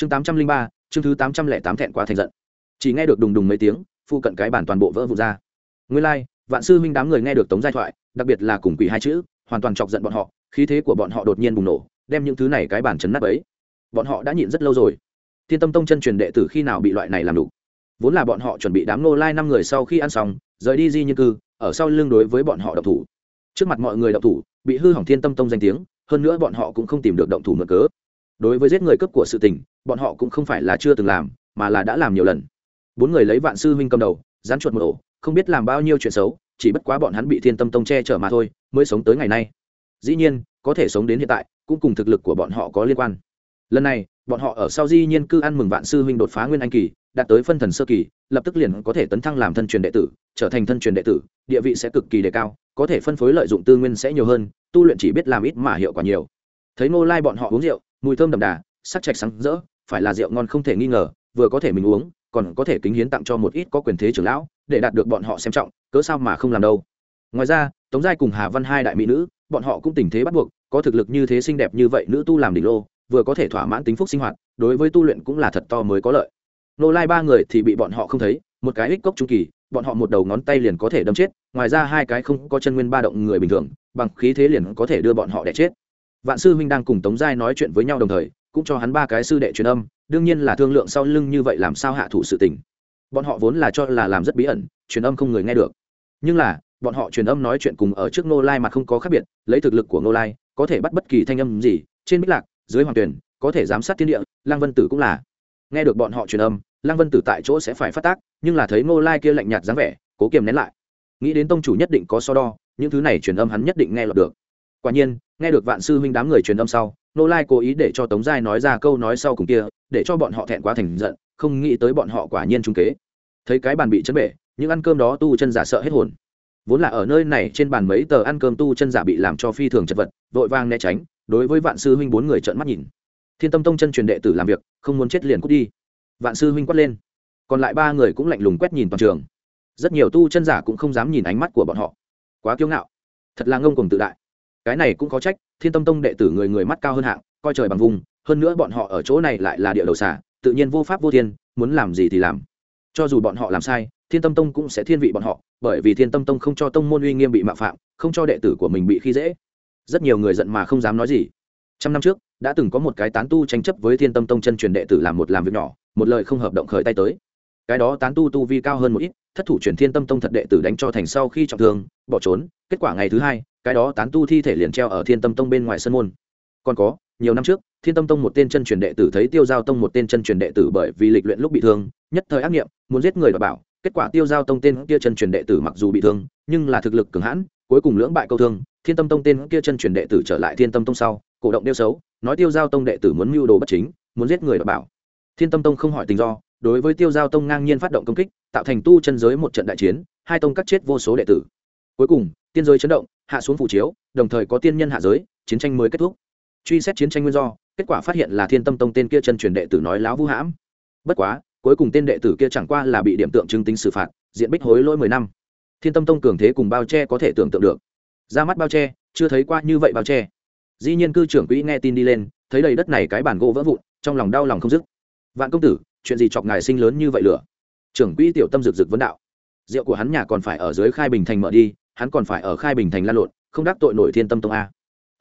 chương tám trăm linh ba chương thứ tám trăm lẻ tám thẹn quá thành giận. Chỉ nghe được đùng đùng mấy tiếng phụ cận cái bản toàn bộ vỡ vụt ra. Nguyên lai、like, vạn sư huynh đám người nghe được tống giai thoại đặc biệt là cùng quỷ hai chữ hoàn toàn chọc giận bọn họ khí thế của bọn họ đột nhiên bùng nổ đem những thứ này cái bản chấn nát ấy bọn họ đã nhịn rất lâu rồi. Thiên tâm tông chân truyền đệ tử khi nào bị loại này làm đủ vốn là bọn họ chuẩn bị đám nô lai năm người sau khi ăn xong rời đi di nhân cư ở sau lưng đối với bọn họ độc thủ. Trước mặt mọi người độc thủ bị hư hỏng thiên tâm tông danh tiếng hơn nữa bọn họ cũng không tìm được động thủ mượn cớ đối với giết người cấp của sự tình, bọn họ cũng không phải là chưa từng làm, mà là đã làm nhiều lần. Bốn người lấy vạn sư huynh cầm đầu dán chuột một ổ, không biết làm bao nhiêu chuyện xấu, chỉ bất quá bọn hắn bị thiên tâm tông che chở mà thôi, mới sống tới ngày nay. Dĩ nhiên, có thể sống đến hiện tại, cũng cùng thực lực của bọn họ có liên quan. Lần này, bọn họ ở sau di nhiên cư ăn mừng vạn sư huynh đột phá nguyên anh kỳ, đạt tới phân thần sơ kỳ, lập tức liền có thể tấn thăng làm thân truyền đệ tử, trở thành thân truyền đệ tử, địa vị sẽ cực kỳ đề cao, có thể phân phối lợi dụng tư nguyên sẽ nhiều hơn, tu luyện chỉ biết làm ít mà hiệu quả nhiều. Thấy ngô lai bọn họ uống rượu mùi thơm đậm đà, sắc chạch sáng rỡ, phải là rượu ngon không thể nghi ngờ, vừa có thể mình uống, còn có thể kính hiến tặng cho một ít có quyền thế trưởng lão, để đạt được bọn họ xem trọng, cớ sao mà không làm đâu. Ngoài ra, tống giai cùng hà văn hai đại mỹ nữ, bọn họ cũng tình thế bắt buộc, có thực lực như thế xinh đẹp như vậy nữ tu làm đỉnh lô, vừa có thể thỏa mãn tính phúc sinh hoạt, đối với tu luyện cũng là thật to mới có lợi. Nô lai ba người thì bị bọn họ không thấy, một cái ích cốc trung kỳ, bọn họ một đầu ngón tay liền có thể đâm chết, ngoài ra hai cái không có chân nguyên ba động người bình thường, bằng khí thế liền có thể đưa bọn họ đẻ chết vạn sư huynh đang cùng tống giai nói chuyện với nhau đồng thời, cũng cho hắn ba cái sư đệ truyền âm, đương nhiên là thương lượng sau lưng như vậy làm sao hạ thủ sự tình. Bọn họ vốn là cho là làm rất bí ẩn, truyền âm không người nghe được. Nhưng là, bọn họ truyền âm nói chuyện cùng ở trước nô lai mà không có khác biệt, lấy thực lực của nô lai, có thể bắt bất kỳ thanh âm gì, trên bích lạc, dưới hoàng tuyển, có thể giám sát thiên địa lang vân tử cũng là. Nghe được bọn họ truyền âm lang vân tử tại chỗ sẽ phải phát tác, nhưng là thấy nô lai kia lạnh nhạt dáng vẻ, cố kiềm nén lại. Nghĩ đến tông chủ nhất định có so đo, những thứ này truyền âm hắn nhất định nghe lọt được. Quả nhiên nghe được vạn sư huynh đám người truyền âm sau, nô lai cố ý để cho tống giai nói ra câu nói sau cùng kia, để cho bọn họ thẹn quá thành giận, không nghĩ tới bọn họ quả nhiên trung kế. Thấy cái bàn bị chấn bể, những ăn cơm đó tu chân giả sợ hết hồn. Vốn là ở nơi này trên bàn mấy tờ ăn cơm tu chân giả bị làm cho phi thường chật vật, vội vang né tránh, đối với vạn sư huynh bốn người trợn mắt nhìn. Thiên tâm tông chân truyền đệ tử làm việc, không muốn chết liền cút đi. Vạn sư huynh quát lên. Còn lại ba người cũng lạnh lùng quét nhìn toàn trường. Rất nhiều tu chân giả cũng không dám nhìn ánh mắt của bọn họ. Quá kiêu ngạo. Thật là ngông cùng tự đại cái này cũng có trách, thiên tâm tông đệ tử người người mắt cao hơn hạng, coi trời bằng vùng, hơn nữa bọn họ ở chỗ này lại là địa đầu xả tự nhiên vô pháp vô thiên, muốn làm gì thì làm. Cho dù bọn họ làm sai, thiên tâm tông cũng sẽ thiên vị bọn họ, bởi vì thiên tâm tông không cho tông môn uy nghiêm bị mạo phạm, không cho đệ tử của mình bị khi dễ. Rất nhiều người giận mà không dám nói gì. Trăm năm trước, đã từng có một cái tán tu tranh chấp với thiên tâm tông chân truyền đệ tử làm một làm việc nhỏ, một lời không hợp động khởi tay tới. Cái đó tán tu tu vi cao hơn một ít, thất thủ truyền thiên tâm tông thật đệ tử đánh cho thành sau khi trọng thương, bỏ trốn, kết quả ngày thứ hai cái đó tán tu thi thể liền treo ở thiên tâm tông bên ngoài sân môn. Còn có, nhiều năm trước, thiên tâm tông một tên chân truyền đệ tử thấy tiêu giao tông một tên chân truyền đệ tử bởi vì lịch luyện lúc bị thương, nhất thời ác nghiệm, muốn giết người đ bảo. Kết quả tiêu giao tông tên kia chân truyền đệ tử mặc dù bị thương, nhưng là thực lực cường hãn, cuối cùng lưỡng bại câu thương. Thiên tâm tông tên kia chân truyền đệ tử trở lại thiên tâm tông sau, cổ động đeo xấu, nói tiêu giao tông đệ tử muốn mưu đồ bất chính, muốn giết người đ bảo. Thiên tâm tông không hỏi tình do, đối với tiêu giao tông ngang nhiên phát động công kích, tạo thành tu chân giới một trận đại chiến, hai tông cắt chết vô số đệ tử cuối cùng, tiên giới chấn động, hạ xuống phủ chiếu, đồng thời có tiên nhân hạ giới, chiến tranh mới kết thúc. Truy xét chiến tranh nguyên do, kết quả phát hiện là thiên tâm tông tên kia chân truyền đệ tử nói láo vũ hãm. Bất quá, cuối cùng tên đệ tử kia chẳng qua là bị điểm tượng chứng tính xử phạt, diện bích hối lỗi mười năm. Thiên tâm tông cường thế cùng bao che có thể tưởng tượng được. Ra mắt bao che, chưa thấy qua như vậy bao che. Dĩ nhiên cư trưởng quỹ nghe tin đi lên, thấy đầy đất này cái bản gỗ vỡ vụn, trong lòng đau lòng không dứt. Vạn công tử, chuyện gì chọc ngài sinh lớn như vậy lửa? Trưởng quỹ tiểu tâm rực rực vấn đạo. Rượu của hắn nhà còn phải ở dưới khai bình thành mở đi hắn còn phải ở khai bình thành lan lộn, không đắc tội nổi thiên tâm tông a.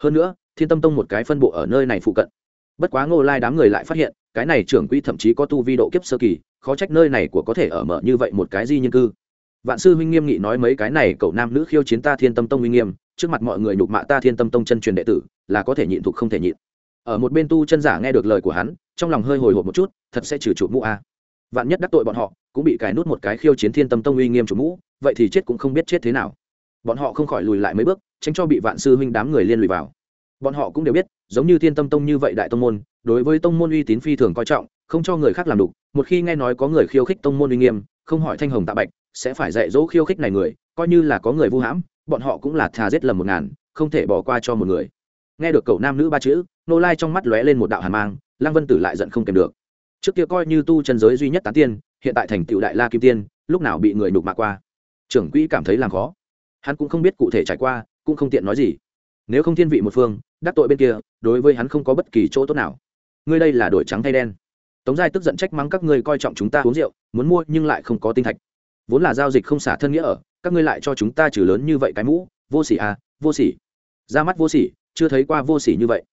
Hơn nữa, thiên tâm tông một cái phân bộ ở nơi này phụ cận. Bất quá ngô lai đám người lại phát hiện, cái này trưởng quỹ thậm chí có tu vi độ kiếp sơ kỳ, khó trách nơi này của có thể ở mở như vậy một cái di nhân cư. Vạn sư huynh nghiêm nghị nói mấy cái này, cậu nam nữ khiêu chiến ta thiên tâm tông uy nghiêm, trước mặt mọi người nhục mạ ta thiên tâm tông chân truyền đệ tử, là có thể nhịn thục không thể nhịn. Ở một bên tu chân giả nghe được lời của hắn, trong lòng hơi hồi hộp một chút, thật sẽ trừ chủ mũ a. Vạn nhất đắc tội bọn họ, cũng bị cài nút một cái khiêu chiến thiên tâm tông uy nghiêm chủ mũ, vậy thì chết cũng không biết chết thế nào bọn họ không khỏi lùi lại mấy bước, tránh cho bị vạn sư huynh đám người liên lụy vào. Bọn họ cũng đều biết, giống như thiên tâm tông như vậy đại tông môn, đối với tông môn uy tín phi thường coi trọng, không cho người khác làm đục. Một khi nghe nói có người khiêu khích tông môn uy nghiêm, không hỏi thanh hồng tạ bạch, sẽ phải dạy dỗ khiêu khích này người, coi như là có người vu hãm, bọn họ cũng là thà giết lầm một ngàn, không thể bỏ qua cho một người. Nghe được cậu nam nữ ba chữ, nô lai trong mắt lóe lên một đạo hàn mang, lăng vân tử lại giận không kèm được. Trước kia coi như tu chân giới duy nhất tán tiên, hiện tại thành tựu đại la kim tiên, lúc nào bị người nhục mạ qua? Trưởng quỹ cảm thấy làm khó hắn cũng không biết cụ thể trải qua, cũng không tiện nói gì. Nếu không thiên vị một phương, đắc tội bên kia, đối với hắn không có bất kỳ chỗ tốt nào. Ngươi đây là đổi trắng thay đen. Tống giai tức giận trách mắng các ngươi coi trọng chúng ta uống rượu, muốn mua nhưng lại không có tinh thạch. Vốn là giao dịch không xả thân nghĩa ở, các ngươi lại cho chúng ta trừ lớn như vậy cái mũ, vô sỉ à vô sỉ. Ra mắt vô sỉ, chưa thấy qua vô sỉ như vậy.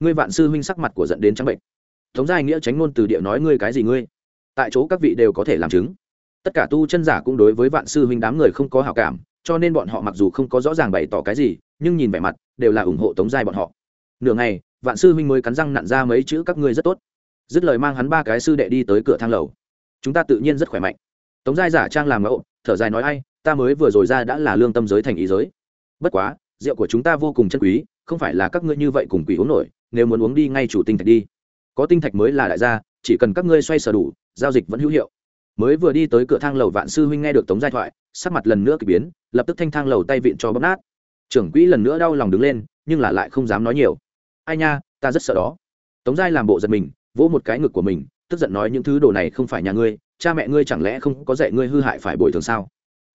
Ngươi vạn sư huynh sắc mặt của giận đến trắng bệnh. Tống giai nghĩa tránh ngôn từ địa nói ngươi cái gì ngươi? Tại chỗ các vị đều có thể làm chứng. Tất cả tu chân giả cũng đối với vạn sư huynh đám người không có hảo cảm cho nên bọn họ mặc dù không có rõ ràng bày tỏ cái gì, nhưng nhìn vẻ mặt đều là ủng hộ tống giai bọn họ. Nửa ngày, vạn sư huynh mới cắn răng nặn ra mấy chữ các ngươi rất tốt. Dứt lời mang hắn ba cái sư đệ đi tới cửa thang lầu. Chúng ta tự nhiên rất khỏe mạnh. Tống giai giả trang làm ngẫu, thở dài nói ai, ta mới vừa rồi ra đã là lương tâm giới thành ý giới. Bất quá, rượu của chúng ta vô cùng chân quý, không phải là các ngươi như vậy cùng quỷ uống nổi, nếu muốn uống đi ngay chủ tinh thạch đi. Có tinh thạch mới là đại gia, chỉ cần các ngươi xoay sở đủ, giao dịch vẫn hữu hiệu. Mới vừa đi tới cửa thang lầu vạn sư huynh nghe được tống giai thoại sắc mặt lần nữa k ỳ biến, lập tức thanh thang lầu tay vịn cho bóp nát. Trưởng quỹ lần nữa đau lòng đứng lên, nhưng là lại không dám nói nhiều. Ai nha, ta rất sợ đó. Tống giai làm bộ giật mình, vỗ một cái ngực của mình, tức giận nói những thứ đồ này không phải nhà ngươi, cha mẹ ngươi chẳng lẽ không có dạy ngươi hư hại phải bồi thường sao?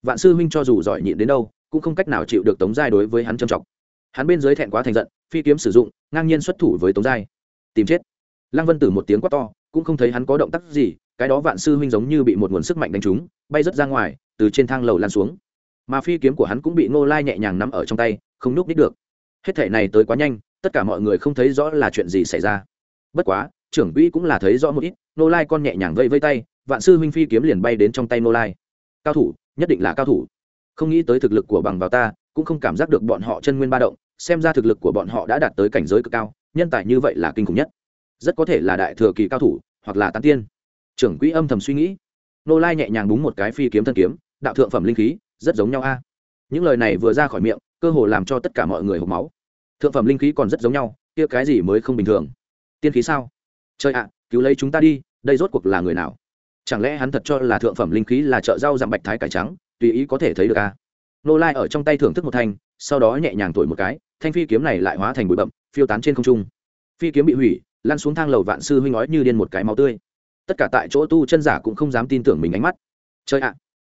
Vạn sư huynh cho dù giỏi nhịn đến đâu, cũng không cách nào chịu được tống giai đối với hắn trầm trọng. Hắn bên dưới thẹn quá thành giận, phi kiếm sử dụng, ngang nhiên xuất thủ với tống giai. Tìm chết. Lăng vân tử một tiếng quát to, cũng không thấy hắn có động tác gì cái đó vạn sư huynh giống như bị một nguồn sức mạnh đánh trúng, bay rớt ra ngoài, từ trên thang lầu lan xuống. Mà phi kiếm của hắn cũng bị ngô lai nhẹ nhàng nắm ở trong tay, không núp đích được. Hết thể này tới quá nhanh, tất cả mọi người không thấy rõ là chuyện gì xảy ra. Bất quá, trưởng quỹ cũng là thấy rõ một ít, ngô lai con nhẹ nhàng vây vây tay, vạn sư huynh phi kiếm liền bay đến trong tay ngô lai. Cao thủ, nhất định là cao thủ. Không nghĩ tới thực lực của bằng vào ta, cũng không cảm giác được bọn họ chân nguyên ba động, xem ra thực lực của bọn họ đã đạt tới cảnh giới cực cao, nhân tài như vậy là kinh khủng nhất. Rất có thể là đại thừa kỳ cao thủ, hoặc là tán tiên trưởng quỹ âm thầm suy nghĩ. Nô lai nhẹ nhàng búng một cái phi kiếm thân kiếm, đạo thượng phẩm linh khí, rất giống nhau a. Những lời này vừa ra khỏi miệng, cơ hồ làm cho tất cả mọi người hộp máu. Thượng phẩm linh khí còn rất giống nhau, kia cái gì mới không bình thường? Tiên khí sao? Trời ạ, cứu lấy chúng ta đi, đây rốt cuộc là người nào? Chẳng lẽ hắn thật cho là thượng phẩm linh khí là chợ rau dặm bạch thái cải trắng, tùy ý có thể thấy được a? Nô lai ở trong tay thưởng thức một thanh, sau đó nhẹ nhàng thổi một cái, thanh phi kiếm này lại hóa thành bụi bậm phiêu tán trên không trung. Phi kiếm bị hủy, lăn xuống thang lầu vạn sư huynh nói như điên một cái máu tươi tất cả tại chỗ tu chân giả cũng không dám tin tưởng mình ánh mắt. Chơi ạ,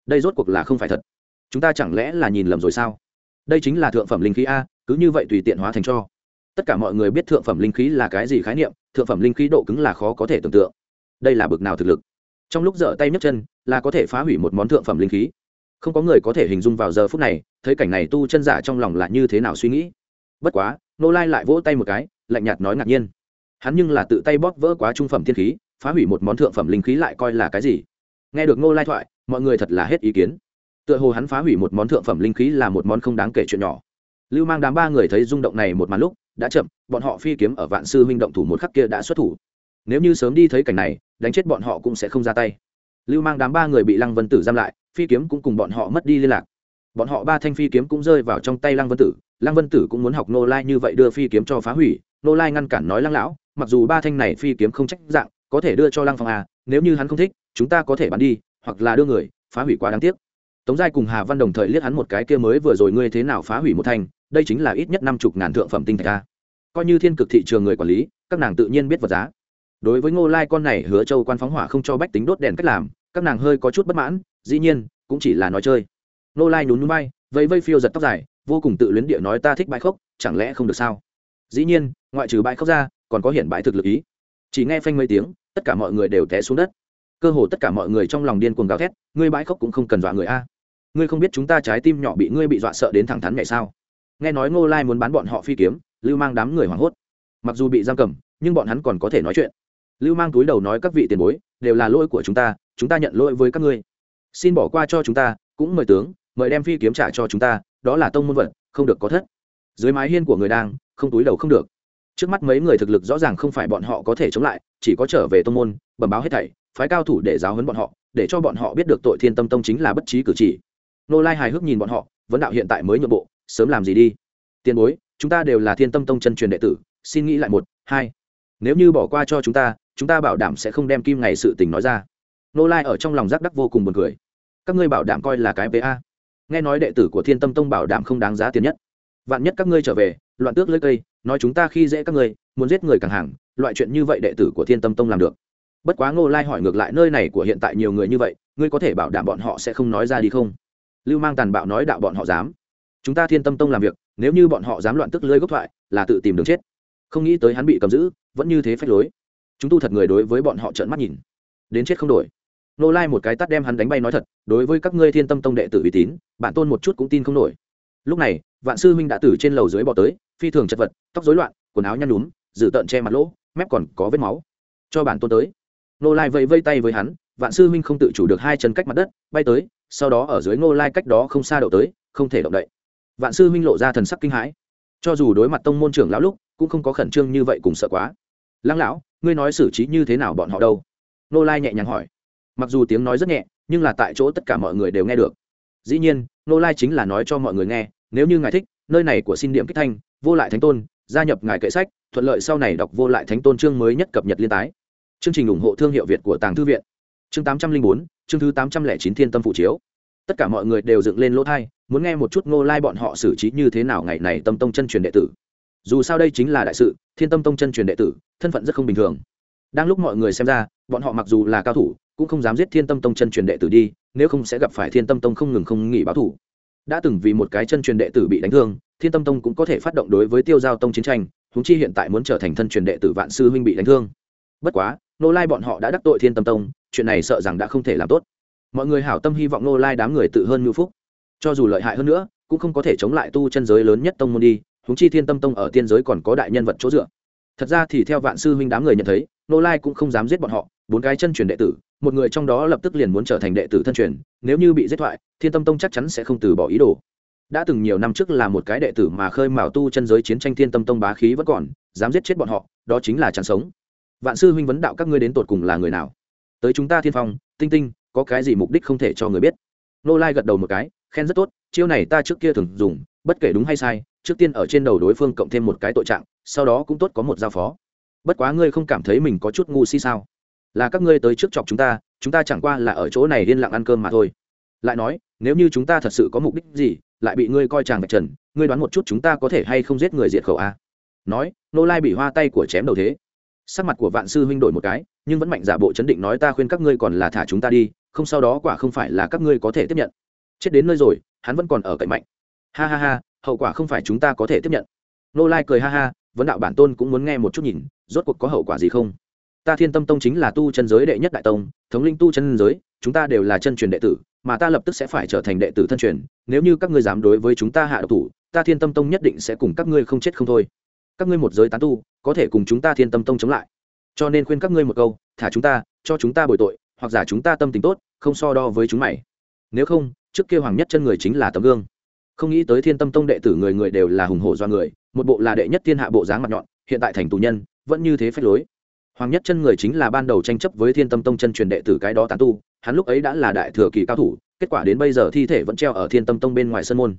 đây rốt cuộc là không phải thật. Chúng ta chẳng lẽ là nhìn lầm rồi sao? Đây chính là thượng phẩm linh khí a, cứ như vậy tùy tiện hóa thành cho. Tất cả mọi người biết thượng phẩm linh khí là cái gì khái niệm, thượng phẩm linh khí độ cứng là khó có thể tưởng tượng. Đây là bực nào thực lực? Trong lúc dở tay nhấc chân, là có thể phá hủy một món thượng phẩm linh khí. Không có người có thể hình dung vào giờ phút này, thấy cảnh này tu chân giả trong lòng là như thế nào suy nghĩ. Bất quá, nô lai lại vỗ tay một cái, lạnh nhạt nói ngạc nhiên. Hắn nhưng là tự tay bóp vỡ quá trung phẩm thiên khí phá hủy một món thượng phẩm linh khí lại coi là cái gì? Nghe được nô lai thoại, mọi người thật là hết ý kiến. Tựa hồ hắn phá hủy một món thượng phẩm linh khí là một món không đáng kể chuyện nhỏ. Lưu mang đám ba người thấy rung động này một màn lúc, đã chậm, bọn họ phi kiếm ở vạn sư huynh động thủ một khắc kia đã xuất thủ. Nếu như sớm đi thấy cảnh này, đánh chết bọn họ cũng sẽ không ra tay. Lưu mang đám ba người bị lăng vân tử giam lại, phi kiếm cũng cùng bọn họ mất đi liên lạc. Bọn họ ba thanh phi kiếm cũng rơi vào trong tay lăng vân tử. Lăng vân tử cũng muốn học nô lai như vậy đưa phi kiếm cho phá hủy. Nô lai ngăn cản nói lăng lão, mặc dù ba thanh này phi kiếm không trách dạng có thể đưa cho lăng phong à nếu như hắn không thích, chúng ta có thể bắn đi, hoặc là đưa người, phá hủy quá đáng tiếc. Tống giai cùng hà văn đồng thời liếc hắn một cái kia mới vừa rồi ngươi thế nào phá hủy một thanh đây chính là ít nhất năm chục ngàn thượng phẩm tinh thạch a coi như thiên cực thị trường người quản lý, các nàng tự nhiên biết vật giá. Đối với ngô lai con này hứa châu quan phóng hỏa không cho bách tính đốt đèn cách làm, các nàng hơi có chút bất mãn, dĩ nhiên, cũng chỉ là nói chơi. Ngô lai nhún núi bay vẫy vây phiêu giật tóc dài, vô cùng tự luyến địa nói ta thích bãi khốc, chẳng lẽ không được sao? Dĩ nhiên, ngoại trừ bãi khốc ra, còn có hiện bãi thực lực ý chỉ nghe phanh mấy tiếng, tất cả mọi người đều té xuống đất. Cơ hồ tất cả mọi người trong lòng điên cuồng gào thét, ngươi bãi khóc cũng không cần dọa người a. Ngươi không biết chúng ta trái tim nhỏ bị ngươi bị dọa sợ đến thẳng thắn ngày sao? Nghe nói ngô lai muốn bán bọn họ phi kiếm, lưu mang đám người hoảng hốt. Mặc dù bị giam cầm, nhưng bọn hắn còn có thể nói chuyện. Lưu mang túi đầu nói các vị tiền bối, đều là lỗi của chúng ta chúng ta nhận lỗi với các ngươi. Xin bỏ qua cho chúng ta, cũng mời tướng, mời đem phi kiếm trả cho chúng ta, đó là tông môn vật, không được có thất. Dưới mái hiên của người đang, không túi đầu không được trước mắt mấy người thực lực rõ ràng không phải bọn họ có thể chống lại, chỉ có trở về tông môn, bẩm báo hết thảy, phái cao thủ để giáo huấn bọn họ, để cho bọn họ biết được tội thiên tâm tông chính là bất trí cử chỉ. Nô lai hài hước nhìn bọn họ, vấn đạo hiện tại mới nhượng bộ, sớm làm gì đi? Tiền bối, chúng ta đều là thiên tâm tông chân truyền đệ tử, xin nghĩ lại một, hai. Nếu như bỏ qua cho chúng ta chúng ta bảo đảm sẽ không đem kim ngày sự tình nói ra. Nô lai ở trong lòng giác đắc vô cùng buồn cười. Các ngươi bảo đảm coi là cái va nghe nói đệ tử của thiên tâm tông bảo đảm không đáng giá tiền nhất. Vạn nhất các ngươi trở về loạn tước lưỡi cây, nói chúng ta khi dễ các ngươi, muốn giết người càng hàng, loại chuyện như vậy đệ tử của thiên tâm tông làm được. Bất quá ngô lai hỏi ngược lại, nơi này của hiện tại nhiều người như vậy, ngươi có thể bảo đảm bọn họ sẽ không nói ra đi không? Lưu mang tàn bạo nói, đạo bọn họ dám. Chúng ta thiên tâm tông làm việc, nếu như bọn họ dám loạn tức lưới gốc thoại, là tự tìm đường chết. Không nghĩ tới hắn bị cầm giữ, vẫn như thế phách lối. Chúng tu thật người đối với bọn họ trợn mắt nhìn. Đến chết không đổi. Nô lai một cái tắt đem hắn đánh bay nói thật, đối với các ngươi thiên tâm tông đệ tử uy tín, bản tôn một chút cũng tin không nổi lúc này, vạn sư huynh đã từ trên lầu dưới bỏ tới, phi thường chật vật, tóc rối loạn, quần áo nhăn nhúm dự tợn che mặt lỗ, mép còn có vết máu. Cho bản tôn tới. Nô lai vẫy vây tay với hắn, vạn sư huynh không tự chủ được hai chân cách mặt đất, bay tới, sau đó ở dưới nô lai cách đó không xa đậu tới, không thể động đậy. Vạn sư huynh lộ ra thần sắc kinh hãi. Cho dù đối mặt tông môn trưởng lão lúc, cũng không có khẩn trương như vậy cùng sợ quá. Lăng lão, ngươi nói xử trí như thế nào bọn họ đâu? Nô lai nhẹ nhàng hỏi. Mặc dù tiếng nói rất nhẹ, nhưng là tại chỗ tất cả mọi người đều nghe được dĩ nhiên nô lai chính là nói cho mọi người nghe, nếu như ngài thích, nơi này của xin điểm kích thanh, vô lại thánh tôn, gia nhập ngài kệ sách, thuận lợi sau này đọc vô lại thánh tôn chương mới nhất cập nhật liên tái. Chương trình ủng hộ thương hiệu việt của tàng thư viện. Chương tám trăm linh bốn, chương thứ tám trăm lẻ chín thiên tâm phụ chiếu. Tất cả mọi người đều dựng lên lỗ thai, muốn nghe một chút ngô lai bọn họ xử trí như thế nào ngày này tâm tông chân truyền đệ tử. Dù sao đây chính là đại sự, thiên tâm tông chân truyền đệ tử, thân phận rất không bình thường. Đang lúc mọi người xem ra, bọn họ mặc dù là cao thủ cũng không dám giết thiên tâm tông chân truyền đệ tử đi, nếu không sẽ gặp phải thiên tâm tông không ngừng không nghỉ báo thủ. Đã từng vì một cái chân truyền đệ tử bị đánh thương, thiên tâm tông cũng có thể phát động đối với tiêu giao tông chiến tranh húng chi hiện tại muốn trở thành thân truyền đệ tử vạn sư huynh bị đánh thương. Bất quá nô lai bọn họ đã đắc tội thiên tâm tông, chuyện này sợ rằng đã không thể làm tốt. Mọi người hảo tâm hy vọng nô lai đám người tự hơn ngữ phúc. Cho dù lợi hại hơn nữa, cũng không có thể chống lại tu chân giới lớn nhất tông môn đi húng chi thiên tâm tông ở tiên giới còn có đại nhân vật chỗ dựa. Thật ra thì theo vạn sư huynh đám người nhận thấy nô lai cũng không dám giết bọn họ, bốn cái chân truyền đệ tử một người trong đó lập tức liền muốn trở thành đệ tử thân truyền, nếu như bị giết thoại, thiên tâm tông chắc chắn sẽ không từ bỏ ý đồ. Đã từng nhiều năm trước là một cái đệ tử mà khơi mào tu chân giới chiến tranh thiên tâm tông bá khí vẫn còn, dám giết chết bọn họ, đó chính là chẳng sống. Vạn sư huynh vấn đạo các ngươi đến tột cùng là người nào? Tới chúng ta thiên phong, tinh tinh, có cái gì mục đích không thể cho người biết? Nô lai gật đầu một cái, khen rất tốt, chiêu này ta trước kia thường dùng, bất kể đúng hay sai, trước tiên ở trên đầu đối phương cộng thêm một cái tội trạng, sau đó cũng tốt có một giao phó. Bất quá ngươi không cảm thấy mình có chút ngu si sao? Là các ngươi tới trước chọc chúng ta chúng ta chẳng qua là ở chỗ này yên lặng ăn cơm mà thôi. Lại nói, nếu như chúng ta thật sự có mục đích gì, lại bị ngươi coi chàng vạch trần, ngươi đoán một chút chúng ta có thể hay không giết người diệt khẩu a? Nói, nô lai bị hoa tay của chém đầu thế. Sắc mặt của vạn sư huynh đổi một cái, nhưng vẫn mạnh giả bộ chấn định nói ta khuyên các ngươi còn là thả chúng ta đi, không sau đó quả không phải là các ngươi có thể tiếp nhận. Chết đến nơi rồi, hắn vẫn còn ở cậy mạnh. Ha ha ha, hậu quả không phải chúng ta có thể tiếp nhận. Nô lai cười ha ha, vấn đạo bản tôn cũng muốn nghe một chút nhìn, rốt cuộc có hậu quả gì không? Ta thiên tâm tông chính là tu chân giới đệ nhất đại tông, thống linh tu chân giới, chúng ta đều là chân truyền đệ tử, mà ta lập tức sẽ phải trở thành đệ tử thân truyền, nếu như các ngươi dám đối với chúng ta hạ độc thủ, ta thiên tâm tông nhất định sẽ cùng các ngươi không chết không thôi. Các ngươi một giới tán tu, có thể cùng chúng ta thiên tâm tông chống lại. Cho nên khuyên các ngươi một câu, thả chúng ta, cho chúng ta bồi tội, hoặc giả chúng ta tâm tình tốt, không so đo với chúng mày. Nếu không, trước kia hoàng nhất chân người chính là tấm gương. Không nghĩ tới thiên tâm tông đệ tử người người đều là hùng hổ do người, một bộ là đệ nhất thiên hạ bộ dáng mặt nhọn, hiện tại thành tù nhân, vẫn như thế phép lối hoàng nhất chân người chính là ban đầu tranh chấp với thiên tâm tông chân truyền đệ tử cái đó tán tu, hắn lúc ấy đã là đại thừa kỳ cao thủ, kết quả đến bây giờ thi thể vẫn treo ở thiên tâm tông bên ngoài sân môn.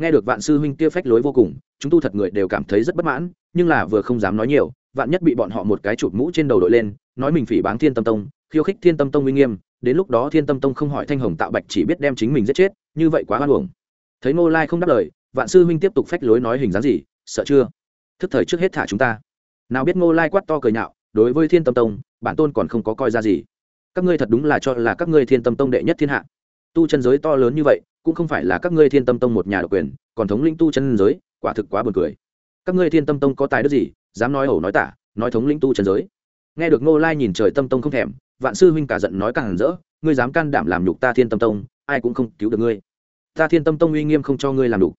Nghe được vạn sư huynh kia phách lối vô cùng, chúng tu thật người đều cảm thấy rất bất mãn, nhưng là vừa không dám nói nhiều, vạn nhất bị bọn họ một cái chụp mũ trên đầu đội lên, nói mình phỉ báng thiên tâm tông, khiêu khích thiên tâm tông uy nghiêm, đến lúc đó thiên tâm tông không hỏi thanh hồng tạo bạch chỉ biết đem chính mình giết chết, như vậy quá hoan hưởng thấy ngô lai không đáp lời, vạn sư huynh tiếp tục phách lối nói hình dáng gì, sợ chưa? Thức thời trước hết thả chúng ta. Nào biết ngô lai quát to cười nhạo đối với thiên tâm tông, bản tôn còn không có coi ra gì. Các ngươi thật đúng là cho là các ngươi thiên tâm tông đệ nhất thiên hạ. Tu chân giới to lớn như vậy, cũng không phải là các ngươi thiên tâm tông một nhà độc quyền, còn thống lĩnh tu chân giới, quả thực quá buồn cười. Các ngươi thiên tâm tông có tài đức gì, dám nói ẩu nói tả, nói thống lĩnh tu chân giới. Nghe được ngô lai nhìn trời tâm tông không thèm, vạn sư huynh cả giận nói càng hẳn rỡ, ngươi dám can đảm làm nhục ta thiên tâm tông, ai cũng không cứu được ngươi. Ta thiên tâm tông uy nghiêm không cho ngươi làm đủ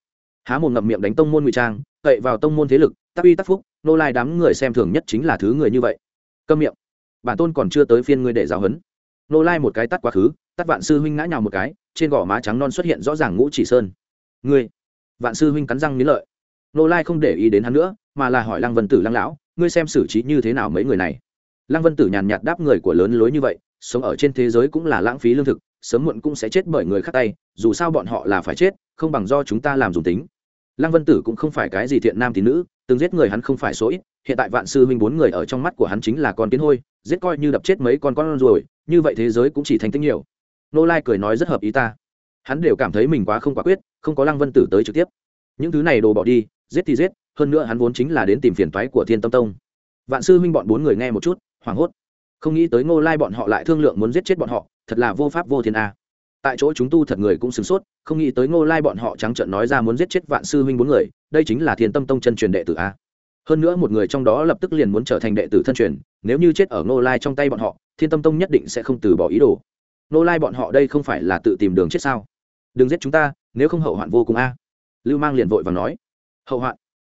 há một ngậm miệng đánh tông môn ngụy trang cậy vào tông môn thế lực, tác uy tác phúc nô lai đám người xem thường nhất chính là thứ người như vậy. Câm miệng. Bản tôn còn chưa tới phiên ngươi để giáo huấn. Nô lai một cái tắt quá khứ, tắt vạn sư huynh ngã nhào một cái, trên gò má trắng non xuất hiện rõ ràng ngũ chỉ sơn. Ngươi, vạn sư huynh cắn răng nghĩ lợi. Nô lai không để ý đến hắn nữa, mà là hỏi lăng vân tử lăng lão, ngươi xem xử trí như thế nào mấy người này? Lăng vân tử nhàn nhạt đáp người của lớn lối như vậy, sống ở trên thế giới cũng là lãng phí lương thực, sớm muộn cũng sẽ chết bởi người khác tay, dù sao bọn họ là phải chết, không bằng do chúng ta làm dùng tính. Lăng vân tử cũng không phải cái gì thiện nam tín nữ từng giết người hắn không phải số ít, hiện tại vạn sư huynh bốn người ở trong mắt của hắn chính là con kiến hôi, giết coi như đập chết mấy con con rồi, như vậy thế giới cũng chỉ thành tích nhiều. Nô lai cười nói rất hợp ý ta. Hắn đều cảm thấy mình quá không quả quyết, không có lăng vân tử tới trực tiếp. Những thứ này đồ bỏ đi, giết thì giết, hơn nữa hắn vốn chính là đến tìm phiền toái của thiên tâm tông. Vạn sư huynh bọn bốn người nghe một chút, hoảng hốt. Không nghĩ tới ngô lai bọn họ lại thương lượng muốn giết chết bọn họ, thật là vô pháp vô thiên a tại chỗ chúng tu thật người cũng sửng sốt, không nghĩ tới ngô lai bọn họ trắng trợn nói ra muốn giết chết vạn sư huynh bốn người, đây chính là thiên tâm tông chân truyền đệ tử a. Hơn nữa một người trong đó lập tức liền muốn trở thành đệ tử thân truyền, nếu như chết ở ngô lai trong tay bọn họ, thiên tâm tông nhất định sẽ không từ bỏ ý đồ. Ngô lai bọn họ đây không phải là tự tìm đường chết sao? Đừng giết chúng ta, nếu không hậu hoạn vô cùng a. Lưu mang liền vội và nói. Hậu hoạn?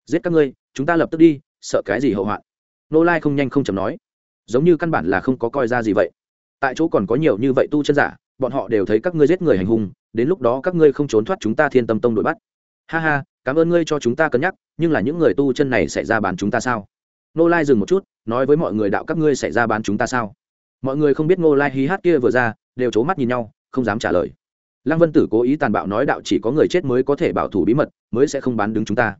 Giết các ngươi, chúng ta lập tức đi, sợ cái gì hậu hoạn? Ngô lai không nhanh không chầm nói. Giống như căn bản là không có coi ra gì vậy. Tại chỗ còn có nhiều như vậy tu chân giả bọn họ đều thấy các ngươi giết người hành hung, đến lúc đó các ngươi không trốn thoát chúng ta thiên tâm tông đuổi bắt. Ha ha, cảm ơn ngươi cho chúng ta cân nhắc, nhưng là những người tu chân này sẽ ra bán chúng ta sao? Nô lai dừng một chút, nói với mọi người đạo các ngươi sẽ ra bán chúng ta sao? Mọi người không biết nô lai hí hát kia vừa ra, đều c h ố mắt nhìn nhau, không dám trả lời. Lăng vân tử cố ý tàn bạo nói đạo chỉ có người chết mới có thể bảo thủ bí mật, mới sẽ không bán đứng chúng ta.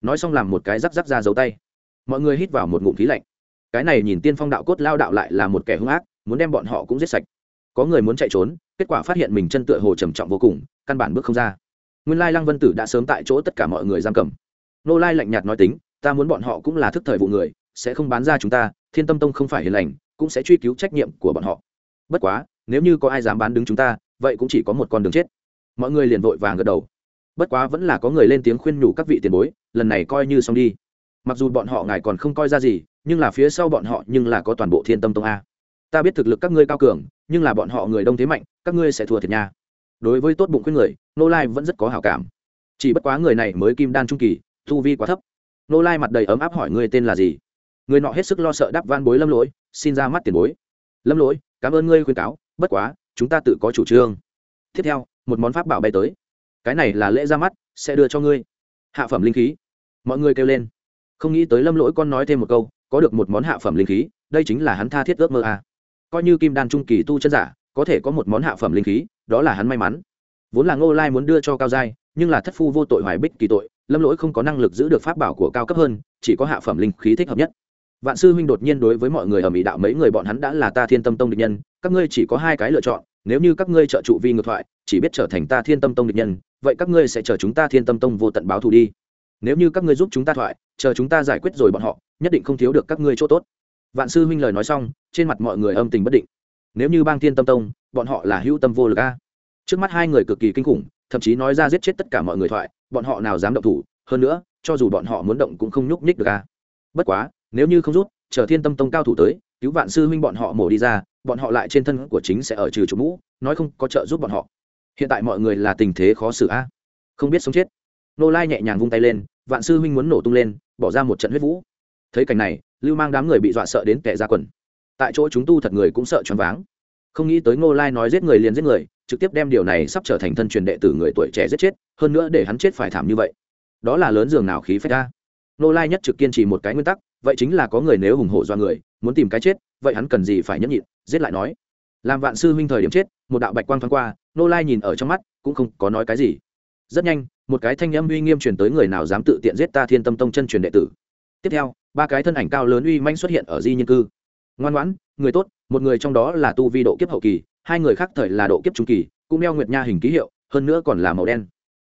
Nói xong làm một cái rắc rắc ra dấu tay. Mọi người hít vào một ngụm khí lạnh. Cái này nhìn tiên phong đạo cốt lao đạo lại là một kẻ hung ác, muốn đem bọn họ cũng giết sạch. Có người muốn chạy trốn kết quả phát hiện mình chân tựa hồ trầm trọng vô cùng, căn bản bước không ra. Nguyên lai lăng vân tử đã sớm tại chỗ tất cả mọi người giam cầm. Nô lai lạnh nhạt nói tính, ta muốn bọn họ cũng là thức thời vụ người, sẽ không bán ra chúng ta, thiên tâm tông không phải hiền lành, cũng sẽ truy cứu trách nhiệm của bọn họ. Bất quá, nếu như có ai dám bán đứng chúng ta, vậy cũng chỉ có một con đường chết. Mọi người liền vội vàng gật đầu. Bất quá vẫn là có người lên tiếng khuyên nhủ các vị tiền bối, lần này coi như xong đi. Mặc dù bọn họ ngài còn không coi ra gì, nhưng là phía sau bọn họ nhưng là có toàn bộ thiên tâm tông a. Ta biết thực lực các ngươi cao cường nhưng là bọn họ người đông thế mạnh, các ngươi sẽ thua thiệt nha. Đối với tốt bụng khuyên người nô lai vẫn rất có hảo cảm. Chỉ bất quá người này mới kim đan trung kỳ thu vi quá thấp. Nô lai mặt đầy ấm áp hỏi ngươi tên là gì? Người nọ hết sức lo sợ đáp van bối lâm lỗi, xin ra mắt tiền bối. Lâm lỗi, cảm ơn ngươi khuyên cáo, bất quá, chúng ta tự có chủ trương. Tiếp theo, một món pháp bảo bay tới. Cái này là lễ ra mắt, sẽ đưa cho ngươi. Hạ phẩm linh khí. Mọi người kêu lên. Không nghĩ tới lâm lỗi con nói thêm một câu, có được một món hạ phẩm linh khí, đây chính là hắn tha thiết ước mơ à coi như kim đan trung kỳ tu chân giả, có thể có một món hạ phẩm linh khí, đó là hắn may mắn. Vốn là ngô lai muốn đưa cho cao giai, nhưng là thất phu vô tội hoài bích kỳ tội, lâm lỗi không có năng lực giữ được pháp bảo của cao cấp hơn, chỉ có hạ phẩm linh khí thích hợp nhất. Vạn sư huynh đột nhiên đối với mọi người ở mỹ đạo mấy người bọn hắn đã là ta thiên tâm tông địch nhân, các ngươi chỉ có hai cái lựa chọn, nếu như các ngươi trợ trụ vi ngược thoại, chỉ biết trở thành ta thiên tâm tông địch nhân, vậy các ngươi sẽ chờ chúng ta thiên tâm tông vô tận báo thù đi. Nếu như các ngươi giúp chúng ta thoại, chờ chúng ta giải quyết rồi bọn họ, nhất định không thiếu được các ngươi chỗ tốt vạn sư huynh lời nói xong, trên mặt mọi người âm tình bất định. Nếu như bang thiên tâm tông, bọn họ là hữu tâm vô lực a. Trước mắt hai người cực kỳ kinh khủng, thậm chí nói ra giết chết tất cả mọi người thoại, bọn họ nào dám động thủ, hơn nữa, cho dù bọn họ muốn động cũng không nhúc nhích được a. Bất quá, nếu như không rút, chờ thiên tâm tông cao thủ tới, cứu vạn sư huynh bọn họ mổ đi ra, bọn họ lại trên thân của chính sẽ ở trừ chủ mũ, nói không có trợ giúp bọn họ. Hiện tại mọi người là tình thế khó xử a. Không biết sống chết. Nô lai nhẹ nhàng vung tay lên, vạn sư huynh muốn nổ tung lên, bỏ ra một trận huyết vũ thấy cảnh này, lưu mang đám người bị dọa sợ đến kẻ ra quần. Tại chỗ chúng tu thật người cũng sợ choáng váng. Không nghĩ tới ngô lai nói giết người liền giết người, trực tiếp đem điều này sắp trở thành thân truyền đệ tử người tuổi trẻ giết chết, hơn nữa để hắn chết phải thảm như vậy. Đó là lớn giường nào khí phách ra. Ngô lai nhất trực kiên trì một cái nguyên tắc, vậy chính là có người nếu hùng hổ do người, muốn tìm cái chết, vậy hắn cần gì phải nhẫn nhịn, giết lại nói. Làm vạn sư huynh thời điểm chết, một đạo bạch quang thoáng qua, ngô lai nhìn ở trong mắt, cũng không có nói cái gì. Rất nhanh, một cái thanh âm uy nghiêm truyền tới người nào dám tự tiện giết ta thiên tâm tông chân truyền đệ tử. Tiếp theo ba cái thân ảnh cao lớn uy manh xuất hiện ở di nhân cư. Ngoan ngoãn người tốt một người trong đó là tu vi độ kiếp hậu kỳ hai người khác thời là độ kiếp trung kỳ cũng đeo nguyệt nha hình ký hiệu hơn nữa còn là màu đen.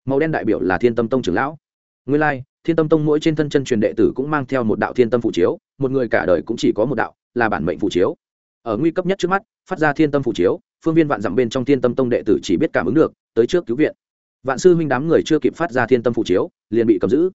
Màu đen đại biểu là thiên tâm tông trưởng lão. Nguyên lai、like, thiên tâm tông mỗi trên thân chân truyền đệ tử cũng mang theo một đạo thiên tâm phụ chiếu một người cả đời cũng chỉ có một đạo là bản mệnh phụ chiếu. Ở nguy cấp nhất trước mắt phát ra thiên tâm phụ chiếu phương viên vạn dặm bên trong thiên tâm tông đệ tử chỉ biết cảm ứng được tới trước cứu viện. Vạn sư huynh đám người chưa kịp phát ra thiên tâm phụ chiếu liền bị cầm giữ.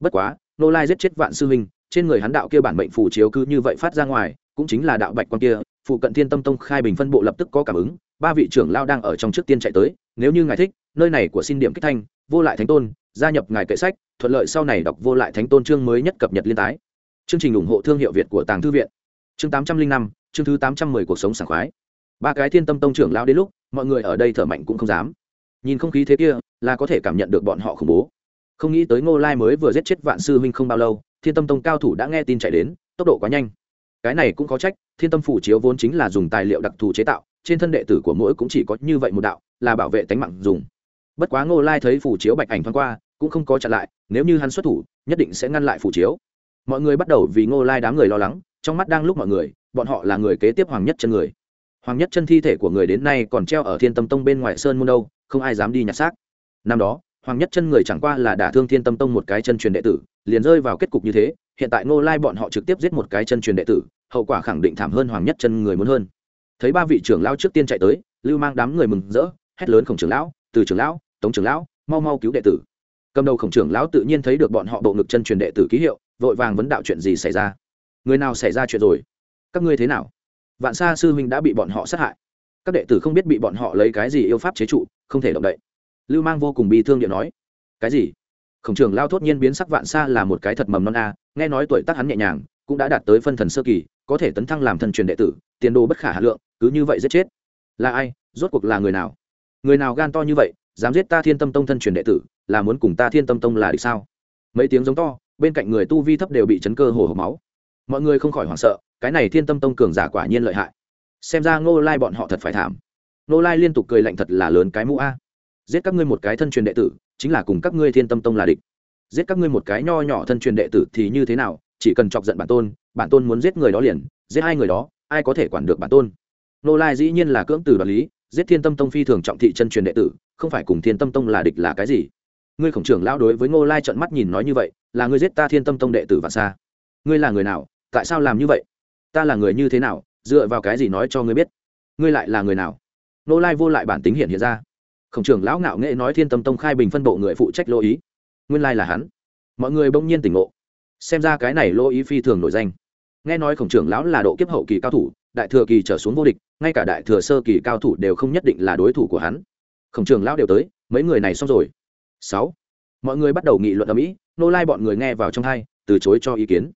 Bất quá nô lai giết chết vạn sư huynh trên người hắn đạo kia bản mệnh phụ chiếu cứ như vậy phát ra ngoài, cũng chính là đạo bạch quan kia, phụ cận thiên tâm tông khai bình phân bộ lập tức có cảm ứng, ba vị trưởng lao đang ở trong trước tiên chạy tới, nếu như ngài thích, nơi này của xin điểm kích thanh, vô lại thánh tôn, gia nhập ngài kệ sách, thuận lợi sau này đọc vô lại thánh tôn chương mới nhất cập nhật liên tái. Chương trình ủng hộ thương hiệu việt của tàng thư viện. Chương tám trăm linh năm, chương thứ tám trăm mười cuộc sống sảng khoái. Ba cái thiên tâm tông trưởng lao đến lúc, mọi người ở đây thở mạnh cũng không dám. Nhìn không khí thế kia, là có thể cảm nhận được bọn họ khủng bố. Không nghĩ tới ngô lai mới vừa giết chết vạn sư huynh không bao lâu thiên tâm tông cao thủ đã nghe tin chạy đến, tốc độ quá nhanh. Cái này cũng có trách, thiên tâm phủ chiếu vốn chính là dùng tài liệu đặc thù chế tạo, trên thân đệ tử của mỗi cũng chỉ có như vậy một đạo, là bảo vệ tánh mạng dùng. Bất quá ngô lai thấy phủ chiếu bạch ảnh thoáng qua, cũng không có chặn lại, nếu như hắn xuất thủ, nhất định sẽ ngăn lại phủ chiếu. Mọi người bắt đầu vì ngô lai đám người lo lắng, trong mắt đang lúc mọi người, bọn họ là người kế tiếp hoàng nhất chân người. Hoàng nhất chân thi thể của người đến nay còn treo ở thiên tâm tông bên ngoài sơn môn đâu, không ai dám đi nhặt xác. Năm đó hoàng nhất chân người chẳng qua là đả thương thiên tâm tông một cái chân truyền đệ tử, liền rơi vào kết cục như thế, hiện tại ngô lai bọn họ trực tiếp giết một cái chân truyền đệ tử, hậu quả khẳng định thảm hơn hoàng nhất chân người muốn hơn. Thấy ba vị trưởng lão trước tiên chạy tới, lưu mang đám người mừng rỡ, hét lớn khổng trưởng lão, từ trưởng lão, tống trưởng lão, mau mau cứu đệ tử. Cầm đầu khổng trưởng lão tự nhiên thấy được bọn họ bộ ngực chân truyền đệ tử ký hiệu, vội vàng vấn đạo chuyện gì xảy ra? Người nào xảy ra chuyện rồi? Các ngươi thế nào? Vạn sa sư huynh đã bị bọn họ sát hại. Các đệ tử không biết bị bọn họ lấy cái gì yêu pháp chế trụ, không thể động đậy lưu mang vô cùng bi thương điện nói, cái gì? Khổng trường lao thốt nhiên biến sắc vạn sa là một cái thật mầm non a, nghe nói tuổi tác hắn nhẹ nhàng, cũng đã đạt tới phân thần sơ kỳ, có thể tấn thăng làm thần truyền đệ tử, tiền đồ bất khả hà lượng, cứ như vậy giết chết. Là ai? Rốt cuộc là người nào? Người nào gan to như vậy, dám giết ta thiên tâm tông thân truyền đệ tử, là muốn cùng ta thiên tâm tông là địch sao? Mấy tiếng giống to, bên cạnh người tu vi thấp đều bị chấn cơ hồ hộp máu. Mọi người không khỏi hoảng sợ, cái này thiên tâm tông cường giả quả nhiên lợi hại. Xem ra ngô lai bọn họ thật phải thảm. Ngô lai liên tục cười lạnh thật là lớn cái mũ a giết các ngươi một cái thân truyền đệ tử, chính là cùng các ngươi thiên tâm tông là địch. Giết các ngươi một cái nho nhỏ thân truyền đệ tử thì như thế nào? Chỉ cần chọc giận bản tôn bản tôn muốn giết người đó liền, giết hai người đó, ai có thể quản được bản tôn? Nô lai dĩ nhiên là cưỡng từ đoạt lý, giết thiên tâm tông phi thường trọng thị chân truyền đệ tử, không phải cùng thiên tâm tông là địch là cái gì? Ngươi khổng trưởng lão đối với ngô lai trợn mắt nhìn nói như vậy, là ngươi giết ta thiên tâm tông đệ tử và xa. Ngươi là người nào? Tại sao làm như vậy? Ta là người như thế nào? Dựa vào cái gì nói cho ngươi biết? Ngươi lại là người nào? Ngô lai vô lại bản tính hiện hiện ra khổng trưởng lão ngạo nghệ nói thiên tâm tông khai bình phân bộ người phụ trách lô ý. Nguyên lai là hắn. Mọi người bỗng nhiên tỉnh ngộ. Xem ra cái này lô ý phi thường nổi danh. Nghe nói khổng trưởng lão là độ kiếp hậu kỳ cao thủ, đại thừa kỳ trở xuống vô địch, ngay cả đại thừa sơ kỳ cao thủ đều không nhất định là đối thủ của hắn. Khổng trưởng lão đều tới, mấy người này xong rồi. Sáu. Mọi người bắt đầu nghị luận ở mỹ, nô lai bọn người nghe vào trong hai, từ chối cho ý kiến.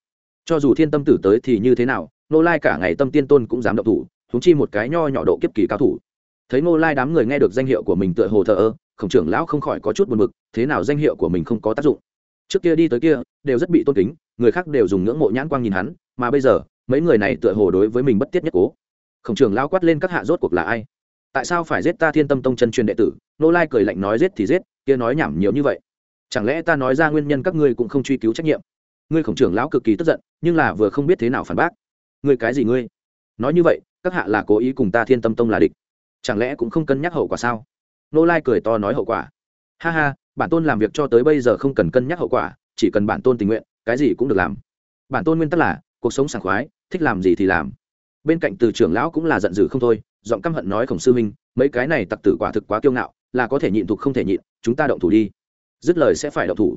Cho dù thiên tâm tử tới thì như thế nào, nô lai cả ngày tâm tiên tôn cũng dám động thủ húng chi một cái nho nhỏ độ kiếp kỳ cao thủ thấy Ngô lai đám người nghe được danh hiệu của mình tựa hồ thờ ơ, khổng trưởng lão không khỏi có chút buồn mực thế nào danh hiệu của mình không có tác dụng? Trước kia đi tới kia, đều rất bị tôn kính, người khác đều dùng ngưỡng mộ nhãn quang nhìn hắn, mà bây giờ, mấy người này tựa hồ đối với mình bất tiết nhất cố. Khổng trưởng lão quát lên các hạ rốt cuộc là ai? Tại sao phải giết ta thiên tâm tông chân truyền đệ tử? Nô lai cười lạnh nói giết thì giết, kia nói nhảm nhiều như vậy. Chẳng lẽ ta nói ra nguyên nhân các ngươi cũng không truy cứu trách nhiệm? Ngươi khổng trưởng lão cực kỳ tức giận, nhưng là vừa không biết thế nào phản bác. Ngươi cái gì ngươi? Nói như vậy, các hạ là cố ý cùng ta thiên tâm tông là địch chẳng lẽ cũng không cân nhắc hậu quả sao? Nô lai cười to nói hậu quả. Ha ha, bản tôn làm việc cho tới bây giờ không cần cân nhắc hậu quả, chỉ cần bản tôn tình nguyện, cái gì cũng được làm. Bản tôn nguyên tắc là, cuộc sống sảng khoái, thích làm gì thì làm. Bên cạnh từ trưởng lão cũng là giận dữ không thôi, giọng căm hận nói khổng sư minh mấy cái này tặc tử quả thực quá kiêu ngạo, là có thể nhịn thuộc không thể nhịn, chúng ta động thủ đi. Dứt lời sẽ phải động thủ.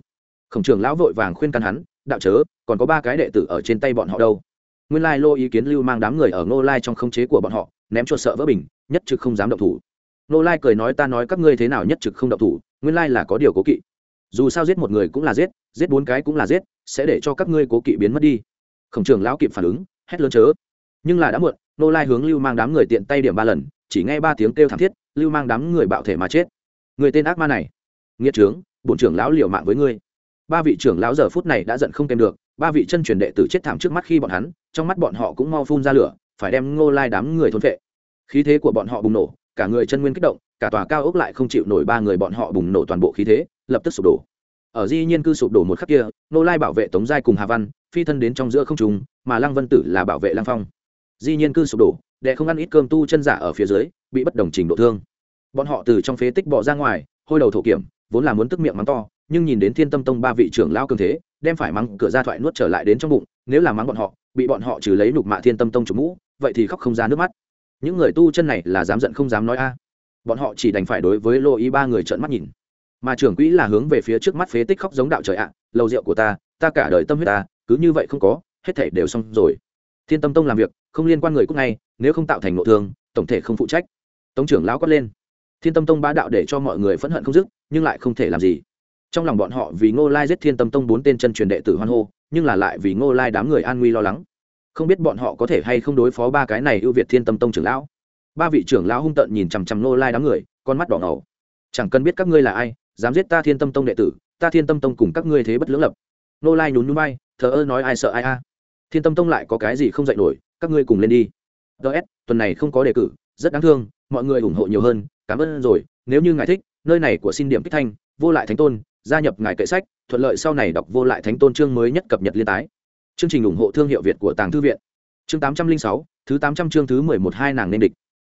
Khổng trưởng lão vội vàng khuyên can hắn, đạo chớ, còn có ba cái đệ tử ở trên tay bọn họ đâu nguyên lai lô ý kiến lưu mang đám người ở ngô lai trong khống chế của bọn họ, ném chuột sợ vỡ bình, nhất trực không dám động thủ. Ngô lai cười nói, ta nói các ngươi thế nào nhất trực không động thủ, nguyên lai là có điều cố kỵ. Dù sao giết một người cũng là giết giết bốn cái cũng là giết, sẽ để cho các ngươi cố kỵ biến mất đi. Khổng trưởng lão kịp phản ứng, hét lớn chớ. Nhưng là đã muộn nô lai hướng lưu mang đám người tiện tay điểm ba lần, chỉ nghe ba tiếng kêu thảm thiết, lưu mang đám người bạo thể mà chết. Người tên ác ma này nghĩa trướng, bổn trưởng lão liều mạng với ngươi. Ba vị trưởng lão giờ phút này đã giận không kèm được ba vị chân truyền đệ tử chết thảm trước mắt khi bọn hắn, trong mắt bọn họ cũng mau phun ra lửa, phải đem ngô lai đám người thôn vệ khí thế của bọn họ bùng nổ, cả người chân nguyên kích động, cả tòa cao ốc lại không chịu nổi ba người bọn họ bùng nổ toàn bộ khí thế, lập tức sụp đổ. Ở di nhiên cư sụp đổ một khắc kia, Ngô lai bảo vệ tống giai cùng hà văn, phi thân đến trong giữa không trùng mà lăng vân tử là bảo vệ lăng phong. Di nhiên cư sụp đổ, đệ không ăn ít cơm tu chân giả ở phía dưới, bị bất đồng trình độ thương. Bọn họ từ trong phế tích bỏ ra ngoài, hôi đầu thổ kiểm, vốn là muốn tức miệng mắng to, nhưng nhìn đến thiên tâm tông ba vị trưởng lao cường thế đem phải mắng cửa ra thoại nuốt trở lại đến trong bụng, nếu là mắng bọn họ, bị bọn họ trừ lấy nục mạ thiên tâm tông chủ mũ, vậy thì khóc không ra nước mắt. Những người tu chân này là dám giận không dám nói a. Bọn họ chỉ đành phải đối với lô ý ba người trợn mắt nhìn. Mà trưởng quỹ là hướng về phía trước mắt phế tích khóc giống đạo trời ạ, lầu rượu của ta ta cả đời tâm huyết ta, cứ như vậy không có, hết thể đều xong rồi. Thiên tâm tông làm việc, không liên quan người cúc ngay, nếu không tạo thành nội thương, tổng thể không phụ trách. Tống trưởng lão quát lên. Thiên tâm tông bá đạo để cho mọi người phẫn hận không dứt, nhưng lại không thể làm gì trong lòng bọn họ vì ngô lai giết thiên tâm tông bốn tên chân truyền đệ tử hoan hô, nhưng là lại vì ngô lai đám người an nguy lo lắng. Không biết bọn họ có thể hay không đối phó ba cái này ưu việt thiên tâm tông trưởng lão. Ba vị trưởng lão hung tợn nhìn chằm chằm ngô lai đám người, con mắt đỏ ngầu. Chẳng cần biết các ngươi là ai, dám giết ta thiên tâm tông đệ tử, ta thiên tâm tông cùng các ngươi thế bất lưỡng lập. Ngô lai nhún núi bay thờ ơ nói ai sợ ai a. Thiên tâm tông lại có cái gì không dạy nổi, các ngươi cùng lên đi. Ts tuần này không có đề cử, rất đáng thương, mọi người ủng hộ nhiều hơn, cảm ơn rồi, nếu như ngài thích, nơi này của xin điểm kích thanh, vô lại thánh tôn gia nhập ngài kệ sách, thuận lợi sau này đọc vô lại thánh tôn chương mới nhất cập nhật liên tái. Chương trình ủng hộ thương hiệu việt của tàng thư viện. Chương tám trăm linh sáu, thứ tám trăm chương thứ mười một hai nàng nên địch.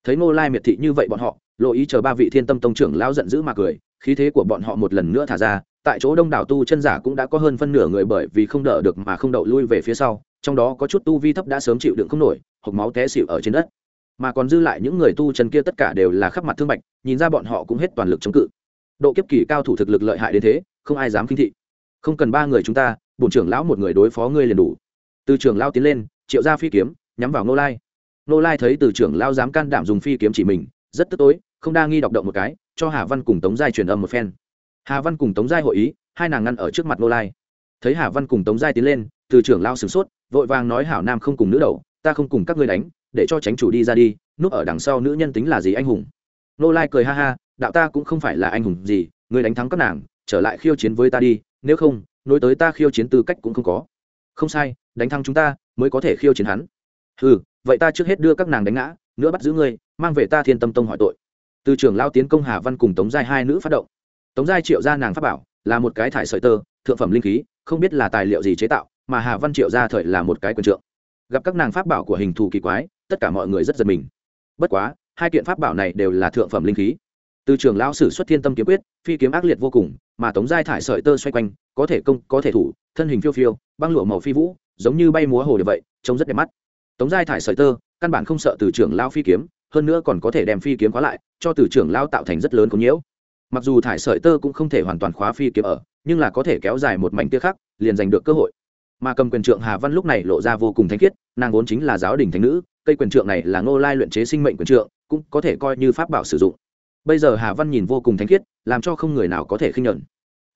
Thấy ngô lai miệt thị như vậy bọn họ, lộ ý chờ ba vị thiên tâm tông trưởng lão giận dữ mà cười, khí thế của bọn họ một lần nữa thả ra, tại chỗ đông đảo tu chân giả cũng đã có hơn phân nửa người bởi vì không đỡ được mà không đậu lui về phía sau, trong đó có chút tu vi thấp đã sớm chịu đựng không nổi, hộc máu té xịu ở trên đất. Mà còn dư lại những người tu chân kia tất cả đều là khắp mặt thương bạch, nhìn ra bọn họ cũng hết toàn lực chống cự độ kiếp kỳ cao thủ thực lực lợi hại đến thế, không ai dám khinh thị. Không cần ba người chúng ta, bổn trưởng lão một người đối phó ngươi liền đủ. Từ trưởng lão tiến lên, triệu ra phi kiếm, nhắm vào nô lai. Nô lai thấy từ trưởng lão dám can đảm dùng phi kiếm chỉ mình, rất tức tối, không đa nghi đọc động một cái, cho hà văn cùng tống giai truyền âm một phen. Hà văn cùng tống giai hội ý, hai nàng ngăn ở trước mặt nô lai. Thấy hà văn cùng tống giai tiến lên, từ trưởng lao sửng sốt, vội vàng nói hảo nam không cùng nữ đầu, ta không cùng các ngươi đánh, để cho tránh chủ đi ra đi, núp ở đằng sau nữ nhân tính là gì anh hùng. Nô lai cười ha ha đạo ta cũng không phải là anh hùng gì người đánh thắng các nàng, trở lại khiêu chiến với ta đi, nếu không, nối tới ta khiêu chiến tư cách cũng không có. Không sai, đánh thắng chúng ta mới có thể khiêu chiến hắn. Ừ vậy ta trước hết đưa các nàng đánh ngã, nữa bắt giữ ngươi, mang về ta thiên tâm tông hỏi tội. Từ trưởng lao tiến công hà văn cùng tống giai hai nữ phát động. Tống giai triệu ra nàng pháp bảo, là một cái thải sợi tơ, thượng phẩm linh khí, không biết là tài liệu gì chế tạo, mà hà văn triệu ra thời là một cái quyền trượng. Gặp các nàng pháp bảo của hình thù kỳ quái, tất cả mọi người rất giật mình. Bất quá, hai kiện pháp bảo này đều là thượng phẩm linh khí từ trường lão sử xuất thiên tâm kiếm quyết, phi kiếm ác liệt vô cùng, mà tống giai thải sợi tơ xoay quanh, có thể công, có thể thủ, thân hình phiêu phiêu, băng lụa màu phi vũ, giống như bay múa hồ như vậy, trông rất đẹp mắt. Tống giai thải sợi tơ, căn bản không sợ từ trường lão phi kiếm, hơn nữa còn có thể đem phi kiếm khóa lại, cho từ trường lão tạo thành rất lớn có nhiễu. Mặc dù thải sợi tơ cũng không thể hoàn toàn khóa phi kiếm ở, nhưng là có thể kéo dài một mảnh tia khác liền giành được cơ hội. Mà cầm quyền trượng hà văn lúc này lộ ra vô cùng thanh khiết, nàng vốn chính là giáo đình thánh nữ, cây quyền trượng này là ngô lai luyện chế sinh mệnh quyền trượng, cũng có thể coi như pháp bảo sử dụng bây giờ hà văn nhìn vô cùng thanh khiết, làm cho không người nào có thể khinh nhuận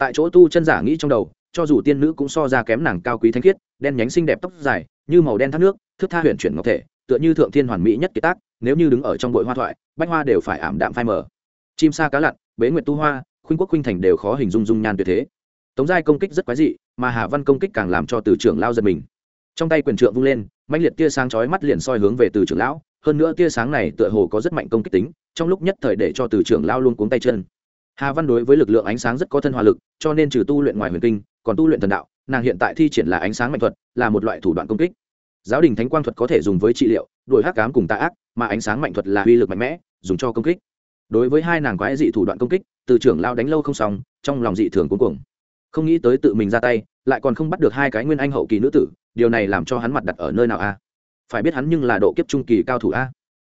tại chỗ tu chân giả nghĩ trong đầu, cho dù tiên nữ cũng so ra kém nàng cao quý thanh khiết, đen nhánh xinh đẹp tóc dài, như màu đen thác nước thức tha huyền chuyển ngọc thể, tựa như thượng thiên hoàn mỹ nhất kiệt tác, nếu như đứng ở trong bụi hoa thoại, bách hoa đều phải ảm đạm phai mờ. Chim sa cá lặn, bế nguyệt tu hoa, khuynh quốc khuynh thành đều khó hình dung dung nhan tuyệt thế. Tống giai công kích rất quái dị, mà hà văn công kích càng làm cho từ trưởng lao giật mình. Trong tay quyền trượng vung lên mạnh liệt tia sáng chói mắt liền soi hướng về từ trưởng lão hơn nữa tia sáng này tựa hồ có rất mạnh công kích tính, trong lúc nhất thời để cho từ trưởng lao luôn cuống tay chân. Hà văn đối với lực lượng ánh sáng rất có thân hòa lực, cho nên trừ tu luyện ngoài huyền kinh, còn tu luyện thần đạo, nàng hiện tại thi triển là ánh sáng mạnh thuật, là một loại thủ đoạn công kích. Giáo đình thánh quang thuật có thể dùng với trị liệu, đuổi hắc cám cùng tạ ác, mà ánh sáng mạnh thuật là uy lực mạnh mẽ, dùng cho công kích. Đối với hai nàng quái dị thủ đoạn công kích, từ trưởng lao đánh lâu không xong, trong lòng dị thường cuối cùng không nghĩ tới tự mình ra tay, lại còn không bắt được hai cái nguyên anh hậu kỳ nữ tử, điều này làm cho hắn mặt đặt ở nơi nào a? Phải biết hắn nhưng là độ kiếp trung kỳ cao thủ a.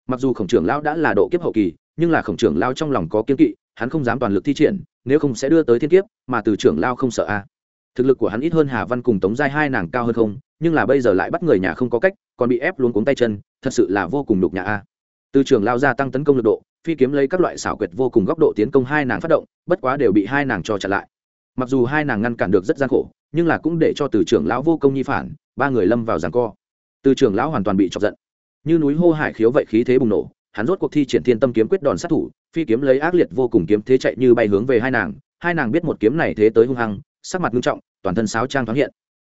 Mặc dù khổng trưởng lão đã là độ kiếp hậu kỳ, nhưng là khổng trưởng lão trong lòng có kiên kỵ, hắn không dám toàn lực thi triển, nếu không sẽ đưa tới thiên kiếp, mà từ trưởng lao không sợ a. Thực lực của hắn ít hơn hà văn cùng tống giai hai nàng cao hơn không, nhưng là bây giờ lại bắt người nhà không có cách, còn bị ép luôn cuống tay chân, thật sự là vô cùng đục nhà a. Từ trưởng lao gia tăng tấn công lực độ, phi kiếm lấy các loại xảo quyệt vô cùng góc độ tiến công hai nàng phát động, bất quá đều bị hai nàng cho chặn lại. Mặc dù hai nàng ngăn cản được rất gian khổ, nhưng là cũng để cho từ trưởng lão vô công nhi phản, ba người lâm vào giằng co từ trưởng lão hoàn toàn bị chọc giận. Như núi hô hải khiếu vậy khí thế bùng nổ, hắn rốt cuộc thi triển thiên tâm kiếm quyết đòn sát thủ, phi kiếm lấy ác liệt vô cùng kiếm thế chạy như bay hướng về hai nàng hai nàng biết một kiếm này thế tới hung hăng, sắc mặt nghiêm trọng, toàn thân sáo trang thoáng hiện.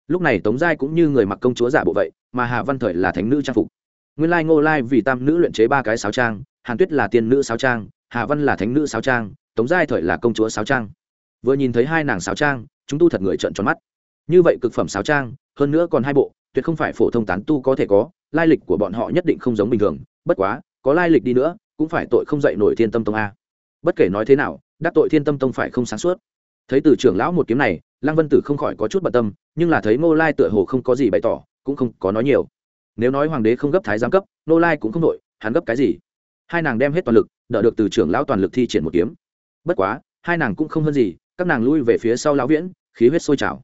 Lúc này tống giai cũng như người mặc công chúa giả bộ vậy, mà hà văn thời là thánh nữ trang phục. Nguyên lai ngô lai vì tam nữ luyện chế ba cái sáo trang, hàn tuyết là tiên nữ sáo trang, hà văn là thánh nữ sáo trang, tống giai thời là công chúa sáo trang. Vừa nhìn thấy hai nàng sáo trang, chúng tu thật người trợn tròn mắt. Như vậy cực phẩm sáo trang, hơn nữa còn hai bộ tuyệt không phải phổ thông tán tu có thể có, lai lịch của bọn họ nhất định không giống bình thường, bất quá, có lai lịch đi nữa, cũng phải tội không dạy nổi thiên tâm tông a. Bất kể nói thế nào, đắc tội thiên tâm tông phải không sáng suốt. Thấy từ trưởng lão một kiếm này, lăng vân tử không khỏi có chút bận tâm, nhưng là thấy ngô lai tựa hồ không có gì bày tỏ, cũng không có nói nhiều. Nếu nói hoàng đế không gấp thái giám cấp, ngô lai cũng không đội, hắn gấp cái gì? Hai nàng đem hết toàn lực, đỡ được từ trưởng lão toàn lực thi triển một kiếm. Bất quá, hai nàng cũng không hơn gì, các nàng lui về phía sau lão viễn, khí huyết sôi trào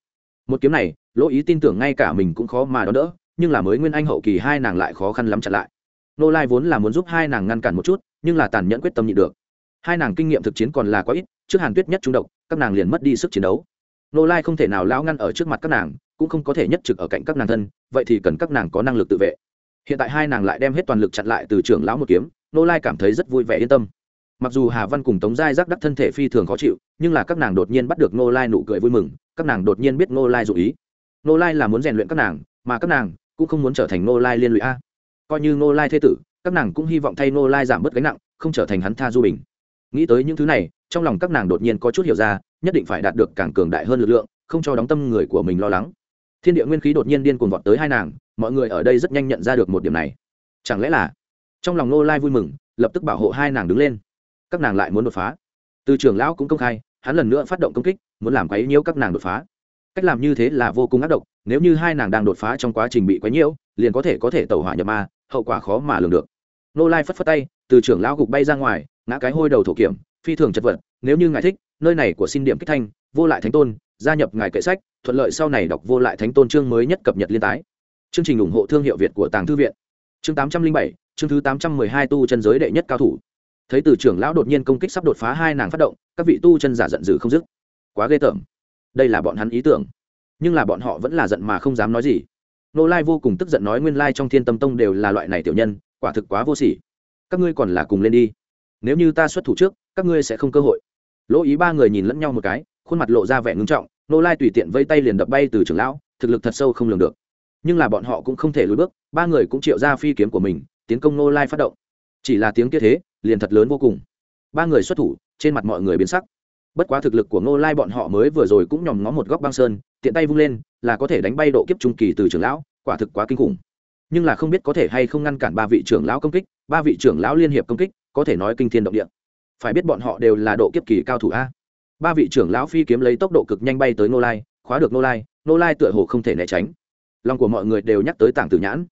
một kiếm này, lỗ ý tin tưởng ngay cả mình cũng khó mà đón đỡ, nhưng là mới nguyên anh hậu kỳ hai nàng lại khó khăn lắm chặn lại. Nô lai vốn là muốn giúp hai nàng ngăn cản một chút, nhưng là tàn nhẫn quyết tâm nhịn được. Hai nàng kinh nghiệm thực chiến còn là quá ít, trước hàn tuyết nhất trung độc, các nàng liền mất đi sức chiến đấu. Nô lai không thể nào lao ngăn ở trước mặt các nàng, cũng không có thể nhất trực ở cạnh các nàng thân, vậy thì cần các nàng có năng lực tự vệ. Hiện tại hai nàng lại đem hết toàn lực chặn lại từ trưởng lão một kiếm, nô lai cảm thấy rất vui vẻ yên tâm mặc dù hà văn cùng tống giai giác đắc thân thể phi thường khó chịu, nhưng là các nàng đột nhiên bắt được nô lai nụ cười vui mừng, các nàng đột nhiên biết nô lai dụ ý. Nô lai là muốn rèn luyện các nàng, mà các nàng cũng không muốn trở thành nô lai liên lụy a. Coi như nô lai thế tử, các nàng cũng hy vọng thay nô lai giảm bớt gánh nặng, không trở thành hắn tha du bình. Nghĩ tới những thứ này, trong lòng các nàng đột nhiên có chút hiểu ra, nhất định phải đạt được càng cường đại hơn lực lượng, không cho đóng tâm người của mình lo lắng. Thiên địa nguyên khí đột nhiên điên cuồng vọt tới hai nàng, mọi người ở đây rất nhanh nhận ra được một điểm này. Chẳng lẽ là trong lòng nô lai vui mừng, lập tức bảo hộ hai nàng đứng lên các nàng lại muốn đột phá. Từ trưởng lão cũng công khai, hắn lần nữa phát động công kích, muốn làm quấy nhiễu các nàng đột phá. Cách làm như thế là vô cùng ác độc, nếu như hai nàng đang đột phá trong quá trình bị quấy nhiễu, liền có thể có thể tẩu hỏa nhập ma, hậu quả khó mà lường được. Nô lai phất phất tay, từ trưởng lão gục bay ra ngoài, ngã cái hôi đầu thổ kiểm, phi thường chật vật, nếu như ngài thích, nơi này của xin điểm kích thanh, vô lại thánh tôn, gia nhập ngài kệ sách, thuận lợi sau này đọc vô lại thánh tôn chương mới nhất cập nhật liên tái. Chương trình ủng hộ thương hiệu việt của tàng thư viện. Chương tám trăm linh bảy, chương thứ tám trăm mười hai tu chân giới đệ nhất cao thủ thấy từ trưởng lão đột nhiên công kích sắp đột phá hai nàng phát động, các vị tu chân giả giận dữ không dứt. Quá ghê tởm. Đây là bọn hắn ý tưởng. Nhưng là bọn họ vẫn là giận mà không dám nói gì. Nô lai vô cùng tức giận nói nguyên lai trong thiên tâm tông đều là loại này tiểu nhân, quả thực quá vô sỉ. Các ngươi còn là cùng lên đi. Nếu như ta xuất thủ trước, các ngươi sẽ không cơ hội. Lỗ ý ba người nhìn lẫn nhau một cái, khuôn mặt lộ ra vẻ ngưng trọng, nô lai tùy tiện vây tay liền đập bay từ trưởng lão, thực lực thật sâu không lường được. Nhưng là bọn họ cũng không thể lùi bước, ba người cũng triệu ra phi kiếm của mình, tiến công nô lai phát động. Chỉ là tiếng kia thế liền thật lớn vô cùng. Ba người xuất thủ, trên mặt mọi người biến sắc. Bất quá thực lực của ngô lai bọn họ mới vừa rồi cũng nhòm ngó một góc băng sơn, tiện tay vung lên, là có thể đánh bay độ kiếp trung kỳ từ trưởng lão, quả thực quá kinh khủng. Nhưng là không biết có thể hay không ngăn cản ba vị trưởng lão công kích, ba vị trưởng lão liên hiệp công kích, có thể nói kinh thiên động địa. Phải biết bọn họ đều là độ kiếp kỳ cao thủ a. Ba vị trưởng lão phi kiếm lấy tốc độ cực nhanh bay tới nô lai, khóa được nô lai nô lai tựa hồ không thể né tránh. Lòng của mọi người đều nhắc tới tảng tử nhãn.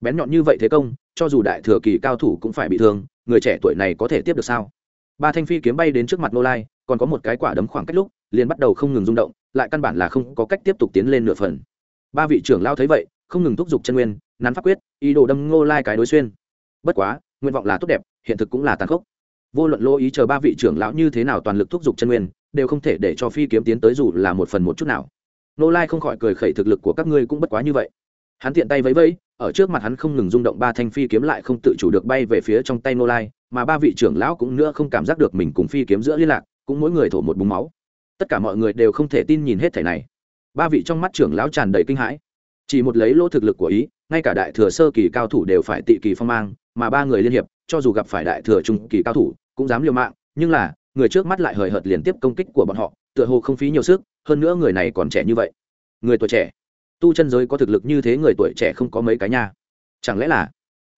Bén nhọn như vậy thế công cho dù đại thừa kỳ cao thủ cũng phải bị thương, người trẻ tuổi này có thể tiếp được sao? Ba thanh phi kiếm bay đến trước mặt nô lai, còn có một cái quả đấm khoảng cách lúc, liền bắt đầu không ngừng rung động, lại căn bản là không có cách tiếp tục tiến lên nửa phần. Ba vị trưởng lao thấy vậy, không ngừng thúc giục chân nguyên, nắn pháp quyết, ý đồ đâm ngô lai cái đối xuyên. Bất quá, nguyện vọng là tốt đẹp, hiện thực cũng là tàn khốc. Vô luận lô ý chờ ba vị trưởng lão như thế nào toàn lực thúc giục chân nguyên, đều không thể để cho phi kiếm tiến tới dù là một phần một chút nào. Nô lai không khỏi cười khẩy thực lực của các ngươi cũng bất quá như vậy. Hắn tiện tay vẫy vẫy ở trước mặt hắn không ngừng rung động ba thanh phi kiếm lại không tự chủ được bay về phía trong tay nô lai, mà ba vị trưởng lão cũng nữa không cảm giác được mình cùng phi kiếm giữa liên lạc, cũng mỗi người thổ một búng máu. Tất cả mọi người đều không thể tin nhìn hết thẻ này. Ba vị trong mắt trưởng lão tràn đầy kinh hãi. Chỉ một lấy lỗ thực lực của ý, ngay cả đại thừa sơ kỳ cao thủ đều phải tị kỳ phong mang, mà ba người liên hiệp, cho dù gặp phải đại thừa trung kỳ cao thủ, cũng dám liều mạng, nhưng là, người trước mắt lại hời hợt liên tiếp công kích của bọn họ, tựa hồ không phí nhiều sức, hơn nữa người này còn trẻ như vậy. Người tuổi trẻ tu chân giới có thực lực như thế người tuổi trẻ không có mấy cái nha. Chẳng lẽ là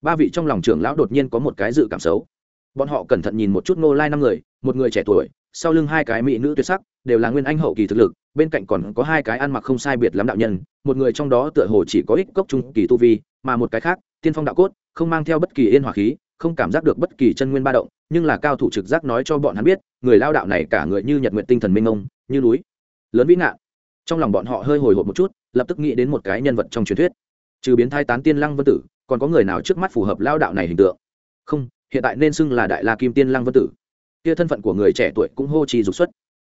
ba vị trong lòng trưởng lão đột nhiên có một cái dự cảm xấu? Bọn họ cẩn thận nhìn một chút nô lai năm người, một người trẻ tuổi, sau lưng hai cái mỹ nữ tuyệt sắc, đều là nguyên anh hậu kỳ thực lực, bên cạnh còn có hai cái ăn mặc không sai biệt lắm đạo nhân, một người trong đó tựa hồ chỉ có ích cốc trung kỳ tu vi, mà một cái khác, tiên phong đạo cốt, không mang theo bất kỳ yên hỏa khí, không cảm giác được bất kỳ chân nguyên ba động, nhưng là cao thủ trực giác nói cho bọn hắn biết, người lao đạo này cả người như nhật nguyện tinh thần minh ông, như núi, lớn vĩ ngạn. Trong lòng bọn họ hơi hồi hộp một chút lập tức nghĩ đến một cái nhân vật trong truyền thuyết. Trừ biến thai tán tiên lăng vân tử, còn có người nào trước mắt phù hợp lao đạo này hình tượng? Không, hiện tại nên xưng là đại la kim tiên lăng vân tử. Kia thân phận của người trẻ tuổi cũng hô trì dục xuất.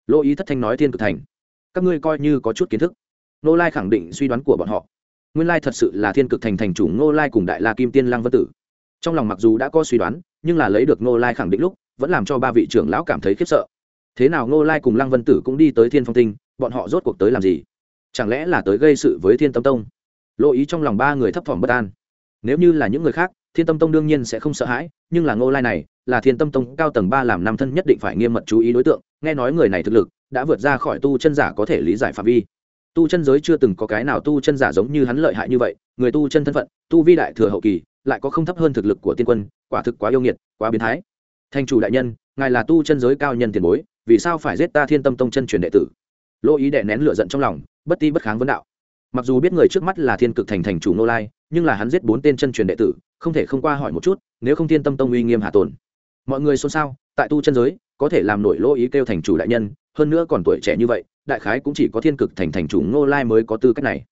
Lỗ ý thất thanh nói thiên cực thành. Các ngươi coi như có chút kiến thức. Nô lai khẳng định suy đoán của bọn họ. Nguyên lai thật sự là thiên cực thành thành chủ nô lai cùng đại la kim tiên lăng vân tử. Trong lòng mặc dù đã có suy đoán, nhưng là lấy được nô lai khẳng định lúc, vẫn làm cho ba vị trưởng lão cảm thấy khiếp sợ. Thế nào nô lai cùng lăng vân tử cũng đi tới thiên phong tinh, bọn họ rốt cuộc tới làm gì? Chẳng lẽ là tới gây sự với thiên tâm tông? Lộ ý trong lòng ba người thấp thỏm bất an. Nếu như là những người khác, thiên tâm tông đương nhiên sẽ không sợ hãi, nhưng là ngô lai này, là thiên tâm tông cao tầng ba làm năm thân nhất định phải nghiêm mật chú ý đối tượng, nghe nói người này thực lực đã vượt ra khỏi tu chân giả có thể lý giải phạm vi. Tu chân giới chưa từng có cái nào tu chân giả giống như hắn lợi hại như vậy, người tu chân thân phận, tu vi đại thừa hậu kỳ, lại có không thấp hơn thực lực của tiên quân, quả thực quá yêu nghiệt, quá biến thái. Thành chủ đại nhân, ngài là tu chân giới cao nhân tiền bối, vì sao phải giết ta thiên tâm tông chân truyền đệ tử? Lỗ ý đè nén lửa giận trong lòng, bất ti bất kháng vấn đạo. Mặc dù biết người trước mắt là thiên cực thành thành chủ nô lai, nhưng là hắn giết bốn tên chân truyền đệ tử, không thể không qua hỏi một chút, nếu không thiên tâm tông uy nghiêm hạ tồn. Mọi người xôn xao, tại tu chân giới, có thể làm nổi lỗ ý kêu thành chủ đại nhân, hơn nữa còn tuổi trẻ như vậy, đại khái cũng chỉ có thiên cực thành thành chủ ngô lai mới có tư cách này.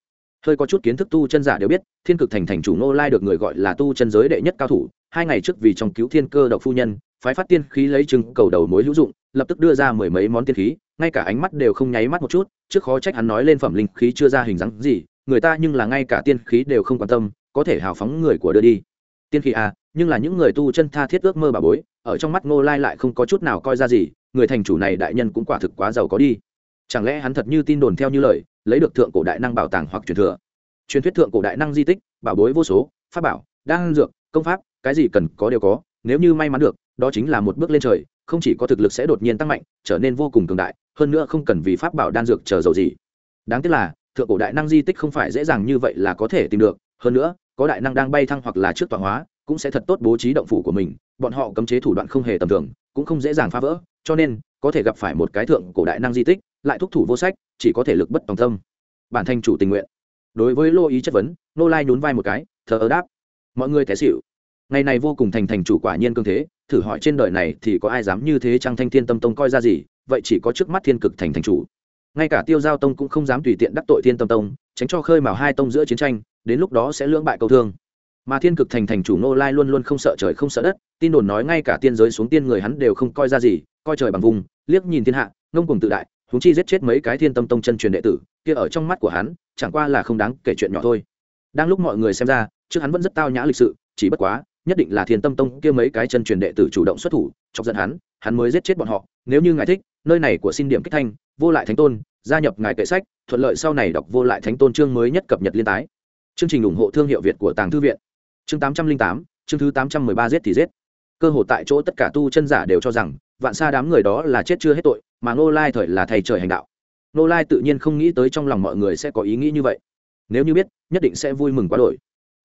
Hơi có chút kiến thức tu chân giả đều biết, thiên cực thành thành chủ ngô lai được người gọi là tu chân giới đệ nhất cao thủ, hai ngày trước vì trong cứu thiên cơ độc phu nhân, phái phát tiên khí lấy chứng cầu đầu mối hữu dụng, lập tức đưa ra mười mấy món tiên khí ngay cả ánh mắt đều không nháy mắt một chút, trước khó trách hắn nói lên phẩm linh khí chưa ra hình dáng gì, người ta nhưng là ngay cả tiên khí đều không quan tâm, có thể hào phóng người của đưa đi. Tiên khí à nhưng là những người tu chân tha thiết ước mơ bà bối, ở trong mắt ngô lai lại không có chút nào coi ra gì, người thành chủ này đại nhân cũng quả thực quá giàu có đi. Chẳng lẽ hắn thật như tin đồn theo như lời, lấy được thượng cổ đại năng bảo tàng hoặc truyền thừa? Truyền thuyết thượng cổ đại năng di tích, bảo bối vô số, pháp bảo, đan dược, công pháp, cái gì cần có đều có, nếu như may mắn được đó chính là một bước lên trời, không chỉ có thực lực sẽ đột nhiên tăng mạnh, trở nên vô cùng cường đại, hơn nữa không cần vì pháp bảo đan dược chờ dầu gì. Đáng tiếc là, thượng cổ đại năng di tích không phải dễ dàng như vậy là có thể tìm được, hơn nữa, có đại năng đang bay thăng hoặc là trước tọa hóa, cũng sẽ thật tốt bố trí động phủ của mình, bọn họ cấm chế thủ đoạn không hề tầm thường, cũng không dễ dàng phá vỡ, cho nên, có thể gặp phải một cái thượng cổ đại năng di tích, lại thúc thủ vô sách, chỉ có thể lực bất tòng tâm. Bản thanh chủ tình nguyện. Đối với lô ý chất vấn, nô lai nhún vai một cái, thờ ơ đáp. Mọi người té xịu ngày này vô cùng thành thành chủ quả nhiên cương thế, thử hỏi trên đời này thì có ai dám như thế trang thanh thiên tâm tông coi ra gì, vậy chỉ có trước mắt thiên cực thành thành chủ. Ngay cả tiêu giao tông cũng không dám tùy tiện đắc tội thiên tâm tông, tránh cho khơi mào hai tông giữa chiến tranh, đến lúc đó sẽ lưỡng bại câu thương. Mà thiên cực thành thành chủ nô lai luôn luôn không sợ trời không sợ đất, tin đồn nói ngay cả tiên giới xuống tiên người hắn đều không coi ra gì, coi trời bằng vùng, liếc nhìn thiên hạ, ngông cùng tự đại húng chi giết chết mấy cái thiên tâm tông chân truyền đệ tử, kia ở trong mắt của hắn, chẳng qua là không đáng kể chuyện nhỏ thôi. Đang lúc mọi người xem ra, trước hắn vẫn rất tao nhã lịch sự, chỉ bất quá nhất định là thiên tâm tông kia mấy cái chân truyền đệ tử chủ động xuất thủ, chọc giận hắn hắn mới giết chết bọn họ. Nếu như ngài thích, nơi này của xin điểm kích thanh, vô lại thánh tôn, gia nhập ngài kệ sách, thuận lợi sau này đọc vô lại thánh tôn chương mới nhất cập nhật liên tái. Chương trình ủng hộ thương hiệu việt của tàng thư viện. Chương tám trăm linh tám, chương thứ tám trăm mười ba giết thì giết. Cơ hội tại chỗ tất cả tu chân giả đều cho rằng, vạn xa đám người đó là chết chưa hết tội, mà ngô lai thời là thầy trời hành đạo. Ngô lai tự nhiên không nghĩ tới trong lòng mọi người sẽ có ý nghĩ như vậy. Nếu như biết, nhất định sẽ vui mừng quá đổi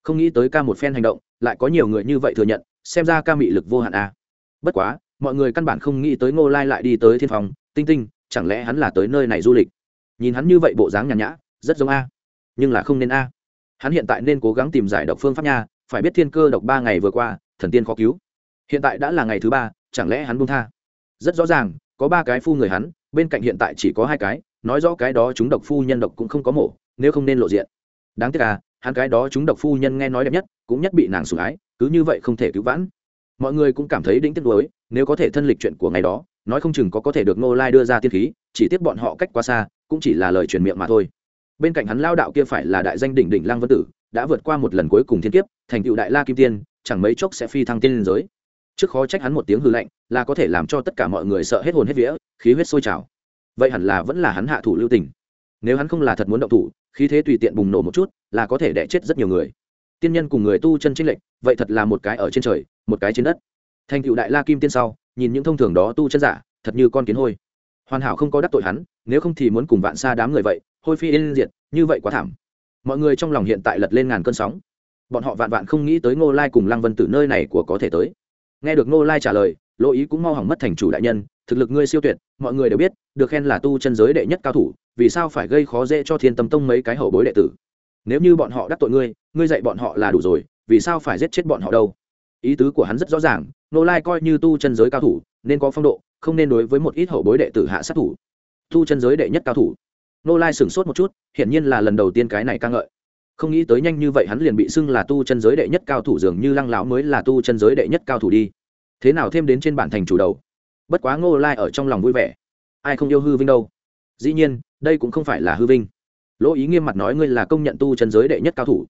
không nghĩ tới ca một phen hành động, lại có nhiều người như vậy thừa nhận, xem ra ca mị lực vô hạn a à. bất quá, mọi người căn bản không nghĩ tới ngô lai lại đi tới thiên phòng. Tinh tinh, chẳng lẽ hắn là tới nơi này du lịch? Nhìn hắn như vậy bộ dáng nhàn nhã, rất giống a. Nhưng là không nên a. Hắn hiện tại nên cố gắng tìm giải độc phương pháp nha, phải biết thiên cơ độc ba ngày vừa qua, thần tiên khó cứu. Hiện tại đã là ngày thứ ba, chẳng lẽ hắn buông tha? Rất rõ ràng, có ba cái phu người hắn, bên cạnh hiện tại chỉ có hai cái, nói rõ cái đó chúng độc phu nhân độc cũng không có mổ, nếu không nên lộ diện. Đáng tiếc à hắn cái đó chúng độc phu nhân nghe nói đẹp nhất, cũng nhất bị nàng sủng ái, cứ như vậy không thể cứu vãn. Mọi người cũng cảm thấy đĩnh tiếc nuối, nếu có thể thân lịch chuyện của ngày đó, nói không chừng có có thể được ngô lai đưa ra tiên khí, chỉ tiếp bọn họ cách quá xa, cũng chỉ là lời truyền miệng mà thôi. Bên cạnh hắn lao đạo kia phải là đại danh đỉnh đỉnh lang vân tử, đã vượt qua một lần cuối cùng thiên kiếp, thành tựu đại la kim tiên, chẳng mấy chốc sẽ phi thăng tiên liên giới. Trước khó trách hắn một tiếng hư lạnh, là có thể làm cho tất cả mọi người sợ hết hồn hết vía, khí huyết sôi trào. Vậy hẳn là vẫn là hắn hạ thủ lưu tình nếu hắn không là thật muốn động thủ, khí thế tùy tiện bùng nổ một chút, là có thể đẻ chết rất nhiều người. Tiên nhân cùng người tu chân chính lệnh vậy thật là một cái ở trên trời, một cái trên đất. Thành cựu đại la kim tiên sau, nhìn những thông thường đó tu chân giả, thật như con kiến hôi. Hoàn hảo không có đắc tội hắn, nếu không thì muốn cùng vạn xa đám người vậy, hôi phi yên diệt, như vậy quá thảm. Mọi người trong lòng hiện tại lật lên ngàn cơn sóng. Bọn họ vạn vạn không nghĩ tới ngô lai cùng lăng vân tử nơi này của có thể tới. Nghe được ngô lai trả lời, lỗ ý cũng mau hỏng mất thành chủ đại nhân thực lực ngươi siêu tuyệt, mọi người đều biết, được khen là tu chân giới đệ nhất cao thủ, vì sao phải gây khó dễ cho thiên tâm tông mấy cái hậu bối đệ tử? Nếu như bọn họ đắc tội ngươi ngươi dạy bọn họ là đủ rồi, vì sao phải giết chết bọn họ đâu? Ý tứ của hắn rất rõ ràng nô lai coi như tu chân giới cao thủ, nên có phong độ, không nên đối với một ít hậu bối đệ tử hạ sát thủ. Tu chân giới đệ nhất cao thủ. Nô lai sửng sốt một chút, hiển nhiên là lần đầu tiên cái này ca ngợi. Không nghĩ tới nhanh như vậy hắn liền bị xưng là tu chân giới đệ nhất cao thủ dường như lăng lão mới là tu chân giới đệ nhất cao thủ đi. Thế nào thêm đến trên bản thành chủ đầu? Bất quá ngô lai ở trong lòng vui vẻ. Ai không yêu hư vinh đâu. Dĩ nhiên, đây cũng không phải là hư vinh. Lỗ ý nghiêm mặt nói ngươi là công nhận tu chân giới đệ nhất cao thủ.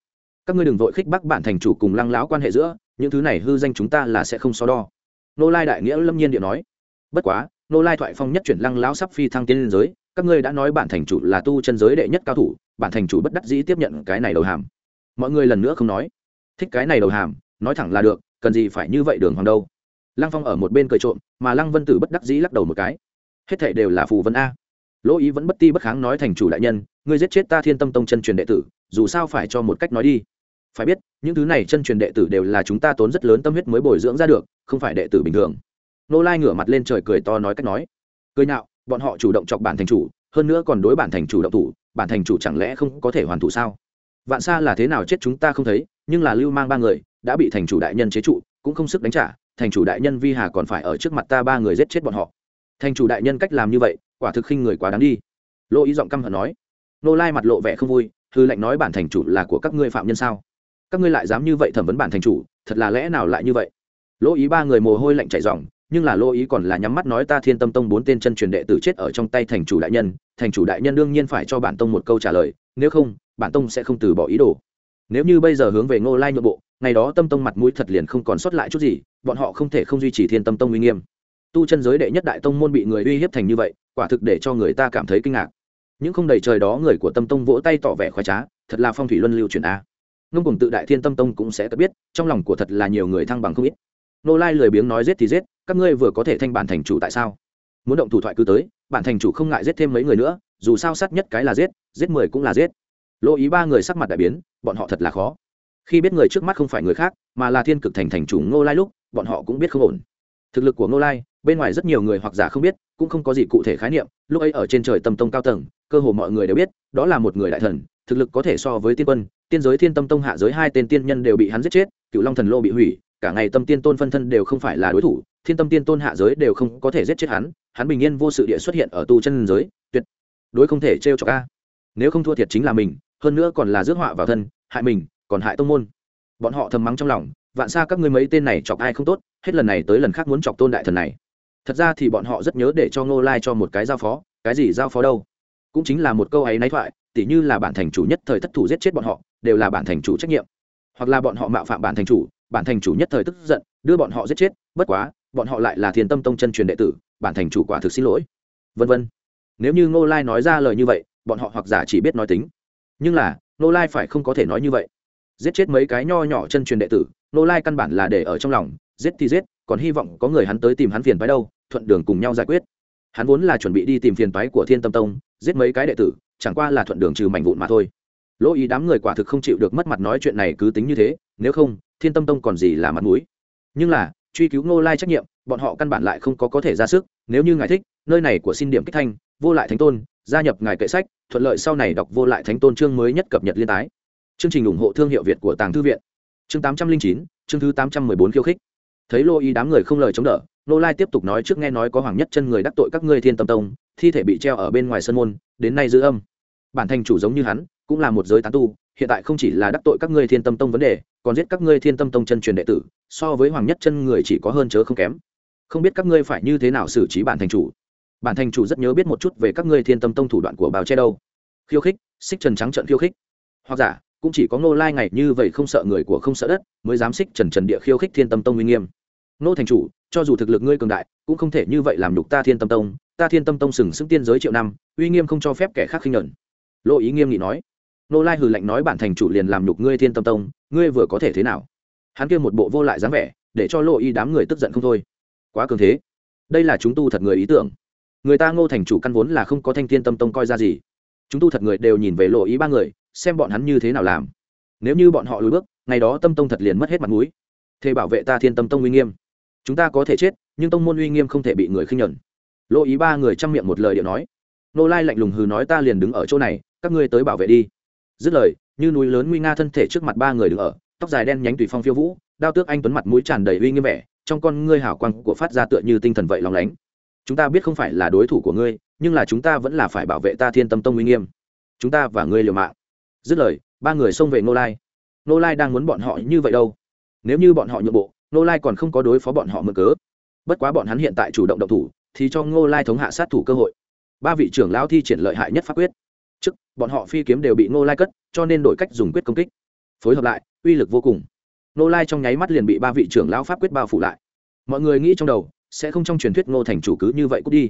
Các ngươi đừng vội khích bắc bản thành chủ cùng lăng lão quan hệ giữa, những thứ này hư danh chúng ta là sẽ không so đo. Nô lai đại nghĩa lâm nhiên điện nói. Bất quá nô lai thoại phong nhất chuyển lăng lão sắp phi thăng tiến lên giới, các ngươi đã nói bản thành chủ là tu chân giới đệ nhất cao thủ, bản thành chủ bất đắc dĩ tiếp nhận cái này đầu hàm. Mọi người lần nữa không nói. Thích cái này đầu hàm, nói thẳng là được, cần gì phải như vậy đường hoàng đâu? Lăng phong ở một bên cười trộm mà lăng vân tử bất đắc dĩ lắc đầu một cái. Hết thảy đều là phù vân a. Lỗ ý vẫn bất ti bất kháng nói thành chủ đại nhân ngươi giết chết ta thiên tâm tông chân truyền đệ tử dù sao phải cho một cách nói đi. Phải biết những thứ này chân truyền đệ tử đều là chúng ta tốn rất lớn tâm huyết mới bồi dưỡng ra được không phải đệ tử bình thường. Nô lai ngửa mặt lên trời cười to nói cách nói. Cười nạo, bọn họ chủ động chọc bản thành chủ hơn nữa còn đối bản thành chủ động thủ bản thành chủ chẳng lẽ không có thể hoàn thủ sao? Vạn xa là thế nào chết chúng ta không thấy nhưng là lưu mang ba người đã bị thành chủ đại nhân chế trụ cũng không sức đánh trả thành chủ đại nhân vi hà còn phải ở trước mặt ta ba người giết chết bọn họ. Thành chủ đại nhân cách làm như vậy, quả thực khinh người quá đáng đi. Lô ý giọng căm hận nói. Nô lai mặt lộ vẻ không vui, hư lệnh nói bản thành chủ là của các ngươi phạm nhân sao? Các ngươi lại dám như vậy thẩm vấn bản thành chủ, thật là lẽ nào lại như vậy? Lỗ ý ba người mồ hôi lạnh chảy dòng nhưng là lỗ ý còn là nhắm mắt nói ta thiên tâm tông bốn tên chân truyền đệ tử chết ở trong tay thành chủ đại nhân, thành chủ đại nhân đương nhiên phải cho bản tông một câu trả lời, nếu không, bản tông sẽ không từ bỏ ý đồ nếu như bây giờ hướng về ngô lai nhượng bộ, ngày đó tâm tông mặt mũi thật liền không còn sót lại chút gì, bọn họ không thể không duy trì thiên tâm tông uy nghiêm. Tu chân giới đệ nhất đại tông môn bị người uy hiếp thành như vậy, quả thực để cho người ta cảm thấy kinh ngạc. Những không đầy trời đó người của tâm tông vỗ tay tỏ vẻ khoái trá, thật là phong thủy luân lưu truyền a. Ngông cùng tự đại thiên tâm tông cũng sẽ tự biết, trong lòng của thật là nhiều người thăng bằng không ít. Nô lai lười biếng nói giết thì giết, các ngươi vừa có thể thanh bản thành chủ tại sao? Muốn động thủ thoại cứ tới, bản thành chủ không ngại giết thêm mấy người nữa, dù sao sát nhất cái là giết giết mười cũng là giết. Lỗ ý ba người sắc mặt đại biến bọn họ thật là khó. Khi biết người trước mắt không phải người khác, mà là thiên cực thành thành chủ ngô lai lúc, bọn họ cũng biết không ổn. Thực lực của ngô lai, bên ngoài rất nhiều người hoặc giả không biết, cũng không có gì cụ thể khái niệm, lúc ấy ở trên trời tâm tông cao tầng, cơ hồ mọi người đều biết, đó là một người đại thần, thực lực có thể so với tiên quân, tiên giới thiên tâm tông hạ giới hai tên tiên nhân đều bị hắn giết chết cựu long thần lô bị hủy, cả ngày tâm tiên tôn phân thân đều không phải là đối thủ, thiên tâm tiên tôn hạ giới đều không có thể giết chết hắn hắn bình yên vô sự địa xuất hiện ở tu chân giới, tuyệt đối không thể trêu chọc ca nếu không thua thiệt chính là mình hơn nữa còn là rước họa vào thân, hại mình, còn hại tông môn. Bọn họ thầm mắng trong lòng, vạn xa các ngươi mấy tên này chọc ai không tốt, hết lần này tới lần khác muốn chọc tôn đại thần này. Thật ra thì bọn họ rất nhớ để cho ngô lai cho một cái giao phó, cái gì giao phó đâu? Cũng chính là một câu ấy náy thoại, tỉ như là bản thành chủ nhất thời thất thủ giết chết bọn họ, đều là bản thành chủ trách nhiệm. Hoặc là bọn họ mạo phạm bản thành chủ, bản thành chủ nhất thời tức giận, đưa bọn họ giết chết, bất quá, bọn họ lại là thiền tâm tông chân truyền đệ tử, bản thành chủ quả thực xin lỗi. Vân vân. Nếu như ngô lai nói ra lời như vậy, bọn họ hoặc giả chỉ biết nói tính nhưng là, Nô lai phải không có thể nói như vậy. Giết chết mấy cái nho nhỏ chân truyền đệ tử, Nô lai căn bản là để ở trong lòng, giết thì giết, còn hy vọng có người hắn tới tìm hắn phiền phái đâu, thuận đường cùng nhau giải quyết. Hắn vốn là chuẩn bị đi tìm phiền phái của thiên tâm tông, giết mấy cái đệ tử, chẳng qua là thuận đường trừ mảnh vụn mà thôi. Lỗ ý đám người quả thực không chịu được mất mặt nói chuyện này cứ tính như thế, nếu không, thiên tâm tông còn gì là mặt mũi. Nhưng là, truy cứu ngô lai trách nhiệm, bọn họ căn bản lại không có có thể ra sức, nếu như ngài thích, nơi này của xin điểm kích thanh, vô lại thánh tôn gia nhập ngài kệ sách, thuận lợi sau này đọc vô lại thánh tôn chương mới nhất cập nhật liên tái. Chương trình ủng hộ thương hiệu việt của tàng thư viện. Chương tám trăm linh chín, chương thứ tám trăm mười bốn khiêu khích. Thấy lô y đám người không lời chống đỡ nô lai tiếp tục nói trước nghe nói có hoàng nhất chân người đắc tội các ngươi thiên tâm tông, thi thể bị treo ở bên ngoài sân môn, đến nay giữ âm. Bản thành chủ giống như hắn, cũng là một giới tán tu, hiện tại không chỉ là đắc tội các ngươi thiên tâm tông vấn đề, còn giết các ngươi thiên tâm tông chân truyền đệ tử, so với hoàng nhất chân người chỉ có hơn chớ không kém. Không biết các ngươi phải như thế nào xử trí bản thành chủ bản thành chủ rất nhớ biết một chút về các ngươi thiên tâm tông thủ đoạn của bào che đâu. Khiêu khích, xích trần trắng trận khiêu khích. Hoặc giả, cũng chỉ có ngô lai ngày như vậy không sợ người của không sợ đất, mới dám xích trần trần địa khiêu khích thiên tâm tông uy nghiêm. Ngô thành chủ, cho dù thực lực ngươi cường đại, cũng không thể như vậy làm nhục ta thiên tâm tông. Ta thiên tâm tông sừng sững tiên giới triệu năm, uy nghiêm không cho phép kẻ khác khinh nhẫn lô ý nghiêm nghị nói. Nô lai hừ lạnh nói bản thành chủ liền làm nhục ngươi thiên tâm tông, ngươi vừa có thể thế nào? Hắn kia một bộ vô lại dáng vẻ, để cho lô ý đám người tức giận không thôi. Quá cường thế. Đây là chúng tu thật người ý tưởng người ta ngô thành chủ căn vốn là không có thanh thiên tâm tông coi ra gì. Chúng tu thật người đều nhìn về lộ ý ba người, xem bọn hắn như thế nào làm. Nếu như bọn họ lùi bước, ngày đó tâm tông thật liền mất hết mặt mũi. Thế bảo vệ ta thiên tâm tông uy nghiêm. Chúng ta có thể chết, nhưng tông môn uy nghiêm không thể bị người khinh nhẫn lộ ý ba người chăm miệng một lời điệu nói. Nô lai lạnh lùng hừ nói ta liền đứng ở chỗ này, các ngươi tới bảo vệ đi. Dứt lời, như núi lớn nguy nga thân thể trước mặt ba người đứng ở, tóc dài đen nhánh tùy phong phiêu vũ, đao tước anh tuấn mặt mũi tràn đầy uy nghiêm vẻ, trong con ngươi hảo quang của phát ra tựa như tinh thần vậy lòng lánh chúng ta biết không phải là đối thủ của ngươi, nhưng là chúng ta vẫn là phải bảo vệ ta thiên tâm tông uy nghiêm. Chúng ta và ngươi liều mạng. Dứt lời, ba người xông về nô lai. Nô lai đang muốn bọn họ như vậy đâu? Nếu như bọn họ nhượng bộ nô lai còn không có đối phó bọn họ mượn cớ. Bất quá bọn hắn hiện tại chủ động động thủ, thì cho ngô lai thống hạ sát thủ cơ hội. Ba vị trưởng lão thi triển lợi hại nhất pháp quyết. Trước, bọn họ phi kiếm đều bị ngô lai cất, cho nên đổi cách dùng quyết công kích. Phối hợp lại, uy lực vô cùng. Ngô lai trong nháy mắt liền bị ba vị trưởng lão pháp quyết bao phủ lại. Mọi người nghĩ trong đầu sẽ không trong truyền thuyết ngô thành chủ cứ như vậy cút đi.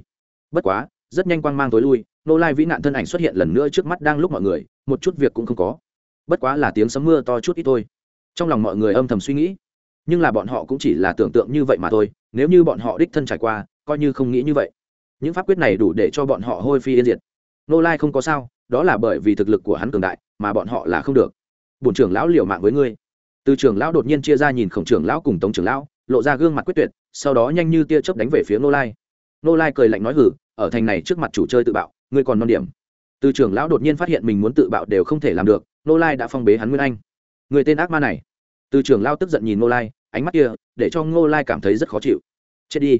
Bất quá, rất nhanh quang mang tối lui, ngô lai vĩ nạn thân ảnh xuất hiện lần nữa trước mắt đang lúc mọi người, một chút việc cũng không có. Bất quá là tiếng sấm mưa to chút ít thôi. Trong lòng mọi người âm thầm suy nghĩ, nhưng là bọn họ cũng chỉ là tưởng tượng như vậy mà thôi, nếu như bọn họ đích thân trải qua, coi như không nghĩ như vậy. Những pháp quyết này đủ để cho bọn họ hôi phi yên diệt. Nô lai không có sao, đó là bởi vì thực lực của hắn cường đại, mà bọn họ là không được. Bổn trưởng lão liều mạng với ngươi. Từ trưởng lão đột nhiên chia ra nhìn khổng trưởng lão cùng tống trưởng lão, lộ ra gương mặt quyết tuyệt sau đó nhanh như tia chớp đánh về phía nô lai. Nô lai cười lạnh nói hử ở thành này trước mặt chủ chơi tự bạo, ngươi còn non điểm. Từ trưởng lão đột nhiên phát hiện mình muốn tự bạo đều không thể làm được nô lai đã phong bế hắn nguyên anh. Người tên ác ma này. Từ trưởng lao tức giận nhìn nô lai, ánh mắt kia, để cho nô lai cảm thấy rất khó chịu. Chết đi.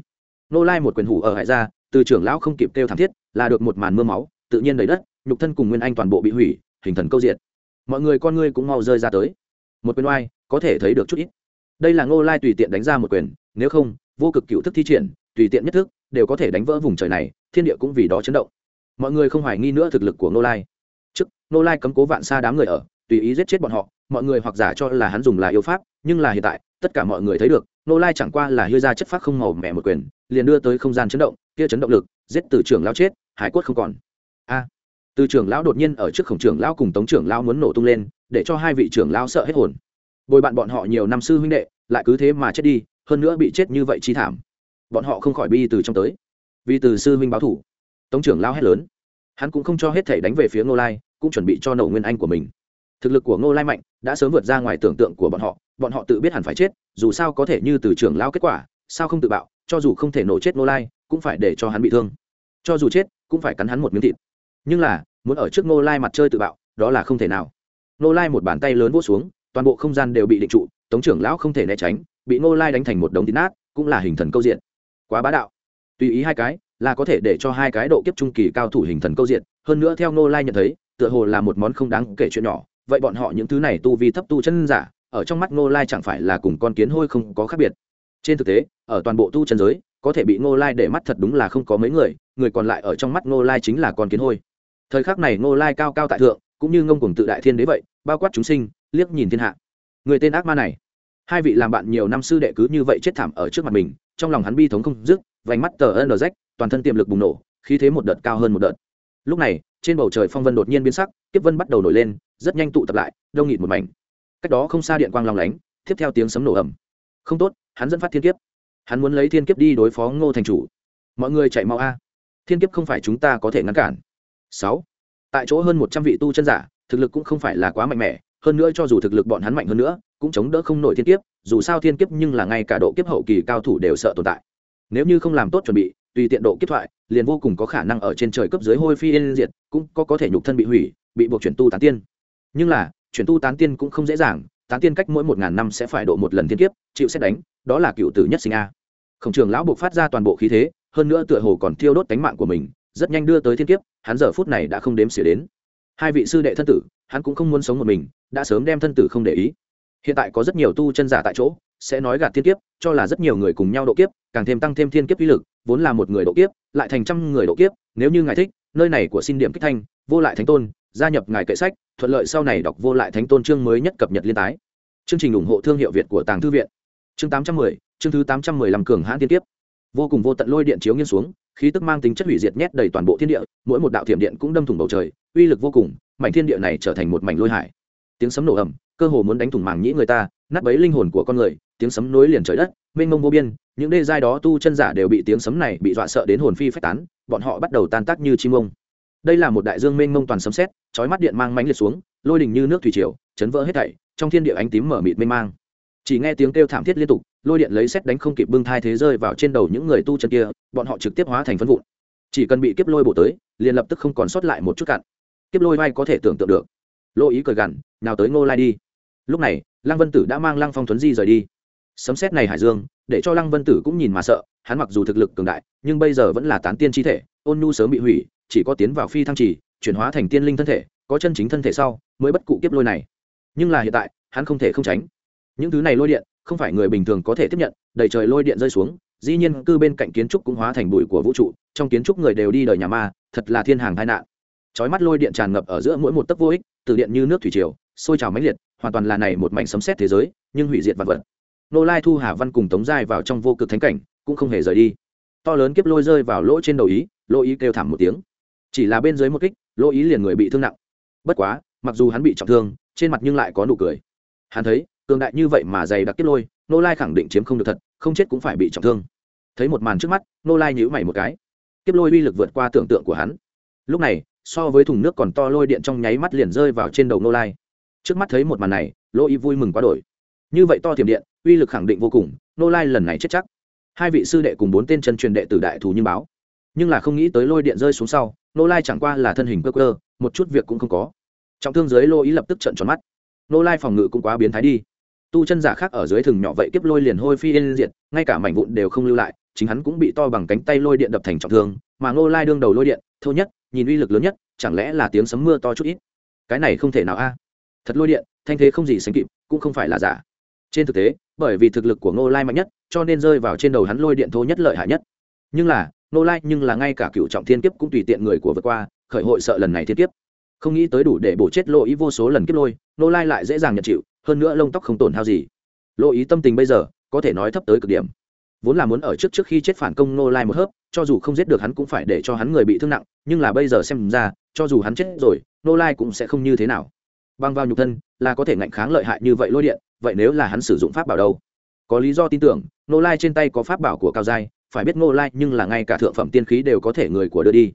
Nô lai một quyền hủ ở hải ra, từ trưởng lão không kịp kêu thảm thiết, là được một màn mưa máu, tự nhiên đầy đất, nhục thân cùng nguyên anh toàn bộ bị hủy, hình thần câu diện mọi người con ngươi cũng mau rơi ra tới. Một quyền oai, có thể thấy được chút ít đây là ngô lai tùy tiện đánh ra một quyền, nếu không, vô cực cựu thức thi triển, tùy tiện nhất thức, đều có thể đánh vỡ vùng trời này, thiên địa cũng vì đó chấn động. Mọi người không hoài nghi nữa thực lực của ngô lai. Trước, ngô lai cấm cố vạn xa đám người ở, tùy ý giết chết bọn họ, mọi người hoặc giả cho là hắn dùng là yêu pháp, nhưng là hiện tại, tất cả mọi người thấy được, ngô lai chẳng qua là hư ra chất phát không màu mẹ một quyền, liền đưa tới không gian chấn động, kia chấn động lực, giết từ trưởng lao chết, hải quất không còn. A! Từ trưởng lão đột nhiên ở trước khổng trưởng lão cùng tống trưởng lão muốn nổ tung lên, để cho hai vị trưởng lão sợ hết hồn bồi bạn bọn họ nhiều năm sư huynh đệ, lại cứ thế mà chết đi, hơn nữa bị chết như vậy chi thảm. Bọn họ không khỏi bi từ trong tới. Vì từ sư huynh báo thủ, tống trưởng lao hét lớn. Hắn cũng không cho hết thể đánh về phía ngô lai, cũng chuẩn bị cho nổ nguyên anh của mình. Thực lực của ngô lai mạnh, đã sớm vượt ra ngoài tưởng tượng của bọn họ bọn họ tự biết hẳn phải chết, dù sao có thể như từ trưởng lao kết quả, sao không tự bạo, cho dù không thể nổ chết ngô lai, cũng phải để cho hắn bị thương. Cho dù chết, cũng phải cắn hắn một miếng thịt. Nhưng là, muốn ở trước ngô lai mặt chơi tự bạo, đó là không thể nào. Ngô lai một bàn tay lớn vỗ xuống toàn bộ không gian đều bị định trụ, tống trưởng lão không thể né tránh, bị ngô lai đánh thành một đống tín nát, cũng là hình thần câu diện. Quá bá đạo. Tùy ý hai cái, là có thể để cho hai cái độ kiếp trung kỳ cao thủ hình thần câu diện, hơn nữa theo ngô lai nhận thấy, tựa hồ là một món không đáng kể chuyện nhỏ, vậy bọn họ những thứ này tu vi thấp tu chân giả, ở trong mắt ngô lai chẳng phải là cùng con kiến hôi không có khác biệt. Trên thực tế, ở toàn bộ tu chân giới, có thể bị ngô lai để mắt thật đúng là không có mấy người người còn lại ở trong mắt ngô lai chính là con kiến hôi. Thời khắc này ngô lai cao cao tại thượng, cũng như ngông cùng tự đại thiên đế vậy, bao quát chúng sinh liếc nhìn thiên hạ. Người tên ác ma này, hai vị làm bạn nhiều năm sư đệ cứ như vậy chết thảm ở trước mặt mình, trong lòng hắn bi thống không dứt, vành mắt tờ ân rách, toàn thân tiềm lực bùng nổ, khí thế một đợt cao hơn một đợt. Lúc này, trên bầu trời phong vân đột nhiên biến sắc tiếp vân bắt đầu nổi lên, rất nhanh tụ tập lại, đông nghịt một mảnh. Cách đó không xa điện quang long lánh, tiếp theo tiếng sấm nổ ầm. Không tốt, hắn dẫn phát thiên kiếp. Hắn muốn lấy thiên kiếp đi đối phó ngô thành chủ. Mọi người chạy mau a. Thiên kiếp không phải chúng ta có thể ngăn cản. Sáu. Tại chỗ hơn một trăm vị tu chân giả, thực lực cũng không phải là quá mạnh mẽ hơn nữa cho dù thực lực bọn hắn mạnh hơn nữa, cũng chống đỡ không nổi thiên kiếp, dù sao thiên kiếp nhưng là ngay cả độ kiếp hậu kỳ cao thủ đều sợ tồn tại. Nếu như không làm tốt chuẩn bị, tùy tiện độ kiếp thoại, liền vô cùng có khả năng ở trên trời cấp dưới hôi phi yên diệt, cũng có có thể nhục thân bị hủy, bị buộc chuyển tu tán tiên. Nhưng là, chuyển tu tán tiên cũng không dễ dàng, tán tiên cách mỗi một ngàn năm sẽ phải độ một lần thiên kiếp, chịu xét đánh, đó là cựu tử nhất sinh a. Khổng trường lão buộc phát ra toàn bộ khí thế, hơn nữa tựa hồ còn thiêu đốt cánh mạng của mình, rất nhanh đưa tới thiên kiếp, hắn giờ phút này đã không đếm xỉa đến. Hai vị sư đệ thân tử, hắn cũng không muốn sống một mình đã sớm đem thân tử không để ý. Hiện tại có rất nhiều tu chân giả tại chỗ, sẽ nói gạt thiên kiếp, cho là rất nhiều người cùng nhau độ kiếp, càng thêm tăng thêm thiên kiếp uy lực, vốn là một người độ kiếp, lại thành trăm người độ kiếp, nếu như ngài thích, nơi này của xin điểm kích thanh, vô lại thánh tôn, gia nhập ngài kệ sách, thuận lợi sau này đọc vô lại thánh tôn chương mới nhất cập nhật liên tái. Chương trình ủng hộ thương hiệu việt của tàng thư viện. Chương tám trăm mười, chương thứ tám trăm mười lăm cường hãn thiên kiếp. Vô cùng vô tận lôi điện chiếu nghiêng xuống, khí tức mang tính chất hủy diệt nhét đầy toàn bộ thiên địa, mỗi một đạo thiểm điện cũng đâm thủng bầu trời, uy lực vô cùng, mảnh thiên địa này trở thành một mảnh lôi hải tiếng sấm nổ ầm cơ hồ muốn đánh thủng màng nhĩ người ta nát bấy linh hồn của con người tiếng sấm nối liền trời đất mênh mông vô biên những đê giai đó tu chân giả đều bị tiếng sấm này bị dọa sợ đến hồn phi phách tán bọn họ bắt đầu tan tác như chim ông. Đây là một đại dương mênh mông toàn sấm sét, chói mắt điện mang mánh liệt xuống lôi đình như nước thủy triều chấn vỡ hết thảy trong thiên địa ánh tím mở mịt mênh mang. Chỉ nghe tiếng kêu thảm thiết liên tục lôi điện lấy xét đánh không kịp bưng thai thế rơi vào trên đầu những người tu chân kia bọn họ trực tiếp hóa thành phân vụn. Chỉ cần bị kiếp lôi bổ tới liền lập tức không còn sót lại một chút cặn kiếp lôi vai có thể tưởng tượng được lô ý cười gằn, nào tới ngô lai đi. Lúc này, lăng vân tử đã mang lăng phong tuấn di rời đi. Sấm xét này hải dương, để cho lăng vân tử cũng nhìn mà sợ, hắn mặc dù thực lực cường đại, nhưng bây giờ vẫn là tán tiên chi thể, ôn nhu sớm bị hủy, chỉ có tiến vào phi thăng trì, chuyển hóa thành tiên linh thân thể, có chân chính thân thể sau, mới bất cụ kiếp lôi này. Nhưng là hiện tại, hắn không thể không tránh. Những thứ này lôi điện, không phải người bình thường có thể tiếp nhận, đầy trời lôi điện rơi xuống, dĩ nhiên cư bên cạnh kiến trúc cũng hóa thành bụi của vũ trụ, trong kiến trúc người đều đi đời nhà ma, thật là thiên hàng tai nạn. Chói mắt lôi điện tràn ngập ở giữa mỗi một tấc vô ích từ điện như nước thủy triều, sôi trào mãnh liệt, hoàn toàn là này một mảnh sấm xét thế giới, nhưng hủy diệt vật vật. Nô lai thu hà văn cùng tống giai vào trong vô cực thánh cảnh, cũng không hề rời đi. To lớn kiếp lôi rơi vào lỗ trên đầu ý, lỗ ý kêu thảm một tiếng. Chỉ là bên dưới một kích, lỗ ý liền người bị thương nặng. Bất quá, mặc dù hắn bị trọng thương, trên mặt nhưng lại có nụ cười. Hắn thấy, cường đại như vậy mà dày đặc kiếp lôi, nô lai khẳng định chiếm không được thật, không chết cũng phải bị trọng thương. Thấy một màn trước mắt, nô lai nhíu mày một cái. Kiếp lôi uy lực vượt qua tưởng tượng của hắn. Lúc này so với thùng nước còn to lôi điện trong nháy mắt liền rơi vào trên đầu nô lai. Trước mắt thấy một màn này lô y vui mừng quá đổi. Như vậy to tiềm điện, uy lực khẳng định vô cùng nô lai lần này chết chắc. Hai vị sư đệ cùng bốn tên chân truyền đệ tử đại thù như báo. Nhưng là không nghĩ tới lôi điện rơi xuống sau nô lai chẳng qua là thân hình cơ cơ một chút việc cũng không có. Trọng thương dưới lô ý lập tức trận tròn mắt. Nô lai phòng ngự cũng quá biến thái đi. Tu chân giả khác ở dưới thừng nhỏ vậy kiếp lôi liền hôi phi yên diệt, ngay cả mảnh vụn đều không lưu lại, chính hắn cũng bị to bằng cánh tay lôi điện đập thành trọng thương, mà nô lai đương đầu lôi điện, thô nhất nhìn uy lực lớn nhất, chẳng lẽ là tiếng sấm mưa to chút ít? Cái này không thể nào a. Thật lôi điện, thanh thế không gì sánh kịp, cũng không phải là giả. Trên thực tế, bởi vì thực lực của ngô lai mạnh nhất, cho nên rơi vào trên đầu hắn lôi điện thô nhất lợi hại nhất. Nhưng là, ngô lai nhưng là ngay cả cựu trọng thiên kiếp cũng tùy tiện người của vượt qua, khởi hội sợ lần này thiên kiếp. Không nghĩ tới đủ để bổ chết lộ ý vô số lần kiếp lôi, ngô lai lại dễ dàng nhận chịu, hơn nữa lông tóc không tổn hao gì. Lộ ý tâm tình bây giờ, có thể nói thấp tới cực điểm vốn là muốn ở trước trước khi chết phản công Nô lai một hớp, cho dù không giết được hắn cũng phải để cho hắn người bị thương nặng, nhưng là bây giờ xem ra, cho dù hắn chết rồi Nô lai cũng sẽ không như thế nào. Băng vào nhục thân là có thể ngạnh kháng lợi hại như vậy lôi điện, vậy nếu là hắn sử dụng pháp bảo đâu? Có lý do tin tưởng nô lai trên tay có pháp bảo của cao giai, phải biết nô lai nhưng là ngay cả thượng phẩm tiên khí đều có thể người của đưa đi.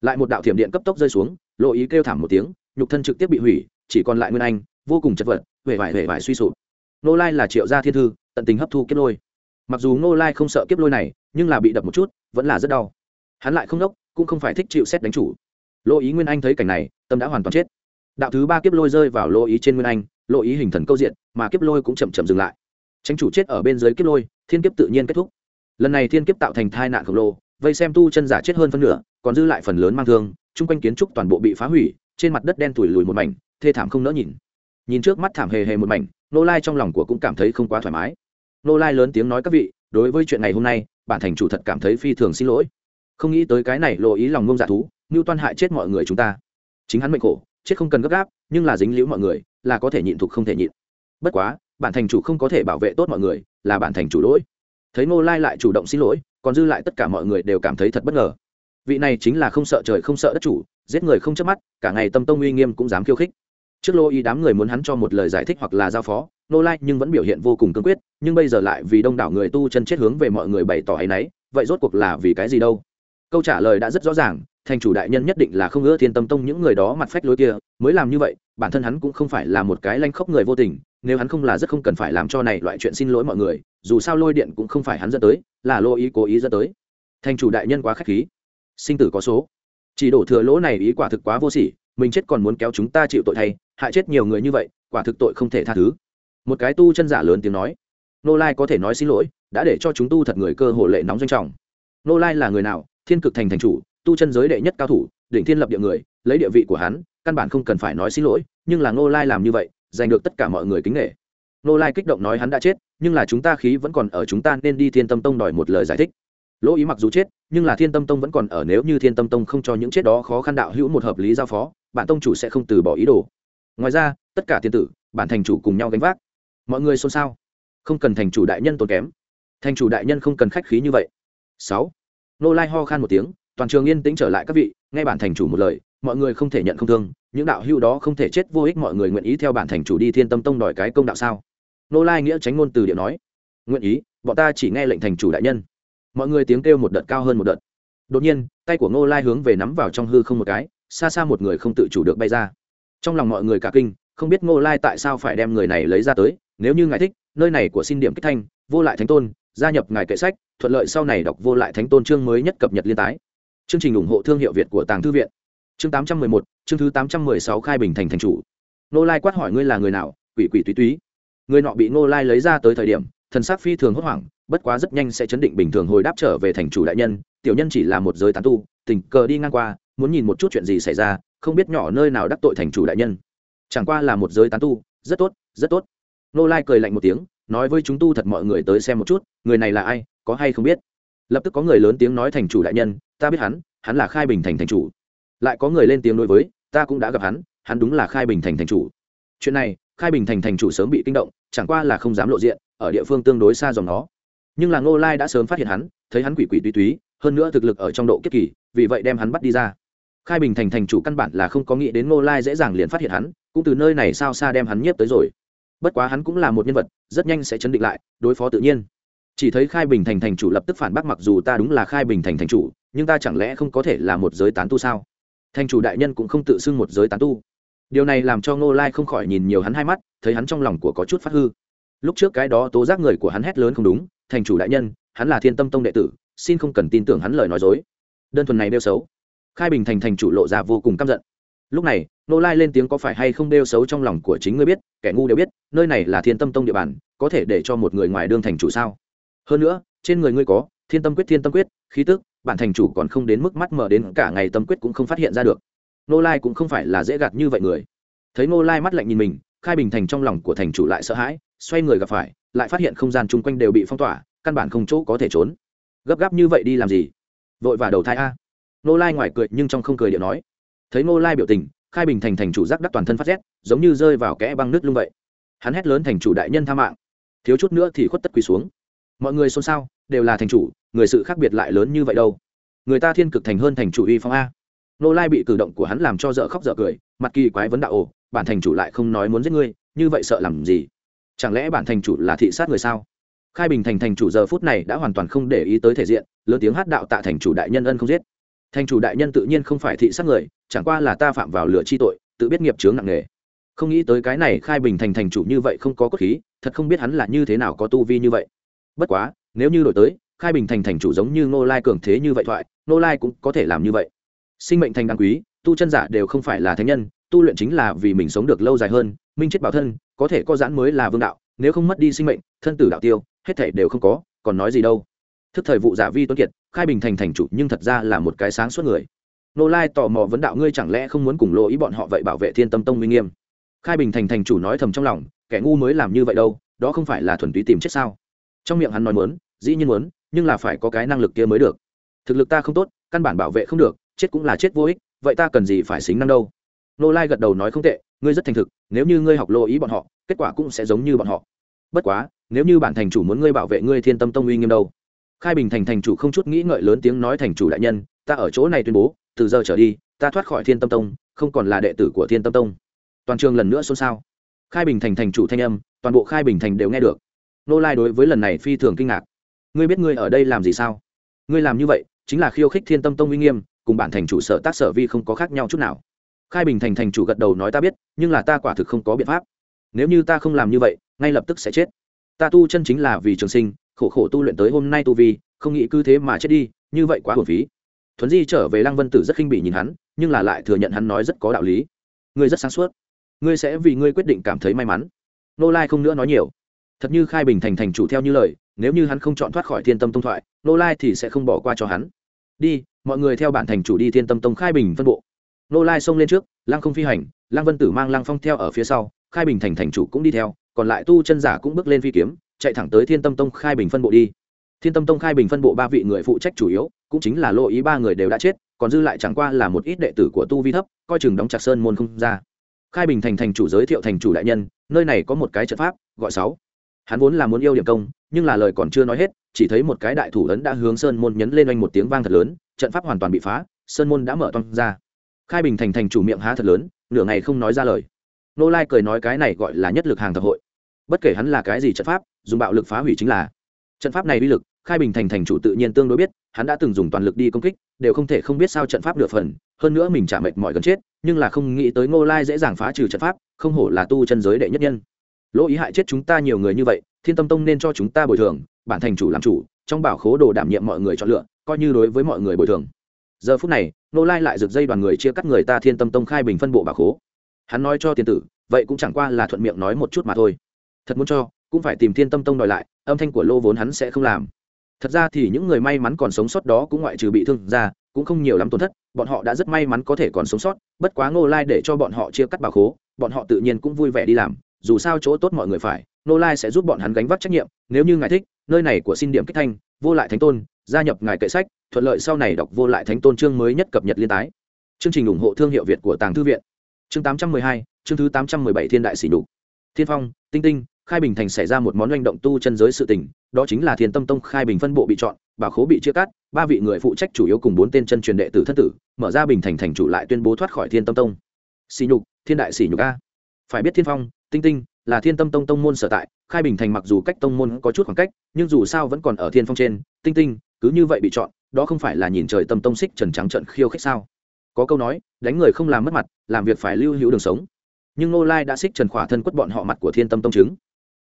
Lại một đạo thiểm điện cấp tốc rơi xuống lộ ý kêu thảm một tiếng, nhục thân trực tiếp bị hủy, chỉ còn lại nguyên anh, vô cùng chật vật huệ vải huệ vải suy sụp. Nô lai là triệu gia thiên thư, tận tình hấp thu kết lôi mặc dù nô lai không sợ kiếp lôi này, nhưng là bị đập một chút, vẫn là rất đau. Hắn lại không đốc, cũng không phải thích chịu xét đánh chủ. Lô ý nguyên anh thấy cảnh này, tâm đã hoàn toàn chết. Đạo thứ ba kiếp lôi rơi vào lô ý trên nguyên anh, lô ý hình thần câu diện, mà kiếp lôi cũng chậm chậm dừng lại. Tranh chủ chết ở bên dưới kiếp lôi, thiên kiếp tự nhiên kết thúc. Lần này thiên kiếp tạo thành thai nạn khổng lồ, vây xem tu chân giả chết hơn phân nửa, còn dư lại phần lớn mang thương, chung quanh kiến trúc toàn bộ bị phá hủy, trên mặt đất đen tủi lùi một mảnh, thê thảm không nỡ nhìn. Nhìn trước mắt thảm hề hề một mảnh nô lai trong lòng của cũng cảm thấy không quá thoải mái nô lai lớn tiếng nói các vị, đối với chuyện ngày hôm nay, bản thành chủ thật cảm thấy phi thường xin lỗi. Không nghĩ tới cái này lộ ý lòng ngông dạ thú như toan hại chết mọi người chúng ta. Chính hắn mệnh khổ, chết không cần gấp gáp, nhưng là dính liễu mọi người, là có thể nhịn thục không thể nhịn. Bất quá, bản thành chủ không có thể bảo vệ tốt mọi người, là bản thành chủ lỗi. Thấy nô lai lại chủ động xin lỗi, còn dư lại tất cả mọi người đều cảm thấy thật bất ngờ. Vị này chính là không sợ trời không sợ đất chủ, giết người không chớp mắt, cả ngày tâm tông uy nghiêm cũng dám khiêu khích. Trước lô y đám người muốn hắn cho một lời giải thích hoặc là giao phó nô lai nhưng vẫn biểu hiện vô cùng cương quyết, nhưng bây giờ lại vì đông đảo người tu chân chết hướng về mọi người bày tỏ ấ y n ấ y vậy rốt cuộc là vì cái gì đâu? Câu trả lời đã rất rõ ràng, thành chủ đại nhân nhất định là không ưa thiên tâm tông những người đó mặt phách lối kia, mới làm như vậy, bản thân hắn cũng không phải là một cái lanh khóc người vô tình, nếu hắn không là rất không cần phải làm cho này loại chuyện xin lỗi mọi người, dù sao lôi điện cũng không phải hắn dẫn tới, là lô ý cố ý dẫn tới. Thành chủ đại nhân quá k h á c h khí. Sinh tử có số. Chỉ đổ thừa lỗ này ý quả thực quá vô sỉ, mình chết còn muốn kéo chúng ta chịu tội thay, hại chết nhiều người như vậy, quả thực tội không thể tha thứ một cái tu chân giả lớn tiếng nói, nô lai có thể nói xin lỗi, đã để cho chúng tu thật người cơ hồ lệ nóng doanh trọng. Nô lai là người nào? Thiên cực thành thành chủ, tu chân giới đệ nhất cao thủ, đỉnh thiên lập địa người, lấy địa vị của hắn, căn bản không cần phải nói xin lỗi, nhưng là nô lai làm như vậy, giành được tất cả mọi người kính nghệ nô lai kích động nói hắn đã chết, nhưng là chúng ta khí vẫn còn ở chúng ta nên đi thiên tâm tông đòi một lời giải thích. Lỗ ý mặc dù chết, nhưng là thiên tâm tông vẫn còn ở, nếu như thiên tâm tông không cho những chết đó khó khăn đạo hữu một hợp lý giao phó, bản tông chủ sẽ không từ bỏ ý đồ. Ngoài ra, tất cả thiên tử, bản thành chủ cùng nhau gánh vác mọi người xôn xao. Không cần thành chủ đại nhân tốn kém. Thành chủ đại nhân không cần khách khí như vậy. Sáu. Nô lai ho khan một tiếng, toàn trường yên tĩnh trở lại các vị, nghe bản thành chủ một lời, mọi người không thể nhận không thương, những đạo hữu đó không thể chết vô ích, mọi người nguyện ý theo bản thành chủ đi thiên tâm tông đòi cái công đạo sao? Nô lai nghĩa tránh ngôn từ điện nói. Nguyện ý, bọn ta chỉ nghe lệnh thành chủ đại nhân. Mọi người tiếng kêu một đợt cao hơn một đợt. Đột nhiên, tay của ngô lai hướng về nắm vào trong hư không một cái, xa xa một người không tự chủ được bay ra. Trong lòng mọi người cả kinh không biết ngô lai tại sao phải đem người này lấy ra tới, nếu như ngài thích, nơi này của xin điểm kích thanh, vô lại thánh tôn, gia nhập ngài kệ sách, thuận lợi sau này đọc vô lại thánh tôn chương mới nhất cập nhật liên tái. Chương trình ủng hộ thương hiệu việt của tàng thư viện. Chương tám trăm mười một, chương thứ tám trăm mười sáu khai bình thành thành chủ. Ngô lai quát hỏi ngươi là người nào? Quỷ quỷ túy túy. Người nọ bị ngô lai lấy ra tới thời điểm, thần sắc phi thường hốt hoảng, bất quá rất nhanh sẽ chấn định bình thường hồi đáp trở về thành chủ đại nhân, tiểu nhân chỉ là một giới tán tu, tình cờ đi ngang qua, muốn nhìn một chút chuyện gì xảy ra, không biết nhỏ nơi nào đắc tội thành chủ đại nhân chẳng qua là một giới tán tu, rất tốt rất tốt. Nô lai cười lạnh một tiếng, nói với chúng tu thật mọi người tới xem một chút, người này là ai, có hay không biết. Lập tức có người lớn tiếng nói thành chủ đại nhân, ta biết hắn hắn là khai bình thành thành chủ. Lại có người lên tiếng đối với, ta cũng đã gặp hắn hắn đúng là khai bình thành thành chủ. Chuyện này, khai bình thành thành chủ sớm bị kinh động, chẳng qua là không dám lộ diện, ở địa phương tương đối xa dòng nó. Nhưng là ngô lai đã sớm phát hiện hắn, thấy hắn quỷ quỷ tuy túy, hơn nữa thực lực ở trong độ kiếp kỳ, vì vậy đem hắn bắt đi ra khai bình thành thành chủ căn bản là không có nghĩ đến ngô lai dễ dàng liền phát hiện hắn, cũng từ nơi này sao xa đem hắn nhiếp tới rồi. Bất quá hắn cũng là một nhân vật, rất nhanh sẽ chấn định lại, đối phó tự nhiên. Chỉ thấy khai bình thành thành chủ lập tức phản bác mặc dù ta đúng là khai bình thành thành chủ, nhưng ta chẳng lẽ không có thể là một giới tán tu sao? Thành chủ đại nhân cũng không tự xưng một giới tán tu. Điều này làm cho ngô lai không khỏi nhìn nhiều hắn hai mắt, thấy hắn trong lòng của có chút phát hư. Lúc trước cái đó tố giác người của hắn hét lớn không đúng, thành chủ đại nhân, hắn là thiên tâm tông đệ tử, xin không cần tin tưởng hắn lời nói dối. Đơn thuần này đeo xấu khai bình thành thành chủ lộ ra vô cùng căm giận. Lúc này, nô lai lên tiếng có phải hay không đeo xấu trong lòng của chính ngươi biết, kẻ ngu đều biết, nơi này là thiên tâm tông địa bàn, có thể để cho một người ngoài đương thành chủ sao? Hơn nữa, trên người ngươi có, thiên tâm quyết, thiên tâm quyết, khí tức, bản thành chủ còn không đến mức mắt mở đến cả ngày tâm quyết cũng không phát hiện ra được. Nô lai cũng không phải là dễ gạt như vậy người. Thấy nô lai mắt lạnh nhìn mình, khai bình thành trong lòng của thành chủ lại sợ hãi, xoay người gặp phải, lại phát hiện không gian chung quanh đều bị phong tỏa, căn bản không chỗ có thể trốn. Gấp gáp như vậy đi làm gì? Vội và đầu thai a nô lai ngoài cười nhưng trong không cười điệu nói. Thấy nô lai biểu tình, khai bình thành thành chủ giác đắc toàn thân phát rét, giống như rơi vào kẽ băng nước lung vậy. Hắn hét lớn thành chủ đại nhân tha mạng. Thiếu chút nữa thì khuất tất quỳ xuống. Mọi người xôn xao, đều là thành chủ, người sự khác biệt lại lớn như vậy đâu. Người ta thiên cực thành hơn thành chủ uy phong a. Nô lai bị cử động của hắn làm cho dở khóc dở cười, mặt kỳ quái vấn đạo ồ, bản thành chủ lại không nói muốn giết ngươi, như vậy sợ làm gì? Chẳng lẽ bản thành chủ là thị sát người sao? Khai bình thành thành chủ giờ phút này đã hoàn toàn không để ý tới thể diện, lớn tiếng hát đạo tạ thành chủ đại nhân ân không giết thành chủ đại nhân tự nhiên không phải thị sát người, chẳng qua là ta phạm vào lửa chi tội, tự biết nghiệp chướng nặng nề. Không nghĩ tới cái này khai bình thành thành chủ như vậy không có cốt khí, thật không biết hắn là như thế nào có tu vi như vậy. Bất quá, nếu như đổi tới, khai bình thành thành chủ giống như Nô lai cường thế như vậy thoại Nô lai cũng có thể làm như vậy. Sinh mệnh thành đáng quý, tu chân giả đều không phải là thánh nhân, tu luyện chính là vì mình sống được lâu dài hơn, minh chết bảo thân, có thể có giãn mới là vương đạo, nếu không mất đi sinh mệnh, thân tử đạo tiêu, hết thể đều không có, còn nói gì đâu thức thời vụ giả vi tuấn kiệt, khai bình thành thành chủ nhưng thật ra là một cái sáng suốt người. Nô lai tò mò vấn đạo ngươi chẳng lẽ không muốn cùng lộ ý bọn họ vậy bảo vệ thiên tâm tông uy nghiêm? Khai bình thành thành chủ nói thầm trong lòng, kẻ ngu mới làm như vậy đâu, đó không phải là thuần túy tìm chết sao? Trong miệng hắn nói muốn, dĩ nhiên muốn, nhưng là phải có cái năng lực kia mới được. Thực lực ta không tốt, căn bản bảo vệ không được, chết cũng là chết vô ích, vậy ta cần gì phải xính năng đâu? Nô lai gật đầu nói không tệ, ngươi rất thành thực, nếu như ngươi học lô ý bọn họ, kết quả cũng sẽ giống như bọn họ. Bất quá, nếu như bản thành chủ muốn ngươi bảo vệ ngươi thiên tâm tông uy nghiêm đâu? Khai bình thành thành chủ không chút nghĩ ngợi lớn tiếng nói thành chủ đại nhân, ta ở chỗ này tuyên bố, từ giờ trở đi, ta thoát khỏi thiên tâm tông, không còn là đệ tử của thiên tâm tông. Toàn trường lần nữa xôn xao. Khai bình thành thành chủ thanh âm, toàn bộ khai bình thành đều nghe được. Nô lai đối với lần này phi thường kinh ngạc. Ngươi biết ngươi ở đây làm gì sao? Ngươi làm như vậy, chính là khiêu khích thiên tâm tông uy nghiêm, cùng bản thành chủ sở tác sở vi không có khác nhau chút nào. Khai bình thành thành chủ gật đầu nói ta biết, nhưng là ta quả thực không có biện pháp. Nếu như ta không làm như vậy, ngay lập tức sẽ chết. Ta tu chân chính là vì trường sinh khổ khổ tu luyện tới hôm nay tu vi, không nghĩ cứ thế mà chết đi, như vậy quá hồn phí. Thuấn di trở về lăng vân tử rất khinh bỉ nhìn hắn, nhưng là lại thừa nhận hắn nói rất có đạo lý. Ngươi rất sáng suốt. Ngươi sẽ vì ngươi quyết định cảm thấy may mắn. Nô lai không nữa nói nhiều. Thật như khai bình thành thành chủ theo như lời, nếu như hắn không chọn thoát khỏi thiên tâm tông thoại, nô lai thì sẽ không bỏ qua cho hắn. Đi, mọi người theo bản thành chủ đi thiên tâm tông khai bình phân bộ. Nô lai xông lên trước, lăng không phi hành, lăng vân tử mang lăng phong theo ở phía sau, khai bình thành thành chủ cũng đi theo, còn lại tu chân giả cũng bước lên phi kiếm chạy thẳng tới thiên tâm tông khai bình phân bộ đi. Thiên tâm tông khai bình phân bộ ba vị người phụ trách chủ yếu, cũng chính là lộ ý ba người đều đã chết, còn dư lại chẳng qua là một ít đệ tử của tu vi thấp, coi chừng đóng chặt sơn môn không ra. Khai bình thành thành chủ giới thiệu thành chủ đại nhân, nơi này có một cái trận pháp, gọi sáu. Hắn vốn là muốn yêu điểm công, nhưng là lời còn chưa nói hết, chỉ thấy một cái đại thủ lớn đã hướng sơn môn nhấn lên oanh một tiếng vang thật lớn, trận pháp hoàn toàn bị phá, sơn môn đã mở toang ra. Khai bình thành thành chủ miệng há thật lớn, nửa ngày không nói ra lời. Nô lai cười nói cái này gọi là nhất lực hàng thập hội. Bất kể hắn là cái gì trận pháp dùng bạo lực phá hủy chính là. Trận pháp này uy lực, khai bình thành thành chủ tự nhiên tương đối biết, hắn đã từng dùng toàn lực đi công kích, đều không thể không biết sao trận pháp nửa phần, hơn nữa mình chả mệt mỏi gần chết, nhưng là không nghĩ tới ngô lai dễ dàng phá trừ trận pháp, không hổ là tu chân giới đệ nhất nhân. Lỗ ý hại chết chúng ta nhiều người như vậy, thiên tâm tông nên cho chúng ta bồi thường, bản thành chủ làm chủ, trong bảo khố đồ đảm nhiệm mọi người chọn lựa, coi như đối với mọi người bồi thường. Giờ phút này nô lai lại rực dây đoàn người chia cắt người ta thiên tâm tông khai bình phân bộ bảo khố. Hắn nói cho tiền tử, vậy cũng chẳng qua là thuận miệng nói một chút mà thôi. Thật muốn cho cũng phải tìm thiên tâm tông đòi lại, âm thanh của lô vốn hắn sẽ không làm. Thật ra thì những người may mắn còn sống sót đó cũng ngoại trừ bị thương ra, cũng không nhiều lắm tổn thất, bọn họ đã rất may mắn có thể còn sống sót, bất quá ngô lai để cho bọn họ chia cắt bảo khố, bọn họ tự nhiên cũng vui vẻ đi làm, dù sao chỗ tốt mọi người phải, ngô lai sẽ giúp bọn hắn gánh vác trách nhiệm, nếu như ngài thích, nơi này của xin điểm kích thanh, vô lại thánh tôn, gia nhập ngài kệ sách, thuận lợi sau này đọc vô lại thánh tôn chương mới nhất cập nhật liên tái. Chương trình ủng hộ thương hiệu việt của tàng thư viện. Chương tám trăm mười hai, chương thứ tám trăm mười bảy thiên đại sỉ nhục. Thiên phong, tinh tinh khai bình thành xảy ra một món manh động tu chân giới sự tình, đó chính là thiên tâm tông khai bình phân bộ bị chọn bảo khố bị chia cắt, ba vị người phụ trách chủ yếu cùng bốn tên chân truyền đệ tử thất tử, mở ra bình thành thành chủ lại tuyên bố thoát khỏi thiên tâm tông. Xỉ nhục, thiên đại sỉ nhục a. Phải biết thiên phong, tinh tinh là thiên tâm tông tông môn sở tại, khai bình thành mặc dù cách tông môn có chút khoảng cách, nhưng dù sao vẫn còn ở thiên phong trên, tinh tinh cứ như vậy bị chọn, đó không phải là nhìn trời tâm tông xích trần trắng trận khiêu khích sao? Có câu nói, đánh người không làm mất mặt, làm việc phải lưu hữu đường sống. Nhưng nô lai đã xích trần khỏa thân quất bọn họ mặt của thiên tâm tông chứng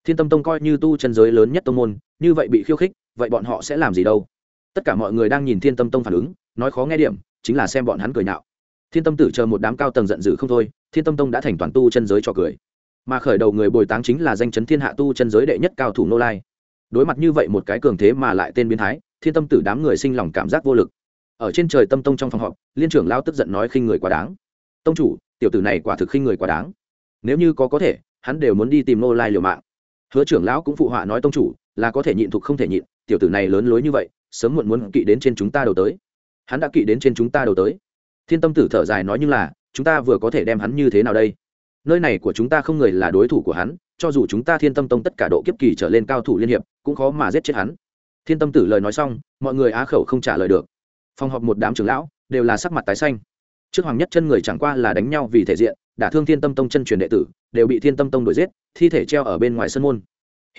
thiên tâm tông coi như tu chân giới lớn nhất tông môn, như vậy bị khiêu khích, vậy bọn họ sẽ làm gì đâu? Tất cả mọi người đang nhìn thiên tâm tông phản ứng, nói khó nghe điểm, chính là xem bọn hắn cười nhạo. Thiên tâm tử chờ một đám cao tầng giận dữ không thôi, thiên tâm tông đã thành toàn tu chân giới cho cười. Mà khởi đầu người bồi táng chính là danh chấn thiên hạ tu chân giới đệ nhất cao thủ nô lai. Đối mặt như vậy một cái cường thế mà lại tên biến thái, thiên tâm tử đám người sinh lòng cảm giác vô lực. Ở trên trời tâm tông trong phòng họp, liên trưởng lao tức giận nói khinh người quá đáng. Tông chủ, tiểu tử này quả thực khinh người quá đáng. Nếu như có có thể, hắn đều muốn đi tìm nô lai liều mạng hứa trưởng lão cũng phụ họa nói tông chủ, là có thể nhịn thuộc không thể nhịn, tiểu tử này lớn lối như vậy, sớm muộn muốn kỵ đến trên chúng ta đầu tới. Hắn đã kỵ đến trên chúng ta đầu tới. Thiên tâm tử thở dài nói nhưng là, chúng ta vừa có thể đem hắn như thế nào đây? Nơi này của chúng ta không người là đối thủ của hắn, cho dù chúng ta thiên tâm tông tất cả độ kiếp kỳ trở lên cao thủ liên hiệp, cũng khó mà giết chết hắn. Thiên tâm tử lời nói xong, mọi người á khẩu không trả lời được. Phòng họp một đám trưởng lão, đều là sắc mặt tái xanh. Trước hoàng nhất chân người chẳng qua là đánh nhau vì thể diện đả thương thiên tâm tông chân truyền đệ tử, đều bị thiên tâm tông đuổi giết, thi thể treo ở bên ngoài sân môn.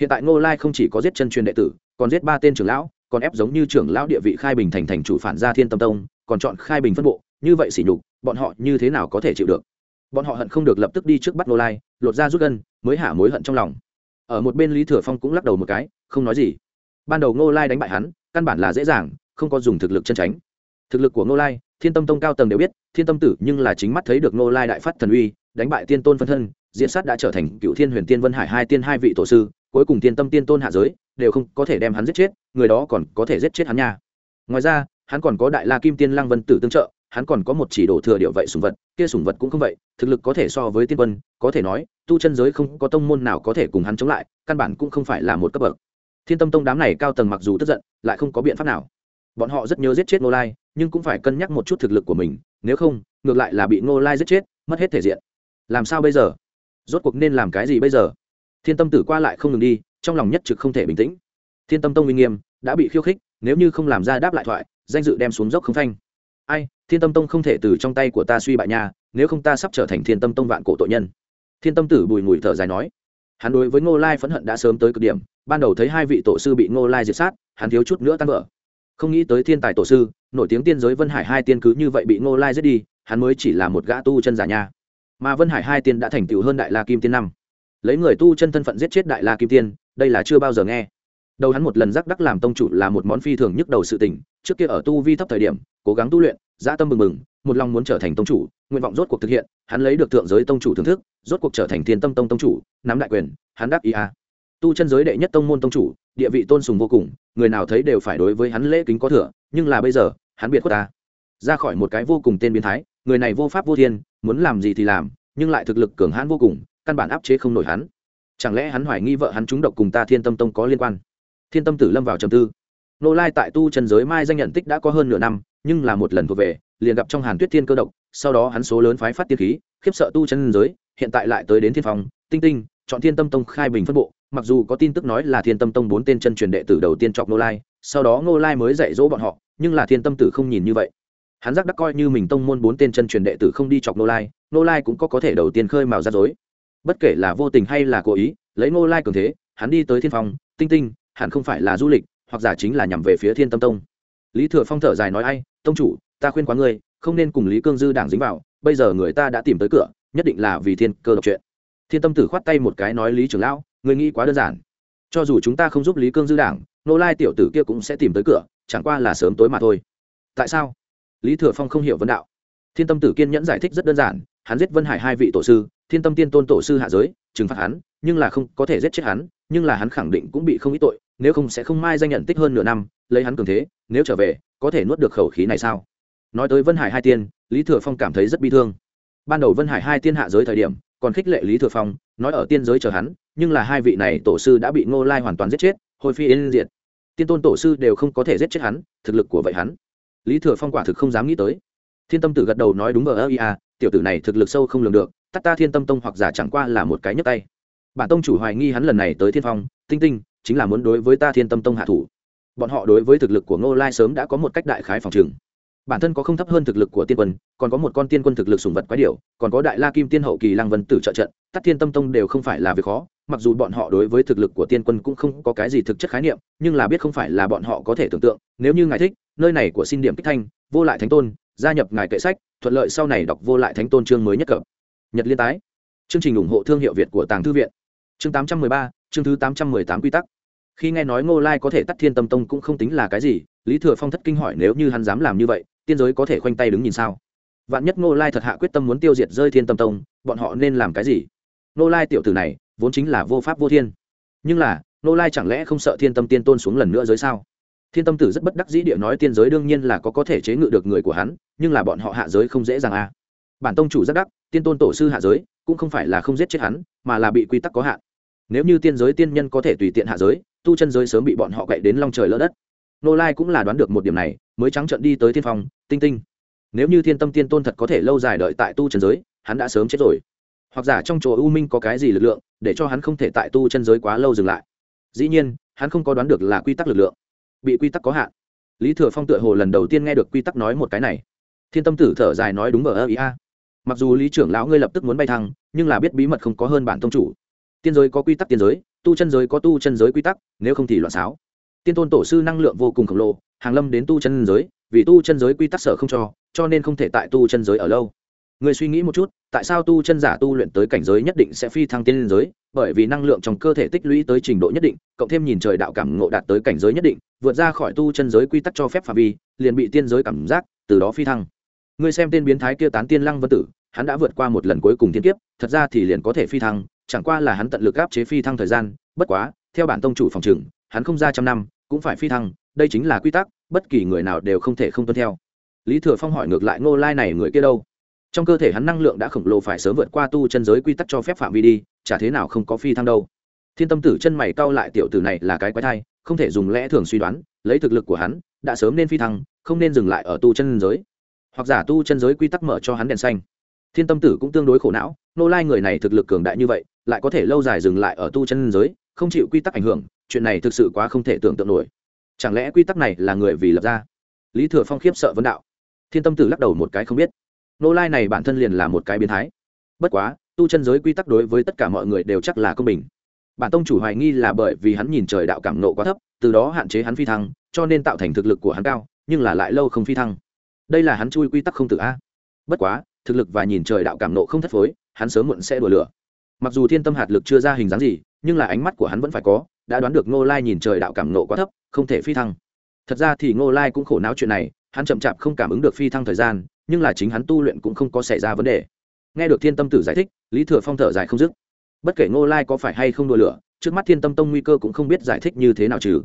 Hiện tại ngô lai không chỉ có giết chân truyền đệ tử, còn giết ba tên trưởng lão, còn ép giống như trưởng lão địa vị khai bình thành thành chủ phản gia thiên tâm tông, còn chọn khai bình phân bộ, như vậy xỉ nhục, bọn họ như thế nào có thể chịu được? Bọn họ hận không được lập tức đi trước bắt ngô lai, lột ra rút gân, mới hả mối hận trong lòng. Ở một bên lý thừa phong cũng lắc đầu một cái, không nói gì. Ban đầu ngô lai đánh bại hắn, căn bản là dễ dàng, không có dùng thực lực chân tránh. Thực lực của ngô lai thiên tâm tông cao tầng đều biết, thiên tâm tử nhưng là chính mắt thấy được ngô lai đại phát thần uy, đánh bại tiên tôn phân thân diễn sát đã trở thành cựu thiên huyền tiên vân hải hai tiên hai vị tổ sư, cuối cùng tiên tâm tiên tôn hạ giới, đều không có thể đem hắn giết chết, người đó còn có thể giết chết hắn nha. Ngoài ra, hắn còn có đại la kim tiên lăng vân tử tương trợ, hắn còn có một chỉ đồ thừa điệu vậy sùng vật, kia sùng vật cũng không vậy, thực lực có thể so với tiên quân, có thể nói, tu chân giới không có tông môn nào có thể cùng hắn chống lại, căn bản cũng không phải là một cấp bậc. Thiên tâm tông đám này cao tầng mặc dù tức giận, lại không có biện pháp nào bọn họ rất nhớ giết chết ngô lai, nhưng cũng phải cân nhắc một chút thực lực của mình, nếu không, ngược lại là bị ngô lai giết chết, mất hết thể diện. Làm sao bây giờ? Rốt cuộc nên làm cái gì bây giờ? Thiên tâm tử qua lại không ngừng đi, trong lòng nhất trực không thể bình tĩnh. Thiên tâm tông uy nghiêm, đã bị khiêu khích, nếu như không làm ra đáp lại thoại, danh dự đem xuống dốc không phanh. Ai, thiên tâm tông không thể từ trong tay của ta suy bại nhà nếu không ta sắp trở thành thiên tâm tông vạn cổ tội nhân. Thiên tâm tử bùi ngùi thở dài nói. Hắn đối với ngô lai phẫn hận đã sớm tới cực điểm, ban đầu thấy hai vị tổ sư bị ngô lai diệt sát, hắn thiếu chút nữa tan vỡ không nghĩ tới thiên tài tổ sư, nổi tiếng tiên giới vân hải hai tiên cứ như vậy bị ngô lai giết đi, hắn mới chỉ là một gã tu chân giả nha. Mà vân hải hai tiên đã thành tựu hơn đại la kim tiên năm. Lấy người tu chân thân phận giết chết đại la kim tiên, đây là chưa bao giờ nghe. Đầu hắn một lần giác đắc làm tông chủ là một món phi thường nhức đầu sự tình, trước kia ở tu vi thấp thời điểm, cố gắng tu luyện, dã tâm mừng mừng một lòng muốn trở thành tông chủ, nguyện vọng rốt cuộc thực hiện, hắn lấy được thượng giới tông chủ thưởng thức, rốt cuộc trở thành thiên tâm tông tông chủ, nắm đại quyền, hắn đáp ý a. Tu chân giới đệ nhất tông môn tông chủ, địa vị tôn sùng vô cùng người nào thấy đều phải đối với hắn lễ kính có thừa, nhưng là bây giờ, hắn biệt khuất ta. Ra khỏi một cái vô cùng tên biến thái, người này vô pháp vô thiên, muốn làm gì thì làm, nhưng lại thực lực cường hãn vô cùng, căn bản áp chế không nổi hắn. Chẳng lẽ hắn hoài nghi vợ hắn trúng độc cùng ta thiên tâm tông có liên quan? Thiên tâm tử lâm vào trầm tư. Nô lai tại tu chân giới mai danh nhận tích đã có hơn nửa năm, nhưng là một lần thuộc về, liền gặp trong hàn tuyết thiên cơ độc, sau đó hắn số lớn phái phát tiên khí, khiếp sợ tu chân giới, hiện tại lại tới đến thiên phòng tinh tinh, chọn thiên tâm tông khai bình phân bộ mặc dù có tin tức nói là thiên tâm tông bốn tên chân truyền đệ tử đầu tiên chọc nô lai, sau đó nô lai mới dạy dỗ bọn họ, nhưng là thiên tâm tử không nhìn như vậy. Hắn giác đắc coi như mình tông môn bốn tên chân truyền đệ tử không đi chọc nô lai nô lai cũng có có thể đầu tiên khơi mào ra dối. Bất kể là vô tình hay là cố ý, lấy nô lai cường thế, hắn đi tới thiên phong, tinh tinh, hẳn không phải là du lịch, hoặc giả chính là nhằm về phía thiên tâm tông. Lý thừa phong thở dài nói ai, tông chủ, ta khuyên quá ngươi, không nên cùng lý cương dư đảng dính vào, bây giờ người ta đã tìm tới cửa, nhất định là vì thiên cơ độc chuyện. Thiên tâm tử khoát tay một cái nói, lý trưởng lão người nghĩ quá đơn giản. Cho dù chúng ta không giúp lý cương dư đảng, nô lai tiểu tử kia cũng sẽ tìm tới cửa, chẳng qua là sớm tối mà thôi. Tại sao? Lý thừa phong không hiểu vấn đạo. Thiên tâm tử kiên nhẫn giải thích rất đơn giản, hắn giết vân hải hai vị tổ sư, thiên tâm tiên tôn tổ sư hạ giới, trừng phạt hắn, nhưng là không có thể giết chết hắn, nhưng là hắn khẳng định cũng bị không ít tội, nếu không sẽ không mai danh nhận tích hơn nửa năm, lấy hắn cường thế, nếu trở về, có thể nuốt được khẩu khí này sao? Nói tới vân hải hai tiên, lý thừa phong cảm thấy rất bi thương. Ban đầu vân hải hai tiên hạ giới thời điểm còn khích lệ lý thừa phong, nói ở tiên giới chờ hắn, nhưng là hai vị này tổ sư đã bị ngô lai hoàn toàn giết chết, hồi phi yên diệt. Tiên tôn tổ sư đều không có thể giết chết hắn, thực lực của vậy hắn. Lý thừa phong quả thực không dám nghĩ tới. Thiên tâm tử gật đầu nói đúng ở ơ ia tiểu tử này thực lực sâu không lường được tắt ta thiên tâm tông hoặc giả chẳng qua là một cái nhấp tay. Bản tông chủ hoài nghi hắn lần này tới thiên phong, tinh tinh, chính là muốn đối với ta thiên tâm tông hạ thủ. Bọn họ đối với thực lực của ngô lai sớm đã có một cách đại khái phòng trừng bản thân có không thấp hơn thực lực của tiên quân, còn có một con tiên quân thực lực sùng vật quái điệu còn có đại la kim tiên hậu kỳ lăng vân tử trợ trận tắt thiên tâm tông đều không phải là việc khó, mặc dù bọn họ đối với thực lực của tiên quân cũng không có cái gì thực chất khái niệm, nhưng là biết không phải là bọn họ có thể tưởng tượng, nếu như ngài thích, nơi này của xin điểm kích thanh, vô lại thánh tôn, gia nhập ngài kệ sách, thuận lợi sau này đọc vô lại thánh tôn chương mới nhất cập. Nhật liên tái. Chương trình ủng hộ thương hiệu việt của tàng thư viện. Chương tám trăm mười ba, chương thứ tám trăm mười tám quy tắc. Khi nghe nói ngô lai có thể tắt thiên tâm tông cũng không tính là cái gì, lý thừa phong thất kinh hỏi nếu như hắn dám làm như vậy tiên giới có thể khoanh tay đứng nhìn sao? Vạn nhất ngô lai thật hạ quyết tâm muốn tiêu diệt rơi thiên tâm tông, bọn họ nên làm cái gì? Ngô lai tiểu tử này, vốn chính là vô pháp vô thiên. Nhưng là, ngô lai chẳng lẽ không sợ thiên tâm tiên tôn xuống lần nữa giới sao? Thiên tâm tử rất bất đắc dĩ địa nói tiên giới đương nhiên là có có thể chế ngự được người của hắn, nhưng là bọn họ hạ giới không dễ dàng à. bản tông chủ rất đắc, tiên tôn tổ sư hạ giới, cũng không phải là không giết chết hắn, mà là bị quy tắc có hạn. Nếu như tiên giới tiên nhân có thể tùy tiện hạ giới, tu chân giới sớm bị bọn họ gậy đến long trời lỡ đất nô lai cũng là đoán được một điểm này, mới trắng trận đi tới thiên phong, tinh tinh, nếu như thiên tâm tiên tôn thật có thể lâu dài đợi tại tu chân giới, hắn đã sớm chết rồi. Hoặc giả trong chỗ u minh có cái gì lực lượng, để cho hắn không thể tại tu chân giới quá lâu dừng lại. Dĩ nhiên, hắn không có đoán được là quy tắc lực lượng. Bị quy tắc có hạn. Lý thừa phong tựa hồ lần đầu tiên nghe được quy tắc nói một cái này. Thiên tâm tử thở dài nói đúng vờ ơ ý a. Mặc dù lý trưởng lão ngươi lập tức muốn bay thăng, nhưng là biết bí mật không có hơn bản tông chủ. Tiên giới có quy tắc tiên giới, tu chân giới có tu chân giới quy tắc, nếu không thì loạn xáo tiên tôn tổ sư năng lượng vô cùng khổng lồ, hàng lâm đến tu chân giới, vì tu chân giới quy tắc sở không cho cho nên không thể tại tu chân giới ở lâu. Người suy nghĩ một chút, tại sao tu chân giả tu luyện tới cảnh giới nhất định sẽ phi thăng tiên giới? Bởi vì năng lượng trong cơ thể tích lũy tới trình độ nhất định, cộng thêm nhìn trời đạo cảm ngộ đạt tới cảnh giới nhất định, vượt ra khỏi tu chân giới quy tắc cho phép phạm vi, liền bị tiên giới cảm giác từ đó phi thăng. Người xem tên biến thái kia tán tiên lăng vân tử, hắn đã vượt qua một lần cuối cùng thiên kiếp, thật ra thì liền có thể phi thăng, chẳng qua là hắn tận lực áp chế phi thăng thời gian, bất quá, theo bản tông chủ phòng trừng hắn không ra trăm năm cũng phải phi thăng, đây chính là quy tắc, bất kỳ người nào đều không thể không tuân theo. Lý thừa phong hỏi ngược lại ngô lai này người kia đâu? Trong cơ thể hắn năng lượng đã khổng lồ phải sớm vượt qua tu chân giới quy tắc cho phép phạm vi đi, chả thế nào không có phi thăng đâu. Thiên tâm tử chân mày cau lại tiểu tử này là cái quái thai, không thể dùng lẽ thường suy đoán, lấy thực lực của hắn, đã sớm nên phi thăng, không nên dừng lại ở tu chân giới. Hoặc giả tu chân giới quy tắc mở cho hắn đèn xanh. Thiên tâm tử cũng tương đối khổ não nô lai người này thực lực cường đại như vậy, lại có thể lâu dài dừng lại ở tu chân giới, không chịu quy tắc ảnh hưởng chuyện này thực sự quá không thể tưởng tượng nổi. Chẳng lẽ quy tắc này là người vì lập ra? Lý thừa phong khiếp sợ vấn đạo. Thiên tâm tử lắc đầu một cái không biết. Nô lai này bản thân liền là một cái biến thái. Bất quá, tu chân giới quy tắc đối với tất cả mọi người đều chắc là công bình. Bản tông chủ hoài nghi là bởi vì hắn nhìn trời đạo cảm nộ quá thấp, từ đó hạn chế hắn phi thăng, cho nên tạo thành thực lực của hắn cao, nhưng là lại lâu không phi thăng. Đây là hắn chui quy tắc không tự a. Bất quá, thực lực và nhìn trời đạo cảm nộ không thất phối, hắn sớm muộn sẽ đùa lửa. Mặc dù thiên tâm hạt lực chưa ra hình dáng gì, nhưng là ánh mắt của hắn vẫn phải có đã đoán được ngô lai nhìn trời đạo cảm nộ quá thấp, không thể phi thăng. Thật ra thì ngô lai cũng khổ não chuyện này, hắn chậm chạp không cảm ứng được phi thăng thời gian, nhưng là chính hắn tu luyện cũng không có xảy ra vấn đề. Nghe được thiên tâm tử giải thích, lý thừa phong thở dài không dứt. Bất kể ngô lai có phải hay không đùa lửa, trước mắt thiên tâm tông nguy cơ cũng không biết giải thích như thế nào trừ.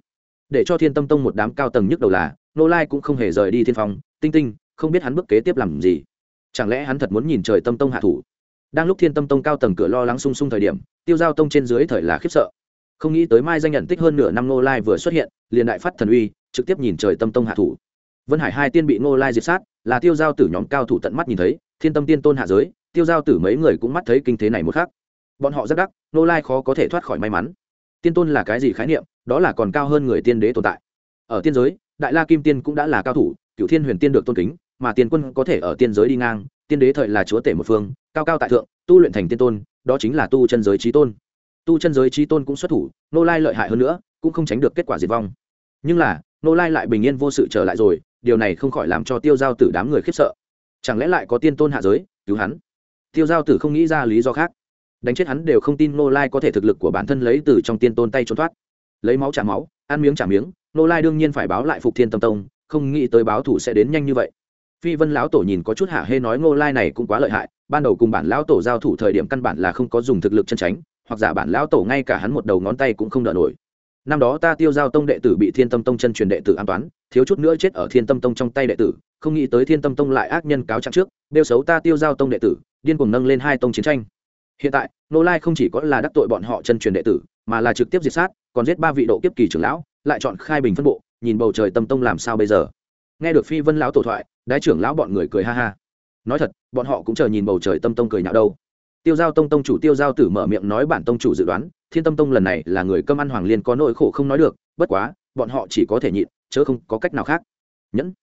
Để cho thiên tâm tông một đám cao tầng nhức đầu là, ngô lai cũng không hề rời đi thiên phong, tinh tinh, không biết hắn bước kế tiếp làm gì. Chẳng lẽ hắn thật muốn nhìn trời tâm tông hạ thủ? Đang lúc thiên tâm tông cao tầng cửa lo lắng sung sung thời điểm, tiêu giao tông trên dưới thời là khiếp sợ không nghĩ tới mai danh nhận tích hơn nửa năm ngô lai vừa xuất hiện, liền đại phát thần uy, trực tiếp nhìn trời tâm tông hạ thủ. Vân hải hai tiên bị ngô lai diệt sát, là tiêu giao tử nhóm cao thủ tận mắt nhìn thấy, thiên tâm tiên tôn hạ giới, tiêu giao tử mấy người cũng mắt thấy kinh thế này một khác bọn họ rất đắc, ngô lai khó có thể thoát khỏi may mắn. Tiên tôn là cái gì khái niệm, đó là còn cao hơn người tiên đế tồn tại. Ở tiên giới, đại la kim tiên cũng đã là cao thủ cựu thiên huyền tiên được tôn kính, mà tiên quân có thể ở tiên giới đi ngang, tiên đế thời là chúa tể một phương, cao cao tại thượng, tu luyện thành tiên tôn, đó chính là tu chân giới trí tôn tu chân giới trí tôn cũng xuất thủ nô lai lợi hại hơn nữa, cũng không tránh được kết quả diệt vong. Nhưng là nô lai lại bình yên vô sự trở lại rồi, điều này không khỏi làm cho tiêu giao tử đám người khiếp sợ. Chẳng lẽ lại có tiên tôn hạ giới? Cứu hắn. Tiêu giao tử không nghĩ ra lý do khác. Đánh chết hắn đều không tin nô lai có thể thực lực của bản thân lấy từ trong tiên tôn tay trốn thoát. Lấy máu trả máu, ăn miếng trả miếng nô lai đương nhiên phải báo lại phục thiên tâm tông, không nghĩ tới báo thủ sẽ đến nhanh như vậy. Phi vân lão tổ nhìn có chút hạ hê nói ngô lai này cũng quá lợi hại, ban đầu cùng bản lão tổ giao thủ thời điểm căn bản là không có dùng thực lực chân tránh hoặc giả bản lão tổ ngay cả hắn một đầu ngón tay cũng không đỡ nổi. Năm đó ta tiêu giao tông đệ tử bị thiên tâm tông chân truyền đệ tử an toán, thiếu chút nữa chết ở thiên tâm tông trong tay đệ tử, không nghĩ tới thiên tâm tông lại ác nhân cáo trạng trước đeo xấu ta tiêu giao tông đệ tử, điên cuồng nâng lên hai tông chiến tranh. Hiện tại, nô lai không chỉ có là đắc tội bọn họ chân truyền đệ tử, mà là trực tiếp diệt sát, còn giết ba vị độ kiếp kỳ trưởng lão, lại chọn khai bình phân bộ, nhìn bầu trời tâm tông làm sao bây giờ. Nghe được phi vân lão tổ thoại, đái trưởng lão bọn người cười ha ha. Nói thật, bọn họ cũng chờ nhìn bầu trời tâm tông cười nhạo đâu tiêu giao tông tông chủ tiêu giao tử mở miệng nói bản tông chủ dự đoán, thiên tâm tông lần này là người cơm ăn hoàng liên có nỗi khổ không nói được, bất quá, bọn họ chỉ có thể nhịn, chớ không có cách nào khác. Nhẫn.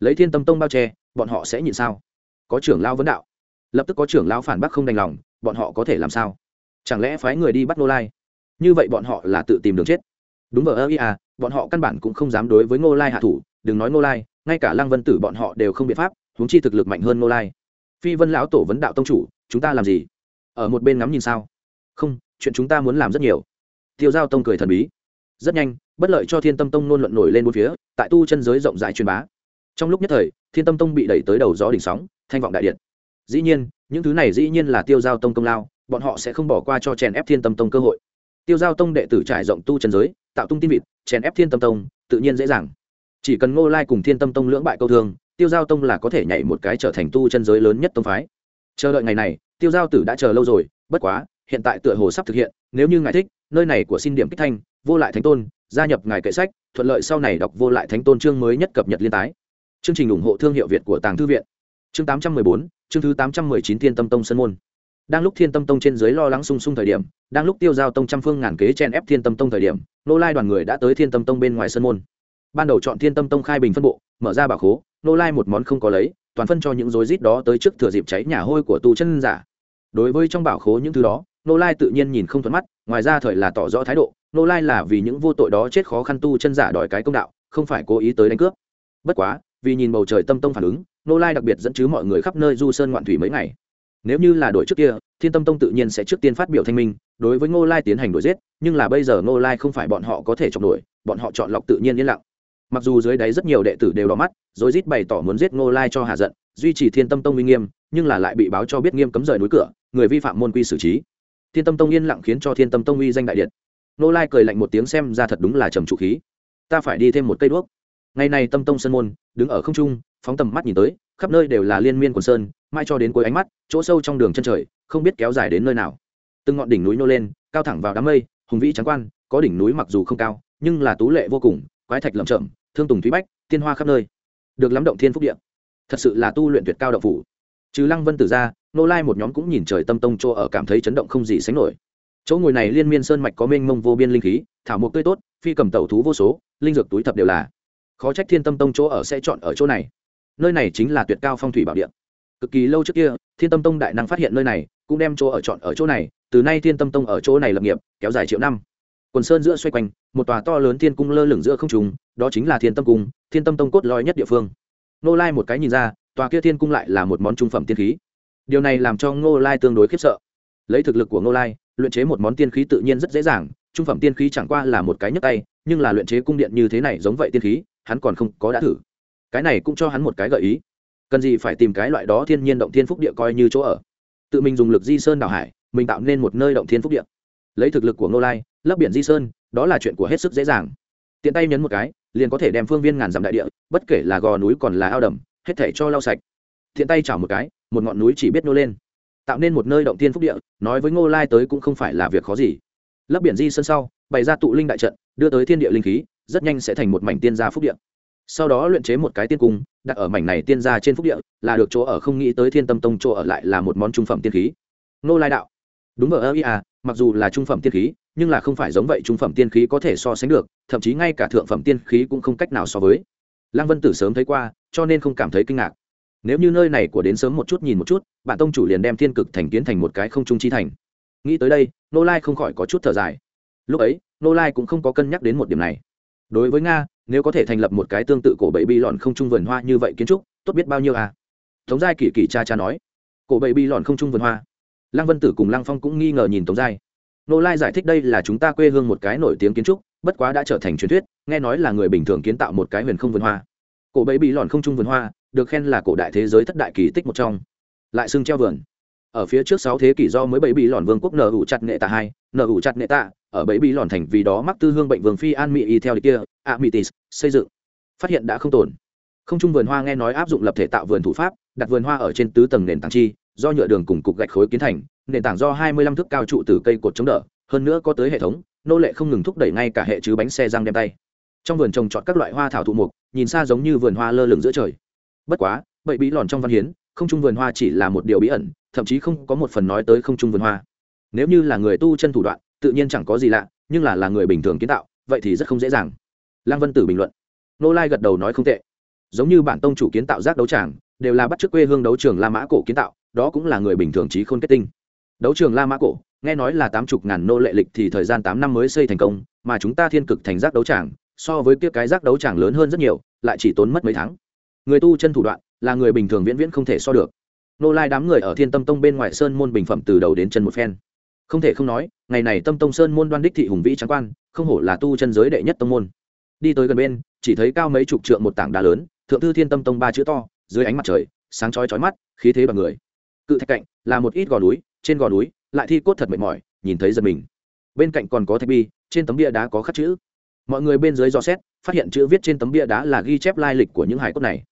Lấy thiên tâm tông bao che, bọn họ sẽ nhịn sao? Có trưởng lao vấn đạo. Lập tức có trưởng lao phản bác không đành lòng, bọn họ có thể làm sao? Chẳng lẽ phái người đi bắt nô lai? Như vậy bọn họ là tự tìm đường chết. Đúng vờ ơ ý à bọn họ căn bản cũng không dám đối với ngô lai hạ thủ, đừng nói ngô lai, ngay cả lăng vân tử bọn họ đều không biện pháp, huống chi thực lực mạnh hơn ngô lai. Phi vân lão tổ vấn đạo tông chủ, chúng ta làm gì? Ở một bên ngắm nhìn sao? Không, chuyện chúng ta muốn làm rất nhiều. Tiêu giao tông cười thần bí. Rất nhanh, bất lợi cho thiên tâm tông nôn luận nổi lên bốn phía, tại tu chân giới rộng rãi truyền bá. Trong lúc nhất thời, thiên tâm tông bị đẩy tới đầu gió đỉnh sóng, thanh vọng đại điện. Dĩ nhiên, những thứ này dĩ nhiên là tiêu giao tông công lao, bọn họ sẽ không bỏ qua cho chèn ép thiên tâm tông cơ hội. Tiêu giao tông đệ tử trải rộng tu chân giới, tạo tung tin vịt, chèn ép thiên tâm tông, tự nhiên dễ dàng. Chỉ cần ngô lai cùng thiên tâm tông lưỡng bại câu thương, tiêu giao tông là có thể nhảy một cái trở thành tu chân giới lớn nhất tông phái. Chờ đợi ngày này tiêu giao tử đã chờ lâu rồi, bất quá, hiện tại tựa hồ sắp thực hiện, nếu như ngài thích, nơi này của xin điểm kích thanh, vô lại thánh tôn, gia nhập ngài kệ sách, thuận lợi sau này đọc vô lại thánh tôn chương mới nhất cập nhật liên tái. Chương trình ủng hộ thương hiệu việt của tàng thư viện. Chương tám trăm mười bốn, chương thứ tám trăm mười chín thiên tâm tông sân môn. Đang lúc thiên tâm tông trên dưới lo lắng sung sung thời điểm, đang lúc tiêu giao tông trăm phương ngàn kế chen ép thiên tâm tông thời điểm, nô lai đoàn người đã tới thiên tâm tông bên ngoài sân môn. Ban đầu chọn thiên tâm tông khai bình phân bộ, mở ra bảo khố, nô lai một món không có lấy, toàn phân cho những rối rít đó tới trước thừa dịp cháy nhà hôi của tu chân giả đối với trong bảo khố những thứ đó, nô lai tự nhiên nhìn không thuận mắt, ngoài ra thời là tỏ rõ thái độ, nô lai là vì những vô tội đó chết khó khăn tu chân giả đòi cái công đạo, không phải cố ý tới đánh cướp. Bất quá, vì nhìn bầu trời tâm tông phản ứng, nô lai đặc biệt dẫn chứ mọi người khắp nơi du sơn ngoạn thủy mấy ngày. Nếu như là đội trước kia, thiên tâm tông tự nhiên sẽ trước tiên phát biểu thanh minh, đối với ngô lai tiến hành đuổi giết, nhưng là bây giờ ngô lai không phải bọn họ có thể chọn đuổi, bọn họ chọn lọc tự nhiên yên lặng. Mặc dù dưới đáy rất nhiều đệ tử đều đỏ mắt, rồi rít bày tỏ muốn giết ngô lai cho hạ giận, duy trì thiên tâm tông uy nghiêm, nhưng là lại bị báo cho biết nghiêm cấm rời núi cửa người vi phạm môn quy xử trí. Thiên tâm tông yên lặng khiến cho thiên tâm tông uy danh đại điện. Nô lai cười lạnh một tiếng xem ra thật đúng là trầm trụ khí. Ta phải đi thêm một cây đuốc. Ngày này tâm tông sơn môn, đứng ở không trung, phóng tầm mắt nhìn tới, khắp nơi đều là liên miên quần sơn mai cho đến cuối ánh mắt, chỗ sâu trong đường chân trời, không biết kéo dài đến nơi nào. Từng ngọn đỉnh núi nô lên, cao thẳng vào đám mây, hùng vĩ trắng quan, có đỉnh núi mặc dù không cao, nhưng là tú lệ vô cùng, quái thạch lầm chậm thương tùng thúy bách, tiên hoa khắp nơi. Được lắm động thiên phúc điện thật sự là tu luyện tuyệt cao động phủ trừ lăng vân tử ra, nô lai một nhóm cũng nhìn trời tâm tông chỗ ở cảm thấy chấn động không gì sánh nổi. Chỗ ngồi này liên miên sơn mạch có mênh mông vô biên linh khí, thảo mộc tươi tốt, phi cầm tẩu thú vô số, linh dược túi thập đều là. Khó trách thiên tâm tông chỗ ở sẽ chọn ở chỗ này. Nơi này chính là tuyệt cao phong thủy bảo địa. Cực kỳ lâu trước kia, thiên tâm tông đại năng phát hiện nơi này, cũng đem chỗ ở chọn ở chỗ này, từ nay thiên tâm tông ở chỗ này lập nghiệp, kéo dài triệu năm. Quần sơn giữa xoay quanh, một tòa to lớn thiên cung lơ lửng giữa không trùng đó chính là thiên tâm cung, thiên tâm tông cốt lõi nhất địa phương. Nô lai một cái nhìn ra tòa kia thiên cung lại là một món trung phẩm tiên khí. Điều này làm cho ngô lai tương đối khiếp sợ. Lấy thực lực của ngô lai, luyện chế một món tiên khí tự nhiên rất dễ dàng, trung phẩm tiên khí chẳng qua là một cái nhấp tay, nhưng là luyện chế cung điện như thế này giống vậy tiên khí, hắn còn không có đã thử. Cái này cũng cho hắn một cái gợi ý. Cần gì phải tìm cái loại đó thiên nhiên động thiên phúc địa coi như chỗ ở. Tự mình dùng lực di sơn đảo hải, mình tạo nên một nơi động thiên phúc địa. Lấy thực lực của ngô lai, lấp biển di sơn, đó là chuyện của hết sức dễ dàng. Tiện tay nhấn một cái, liền có thể đem phương viên ngàn dặm đại địa, bất kể là gò núi còn là ao đầm hết thể cho lau sạch. Thiện tay chảo một cái, một ngọn núi chỉ biết nô lên. Tạo nên một nơi động thiên phúc địa, nói với ngô lai tới cũng không phải là việc khó gì. Lấp biển di sân sau, bày ra tụ linh đại trận, đưa tới thiên địa linh khí, rất nhanh sẽ thành một mảnh tiên gia phúc địa. Sau đó luyện chế một cái tiên cung, đặt ở mảnh này tiên gia trên phúc địa, là được chỗ ở không nghĩ tới thiên tâm tông chỗ ở lại là một món trung phẩm tiên khí. Ngô lai đạo, đúng ở ơ ia, mặc dù là trung phẩm tiên khí, nhưng là không phải giống vậy trung phẩm tiên khí có thể so sánh được, thậm chí ngay cả thượng phẩm tiên khí cũng không cách nào so với. Lăng vân tử sớm thấy qua cho nên không cảm thấy kinh ngạc. Nếu như nơi này của đến sớm một chút nhìn một chút, bạn tông chủ liền đem thiên cực thành kiến thành một cái không trung chi thành. Nghĩ tới đây, nô lai không khỏi có chút thở dài. Lúc ấy, nô lai cũng không có cân nhắc đến một điểm này. Đối với nga, nếu có thể thành lập một cái tương tự cổ bậy bi lọn không trung vườn hoa như vậy kiến trúc, tốt biết bao nhiêu à? Tống giai kỳ kỳ cha cha nói. Cổ bậy bi lọn không trung vườn hoa. Lăng vân tử cùng lăng phong cũng nghi ngờ nhìn tống giai. Nô lai giải thích đây là chúng ta quê hương một cái nổi tiếng kiến trúc, bất quá đã trở thành truyền thuyết, nghe nói là người bình thường kiến tạo một cái huyền không vườn hoa cổ bẫy bị lòn không trung vườn hoa, được khen là cổ đại thế giới thất đại kỳ tích một trong. Lại xưng treo vườn. Ở phía trước sáu thế kỷ do mới bẫy bị lòn vương quốc nở ủ chặt nghệ tạ hai, nở ủ chặt nghệ tạ, ở bẫy bị lòn thành vì đó mắc tư hương bệnh vương phi an mỹ y theo đi kia a tis xây dựng. Phát hiện đã không tồn. Không trung vườn hoa nghe nói áp dụng lập thể tạo vườn thủ pháp, đặt vườn hoa ở trên tứ tầng nền tảng chi, do nhựa đường cùng cục gạch khối kiến thành, nền tảng do hai mươi lăm thước cao trụ từ cây cột chống đỡ, hơn nữa có tới hệ thống, nô lệ không ngừng thúc đẩy ngay cả hệ chứ bánh xe răng đem tay trong vườn trồng trọt các loại hoa thảo thụ mục, nhìn xa giống như vườn hoa lơ lửng giữa trời. Bất quá, bậy bí lòn trong văn hiến, không trung vườn hoa chỉ là một điều bí ẩn, thậm chí không có một phần nói tới không trung vườn hoa. Nếu như là người tu chân thủ đoạn, tự nhiên chẳng có gì lạ, nhưng là là người bình thường kiến tạo, vậy thì rất không dễ dàng. Lăng vân tử bình luận. Nô lai gật đầu nói không tệ. Giống như bản tông chủ kiến tạo giác đấu tràng, đều là bắt chước quê hương đấu trường la mã cổ kiến tạo, đó cũng là người bình thường trí khôn kết tinh. Đấu trường la mã cổ, nghe nói là tám chục ngàn nô lệ lịch thì thời gian tám năm mới xây thành công, mà chúng ta thiên cực thành giác đấu tràng so với kia cái giác đấu chẳng lớn hơn rất nhiều, lại chỉ tốn mất mấy tháng. Người tu chân thủ đoạn, là người bình thường viễn viễn không thể so được. Nô lai đám người ở thiên tâm tông bên ngoài sơn môn bình phẩm từ đầu đến chân một phen. Không thể không nói, ngày này tâm tông sơn môn đoan đích thị hùng vĩ trắng quan, không hổ là tu chân giới đệ nhất tông môn. Đi tới gần bên, chỉ thấy cao mấy chục trượng một tảng đá lớn, thượng thư thiên tâm tông ba chữ to, dưới ánh mặt trời, sáng chói chói mắt, khí thế bằng người. Cự thạch cạnh, là một ít gò núi, trên gò núi, lại thi cốt thật mệt mỏi, nhìn thấy giật mình. Bên cạnh còn có thạch bi, trên tấm bia đá có khắc chữ mọi người bên dưới dò xét, phát hiện chữ viết trên tấm bia đá là ghi chép lai lịch của những hải cốt này.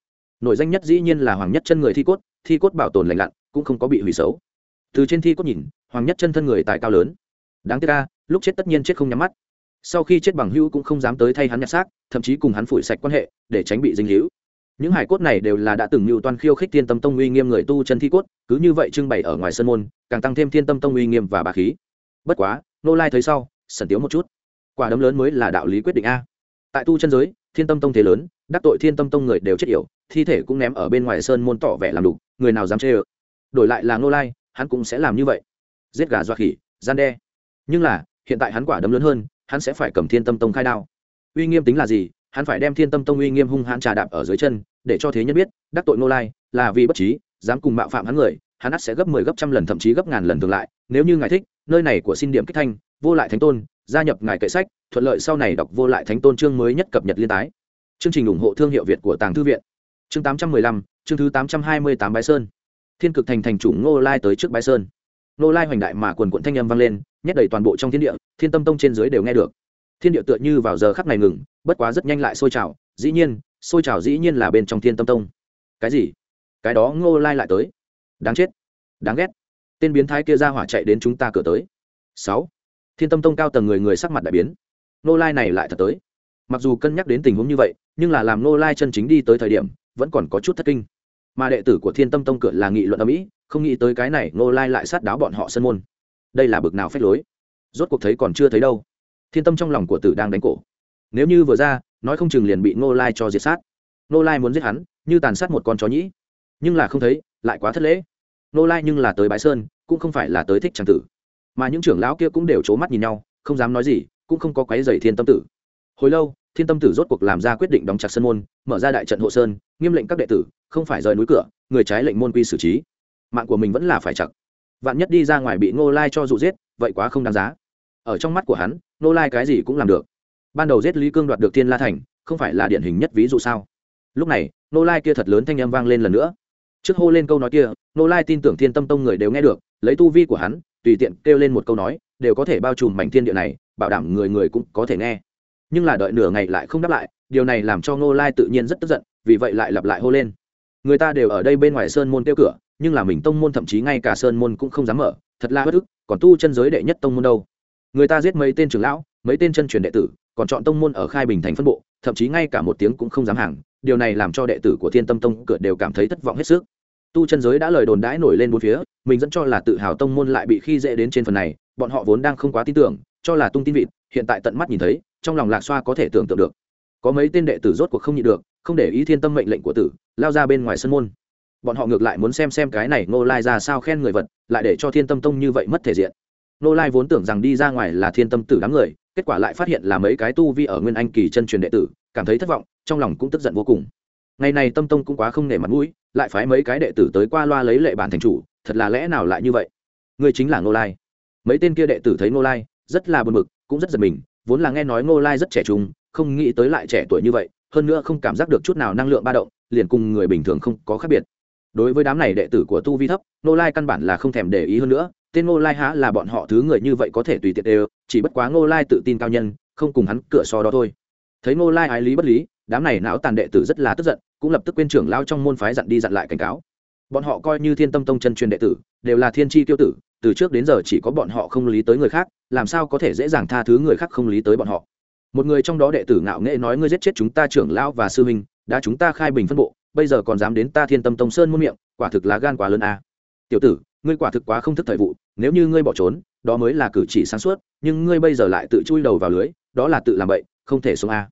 Nổi danh nhất dĩ nhiên là hoàng nhất chân người thi cốt thi cốt bảo tồn lành lặn, cũng không có bị hủy xấu. Từ trên thi cốt nhìn, hoàng nhất chân thân người tài cao lớn. Đáng tiếc ca lúc chết tất nhiên chết không nhắm mắt. Sau khi chết bằng hữu cũng không dám tới thay hắn nhặt xác, thậm chí cùng hắn phủi sạch quan hệ, để tránh bị dinh hữu những hải cốt này đều là đã từng mưu toàn khiêu khích thiên tâm tông uy nghiêm người tu chân thi cốt, cứ như vậy trưng bày ở ngoài sân môn, càng tăng thêm thiên tâm tông uy nghiêm và bà khí. Bất quá, nô lai thấy sau, sần tiếu một chút quả đấm lớn mới là đạo lý quyết định a. Tại tu chân giới, thiên tâm tông thế lớn, đắc tội thiên tâm tông người đều chết yểu, thi thể cũng ném ở bên ngoài sơn môn tỏ vẻ làm đủ người nào dám chê ơ. Đổi lại là nô lai, hắn cũng sẽ làm như vậy. Giết gà dọa khỉ, gian đe. Nhưng là, hiện tại hắn quả đấm lớn hơn, hắn sẽ phải cầm thiên tâm tông khai đao. Uy nghiêm tính là gì? Hắn phải đem thiên tâm tông uy nghiêm hung hãn trà đạp ở dưới chân, để cho thế nhân biết, đắc tội nô lai, là vì bất trí, dám cùng mạo phạm hắn người, hắn ắt sẽ gấp mười 10 gấp trăm lần, thậm chí gấp ngàn lần tương lại. Nếu như ngài thích, nơi này của xin điểm kích thanh, vô lại thánh tôn gia nhập ngài kệ sách, thuận lợi sau này đọc vô lại thánh tôn chương mới nhất cập nhật liên tái. Chương trình ủng hộ thương hiệu việt của tàng thư viện. Chương tám trăm mười lăm, chương thứ tám trăm hai mươi tám bái sơn. Thiên cực thành thành chủ ngô lai tới trước bái sơn. Ngô lai hoành đại mà quần quận thanh âm vang lên, nhét đầy toàn bộ trong thiên địa, thiên tâm tông trên dưới đều nghe được. Thiên địa tựa như vào giờ khắc này ngừng, bất quá rất nhanh lại sôi trào, dĩ nhiên, sôi trào dĩ nhiên là bên trong thiên tâm tông. Cái gì? Cái đó ngô lai lại tới. Đáng chết, đáng ghét. Tên biến thái kia ra hỏa chạy đến chúng ta cửa tới. Sáu thiên tâm tông cao tầng người người sắc mặt đại biến. Ngô lai này lại thật tới. Mặc dù cân nhắc đến tình huống như vậy, nhưng là làm ngô lai chân chính đi tới thời điểm, vẫn còn có chút thất kinh. Mà đệ tử của thiên tâm tông cửa là nghị luận ở mỹ không nghĩ tới cái này ngô lai lại sát đáo bọn họ sân môn. Đây là bực nào phép lối? Rốt cuộc thấy còn chưa thấy đâu. Thiên tâm trong lòng của tử đang đánh cổ. Nếu như vừa ra, nói không chừng liền bị ngô lai cho diệt sát. Ngô lai muốn giết hắn, như tàn sát một con chó nhĩ. Nhưng là không thấy, lại quá thất lễ. Ngô lai nhưng là tới bái sơn, cũng không phải là tới thích trang tử mà những trưởng lão kia cũng đều c h ố mắt nhìn nhau, không dám nói gì, cũng không có quái dày thiên tâm tử. Hồi lâu, thiên tâm tử rốt cuộc làm ra quyết định đóng chặt sân môn, mở ra đại trận hộ sơn, nghiêm lệnh các đệ tử, không phải rời núi cửa, người trái lệnh môn quy xử trí. Mạng của mình vẫn là phải chặt. Vạn nhất đi ra ngoài bị ngô lai cho dụ giết, vậy quá không đáng giá. Ở trong mắt của hắn, ngô lai cái gì cũng làm được. Ban đầu giết lý cương đoạt được thiên la thành, không phải là điển hình nhất ví dụ sao? Lúc này, ngô lai kia thật lớn thanh âm vang lên lần nữa. Trước hô lên câu nói kia, ngô lai tin tưởng thiên tâm tông người đều nghe được, lấy tu vi của hắn tùy tiện kêu lên một câu nói, đều có thể bao trùm mảnh thiên địa này, bảo đảm người người cũng có thể nghe. Nhưng là đợi nửa ngày lại không đáp lại, điều này làm cho ngô lai tự nhiên rất tức giận, vì vậy lại lặp lại hô lên. Người ta đều ở đây bên ngoài sơn môn tiêu cửa, nhưng là mình tông môn thậm chí ngay cả sơn môn cũng không dám mở, thật là bất ức, còn tu chân giới đệ nhất tông môn đâu. Người ta giết mấy tên trưởng lão, mấy tên chân truyền đệ tử, còn chọn tông môn ở khai bình thành phân bộ, thậm chí ngay cả một tiếng cũng không dám hàng, điều này làm cho đệ tử của thiên tâm tông cửa đều cảm thấy thất vọng hết sức tu chân giới đã lời đồn đãi nổi lên bốn phía, mình dẫn cho là tự hào tông môn lại bị khi dễ đến trên phần này, bọn họ vốn đang không quá tin tưởng, cho là tung tin vịt, hiện tại tận mắt nhìn thấy, trong lòng lạc xoa có thể tưởng tượng được. Có mấy tên đệ tử rốt cuộc không nhịn được, không để ý thiên tâm mệnh lệnh của tử, lao ra bên ngoài sân môn. Bọn họ ngược lại muốn xem xem cái này Nô lai ra sao khen người vật, lại để cho thiên tâm tông như vậy mất thể diện. Nô lai vốn tưởng rằng đi ra ngoài là thiên tâm tử đám người, kết quả lại phát hiện là mấy cái tu vi ở nguyên anh kỳ chân truyền đệ tử, cảm thấy thất vọng, trong lòng cũng tức giận vô cùng ngày này tâm tông cũng quá không nể mặt mũi, lại phái mấy cái đệ tử tới qua loa lấy lệ bản thành chủ, thật là lẽ nào lại như vậy? Người chính là ngô lai. Mấy tên kia đệ tử thấy ngô lai, rất là buồn bực, cũng rất giật mình, vốn là nghe nói ngô lai rất trẻ trung, không nghĩ tới lại trẻ tuổi như vậy, hơn nữa không cảm giác được chút nào năng lượng ba động, liền cùng người bình thường không có khác biệt. Đối với đám này đệ tử của tu vi thấp, ngô lai căn bản là không thèm để ý hơn nữa, tên ngô lai há là bọn họ thứ người như vậy có thể tùy tiện đều, chỉ bất quá ngô lai tự tin cao nhân, không cùng hắn cửa so đó thôi. Thấy ngô lai ái lý bất lý đám này não tàn đệ tử rất là tức giận, cũng lập tức quên trưởng lao trong môn phái dặn đi dặn lại cảnh cáo. Bọn họ coi như thiên tâm tông chân truyền đệ tử, đều là thiên tri tiêu tử, từ trước đến giờ chỉ có bọn họ không lý tới người khác, làm sao có thể dễ dàng tha thứ người khác không lý tới bọn họ. Một người trong đó đệ tử ngạo nghệ nói ngươi giết chết chúng ta trưởng lão và sư huynh, đã chúng ta khai bình phân bộ, bây giờ còn dám đến ta thiên tâm tông sơn muôn miệng, quả thực là gan quá lớn a. À. tiểu tử, ngươi quả thực quá không thức thời vụ, nếu như ngươi bỏ trốn, đó mới là cử chỉ sáng suốt, nhưng ngươi bây giờ lại tự chui đầu vào lưới, đó là tự làm bậy, không thể xuống a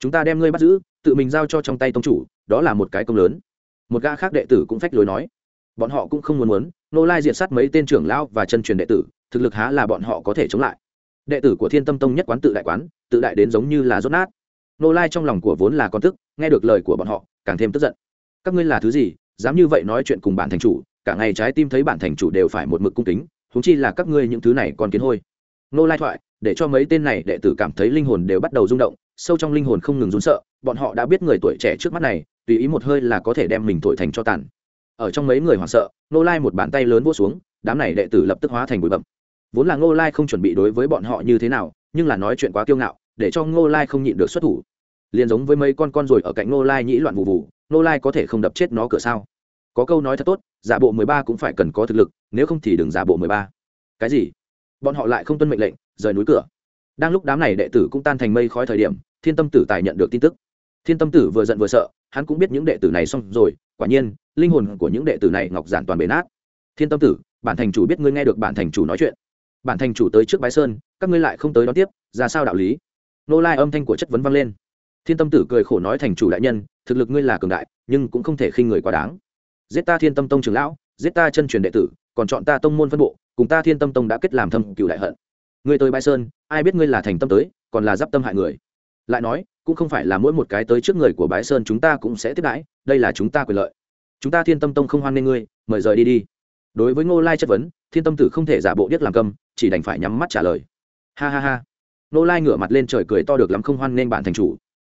chúng ta đem ngươi bắt giữ, tự mình giao cho trong tay tông chủ, đó là một cái công lớn. Một gã khác đệ tử cũng phách lối nói. Bọn họ cũng không muốn muốn, nô lai diệt sát mấy tên trưởng lão và chân truyền đệ tử, thực lực há là bọn họ có thể chống lại. Đệ tử của thiên tâm tông nhất quán tự đại quán, tự đại đến giống như là rốt nát. Nô lai trong lòng của vốn là con tức, nghe được lời của bọn họ, càng thêm tức giận. Các ngươi là thứ gì, dám như vậy nói chuyện cùng bản thành chủ, cả ngày trái tim thấy bản thành chủ đều phải một mực cung kính thúng chi là các ngươi những thứ này còn kiến hôi. Nô lai thoại, để cho mấy tên này đệ tử cảm thấy linh hồn đều bắt đầu rung động sâu trong linh hồn không ngừng run sợ, bọn họ đã biết người tuổi trẻ trước mắt này, tùy ý một hơi là có thể đem mình thổi thành cho tàn. Ở trong mấy người hoảng sợ nô lai một bàn tay lớn vỗ xuống, đám này đệ tử lập tức hóa thành bụi bậm vốn là ngô lai không chuẩn bị đối với bọn họ như thế nào, nhưng là nói chuyện quá kiêu ngạo, để cho ngô lai không nhịn được xuất thủ. Liền giống với mấy con con rồi ở cạnh ngô lai nhĩ loạn vụ vụ ngô lai có thể không đập chết nó cửa sao? Có câu nói thật tốt, giả bộ mười ba cũng phải cần có thực lực, nếu không thì đừng giả bộ mười ba. Cái gì? Bọn họ lại không tuân mệnh lệnh, rời núi cửa. Đang lúc đám này đệ tử cũng tan thành mây khói thời điểm thiên tâm tử tài nhận được tin tức. Thiên tâm tử vừa giận vừa sợ, hắn cũng biết những đệ tử này xong rồi, quả nhiên, linh hồn của những đệ tử này ngọc giản toàn bể nát. Thiên tâm tử, bản thành chủ biết ngươi nghe được bản thành chủ nói chuyện. Bản thành chủ tới trước bái sơn, các ngươi lại không tới đón tiếp, ra sao đạo lý? Nô lai âm thanh của chất vấn vang lên. Thiên tâm tử cười khổ nói thành chủ đại nhân, thực lực ngươi là cường đại, nhưng cũng không thể khinh người quá đáng. Giết ta thiên tâm tông trường lão, giết ta chân truyền đệ tử, còn chọn ta tông môn phân bộ, cùng ta thiên tâm tông đã kết làm thâm cựu đại hận. Ngươi tới bãi sơn, ai biết ngươi là thành tâm tới, còn là giáp tâm hại người? Lại nói, cũng không phải là mỗi một cái tới trước người của bái sơn chúng ta cũng sẽ tiếp đãi, đây là chúng ta quyền lợi. Chúng ta thiên tâm tông không hoan nghê ngươi, mời rời đi đi. Đối với ngô lai chất vấn, thiên tâm tử không thể giả bộ điếc làm câm, chỉ đành phải nhắm mắt trả lời. Ha ha ha. Ngô lai ngửa mặt lên trời cười to được lắm không hoan nghênh bạn thành chủ.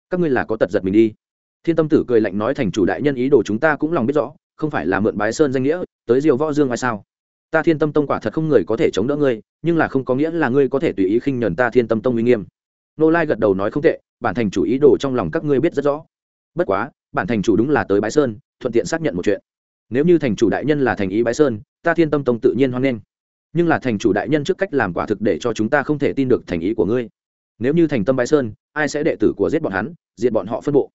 Các ngươi là có tật giật mình đi. Thiên tâm tử cười lạnh nói thành chủ đại nhân ý đồ chúng ta cũng lòng biết rõ, không phải là mượn bái sơn danh nghĩa, tới diều võ dương ai sao? Ta thiên tâm tông quả thật không người có thể chống đỡ ngươi, nhưng là không có nghĩa là ngươi có thể tùy ý khinh nhờn ta thiên tâm tông uy nghiêm nô lai gật đầu nói không tệ, bản thành chủ ý đồ trong lòng các ngươi biết rất rõ. Bất quá, bản thành chủ đúng là tới bái sơn, thuận tiện xác nhận một chuyện. Nếu như thành chủ đại nhân là thành ý bái sơn, ta thiên tâm tông tự nhiên hoan nghênh. Nhưng là thành chủ đại nhân trước cách làm quả thực để cho chúng ta không thể tin được thành ý của ngươi. Nếu như thành tâm bái sơn, ai sẽ đệ tử của giết bọn hắn, diệt bọn họ phân bộ?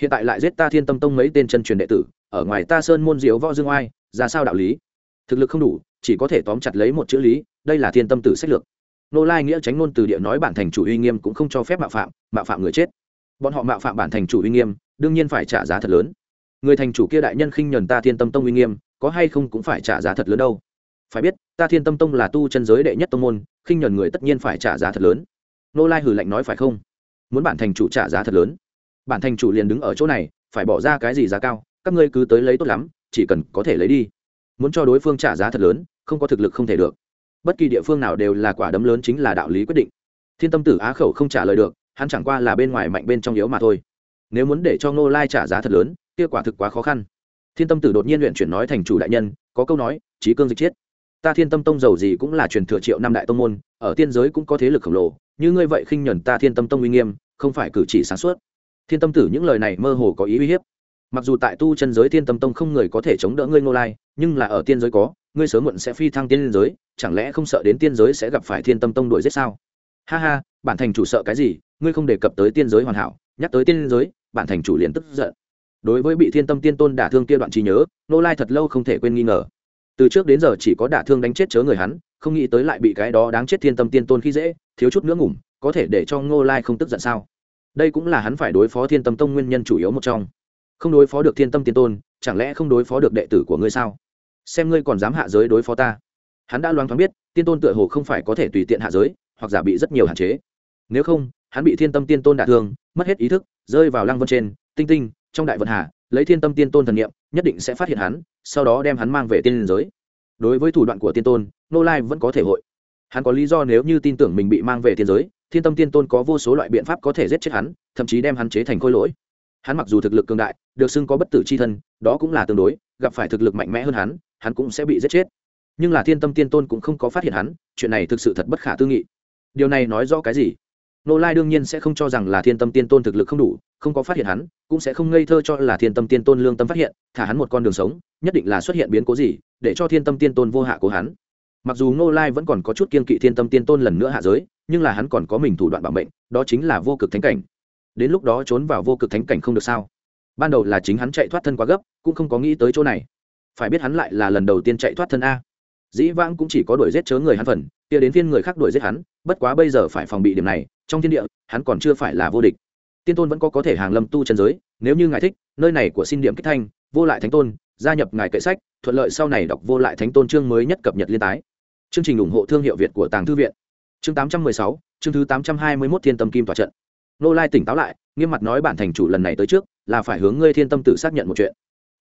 Hiện tại lại giết ta thiên tâm tông mấy tên chân truyền đệ tử, ở ngoài ta sơn môn diếu võ dương oai, ra sao đạo lý? Thực lực không đủ, chỉ có thể tóm chặt lấy một chữ lý, đây là thiên tâm tử sách lược nô lai nghĩa tránh ngôn từ địa nói bản thành chủ uy nghiêm cũng không cho phép mạo phạm mạo phạm người chết. Bọn họ mạo phạm bản thành chủ uy nghiêm, đương nhiên phải trả giá thật lớn. Người thành chủ kia đại nhân khinh nhuần ta thiên tâm tông uy nghiêm, có hay không cũng phải trả giá thật lớn đâu. Phải biết, ta thiên tâm tông là tu chân giới đệ nhất tông môn, khinh nhuần người tất nhiên phải trả giá thật lớn. Nô lai hử lạnh nói phải không? Muốn bản thành chủ trả giá thật lớn. Bản thành chủ liền đứng ở chỗ này, phải bỏ ra cái gì giá cao, các ngươi cứ tới lấy tốt lắm, chỉ cần có thể lấy đi. Muốn cho đối phương trả giá thật lớn, không có thực lực không thể được bất kỳ địa phương nào đều là quả đấm lớn chính là đạo lý quyết định. Thiên tâm tử á khẩu không trả lời được, hắn chẳng qua là bên ngoài mạnh bên trong yếu mà thôi. Nếu muốn để cho ngô lai trả giá thật lớn, kia quả thực quá khó khăn. Thiên tâm tử đột nhiên luyện chuyển nói thành chủ đại nhân, có câu nói trí cương dịch chiết ta thiên tâm tông giàu gì cũng là truyền thừa triệu năm đại tông môn, ở tiên giới cũng có thế lực khổng lồ, như ngươi vậy khinh nhuần ta thiên tâm tông uy nghiêm, không phải cử chỉ sáng suốt. Thiên tâm tử những lời này mơ hồ có ý uy hiếp. Mặc dù tại tu chân giới thiên tâm tông không người có thể chống đỡ ngươi ngô lai, nhưng là ở tiên giới có ngươi sớm muộn sẽ phi thăng tiên giới, chẳng lẽ không sợ đến tiên giới sẽ gặp phải thiên tâm tông đuổi giết sao? Ha ha, bản thành chủ sợ cái gì, ngươi không đề cập tới tiên giới hoàn hảo, nhắc tới tiên giới, bản thành chủ liền tức giận. Đối với bị thiên tâm tiên tôn đả thương kia đoạn trí nhớ, nô lai thật lâu không thể quên nghi ngờ. Từ trước đến giờ chỉ có đả thương đánh chết chớ người hắn, không nghĩ tới lại bị cái đó đáng chết thiên tâm tiên tôn khi dễ, thiếu chút nữa ngủm, có thể để cho ngô lai không tức giận sao? Đây cũng là hắn phải đối phó thiên tâm tông nguyên nhân chủ yếu một trong. Không đối phó được thiên tâm tiên tôn, chẳng lẽ không đối phó được đệ tử của ngươi sao? Xem ngươi còn dám hạ giới đối phó ta. Hắn đã loáng thoáng biết, tiên tôn tựa hồ không phải có thể tùy tiện hạ giới, hoặc giả bị rất nhiều hạn chế. Nếu không, hắn bị thiên tâm tiên tôn đả thương, mất hết ý thức, rơi vào lăng vân trên, tinh tinh, trong đại vận hà, lấy thiên tâm tiên tôn thần nghiệm nhất định sẽ phát hiện hắn, sau đó đem hắn mang về tiên giới. Đối với thủ đoạn của tiên tôn nô lai vẫn có thể hội. Hắn có lý do nếu như tin tưởng mình bị mang về tiên giới, thiên tâm tiên tôn có vô số loại biện pháp có thể giết chết hắn, thậm chí đem hắn chế thành khôi lỗi. Hắn mặc dù thực lực cường đại, được xưng có bất tử c h i thân, đó cũng là tương đối, gặp phải thực lực mạnh mẽ hơn hắn hắn cũng sẽ bị giết chết. Nhưng là thiên tâm tiên tôn cũng không có phát hiện hắn, chuyện này thực sự thật bất khả tư nghị. Điều này nói rõ cái gì? Nô lai đương nhiên sẽ không cho rằng là thiên tâm tiên tôn thực lực không đủ, không có phát hiện hắn, cũng sẽ không ngây thơ cho là thiên tâm tiên tôn lương tâm phát hiện, thả hắn một con đường sống, nhất định là xuất hiện biến cố gì, để cho thiên tâm tiên tôn vô hạ cố hắn. Mặc dù nô lai vẫn còn có chút kiên kỵ thiên tâm tiên tôn lần nữa hạ giới, nhưng là hắn còn có mình thủ đoạn bảo mệnh, đó chính là vô cực thánh cảnh. Đến lúc đó trốn vào vô cực thánh cảnh không được sao? Ban đầu là chính hắn chạy thoát thân quá gấp, cũng không có nghĩ tới chỗ này phải biết hắn lại là lần đầu tiên chạy thoát thân a. Dĩ vãng cũng chỉ có đuổi giết chớ người hắn phần kia đến phiên người khác đuổi giết hắn bất quá bây giờ phải phòng bị điểm này trong thiên địa hắn còn chưa phải là vô địch. Tiên tôn vẫn có có thể hàng lâm tu chân giới nếu như ngài thích nơi này của xin điểm kích thanh vô lại thánh tôn gia nhập ngài kệ sách thuận lợi sau này đọc vô lại thánh tôn chương mới nhất cập nhật liên tái. Chương trình ủng hộ thương hiệu việt của tàng thư viện. Chương 816, chương thứ 821 thiên tâm kim tòa trận. Nô lai tỉnh táo lại nghiêm mặt nói bản thành chủ lần này tới trước là phải hướng ngươi thiên tâm tự xác nhận một chuyện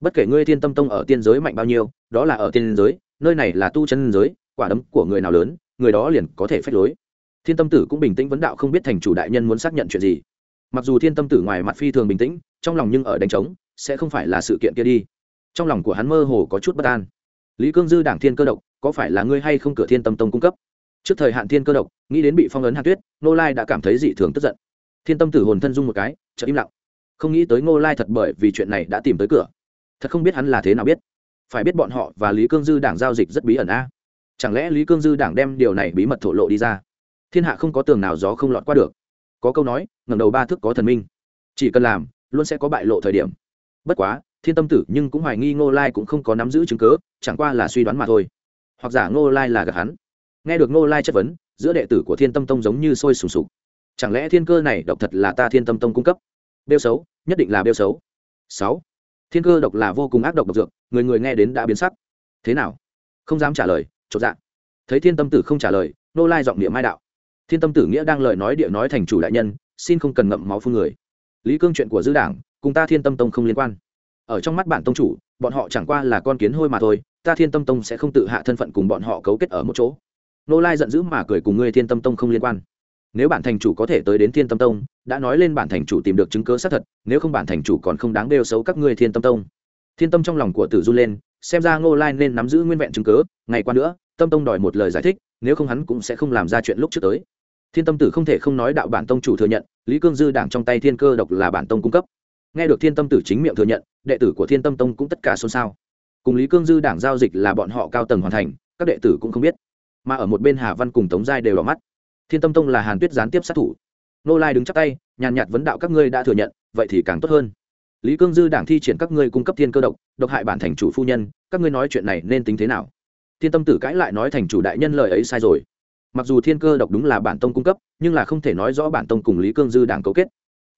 bất kể ngươi thiên tâm tông ở tiên giới mạnh bao nhiêu, đó là ở tiên giới, nơi này là tu chân giới, quả đấm của người nào lớn, người đó liền có thể phách lối. Thiên tâm tử cũng bình tĩnh vấn đạo không biết thành chủ đại nhân muốn xác nhận chuyện gì. Mặc dù thiên tâm tử ngoài mặt phi thường bình tĩnh, trong lòng nhưng ở đánh trống, sẽ không phải là sự kiện kia đi. Trong lòng của hắn mơ hồ có chút bất an. Lý cương dư đảng thiên cơ độc, có phải là ngươi hay không cửa thiên tâm tông cung cấp? Trước thời hạn thiên cơ độc, nghĩ đến bị phong ấn hàn tuyết nô lai đã cảm thấy dị thường tức giận. Thiên tâm tử hồn thân dung một cái chợ im lặng. Không nghĩ tới ngô lai thật bởi vì chuyện này đã tìm tới cửa thật không biết hắn là thế nào biết. Phải biết bọn họ và lý cương dư đảng giao dịch rất bí ẩn a. Chẳng lẽ lý cương dư đảng đem điều này bí mật thổ lộ đi ra? Thiên hạ không có tường nào gió không lọt qua được. Có câu nói ngầm đầu ba thước có thần minh. Chỉ cần làm, luôn sẽ có bại lộ thời điểm. Bất quá, thiên tâm tử nhưng cũng hoài nghi ngô lai cũng không có nắm giữ chứng cớ, chẳng qua là suy đoán mà thôi. Hoặc giả ngô lai là gạt hắn. Nghe được ngô lai chất vấn, giữa đệ tử của thiên tâm tông giống như sôi sùng sục. Chẳng lẽ thiên cơ này độc thật là ta thiên tâm tông cung cấp? Bêu xấu, nhất định là bêu xấu. Sáu thiên cơ độc là vô cùng ác độc độc dược, người người nghe đến đã biến sắc. Thế nào? Không dám trả lời, chột dạ. Thấy thiên tâm tử không trả lời, nô lai giọng địa mai đạo. Thiên tâm tử nghĩa đang lời nói địa nói thành chủ đại nhân, xin không cần ngậm máu phương người. Lý cương chuyện của dư đảng, cùng ta thiên tâm tông không liên quan. Ở trong mắt bản tông chủ, bọn họ chẳng qua là con kiến hôi mà thôi, ta thiên tâm tông sẽ không tự hạ thân phận cùng bọn họ cấu kết ở một chỗ. Nô lai giận dữ mà cười cùng ngươi thiên tâm tông không liên quan nếu bản thành chủ có thể tới đến thiên tâm tông, đã nói lên bản thành chủ tìm được chứng cớ xác thật, nếu không bản thành chủ còn không đáng đeo xấu các ngươi thiên tâm tông. Thiên tâm trong lòng của tử du lên, xem ra ngô lai nên nắm giữ nguyên vẹn chứng cớ ngày qua nữa, tâm tông đòi một lời giải thích, nếu không hắn cũng sẽ không làm ra chuyện lúc trước tới. Thiên tâm tử không thể không nói đạo bản tông chủ thừa nhận, lý cương dư đảng trong tay thiên cơ độc là bản tông cung cấp. Nghe được thiên tâm tử chính miệng thừa nhận, đệ tử của thiên tâm tông cũng tất cả xôn xao. Cùng lý cương dư đảng giao dịch là bọn họ cao tầng hoàn thành, các đệ tử cũng không biết. Mà ở một bên hà văn cùng tống giai đều đỏ mắt thiên tâm tông là hàn tuyết gián tiếp sát thủ. Nô lai đứng chắc tay, nhàn nhạt vấn đạo các ngươi đã thừa nhận, vậy thì càng tốt hơn. Lý cương dư đảng thi triển các ngươi cung cấp thiên cơ độc độc hại bản thành chủ phu nhân, các ngươi nói chuyện này nên tính thế nào? Thiên tâm tử cãi lại nói thành chủ đại nhân lời ấy sai rồi. Mặc dù thiên cơ độc đúng là bản tông cung cấp, nhưng là không thể nói rõ bản tông cùng lý cương dư đảng cấu kết.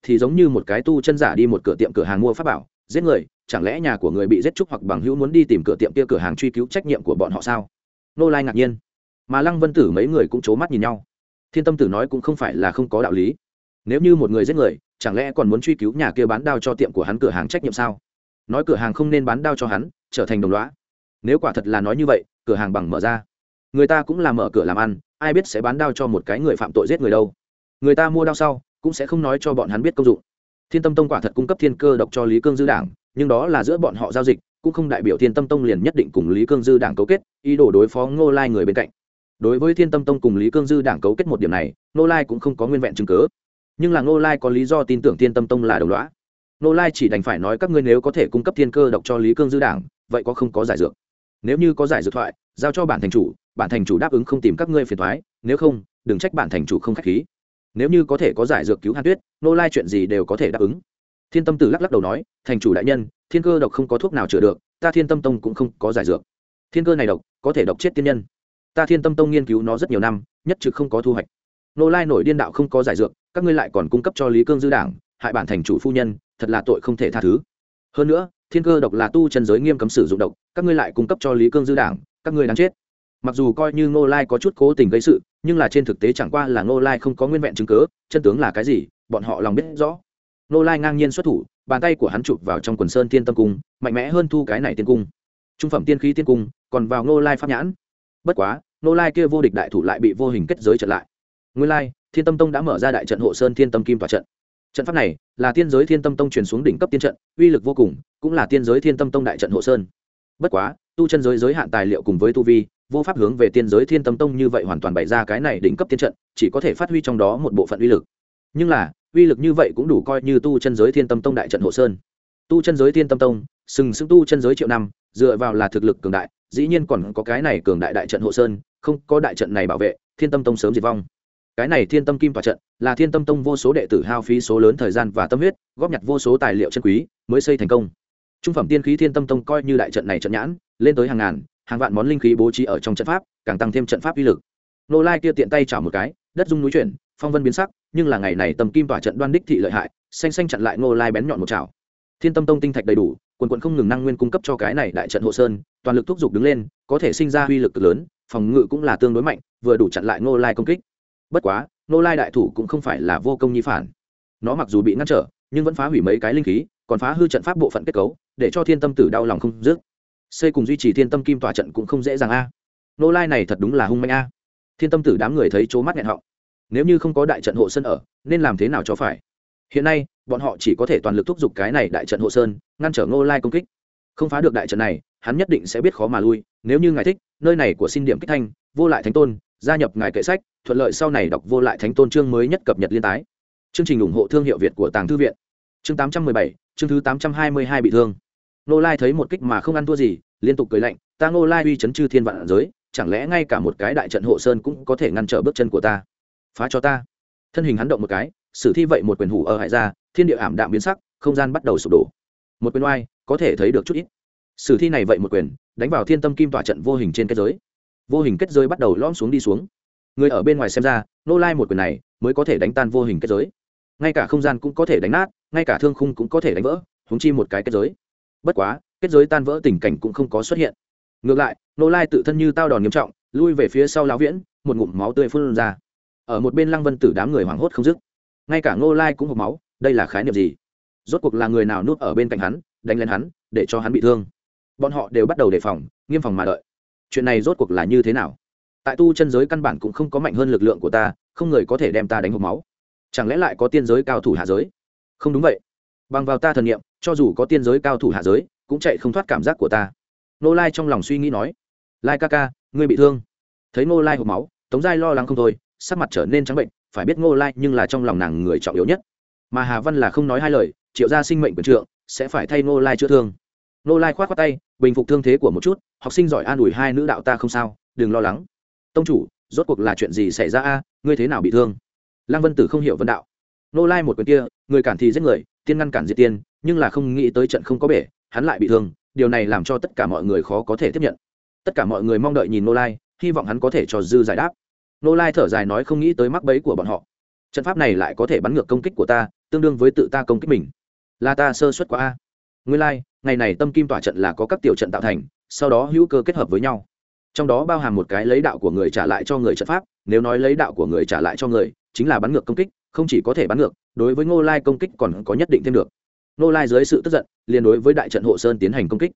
Thì giống như một cái tu chân giả đi một cửa tiệm cửa hàng mua pháp bảo, giết người, chẳng lẽ nhà của người bị giết trúc hoặc bằng hữu muốn đi tìm cửa tiệm kia cửa hàng truy cứu trách nhiệm của bọn họ sao? Nô lai ngạc nhiên. Mà lăng vân tử mấy người cũng c h ố mắt nhìn nhau thiên tâm tử nói cũng không phải là không có đạo lý. Nếu như một người giết người, chẳng lẽ còn muốn truy cứu nhà kia bán đao cho tiệm của hắn cửa hàng trách nhiệm sao? Nói cửa hàng không nên bán đao cho hắn, trở thành đồng loá nếu quả thật là nói như vậy, cửa hàng bằng mở ra. Người ta cũng là mở cửa làm ăn, ai biết sẽ bán đao cho một cái người phạm tội giết người đâu. Người ta mua đao sau, cũng sẽ không nói cho bọn hắn biết công dụng. Thiên tâm tông quả thật cung cấp thiên cơ độc cho lý cương dư đảng, nhưng đó là giữa bọn họ giao dịch, cũng không đại biểu thiên tâm tông liền nhất định cùng lý cương dư đảng cấu kết, ý đồ đối phó ngô lai người bên cạnh đối với thiên tâm tông cùng lý cương dư đảng cấu kết một điểm này Nô lai cũng không có nguyên vẹn chứng cớ nhưng là Nô lai có lý do tin tưởng thiên tâm tông là đồng lõa. Nô lai chỉ đành phải nói các ngươi nếu có thể cung cấp thiên cơ độc cho lý cương dư đảng, vậy có không có giải dược? Nếu như có giải dược thoại, giao cho bản thành chủ, bản thành chủ đáp ứng không tìm các ngươi phiền thoái nếu không, đừng trách bản thành chủ không k h á c h khí. Nếu như có thể có giải dược cứu hàn tuyết nô lai chuyện gì đều có thể đáp ứng. Thiên tâm tử lắc lắc đầu nói, thành chủ đại nhân, thiên cơ độc không có thuốc nào chữa được, ta thiên tâm tông cũng không có giải dược. Thiên cơ này độc có thể độc chết tiên nhân ta thiên tâm tông nghiên cứu nó rất nhiều năm, nhất trực không có thu hoạch. Nô lai nổi điên đạo không có giải dược, các ngươi lại còn cung cấp cho lý cương dư đảng, hại bản thành chủ phu nhân, thật là tội không thể tha thứ. Hơn nữa, thiên cơ độc là tu chân giới nghiêm cấm sử dụng độc, các ngươi lại cung cấp cho lý cương dư đảng, các ngươi đáng chết. Mặc dù coi như ngô lai có chút cố tình gây sự, nhưng là trên thực tế chẳng qua là ngô lai không có nguyên vẹn chứng cớ, chân tướng là cái gì, bọn họ lòng biết rõ. Ngô lai ngang nhiên xuất thủ, bàn tay của hắn chụp vào trong quần sơn Thiên tâm cung, mạnh mẽ hơn thu cái này tiên cung. Trung phẩm tiên khí tiên cung, còn vào ngô lai pháp nhãn bất quá, Nô lai kia vô địch đại thủ lại bị vô hình kết giới trận lại. Nguyên lai, thiên tâm tông đã mở ra đại trận hộ sơn thiên tâm kim tòa trận. Trận pháp này là tiên giới thiên tâm tông truyền xuống đỉnh cấp tiên trận, uy lực vô cùng, cũng là tiên giới thiên tâm tông đại trận hộ sơn. Bất quá, tu chân giới giới hạn tài liệu cùng với tu vi, vô pháp hướng về tiên giới thiên tâm tông như vậy hoàn toàn bày ra cái này đỉnh cấp tiên trận, chỉ có thể phát huy trong đó một bộ phận uy lực. Nhưng là, uy lực như vậy cũng đủ coi như tu chân giới thiên tâm tông đại trận hộ sơn. Tu chân giới thiên tâm tông, sừng sững tu chân giới triệu năm dựa vào là thực lực cường đại, dĩ nhiên còn có cái này cường đại đại trận hộ sơn, không có đại trận này bảo vệ, thiên tâm tông sớm diệt vong. Cái này thiên tâm kim tòa trận là thiên tâm tông vô số đệ tử hao phí số lớn thời gian và tâm huyết, góp nhặt vô số tài liệu chân quý, mới xây thành công. Trung phẩm tiên khí thiên tâm tông coi như đại trận này trận nhãn, lên tới hàng ngàn, hàng vạn món linh khí bố trí ở trong trận pháp, càng tăng thêm trận pháp uy lực. Nô lai kia tiện tay chảo một cái, đất dung núi chuyển, phong vân biến sắc, nhưng là ngày này tầm kim tỏa trận đoan đích thị lợi hại, xanh xanh chặn lại nô lai bén nhọn một chảo. Thiên tâm tông tinh thạch đầy đủ quần quận không ngừng năng nguyên cung cấp cho cái này đại trận hộ sơn, toàn lực thúc giục đứng lên, có thể sinh ra uy lực lớn, phòng ngự cũng là tương đối mạnh, vừa đủ chặn lại nô lai công kích. Bất quá nô lai đại thủ cũng không phải là vô công nhi phản. Nó mặc dù bị ngăn trở, nhưng vẫn phá hủy mấy cái linh khí, còn phá hư trận pháp bộ phận kết cấu, để cho thiên tâm tử đau lòng không dứt. Xây cùng duy trì thiên tâm kim tòa trận cũng không dễ dàng a. Nô lai này thật đúng là hung manh a. Thiên tâm tử đám người thấy c mắt nghẹn họng. Nếu như không có đại trận hộ sơn ở, nên làm thế nào cho phải? Hiện nay, bọn họ chỉ có thể toàn lực thúc giục cái này đại trận hộ sơn, ngăn trở ngô lai công kích. Không phá được đại trận này, hắn nhất định sẽ biết khó mà lui, nếu như ngài thích, nơi này của xin điểm kích thanh, vô lại thánh tôn, gia nhập ngài kệ sách, thuận lợi sau này đọc vô lại thánh tôn chương mới nhất cập nhật liên tái. Chương trình ủng hộ thương hiệu việt của tàng thư viện. Chương tám trăm mười bảy, chương thứ tám trăm hai mươi hai bị thương. Nô lai thấy một kích mà không ăn thua gì, liên tục cười lạnh, ta Ngô lai uy chấn chư thiên vạn giới, chẳng lẽ ngay cả một cái đại trận hộ sơn cũng có thể ngăn trở bước chân của ta? Phá cho ta. Thân hình hắn động một cái sử thi vậy một quyền hủ ở hại ra, thiên địa ảm đạm biến sắc, không gian bắt đầu sụp đổ. Một quyền oai, có thể thấy được chút ít. Sử thi này vậy một quyền, đánh vào thiên tâm kim tỏa trận vô hình trên kết giới. Vô hình kết giới bắt đầu lõm xuống đi xuống. Người ở bên ngoài xem ra, nô lai một quyền này mới có thể đánh tan vô hình kết giới. Ngay cả không gian cũng có thể đánh nát, ngay cả thương khung cũng có thể đánh vỡ húng chi một cái kết giới. Bất quá, kết giới tan vỡ tình cảnh cũng không có xuất hiện. Ngược lại, nô lai tự thân như tao đòn nghiêm trọng, lui về phía sau lão viễn, một ngụm máu tươi phun ra. Ở một bên lăng vân tử đám người hoảng hốt không dứt ngay cả Ngô lai cũng hộp máu, đây là khái niệm gì? Rốt cuộc là người nào nuốt ở bên cạnh hắn, đánh lên hắn, để cho hắn bị thương? Bọn họ đều bắt đầu đề phòng, nghiêm phòng mà đợi. Chuyện này rốt cuộc là như thế nào? Tại tu chân giới căn bản cũng không có mạnh hơn lực lượng của ta, không người có thể đem ta đánh hộp máu. Chẳng lẽ lại có tiên giới cao thủ hạ giới? Không đúng vậy. Bằng vào ta thần nghiệm cho dù có tiên giới cao thủ hạ giới, cũng chạy không thoát cảm giác của ta. Nô lai trong lòng suy nghĩ nói, lai ca ca, ngươi bị thương. Thấy nô lai hộp máu, tống giai lo lắng không thôi sắc mặt trở nên trắng bệnh, phải biết Ngô lai nhưng là trong lòng nàng người trọng yếu nhất. Mà hà văn là không nói hai lời, triệu ra sinh mệnh quần trượng, sẽ phải thay Ngô lai chữa thương. Ngô lai k h o á t khoác tay, bình phục thương thế của một chút, học sinh giỏi an ủi hai nữ đạo ta không sao, đừng lo lắng. Tông chủ, rốt cuộc là chuyện gì xảy ra a? Ngươi thế nào bị thương? Lăng vân tử không hiểu vân đạo. Ngô lai một quyền kia, người cản thì giết người, tiên ngăn cản diệt tiên, nhưng là không nghĩ tới trận không có bể, hắn lại bị thương, điều này làm cho tất cả mọi người khó có thể tiếp nhận. Tất cả mọi người mong đợi nhìn Ngô lai, hy vọng hắn có thể cho dư giải đáp nô lai thở dài nói không nghĩ tới mắc bẫy của bọn họ. Trận pháp này lại có thể bắn ngược công kích của ta tương đương với tự ta công kích mình. Là ta sơ xuất quá a. Nguyên lai、like, ngày này tâm kim tỏa trận là có các tiểu trận tạo thành sau đó hữu cơ kết hợp với nhau. Trong đó bao hàm một cái lấy đạo của người trả lại cho người trận pháp nếu nói lấy đạo của người trả lại cho người chính là bắn ngược công kích không chỉ có thể bắn ngược đối với ngô lai công kích còn có nhất định thêm được. Ngô lai dưới sự tức giận liền đối với đại trận hộ sơn tiến hành công kích.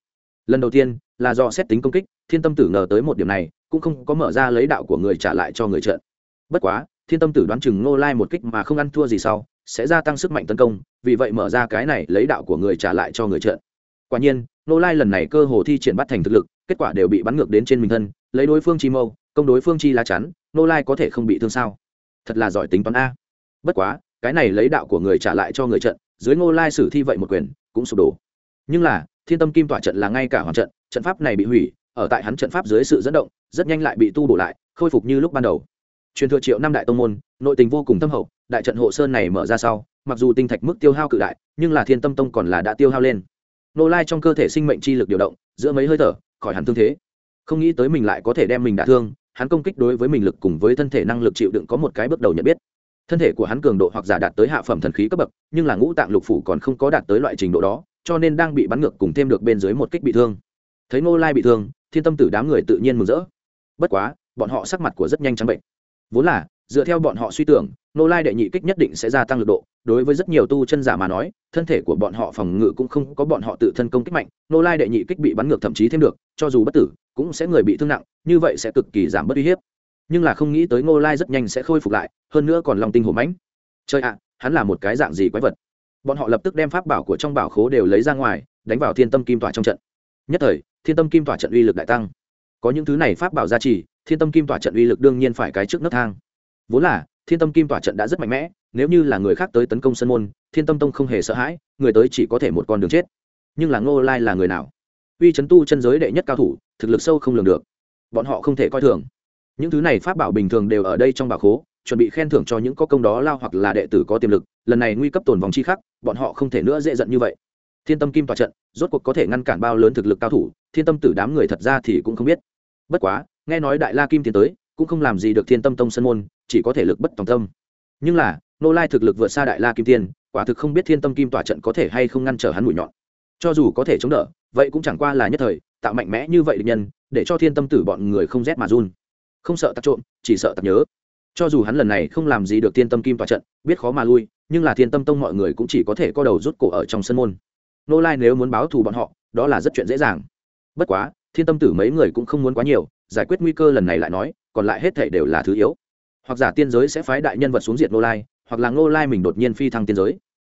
Lần đầu tiên là do xét tính công kích thiên tâm tử ngờ tới một điểm này cũng không có mở ra lấy đạo của người trả lại cho người trận bất quá, thiên tâm tử đoán chừng ngô lai một kích mà không ăn thua gì sau, sẽ gia tăng sức mạnh tấn công, vì vậy mở ra cái này lấy đạo của người trả lại cho người trận quả nhiên, ngô lai lần này cơ hồ thi triển bắt thành thực lực, kết quả đều bị bắn ngược đến trên mình thân, lấy đối phương chi mâu, công đối phương chi lá chắn, ngô lai có thể không bị thương sao? Thật là giỏi tính toán a. Bất quá, cái này lấy đạo của người trả lại cho người trận, dưới ngô lai xử thi vậy một quyền, cũng sụp đổ. Nhưng là, thiên tâm kim tỏa trận là ngay cả hoàn trận trận pháp này bị hủy ở tại hắn trận pháp dưới sự dẫn động, rất nhanh lại bị tu bổ lại, khôi phục như lúc ban đầu. Truyền thừa triệu năm đại tông môn, nội tình vô cùng thâm hậu, đại trận hộ sơn này mở ra sau, mặc dù tinh thạch mức tiêu hao cự đại, nhưng là thiên tâm tông còn là đã tiêu hao lên. Nô lai trong cơ thể sinh mệnh chi lực điều động, giữa mấy hơi thở, khỏi hẳn thương thế. Không nghĩ tới mình lại có thể đem mình đả thương, hắn công kích đối với mình lực cùng với thân thể năng lực chịu đựng có một cái bước đầu nhận biết. Thân thể của hắn cường độ hoặc giả đạt tới hạ phẩm thần khí cấp bậc, nhưng là ngũ tạng lục phủ còn không có đạt tới loại trình độ đó, cho nên đang bị bắn ngược cùng thêm được bên dưới một kích bị thương. Thấy nô lai bị thương thiên tâm tử đám người tự nhiên mừng rỡ. Bất quá, bọn họ sắc mặt của rất nhanh trắng bệnh. Vốn là, dựa theo bọn họ suy tưởng, nô lai đệ nhị kích nhất định sẽ gia tăng lực độ. Đối với rất nhiều tu chân giả mà nói, thân thể của bọn họ phòng ngự cũng không có bọn họ tự thân công kích mạnh. Nô lai đệ nhị kích bị bắn ngược thậm chí thêm được, cho dù bất tử, cũng sẽ người bị thương nặng, như vậy sẽ cực kỳ giảm bớt uy hiếp. Nhưng là không nghĩ tới ngô lai rất nhanh sẽ khôi phục lại, hơn nữa còn lòng tinh hổ mãnh. Chơi ạ, hắn là một cái dạng gì quái vật? Bọn họ lập tức đem pháp bảo của trong bảo khố đều lấy ra ngoài, đánh vào thiên tâm kim tỏa trong trận nhất thời, thiên tâm kim tỏa trận uy lực đại tăng. Có những thứ này pháp bảo gia trì, thiên tâm kim tỏa trận uy lực đương nhiên phải cái trước nấc thang. Vốn là, thiên tâm kim tỏa trận đã rất mạnh mẽ, nếu như là người khác tới tấn công sân môn, thiên tâm tông không hề sợ hãi, người tới chỉ có thể một con đường chết. Nhưng là ngô lai là người nào? Uy chấn tu chân giới đệ nhất cao thủ, thực lực sâu không lường được. Bọn họ không thể coi thường. Những thứ này pháp bảo bình thường đều ở đây trong bảo khố, chuẩn bị khen thưởng cho những có công đó lao hoặc là đệ tử có tiềm lực, lần này nguy cấp tồn vòng chi khắc, bọn họ không thể nữa dễ giận như vậy thiên tâm kim tòa trận, rốt cuộc có thể ngăn cản bao lớn thực lực cao thủ, thiên tâm tử đám người thật ra thì cũng không biết. Bất quá, nghe nói đại la kim tiến tới, cũng không làm gì được thiên tâm tông sân môn, chỉ có thể lực bất tòng tâm. Nhưng là, nô lai thực lực vượt xa đại la kim tiên, quả thực không biết thiên tâm kim tỏa trận có thể hay không ngăn trở hắn mũi nhọn. Cho dù có thể chống đỡ, vậy cũng chẳng qua là nhất thời, tạo mạnh mẽ như vậy được nhân, để cho thiên tâm tử bọn người không rét mà run. Không sợ tặc trộm, chỉ sợ tặc nhớ. Cho dù hắn lần này không làm gì được thiên tâm kim tỏa trận, biết khó mà lui, nhưng là thiên tâm tông mọi người cũng chỉ có thể co đầu rút cổ ở trong sân môn nô lai nếu muốn báo thù bọn họ, đó là rất chuyện dễ dàng. Bất quá, thiên tâm tử mấy người cũng không muốn quá nhiều, giải quyết nguy cơ lần này lại nói, còn lại hết thảy đều là thứ yếu. Hoặc giả tiên giới sẽ phái đại nhân vật xuống diệt nô lai, hoặc là nô lai mình đột nhiên phi thăng tiên giới.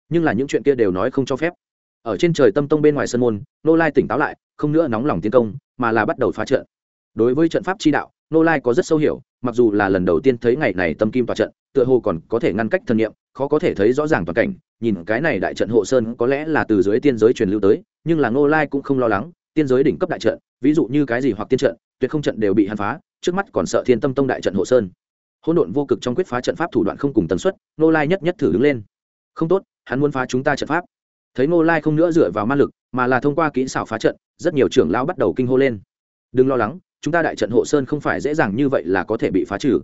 Nhưng là những chuyện kia đều nói không cho phép. Ở trên trời tâm tông bên ngoài sân môn nô lai tỉnh táo lại, không nữa nóng lòng tiến công, mà là bắt đầu phá trận. Đối với trận pháp chi đạo nô lai có rất sâu hiểu, mặc dù là lần đầu tiên thấy ngày này tâm kim tòa trận, tựa hồ còn có thể ngăn cách thân nhiệm khó có thể thấy rõ ràng toàn cảnh, nhìn cái này đại trận hộ sơn có lẽ là từ dưới tiên giới truyền lưu tới, nhưng là Ngô lai cũng không lo lắng, tiên giới đỉnh cấp đại trận, ví dụ như cái gì hoặc tiên trận, tuyệt không trận đều bị hắn phá, trước mắt còn sợ thiên tâm tông đại trận hộ sơn. Hỗn độn vô cực trong quyết phá trận pháp thủ đoạn không cùng tần suất, Ngô lai nhất nhất thử đứng lên. Không tốt, hắn muốn phá chúng ta trận pháp. Thấy Ngô lai không nữa dựa vào ma lực, mà là thông qua kỹ xảo phá trận, rất nhiều trưởng lão bắt đầu kinh hô lên. Đừng lo lắng, chúng ta đại trận hộ sơn không phải dễ dàng như vậy là có thể bị phá trừ.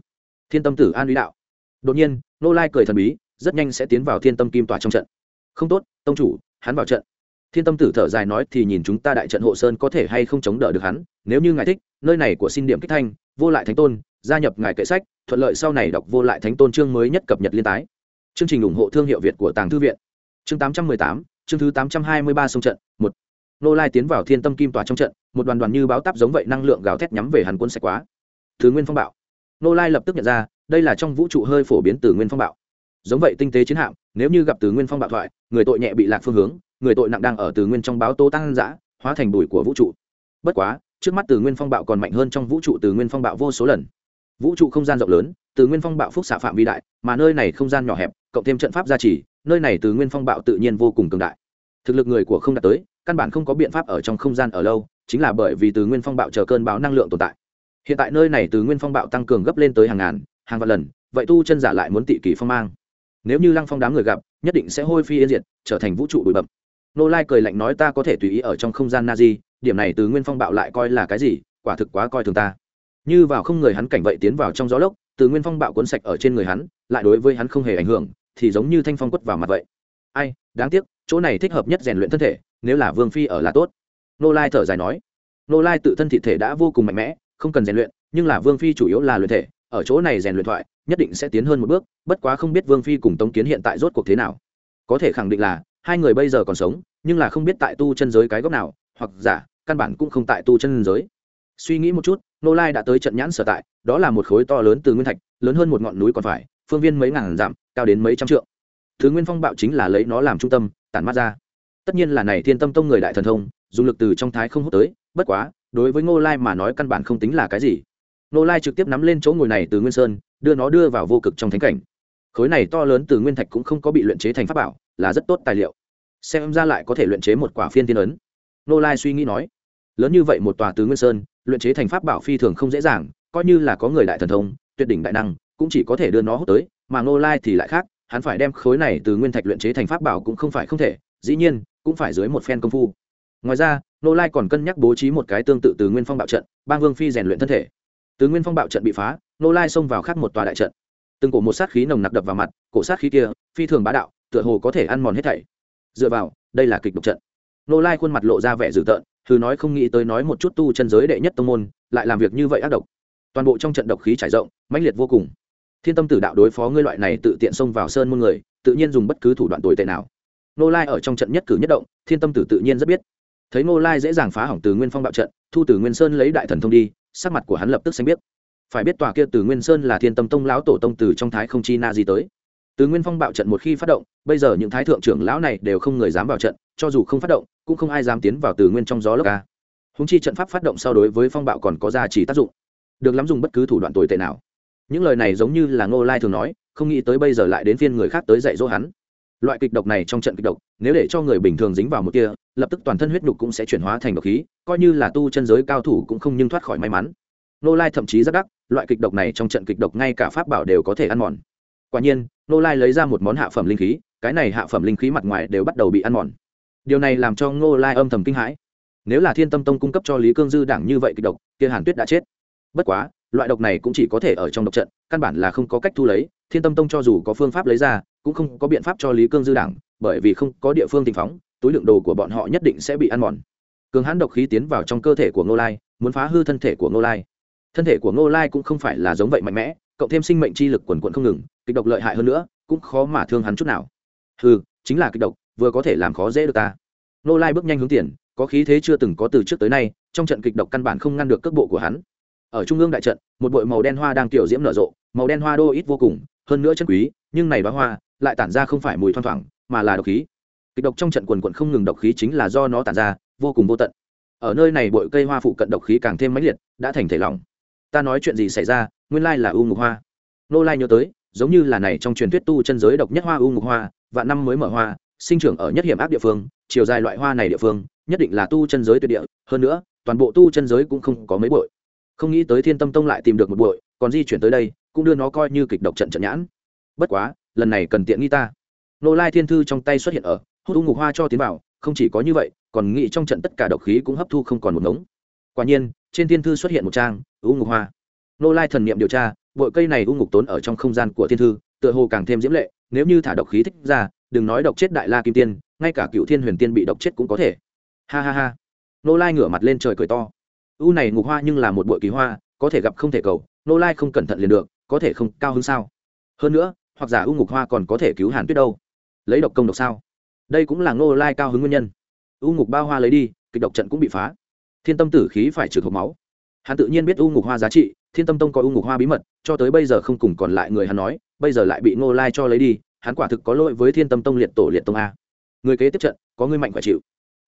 Thiên tâm tử an lý đạo. Đột nhiên nô lai cười thần bí rất nhanh sẽ tiến vào thiên tâm kim tòa trong trận. Không tốt, tông chủ, hắn vào trận. Thiên tâm tử thở dài nói thì nhìn chúng ta đại trận hộ sơn có thể hay không chống đỡ được hắn, nếu như ngài thích, nơi này của xin điểm kích thanh, vô lại thánh tôn, gia nhập ngài kệ sách, thuận lợi sau này đọc vô lại thánh tôn chương mới nhất cập nhật liên tái. Chương trình ủng hộ thương hiệu việt của tàng thư viện. Chương tám trăm mười tám, chương thứ tám trăm hai mươi ba sông trận, một. Nô lai tiến vào thiên tâm kim tòa trong trận, một đoàn đoàn như báo táp giống vậy năng lượng gào thét nhắm về hắn quân sạch quá. Thứ nguyên phong bạo. Nô lai lập tức nhận ra, đây là trong vũ trụ hơi phổ biến từ nguyên phong bạo giống vậy tinh tế chiến hạm, nếu như gặp từ nguyên phong bạo thoại, người tội nhẹ bị lạc phương hướng, người tội nặng đang ở từ nguyên trong báo tố tăng giã hóa thành bùi của vũ trụ. Bất quá, trước mắt từ nguyên phong bạo còn mạnh hơn trong vũ trụ từ nguyên phong bạo vô số lần. Vũ trụ không gian rộng lớn, từ nguyên phong bạo phúc xạ phạm vi đại, mà nơi này không gian nhỏ hẹp, cộng thêm trận pháp gia trì, nơi này từ nguyên phong bạo tự nhiên vô cùng cường đại. Thực lực người của không đạt tới, căn bản không có biện pháp ở trong không gian ở lâu, chính là bởi vì từ nguyên phong bạo chờ cơn bão năng lượng tồn tại. Hiện tại nơi này từ nguyên phong bạo tăng cường gấp lên tới hàng ngàn, hàng vạn lần, vậy tu chân giả lại muốn tị kỳ phong mang nếu như lăng phong đám người gặp, nhất định sẽ hôi phi yên diệt, trở thành vũ trụ bụi bậm nô lai cười lạnh nói ta có thể tùy ý ở trong không gian na di điểm này từ nguyên phong bạo lại coi là cái gì, quả thực quá coi thường ta. Như vào không người hắn cảnh vậy tiến vào trong gió lốc, từ nguyên phong bạo cuốn sạch ở trên người hắn, lại đối với hắn không hề ảnh hưởng, thì giống như thanh phong quất vào mặt vậy. Ai, đáng tiếc, chỗ này thích hợp nhất rèn luyện thân thể, nếu là vương phi ở là tốt. Nô lai thở dài nói. Nô lai tự thân thị thể đã vô cùng mạnh mẽ, không cần rèn luyện, nhưng là vương phi chủ yếu là luyện thể ở chỗ này rèn luyện thoại, nhất định sẽ tiến hơn một bước, bất quá không biết vương phi cùng tống kiến hiện tại rốt cuộc thế nào. Có thể khẳng định là, hai người bây giờ còn sống, nhưng là không biết tại tu chân giới cái góc nào, hoặc giả, căn bản cũng không tại tu chân giới. Suy nghĩ một chút, nô lai đã tới trận nhãn sở tại, đó là một khối to lớn từ nguyên thạch, lớn hơn một ngọn núi còn phải, phương viên mấy ngàn dặm, cao đến mấy trăm trượng. Thứ nguyên phong bạo chính là lấy nó làm trung tâm, tản mát ra. Tất nhiên là này thiên tâm tông người đại thần thông, dùng lực từ trong thái không hút tới, bất quá, đối với ngô lai mà nói căn bản không tính là cái gì. Nô lai trực tiếp nắm lên chỗ ngồi này từ nguyên sơn, đưa nó đưa vào vô cực trong thánh cảnh. Khối này to lớn từ nguyên thạch cũng không có bị luyện chế thành pháp bảo, là rất tốt tài liệu. Xem ra lại có thể luyện chế một quả phiên tiên ấn. Nô lai suy nghĩ nói, lớn như vậy một tòa từ nguyên sơn, luyện chế thành pháp bảo phi thường không dễ dàng, coi như là có người đại thần thông, tuyệt đỉnh đại năng, cũng chỉ có thể đưa nó hút tới, mà Nô lai thì lại khác, hắn phải đem khối này từ nguyên thạch luyện chế thành pháp bảo cũng không phải không thể, dĩ nhiên, cũng phải dưới một phen công phu. Ngoài ra, nô lai còn cân nhắc bố trí một cái tương tự từ nguyên phong bạo trận bang vương phi rèn luyện thân thể từ nguyên phong bạo trận bị phá, nô lai xông vào khác một tòa đại trận. Từng cổ một sát khí nồng nặc đập vào mặt, cổ sát khí kia, phi thường bá đạo, tựa hồ có thể ăn mòn hết thảy. Dựa vào, đây là kịch độc trận. Nô lai khuôn mặt lộ ra vẻ dữ tợn thư nói không nghĩ tới nói một chút tu chân giới đệ nhất tông môn, lại làm việc như vậy ác độc. Toàn bộ trong trận độc khí trải rộng, mãnh liệt vô cùng. Thiên tâm tử đạo đối phó ngươi loại này tự tiện xông vào sơn môn người, tự nhiên dùng bất cứ thủ đoạn tồi tệ nào. Nô lai ở trong trận nhất cử nhất động, thiên tâm tử tự nhiên rất biết. Thấy nô lai dễ dàng phá hỏng từ nguyên phong bạo trận, thu từ nguyên sơn lấy đại thần thông đi sắc mặt của hắn lập tức xanh biết phải biết tòa kia từ nguyên sơn là thiên tâm tông lão tổ tông từ trong thái không chi na gì tới. Từ nguyên phong bạo trận một khi phát động, bây giờ những thái thượng trưởng lão này đều không người dám vào trận, cho dù không phát động, cũng không ai dám tiến vào từ nguyên trong gió lốc ca húng chi trận pháp phát động so đối với phong bạo còn có giá trị tác dụng. Được lắm dùng bất cứ thủ đoạn tồi tệ nào. Những lời này giống như là ngô lai thường nói, không nghĩ tới bây giờ lại đến phiên người khác tới dạy dỗ hắn. Loại kịch độc này trong trận kịch độc, nếu để cho người bình thường dính vào một kia lập tức toàn thân huyết đục cũng sẽ chuyển hóa thành độc khí, coi như là tu chân giới cao thủ cũng không nhưng thoát khỏi may mắn. Nô lai thậm chí rất đắc, loại kịch độc này trong trận kịch độc ngay cả pháp bảo đều có thể ăn mòn. Quả nhiên, nô lai lấy ra một món hạ phẩm linh khí, cái này hạ phẩm linh khí mặt ngoài đều bắt đầu bị ăn mòn. Điều này làm cho ngô lai âm thầm kinh hãi. Nếu là thiên tâm tông cung cấp cho lý cương dư đảng như vậy kịch độc, kia hàn tuyết đã chết. Bất quá, loại độc này cũng chỉ có thể ở trong độc trận, căn bản là không có cách thu lấy, thiên tâm tông cho dù có phương pháp lấy ra, cũng không có biện pháp cho lý cương dư đảng, bởi vì không có địa phương tình phóng túi lượng đồ của bọn họ nhất định sẽ bị ăn mòn. Cường hãn độc khí tiến vào trong cơ thể của ngô lai, muốn phá hư thân thể của ngô lai. Thân thể của ngô lai cũng không phải là giống vậy mạnh mẽ, cộng thêm sinh mệnh chi lực quần quận không ngừng, kịch độc lợi hại hơn nữa, cũng khó mà thương hắn chút nào. Hư chính là kịch độc, vừa có thể làm khó dễ được ta. Ngô lai bước nhanh hướng tiền, có khí thế chưa từng có từ trước tới nay, trong trận kịch độc căn bản không ngăn được cước bộ của hắn. Ở trung ương đại trận, một bụi màu đen hoa đang tiểu diễm nở rộ, màu đen hoa đô ít vô cùng, hơn nữa chân quý, nhưng này bá hoa lại tản ra không phải mùi thoang thoảng, mà là độc khí kịch độc trong trận quần quận không ngừng độc khí chính là do nó tản ra, vô cùng vô tận. Ở nơi này bụi cây hoa phụ cận độc khí càng thêm mãnh liệt, đã thành thể lỏng. Ta nói chuyện gì xảy ra, nguyên lai là u ngục hoa. Nô lai nhớ tới, giống như là này trong truyền thuyết tu chân giới độc nhất hoa u ngục hoa và năm mới mở hoa, sinh trưởng ở nhất hiểm ác địa phương, chiều dài loại hoa này địa phương, nhất định là tu chân giới tuyệt địa, hơn nữa, toàn bộ tu chân giới cũng không có mấy bội. Không nghĩ tới thiên tâm tông lại tìm được một bội, còn di chuyển tới đây, cũng đưa nó coi như kịch độc trận trận nhãn. Bất quá, lần này cần tiện nghi ta. Nô lai thiên thư trong tay xuất hiện ở hút u ngục hoa cho tiến vào, không chỉ có như vậy, còn nghĩ trong trận tất cả độc khí cũng hấp thu không còn một ngống. Quả nhiên, trên thiên thư xuất hiện một trang, u ngục hoa. Nô lai thần niệm điều tra bội cây này u ngục tốn ở trong không gian của thiên thư, tựa hồ càng thêm diễm lệ, nếu như thả độc khí thích ra, đừng nói độc chết đại la kim tiên, ngay cả cựu thiên huyền tiên bị độc chết cũng có thể. Ha ha ha. Nô lai ngửa mặt lên trời cười to. U này ngục hoa nhưng là một bội kỳ hoa, có thể gặp không thể cầu, nô lai không cẩn thận liền được, có thể không cao hơn sao? Hơn nữa, hoặc giả u ngục hoa còn có thể cứu hàn tuyết đâu? Lấy độc công độc sao? Đây cũng là Ngô lai cao hứng nguyên nhân. U ngục bao hoa lấy đi, kịch độc trận cũng bị phá. Thiên tâm tử khí phải trừ hộp máu. Hắn tự nhiên biết u ngục hoa giá trị, thiên tâm tông có u ngục hoa bí mật, cho tới bây giờ không cùng còn lại người hắn nói, bây giờ lại bị Ngô lai cho lấy đi, hắn quả thực có lỗi với thiên tâm tông liệt tổ liệt tông a. Người kế tiếp trận, có người mạnh phải chịu.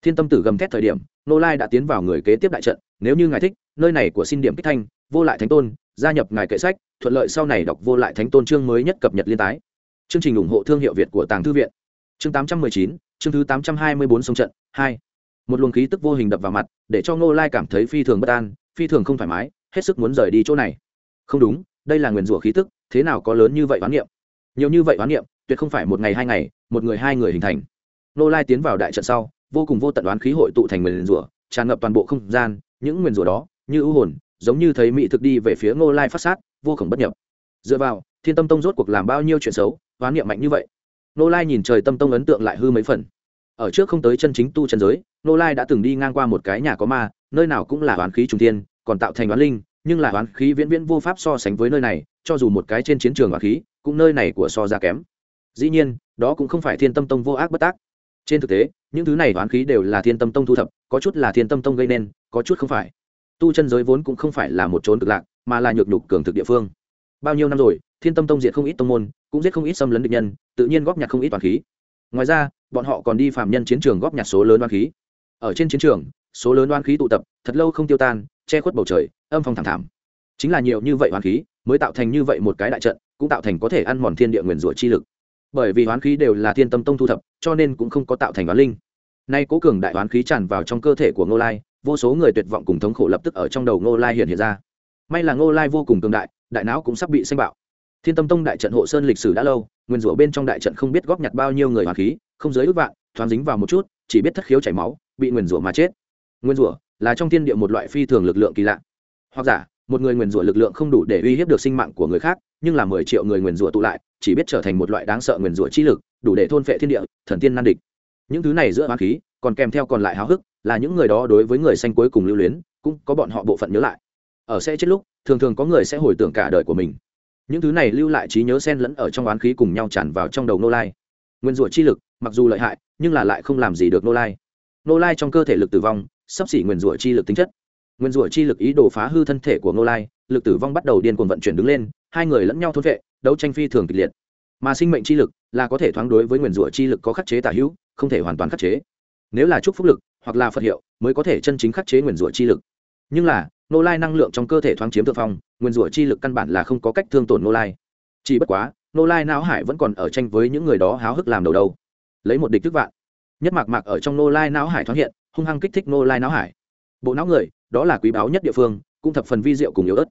Thiên tâm tử gầm thét thời điểm, Ngô lai đã tiến vào người kế tiếp đại trận, nếu như ngài thích, nơi này của xin điểm kích thanh, vô lại thánh tôn, gia nhập ngài kệ sách, thuận lợi sau này đọc vô lại thánh tôn chương mới nhất cập nhật liên tái. Chương trình ủng hộ thương hiệu việt của tàng thư viện chương tám trăm mười chín, chương thứ tám trăm hai mươi bốn sông trận, hai. Một luồng khí tức vô hình đập vào mặt, để cho ngô lai cảm thấy phi thường bất an, phi thường không thoải mái, hết sức muốn rời đi chỗ này. Không đúng, đây là nguyền rủa khí tức, thế nào có lớn như vậy oán niệm? Nhiều như vậy oán niệm, tuyệt không phải một ngày hai ngày, một người hai người hình thành. Ngô lai tiến vào đại trận sau, vô cùng vô tận đoán khí hội tụ thành nguyền rủa, tràn ngập toàn bộ không gian, những nguyền rủa đó, như ưu hồn, giống như thấy mỹ thực đi về phía ngô lai phát sát, vô khổng bất nhập. Dựa vào, thiên tâm tông rốt cuộc làm bao nhiêu chuyện xấu, oán niệm mạnh như vậy Nô lai nhìn trời tâm tông ấn tượng lại hư mấy phần. Ở trước không tới chân chính tu chân giới, nô lai đã từng đi ngang qua một cái nhà có ma, nơi nào cũng là oán khí trùng tiên còn tạo thành oán linh, nhưng là oán khí viễn viễn vô pháp so sánh với nơi này, cho dù một cái trên chiến trường oán khí, cũng nơi này của so ra kém. Dĩ nhiên, đó cũng không phải thiên tâm tông vô ác bất tác. Trên thực tế, những thứ này oán khí đều là thiên tâm tông thu thập, có chút là thiên tâm tông gây nên, có chút không phải. Tu chân giới vốn cũng không phải là một trốn cực lạc, mà là nhược nhục cường thực địa phương bao nhiêu năm rồi, thiên tâm tông diệt không ít tông môn, cũng giết không ít xâm lấn địch nhân, tự nhiên góp nhặt không ít toàn khí. Ngoài ra, bọn họ còn đi phạm nhân chiến trường góp nhặt số lớn đoan khí. Ở trên chiến trường, số lớn đoan khí tụ tập, thật lâu không tiêu tan, che khuất bầu trời, âm phong thảm thảm. Chính là nhiều như vậy hoán khí, mới tạo thành như vậy một cái đại trận, cũng tạo thành có thể ăn mòn thiên địa nguyền rủa chi lực. Bởi vì hoán khí đều là thiên tâm tông thu thập, cho nên cũng không có tạo thành hoán linh. Nay cố cường đại hoán khí tràn vào trong cơ thể của ngô lai, vô số người tuyệt vọng cùng thống khổ lập tức ở trong đầu ngô lai hiện hiện ra. May là ngô lai vô cùng cường đại đại não cũng sắp bị xanh bạo. Thiên tâm tông đại trận hộ sơn lịch sử đã lâu, nguyên rủa bên trong đại trận không biết góp nhặt bao nhiêu người hoàng khí, không giới ước vạn, thoáng dính vào một chút, chỉ biết thất khiếu chảy máu, bị nguyên rủa mà chết. Nguyên rủa là trong thiên địa một loại phi thường lực lượng kỳ lạ. Hoặc giả, một người nguyên rủa lực lượng không đủ để uy hiếp được sinh mạng của người khác, nhưng là mười triệu người nguyên rủa tụ lại, chỉ biết trở thành một loại đáng sợ nguyên rủa chi lực, đủ để thôn phệ thiên địa, thần tiên nan địch. Những thứ này giữa hoàng khí, còn kèm theo còn lại háo hức, là những người đó đối với người xanh cuối cùng lưu luyến, cũng có bọn họ bộ phận nhớ lại ở sẽ chết lúc, thường thường có người sẽ hồi tưởng cả đời của mình. Những thứ này lưu lại trí nhớ sen lẫn ở trong oán khí cùng nhau tràn vào trong đầu nô lai. Nguyên rủa chi lực, mặc dù lợi hại, nhưng là lại không làm gì được nô lai. Nô lai trong cơ thể lực tử vong, sắp xỉ nguyên rủa chi lực tính chất. Nguyên rủa chi lực ý đồ phá hư thân thể của nô lai, lực tử vong bắt đầu điên cuồng vận chuyển đứng lên, hai người lẫn nhau thốt vệ, đấu tranh phi thường kịch liệt. Mà sinh mệnh chi lực là có thể thoáng đối với nguyên rủa chi lực có khắc chế tả hữu, không thể hoàn toàn khắc chế. Nếu là chúc phúc lực hoặc là phật hiệu, mới có thể chân chính khắc chế nguyên rủa chi lực. Nhưng là nô lai năng lượng trong cơ thể thoáng chiếm thượng phong, nguyên rủa chi lực căn bản là không có cách thương tổn nô lai. Chỉ bất quá, nô lai não hải vẫn còn ở tranh với những người đó háo hức làm đầu đâu. Lấy một địch thức vạn. Nhất mạc mạc ở trong nô lai não hải thoáng hiện, hung hăng kích thích nô lai não hải. Bộ não người, đó là quý báu nhất địa phương, cũng thập phần vi diệu cùng yếu ớt.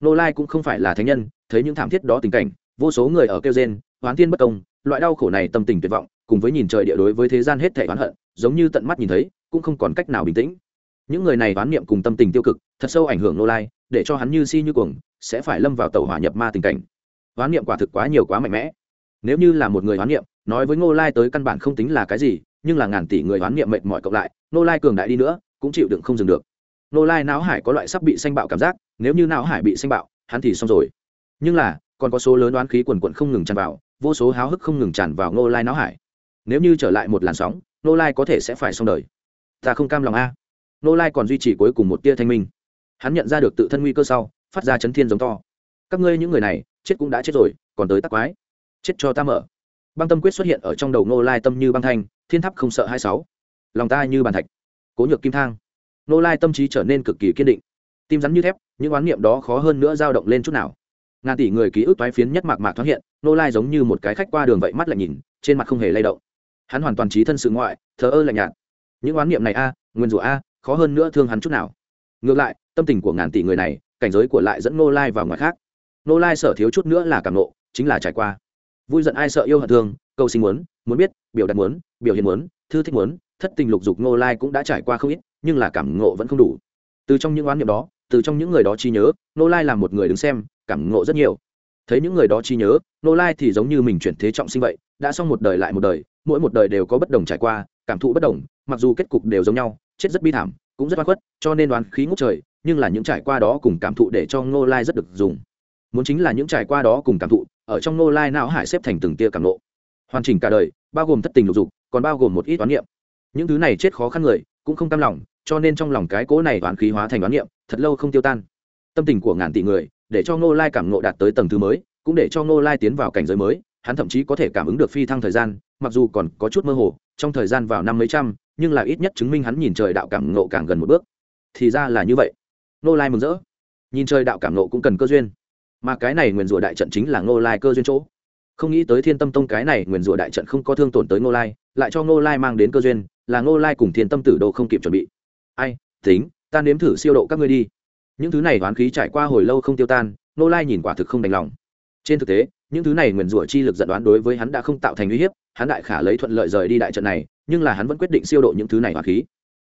Nô lai cũng không phải là thánh nhân, thấy những thảm thiết đó tình cảnh, vô số người ở kêu gen hoán thiên bất công, loại đau khổ này tâm tình tuyệt vọng, cùng với nhìn trời địa đối với thế gian hết thể oán hận, giống như tận mắt nhìn thấy, cũng không còn cách nào bình tĩnh những người này đoán niệm cùng tâm tình tiêu cực, thật sâu ảnh hưởng nô lai, để cho hắn như si như cuồng, sẽ phải lâm vào tàu hỏa nhập ma tình cảnh. Đoán niệm quả thực quá nhiều quá mạnh mẽ. Nếu như là một người đoán niệm, nói với ngô lai tới căn bản không tính là cái gì, nhưng là ngàn tỷ người đoán niệm mệt mỏi cộng lại nô lai cường đại đi nữa, cũng chịu đựng không dừng được. Nô lai não hải có loại sắp bị xanh bạo cảm giác, nếu như não hải bị xanh bạo, hắn thì xong rồi. Nhưng là, còn có số lớn đoán khí quần quận không ngừng tràn vào, vô số háo hức không ngừng tràn vào nô lai não hải. Nếu như trở lại một làn sóng nô lai có thể sẽ phải xong đời. Ta không cam lòng a nô lai còn duy trì cuối cùng một tia thanh minh. Hắn nhận ra được tự thân nguy cơ sau, phát ra chấn thiên giống to. Các ngươi những người này, chết cũng đã chết rồi, còn tới tắc quái. Chết cho ta mở. Băng tâm quyết xuất hiện ở trong đầu nô lai tâm như băng thanh, thiên tháp không sợ hai sáu. Lòng ta như bàn thạch. Cố nhược kim thang. Nô lai tâm trí trở nên cực kỳ kiên định. Tim rắn như thép, những oán niệm đó khó hơn nữa dao động lên chút nào. Ngàn tỷ người ký ức toái phiến nhất mạc mạc thoáng hiện, nô lai giống như một cái khách qua đường vậy mắt lại nhìn, trên mặt không hề lay động. Hắn hoàn toàn trí thân sự ngoại, thờ ơ lạnh nhạt. Những oán niệm này a, nguyên rủa a khó hơn nữa thương hắn chút nào. Ngược lại, tâm tình của ngàn tỷ người này, cảnh giới của lại dẫn nô lai vào ngoài khác. Nô lai sở thiếu chút nữa là cảm nộ, chính là trải qua. Vui giận ai sợ yêu hận thương câu sinh muốn muốn biết, biểu đạt muốn, biểu hiện muốn, thư thích muốn, thất tình lục dục nô lai cũng đã trải qua không ít, nhưng là cảm ngộ vẫn không đủ. Từ trong những oán niệm đó, từ trong những người đó chi nhớ nô lai là một người đứng xem, cảm ngộ rất nhiều. Thấy những người đó chi nhớ nô lai thì giống như mình chuyển thế trọng sinh vậy, đã xong một đời lại một đời, mỗi một đời đều có bất đồng trải qua, cảm thụ bất đồng, mặc dù kết cục đều giống nhau chết rất bi thảm, cũng rất oan khuất, cho nên đoán khí ngốc trời, nhưng là những trải qua đó cùng cảm thụ để cho ngô lai rất được dùng. Muốn chính là những trải qua đó cùng cảm thụ, ở trong ngô lai não hải xếp thành từng tia cảm lộ hoàn chỉnh cả đời, bao gồm thất tình lục dục, còn bao gồm một ít toán niệm. Những thứ này chết khó khăn người, cũng không cam lòng, cho nên trong lòng cái cố này toán khí hóa thành toán niệm, thật lâu không tiêu tan. Tâm tình của ngàn tỷ người, để cho ngô lai cảm nộ đạt tới tầng thứ mới, cũng để cho ngô lai tiến vào cảnh giới mới, hắn thậm chí có thể cảm ứng được phi thăng thời gian, mặc dù còn có chút mơ hồ, trong thời gian vào năm mấy trăm nhưng là ít nhất chứng minh hắn nhìn trời đạo cảm ngộ càng gần một bước. Thì ra là như vậy. Nô lai mừng rỡ. Nhìn trời đạo cảm ngộ cũng cần cơ duyên. Mà cái này nguyền rủa đại trận chính là nô lai cơ duyên chỗ. Không nghĩ tới thiên tâm tông cái này nguyền rủa đại trận không có thương tổn tới nô lai, lại cho nô lai mang đến cơ duyên, là nô lai cùng thiên tâm tử đồ không kịp chuẩn bị. Ai, tính, ta nếm thử siêu độ các ngươi đi. Những thứ này oán khí trải qua hồi lâu không tiêu tan nô lai nhìn quả thực không đành lòng trên thực tế những thứ này nguyền rủa chi lực dẫn đoán đối với hắn đã không tạo thành uy hiếp hắn đại khả lấy thuận lợi rời đi đại trận này nhưng là hắn vẫn quyết định siêu độ những thứ này hỏa khí.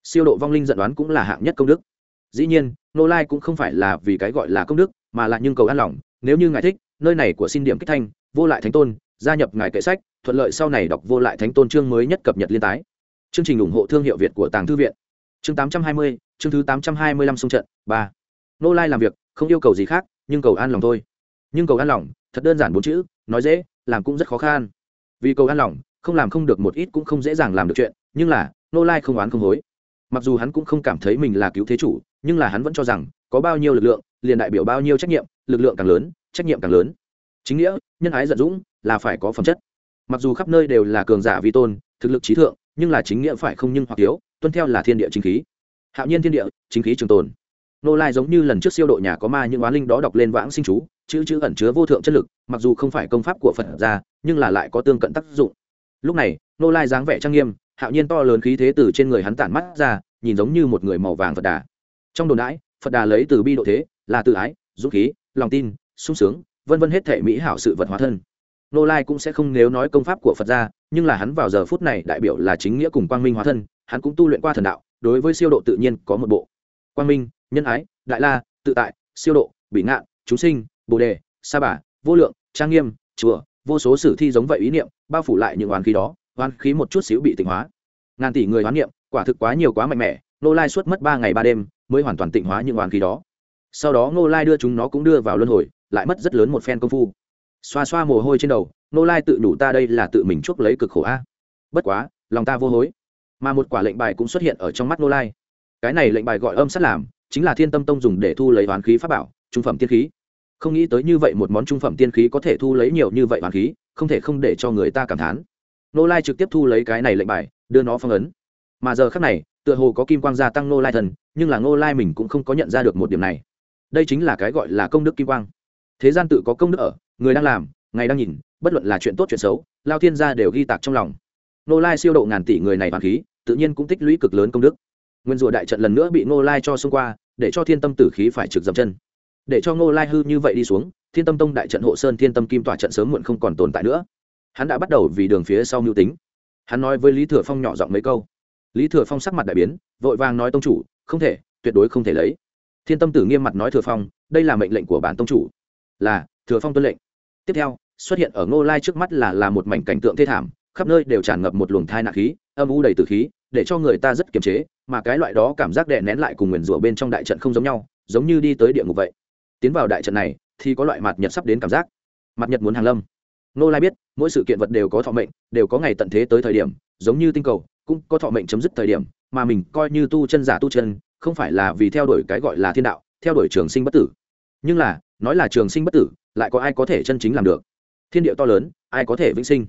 Siêu độ vong linh dẫn đoán cũng là hạng nhất công đức. Dĩ nhiên nô lai cũng không phải là vì cái gọi là công đức mà là nhưng cầu an lòng nếu như ngài thích nơi này của xin điểm kích thanh vô lại thánh tôn gia nhập ngài kệ sách thuận lợi sau này đọc vô lại thánh tôn chương mới nhất cập nhật liên tái. Chương trình ủng hộ thương hiệu việt của tàng thư viện. Chương 820, chương thứ 825 xung trận ba. Nô lai làm việc không yêu cầu gì khác nhưng cầu an lòng thôi. Nhưng cầu an lòng thật đơn giản bốn chữ, nói dễ, làm cũng rất khó khăn. Vì cầu an lòng, không làm không được một ít cũng không dễ dàng làm được chuyện, nhưng là nô lai không oán không hối. Mặc dù hắn cũng không cảm thấy mình là cứu thế chủ, nhưng là hắn vẫn cho rằng, có bao nhiêu lực lượng, liền đại biểu bao nhiêu trách nhiệm, lực lượng càng lớn, trách nhiệm càng lớn. Chính nghĩa, nhân ái giận dũng, là phải có phẩm chất. Mặc dù khắp nơi đều là cường giả vi tôn, thực lực trí thượng, nhưng là chính nghĩa phải không nhưng hoặc thiếu tuân theo là thiên địa chính khí. Hạo nhiên thiên địa, chính khí trường tồn. Nô lai giống như lần trước siêu độ nhà có ma những oán linh đó đọc lên vãng sinh chú chữ chữ ẩn chứa vô thượng chất lực, mặc dù không phải công pháp của phật ra nhưng là lại có tương cận tác dụng. Lúc này, nô lai dáng vẻ trang nghiêm, hạo nhiên to lớn khí thế từ trên người hắn tản mắt ra, nhìn giống như một người màu vàng phật đà. Trong đồn đãi, phật đà lấy từ bi độ thế, là tự ái, dũng khí, lòng tin, sung sướng, vân vân hết thể mỹ hảo sự vật hóa thân. Nô lai cũng sẽ không nếu nói công pháp của phật ra nhưng là hắn vào giờ phút này đại biểu là chính nghĩa cùng quang minh hóa thân, hắn cũng tu luyện qua thần đạo, đối với siêu độ tự nhiên có một bộ. Quang minh, nhân ái, đại la, tự tại, siêu độ bị ngạn, chúng sinh bồ đề, sa bà, vô lượng, trang nghiêm, chùa, vô số sử thi giống vậy ý niệm, bao phủ lại những oán khí đó, oán khí một chút xíu bị tịnh hóa. Ngàn tỷ người oán niệm, quả thực quá nhiều quá mạnh mẽ nô lai suốt mất ba ngày ba đêm mới hoàn toàn tịnh hóa những oán khí đó. Sau đó nô lai đưa chúng nó cũng đưa vào luân hồi, lại mất rất lớn một phen công phu. Xoa xoa mồ hôi trên đầu nô lai tự đủ ta đây là tự mình chuốc lấy cực khổ a. Bất quá, lòng ta vô hối. Mà một quả lệnh bài cũng xuất hiện ở trong mắt nô lai. Cái này lệnh bài gọi âm sát làm, chính là thiên tâm tông dùng để thu lấy oán khí pháp bảo, trung phẩm tiên khí không nghĩ tới như vậy một món trung phẩm tiên khí có thể thu lấy nhiều như vậy hoàn khí, không thể không để cho người ta cảm thán. Nô lai trực tiếp thu lấy cái này lệnh bài, đưa nó phong ấn. Mà giờ khác này, tựa hồ có kim quang gia tăng nô lai thần, nhưng là nô lai mình cũng không có nhận ra được một điểm này. Đây chính là cái gọi là công đức kim quang. Thế gian tự có công đức ở, người đang làm, ngày đang nhìn, bất luận là chuyện tốt chuyện xấu, lao thiên gia đều ghi tạc trong lòng. Nô lai siêu độ ngàn tỷ người này hoàn khí, tự nhiên cũng tích lũy cực lớn công đức. Nguyên rùa đại trận lần nữa bị nô lai cho xông qua, để cho thiên tâm tử khí phải trực dậm chân để cho Ngô lai hư như vậy đi xuống, thiên tâm tông đại trận hộ sơn, thiên tâm kim tỏa trận sớm muộn không còn tồn tại nữa. Hắn đã bắt đầu vì đường phía sau mưu tính. Hắn nói với lý thừa phong nhỏ giọng mấy câu. Lý thừa phong sắc mặt đại biến, vội vàng nói tông chủ, không thể, tuyệt đối không thể lấy. Thiên tâm tử nghiêm mặt nói thừa phong, đây là mệnh lệnh của bản tông chủ. Là, thừa phong tuân lệnh. Tiếp theo, xuất hiện ở ngô lai trước mắt là là một mảnh cảnh tượng thê thảm, khắp nơi đều tràn ngập một luồng thai nạn khí, âm u đầy từ khí, để cho người ta rất kiềm chế, mà cái loại đó cảm giác đè nén lại cùng nguyền rủa bên trong đại trận không giống nhau, giống như đi tới địa ngục vậy tiến vào đại trận này, thì có loại mặt nhật sắp đến cảm giác. Mặt nhật muốn hàng lâm. Nô lai biết, mỗi sự kiện vật đều có thọ mệnh, đều có ngày tận thế tới thời điểm, giống như tinh cầu, cũng có thọ mệnh chấm dứt thời điểm, mà mình coi như tu chân giả tu chân, không phải là vì theo đuổi cái gọi là thiên đạo, theo đuổi trường sinh bất tử. Nhưng là, nói là trường sinh bất tử, lại có ai có thể chân chính làm được? Thiên địa to lớn, ai có thể vĩnh sinh?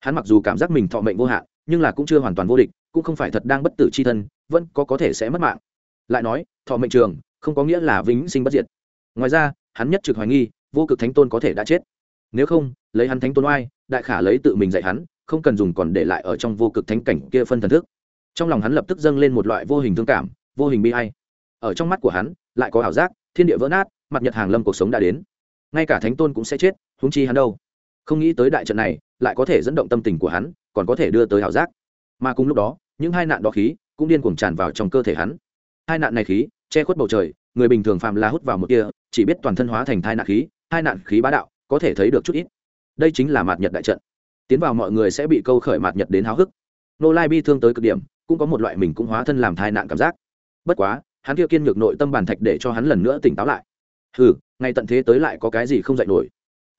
Hắn mặc dù cảm giác mình thọ mệnh vô hạn, nhưng là cũng chưa hoàn toàn vô địch, cũng không phải thật đang bất tử c h i thân, vẫn có có thể sẽ mất mạng. Lại nói, thọ mệnh trường, không có nghĩa là vĩnh sinh bất diệt ngoài ra, hắn nhất trực hoài nghi, vô cực thánh tôn có thể đã chết. Nếu không, lấy hắn thánh tôn oai, đại khả lấy tự mình dạy hắn, không cần dùng còn để lại ở trong vô cực thánh cảnh kia phân thần thức. Trong lòng hắn lập tức dâng lên một loại vô hình thương cảm, vô hình bi hay ở trong mắt của hắn, lại có ảo giác, thiên địa vỡ nát, mặt nhật hàng lâm cuộc sống đã đến. Ngay cả thánh tôn cũng sẽ chết húng chi hắn đâu? Không nghĩ tới đại trận này, lại có thể dẫn động tâm tình của hắn, còn có thể đưa tới ảo giác. Mà cùng lúc đó, những hai nạn đó khí cũng điên cuồng tràn vào trong cơ thể hắn. Hai nạn này khí, che khuất bầu trời người bình thường phạm là hút vào một kia chỉ biết toàn thân hóa thành thai nạn khí hai nạn khí bá đạo có thể thấy được chút ít. Đây chính là mạt nhật đại trận. Tiến vào mọi người sẽ bị câu khởi mạt nhật đến háo hức. Nô lai bi thương tới cực điểm cũng có một loại mình cũng hóa thân làm thai nạn cảm giác. Bất quá hắn kia kiên ngược nội tâm bản thạch để cho hắn lần nữa tỉnh táo lại. Hừ, ngày tận thế tới lại có cái gì không dạy nổi.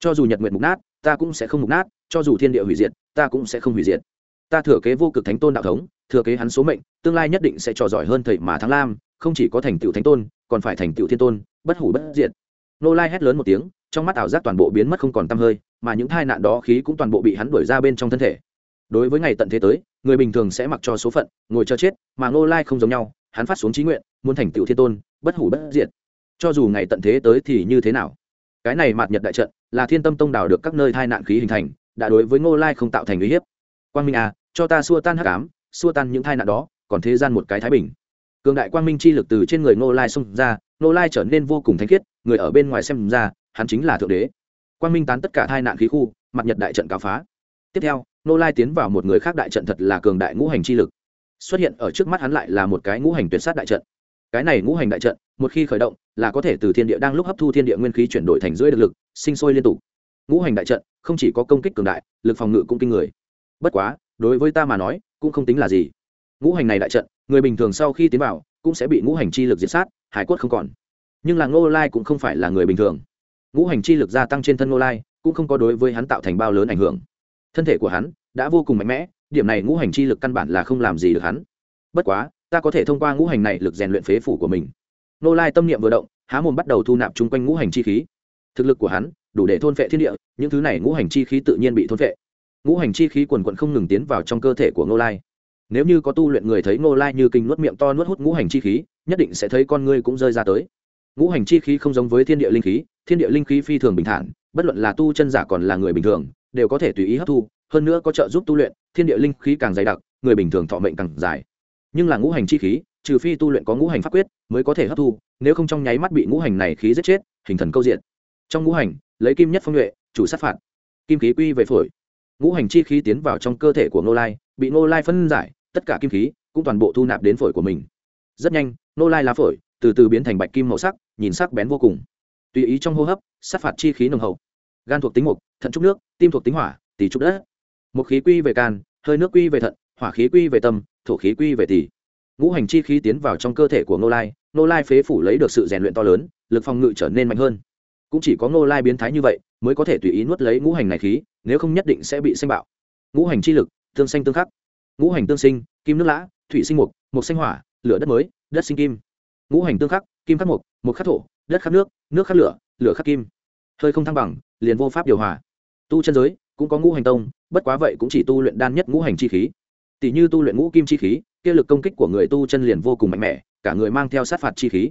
Cho dù nhật nguyện mục nát ta cũng sẽ không mục nát cho dù thiên địa hủy diệt ta cũng sẽ không hủy diệt. Ta thừa kế vô cực thánh tôn đạo thống thừa kế hắn số mệnh tương lai nhất định sẽ trò giỏi hơn thầy mà thắng lam không chỉ có thành tựu thánh tôn, còn phải thành tựu thiên tôn, bất hủ bất diệt. Nô lai hét lớn một tiếng, trong mắt ảo giác toàn bộ biến mất không còn tăm hơi, mà những tai nạn đó khí cũng toàn bộ bị hắn đuổi ra bên trong thân thể. Đối với ngày tận thế tới, người bình thường sẽ mặc cho số phận, ngồi cho chết, mà nô lai không giống nhau, hắn phát xuống trí nguyện, muốn thành tựu thiên tôn, bất hủ bất diệt. Cho dù ngày tận thế tới thì như thế nào? Cái này mạt nhật đại trận, là thiên tâm tông đào được các nơi thai nạn khí hình thành, đã đối với ngô lai không tạo thành uy hiếp. Quang minh à cho ta xua tan hắc ám, xua tan những tai nạn đó, còn thế gian một cái thái bình cường đại quang minh chi lực từ trên người ngô lai xông ra, ngô lai trở nên vô cùng thanh khiết, người ở bên ngoài xem ra, hắn chính là thượng đế. Quang minh tán tất cả tai nạn khí khu, mặt nhật đại trận cáo phá. Tiếp theo, ngô lai tiến vào một người khác đại trận thật là cường đại ngũ hành chi lực. Xuất hiện ở trước mắt hắn lại là một cái ngũ hành tuyệt sát đại trận. Cái này ngũ hành đại trận, một khi khởi động, là có thể từ thiên địa đang lúc hấp thu thiên địa nguyên khí chuyển đổi thành rưỡi được lực, sinh sôi liên tục. Ngũ hành đại trận, không chỉ có công kích cường đại, lực phòng ngự cũng kinh người. Bất quá, đối với ta mà nói, cũng không tính là gì ngũ hành này đại trận, người bình thường sau khi tiến vào, cũng sẽ bị ngũ hành chi lực diệt sát, hải quất không còn. Nhưng là ngô lai cũng không phải là người bình thường. Ngũ hành chi lực gia tăng trên thân ngô lai, cũng không có đối với hắn tạo thành bao lớn ảnh hưởng. Thân thể của hắn đã vô cùng mạnh mẽ, điểm này ngũ hành chi lực căn bản là không làm gì được hắn. Bất quá, ta có thể thông qua ngũ hành này lực rèn luyện phế phủ của mình. Nô lai tâm niệm vừa động, há mồm bắt đầu thu nạp chung quanh ngũ hành chi khí. Thực lực của hắn đủ để thôn phệ thiên địa, những thứ này ngũ hành chi khí tự nhiên bị thôn phệ. Ngũ hành chi khí quần quận không ngừng tiến vào trong cơ thể của ngô lai nếu như có tu luyện người thấy ngô lai như kinh nuốt miệng to nuốt hút ngũ hành chi khí, nhất định sẽ thấy con ngươi cũng rơi ra tới. Ngũ hành chi khí không giống với thiên địa linh khí, thiên địa linh khí phi thường bình thản, bất luận là tu chân giả còn là người bình thường, đều có thể tùy ý hấp thu, hơn nữa có trợ giúp tu luyện, thiên địa linh khí càng dày đặc, người bình thường thọ mệnh càng dài. Nhưng là ngũ hành chi khí, trừ phi tu luyện có ngũ hành pháp quyết mới có thể hấp thu, nếu không trong nháy mắt bị ngũ hành này khí giết chết, hình thần câu diện trong ngũ hành, lấy kim nhất phong nhuệ, chủ sát phạt, kim khí quy về phổi. Ngũ hành chi khí tiến vào trong cơ thể của ngô lai, bị ngô lai phân giải tất cả kim khí cũng toàn bộ thu nạp đến phổi của mình. Rất nhanh, nô lai lá phổi từ từ biến thành bạch kim màu sắc, nhìn sắc bén vô cùng. Tùy ý trong hô hấp, sát phạt chi khí nồng hậu. Gan thuộc tính mục, thận trúc nước, tim thuộc tính hỏa, tỷ trúc đất. Một khí quy về can, hơi nước quy về thận, hỏa khí quy về tâm, thổ khí quy về tỷ. Ngũ hành chi khí tiến vào trong cơ thể của nô lai nô lai phế phủ lấy được sự rèn luyện to lớn, lực phòng ngự trở nên mạnh hơn. Cũng chỉ có nô lai biến thái như vậy, mới có thể tùy ý nuốt lấy ngũ hành này khí, nếu không nhất định sẽ bị sinh bạo. Ngũ hành chi lực, tương xanh tương khắc ngũ hành tương sinh, kim nước lã, thủy sinh mục mục sinh hỏa, lửa đất mới, đất sinh kim. Ngũ hành tương khắc, kim khắc mục mục khắc thổ, đất khắc nước nước khắc lửa lửa khắc kim. Hơi không thăng bằng, liền vô pháp điều hòa. Tu chân giới, cũng có ngũ hành tông, bất quá vậy cũng chỉ tu luyện đan nhất ngũ hành chi khí. Tỷ như tu luyện ngũ kim chi khí, kia lực công kích của người tu chân liền vô cùng mạnh mẽ, cả người mang theo sát phạt chi khí.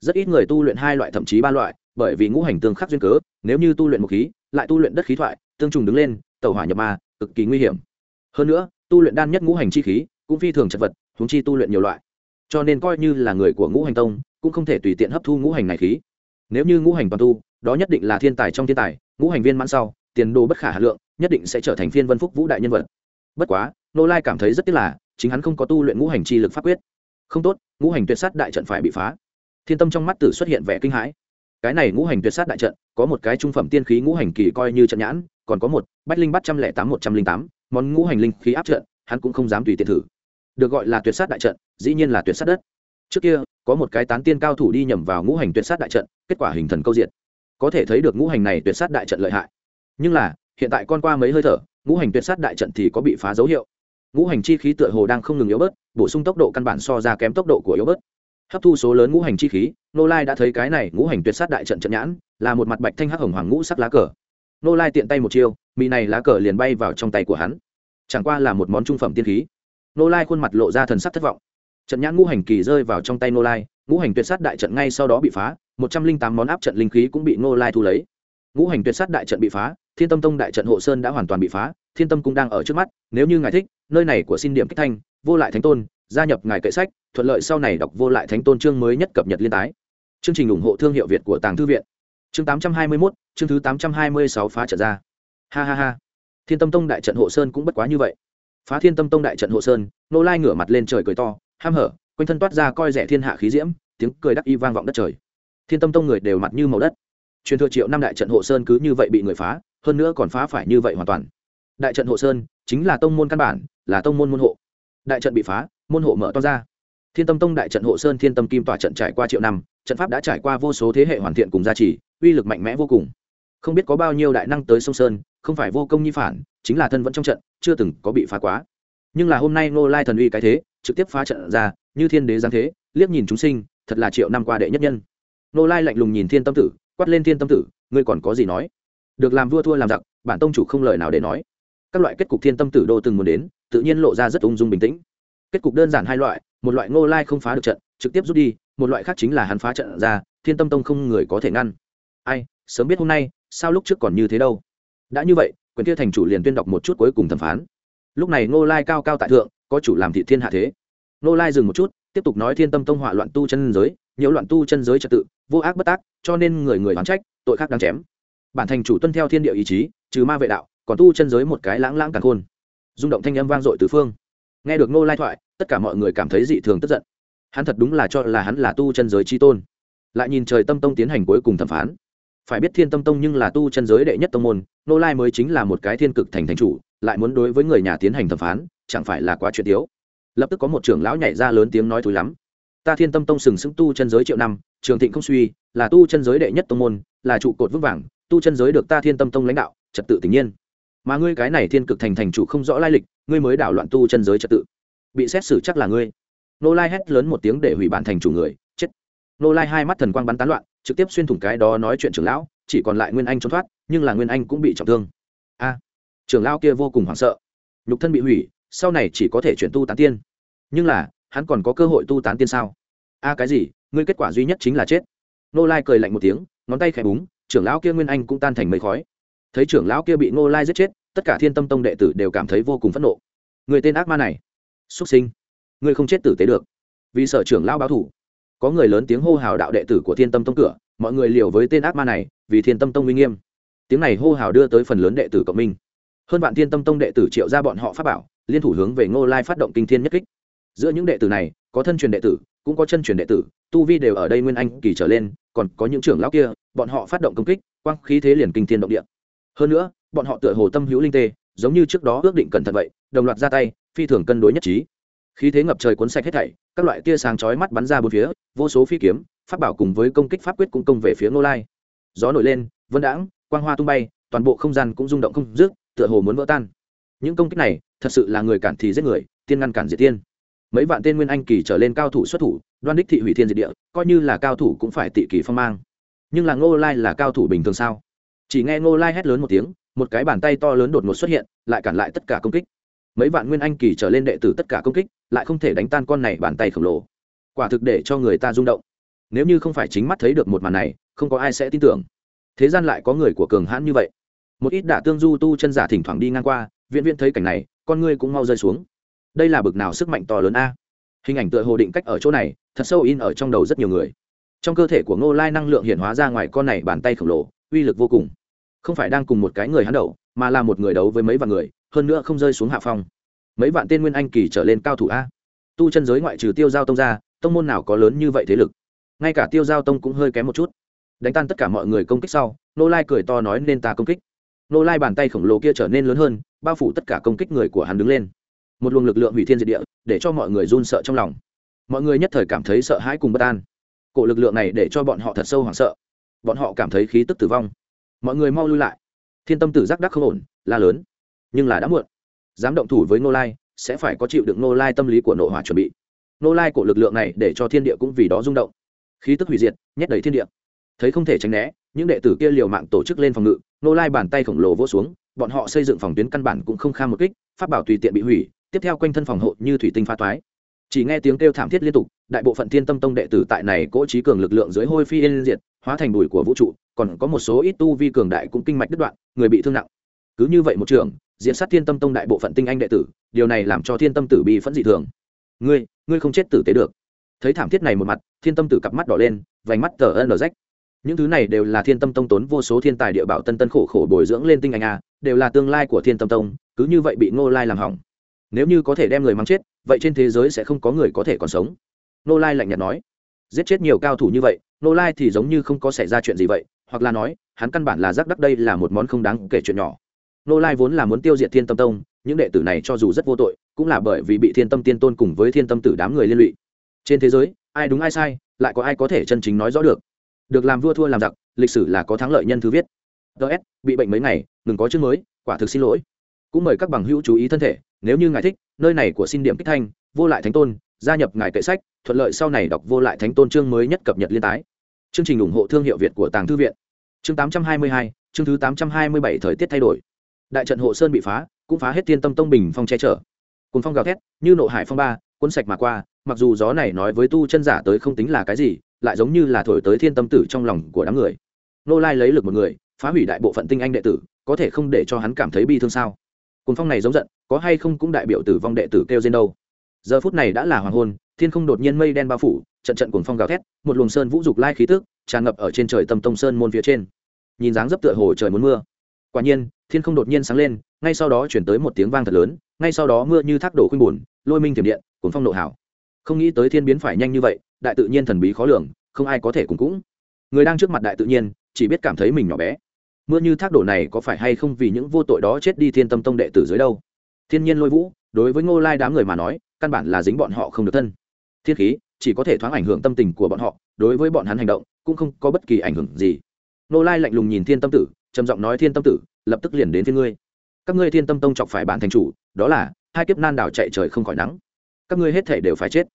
Rất ít người tu luyện hai loại thậm chí ba loại, bởi vì ngũ hành tương khắc duyên cớ, nếu như tu luyện một khí, lại tu luyện đất khí thoại, tương trùng đứng lên tàu hỏa nhập ma, cực kỳ nguy hiểm. Hơn nữa tu luyện đan nhất ngũ hành chi khí, cũng phi thường chật vật húng chi tu luyện nhiều loại. Cho nên coi như là người của ngũ hành tông, cũng không thể tùy tiện hấp thu ngũ hành này khí. Nếu như ngũ hành toàn tu, đó nhất định là thiên tài trong thiên tài, ngũ hành viên mãn sau, tiền đồ bất khả hà lượng, nhất định sẽ trở thành phiên vân phúc vũ đại nhân vật. Bất quá, nô lai cảm thấy rất tiếc là, chính hắn không có tu luyện ngũ hành chi lực pháp quyết. Không tốt, ngũ hành tuyệt sát đại trận phải bị phá. Thiên tâm trong mắt tử xuất hiện vẻ kinh hãi. Cái này ngũ hành tuyệt sát đại trận, có một cái trung phẩm tiên khí ngũ hành kỳ coi như trận nhãn, còn có một, bách linh bắt trăm lẻ tám một trăm linh tám món ngũ hành linh khí áp trận, hắn cũng không dám tùy tiện thử. Được gọi là tuyệt sát đại trận, dĩ nhiên là tuyệt sát đất. Trước kia, có một cái tán tiên cao thủ đi nhầm vào ngũ hành tuyệt sát đại trận, kết quả hình thần câu diện có thể thấy được ngũ hành này tuyệt sát đại trận lợi hại. Nhưng là, hiện tại con qua mấy hơi thở, ngũ hành tuyệt sát đại trận thì có bị phá dấu hiệu. Ngũ hành chi khí tựa hồ đang không ngừng yếu bớt, bổ sung tốc độ căn bản so ra kém tốc độ của yếu bớt. Hấp thu số lớn ngũ hành chi khí, nô lai đã thấy cái này ngũ hành tuyệt sát đại trận trận nhãn, là một mặt bạch thanh hắc hồng hoàng ngũ sắc lá cờ. Nô lai tiện tay một chiêu mì này lá cờ liền bay vào trong tay của hắn. Chẳng qua là một món trung phẩm tiên khí. Nô lai khuôn mặt lộ ra thần sắc thất vọng. Trận nhãn ngũ hành kỳ rơi vào trong tay nô lai ngũ hành tuyệt sát đại trận ngay sau đó bị phá một trăm linh tám món áp trận linh khí cũng bị nô lai thu lấy. Ngũ hành tuyệt sát đại trận bị phá thiên tâm tông đại trận hộ sơn đã hoàn toàn bị phá thiên tâm cũng đang ở trước mắt nếu như ngài thích nơi này của xin điểm kích thanh vô lại thánh tôn gia nhập ngài kệ sách thuận lợi sau này đọc vô lại thánh tôn chương mới nhất cập nhật liên tái. Chương trình ủng hộ thương hiệu việt của tàng thư viện. Chương tám trăm hai mươi 821, chương thứ tám trăm hai mươi sáu phá trận ra ha ha ha. Thiên tâm tông đại trận hộ sơn cũng bất quá như vậy. Phá thiên tâm tông đại trận hộ sơn, nô lai ngửa mặt lên trời cười to, ham hở, quanh thân toát ra coi rẻ thiên hạ khí diễm, tiếng cười đắc y vang vọng đất trời. Thiên tâm tông người đều mặt như màu đất. Truyền thừa triệu năm đại trận hộ sơn cứ như vậy bị người phá, hơn nữa còn phá phải như vậy hoàn toàn. Đại trận hộ sơn chính là tông môn căn bản, là tông môn môn hộ. Đại trận bị phá, môn hộ mở to ra. Thiên tâm tông đại trận hộ sơn thiên tâm kim tòa trận trải qua triệu năm, trận pháp đã trải qua vô số thế hệ hoàn thiện cùng gia trì, uy lực mạnh mẽ vô cùng. Không biết có bao nhiêu đại năng tới sông sơn không phải vô công nhi phản, chính là thân vẫn trong trận, chưa từng có bị phá quá. Nhưng là hôm nay ngô lai thần uy cái thế, trực tiếp phá trận ra, như thiên đế giáng thế, liếc nhìn chúng sinh, thật là triệu năm qua đệ nhất nhân. Ngô lai lạnh lùng nhìn thiên tâm tử, quát lên thiên tâm tử, ngươi còn có gì nói? Được làm vua thua làm giặc, bản tông chủ không lời nào để nói. Các loại kết cục thiên tâm tử đô từng muốn đến, tự nhiên lộ ra rất ung dung bình tĩnh. Kết cục đơn giản hai loại, một loại ngô lai không phá được trận, trực tiếp rút đi, một loại khác chính là hắn phá trận ra, thiên tâm tông không người có thể ngăn. Ai, sớm biết hôm nay, sao lúc trước còn như thế đâu? Đã như vậy quyền kia thành chủ liền tuyên đọc một chút cuối cùng thẩm phán. Lúc này ngô lai cao cao tại thượng, có chủ làm thị thiên hạ thế. Ngô lai dừng một chút, tiếp tục nói thiên tâm tông hỏa loạn tu chân giới, nhiễu loạn tu chân giới trật tự, vô ác bất tác, cho nên người người oán trách, tội khác đáng chém. Bản thành chủ tuân theo thiên địa ý chí, trừ ma vệ đạo, còn tu chân giới một cái lãng lãng càng khôn. Rung động thanh âm vang dội tứ phương. Nghe được ngô lai thoại, tất cả mọi người cảm thấy dị thường tức giận. Hắn thật đúng là cho là hắn là tu chân giới chi tôn. Lại nhìn trời tâm tông tiến hành cuối cùng thẩm phán phải biết thiên tâm tông nhưng là tu chân giới đệ nhất tông môn, nô lai mới chính là một cái thiên cực thành thành chủ, lại muốn đối với người nhà tiến hành thẩm phán, chẳng phải là quá chuyện tiếu. Lập tức có một trưởng lão nhảy ra lớn tiếng nói thúi lắm. Ta thiên tâm tông sừng sững tu chân giới triệu năm, trường thịnh không suy, là tu chân giới đệ nhất tông môn, là trụ cột vững vàng, tu chân giới được ta thiên tâm tông lãnh đạo, trật tự tình nhiên. Mà ngươi cái này thiên cực thành thành chủ không rõ lai lịch, ngươi mới đảo loạn tu chân giới trật tự. Bị xét xử chắc là ngươi. Nô lai hét lớn một tiếng để hủy bản thành chủ người, chết. Nô lai hai mắt thần quang bắn tán loạn trực tiếp xuyên thủng cái đó nói chuyện trưởng lão, chỉ còn lại nguyên anh trốn thoát, nhưng là nguyên anh cũng bị trọng thương. A, trưởng lão kia vô cùng hoảng sợ. Nhục thân bị hủy, sau này chỉ có thể chuyển tu tán tiên. Nhưng là, hắn còn có cơ hội tu tán tiên sao? A, cái gì? Ngươi kết quả duy nhất chính là chết. Nô lai cười lạnh một tiếng, ngón tay khẽ búng, trưởng lão kia nguyên anh cũng tan thành mây khói. Thấy trưởng lão kia bị nô lai giết chết, tất cả thiên tâm tông đệ tử đều cảm thấy vô cùng phẫn nộ. Người tên ác ma này, xuất sinh ngươi không chết tử tế được. Vì sợ trưởng lão báo thủ có người lớn tiếng hô hào đạo đệ tử của thiên tâm tông cửa, mọi người liều với tên ác ma này, vì thiên tâm tông uy nghiêm. Tiếng này hô hào đưa tới phần lớn đệ tử cộng minh. Hơn bạn thiên tâm tông đệ tử triệu ra bọn họ phát bảo, liên thủ hướng về ngô lai phát động kinh thiên nhất kích. Giữa những đệ tử này, có thân truyền đệ tử, cũng có chân truyền đệ tử, tu vi đều ở đây nguyên anh kỳ trở lên, còn có những trưởng lão kia, bọn họ phát động công kích, quang khí thế liền kinh thiên động địa. Hơn nữa, bọn họ tựa hồ tâm hữu linh tê, giống như trước đó ước định cẩn thận vậy, đồng loạt ra tay, phi thường cân đối nhất trí khí thế ngập trời cuốn sạch hết thảy, các loại tia sáng chói mắt bắn ra bốn phía, vô số phi kiếm, pháp bảo cùng với công kích pháp quyết cũng công về phía ngô lai. Gió nổi lên, vân đãng, quang hoa tung bay, toàn bộ không gian cũng rung động không dứt, tựa hồ muốn vỡ tan. Những công kích này, thật sự là người cản thì giết người, tiên ngăn cản diệt tiên. Mấy vạn tên nguyên anh kỳ trở lên cao thủ xuất thủ, đoan đích thị hủy thiên diệt địa, coi như là cao thủ cũng phải tị kỳ phong mang. Nhưng là ngô lai là cao thủ bình thường sao? Chỉ nghe ngô lai hét lớn một tiếng, một cái bàn tay to lớn đột ngột xuất hiện, lại cản lại tất cả công kích mấy vạn nguyên anh kỳ trở lên đệ tử tất cả công kích, lại không thể đánh tan con này bàn tay khổng lồ. Quả thực để cho người ta rung động. Nếu như không phải chính mắt thấy được một màn này, không có ai sẽ tin tưởng. Thế gian lại có người của cường hãn như vậy. Một ít đả tương du tu chân giả thỉnh thoảng đi ngang qua, viện viện thấy cảnh này, con ngươi cũng mau rơi xuống. Đây là bực nào sức mạnh to lớn a? Hình ảnh tựa hồ định cách ở chỗ này, thật sâu in ở trong đầu rất nhiều người. Trong cơ thể của ngô lai năng lượng hiện hóa ra ngoài con này bàn tay khổng lồ, uy lực vô cùng. Không phải đang cùng một cái người hắn đầu, mà là một người đấu với mấy vạn người hơn nữa không rơi xuống hạ phong. Mấy vạn tên nguyên anh kỳ trở lên cao thủ a. Tu chân giới ngoại trừ tiêu giao tông ra, tông môn nào có lớn như vậy thế lực? Ngay cả tiêu giao tông cũng hơi kém một chút. Đánh tan tất cả mọi người công kích sau, nô lai cười to nói nên ta công kích. Nô lai bàn tay khổng lồ kia trở nên lớn hơn, bao phủ tất cả công kích người của hắn đứng lên. Một luồng lực lượng hủy thiên diệt địa, để cho mọi người run sợ trong lòng. Mọi người nhất thời cảm thấy sợ hãi cùng bất an. Cổ lực lượng này để cho bọn họ thật sâu hoảng sợ. Bọn họ cảm thấy khí tức tử vong. Mọi người mau lui lại. Thiên tâm tử giác đắc không ổn, la lớn nhưng là đã muộn. Dám động thủ với nô lai, sẽ phải có chịu đựng nô lai tâm lý của nội hỏa chuẩn bị. Nô lai cổ lực lượng này để cho thiên địa cũng vì đó rung động. Khí tức hủy diệt, nhét đầy thiên địa. Thấy không thể tránh né, những đệ tử kia liều mạng tổ chức lên phòng ngự nô lai bàn tay khổng lồ vỗ xuống, bọn họ xây dựng phòng tuyến căn bản cũng không kham một kích, pháp bảo tùy tiện bị hủy, tiếp theo quanh thân phòng hộ như thủy tinh pha toái. Chỉ nghe tiếng kêu thảm thiết liên tục, đại bộ phận thiên tâm tông đệ tử tại này cỗ trí cường lực lượng dưới hôi phi yên diệt, hóa thành bụi của vũ trụ, còn có một số ít tu vi cường đại cũng kinh mạch đứt đoạn, người bị thương nặng. Cứ như vậy một trường diễn sát thiên tâm tông đại bộ phận tinh anh đệ tử, điều này làm cho thiên tâm tử bị phẫn dị thường. Ngươi ngươi không chết tử tế được. Thấy thảm thiết này một mặt, thiên tâm tử cặp mắt đỏ lên, vành mắt tờ ân rách. Những thứ này đều là thiên tâm tông tốn vô số thiên tài địa bảo tân tân khổ khổ bồi dưỡng lên tinh anh a, đều là tương lai của thiên tâm tông, cứ như vậy bị ngô lai làm hỏng. Nếu như có thể đem người mang chết, vậy trên thế giới sẽ không có người có thể còn sống. Ngô lai lạnh nhạt nói. Giết chết nhiều cao thủ như vậy, ngô lai thì giống như không có xảy ra chuyện gì vậy, hoặc là nói, hắn căn bản là giác đắc đây là một món không đáng kể chuyện nhỏ nô lai vốn là muốn tiêu diệt thiên tâm tông những đệ tử này cho dù rất vô tội cũng là bởi vì bị thiên tâm tiên tôn cùng với thiên tâm tử đám người liên lụy. Trên thế giới ai đúng ai sai lại có ai có thể chân chính nói rõ được. Được làm vua thua làm giặc lịch sử là có thắng lợi nhân thứ viết. Ts bị bệnh mấy ngày ngừng có chương mới quả thực xin lỗi. Cũng mời các bằng hữu chú ý thân thể nếu như ngài thích nơi này của xin điểm kích thanh vô lại thánh tôn gia nhập ngài kệ sách thuận lợi sau này đọc vô lại thánh tôn chương mới nhất cập nhật liên tái. Chương trình ủng hộ thương hiệu việt của tàng thư viện. Chương 822, chương thứ 827 thời tiết thay đổi đại trận hộ sơn bị phá, cũng phá hết thiên tâm tông bình phong che chở. Cùng phong gào thét, như nộ hải phong ba, cuốn sạch mà qua, mặc dù gió này nói với tu chân giả tới không tính là cái gì, lại giống như là thổi tới thiên tâm tử trong lòng của đám người. Nô lai lấy lực một người, phá hủy đại bộ phận tinh anh đệ tử, có thể không để cho hắn cảm thấy bi thương sao? Cùng phong này giống giận, có hay không cũng đại biểu tử vong đệ tử kêu trên đâu. Giờ phút này đã là hoàng hôn, thiên không đột nhiên mây đen bao phủ, trận trận cuồng phong gào thét, một luồng sơn vũ dục lai khí tức, tràn ngập ở trên trời tâm tông sơn môn phía trên. Nhìn dáng dấp tựa hồ trời muốn mưa quả nhiên, thiên không đột nhiên sáng lên, ngay sau đó chuyển tới một tiếng vang thật lớn, ngay sau đó mưa như thác đổ khuynh bùn, lôi minh thiểm điện, cuốn phong nộ hảo. Không nghĩ tới thiên biến phải nhanh như vậy, đại tự nhiên thần bí khó lường, không ai có thể cùng cũng. Người đang trước mặt đại tự nhiên, chỉ biết cảm thấy mình nhỏ bé. Mưa như thác đổ này có phải hay không vì những vô tội đó chết đi thiên tâm tông đệ tử dưới đâu? Thiên nhiên lôi vũ, đối với ngô lai đám người mà nói, căn bản là dính bọn họ không được thân. Thiên khí, chỉ có thể thoáng ảnh hưởng tâm tình của bọn họ, đối với bọn hắn hành động, cũng không có bất kỳ ảnh hưởng gì. Ngô lai lạnh lùng nhìn thiên tâm tử trầm giọng nói thiên tâm tử, lập tức liền đến thiên ngươi. Các ngươi thiên tâm tông chọc phải bản thành chủ, đó là, hai kiếp nan đảo chạy trời không khỏi nắng. Các ngươi hết thể đều phải chết.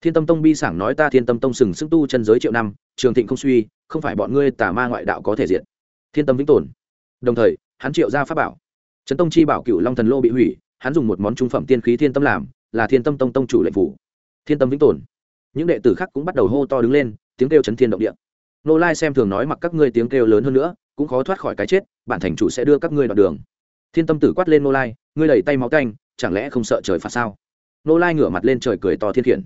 Thiên tâm tông bi sảng nói ta thiên tâm tông sừng sững tu chân giới triệu năm, trường thịnh không suy, không phải bọn ngươi tà ma ngoại đạo có thể diện thiên tâm vĩnh tồn. Đồng thời, hắn triệu ra pháp bảo. Trấn tông chi bảo cựu long thần lô bị hủy, hắn dùng một món trung phẩm tiên khí thiên tâm làm, là thiên tâm tông tông chủ lệnh phủ. Thiên tâm vĩnh tồn. Những đệ tử khác cũng bắt đầu hô to đứng lên, tiếng kêu chấn thiên động địa. Nô lai xem thường nói mặc các ngươi tiếng kêu lớn hơn nữa cũng khó thoát khỏi cái chết, bản thành chủ sẽ đưa các ngươi đoạn đường. Thiên tâm tử quát lên nô lai, ngươi đẩy tay máu canh, chẳng lẽ không sợ trời phạt sao? Nô lai ngửa mặt lên trời cười to thiên khiển.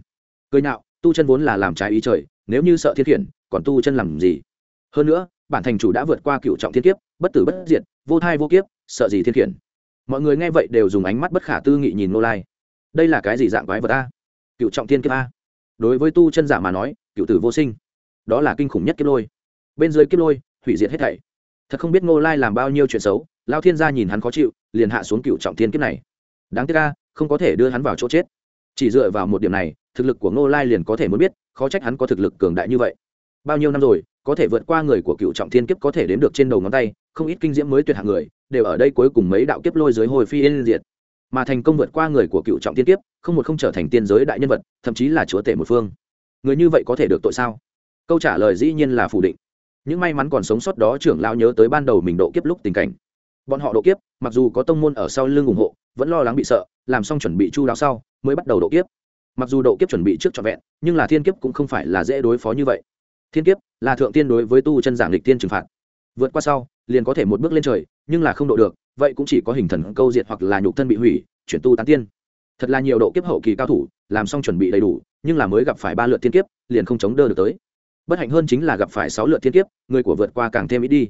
Cười nạo tu chân vốn là làm trái ý trời, nếu như sợ thiên khiển, còn tu chân làm gì? Hơn nữa, bản thành chủ đã vượt qua cựu trọng thiên kiếp, bất tử bất diệt, vô thai vô kiếp, sợ gì thiên khiển? Mọi người nghe vậy đều dùng ánh mắt bất khả tư nghị nhìn nô lai. Đây là cái gì dạng quái vật a? Cựu trọng thiên kiếp a? Đối với tu chân giả mà nói, cựu tử vô sinh, đó là kinh khủng nhất kiếp lôi. Bên dưới kiếp lôi, hủy diệt hết thảy thật không biết ngô lai làm bao nhiêu chuyện xấu, lao thiên gia nhìn hắn khó chịu, liền hạ xuống cựu trọng thiên kiếp này. Đáng tiếc ca không có thể đưa hắn vào chỗ chết. Chỉ dựa vào một điểm này, thực lực của ngô lai liền có thể muốn biết, khó trách hắn có thực lực cường đại như vậy. Bao nhiêu năm rồi, có thể vượt qua người của cựu trọng thiên kiếp có thể đến được trên đầu ngón tay, không ít kinh diễm mới tuyệt hạng người, đều ở đây cuối cùng mấy đạo kiếp lôi dưới hồi phi yên diệt. Mà thành công vượt qua người của cựu trọng thiên kiếp, không một không trở thành tiên giới đại nhân vật, thậm chí là chúa tể một phương. Người như vậy có thể được tội sao? Câu trả lời dĩ nhiên là phủ định những may mắn còn sống sót đó trưởng lão nhớ tới ban đầu mình độ kiếp lúc tình cảnh. Bọn họ độ kiếp, mặc dù có tông môn ở sau lưng ủng hộ, vẫn lo lắng bị sợ, làm xong chuẩn bị chu đáo sau, mới bắt đầu độ kiếp. Mặc dù độ kiếp chuẩn bị trước trọn vẹn, nhưng là thiên kiếp cũng không phải là dễ đối phó như vậy. Thiên kiếp là thượng tiên đối với tu chân giảng lịch tiên trừng phạt. Vượt qua sau, liền có thể một bước lên trời, nhưng là không độ được, vậy cũng chỉ có hình thần câu diệt hoặc là nhục thân bị hủy, chuyển tu tán tiên. Thật là nhiều độ kiếp hậu kỳ cao thủ, làm xong chuẩn bị đầy đủ, nhưng là mới gặp phải ba lượt thiên kiếp, liền không chống đỡ được tới bất hạnh hơn chính là gặp phải sáu lượt thiên kiếp, người của vượt qua càng thêm ít đi.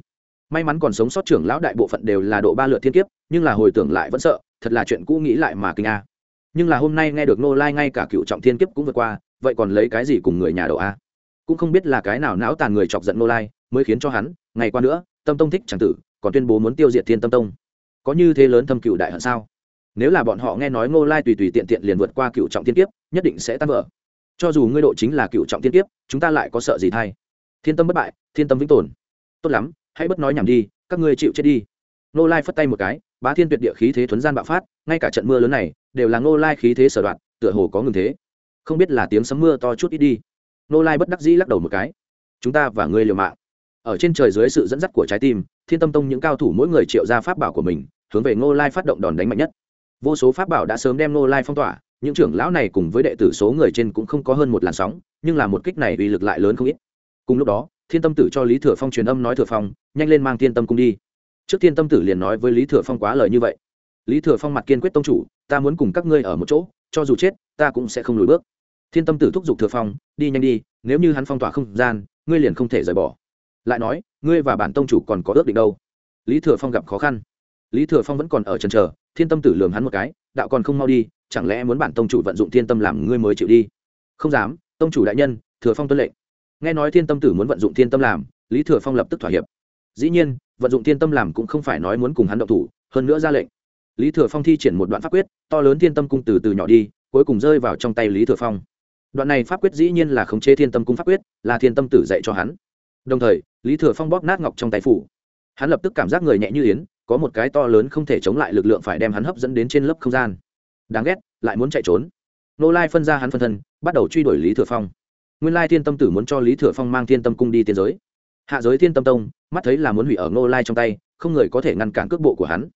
May mắn còn sống sót trưởng lão đại bộ phận đều là độ ba lượt thiên kiếp, nhưng là hồi tưởng lại vẫn sợ, thật là chuyện cũ nghĩ lại mà kinh a. Nhưng là hôm nay nghe được nô lai ngay cả cựu trọng thiên kiếp cũng vượt qua, vậy còn lấy cái gì cùng người nhà độ a? Cũng không biết là cái nào não tàn người chọc giận nô lai, mới khiến cho hắn, ngày qua nữa, tâm tông thích chẳng tử, còn tuyên bố muốn tiêu diệt thiên tâm tông. Có như thế lớn thâm cựu đại hận sao? Nếu là bọn họ nghe nói ngô lai tùy tùy tiện tiện liền vượt qua cựu trọng thiên kiếp, nhất định sẽ tan vỡ cho dù ngươi độ chính là cựu trọng thiên tiếp, chúng ta lại có sợ gì thay? Thiên tâm bất bại thiên tâm vĩnh tồn. Tốt lắm hãy bất nói nhảm đi các ngươi chịu chết đi. Nô lai phất tay một cái bá thiên tuyệt địa khí thế thuấn gian bạo phát ngay cả trận mưa lớn này đều là Nô lai khí thế sở đoạn tựa hồ có ngừng thế. Không biết là tiếng sấm mưa to chút ít đi. Nô lai bất đắc dĩ lắc đầu một cái. Chúng ta và ngươi liều mạng. Ở trên trời dưới sự dẫn dắt của trái tim thiên tâm tông những cao thủ mỗi người triệu ra pháp bảo của mình hướng về Nô lai phát động đòn đánh mạnh nhất. Vô số pháp bảo đã sớm đem Nô lai phong tỏa những trưởng lão này cùng với đệ tử số người trên cũng không có hơn một làn sóng, nhưng là một kích này uy lực lại lớn không ít. Cùng lúc đó, thiên tâm tử cho lý thừa phong truyền âm nói thừa phong, nhanh lên mang thiên tâm cung đi. Trước thiên tâm tử liền nói với lý thừa phong quá lời như vậy. Lý thừa phong mặt kiên quyết tông chủ, ta muốn cùng các ngươi ở một chỗ, cho dù chết, ta cũng sẽ không lùi bước. Thiên tâm tử thúc giục thừa phong, đi nhanh đi, nếu như hắn phong tỏa không gian, ngươi liền không thể rời bỏ. Lại nói, ngươi và bản tông chủ còn có ước định đâu? Lý thừa phong gặp khó khăn. Lý thừa phong vẫn còn ở trần trờ thiên tâm tử lường hắn một cái, đạo còn không mau đi chẳng lẽ muốn bản tông chủ vận dụng thiên tâm làm ngươi mới chịu đi? Không dám, tông chủ đại nhân, thừa phong tuân lệnh. Nghe nói thiên tâm tử muốn vận dụng thiên tâm làm, lý thừa phong lập tức thỏa hiệp. Dĩ nhiên, vận dụng thiên tâm làm cũng không phải nói muốn cùng hắn động thủ, hơn nữa ra lệnh. Lý thừa phong thi triển một đoạn pháp quyết, to lớn thiên tâm cung từ từ nhỏ đi, cuối cùng rơi vào trong tay lý thừa phong. Đoạn này pháp quyết dĩ nhiên là khống chế thiên tâm cung pháp quyết, là thiên tâm tử dạy cho hắn. Đồng thời, lý thừa phong bóp nát ngọc trong tay phủ. Hắn lập tức cảm giác người nhẹ như yến, có một cái to lớn không thể chống lại lực lượng phải đem hắn hấp dẫn đến trên lớp không gian đáng ghét, lại muốn chạy trốn. Nô lai phân ra hắn phân thân, bắt đầu truy đuổi lý thừa phong. Nguyên lai thiên tâm tử muốn cho lý thừa phong mang thiên tâm cung đi tiên giới. Hạ giới thiên tâm tông, mắt thấy là muốn hủy ở nô lai trong tay, không người có thể ngăn cản cước bộ của hắn.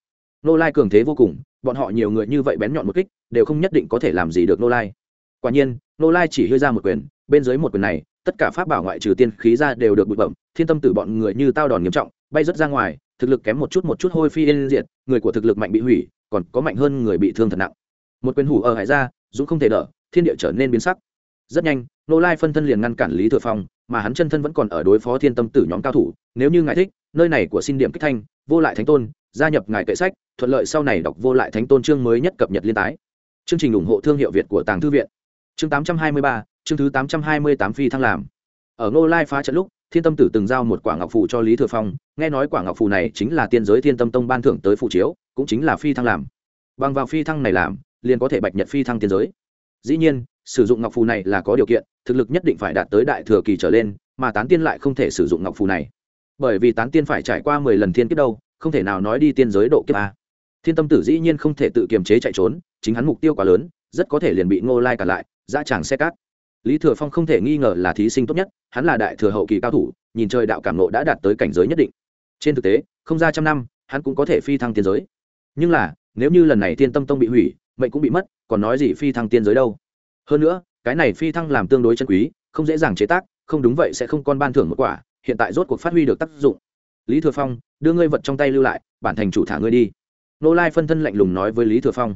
Nô lai cường thế vô cùng, bọn họ nhiều người như vậy bén nhọn một kích, đều không nhất định có thể làm gì được nô lai. Quả nhiên nô lai chỉ hơi ra một quyền, bên dưới một quyền này, tất cả pháp bảo ngoại trừ tiên khí ra đều được bụi bẩm thiên tâm tử bọn người như tao đòn nghiêm trọng, bay rớt ra ngoài, thực lực kém một chút một chút hôi phi yên diệt, người của thực lực mạnh bị hủy, còn có mạnh hơn người bị thương thật nặng một quyền hủ ở hải ra dũng không thể đỡ thiên địa trở nên biến sắc. Rất nhanh nô lai phân thân liền ngăn cản lý thừa phong mà hắn chân thân vẫn còn ở đối phó thiên tâm tử nhóm cao thủ. Nếu như ngài thích nơi này của xin điểm kích thanh vô lại thánh tôn gia nhập ngài kệ sách thuận lợi sau này đọc vô lại thánh tôn chương mới nhất cập nhật liên tái. Chương trình ủng hộ thương hiệu việt của tàng thư viện. Chương 823, chương thứ 828 phi thăng làm. Ở ngô lai phá trận lúc thiên tâm tử từng giao một quả ngọc phù cho lý thừa phong nghe nói quả ngọc phù này chính là tiên giới thiên tâm tông ban thưởng tới phù chiếu cũng chính là phi thăng làm. Bằng vào phi thăng này làm liền có thể bạch nhật phi thăng tiến giới. Dĩ nhiên, sử dụng ngọc phù này là có điều kiện, thực lực nhất định phải đạt tới đại thừa kỳ trở lên, mà tán tiên lại không thể sử dụng ngọc phù này. Bởi vì tán tiên phải trải qua mười lần thiên kiếp đâu, không thể nào nói đi tiên giới độ kiếp a. Thiên tâm tử dĩ nhiên không thể tự kiềm chế chạy trốn, chính hắn mục tiêu quá lớn, rất có thể liền bị ngô lai cả lại ra tràng xe cát. Lý thừa phong không thể nghi ngờ là thí sinh tốt nhất, hắn là đại thừa hậu kỳ cao thủ, nhìn trời đạo cảm nộ đã đạt tới cảnh giới nhất định. Trên thực tế, không ra trăm năm, hắn cũng có thể phi thăng tiên giới. Nhưng là, nếu như lần này thiên tâm tông bị hủy mệnh cũng bị mất, còn nói gì phi thăng tiên giới đâu. Hơn nữa, cái này phi thăng làm tương đối chân quý, không dễ dàng chế tác, không đúng vậy sẽ không con ban thưởng một quả, hiện tại rốt cuộc phát huy được tác dụng. Lý thừa phong, đưa ngươi vật trong tay lưu lại, bản thành chủ thả ngươi đi. Nô lai phân thân lạnh lùng nói với lý thừa phong.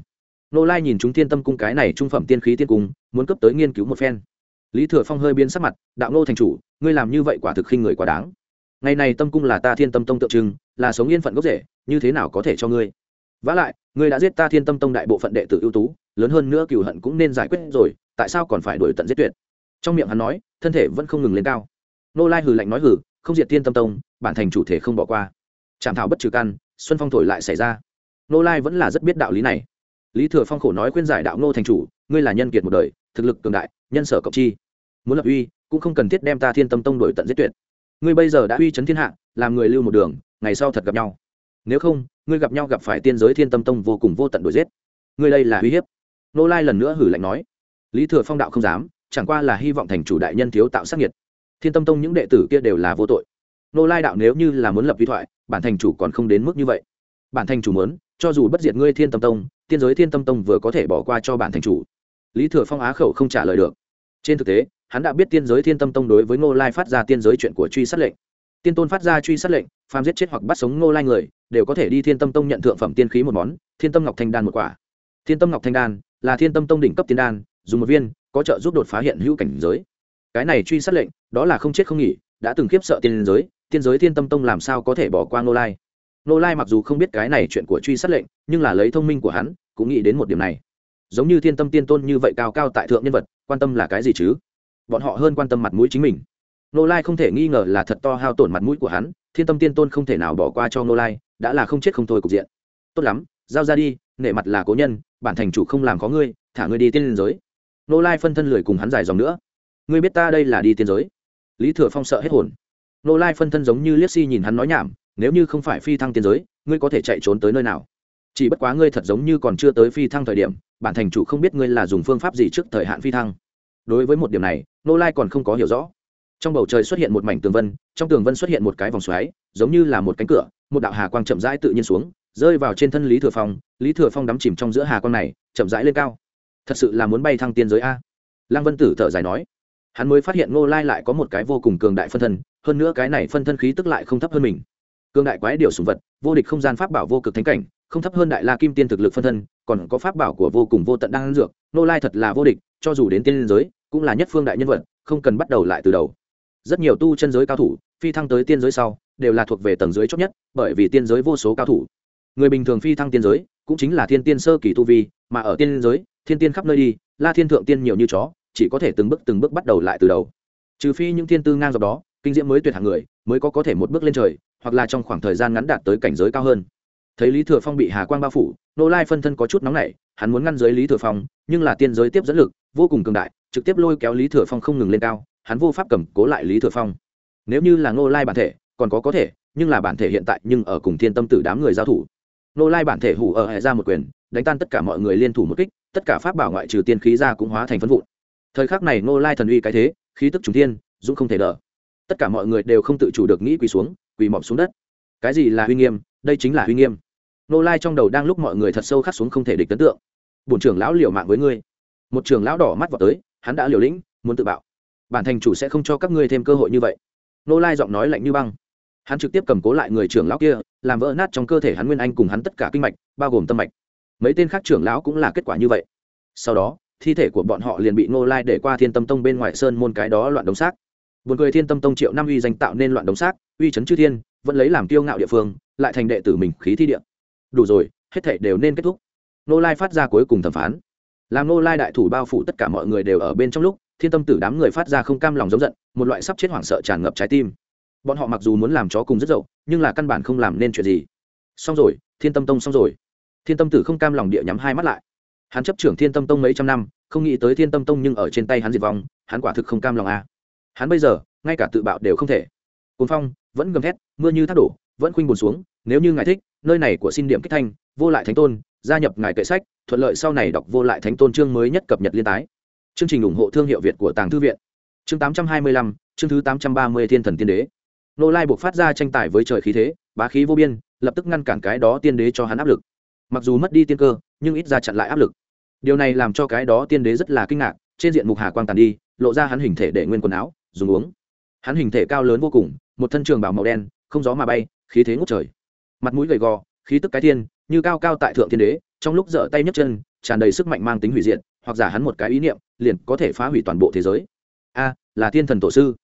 Nô lai nhìn chúng thiên tâm cung cái này trung phẩm tiên khí tiên cung, muốn cấp tới nghiên cứu một phen. Lý thừa phong hơi biến sắc mặt, đạo nô thành chủ, ngươi làm như vậy quả thực khinh người quá đáng. Ngày này tâm cung là ta thiên tâm tông tượng trưng, là sống yên phận gốc rễ, như thế nào có thể cho ngươi? Vả lại, ngươi đã giết ta thiên tâm tông đại bộ phận đệ tử ưu tú, lớn hơn nữa cửu hận cũng nên giải quyết rồi, tại sao còn phải đuổi tận giết tuyệt? Trong miệng hắn nói, thân thể vẫn không ngừng lên cao. Nô lai hừ lạnh nói hừ, không diệt thiên tâm tông, bản thành chủ thể không bỏ qua. Chạm thảo bất trừ căn, xuân phong thổi lại xảy ra. Nô lai vẫn là rất biết đạo lý này. Lý thừa phong khổ nói khuyên giải đạo nô thành chủ, ngươi là nhân kiệt một đời, thực lực cường đại, nhân sở cộng chi. Muốn lập uy, cũng không cần thiết đem ta thiên tâm tông đổi tận giết tuyệt. Ngươi bây giờ đã uy chấn thiên hạ, làm người lưu một đường, ngày sau thật gặp nhau nếu không, ngươi gặp nhau gặp phải tiên giới thiên tâm tông vô cùng vô tận đuổi giết. Ngươi đây là uy hiếp. Nô lai lần nữa hử lạnh nói. Lý thừa phong đạo không dám, chẳng qua là hy vọng thành chủ đại nhân thiếu tạo sắc nhiệt thiên tâm tông những đệ tử kia đều là vô tội. Nô lai đạo nếu như là muốn lập vi thoại, bản thành chủ còn không đến mức như vậy. Bản thành chủ muốn, cho dù bất diệt ngươi thiên tâm tông, tiên giới thiên tâm tông vừa có thể bỏ qua cho bản thành chủ. Lý thừa phong á khẩu không trả lời được. Trên thực tế, hắn đã biết tiên giới thiên tâm tông đối với ngô lai phát ra tiên giới chuyện của truy sát lệnh tiên tôn phát ra truy sát lệnh, phàm giết chết hoặc bắt sống ngô lai người, đều có thể đi thiên tâm tông nhận thượng phẩm tiên khí một món, thiên tâm ngọc thanh đan một quả. Thiên tâm ngọc thanh đan là thiên tâm tông đỉnh cấp tiên đan, dùng một viên, có trợ giúp đột phá hiện hữu cảnh giới. Cái này truy sát lệnh, đó là không chết không nghỉ, đã từng khiếp sợ tiên giới tiên giới thiên tâm tông làm sao có thể bỏ qua ngô lai? Ngô lai mặc dù không biết cái này chuyện của truy sát lệnh, nhưng là lấy thông minh của hắn, cũng nghĩ đến một điểm này. Giống như thiên tâm tiên tôn như vậy cao cao tại thượng nhân vật, quan tâm là cái gì chứ? Bọn họ hơn quan tâm mặt mũi chính mình nô lai không thể nghi ngờ là thật to hao tổn mặt mũi của hắn, thiên tâm tiên tôn không thể nào bỏ qua cho nô lai, đã là không chết không thôi cục diện. Tốt lắm, giao ra đi, nể mặt là cố nhân, bản thành chủ không làm có ngươi, thả ngươi đi tiên liên giới. Nô lai phân thân lười cùng hắn dài dòng nữa. Ngươi biết ta đây là đi tiên giới? Lý thừa phong sợ hết hồn. Nô lai phân thân giống như liếc si nhìn hắn nói nhảm, nếu như không phải phi thăng tiên giới, ngươi có thể chạy trốn tới nơi nào? Chỉ bất quá ngươi thật giống như còn chưa tới phi thăng thời điểm, bản thành chủ không biết ngươi là dùng phương pháp gì trước thời hạn phi thăng. Đối với một điểm này nô lai còn không có hiểu rõ trong bầu trời xuất hiện một mảnh tường vân, trong tường vân xuất hiện một cái vòng xoáy, giống như là một cánh cửa, một đạo hà quang chậm rãi tự nhiên xuống, rơi vào trên thân lý thừa phong. Lý thừa phong đắm chìm trong giữa hà quang này, chậm rãi lên cao. Thật sự là muốn bay thăng tiên giới a. Lăng vân tử thở dài nói. Hắn mới phát hiện ngô lai lại có một cái vô cùng cường đại phân thân, hơn nữa cái này phân thân khí tức lại không thấp hơn mình. Cường đại quái điều sùng vật, vô địch không gian pháp bảo vô cực thánh cảnh, không thấp hơn đại la kim tiên thực lực phân thân, còn có pháp bảo của vô cùng vô tận đang dược. Ngô lai thật là vô địch, cho dù đến tiên giới, cũng là nhất phương đại nhân vật, không cần bắt đầu lại từ đầu rất nhiều tu chân giới cao thủ, phi thăng tới tiên giới sau, đều là thuộc về tầng dưới chót nhất, bởi vì tiên giới vô số cao thủ. Người bình thường phi thăng tiên giới, cũng chính là thiên tiên sơ kỳ tu vi, mà ở tiên giới, thiên tiên khắp nơi đi, la thiên thượng tiên nhiều như chó, chỉ có thể từng bước từng bước bắt đầu lại từ đầu. Trừ phi những thiên tư ngang dọc đó, kinh diễm mới tuyệt hạng người, mới có có thể một bước lên trời, hoặc là trong khoảng thời gian ngắn đạt tới cảnh giới cao hơn. Thấy lý thừa phong bị hà quang bao phủ, nô lai phân thân có chút nóng nảy, hắn muốn ngăn giới lý thừa phong, nhưng là tiên giới tiếp dẫn lực vô cùng cường đại, trực tiếp lôi kéo lý thừa phong không ngừng lên cao hắn vô pháp cầm cố lại lý thừa phong. Nếu như là nô lai bản thể, còn có có thể, nhưng là bản thể hiện tại nhưng ở cùng thiên tâm tử đám người giao thủ. Nô lai bản thể hủ ở hệ ra một quyền, đánh tan tất cả mọi người liên thủ một kích, tất cả pháp bảo ngoại trừ tiên khí ra cũng hóa thành phân vụn. Thời khắc này nô lai thần uy cái thế, khí tức trùng thiên, dũng không thể đỡ. Tất cả mọi người đều không tự chủ được nghĩ quỳ xuống, quỳ mọc xuống đất. Cái gì là huy nghiêm? Đây chính là huy nghiêm. Nô lai trong đầu đang lúc mọi người thật sâu khắc xuống không thể địch ấn tượng. Bổn trưởng lão liều mạng với ngươi. Một trưởng lão đỏ mắt vào tới, hắn đã liều lĩnh, muốn tự bạo bản thành chủ sẽ không cho các ngươi thêm cơ hội như vậy. Nô lai giọng nói lạnh như băng. Hắn trực tiếp cầm cố lại người trưởng lão kia, làm vỡ nát trong cơ thể hắn nguyên anh cùng hắn tất cả kinh mạch, bao gồm tâm mạch. Mấy tên khác trưởng lão cũng là kết quả như vậy. Sau đó, thi thể của bọn họ liền bị Nô lai để qua thiên tâm tông bên ngoài sơn môn cái đó loạn đống xác. Buồn cười thiên tâm tông triệu năm uy danh tạo nên loạn đống xác, uy chấn chư thiên, vẫn lấy làm kiêu ngạo địa phương, lại thành đệ tử mình khí thi địa. Đủ rồi, hết thảy đều nên kết thúc. Nô lai phát ra cuối cùng thẩm phán. Làm Nô lai đại thủ bao phủ tất cả mọi người đều ở bên trong lúc thiên tâm tử đám người phát ra không cam lòng giống giận, một loại sắp chết hoảng sợ tràn ngập trái tim. Bọn họ mặc dù muốn làm chó cùng rất dậu, nhưng là căn bản không làm nên chuyện gì. Xong rồi, thiên tâm tông xong rồi. Thiên tâm tử không cam lòng địa nhắm hai mắt lại. Hắn chấp trưởng thiên tâm tông mấy trăm năm, không nghĩ tới thiên tâm tông nhưng ở trên tay hắn diệt vong, hắn quả thực không cam lòng a à. hắn bây giờ, ngay cả tự bạo đều không thể. Cồn phong, vẫn gầm thét, mưa như thác đổ, vẫn khuynh buồn xuống, nếu như ngài thích, nơi này của xin điểm kích thanh, vô lại thánh tôn, gia nhập ngài kệ sách, thuận lợi sau này đọc vô lại thánh tôn chương mới nhất cập nhật liên tái chương trình ủng hộ thương hiệu việt của tàng thư viện. Chương tám trăm hai mươi lăm, chương thứ tám trăm ba mươi thiên thần tiên đế. Nô lai buộc phát ra tranh tài với trời khí thế, bá khí vô biên, lập tức ngăn cản cái đó tiên đế cho hắn áp lực. Mặc dù mất đi tiên cơ, nhưng ít ra chặn lại áp lực. Điều này làm cho cái đó tiên đế rất là kinh ngạc, trên diện mục hà quang tàn đi, lộ ra hắn hình thể để nguyên quần áo, dùng uống. Hắn hình thể cao lớn vô cùng, một thân trường bảo màu đen, không gió mà bay, khí thế ngút trời. Mặt mũi gầy gò, khí tức cái thiên như cao cao tại thượng tiên đế, trong lúc dở tay nhấc chân, tràn đầy sức mạnh mang tính hủy diệt hoặc giả hắn một cái ý niệm, liền có thể phá hủy toàn bộ thế giới. A, là thiên thần tổ sư.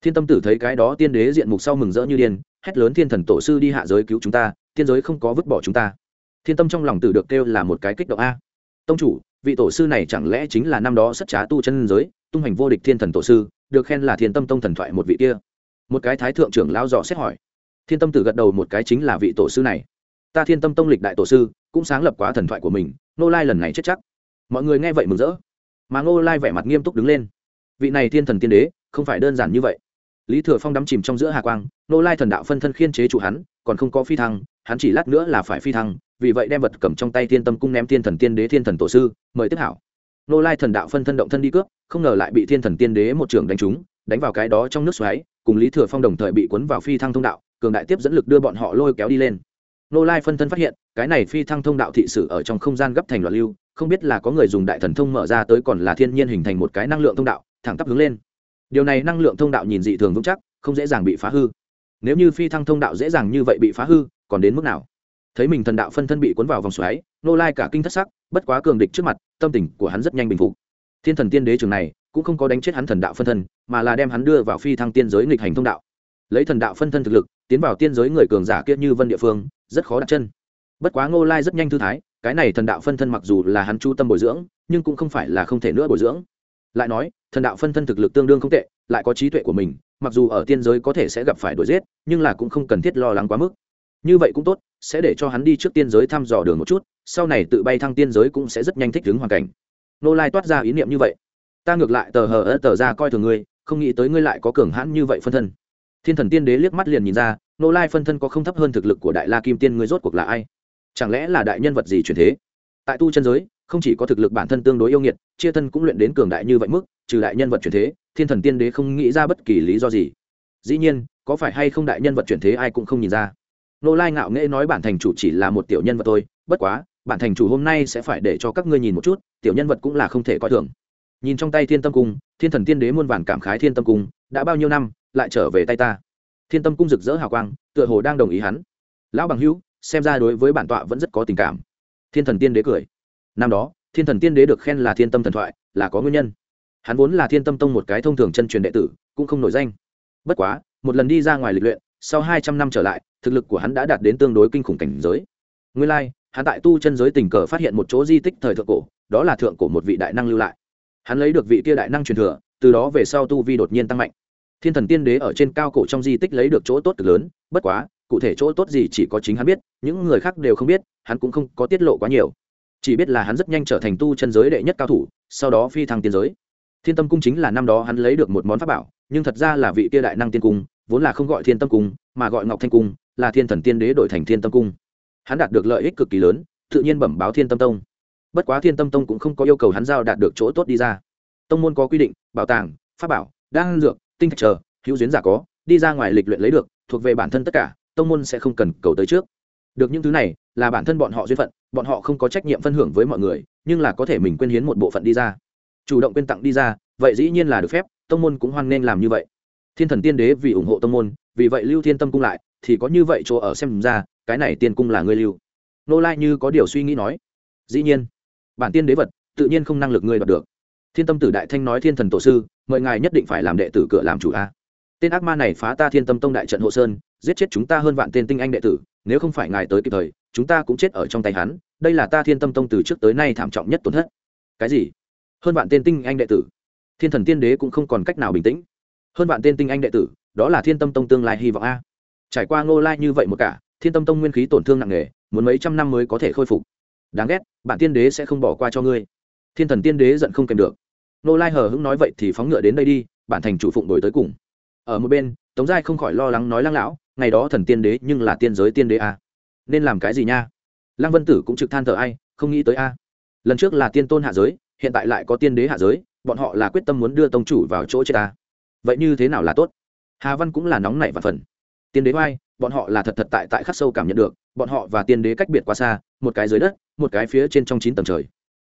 Thiên tâm tử thấy cái đó tiên đế diện mục sau mừng rỡ như điên, hét lớn thiên thần tổ sư đi hạ giới cứu chúng ta, tiên giới không có vứt bỏ chúng ta. Thiên tâm trong lòng tử được kêu là một cái kích động a. Tông chủ, vị tổ sư này chẳng lẽ chính là năm đó sất trá tu chân giới, tung hành vô địch thiên thần tổ sư, được khen là thiên tâm tông thần thoại một vị kia? Một cái thái thượng trưởng lao dò xét hỏi. Thiên tâm tử gật đầu một cái chính là vị tổ sư này. Ta thiên tâm tông lịch đại tổ sư, cũng sáng lập quá thần thoại của mình, nô lai lần này chết chắc mọi người nghe vậy mừng rỡ. Mà ngô lai vẻ mặt nghiêm túc đứng lên. Vị này thiên thần tiên đế, không phải đơn giản như vậy. Lý thừa phong đắm chìm trong giữa hà quang, Ngô lai thần đạo phân thân khiên chế chủ hắn, còn không có phi thăng, hắn chỉ lát nữa là phải phi thăng, vì vậy đem vật cầm trong tay thiên tâm cung ném thiên thần tiên đế thiên thần tổ sư, mời tiếp hảo. Ngô lai thần đạo phân thân động thân đi cướp, không ngờ lại bị thiên thần tiên đế một trường đánh trúng, đánh vào cái đó trong nước xoáy, cùng lý thừa phong đồng thời bị cuốn vào phi thăng thông đạo, cường đại tiếp dẫn lực đưa bọn họ lôi kéo đi lên. Nô lai phân thân phát hiện, cái này phi thăng thông đạo thị sử ở trong không gian gấp thành loạn lưu không biết là có người dùng đại thần thông mở ra tới còn là thiên nhiên hình thành một cái năng lượng thông đạo, thẳng tắp hướng lên. Điều này năng lượng thông đạo nhìn dị thường vững chắc, không dễ dàng bị phá hư. Nếu như phi thăng thông đạo dễ dàng như vậy bị phá hư, còn đến mức nào? Thấy mình thần đạo phân thân bị cuốn vào vòng xoáy nô lai cả kinh thất sắc, bất quá cường địch trước mặt, tâm tình của hắn rất nhanh bình phục. Thiên thần tiên đế trường này, cũng không có đánh chết hắn thần đạo phân thân, mà là đem hắn đưa vào phi thăng tiên giới nghịch hành thông đạo. Lấy thần đạo phân thân thực lực, tiến vào tiên giới người cường giả kiết như vân địa phương, rất khó đặt chân. Bất quá ngô lai rất nhanh thư thái cái này thần đạo phân thân mặc dù là hắn chú tâm bồi dưỡng, nhưng cũng không phải là không thể nữa bồi dưỡng. Lại nói, thần đạo phân thân thực lực tương đương không tệ, lại có trí tuệ của mình, mặc dù ở tiên giới có thể sẽ gặp phải đuổi giết, nhưng là cũng không cần thiết lo lắng quá mức. Như vậy cũng tốt, sẽ để cho hắn đi trước tiên giới thăm dò đường một chút, sau này tự bay thăng tiên giới cũng sẽ rất nhanh thích ứng hoàn cảnh. Nô lai toát ra ý niệm như vậy. Ta ngược lại tờ hờ ớt tờ ra coi thường ngươi, không nghĩ tới ngươi lại có cường hãn như vậy phân thân. Thiên thần tiên đế liếc mắt liền nhìn ra, nô lai phân thân có không thấp hơn thực lực của đại la kim tiên ngươi rốt cuộc là ai? Chẳng lẽ là đại nhân vật gì truyền thế? Tại tu chân giới, không chỉ có thực lực bản thân tương đối yêu nghiệt, chia thân cũng luyện đến cường đại như vậy mức, trừ đại nhân vật truyền thế, thiên thần tiên đế không nghĩ ra bất kỳ lý do gì. Dĩ nhiên, có phải hay không đại nhân vật truyền thế ai cũng không nhìn ra. Nô lai ngạo nghễ nói bản thành chủ chỉ là một tiểu nhân vật thôi, bất quá, bản thành chủ hôm nay sẽ phải để cho các ngươi nhìn một chút, tiểu nhân vật cũng là không thể coi thường. Nhìn trong tay thiên tâm cung, thiên thần tiên đế muôn vàn cảm khái thiên tâm cung, đã bao nhiêu năm, lại trở về tay ta. Thiên tâm cung rực rỡ hào quang, tựa hồ đang đồng ý hắn. Lão bằng hữu xem ra đối với bản tọa vẫn rất có tình cảm. Thiên thần tiên đế cười. Năm đó thiên thần tiên đế được khen là thiên tâm thần thoại là có nguyên nhân. Hắn vốn là thiên tâm tông một cái thông thường chân truyền đệ tử cũng không nổi danh. Bất quá một lần đi ra ngoài lịch luyện sau hai trăm năm trở lại thực lực của hắn đã đạt đến tương đối kinh khủng cảnh giới. Nguyên lai、like, hắn tại tu chân giới tình cờ phát hiện một chỗ di tích thời thượng cổ đó là thượng cổ một vị đại năng lưu lại. Hắn lấy được vị kia đại năng truyền thừa từ đó về sau tu vi đột nhiên tăng mạnh. Thiên thần tiên đế ở trên cao cổ trong di tích lấy được chỗ tốt cực lớn bất quá cụ thể chỗ tốt gì chỉ có chính hắn biết, những người khác đều không biết, hắn cũng không có tiết lộ quá nhiều. Chỉ biết là hắn rất nhanh trở thành tu chân giới đệ nhất cao thủ, sau đó phi thăng tiên giới. Thiên tâm cung chính là năm đó hắn lấy được một món pháp bảo, nhưng thật ra là vị kia đại năng tiên cung, vốn là không gọi thiên tâm cung, mà gọi ngọc thanh cung, là thiên thần tiên đế đổi thành thiên tâm cung. Hắn đạt được lợi ích cực kỳ lớn, tự nhiên bẩm báo thiên tâm tông. Bất quá thiên tâm tông cũng không có yêu cầu hắn giao đạt được chỗ tốt đi ra. Tông môn có quy định, bảo tàng, pháp bảo, đan dược, tinh thạch chờ, hữu duyến giả có, đi ra ngoài lịch luyện lấy được, thuộc về bản thân tất cả tông môn sẽ không cần cầu tới trước. Được những thứ này, là bản thân bọn họ duyên phận, bọn họ không có trách nhiệm phân hưởng với mọi người, nhưng là có thể mình quên hiến một bộ phận đi ra. Chủ động quên tặng đi ra, vậy dĩ nhiên là được phép, tông môn cũng hoan nên làm như vậy. Thiên thần tiên đế vì ủng hộ tông môn, vì vậy lưu thiên tâm cung lại, thì có như vậy chỗ ở xem ra, cái này tiên cung là ngươi lưu. Nô lai như có điều suy nghĩ nói. Dĩ nhiên, bản tiên đế vật, tự nhiên không năng lực ngươi đoạt được. Thiên tâm tử đại thanh nói thiên thần tổ sư, mời ngài nhất định phải làm đệ tử cửa làm chủ a. Tên ác ma này phá ta thiên tâm tông đại trận hộ sơn giết chết chúng ta hơn vạn tên tinh anh đệ tử, nếu không phải ngài tới kịp thời, chúng ta cũng chết ở trong tay hắn, đây là ta thiên tâm tông từ trước tới nay thảm trọng nhất tổn thất. Cái gì? Hơn vạn tên tinh anh đệ tử? Thiên thần tiên đế cũng không còn cách nào bình tĩnh. Hơn vạn tên tinh anh đệ tử, đó là thiên tâm tông tương lai hy vọng a. Trải qua ngô lai như vậy một cả, thiên tâm tông nguyên khí tổn thương nặng nề, muốn mấy trăm năm mới có thể khôi phục. Đáng ghét, bạn tiên đế sẽ không bỏ qua cho ngươi. Thiên thần tiên đế giận không kèm được. Ngô lai hờ hững nói vậy thì phóng ngựa đến đây đi bản thành chủ phụng đổi tới cùng. Ở một bên, tống giai không khỏi lo lắng nói lăng lão ngày đó thần tiên đế nhưng là tiên giới tiên đế a nên làm cái gì nha? Lăng vân tử cũng trực than thở ai, không nghĩ tới a. Lần trước là tiên tôn hạ giới, hiện tại lại có tiên đế hạ giới, bọn họ là quyết tâm muốn đưa tông chủ vào chỗ chết ta. Vậy như thế nào là tốt? Hà văn cũng là nóng nảy và phần tiên đế oai, bọn họ là thật thật tại tại khắc sâu cảm nhận được, bọn họ và tiên đế cách biệt quá xa, một cái dưới đất, một cái phía trên trong chín tầng trời.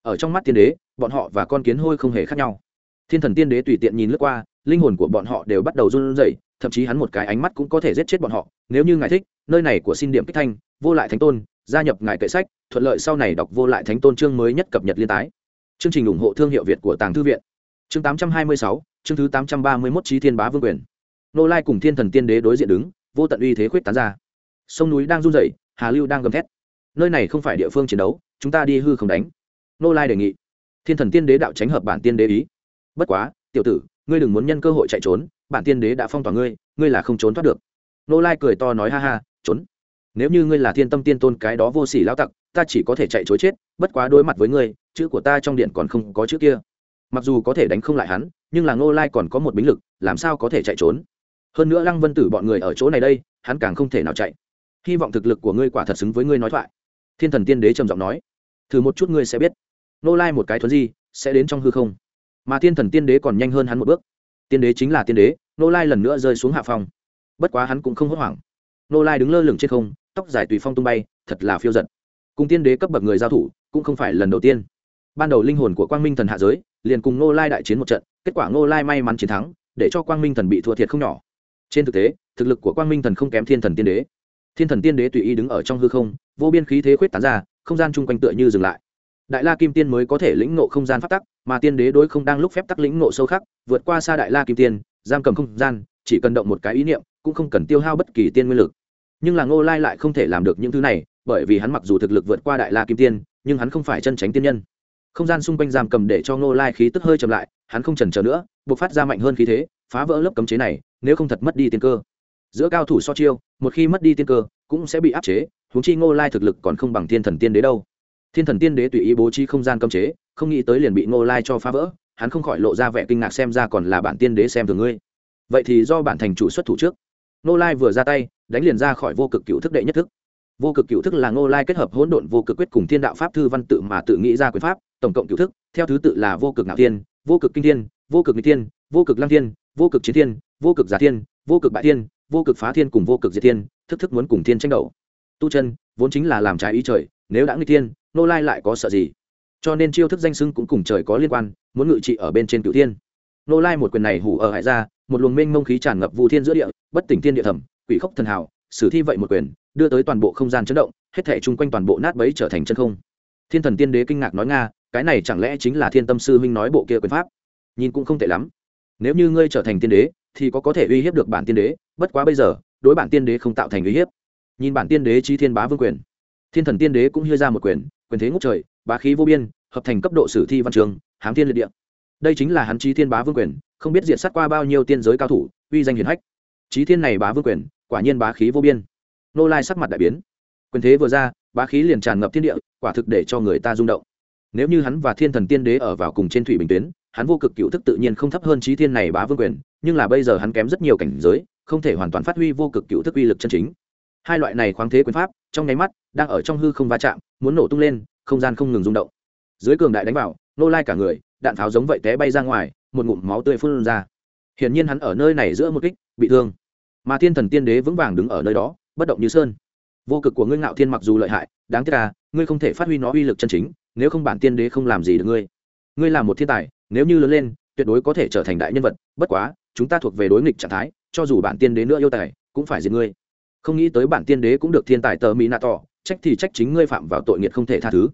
Ở trong mắt tiên đế, bọn họ và con kiến hôi không hề khác nhau. Thiên thần tiên đế tùy tiện nhìn lướt qua, linh hồn của bọn họ đều bắt đầu run rẩy thậm chí hắn một cái ánh mắt cũng có thể giết chết bọn họ. Nếu như ngài thích nơi này của xin điểm kích thanh vô lại thánh tôn gia nhập ngài kệ sách thuận lợi sau này đọc vô lại thánh tôn chương mới nhất cập nhật liên tái. Chương trình ủng hộ thương hiệu việt của tàng thư viện. Chương 826, chương thứ 831 trí thiên bá vương quyền. Nô lai cùng thiên thần tiên đế đối diện đứng vô tận uy thế khuyết tán ra. Sông núi đang run rẩy hà lưu đang gầm thét. Nơi này không phải địa phương chiến đấu chúng ta đi hư không đánh. Nô lai đề nghị. Thiên thần tiên đế đạo tránh hợp bản tiên đế ý. Bất quá tiểu tử ngươi đừng muốn nhân cơ hội chạy trốn, bản tiên đế đã phong tỏa ngươi ngươi là không trốn thoát được. Nô lai cười to nói ha ha, trốn. Nếu như ngươi là thiên tâm tiên tôn cái đó vô sỉ lao tặc, ta chỉ có thể chạy chối chết, bất quá đối mặt với ngươi, chữ của ta trong điện còn không có chữ kia. Mặc dù có thể đánh không lại hắn, nhưng là ngô lai còn có một bính lực, làm sao có thể chạy trốn? Hơn nữa lăng vân tử bọn người ở chỗ này đây, hắn càng không thể nào chạy. Hy vọng thực lực của ngươi quả thật xứng với ngươi nói thoại. Thiên thần tiên đế trầm giọng nói. Thử một chút ngươi sẽ biết. Ngô lai một cái thuấn di, sẽ đến trong hư không mà thiên thần tiên đế còn nhanh hơn hắn một bước. Tiên đế chính là tiên đế, nô lai lần nữa rơi xuống hạ phong. Bất quá hắn cũng không hốt hoảng. Nô lai đứng lơ lửng trên không, tóc dài tùy phong tung bay, thật là phiêu giật. Cùng tiên đế cấp bậc người giao thủ, cũng không phải lần đầu tiên. Ban đầu linh hồn của quang minh thần hạ giới, liền cùng nô lai đại chiến một trận, kết quả nô lai may mắn chiến thắng, để cho quang minh thần bị thua thiệt không nhỏ. Trên thực tế, thực lực của quang minh thần không kém thiên thần tiên đế. Thiên thần tiên đế tùy ý đứng ở trong hư không, vô biên khí thế khuyết tán ra, không gian chung quanh tựa như dừng lại. Đại la kim tiên mới có thể lĩnh ngộ không gian phát tắc mà tiên đế đối không đang lúc phép tắc lĩnh ngộ sâu khắc, vượt qua xa đại la kim tiên, giam cầm không gian, chỉ cần động một cái ý niệm, cũng không cần tiêu hao bất kỳ tiên nguyên lực. Nhưng là ngô lai lại không thể làm được những thứ này, bởi vì hắn mặc dù thực lực vượt qua đại la kim tiên, nhưng hắn không phải chân tránh tiên nhân. Không gian xung quanh giam cầm để cho ngô lai khí tức hơi chậm lại, hắn không chần chờ nữa buộc phát ra mạnh hơn khí thế, phá vỡ lớp cấm chế này, nếu không thật mất đi tiên cơ. Giữa cao thủ so chiêu, một khi mất đi tiên cơ, cũng sẽ bị áp chế, huống chi ngô lai thực lực còn không bằng thiên thần tiên đế đâu. Thiên thần tiên đế tùy ý bố trí không gian cấm chế không nghĩ tới liền bị ngô lai cho phá vỡ hắn không khỏi lộ ra vẻ kinh ngạc xem ra còn là bản tiên đế xem thường ngươi vậy thì do bản thành chủ xuất thủ trước ngô lai vừa ra tay đánh liền ra khỏi vô cực cựu thức đệ nhất thức vô cực cựu thức là ngô lai kết hợp hỗn độn vô cực quyết cùng thiên đạo pháp thư văn tự mà tự nghĩ ra quyền pháp tổng cộng cựu thức theo thứ tự là vô cực ngạo thiên vô cực kinh thiên vô cực n thiên vô cực lăng thiên vô cực chiến thiên vô cực giả thiên vô cực bại thiên vô cực phá thiên cùng vô cực diệt thiên thức thức muốn cùng thiên tranh đấu tu chân vốn chính là làm trái ý trời nếu đã nghịch thiên nô lai lại có sợ gì cho nên chiêu thức danh sưng cũng cùng trời có liên quan, muốn ngự trị ở bên trên cựu thiên. Nô lai một quyền này hủ ở hải ra, một luồng minh mông khí tràn ngập vu thiên giữa địa, bất tỉnh thiên địa thẩm, quỷ khốc thần hảo sử thi vậy một quyền, đưa tới toàn bộ không gian chấn động, hết thể chung quanh toàn bộ nát bấy trở thành chân không. Thiên thần tiên đế kinh ngạc nói nga, cái này chẳng lẽ chính là thiên tâm sư huynh nói bộ kia quyền pháp? Nhìn cũng không tệ lắm. Nếu như ngươi trở thành tiên đế, thì có có thể uy hiếp được bản tiên đế, bất quá bây giờ, đối bản tiên đế không tạo thành uy hiếp. Nhìn bản tiên đế chi thiên bá vương quyền, thiên thần tiên đế cũng hưa ra một quyền quyền thế ngốc trời, bá khí vô biên, hợp thành cấp độ sử thi văn trường, hám thiên liệt địa. Đây chính là hắn chi thiên bá vương quyền, không biết diệt sát qua bao nhiêu tiên giới cao thủ, uy danh hiển hách. Trí thiên này bá vương quyền, quả nhiên bá khí vô biên. Nô lai sắc mặt đại biến. Quyền thế vừa ra, bá khí liền tràn ngập thiên địa, quả thực để cho người ta rung động. Nếu như hắn và thiên thần tiên đế ở vào cùng trên thủy bình tuyến, hắn vô cực cựu thức tự nhiên không thấp hơn trí thiên này bá vương quyền, nhưng là bây giờ hắn kém rất nhiều cảnh giới, không thể hoàn toàn phát huy vô cực cựu thức uy lực chân chính hai loại này khoáng thế quyền pháp, trong nháy mắt, đang ở trong hư không va chạm, muốn nổ tung lên, không gian không ngừng rung động. Dưới cường đại đánh vào, nô lai cả người, đạn pháo giống vậy té bay ra ngoài, một ngụm máu tươi phun ra. Hiển nhiên hắn ở nơi này giữa một kích, bị thương. Mà thiên thần tiên đế vững vàng đứng ở nơi đó, bất động như sơn. Vô cực của ngươi ngạo thiên mặc dù lợi hại, đáng tiếc là ngươi không thể phát huy nó uy lực chân chính, nếu không bản tiên đế không làm gì được ngươi. Ngươi là một thiên tài, nếu như lớn lên, tuyệt đối có thể trở thành đại nhân vật, bất quá, chúng ta thuộc về đối nghịch trạng thái, cho dù bản tiên đế nữa yêu tài, cũng phải diệt ngươi không nghĩ tới bản tiên đế cũng được thiên tài tờ mỹ nạ tỏ, trách thì trách chính ngươi phạm vào tội nghiệt không thể tha thứ.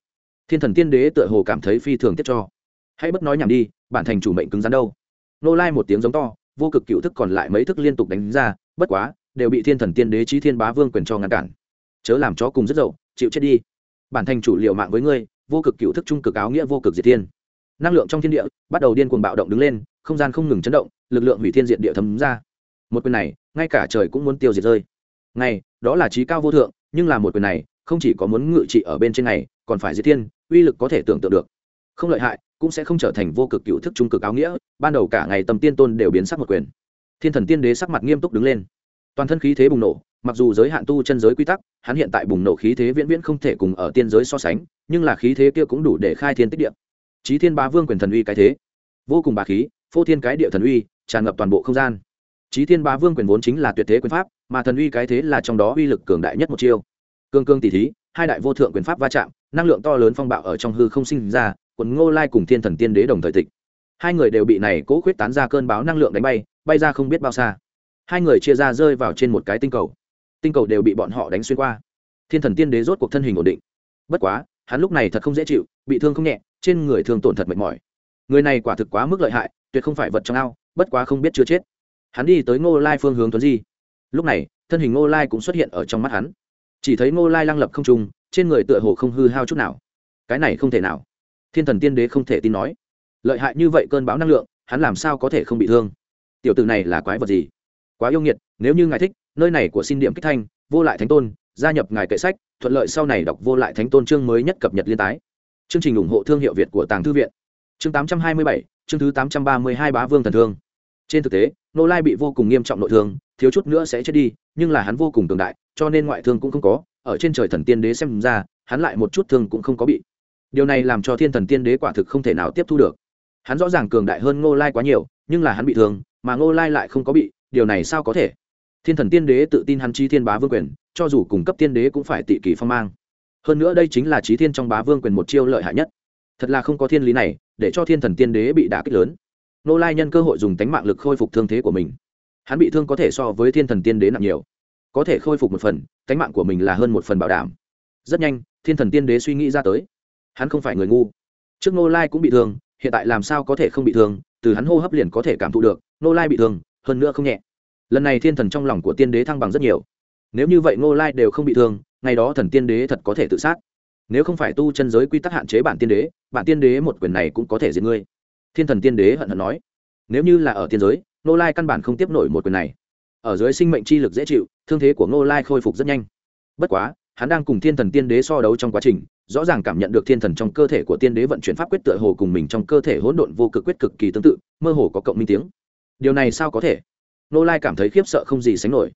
Thiên thần tiên đế tựa hồ cảm thấy phi thường tiết cho. Hãy bất nói nhảm đi, bản thành chủ mệnh cứng rắn đâu. Nô lai một tiếng giống to, vô cực cựu thức còn lại mấy thức liên tục đánh ra, bất quá, đều bị thiên thần tiên đế trí thiên bá vương quyền cho ngăn cản. Chớ làm chó cùng rất dậu, chịu chết đi. Bản thành chủ liệu mạng với ngươi, vô cực cựu thức trung cực áo nghĩa vô cực diệt thiên. Năng lượng trong thiên địa, bắt đầu điên cuồng bạo động đứng lên, không gian không ngừng chấn động, lực lượng hủy thiên diệt địa thấm ra. Một quyền này, ngay cả trời cũng muốn tiêu diệt rơi ngày đó là trí cao vô thượng, nhưng là một quyền này, không chỉ có muốn ngự trị ở bên trên này, còn phải diệt thiên, uy lực có thể tưởng tượng được. Không lợi hại, cũng sẽ không trở thành vô cực cựu thức trung cực áo nghĩa, ban đầu cả ngày tầm tiên tôn đều biến sắc một quyền. Thiên thần tiên đế sắc mặt nghiêm túc đứng lên. Toàn thân khí thế bùng nổ, mặc dù giới hạn tu chân giới quy tắc, hắn hiện tại bùng nổ khí thế viễn viễn không thể cùng ở tiên giới so sánh, nhưng là khí thế kia cũng đủ để khai thiên tích địa. Chí thiên bá vương quyền thần uy cái thế. Vô cùng bà khí, phô thiên cái địa thần uy, tràn ngập toàn bộ không gian. Chí thiên bá vương quyền vốn chính là tuyệt thế quyền pháp mà thần uy cái thế là trong đó uy lực cường đại nhất một chiêu. Cương cương tỷ thí, hai đại vô thượng quyền pháp va chạm, năng lượng to lớn phong bạo ở trong hư không sinh ra, quần ngô lai cùng thiên thần tiên đế đồng thời tịch. Hai người đều bị này cố khuyết tán ra cơn báo năng lượng đánh bay bay ra không biết bao xa. Hai người chia ra rơi vào trên một cái tinh cầu. Tinh cầu đều bị bọn họ đánh xuyên qua. Thiên thần tiên đế rốt cuộc thân hình ổn định. Bất quá, hắn lúc này thật không dễ chịu, bị thương không nhẹ, trên người thương tổn thật mệt mỏi. Người này quả thực quá mức lợi hại, tuyệt không phải vật trong ao, bất quá không biết chưa chết. Hắn đi tới ngô lai phương hướng tuấn di lúc này thân hình ngô lai cũng xuất hiện ở trong mắt hắn. Chỉ thấy ngô lai lăng lập không trung trên người tựa hồ không hư hao chút nào. Cái này không thể nào. Thiên thần tiên đế không thể tin nói. Lợi hại như vậy cơn bão năng lượng hắn làm sao có thể không bị thương? Tiểu tử này là quái vật gì? Quá yêu nghiệt nếu như ngài thích nơi này của xin điểm kích thanh vô lại thánh tôn gia nhập ngài kệ sách thuận lợi sau này đọc vô lại thánh tôn chương mới nhất cập nhật liên tái. Chương trình ủng hộ thương hiệu việt của tàng thư viện. Chương 827, chương thứ 832 bá vương thần thương trên thực tế nô lai bị vô cùng nghiêm trọng nội thương, thiếu chút nữa sẽ chết đi, nhưng là hắn vô cùng cường đại, cho nên ngoại thương cũng không có, ở trên trời thần tiên đế xem ra, hắn lại một chút thương cũng không có bị. Điều này làm cho thiên thần tiên đế quả thực không thể nào tiếp thu được. Hắn rõ ràng cường đại hơn ngô lai quá nhiều, nhưng là hắn bị thương, mà ngô lai lại không có bị, điều này sao có thể? Thiên thần tiên đế tự tin hắn chi thiên bá vương quyền, cho dù cùng cấp tiên đế cũng phải tị kỳ phong mang. Hơn nữa đây chính là trí thiên trong bá vương quyền một chiêu lợi hại nhất. Thật là không có thiên lý này, để cho thiên thần tiên đế bị đả kích lớn nô lai nhân cơ hội dùng tánh mạng lực khôi phục thương thế của mình. Hắn bị thương có thể so với thiên thần tiên đế nặng nhiều. Có thể khôi phục một phần, tánh mạng của mình là hơn một phần bảo đảm. Rất nhanh, thiên thần tiên đế suy nghĩ ra tới. Hắn không phải người ngu. Trước nô lai cũng bị thương, hiện tại làm sao có thể không bị thương, từ hắn hô hấp liền có thể cảm thụ được, nô lai bị thương, hơn nữa không nhẹ. Lần này thiên thần trong lòng của tiên đế thăng bằng rất nhiều. Nếu như vậy nô lai đều không bị thương, ngày đó thần tiên đế thật có thể tự sát. Nếu không phải tu chân giới quy tắc hạn chế bản tiên đế, bản tiên đế một quyền này cũng có thể giết ngươi thiên thần tiên đế hận hận nói, nếu như là ở tiên giới nô lai căn bản không tiếp nổi một quyền này. Ở dưới sinh mệnh chi lực dễ chịu, thương thế của nô lai khôi phục rất nhanh. Bất quá, hắn đang cùng thiên thần tiên đế so đấu trong quá trình, rõ ràng cảm nhận được thiên thần trong cơ thể của tiên đế vận chuyển pháp quyết tựa hồ cùng mình trong cơ thể hỗn độn vô cực quyết cực kỳ tương tự, mơ hồ có cộng minh tiếng. Điều này sao có thể? Nô lai cảm thấy khiếp sợ không gì sánh nổi.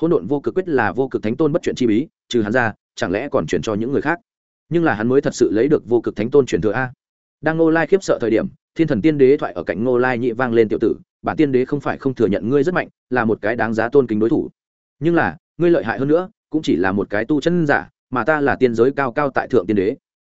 Hỗn độn vô cực quyết là vô cực thánh tôn bất chuyện chi bí, trừ hắn ra, chẳng lẽ còn chuyển cho những người khác? Nhưng là hắn mới thật sự lấy được vô cực thánh tôn truyền thừa a đang nô lai khiếp sợ thời điểm, thiên thần tiên đế thoại ở cạnh nô lai nhị vang lên tiểu tử, bản tiên đế không phải không thừa nhận ngươi rất mạnh, là một cái đáng giá tôn kính đối thủ. Nhưng là, ngươi lợi hại hơn nữa, cũng chỉ là một cái tu chân giả, mà ta là tiên giới cao cao tại thượng tiên đế.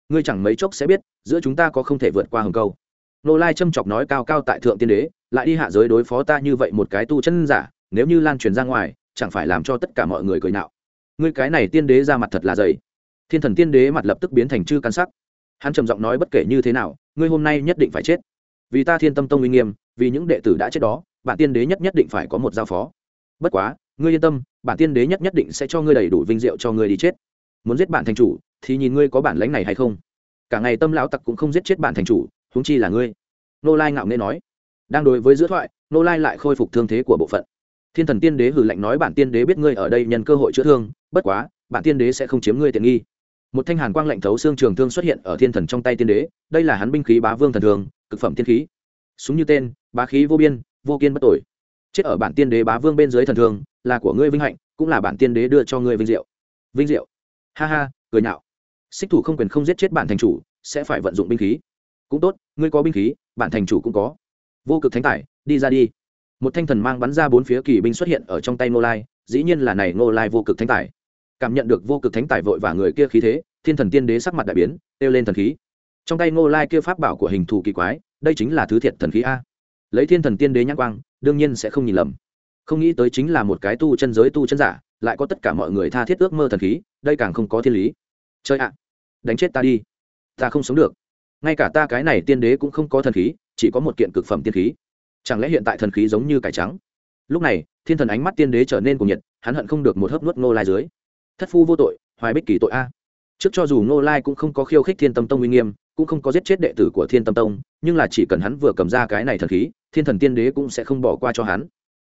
Ngươi chẳng mấy chốc sẽ biết, giữa chúng ta có không thể vượt qua hầm câu. Nô lai châm chọc nói, cao cao tại thượng tiên đế, lại đi hạ giới đối phó ta như vậy một cái tu chân giả, nếu như lan truyền ra ngoài, chẳng phải làm cho tất cả mọi người cười nạo. Ngươi cái này tiên đế ra mặt thật là dày. Thiên thần tiên đế mặt lập tức biến thành chư căn sắc hắn trầm giọng nói bất kể như thế nào, ngươi hôm nay nhất định phải chết. Vì ta thiên tâm tông uy nghiêm, vì những đệ tử đã chết đó, bản tiên đế nhất nhất định phải có một giao phó. Bất quá, ngươi yên tâm, bản tiên đế nhất nhất định sẽ cho ngươi đầy đủ vinh diệu cho ngươi đi chết. Muốn giết bản thành chủ, thì nhìn ngươi có bản lãnh này hay không. Cả ngày tâm lão tặc cũng không giết chết bản thành chủ, huống chi là ngươi. Nô lai ngạo nghê nói. Đang đối với giữa thoại, nô lai lại khôi phục thương thế của bộ phận. Thiên thần tiên đế hử lạnh nói bản tiên đế biết ngươi ở đây nhân cơ hội chữa thương, bất quá, bản tiên đế sẽ không chiếm ngươi tiện nghi một thanh hàn quang lạnh thấu xương trường thương xuất hiện ở thiên thần trong tay tiên đế, đây là hắn binh khí bá vương thần thường, cực phẩm tiên khí. Súng như tên, bá khí vô biên, vô kiên bất tội chết ở bản tiên đế bá vương bên dưới thần thường, là của ngươi vinh hạnh, cũng là bản tiên đế đưa cho ngươi vinh diệu. Vinh diệu. Ha ha, cười nhạo. Xích thủ không quyền không giết chết bản thành chủ, sẽ phải vận dụng binh khí. Cũng tốt, ngươi có binh khí, bản thành chủ cũng có. Vô cực thánh tải đi ra đi. Một thanh thần mang bắn ra bốn phía kỳ binh xuất hiện ở trong tay ngô lai, dĩ nhiên là này ngô lai vô cực thánh tài cảm nhận được vô cực thánh tài vội và người kia khí thế, thiên thần tiên đế sắc mặt đại biến, kêu lên thần khí. Trong tay ngô lai kia pháp bảo của hình thù kỳ quái, đây chính là thứ thiệt thần khí a. Lấy thiên thần tiên đế nhãn quang, đương nhiên sẽ không nhìn lầm. Không nghĩ tới chính là một cái tu chân giới tu chân giả, lại có tất cả mọi người tha thiết ước mơ thần khí, đây càng không có thiên lý. Chơi ạ, đánh chết ta đi. Ta không sống được. Ngay cả ta cái này tiên đế cũng không có thần khí, chỉ có một kiện cực phẩm tiên khí. Chẳng lẽ hiện tại thần khí giống như cải trắng? Lúc này, thiên thần ánh mắt tiên đế trở nên cuồng nhiệt, hắn hận không được một hớp nuốt ngô lai dưới thất phu vô tội, hoài bích kỳ tội a. Trước cho dù ngô lai cũng không có khiêu khích thiên tâm tông uy nghiêm, cũng không có giết chết đệ tử của thiên tâm tông, nhưng là chỉ cần hắn vừa cầm ra cái này thần khí, thiên thần tiên đế cũng sẽ không bỏ qua cho hắn.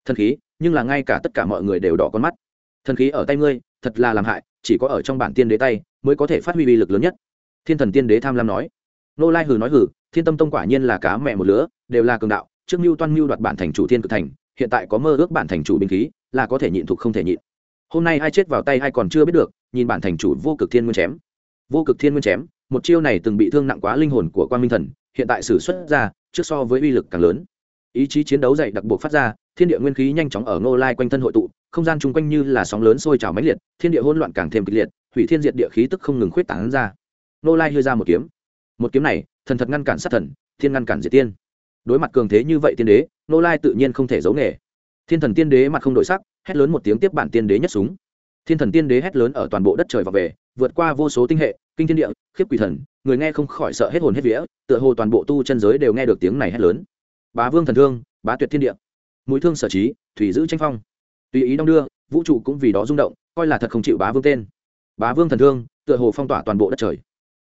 Thần khí, nhưng là ngay cả tất cả mọi người đều đỏ con mắt. Thần khí ở tay ngươi, thật là làm hại, chỉ có ở trong bản tiên đế tay mới có thể phát huy uy lực lớn nhất. Thiên thần tiên đế tham lam nói. Nô lai hừ nói hừ, thiên tâm tông quả nhiên là cá mẹ một lứa, đều là cường đạo, trước mưu toan mưu đoạt bản thành chủ thiên cực thành, hiện tại có mơ ước bản thành chủ binh khí, là có thể nhịn thục không thể nhịn hôm nay ai chết vào tay ai còn chưa biết được, nhìn bản thành chủ vô cực thiên nguyên chém. Vô cực thiên nguyên chém, một chiêu này từng bị thương nặng quá linh hồn của quan minh thần, hiện tại xử xuất ra, trước so với uy lực càng lớn. Ý chí chiến đấu dày đặc buộc phát ra, thiên địa nguyên khí nhanh chóng ở ngô lai quanh thân hội tụ, không gian chung quanh như là sóng lớn sôi trào mãnh liệt, thiên địa hỗn loạn càng thêm kịch liệt, hủy thiên diệt địa khí tức không ngừng khuyết tảng ra. Ngô lai đưa ra một kiếm. Một kiếm này, thần thật ngăn cản sát thần, thiên ngăn cản diệt tiên. Đối mặt cường thế như vậy tiên đế, ngô lai tự nhiên không thể giấu nghề. Thiên thần tiên đế mặt không đổi sắc hét lớn một tiếng tiếp bản tiên đế nhất súng. Thiên thần tiên đế hét lớn ở toàn bộ đất trời và về, vượt qua vô số tinh hệ, kinh thiên địa, khiếp quỷ thần, người nghe không khỏi sợ hết hồn hết vía, tựa hồ toàn bộ tu chân giới đều nghe được tiếng này hét lớn. Bá vương thần thương, bá tuyệt thiên địa. Mũi thương sở trí, thủy giữ tranh phong. Tùy ý đong đưa, vũ trụ cũng vì đó rung động, coi là thật không chịu bá vương tên. Bá vương thần thương, tựa hồ phong tỏa toàn bộ đất trời.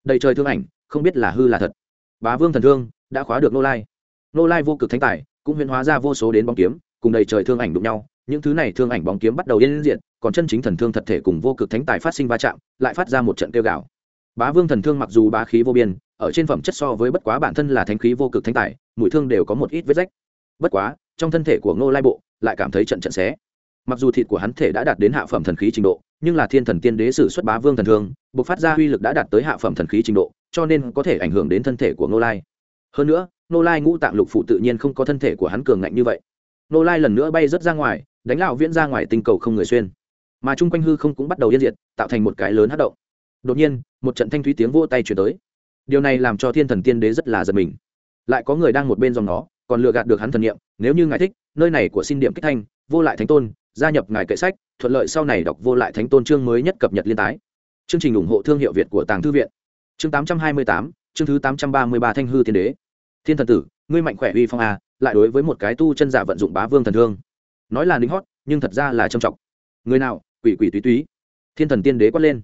Đầy trời thương ảnh, không biết là hư là thật. Bá vương thần thương, đã khóa được nô lai. Nô lai vô cực thánh tài, cũng huyễn hóa ra vô số đến bóng kiếm, cùng đầy trời thương ảnh đụng nhau những thứ này thương ảnh bóng kiếm bắt đầu yên diện còn chân chính thần thương thật thể cùng vô cực thánh tài phát sinh va chạm, lại phát ra một trận kêu gào. Bá vương thần thương mặc dù bá khí vô biên, ở trên phẩm chất so với bất quá bản thân là thánh khí vô cực thánh tài mũi thương đều có một ít vết rách. Bất quá, trong thân thể của ngô lai bộ, lại cảm thấy trận trận xé. Mặc dù thịt của hắn thể đã đạt đến hạ phẩm thần khí trình độ, nhưng là thiên thần tiên đế sử xuất bá vương thần thương buộc phát ra uy lực đã đạt tới hạ phẩm thần khí trình độ, cho nên có thể ảnh hưởng đến thân thể của ngô lai. Hơn nữa, ngô lai ngũ tạng lục phụ tự nhiên không có thân thể của hắn cường ngạnh như vậy. Ngô lai lần nữa bay rớt ra ngoài đánh lão viễn ra ngoài tinh cầu không người xuyên. Mà chung quanh hư không cũng bắt đầu yên diệt, tạo thành một cái lớn hát động. Đột nhiên, một trận thanh thúy tiếng vô tay chuyển tới. Điều này làm cho thiên thần tiên đế rất là giật mình. Lại có người đang một bên dòng nó, còn lừa gạt được hắn thần nghiệm nếu như ngài thích, nơi này của xin điểm kích thanh, vô lại thánh tôn, gia nhập ngài kệ sách, thuận lợi sau này đọc vô lại thánh tôn chương mới nhất cập nhật liên tái. Chương trình ủng hộ thương hiệu việt của tàng thư viện. Chương tám trăm hai mươi tám, chương thứ tám trăm ba mươi ba thanh hư tiên đế. Thiên thần tử, ngươi mạnh khỏe uy phong a, lại đối với một cái tu chân giả vận dụng bá vương thần thương nói là lính hót, nhưng thật ra là trầm trọng. Người nào? Quỷ quỷ túy túy. Thiên thần tiên đế quát lên.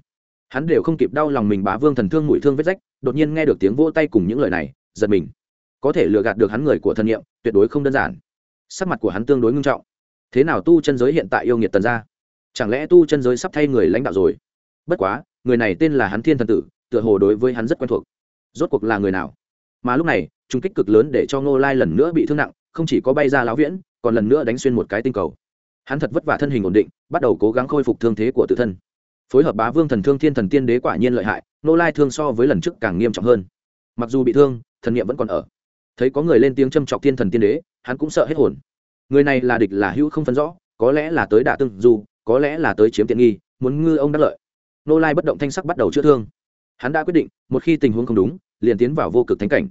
Hắn đều không kịp đau lòng mình bá vương thần thương mũi thương vết rách, đột nhiên nghe được tiếng vỗ tay cùng những lời này, giật mình. Có thể lừa gạt được hắn người của thần nghiệm tuyệt đối không đơn giản. Sắc mặt của hắn tương đối ngưng trọng. Thế nào tu chân giới hiện tại yêu nghiệt tần ra chẳng lẽ tu chân giới sắp thay người lãnh đạo rồi? Bất quá, người này tên là hắn thiên thần tử, tựa hồ đối với hắn rất quen thuộc. Rốt cuộc là người nào? Mà lúc này trung kích cực lớn để cho ngô lai lần nữa bị thương nặng, không chỉ có bay ra lão viễn còn lần nữa đánh xuyên một cái tinh cầu. Hắn thật vất vả thân hình ổn định, bắt đầu cố gắng khôi phục thương thế của tự thân. Phối hợp bá vương thần thương thiên thần tiên đế quả nhiên lợi hại, nô lai thương so với lần trước càng nghiêm trọng hơn. Mặc dù bị thương, thần nghiệm vẫn còn ở. Thấy có người lên tiếng châm chọc thiên thần tiên đế, hắn cũng sợ hết hồn. Người này là địch là hữu không phân rõ, có lẽ là tới đả tương dù có lẽ là tới chiếm tiện nghi, muốn ngư ông đắc lợi. Nô lai bất động thanh sắc bắt đầu chữa thương. Hắn đã quyết định, một khi tình huống không đúng, liền tiến vào vô cực thánh cảnh.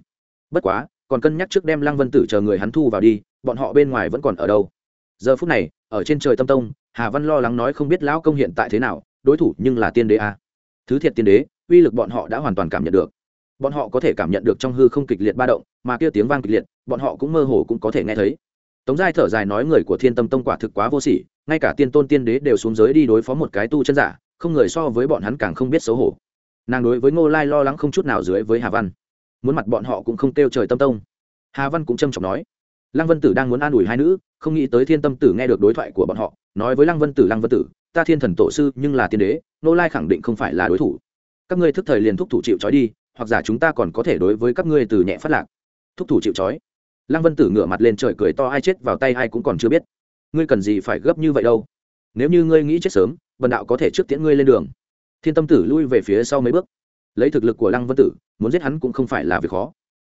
Bất quá, còn cân nhắc trước đem lăng vân tử chờ người hắn thu vào đi bọn họ bên ngoài vẫn còn ở đâu? Giờ phút này, ở trên trời tâm tông, hà văn lo lắng nói không biết lão công hiện tại thế nào, đối thủ nhưng là tiên đế a. Thứ thiệt tiên đế, uy lực bọn họ đã hoàn toàn cảm nhận được. Bọn họ có thể cảm nhận được trong hư không kịch liệt ba động, mà kia tiếng vang kịch liệt, bọn họ cũng mơ hồ cũng có thể nghe thấy. Tống giai thở dài nói người của thiên tâm tông quả thực quá vô sỉ, ngay cả tiên tôn tiên đế đều xuống giới đi đối phó một cái tu chân giả, không người so với bọn hắn càng không biết xấu hổ. Nàng đối với ngô lai lo lắng không chút nào dưới với hà văn. Muốn mặt bọn họ cũng không kêu trời tâm tông. Hà văn cũng trâm trọng nói lăng vân tử đang muốn an ủi hai nữ, không nghĩ tới thiên tâm tử nghe được đối thoại của bọn họ, nói với lăng vân tử, lăng vân tử, ta thiên thần tổ sư, nhưng là tiên đế, nô lai khẳng định không phải là đối thủ. Các ngươi thức thời liền thúc thủ chịu trói đi, hoặc giả chúng ta còn có thể đối với các ngươi từ nhẹ phát lạc. Thúc thủ chịu trói? Lăng vân tử ngửa mặt lên trời cười to, ai chết vào tay ai cũng còn chưa biết. Ngươi cần gì phải gấp như vậy đâu? Nếu như ngươi nghĩ chết sớm vần đạo có thể trước tiễn ngươi lên đường. Thiên tâm tử lui về phía sau mấy bước. Lấy thực lực của lăng vân tử, muốn giết hắn cũng không phải là việc khó.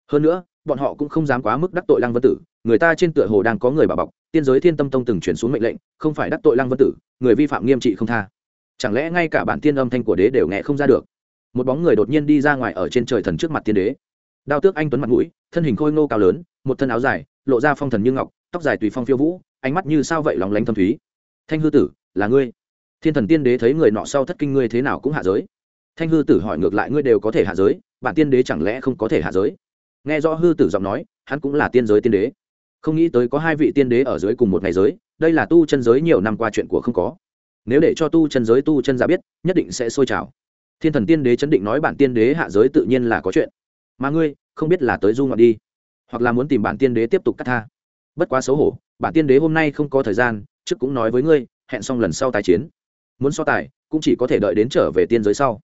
Hơn nữa, bọn họ cũng không dám quá mức đắc tội lăng vân tử người ta trên tựa hồ đang có người bảo bọc, tiên giới thiên tâm tông từng chuyển xuống mệnh lệnh, không phải đắc tội lăng vân tử, người vi phạm nghiêm trị không tha. Chẳng lẽ ngay cả bản tiên âm thanh của đế đều nghe không ra được? Một bóng người đột nhiên đi ra ngoài ở trên trời thần trước mặt tiên đế. Đao tước anh tuấn mặt mũi, thân hình khôi ngô cao lớn, một thân áo dài, lộ ra phong thần như ngọc, tóc dài tùy phong phiêu vũ, ánh mắt như sao vậy lóng lánh thâm thúy. Thanh hư tử, là ngươi. Thiên thần tiên đế thấy người nọ sau thất kinh ngươi thế nào cũng hạ giới. Thanh hư tử hỏi ngược lại ngươi đều có thể hạ giới, bản tiên đế chẳng lẽ không có thể hạ giới? Nghe rõ hư tử giọng nói, hắn cũng là tiên giới tiên đế không nghĩ tới có hai vị tiên đế ở dưới cùng một ngày giới, đây là tu chân giới nhiều năm qua chuyện của không có. Nếu để cho tu chân giới tu chân giả biết, nhất định sẽ sôi trào. Thiên thần tiên đế chấn định nói bản tiên đế hạ giới tự nhiên là có chuyện. Mà ngươi, không biết là tới du ngoạn đi, hoặc là muốn tìm bản tiên đế tiếp tục cắt tha. Bất quá xấu hổ, bản tiên đế hôm nay không có thời gian, trước cũng nói với ngươi, hẹn xong lần sau tái chiến. Muốn so tài, cũng chỉ có thể đợi đến trở về tiên giới sau.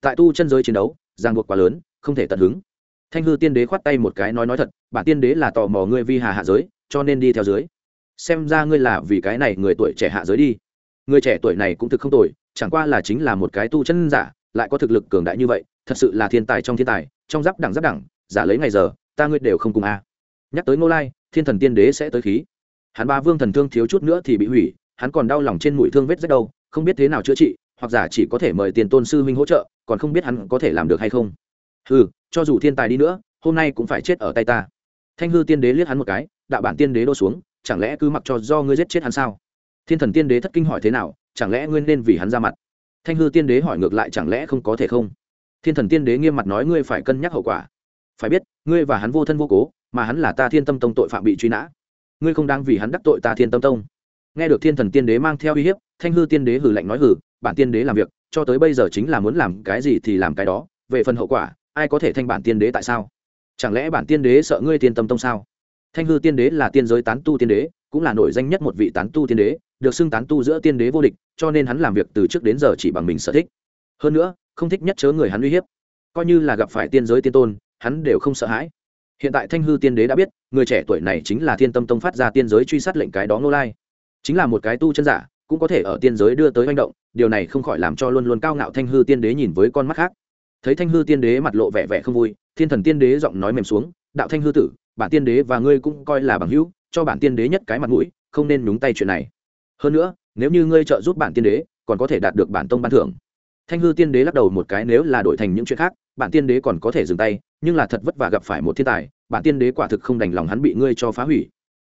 Tại tu chân giới chiến đấu giang buộc quá lớn, không thể tận hứng thanh hư tiên đế khoát tay một cái nói nói thật bản tiên đế là tò mò ngươi vi hà hạ giới cho nên đi theo dưới. Xem ra ngươi là vì cái này người tuổi trẻ hạ giới đi. Người trẻ tuổi này cũng thực không tuổi, chẳng qua là chính là một cái tu chân giả lại có thực lực cường đại như vậy thật sự là thiên tài trong thiên tài trong giáp đẳng giáp đẳng giả lấy ngày giờ ta ngươi đều không cùng a. Nhắc tới ngô lai thiên thần tiên đế sẽ tới khí. Hắn ba vương thần thương thiếu chút nữa thì bị hủy hắn còn đau lòng trên mũi thương vết rất đâu không biết thế nào chữa trị hoặc giả chỉ có thể mời tiền tôn sư huynh hỗ trợ còn không biết hắn có thể làm được hay không. Ừ cho dù thiên tài đi nữa, hôm nay cũng phải chết ở tay ta. Thanh hư tiên đế liếc hắn một cái, đạo bản tiên đế đô xuống, chẳng lẽ cứ mặc cho do ngươi giết chết hắn sao? Thiên thần tiên đế thất kinh hỏi thế nào, chẳng lẽ ngươi nên vì hắn ra mặt? Thanh hư tiên đế hỏi ngược lại chẳng lẽ không có thể không? Thiên thần tiên đế nghiêm mặt nói ngươi phải cân nhắc hậu quả. Phải biết, ngươi và hắn vô thân vô cố, mà hắn là ta thiên tâm tông tội phạm bị truy nã. Ngươi không đang vì hắn đắc tội ta thiên tâm tông. Nghe được thiên thần tiên đế mang theo uy hiếp, thanh hư tiên đế hử lạnh nói hử bản tiên đế làm việc, cho tới bây giờ chính là muốn làm cái gì thì làm cái đó, về phần hậu quả ai có thể thanh bản tiên đế tại sao? Chẳng lẽ bản tiên đế sợ ngươi tiên tâm tông sao? Thanh hư tiên đế là tiên giới tán tu tiên đế, cũng là nổi danh nhất một vị tán tu tiên đế, được xưng tán tu giữa tiên đế vô địch, cho nên hắn làm việc từ trước đến giờ chỉ bằng mình sở thích. Hơn nữa, không thích nhất chớ người hắn uy hiếp. Coi như là gặp phải tiên giới tiên tôn, hắn đều không sợ hãi. Hiện tại thanh hư tiên đế đã biết, người trẻ tuổi này chính là thiên tâm tông phát ra tiên giới truy sát lệnh cái đó ngô lai. Chính là một cái tu chân giả, cũng có thể ở tiên giới đưa tới manh động, điều này không khỏi làm cho luôn luôn cao ngạo thanh hư tiên đế nhìn với con mắt khác thấy thanh hư tiên đế mặt lộ vẻ vẻ không vui, thiên thần tiên đế giọng nói mềm xuống, đạo thanh hư tử, bản tiên đế và ngươi cũng coi là bằng hữu, cho bản tiên đế nhất cái mặt mũi, không nên nhúng tay chuyện này. Hơn nữa, nếu như ngươi trợ giúp bản tiên đế, còn có thể đạt được bản tông ban thưởng. Thanh hư tiên đế lắc đầu một cái, nếu là đổi thành những chuyện khác, bản tiên đế còn có thể dừng tay, nhưng là thật vất vả gặp phải một thiên tài, bản tiên đế quả thực không đành lòng hắn bị ngươi cho phá hủy.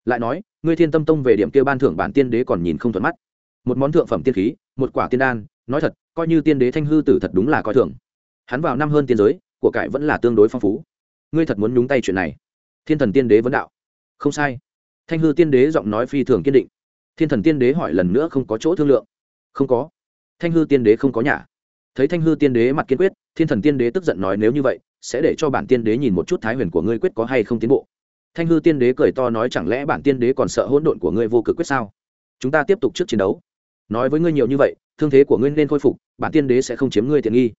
Lại nói, ngươi thiên tâm tông về điểm kia ban thưởng bản tiên đế còn nhìn không thuận mắt. Một món thượng phẩm tiên khí, một quả tiên đan, nói thật, coi như tiên đế thanh hư tử thật đúng là coi thường hắn vào năm hơn tiên giới của cải vẫn là tương đối phong phú ngươi thật muốn nhúng tay chuyện này thiên thần tiên đế vấn đạo không sai thanh hư tiên đế giọng nói phi thường kiên định thiên thần tiên đế hỏi lần nữa không có chỗ thương lượng không có thanh hư tiên đế không có nhà thấy thanh hư tiên đế mặt kiên quyết thiên thần tiên đế tức giận nói nếu như vậy sẽ để cho bản tiên đế nhìn một chút thái huyền của ngươi quyết có hay không tiến bộ thanh hư tiên đế cười to nói chẳng lẽ bản tiên đế còn sợ hỗn độn của ngươi vô cực quyết sao chúng ta tiếp tục trước chiến đấu nói với ngươi nhiều như vậy thương thế của ngươi nên khôi phục bản tiên đế sẽ không chiếm ngươi tiện nghi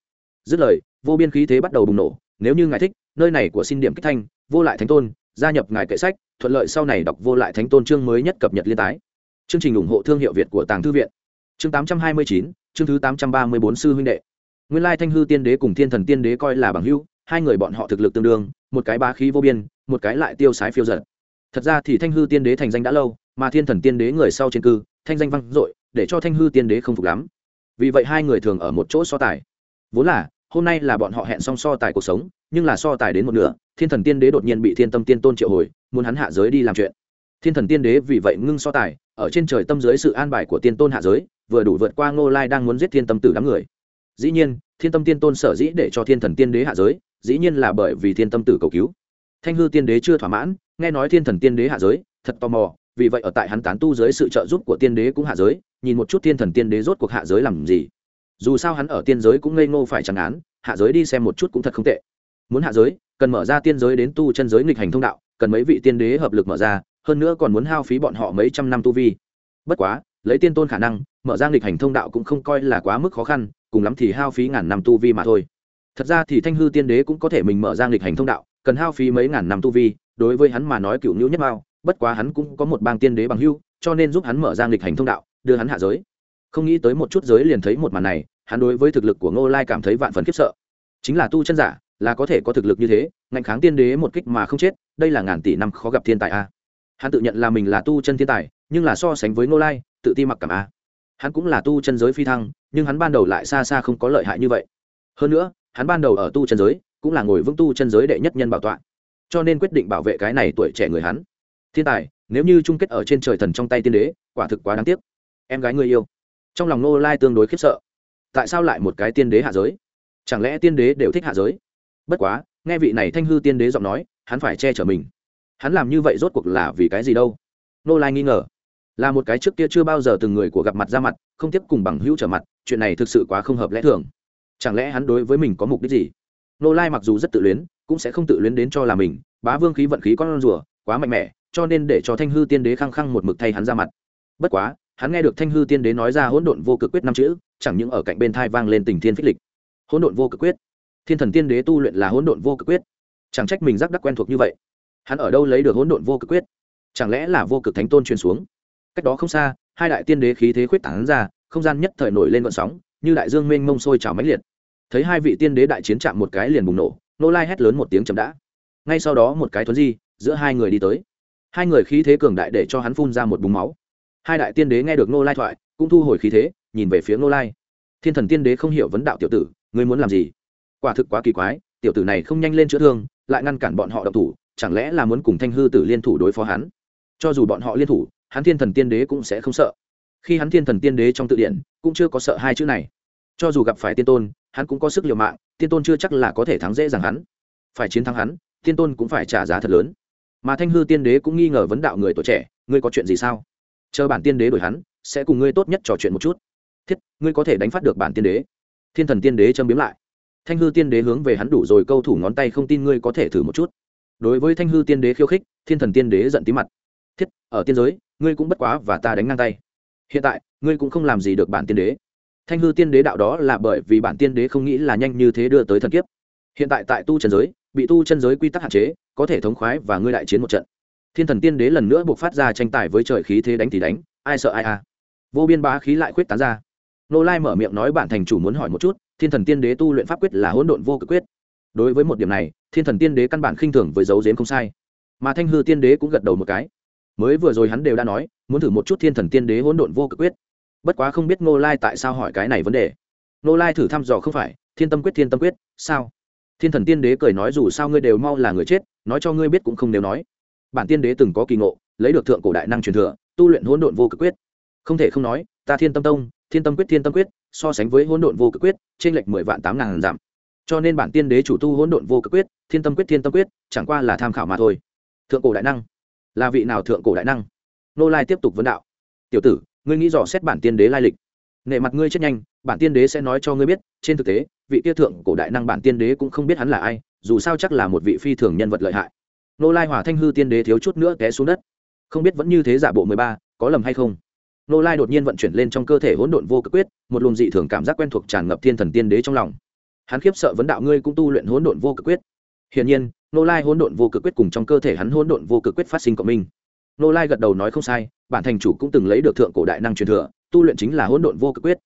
dứt lời, vô biên khí thế bắt đầu bùng nổ, nếu như ngài thích, nơi này của xin điểm kích thanh, vô lại thánh tôn, gia nhập ngài kệ sách, thuận lợi sau này đọc vô lại thánh tôn chương mới nhất cập nhật liên tái. Chương trình ủng hộ thương hiệu việt của tàng thư viện. Chương tám trăm hai mươi chín, chương thứ tám trăm ba mươi bốn sư huynh đệ. Nguyên lai thanh hư tiên đế cùng thiên thần tiên đế coi là bằng hữu, hai người bọn họ thực lực tương đương, một cái ba khí vô biên, một cái lại tiêu sái phiêu giật thật ra thì thanh hư tiên đế thành danh đã lâu, mà thiên thần tiên đế người sau trên cư, thanh danh vang dội, để cho thanh hư tiên đế không phục lắm. Vì vậy hai người thường ở một chỗ so tài. Vốn là hôm nay là bọn họ hẹn xong so tài cuộc sống, nhưng là so tài đến một nửa, thiên thần tiên đế đột nhiên bị thiên tâm tiên tôn triệu hồi, muốn hắn hạ giới đi làm chuyện. Thiên thần tiên đế vì vậy ngưng so tài, ở trên trời tâm dưới sự an bài của tiên tôn hạ giới, vừa đủ vượt qua ngô lai đang muốn giết thiên tâm tử đám người. Dĩ nhiên, thiên tâm tiên tôn sở dĩ để cho thiên thần tiên đế hạ giới, dĩ nhiên là bởi vì thiên tâm tử cầu cứu. Thanh hư tiên đế chưa thỏa mãn, nghe nói thiên thần tiên đế hạ giới, thật tò mò, vì vậy ở tại hắn tán tu dưới sự trợ giúp của tiên đế cũng hạ giới, nhìn một chút thiên thần tiên đế rốt cuộc hạ giới làm gì dù sao hắn ở tiên giới cũng ngây ngô phải chẳng án, hạ giới đi xem một chút cũng thật không tệ. Muốn hạ giới, cần mở ra tiên giới đến tu chân giới nghịch hành thông đạo, cần mấy vị tiên đế hợp lực mở ra, hơn nữa còn muốn hao phí bọn họ mấy trăm năm tu vi. Bất quá, lấy tiên tôn khả năng, mở ra nghịch hành thông đạo cũng không coi là quá mức khó khăn, cùng lắm thì hao phí ngàn năm tu vi mà thôi. Thật ra thì thanh hư tiên đế cũng có thể mình mở ra nghịch hành thông đạo, cần hao phí mấy ngàn năm tu vi, đối với hắn mà nói cựu nhũ nhất mao, bất quá hắn cũng có một bang tiên đế bằng hưu, cho nên giúp hắn mở ra nghịch hành thông đạo, đưa hắn hạ giới không nghĩ tới một chút giới liền thấy một màn này, hắn đối với thực lực của ngô lai cảm thấy vạn phần khiếp sợ. Chính là tu chân giả, là có thể có thực lực như thế, ngạnh kháng tiên đế một kích mà không chết, đây là ngàn tỷ năm khó gặp thiên tài a. Hắn tự nhận là mình là tu chân thiên tài, nhưng là so sánh với ngô lai, tự ti mặc cảm a. Hắn cũng là tu chân giới phi thăng, nhưng hắn ban đầu lại xa xa không có lợi hại như vậy. Hơn nữa, hắn ban đầu ở tu chân giới, cũng là ngồi vững tu chân giới đệ nhất nhân bảo tọa. Cho nên quyết định bảo vệ cái này tuổi trẻ người hắn. Thiên tài, nếu như chung kết ở trên trời thần trong tay tiên đế, quả thực quá đáng tiếc. Em gái người yêu trong lòng nô lai tương đối khiếp sợ. Tại sao lại một cái tiên đế hạ giới? Chẳng lẽ tiên đế đều thích hạ giới? Bất quá, nghe vị này thanh hư tiên đế giọng nói, hắn phải che chở mình. Hắn làm như vậy rốt cuộc là vì cái gì đâu? Nô lai nghi ngờ. Là một cái trước kia chưa bao giờ từng người của gặp mặt ra mặt, không tiếp cùng bằng hữu trở mặt, chuyện này thực sự quá không hợp lẽ thường. Chẳng lẽ hắn đối với mình có mục đích gì? Nô lai mặc dù rất tự luyến, cũng sẽ không tự luyến đến cho là mình, bá vương khí vận khí con rùa, quá mạnh mẽ, cho nên để cho thanh hư tiên đế khăng khăng một mực thay hắn ra mặt. Bất quá hắn nghe được thanh hư tiên đế nói ra hỗn độn vô cực quyết năm chữ, chẳng những ở cạnh bên thai vang lên tình thiên phích lịch. Hỗn độn vô cực quyết. Thiên thần tiên đế tu luyện là hỗn độn vô cực quyết. Chẳng trách mình giác đắc quen thuộc như vậy. Hắn ở đâu lấy được hỗn độn vô cực quyết? Chẳng lẽ là vô cực thánh tôn truyền xuống? Cách đó không xa, hai đại tiên đế khí thế khuyết tảng ra, không gian nhất thời nổi lên vận sóng, như đại dương mênh mông sôi trào mãnh liệt. Thấy hai vị tiên đế đại chiến chạm một cái liền bùng nổ, nô lai hét lớn một tiếng chậm đã. Ngay sau đó một cái thuấn di, giữa hai người đi tới. Hai người khí thế cường đại để cho hắn phun ra một búng máu hai đại tiên đế nghe được nô lai thoại, cũng thu hồi khí thế, nhìn về phía nô lai. Thiên thần tiên đế không hiểu vấn đạo tiểu tử, ngươi muốn làm gì? Quả thực quá kỳ quái, tiểu tử này không nhanh lên chữa thương, lại ngăn cản bọn họ độc thủ, chẳng lẽ là muốn cùng thanh hư tử liên thủ đối phó hắn? Cho dù bọn họ liên thủ, hắn thiên thần tiên đế cũng sẽ không sợ. Khi hắn thiên thần tiên đế trong tự điển cũng chưa có sợ hai chữ này. Cho dù gặp phải tiên tôn, hắn cũng có sức liều mạng, tiên tôn chưa chắc là có thể thắng dễ dàng hắn. Phải chiến thắng hắn, tiên tôn cũng phải trả giá thật lớn. Mà thanh hư tiên đế cũng nghi ngờ vấn đạo người tuổi trẻ, ngươi có chuyện gì sao? Chờ bản tiên đế đổi hắn, sẽ cùng ngươi tốt nhất trò chuyện một chút. Thiết, ngươi có thể đánh phát được bản tiên đế. Thiên thần tiên đế châm biếm lại. Thanh hư tiên đế hướng về hắn đủ rồi, câu thủ ngón tay không tin ngươi có thể thử một chút. Đối với thanh hư tiên đế khiêu khích, thiên thần tiên đế giận tí mặt. Thiết, ở tiên giới, ngươi cũng bất quá và ta đánh ngang tay. Hiện tại, ngươi cũng không làm gì được bản tiên đế. Thanh hư tiên đế đạo đó là bởi vì bản tiên đế không nghĩ là nhanh như thế đưa tới thần kiếp. Hiện tại tại tu trần giới, bị tu chân giới quy tắc hạn chế, có thể thống khoái và ngươi đại chiến một trận thiên thần tiên đế lần nữa buộc phát ra tranh tài với trời khí thế đánh thì đánh, ai sợ ai à. Vô biên bá khí lại khuyết tán ra. Nô lai mở miệng nói bản thành chủ muốn hỏi một chút, thiên thần tiên đế tu luyện pháp quyết là hỗn độn vô cực quyết. Đối với một điểm này, thiên thần tiên đế căn bản khinh thường với dấu dếm không sai. Mà thanh hư tiên đế cũng gật đầu một cái. Mới vừa rồi hắn đều đã nói, muốn thử một chút thiên thần tiên đế hỗn độn vô cực quyết. Bất quá không biết nô lai tại sao hỏi cái này vấn đề. Nô lai thử thăm dò không phải, thiên tâm quyết, thiên tâm quyết, sao? Thiên thần tiên đế cười nói dù sao ngươi đều mau là người chết, nói cho ngươi biết cũng không nếu nói bản tiên đế từng có kỳ ngộ, lấy được thượng cổ đại năng truyền thừa, tu luyện hỗn độn vô cực quyết. Không thể không nói, ta thiên tâm tông, thiên tâm quyết, thiên tâm quyết, so sánh với hỗn độn vô cực quyết trên lệch mười vạn tám ngàn giảm cho nên bản tiên đế chủ tu hỗn độn vô cực quyết, thiên tâm quyết, thiên tâm quyết, chẳng qua là tham khảo mà thôi. Thượng cổ đại năng? Là vị nào thượng cổ đại năng? Nô lai tiếp tục vấn đạo. Tiểu tử, ngươi nghĩ dò xét bản tiên đế lai lịch. Nệ mặt ngươi chết nhanh, bản tiên đế sẽ nói cho ngươi biết, trên thực tế, vị kia thượng cổ đại năng bản tiên đế cũng không biết hắn là ai, dù sao chắc là một vị phi thường nhân vật lợi hại nô lai hỏa thanh hư tiên đế thiếu chút nữa té xuống đất. Không biết vẫn như thế giả bộ mười ba, có lầm hay không? Nô lai đột nhiên vận chuyển lên trong cơ thể hỗn độn vô cực quyết, một luồng dị thường cảm giác quen thuộc tràn ngập thiên thần tiên đế trong lòng. Hắn khiếp sợ vấn đạo ngươi cũng tu luyện hỗn độn vô cực quyết. Hiển nhiên, nô lai hỗn độn vô cực quyết cùng trong cơ thể hắn hỗn độn vô cực quyết phát sinh cộng minh. Nô lai gật đầu nói không sai, bản thành chủ cũng từng lấy được thượng cổ đại năng truyền thừa, tu luyện chính là hỗn độn vô cực quyết.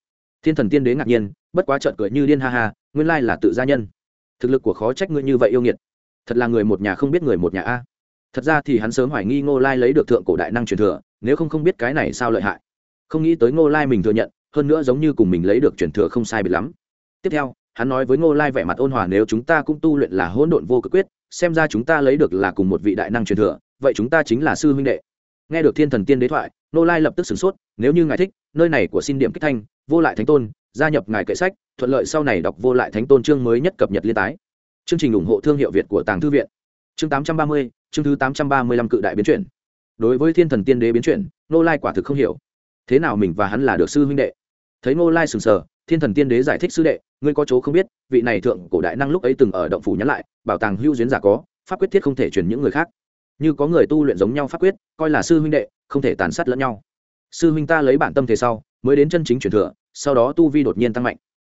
Thiên thần tiên đế ngạc nhiên, bất quá trợn cười như điên ha ha, nguyên lai là tự gia nhân. Thực lực của khó trách ngươi như vậy yêu nghiệt thật là người một nhà không biết người một nhà a. Thật ra thì hắn sớm hoài nghi ngô lai lấy được thượng cổ đại năng truyền thừa, nếu không không biết cái này sao lợi hại. Không nghĩ tới ngô lai mình thừa nhận, hơn nữa giống như cùng mình lấy được truyền thừa không sai biệt lắm. Tiếp theo, hắn nói với ngô lai vẻ mặt ôn hòa, nếu chúng ta cũng tu luyện là hỗn độn vô cực quyết, xem ra chúng ta lấy được là cùng một vị đại năng truyền thừa, vậy chúng ta chính là sư huynh đệ. Nghe được thiên thần tiên đế thoại, ngô lai lập tức sửng sốt, nếu như ngài thích, nơi này của xin điểm kích thanh, vô lại thánh tôn, gia nhập ngài kệ sách, thuận lợi sau này đọc vô lại thánh tôn chương mới nhất cập nhật liên tái chương trình ủng hộ thương hiệu việt của tàng thư viện. Chương tám trăm ba mươi, chương thứ tám trăm ba mươi lăm cự đại biến chuyển. Đối với thiên thần tiên đế biến chuyển nô lai quả thực không hiểu. Thế nào mình và hắn là được sư huynh đệ? Thấy nô lai sừng sờ, thiên thần tiên đế giải thích sư đệ, ngươi có chỗ không biết, vị này thượng cổ đại năng lúc ấy từng ở động phủ nhắn lại, bảo tàng hưu duyến giả có, pháp quyết thiết không thể truyền những người khác. Như có người tu luyện giống nhau pháp quyết, coi là sư huynh đệ, không thể tàn sát lẫn nhau. Sư huynh ta lấy bản tâm thế sau, mới đến chân chính truyền thừa, sau đó tu vi đột nhiên tăng mạnh.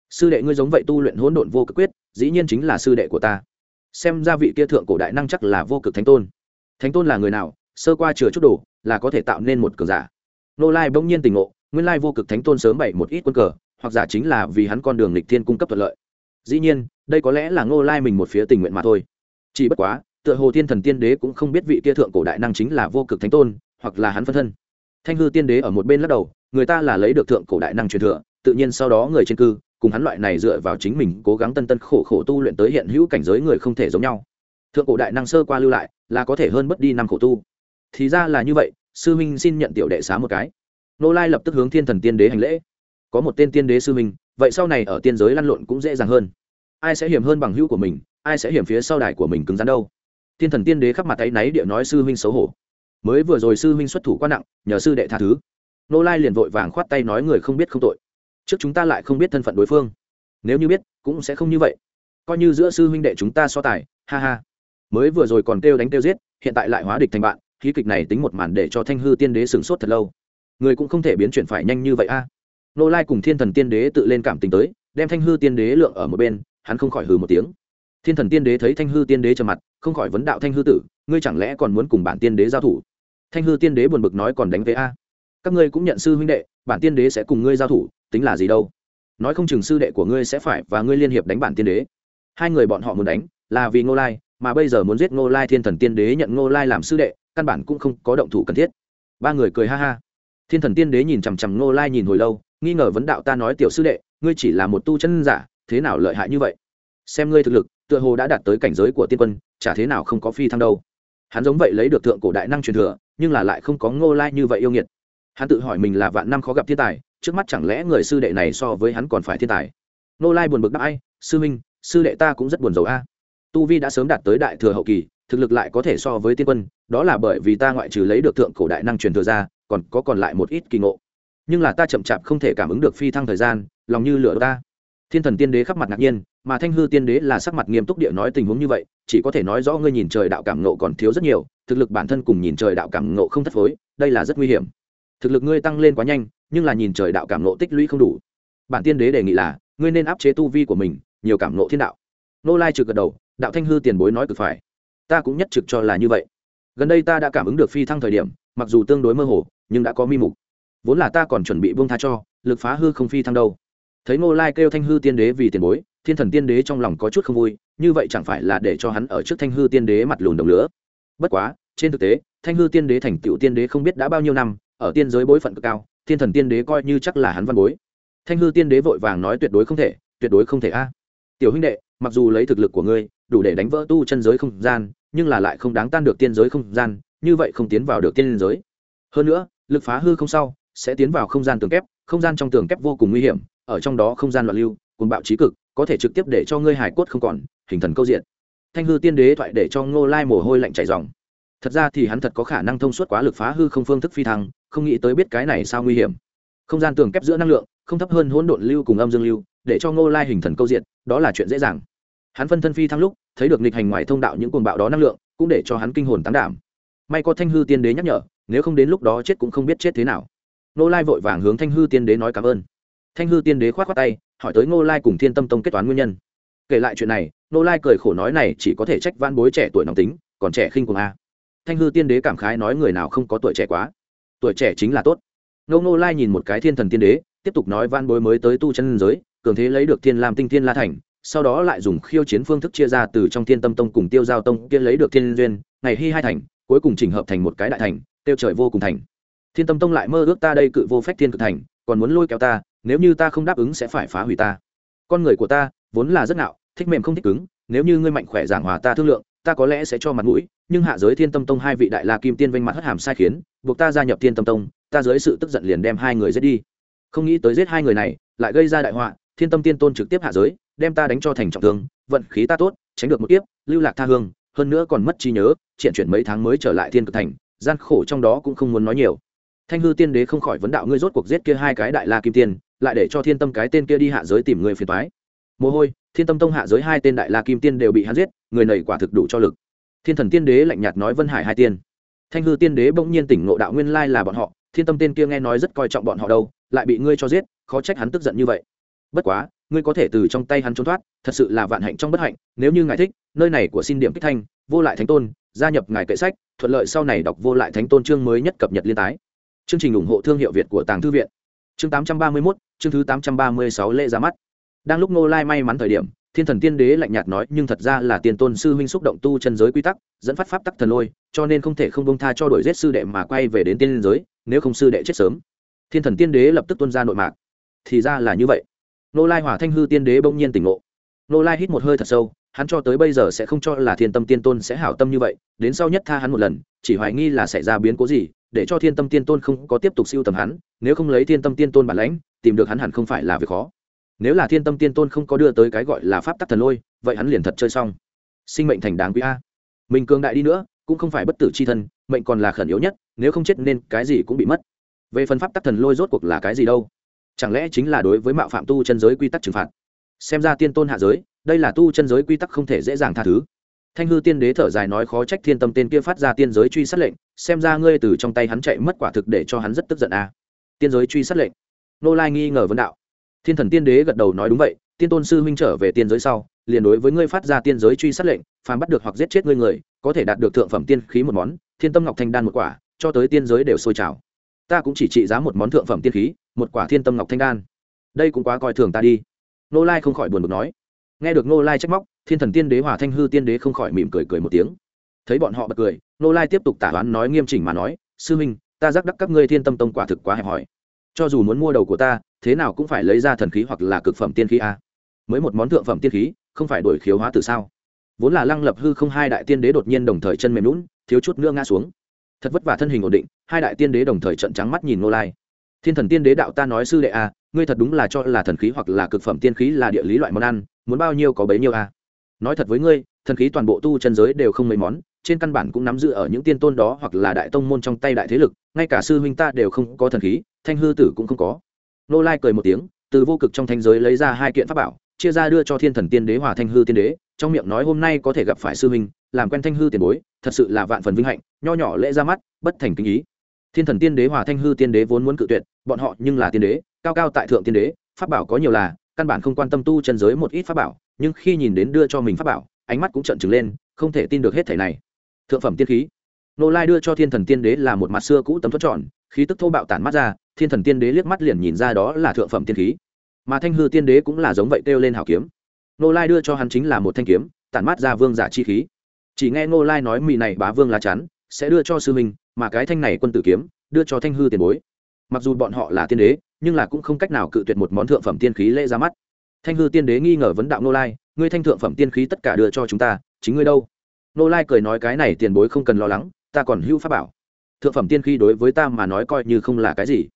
Sư đệ ngươi giống vậy tu luyện hỗn độn vô cực quyết dĩ nhiên chính là sư đệ của ta. Xem ra vị kia thượng cổ đại năng chắc là vô cực thánh tôn. Thánh tôn là người nào, sơ qua chừa chút đồ, là có thể tạo nên một cờ giả. Nô lai bỗng nhiên tình ngộ, nguyên lai vô cực thánh tôn sớm bày một ít quân cờ, hoặc giả chính là vì hắn con đường lịch thiên cung cấp thuận lợi. Dĩ nhiên, đây có lẽ là ngô lai mình một phía tình nguyện mà thôi. Chỉ bất quá, tựa hồ thiên thần tiên đế cũng không biết vị kia thượng cổ đại năng chính là vô cực thánh tôn, hoặc là hắn phân thân. Thanh hư tiên đế ở một bên lắc đầu, người ta là lấy được thượng cổ đại năng truyền thừa, tự nhiên sau đó người trên cư cùng hắn loại này dựa vào chính mình cố gắng tân tân khổ khổ tu luyện tới hiện hữu cảnh giới người không thể giống nhau. Thượng cổ đại năng sơ qua lưu lại, là có thể hơn mất đi năm khổ tu. Thì ra là như vậy, sư minh xin nhận tiểu đệ xá một cái. Nô lai lập tức hướng thiên thần tiên đế hành lễ. Có một tên tiên đế sư minh vậy sau này ở tiên giới lăn lộn cũng dễ dàng hơn. Ai sẽ hiểm hơn bằng hữu của mình, ai sẽ hiểm phía sau đài của mình cứng rắn đâu? Thiên thần tiên đế khắp mặt tay náy địa nói sư huynh xấu hổ. Mới vừa rồi sư huynh xuất thủ quá nặng, nhờ sư đệ tha thứ. Nô lai liền vội vàng khoát tay nói người không biết không tội trước chúng ta lại không biết thân phận đối phương. Nếu như biết, cũng sẽ không như vậy. Coi như giữa sư huynh đệ chúng ta so tài, ha ha. Mới vừa rồi còn kêu đánh kêu giết, hiện tại lại hóa địch thành bạn khí kịch này tính một màn để cho thanh hư tiên đế sửng sốt thật lâu. Người cũng không thể biến chuyển phải nhanh như vậy a. Nô lai cùng thiên thần tiên đế tự lên cảm tình tới, đem thanh hư tiên đế lượng ở một bên, hắn không khỏi hừ một tiếng. Thiên thần tiên đế thấy thanh hư tiên đế trầm mặt, không khỏi vấn đạo thanh hư tử, ngươi chẳng lẽ còn muốn cùng bản tiên đế giao thủ? Thanh hư tiên đế buồn bực nói còn đánh với a. Các ngươi cũng nhận sư huynh đệ bản tiên đế sẽ cùng ngươi giao thủ, tính là gì đâu? Nói không chừng sư đệ của ngươi sẽ phải và ngươi liên hiệp đánh bản tiên đế. Hai người bọn họ muốn đánh là vì ngô lai, mà bây giờ muốn giết ngô lai thiên thần tiên đế nhận ngô lai làm sư đệ, căn bản cũng không có động thủ cần thiết. Ba người cười ha ha. Thiên thần tiên đế nhìn chằm chằm ngô lai nhìn hồi lâu, nghi ngờ vấn đạo ta nói tiểu sư đệ, ngươi chỉ là một tu chân giả, thế nào lợi hại như vậy? Xem ngươi thực lực, tựa hồ đã đạt tới cảnh giới của tiên quân, chả thế nào không có phi thăng đâu. Hắn giống vậy lấy được thượng cổ đại năng truyền thừa, nhưng là lại không có ngô lai như vậy yêu nghiệt hắn tự hỏi mình là vạn năm khó gặp thiên tài, trước mắt chẳng lẽ người sư đệ này so với hắn còn phải thiên tài? Nô lai buồn bực đáp, ai, sư minh sư đệ ta cũng rất buồn rầu a. Tu vi đã sớm đạt tới đại thừa hậu kỳ, thực lực lại có thể so với tiên quân, đó là bởi vì ta ngoại trừ lấy được thượng cổ đại năng truyền thừa ra, còn có còn lại một ít kỳ ngộ. Nhưng là ta chậm chạp không thể cảm ứng được phi thăng thời gian, lòng như lửa ta thiên thần tiên đế khắp mặt ngạc nhiên, mà thanh hư tiên đế là sắc mặt nghiêm túc địa nói tình huống như vậy, chỉ có thể nói rõ ngươi nhìn trời đạo cảm ngộ còn thiếu rất nhiều, thực lực bản thân cùng nhìn trời đạo cảm ngộ không thất phối, đây là rất nguy hiểm thực lực ngươi tăng lên quá nhanh, nhưng là nhìn trời đạo cảm ngộ tích lũy không đủ. Bản tiên đế đề nghị là, ngươi nên áp chế tu vi của mình, nhiều cảm ngộ thiên đạo. Nô lai trực gật đầu, đạo thanh hư tiền bối nói cực phải. Ta cũng nhất trực cho là như vậy. Gần đây ta đã cảm ứng được phi thăng thời điểm, mặc dù tương đối mơ hồ, nhưng đã có mi mục. Vốn là ta còn chuẩn bị buông tha cho, lực phá hư không phi thăng đâu. Thấy ngô lai kêu thanh hư tiên đế vì tiền bối, thiên thần tiên đế trong lòng có chút không vui, như vậy chẳng phải là để cho hắn ở trước thanh hư tiên đế mặt lùn đồng lửa. Bất quá, trên thực tế, thanh hư tiên đế thành tựu tiên đế không biết đã bao nhiêu năm ở tiên giới bối phận cực cao, thiên thần tiên đế coi như chắc là hắn văn bối. Thanh hư tiên đế vội vàng nói tuyệt đối không thể, tuyệt đối không thể a. Tiểu huynh đệ, mặc dù lấy thực lực của ngươi, đủ để đánh vỡ tu chân giới không gian, nhưng là lại không đáng tan được tiên giới không gian, như vậy không tiến vào được tiên giới. Hơn nữa, lực phá hư không sau, sẽ tiến vào không gian tường kép, không gian trong tường kép vô cùng nguy hiểm, ở trong đó không gian loạn lưu cùng bạo trí cực, có thể trực tiếp để cho ngươi hải cốt không còn, hình thần câu diện. Thanh hư tiên đế thoại để cho ngô lai mồ hôi lạnh chảy dòng thật ra thì hắn thật có khả năng thông suốt quá lực phá hư không phương thức phi thăng, không nghĩ tới biết cái này sao nguy hiểm. Không gian tường kép giữa năng lượng, không thấp hơn hỗn độn lưu cùng âm dương lưu, để cho ngô lai hình thần câu diện, đó là chuyện dễ dàng. Hắn phân thân phi thăng lúc, thấy được nghịch hành ngoài thông đạo những cuồng bạo đó năng lượng, cũng để cho hắn kinh hồn tán đảm. May có thanh hư tiên đế nhắc nhở, nếu không đến lúc đó chết cũng không biết chết thế nào. Ngô lai vội vàng hướng thanh hư tiên đế nói cảm ơn. Thanh hư tiên đế k h o á t khoác tay, hỏi tới ngô lai cùng thiên tâm tông kết toán nguyên nhân. Kể lại chuyện này, ngô lai cười khổ nói này chỉ có thể trách van bối trẻ tuổi nóng tính, còn trẻ khinh cùng a thanh hư tiên đế cảm khái nói người nào không có tuổi trẻ quá. Tuổi trẻ chính là tốt. Ngô ngô lai nhìn một cái thiên thần tiên đế, tiếp tục nói van bối mới tới tu chân giới, cường thế lấy được thiên lam tinh thiên la thành, sau đó lại dùng khiêu chiến phương thức chia ra từ trong thiên tâm tông cùng tiêu giao tông kia lấy được thiên duyên, ngày hy hai thành, cuối cùng chỉnh hợp thành một cái đại thành, tiêu trời vô cùng thành. Thiên tâm tông lại mơ ước ta đây cự vô phách thiên cực thành, còn muốn lôi kéo ta, nếu như ta không đáp ứng sẽ phải phá hủy ta. Con người của ta, vốn là rất nạo thích mềm không thích cứng, nếu như ngươi mạnh khỏe giảng hòa ta thương lượng ta có lẽ sẽ cho mặt mũi, nhưng hạ giới thiên tâm tông hai vị đại la kim tiên vinh mặt hất hàm sai khiến, buộc ta gia nhập thiên tâm tông, ta dưới sự tức giận liền đem hai người giết đi. Không nghĩ tới giết hai người này, lại gây ra đại họa, thiên tâm tiên tôn trực tiếp hạ giới, đem ta đánh cho thành trọng thương, vận khí ta tốt, tránh được một kiếp, lưu lạc tha hương, hơn nữa còn mất trí nhớ, triển chuyển mấy tháng mới trở lại thiên cực thành, gian khổ trong đó cũng không muốn nói nhiều. Thanh hư tiên đế không khỏi vấn đạo ngươi rốt cuộc giết kia hai cái đại la kim tiên, lại để cho thiên tâm cái tên kia đi hạ giới tìm người phiền toái. Mồ hôi, thiên tâm tông hạ giới hai tên đại la kim tiên đều bị hắn giết người này quả thực đủ cho lực. Thiên thần tiên đế lạnh nhạt nói vân hải hai tiên. Thanh hư tiên đế bỗng nhiên tỉnh ngộ đạo nguyên lai là bọn họ thiên tâm tiên kia nghe nói rất coi trọng bọn họ đâu lại bị ngươi cho giết khó trách hắn tức giận như vậy. Bất quá ngươi có thể từ trong tay hắn trốn thoát thật sự là vạn hạnh trong bất hạnh nếu như ngài thích nơi này của xin điểm kích thanh vô lại thánh tôn gia nhập ngài kệ sách thuận lợi sau này đọc vô lại thánh tôn chương mới nhất cập nhật liên tái. Chương trình ủng hộ thương hiệu việt của tàng thư viện. Chương 831, chương thứ 836 lễ ra mắt. Đang lúc nô lai may mắn thời điểm thiên thần tiên đế lạnh nhạt nói, nhưng thật ra là tiền tôn sư huynh xúc động tu chân giới quy tắc, dẫn phát pháp tắc thần lôi, cho nên không thể không bông tha cho đổi giết sư đệ mà quay về đến tiên giới, nếu không sư đệ chết sớm. Thiên thần tiên đế lập tức tuân ra nội mạc. Thì ra là như vậy. Nô lai hỏa thanh hư tiên đế bỗng nhiên tỉnh ngộ. Nô lai hít một hơi thật sâu, hắn cho tới bây giờ sẽ không cho là thiên tâm tiên tôn sẽ hảo tâm như vậy, đến sau nhất tha hắn một lần, chỉ hoài nghi là xảy ra biến cố gì, để cho thiên tâm tiên tôn không có tiếp tục siêu tầm hắn, nếu không lấy thiên tâm tiên tôn bản lãnh, tìm được hắn hẳn không phải là việc khó nếu là thiên tâm tiên tôn không có đưa tới cái gọi là pháp tắc thần lôi, vậy hắn liền thật chơi xong. Sinh mệnh thành đáng quý a. Mình cường đại đi nữa, cũng không phải bất tử c h i thân, mệnh còn là khẩn yếu nhất, nếu không chết nên cái gì cũng bị mất. Về phần pháp tắc thần lôi rốt cuộc là cái gì đâu? Chẳng lẽ chính là đối với mạo phạm tu chân giới quy tắc trừng phạt? Xem ra tiên tôn hạ giới, đây là tu chân giới quy tắc không thể dễ dàng tha thứ. Thanh hư tiên đế thở dài nói khó trách thiên tâm tên kia phát ra tiên giới truy sát lệnh, xem ra ngươi từ trong tay hắn chạy mất quả thực để cho hắn rất tức giận à. tiên giới truy sát lệnh. Nô lai nghi ngờ vấn đạo thiên thần tiên đế gật đầu nói đúng vậy, tiên tôn sư huynh trở về tiên giới sau, liền đối với ngươi phát ra tiên giới truy sát lệnh, phàm bắt được hoặc giết chết ngươi người, có thể đạt được thượng phẩm tiên khí một món, thiên tâm ngọc thanh đan một quả, cho tới tiên giới đều sôi trào. Ta cũng chỉ trị giá một món thượng phẩm tiên khí, một quả thiên tâm ngọc thanh đan. Đây cũng quá coi thường ta đi. Nô lai không khỏi buồn bực nói. Nghe được nô lai trách móc, thiên thần tiên đế hòa thanh hư tiên đế không khỏi mỉm cười cười một tiếng. Thấy bọn họ bật cười nô lai tiếp tục tả toán nói nghiêm chỉnh mà nói, sư huynh, ta giác đắc các ngươi thiên tâm tông quả thực quá hẹp hòi cho dù muốn mua đầu của ta, thế nào cũng phải lấy ra thần khí hoặc là cực phẩm tiên khí a. Mới một món thượng phẩm tiên khí, không phải đổi khiếu hóa từ sao? Vốn là lăng lập hư không hai đại tiên đế đột nhiên đồng thời chân mềm lún thiếu chút nữa ngã xuống. Thật vất vả thân hình ổn định, hai đại tiên đế đồng thời trận trắng mắt nhìn nô lai. Thiên thần tiên đế đạo ta nói sư đệ a, ngươi thật đúng là cho là thần khí hoặc là cực phẩm tiên khí là địa lý loại món ăn, muốn bao nhiêu có bấy nhiêu a. Nói thật với ngươi thần khí toàn bộ tu chân giới đều không mấy món, trên căn bản cũng nắm giữ ở những tiên tôn đó hoặc là đại tông môn trong tay đại thế lực, ngay cả sư huynh ta đều không có thần khí, thanh hư tử cũng không có. Nô lai cười một tiếng, từ vô cực trong thanh giới lấy ra hai kiện pháp bảo, chia ra đưa cho thiên thần tiên đế hòa thanh hư tiên đế, trong miệng nói hôm nay có thể gặp phải sư huynh, làm quen thanh hư tiền bối, thật sự là vạn phần vinh hạnh, nho nhỏ lễ ra mắt, bất thành kinh ý. Thiên thần tiên đế hòa thanh hư tiên đế vốn muốn cự tuyệt, bọn họ nhưng là tiên đế, cao cao tại thượng tiên đế, pháp bảo có nhiều là, căn bản không quan tâm tu chân giới một ít pháp bảo, nhưng khi nhìn đến đưa cho mình pháp bảo ánh mắt cũng trợn trừng lên, không thể tin được hết thảy này. Thượng phẩm tiên khí. Nô lai đưa cho thiên thần tiên đế là một mặt xưa cũ tấm thuất tròn, khí tức thô bạo tản mắt ra, thiên thần tiên đế liếc mắt liền nhìn ra đó là thượng phẩm tiên khí. Mà thanh hư tiên đế cũng là giống vậy kêu lên hảo kiếm. Nô lai đưa cho hắn chính là một thanh kiếm, tản mắt ra vương giả chi khí. Chỉ nghe nô lai nói mì này bá vương lá chắn, sẽ đưa cho sư minh mà cái thanh này quân tử kiếm, đưa cho thanh hư tiền bối. Mặc dù bọn họ là tiên đế, nhưng là cũng không cách nào cự tuyệt một món thượng phẩm tiên khí lễ ra mắt thanh hư tiên đế nghi ngờ vấn đạo nô lai, ngươi thanh thượng phẩm tiên khí tất cả đưa cho chúng ta, chính ngươi đâu? Nô lai cười nói, cái này tiền bối không cần lo lắng, ta còn hưu pháp bảo. Thượng phẩm tiên khí đối với ta mà nói coi như không là cái gì.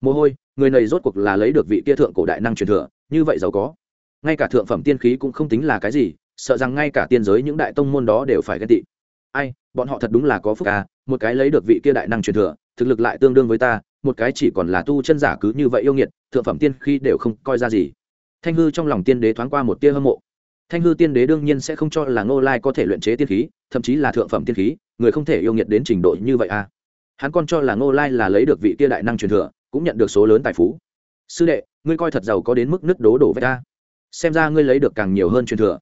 Mồ hôi, người này rốt cuộc là lấy được vị kia thượng cổ đại năng truyền thừa, như vậy giàu có. Ngay cả thượng phẩm tiên khí cũng không tính là cái gì, sợ rằng ngay cả tiên giới những đại tông môn đó đều phải ghen tị. Ai, bọn họ thật đúng là có phúc à một cái lấy được vị kia đại năng truyền thừa, thực lực lại tương đương với ta, một cái chỉ còn là tu chân giả cứ như vậy yêu nghiệt, thượng phẩm tiên khí đều không coi ra gì thanh hư trong lòng tiên đế thoáng qua một tia hâm mộ. Thanh hư tiên đế đương nhiên sẽ không cho là ngô lai có thể luyện chế tiên khí, thậm chí là thượng phẩm tiên khí, người không thể yêu nghiệt đến trình độ như vậy à. Hắn còn cho là ngô lai là lấy được vị kia đại năng truyền thừa, cũng nhận được số lớn tài phú. Sư đệ, ngươi coi thật giàu có đến mức nứt đố đổ vậy ta. Xem ra ngươi lấy được càng nhiều hơn truyền thừa.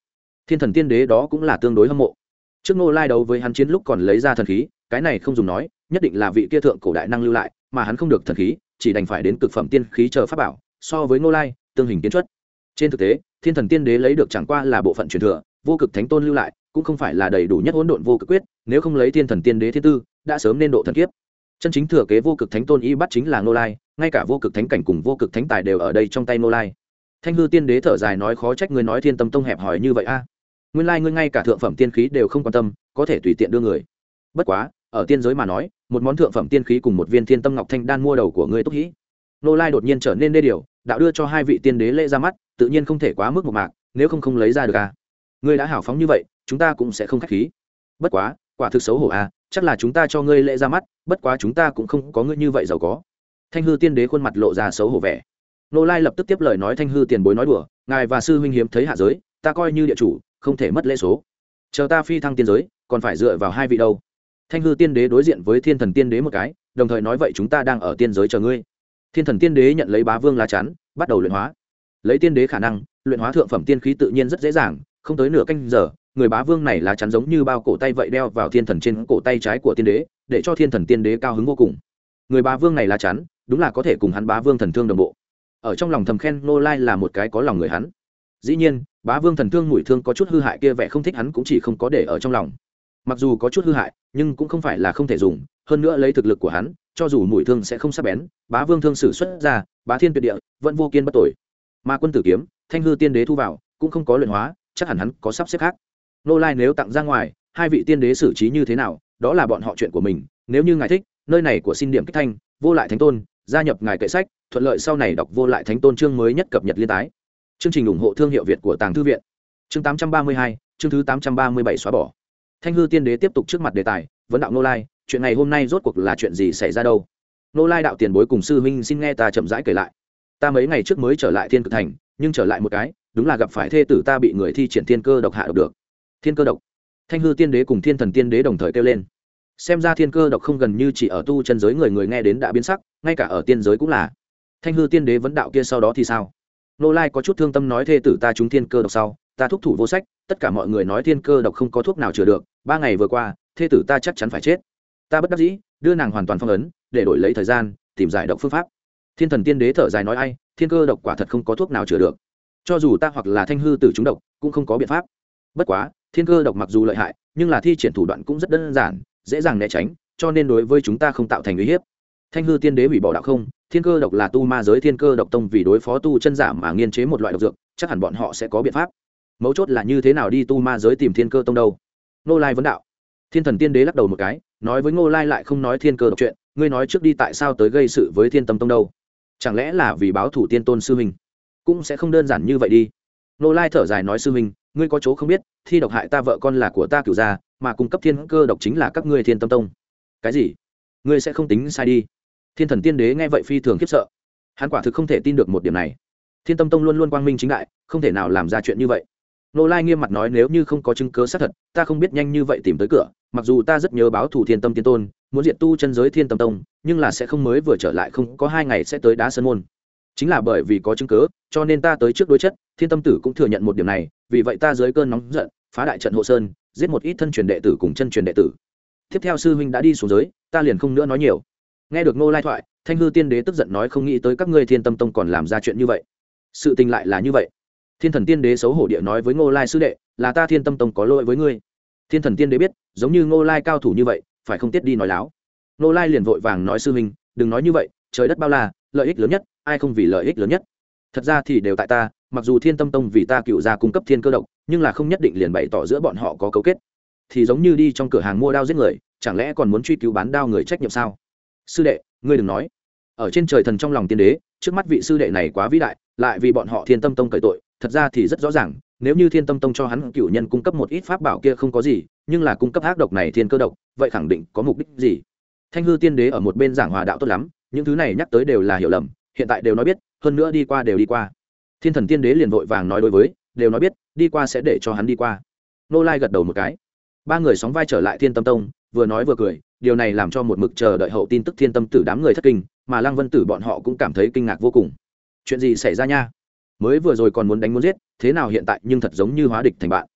Thiên thần tiên đế đó cũng là tương đối hâm mộ. Trước ngô lai đấu với hắn chiến lúc còn lấy ra thần khí, cái này không dùng nói, nhất định là vị kia thượng cổ đại năng lưu lại, mà hắn không được thần khí, chỉ đành phải đến cực phẩm tiên khí chờ pháp bảo, so với ngô lai, tương hình kiến chất trên thực tế, thiên thần tiên đế lấy được chẳng qua là bộ phận truyền thừa, vô cực thánh tôn lưu lại, cũng không phải là đầy đủ nhất hỗn độn vô cực quyết, nếu không lấy thiên thần tiên đế thiên tư, đã sớm nên độ thần kiếp. Chân chính thừa kế vô cực thánh tôn y bắt chính là ngô lai, ngay cả vô cực thánh cảnh cùng vô cực thánh tài đều ở đây trong tay ngô lai. Thanh hư tiên đế thở dài nói khó trách người nói thiên tâm tông hẹp hòi như vậy a. Nguyên lai ngươi ngay cả thượng phẩm tiên khí đều không quan tâm, có thể tùy tiện đưa người. Bất quá, ở tiên giới mà nói, một món thượng phẩm tiên khí cùng một viên thiên tâm ngọc thanh đan mua đầu của ngươi tốt hĩ nô lai đột nhiên trở nên đê điều, đạo đưa cho hai vị tiên đế lễ ra mắt tự nhiên không thể quá mức một mạc, nếu không không lấy ra được à. ngươi đã hào phóng như vậy, chúng ta cũng sẽ không k h á c h khí. Bất quá, quả thực xấu hổ à chắc là chúng ta cho ngươi lễ ra mắt, bất quá chúng ta cũng không có ngươi như vậy giàu có. Thanh hư tiên đế khuôn mặt lộ ra xấu hổ vẻ. Nô lai lập tức tiếp lời nói thanh hư tiền bối nói đùa, ngài và sư huynh hiếm thấy hạ giới, ta coi như địa chủ, không thể mất lễ số. Chờ ta phi thăng tiên giới, còn phải dựa vào hai vị đâu. Thanh hư tiên đế đối diện với thiên thần tiên đế một cái, đồng thời nói, vậy chúng ta đang ở tiên giới chờ ngươi. Thiên thần tiên đế nhận lấy bá vương lá chắn, bắt đầu luyện hóa lấy tiên đế khả năng, luyện hóa thượng phẩm tiên khí tự nhiên rất dễ dàng, không tới nửa canh giờ, người bá vương này lá chắn giống như bao cổ tay vậy đeo vào thiên thần trên cổ tay trái của tiên đế, để cho thiên thần tiên đế cao hứng vô cùng. Người bá vương này lá chắn, đúng là có thể cùng hắn bá vương thần thương đồng bộ. Ở trong lòng thầm khen nô lai là một cái có lòng người hắn. Dĩ nhiên, bá vương thần thương mùi thương có chút hư hại kia vẻ không thích hắn cũng chỉ không có để ở trong lòng. Mặc dù có chút hư hại, nhưng cũng không phải là không thể dùng, hơn nữa lấy thực lực của hắn, cho dù mùi thương sẽ không sắc bén, bá vương thương sử xuất ra, bá thiên tuyệt địa, vẫn vô kiên bất tội mà quân tử kiếm thanh hư tiên đế thu vào cũng không có luyện hóa chắc hẳn hắn có sắp xếp khác. Nô lai nếu tặng ra ngoài hai vị tiên đế xử trí như thế nào đó là bọn họ chuyện của mình. Nếu như ngài thích nơi này của xin điểm kích thanh vô lại thánh tôn gia nhập ngài kệ sách thuận lợi sau này đọc vô lại thánh tôn chương mới nhất cập nhật liên tái. Chương trình ủng hộ thương hiệu việt của tàng thư viện. Chương 832, chương thứ 837 xóa bỏ. Thanh hư tiên đế tiếp tục trước mặt đề tài vấn đạo nô lai chuyện này hôm nay rốt cuộc là chuyện gì xảy ra đâu? Nô lai đạo tiền bối cùng sư huynh xin nghe ta chậm rãi kể lại ta mấy ngày trước mới trở lại thiên cực thành, nhưng trở lại một cái, đúng là gặp phải thê tử ta bị người thi triển thiên cơ độc hạ độc được. Thiên cơ độc. Thanh hư tiên đế cùng thiên thần tiên đế đồng thời kêu lên. Xem ra thiên cơ độc không gần như chỉ ở tu chân giới người người nghe đến đã biến sắc, ngay cả ở tiên giới cũng là. Thanh hư tiên đế vấn đạo kia sau đó thì sao? Nô lai có chút thương tâm nói thê tử ta trúng thiên cơ độc sau, ta thúc thủ vô sách, tất cả mọi người nói thiên cơ độc không có thuốc nào chữa được, ba ngày vừa qua, thê tử ta chắc chắn phải chết. Ta bất đắc dĩ, đưa nàng hoàn toàn phong ấn, để đổi lấy thời gian, tìm giải độc phương pháp thiên thần tiên đế thở dài nói ai, thiên cơ độc quả thật không có thuốc nào chữa được. Cho dù ta hoặc là thanh hư tử chúng độc, cũng không có biện pháp. Bất quá, thiên cơ độc mặc dù lợi hại, nhưng là thi triển thủ đoạn cũng rất đơn giản, dễ dàng né tránh, cho nên đối với chúng ta không tạo thành uy hiếp. Thanh hư tiên đế hủy bỏ đạo không, thiên cơ độc là tu ma giới thiên cơ độc tông vì đối phó tu chân giả mà nghiên chế một loại độc dược, chắc hẳn bọn họ sẽ có biện pháp. Mấu chốt là như thế nào đi tu ma giới tìm thiên cơ tông đâu? Nô lai vấn đạo. Thiên thần tiên đế lắc đầu một cái, nói với ngô lai lại không nói thiên cơ độc chuyện, ngươi nói trước đi tại sao tới gây sự với thiên tâm tông đâu? Chẳng lẽ là vì báo thủ tiên tôn sư huynh? Cũng sẽ không đơn giản như vậy đi. Nô lai thở dài nói, sư huynh, ngươi có chỗ không biết, thi độc hại ta vợ con là của ta cửu gia, mà cung cấp thiên cơ độc chính là các ngươi thiên tâm tông. Cái gì? Ngươi sẽ không tính sai đi. Thiên thần tiên đế nghe vậy phi thường khiếp sợ. Hắn quả thực không thể tin được một điểm này. Thiên tâm tông luôn luôn quang minh chính đại, không thể nào làm ra chuyện như vậy nô lai nghiêm mặt nói, nếu như không có chứng cớ xác thật, ta không biết nhanh như vậy tìm tới cửa. Mặc dù ta rất nhớ báo thủ thiên tâm tiên tôn, muốn diện tu chân giới thiên tâm tông, nhưng là sẽ không mới vừa trở lại, không có hai ngày sẽ tới đá sơn môn. Chính là bởi vì có chứng cớ cho nên ta tới trước đối chất, thiên tâm tử cũng thừa nhận một điểm này, vì vậy ta dưới cơn nóng giận, phá đại trận hộ sơn, giết một ít thân truyền đệ tử cùng chân truyền đệ tử. Tiếp theo sư huynh đã đi xuống giới, ta liền không nữa nói nhiều. Nghe được ngô lai thoại, thanh hư tiên đế tức giận nói, không nghĩ tới các ngươi thiên tâm tông còn làm ra chuyện như vậy. Sự tình lại là như vậy thiên thần tiên đế xấu hổ địa nói với ngô lai sư đệ, là ta thiên tâm tông có lỗi với ngươi. Thiên thần tiên đế biết, giống như ngô lai cao thủ như vậy, phải không tiết đi nói láo. Ngô lai liền vội vàng nói sư huynh, đừng nói như vậy, trời đất bao la, lợi ích lớn nhất, ai không vì lợi ích lớn nhất? Thật ra thì đều tại ta, mặc dù thiên tâm tông vì ta cựu ra cung cấp thiên cơ độc, nhưng là không nhất định liền bày tỏ giữa bọn họ có cấu kết. Thì giống như đi trong cửa hàng mua đao giết người, chẳng lẽ còn muốn truy cứu bán đao người trách nhiệm sao? Sư đệ, ngươi đừng nói. Ở trên trời thần trong lòng tiên đế, trước mắt vị sư đệ này quá vĩ đại, lại vì bọn họ thiên tâm tông cởi tội thật ra thì rất rõ ràng, nếu như thiên tâm tông cho hắn cựu nhân cung cấp một ít pháp bảo kia không có gì, nhưng là cung cấp ác độc này thiên cơ độc, vậy khẳng định có mục đích gì? Thanh hư tiên đế ở một bên giảng hòa đạo tốt lắm, những thứ này nhắc tới đều là hiểu lầm, hiện tại đều nói biết, hơn nữa đi qua đều đi qua. Thiên thần tiên đế liền vội vàng nói đối với, đều nói biết, đi qua sẽ để cho hắn đi qua. Nô lai gật đầu một cái. Ba người sóng vai trở lại thiên tâm tông, vừa nói vừa cười, điều này làm cho một mực chờ đợi hậu tin tức thiên tâm tử đám người thất kinh, mà lăng vân tử bọn họ cũng cảm thấy kinh ngạc vô cùng. Chuyện gì xảy ra nha? Mới vừa rồi còn muốn đánh muốn giết, thế nào hiện tại nhưng thật giống như hóa địch thành bạn.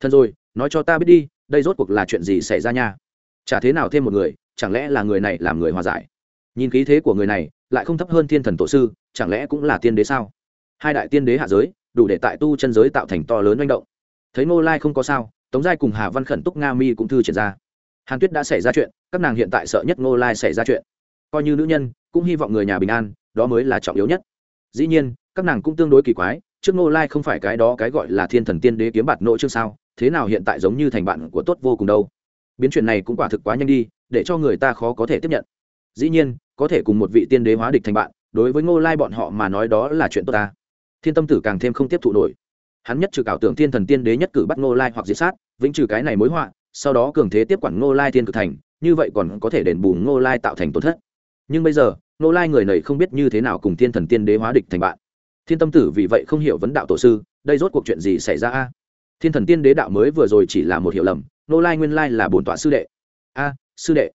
Thân rồi, nói cho ta biết đi, đây rốt cuộc là chuyện gì xảy ra nha? Chả thế nào thêm một người, chẳng lẽ là người này làm người hòa giải? Nhìn khí thế của người này, lại không thấp hơn thiên thần tổ sư, chẳng lẽ cũng là tiên đế sao? Hai đại tiên đế hạ giới, đủ để tại tu chân giới tạo thành to lớn manh động. Thấy ngô lai không có sao, tống giai cùng hà văn khẩn túc nga mi cũng thư triển ra. Hàn tuyết đã xảy ra chuyện, các nàng hiện tại sợ nhất ngô lai xảy ra chuyện. Coi như nữ nhân, cũng hy vọng người nhà bình an, đó mới là trọng yếu nhất. Dĩ nhiên các nàng cũng tương đối kỳ quái, trước ngô lai không phải cái đó cái gọi là thiên thần tiên đế kiếm bạt nội chương sao, thế nào hiện tại giống như thành bạn của tốt vô cùng đâu. Biến chuyện này cũng quả thực quá nhanh đi, để cho người ta khó có thể tiếp nhận. Dĩ nhiên, có thể cùng một vị tiên đế hóa địch thành bạn, đối với ngô lai bọn họ mà nói đó là chuyện tốt ta. Thiên tâm tử càng thêm không tiếp thụ nổi. Hắn nhất trừ ảo tưởng thiên thần tiên đế nhất cử bắt ngô lai hoặc diệt sát, vĩnh trừ cái này mối họa, sau đó cường thế tiếp quản ngô lai thiên cực thành, như vậy còn có thể đền bù ngô lai tạo thành tổn thất. Nhưng bây giờ, ngô lai người này không biết như thế nào cùng thiên thần tiên đế hóa địch thành bạn thiên tâm tử vì vậy không hiểu vấn đạo tổ sư, đây rốt cuộc chuyện gì xảy ra a? Thiên thần tiên đế đạo mới vừa rồi chỉ là một hiểu lầm, ngô lai nguyên lai là bổn tọa sư đệ. A, sư đệ.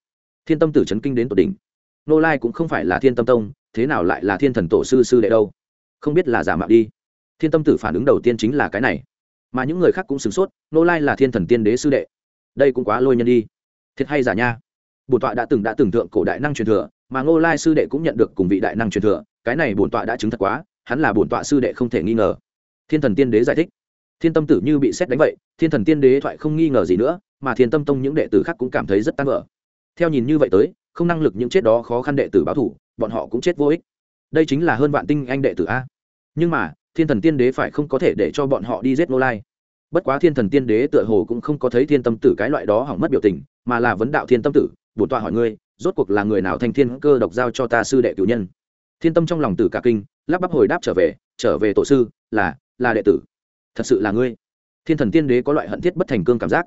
Thiên tâm tử chấn kinh đến tột đỉnh. Ngô lai cũng không phải là thiên tâm tông, thế nào lại là thiên thần tổ sư sư đệ đâu? Không biết là giả mạo đi. Thiên tâm tử phản ứng đầu tiên chính là cái này. Mà những người khác cũng sửng sốt nô lai là thiên thần tiên đế sư đệ. Đây cũng quá lôi nhân đi. Thiệt hay giả nha. Bổn tọa đã từng đã tưởng tượng cổ đại năng truyền thừa, mà ngô lai sư đệ cũng nhận được cùng vị đại năng truyền thừa, cái này bổn tọa đã chứng thật quá hắn là bổn tọa sư đệ không thể nghi ngờ. Thiên thần tiên đế giải thích. Thiên tâm tử như bị xét đánh vậy, thiên thần tiên đế thoại không nghi ngờ gì nữa, mà thiên tâm tông những đệ tử khác cũng cảm thấy rất tan vỡ. Theo nhìn như vậy tới, không năng lực những chết đó khó khăn đệ tử báo thủ, bọn họ cũng chết vô ích. Đây chính là hơn vạn tinh anh đệ tử a. Nhưng mà, thiên thần tiên đế phải không có thể để cho bọn họ đi giết nô lai? Bất quá thiên thần tiên đế tựa hồ cũng không có thấy thiên tâm tử cái loại đó hỏng mất biểu tình, mà là vấn đạo thiên tâm tử, bổn tọa hỏi ngươi, rốt cuộc là người nào thanh thiên cơ độc giao cho ta sư đệ cử nhân? Thiên tâm trong lòng tử cả kinh lắp bắp hồi đáp trở về trở về tổ sư, là là đệ tử. Thật sự là ngươi. Thiên thần tiên đế có loại hận thiết bất thành cương cảm giác.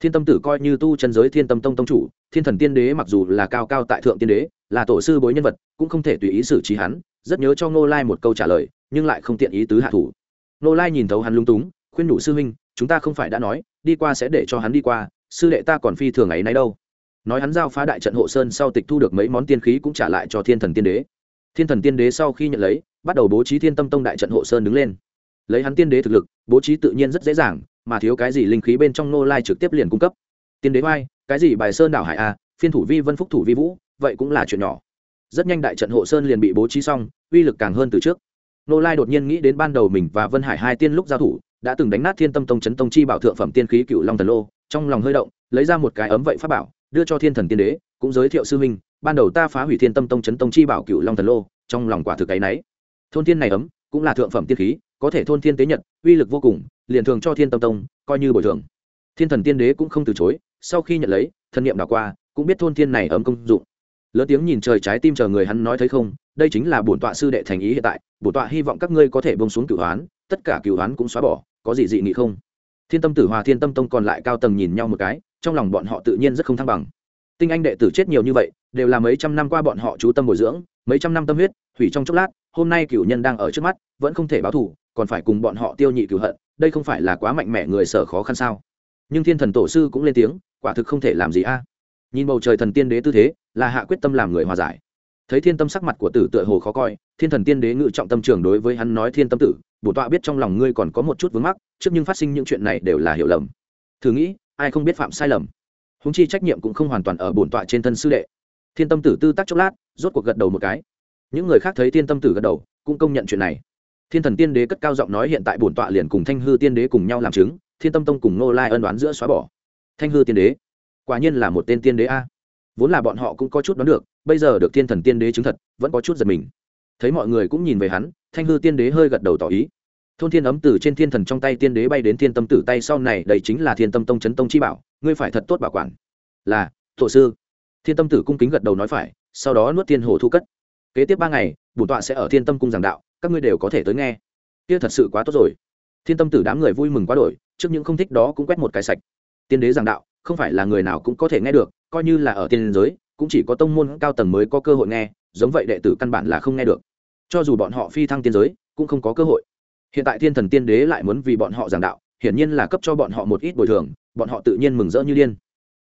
Thiên tâm tử coi như tu chân giới thiên tâm tông tông chủ, thiên thần tiên đế mặc dù là cao cao tại thượng tiên đế, là tổ sư bối nhân vật, cũng không thể tùy ý xử trí hắn, rất nhớ cho ngô lai một câu trả lời, nhưng lại không tiện ý tứ hạ thủ. Ngô lai nhìn thấu hắn lung túng, khuyên nhủ sư huynh, chúng ta không phải đã nói, đi qua sẽ để cho hắn đi qua, sư đệ ta còn phi thường ấy nay đâu. Nói hắn giao phá đại trận hộ sơn sau tịch thu được mấy món tiên khí cũng trả lại cho thiên thần tiên đế thiên thần tiên đế sau khi nhận lấy, bắt đầu bố trí thiên tâm tông đại trận hộ sơn đứng lên. Lấy hắn tiên đế thực lực, bố trí tự nhiên rất dễ dàng, mà thiếu cái gì linh khí bên trong nô lai trực tiếp liền cung cấp. Tiên đế vai cái gì bài sơn đảo hải a, phiên thủ vi vân phúc thủ vi vũ, vậy cũng là chuyện nhỏ. Rất nhanh đại trận hộ sơn liền bị bố trí xong, uy lực càng hơn từ trước. Nô lai đột nhiên nghĩ đến ban đầu mình và vân hải hai tiên lúc giao thủ, đã từng đánh nát thiên tâm tông chấn tông chi bảo thượng phẩm tiên khí cựu long thần lô, trong lòng hơi động, lấy ra một cái ấm vậy pháp bảo, đưa cho thiên thần tiên đế, cũng giới thiệu sư minh ban đầu ta phá hủy thiên tâm tông chấn tông chi bảo cựu long thần lô, trong lòng quả thực cái nấy. Thôn thiên này ấm, cũng là thượng phẩm tiên khí, có thể thôn thiên tế nhật, uy lực vô cùng, liền thường cho thiên tâm tông, coi như bồi thường. Thiên thần tiên đế cũng không từ chối, sau khi nhận lấy thân nhiệm đảo qua, cũng biết thôn thiên này ấm công dụng. Lớn tiếng nhìn trời trái tim chờ người hắn nói thấy không, đây chính là bổn tọa sư đệ thành ý hiện tại, bổn tọa hy vọng các ngươi có thể bông xuống cửu hoán, tất cả cửu hoán cũng xóa bỏ, có gì dị nghị không? Thiên tâm tử hòa thiên tâm tông còn lại cao tầng nhìn nhau một cái, trong lòng bọn họ tự nhiên rất không thăng bằng tinh anh đệ tử chết nhiều như vậy, đều là mấy trăm năm qua bọn họ chú tâm bồi dưỡng, mấy trăm năm tâm huyết, hủy trong chốc lát, hôm nay cửu nhân đang ở trước mắt, vẫn không thể báo thù, còn phải cùng bọn họ tiêu nhị cửu hận, đây không phải là quá mạnh mẽ người sở khó khăn sao? Nhưng thiên thần tổ sư cũng lên tiếng, quả thực không thể làm gì a. Nhìn bầu trời thần tiên đế tư thế, là hạ quyết tâm làm người hòa giải. Thấy thiên tâm sắc mặt của tử tựa hồ khó coi, thiên thần tiên đế ngự trọng tâm trường đối với hắn nói, thiên tâm tử bổ tọa biết trong lòng ngươi còn có một chút vướng mắc, trước nhưng phát sinh những chuyện này đều là hiểu lầm. Thử nghĩ, ai không biết phạm sai lầm? Húng chi trách nhiệm cũng không hoàn toàn ở bổn tọa trên thân sư đệ. Thiên tâm tử tư tắc chốc lát, rốt cuộc gật đầu một cái. Những người khác thấy thiên tâm tử gật đầu, cũng công nhận chuyện này. Thiên thần tiên đế cất cao giọng nói hiện tại bổn tọa liền cùng thanh hư tiên đế cùng nhau làm chứng, thiên tâm tông cùng nô lai ân đoán giữa xóa bỏ. Thanh hư tiên đế, quả nhiên là một tên tiên đế a. Vốn là bọn họ cũng có chút đoán được, bây giờ được thiên thần tiên đế chứng thật, vẫn có chút giật mình. Thấy mọi người cũng nhìn về hắn, thanh hư tiên đế hơi gật đầu tỏ ý thôn thiên ấm từ trên thiên thần trong tay tiên đế bay đến thiên tâm tử tay sau này, đây chính là thiên tâm tông chấn tông chi bảo, ngươi phải thật tốt bảo quản. Là thổ sư. Thiên tâm tử cung kính gật đầu nói phải, sau đó nuốt thiên hồ thu cất. Kế tiếp ba ngày bổn tọa sẽ ở thiên tâm cung giảng đạo, các ngươi đều có thể tới nghe. Kia thật sự quá tốt rồi. Thiên tâm tử đám người vui mừng quá đổi, trước những không thích đó cũng quét một cái sạch. Tiên đế giảng đạo, không phải là người nào cũng có thể nghe được, coi như là ở tiên giới, cũng chỉ có tông môn cao tầng mới có cơ hội nghe, giống vậy đệ tử căn bản là không nghe được. Cho dù bọn họ phi thăng tiên giới, cũng không có cơ hội hiện tại thiên thần tiên đế lại muốn vì bọn họ giảng đạo, hiển nhiên là cấp cho bọn họ một ít bồi thường, bọn họ tự nhiên mừng rỡ như điên.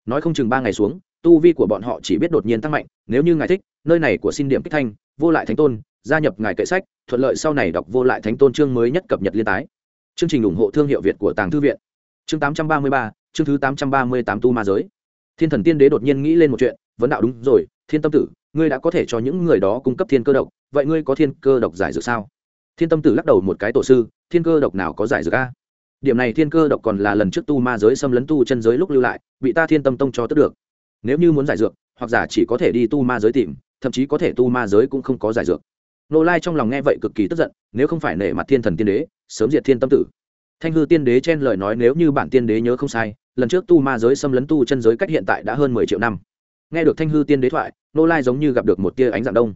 Nói không chừng ba ngày xuống, tu vi của bọn họ chỉ biết đột nhiên tăng mạnh, nếu như ngài thích, nơi này của xin điểm kích thanh, vô lại thánh tôn, gia nhập ngài kệ sách, thuận lợi sau này đọc vô lại thánh tôn chương mới nhất cập nhật liên tái. Chương trình ủng hộ thương hiệu việt của tàng thư viện. Chương tám trăm ba mươi ba, chương thứ tám trăm ba mươi tám tu ma giới. Thiên thần tiên đế đột nhiên nghĩ lên một chuyện, vấn đạo đúng rồi, thiên tâm tử, ngươi đã có thể cho những người đó cung cấp thiên cơ độc, vậy ngươi có thiên cơ độc giải dược sao? Thiên tâm tử lắc đầu một cái, tổ sư, thiên cơ độc nào có giải dược a? Điểm này thiên cơ độc còn là lần trước tu ma giới xâm lấn tu chân giới lúc lưu lại, bị ta thiên tâm tông cho tức được. Nếu như muốn giải dược, hoặc giả chỉ có thể đi tu ma giới tìm, thậm chí có thể tu ma giới cũng không có giải dược. Nô lai trong lòng nghe vậy cực kỳ tức giận, nếu không phải nể mặt thiên thần tiên đế, sớm diệt thiên tâm tử. Thanh hư tiên đế chen lời nói, nếu như bản tiên đế nhớ không sai, lần trước tu ma giới xâm lấn tu chân giới cách hiện tại đã hơn mười triệu năm. Nghe được thanh hư tiên đế thoại nô lai giống như gặp được một tia ánh dạng đông.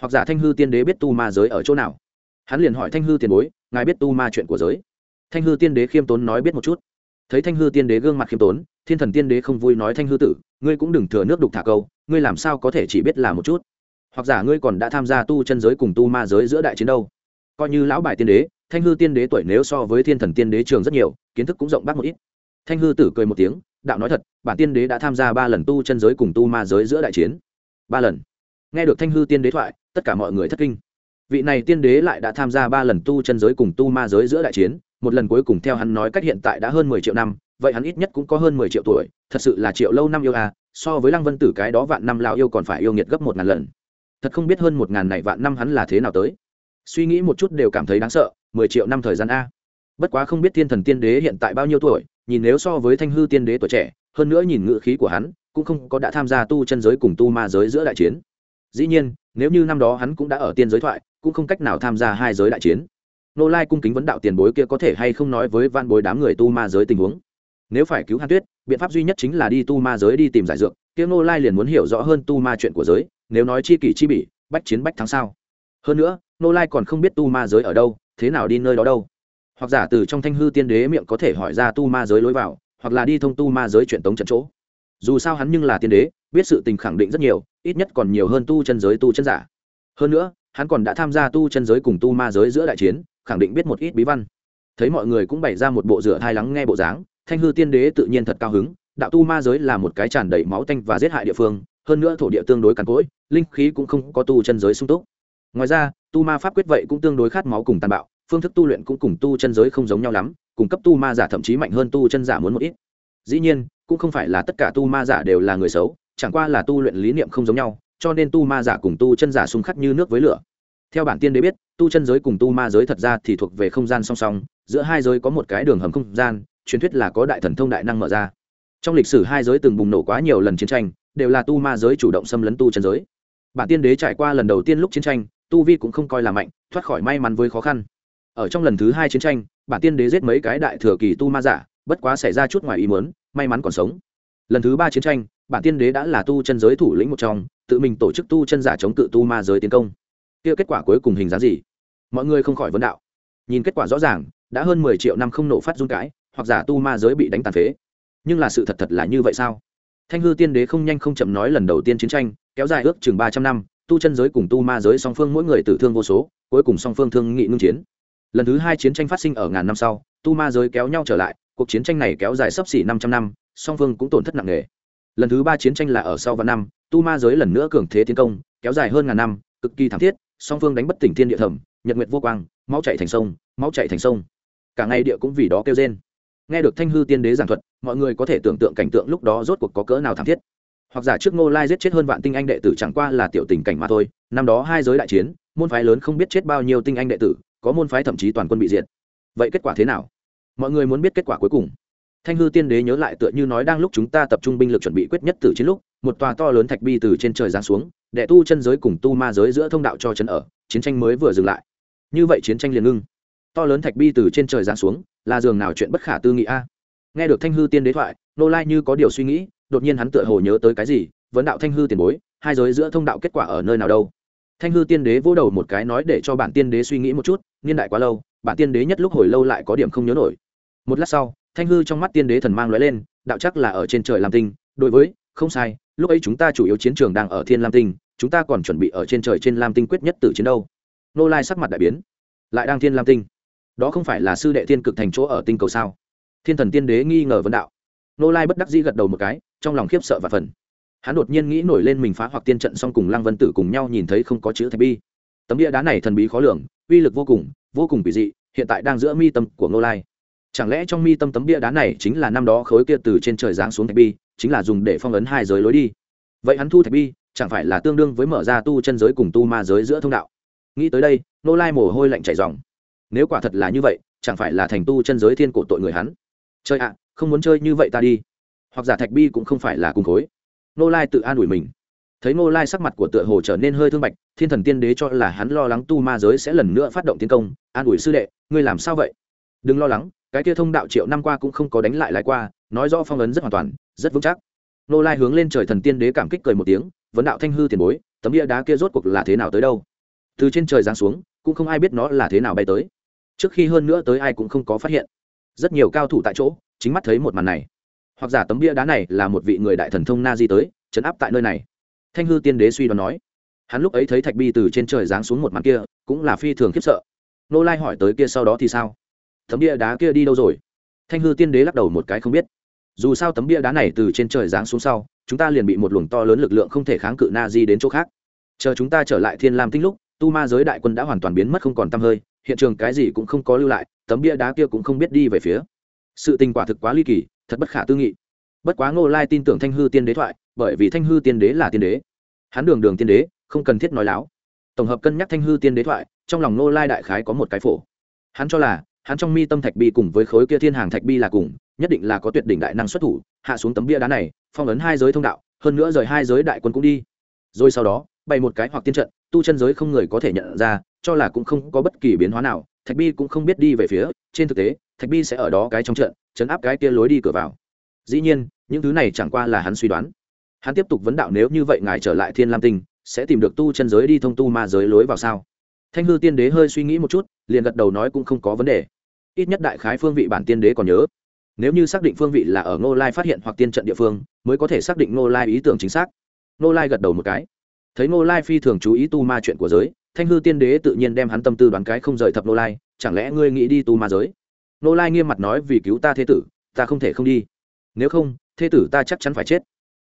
Hoặc giả thanh hư tiên đế biết tu ma giới ở chỗ nào? Hắn liền hỏi thanh hư tiền bối, ngài biết tu ma chuyện của giới? Thanh hư tiên đế khiêm tốn nói biết một chút. Thấy thanh hư tiên đế gương mặt khiêm tốn, thiên thần tiên đế không vui nói thanh hư tử, ngươi cũng đừng thừa nước đục thả câu, ngươi làm sao có thể chỉ biết là một chút? Hoặc giả ngươi còn đã tham gia tu chân giới cùng tu ma giới giữa đại chiến đâu? Coi như lão bài tiên đế, thanh hư tiên đế tuổi nếu so với thiên thần tiên đế trường rất nhiều, kiến thức cũng rộng bác một ít. Thanh hư tử cười một tiếng, đạo nói thật, bản tiên đế đã tham gia ba lần tu chân giới cùng tu ma giới giữa đại chiến. Ba lần. Nghe được thanh hư tiên đế thoại, tất cả mọi người thất kinh vị này tiên đế lại đã tham gia ba lần tu chân giới cùng tu ma giới giữa đại chiến, một lần cuối cùng theo hắn nói cách hiện tại đã hơn mười triệu năm, vậy hắn ít nhất cũng có hơn mười triệu tuổi, thật sự là triệu lâu năm yêu à so với lăng vân tử cái đó vạn năm lao yêu còn phải yêu nghiệt gấp một ngàn lần. Thật không biết hơn một ngàn này vạn năm hắn là thế nào tới. Suy nghĩ một chút đều cảm thấy đáng sợ, mười triệu năm thời gian a. Bất quá không biết thiên thần tiên đế hiện tại bao nhiêu tuổi, nhìn nếu so với thanh hư tiên đế tuổi trẻ, hơn nữa nhìn ngự khí của hắn, cũng không có đã tham gia tu chân giới cùng tu ma giới giữa đại chiến. Dĩ nhiên nếu như năm đó hắn cũng đã ở tiên giới thoại, cũng không cách nào tham gia hai giới đại chiến. Nô lai cung kính vấn đạo tiền bối kia có thể hay không nói với van bối đám người tu ma giới tình huống? Nếu phải cứu hàn tuyết, biện pháp duy nhất chính là đi tu ma giới đi tìm giải dược, kia Nô lai liền muốn hiểu rõ hơn tu ma chuyện của giới, nếu nói chi kỷ chi bỉ, bách chiến bách thắng sao? Hơn nữa, Nô lai còn không biết tu ma giới ở đâu, thế nào đi nơi đó đâu? Hoặc giả từ trong thanh hư tiên đế miệng có thể hỏi ra tu ma giới lối vào, hoặc là đi thông tu ma giới chuyện tống trận chỗ. Dù sao hắn nhưng là tiên đế, biết sự tình khẳng định rất nhiều ít nhất còn nhiều hơn tu chân giới tu chân giả. Hơn nữa, hắn còn đã tham gia tu chân giới cùng tu ma giới giữa đại chiến, khẳng định biết một ít bí văn. Thấy mọi người cũng bày ra một bộ rửa thai lắng nghe bộ dáng, thanh hư tiên đế tự nhiên thật cao hứng, đạo tu ma giới là một cái tràn đầy máu tanh và giết hại địa phương, hơn nữa thổ địa tương đối cằn cỗi, linh khí cũng không có tu chân giới sung túc. Ngoài ra, tu ma pháp quyết vậy cũng tương đối khát máu cùng tàn bạo, phương thức tu luyện cũng cùng tu chân giới không giống nhau lắm cung cấp tu ma giả thậm chí mạnh hơn tu chân giả muốn một ít. Dĩ nhiên, cũng không phải là tất cả tu ma giả đều là người xấu chẳng qua là tu luyện lý niệm không giống nhau, cho nên tu ma giả cùng tu chân giả xung khắc như nước với lửa. Theo bản tiên đế biết, tu chân giới cùng tu ma giới thật ra thì thuộc về không gian song song, giữa hai giới có một cái đường hầm không gian, truyền thuyết là có đại thần thông đại năng mở ra. Trong lịch sử hai giới từng bùng nổ quá nhiều lần chiến tranh, đều là tu ma giới chủ động xâm lấn tu chân giới. Bản tiên đế trải qua lần đầu tiên lúc chiến tranh, tu vi cũng không coi là mạnh, thoát khỏi may mắn với khó khăn. Ở trong lần thứ hai chiến tranh, bản tiên đế giết mấy cái đại thừa kỳ tu ma giả, bất quá xảy ra chút ngoài ý muốn, may mắn còn sống lần thứ ba chiến tranh, bản tiên đế đã là tu chân giới thủ lĩnh một trong, tự mình tổ chức tu chân giả chống cự tu ma giới tiến công. Kia kết quả cuối cùng hình dáng gì? Mọi người không khỏi vấn đạo. Nhìn kết quả rõ ràng, đã hơn mười triệu năm không nổ phát dung cãi, hoặc giả tu ma giới bị đánh tàn phế. Nhưng là sự thật thật là như vậy sao? Thanh hư tiên đế không nhanh không chậm nói lần đầu tiên chiến tranh, kéo dài ước chừng ba trăm năm, tu chân giới cùng tu ma giới song phương mỗi người tử thương vô số, cuối cùng song phương thương nghị ngưng chiến. Lần thứ hai chiến tranh phát sinh ở ngàn năm sau, tu ma giới kéo nhau trở lại, cuộc chiến tranh này kéo dài sấp xỉ năm trăm năm song phương cũng tổn thất nặng nề. Lần thứ ba chiến tranh là ở sau vạn năm, tu ma giới lần nữa cường thế tiến công, kéo dài hơn ngàn năm, cực kỳ thảm thiết, song phương đánh bất tỉnh thiên địa thẩm, nhật nguyệt vô quang, máu chạy thành sông, máu chạy thành sông. Cả ngày địa cũng vì đó kêu rên. Nghe được thanh hư tiên đế giảng thuật, mọi người có thể tưởng tượng cảnh tượng lúc đó rốt cuộc có cỡ nào thảm thiết. Hoặc giả trước ngô lai giết chết hơn vạn tinh anh đệ tử chẳng qua là tiểu tình cảnh mà thôi, năm đó hai giới đại chiến, môn phái lớn không biết chết bao nhiêu tinh anh đệ tử, có môn phái thậm chí toàn quân bị diệt. Vậy kết quả thế nào? Mọi người muốn biết kết quả cuối cùng thanh hư tiên đế nhớ lại tựa như nói đang lúc chúng ta tập trung binh lực chuẩn bị quyết nhất từ chiến lúc, một tòa to lớn thạch bi từ trên trời giáng xuống, đệ tu chân giới cùng tu ma giới giữa thông đạo cho chấn ở, chiến tranh mới vừa dừng lại. Như vậy chiến tranh liền ngưng. To lớn thạch bi từ trên trời giáng xuống, là giường nào chuyện bất khả tư nghị a? Nghe được thanh hư tiên đế thoại, nô lai như có điều suy nghĩ, đột nhiên hắn tựa hồ nhớ tới cái gì, vấn đạo thanh hư tiền bối, hai giới giữa thông đạo kết quả ở nơi nào đâu? Thanh hư tiên đế vỗ đầu một cái nói để cho bản tiên đế suy nghĩ một chút, niên đại quá lâu, bản tiên đế nhất lúc hồi lâu lại có điểm không nhớ nổi. Một lát sau thanh hư trong mắt tiên đế thần mang lóe lên, đạo chắc là ở trên trời lam tinh. Đối với, không sai, lúc ấy chúng ta chủ yếu chiến trường đang ở thiên lam tinh, chúng ta còn chuẩn bị ở trên trời trên lam tinh quyết nhất tử chiến đâu. Nô lai sắc mặt đại biến. Lại đang thiên lam tinh. Đó không phải là sư đệ thiên cực thành chỗ ở tinh cầu sao? Thiên thần tiên đế nghi ngờ vấn đạo. Nô lai bất đắc dĩ gật đầu một cái, trong lòng khiếp sợ và phần hắn đột nhiên nghĩ nổi lên mình phá hoặc tiên trận xong cùng lăng vân tử cùng nhau nhìn thấy không có chữ thạch bi. Tấm địa đá này thần bí khó lường, uy lực vô cùng vô cùng kỳ dị, hiện tại đang giữa mi tâm của nô lai chẳng lẽ trong mi tâm tấm bia đá này chính là năm đó khối kia từ trên trời giáng xuống thạch bi, chính là dùng để phong ấn hai giới lối đi? Vậy hắn thu thạch bi, chẳng phải là tương đương với mở ra tu chân giới cùng tu ma giới giữa thông đạo? Nghĩ tới đây, nô lai mồ hôi lạnh chảy dòng nếu quả thật là như vậy, chẳng phải là thành tu chân giới thiên cổ tội người hắn? Chơi ạ, không muốn chơi như vậy ta đi. Hoặc giả thạch bi cũng không phải là cùng khối. Nô lai tự an ủi mình. Thấy nô lai sắc mặt của tựa hồ trở nên hơi thương bạch, thiên thần tiên đế cho là hắn lo lắng tu ma giới sẽ lần nữa phát động tiến công. An ủi sư đệ, ngươi làm sao vậy? Đừng lo lắng cái kia thông đạo triệu năm qua cũng không có đánh lại lại qua, nói rõ phong ấn rất hoàn toàn, rất vững chắc. Nô lai hướng lên trời thần tiên đế cảm kích cười một tiếng, vấn đạo thanh hư tiền bối, tấm địa đá kia rốt cuộc là thế nào tới đâu? Từ trên trời giáng xuống, cũng không ai biết nó là thế nào bay tới. Trước khi hơn nữa tới ai cũng không có phát hiện. Rất nhiều cao thủ tại chỗ, chính mắt thấy một màn này. Hoặc giả tấm bia đá này là một vị người đại thần thông na di tới chấn áp tại nơi này. Thanh hư tiên đế suy đoán nói. Hắn lúc ấy thấy thạch bi từ trên trời giáng xuống một màn kia, cũng là phi thường khiếp sợ. Nô lai hỏi tới kia sau đó thì sao? Tấm bia đá kia đi đâu rồi? Thanh hư tiên đế lắc đầu một cái không biết. Dù sao tấm bia đá này từ trên trời giáng xuống sau, chúng ta liền bị một luồng to lớn lực lượng không thể kháng cự na di đến chỗ khác. Chờ chúng ta trở lại thiên lam tinh lúc, tu ma giới đại quân đã hoàn toàn biến mất không còn t hơi, hiện trường cái gì cũng không có lưu lại, tấm bia đá kia cũng không biết đi về phía. Sự tình quả thực quá ly kỳ, thật bất khả tư nghị. Bất quá ngô lai tin tưởng thanh hư tiên đế thoại, bởi vì thanh hư tiên đế là tiên đế. Hắn đường đường tiên đế, không cần thiết nói láo. Tổng hợp cân nhắc thanh hư tiên đế thoại, trong lòng ngô lai đại khái có một cái phổ. Hắn cho là hắn trong mi tâm thạch bi cùng với khối kia thiên hàng thạch bi là cùng, nhất định là có tuyệt đỉnh đại năng xuất thủ, hạ xuống tấm bia đá này, phong ấn hai giới thông đạo, hơn nữa rời hai giới đại quân cũng đi. Rồi sau đó, bày một cái hoặc tiên trận, tu chân giới không người có thể nhận ra, cho là cũng không có bất kỳ biến hóa nào, thạch bi cũng không biết đi về phía, trên thực tế, thạch bi sẽ ở đó cái trong trận, chấn áp cái kia lối đi cửa vào. Dĩ nhiên, những thứ này chẳng qua là hắn suy đoán. Hắn tiếp tục vấn đạo nếu như vậy ngài trở lại thiên lam tinh, sẽ tìm được tu chân giới đi thông tu ma giới lối vào sao? Thanh hư tiên đế hơi suy nghĩ một chút, liền gật đầu nói cũng không có vấn đề. Ít nhất đại khái phương vị bản tiên đế còn nhớ. Nếu như xác định phương vị là ở ngô lai phát hiện hoặc tiên trận địa phương, mới có thể xác định ngô lai ý tưởng chính xác. Ngô lai gật đầu một cái. Thấy ngô lai phi thường chú ý tu ma chuyện của giới, thanh hư tiên đế tự nhiên đem hắn tâm tư đoán cái không rời thập ngô lai, chẳng lẽ ngươi nghĩ đi tu ma giới? Ngô lai nghiêm mặt nói vì cứu ta thế tử, ta không thể không đi. Nếu không, thế tử ta chắc chắn phải chết.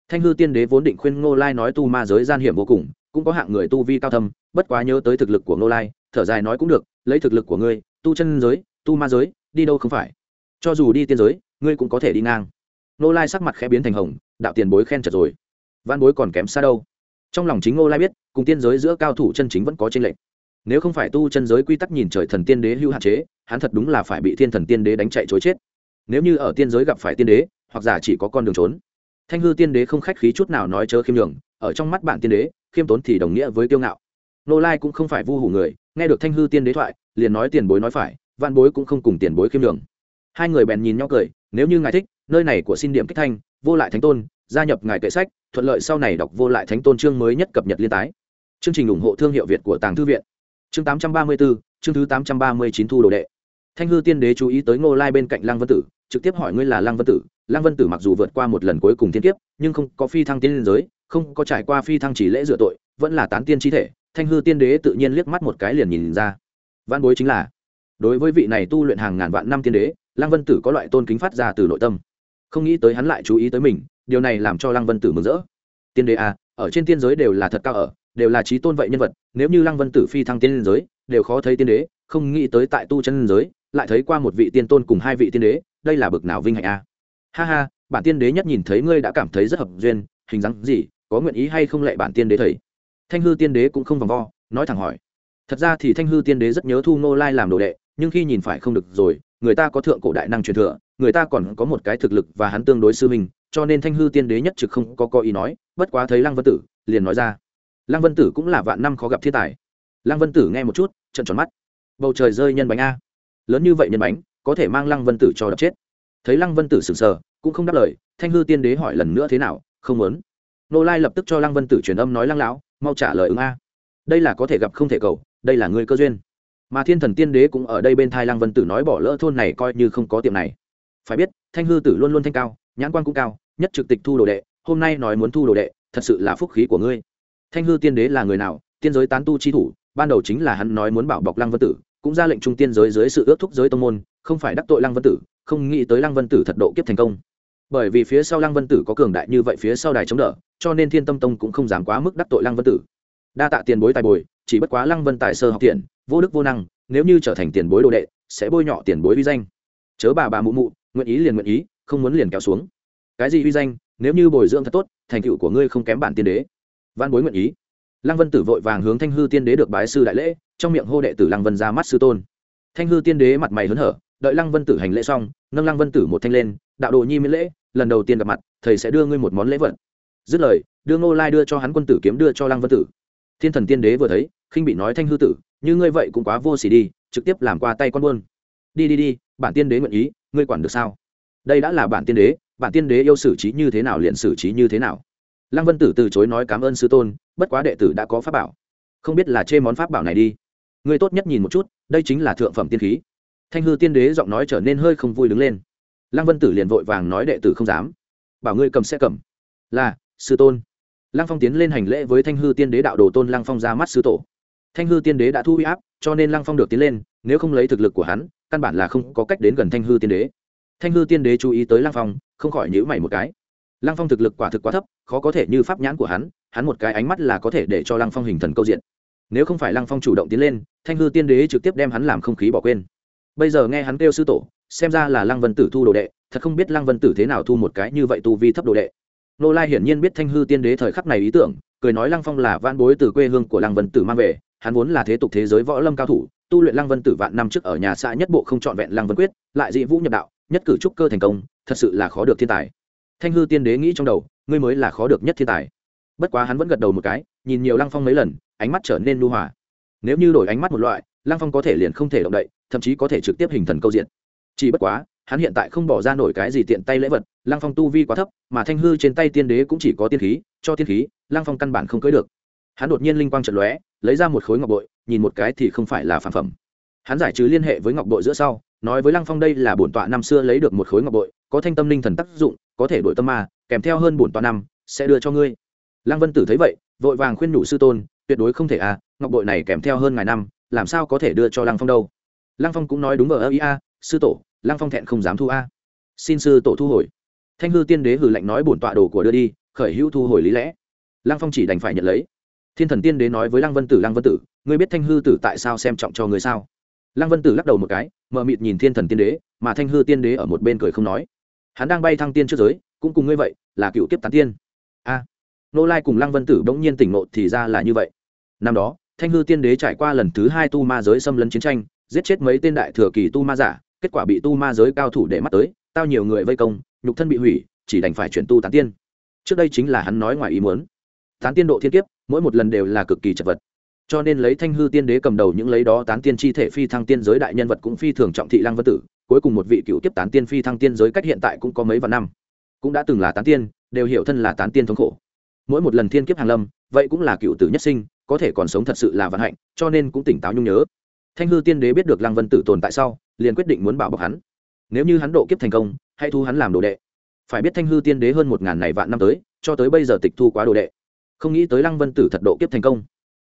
Thanh hư tiên đế vốn định khuyên ngô lai nói tu ma giới gian hiểm vô cùng, cũng có hạng người tu vi cao thâm bất quá nhớ tới thực lực của ngô lai, thở dài nói cũng được, lấy thực lực của ngươi, tu chân giới, tu ma giới, đi đâu không phải. Cho dù đi tiên giới, ngươi cũng có thể đi ngang. Ngô lai sắc mặt khẽ biến thành hồng, đạo tiền bối khen chật rồi. Văn bối còn kém xa đâu. Trong lòng chính ngô lai biết, cùng tiên giới giữa cao thủ chân chính vẫn có tranh lệch. Nếu không phải tu chân giới quy tắc nhìn trời thần tiên đế hưu hạn chế, hắn thật đúng là phải bị thiên thần tiên đế đánh chạy chối chết. Nếu như ở tiên giới gặp phải tiên đế, hoặc giả chỉ có con đường trốn. Thanh hư tiên đế không khách khí chút nào nói chớ khiêm đường ở trong mắt bạn tiên đế, khiêm tốn thì đồng nghĩa với kiêu ngạo nô lai cũng không phải vu hủ người, nghe được thanh hư tiên đế thoại, liền nói tiền bối nói phải văn bối cũng không cùng tiền bối khiêm đường hai người bèn nhìn nhau cười, nếu như ngài thích, nơi này của xin điểm kích thanh, vô lại thánh tôn, gia nhập ngài kệ sách, thuận lợi sau này đọc vô lại thánh tôn chương mới nhất cập nhật liên tái. Chương trình ủng hộ thương hiệu việt của tàng thư viện. Chương tám trăm ba mươi bốn chương thứ tám trăm ba mươi chín thu đồ đệ. Thanh hư tiên đế chú ý tới ngô lai bên cạnh lăng vân tử, trực tiếp hỏi ngươi là lăng vân tử. Lăng vân tử mặc dù vượt qua một lần cuối cùng thiên kiếp, nhưng không có phi thăng tiên liên giới, không có trải qua phi thăng chỉ lễ dựa tội, vẫn là tán tiên chi thể thanh hư tiên đế tự nhiên liếc mắt một cái liền nhìn ra. Văn bối chính là, đối với vị này tu luyện hàng ngàn vạn năm tiên đế, lăng vân tử có loại tôn kính phát ra từ nội tâm. Không nghĩ tới hắn lại chú ý tới mình, điều này làm cho lăng vân tử mừng rỡ. Tiên đế à ở trên tiên giới đều là thật cao ở, đều là trí tôn vậy nhân vật, nếu như lăng vân tử phi thăng tiên giới, đều khó thấy tiên đế, không nghĩ tới tại tu chân giới, lại thấy qua một vị tiên tôn cùng hai vị tiên đế, đây là bực nào vinh hạnh a à? ha ha, bản tiên đế nhất nhìn thấy ngươi đã cảm thấy rất hợp duyên, hình dáng gì, có nguyện ý hay không lệ bản tiên đế thầy? Thanh hư tiên đế cũng không vòng vo, nói thẳng hỏi. Thật ra thì thanh hư tiên đế rất nhớ thu nô lai làm đồ đệ, nhưng khi nhìn phải không được rồi, người ta có thượng cổ đại năng truyền thừa, người ta còn có một cái thực lực và hắn tương đối sư mình cho nên thanh hư tiên đế nhất trực không có coi ý nói, bất quá thấy lăng vân tử, liền nói ra. Lăng vân tử cũng là vạn năm khó gặp thiên tài. Lăng vân tử nghe một chút trận tròn mắt. Bầu trời rơi nhân bánh a. Lớn như vậy nhân bánh, có thể mang lăng vân tử cho đập chết. Thấy lăng vân tử sừng sờ, cũng không đáp lời, thanh hư tiên đế hỏi lần nữa thế nào, không muốn. Nô lai lập tức cho lăng vân tử truyền âm nói lăng lão mau trả lời ứng a. Đây là có thể gặp không thể cầu, đây là ngươi cơ duyên. Mà thiên thần tiên đế cũng ở đây bên thai lăng vân tử nói bỏ lỡ thôn này coi như không có tiệm này. Phải biết, thanh hư tử luôn luôn thanh cao, nhãn quan cũng cao, nhất trực tịch thu đồ đệ, hôm nay nói muốn thu đồ đệ, thật sự là phúc khí của ngươi. Thanh hư tiên đế là người nào? Tiên giới tán tu chi thủ, ban đầu chính là hắn nói muốn bảo bọc lăng vân tử, cũng ra lệnh trung tiên giới dưới sự ước thúc giới tông môn, không phải đắc tội lăng vân tử, không nghĩ tới lăng vân tử thật độ kiếp thành công bởi vì phía sau lăng vân tử có cường đại như vậy phía sau đài chống đỡ, cho nên thiên tâm tông cũng không dám quá mức đắc tội lăng vân tử. Đa tạ tiền bối tài bồi, chỉ bất quá lăng vân tài sơ học tiền vô đức vô năng, nếu như trở thành tiền bối đồ đệ, sẽ bôi nhọ tiền bối vi danh. Chớ bà bà mụ mụ, nguyện ý liền nguyện ý, không muốn liền kéo xuống. Cái gì vi danh, nếu như bồi dưỡng thật tốt, thành tựu của ngươi không kém bản tiên đế. Văn bối nguyện ý. Lăng vân tử vội vàng hướng thanh hư tiên đế được bái sư đại lễ, trong miệng hô đệ tử lăng vân ra mắt sư tôn. Thanh hư tiên đế mặt mày hớn hở, đợi lăng vân tử hành lễ xong, nâng lăng vân tử một thanh lên đạo đồ nhi miễn lễ, lần đầu tiên gặp mặt, thầy sẽ đưa ngươi một món lễ vật. Dứt lời, đưa ngô lai đưa cho hắn quân tử kiếm đưa cho lăng vân tử. Thiên thần tiên đế vừa thấy, khinh bị nói thanh hư tử, như ngươi vậy cũng quá vô s ỉ đi, trực tiếp làm qua tay con buôn. Đi đi đi, bản tiên đế nguyện ý, ngươi quản được sao? Đây đã là bản tiên đế, bản tiên đế yêu xử trí như thế nào liền xử trí như thế nào. Lăng vân tử từ chối nói cảm ơn sư tôn, bất quá đệ tử đã có pháp bảo. Không biết là chê món pháp bảo này đi. Ngươi tốt nhất nhìn một chút, đây chính là thượng phẩm tiên khí. Thanh hư tiên đế giọng nói trở nên hơi không vui đứng lên lăng vân tử liền vội vàng nói đệ tử không dám. Bảo ngươi cầm sẽ cầm. Là, sư tôn. Lăng phong tiến lên hành lễ với thanh hư tiên đế đạo đồ tôn lăng phong ra mắt sư tổ. Thanh hư tiên đế đã thu huy áp, cho nên lăng phong được tiến lên, nếu không lấy thực lực của hắn, căn bản là không có cách đến gần thanh hư tiên đế. Thanh hư tiên đế chú ý tới lăng phong, không khỏi nhữ mày một cái. Lăng phong thực lực quả thực quá thấp, khó có thể như pháp nhãn của hắn hắn một cái ánh mắt là có thể để cho lăng phong hình thần câu diện. Nếu không phải lăng phong chủ động tiến lên, thanh hư tiên đế trực tiếp đem hắn làm không khí bỏ quên. Bây giờ nghe hắn kêu sư tổ xem ra là lăng vân tử thu đồ đệ, thật không biết lăng vân tử thế nào thu một cái như vậy tu vi thấp đồ đệ. Nô lai hiển nhiên biết thanh hư tiên đế thời khắc này ý tưởng, cười nói lăng phong là van bối từ quê hương của lăng vân tử mang về, hắn vốn là thế tục thế giới võ lâm cao thủ, tu luyện lăng vân tử vạn năm trước ở nhà xã nhất bộ không trọn vẹn lăng vân quyết, lại dị vũ nhập đạo, nhất cử trúc cơ thành công, thật sự là khó được thiên tài. Thanh hư tiên đế nghĩ trong đầu, ngươi mới là khó được nhất thiên tài. Bất quá hắn vẫn gật đầu một cái, nhìn nhiều lăng phong mấy lần, ánh mắt trở nên nu hòa. Nếu như đổi ánh mắt một loại, lăng phong có thể liền không thể động đậy, thậm chí có thể trực tiếp hình thần câu diện chỉ bất quá, hắn hiện tại không bỏ ra nổi cái gì tiện tay lễ vật, lăng phong tu vi quá thấp, mà thanh hư trên tay tiên đế cũng chỉ có tiên khí, cho tiên khí, lăng phong căn bản không cưới được. Hắn đột nhiên linh quang trận lóe, lấy ra một khối ngọc bội, nhìn một cái thì không phải là phản phẩm. Hắn giải trừ liên hệ với ngọc bội giữa sau, nói với lăng phong đây là bổn tọa năm xưa lấy được một khối ngọc bội, có thanh tâm linh thần tác dụng, có thể đổi tâm ma, kèm theo hơn bổn tọa năm, sẽ đưa cho ngươi. Lăng vân tử thấy vậy, vội vàng khuyên nhủ sư tôn, tuyệt đối không thể à ngọc bội này kèm theo hơn ngài năm, làm sao có thể đưa cho lăng phong đâu? Lăng phong cũng nói đúng ở ơ, ý a, sư tổ lăng phong thẹn không dám thu a. Xin sư tổ thu hồi. Thanh hư tiên đế hử lạnh nói bổn tọa đồ của đưa đi, khởi hữu thu hồi lý lẽ. Lăng phong chỉ đành phải nhận lấy. Thiên thần tiên đế nói với lăng vân tử, lăng vân tử, ngươi biết thanh hư tử tại sao xem trọng cho ngươi sao? Lăng vân tử lắc đầu một cái mờ mịt nhìn thiên thần tiên đế, mà thanh hư tiên đế ở một bên cười không nói. Hắn đang bay thăng tiên trước giới, cũng cùng ngươi vậy, là cựu kiếp tán tiên. A. Nô lai cùng lăng vân tử bỗng nhiên tỉnh ngộ thì ra là như vậy. Năm đó, thanh hư tiên đế trải qua lần thứ hai tu ma giới xâm lấn chiến tranh, giết chết mấy tên đại thừa kỳ tu ma giả kết quả bị tu ma giới cao thủ để mắt tới, tao nhiều người vây công, nhục thân bị hủy, chỉ đành phải chuyển tu tán tiên. Trước đây chính là hắn nói ngoài ý muốn. Tán tiên độ thiên kiếp, mỗi một lần đều là cực kỳ chật vật. Cho nên lấy thanh hư tiên đế cầm đầu những lấy đó tán tiên chi thể phi thăng tiên giới đại nhân vật cũng phi thường trọng thị lăng vân tử, cuối cùng một vị cựu kiếp tán tiên phi thăng tiên giới cách hiện tại cũng có mấy vạn năm. Cũng đã từng là tán tiên, đều hiểu thân là tán tiên thống khổ. Mỗi một lần thiên kiếp hàng lâm, vậy cũng là cựu tử nhất sinh, có thể còn sống thật sự là vận hạnh, cho nên cũng tỉnh táo nhung nhớ. Thanh hư tiên đế biết được lăng vân tử tồn tại sau liền quyết định muốn bảo bọc hắn. Nếu như hắn độ kiếp thành công, hãy thu hắn làm đồ đệ. Phải biết thanh hư tiên đế hơn một ngàn này vạn năm tới, cho tới bây giờ tịch thu quá đồ đệ. Không nghĩ tới lăng vân tử thật độ kiếp thành công.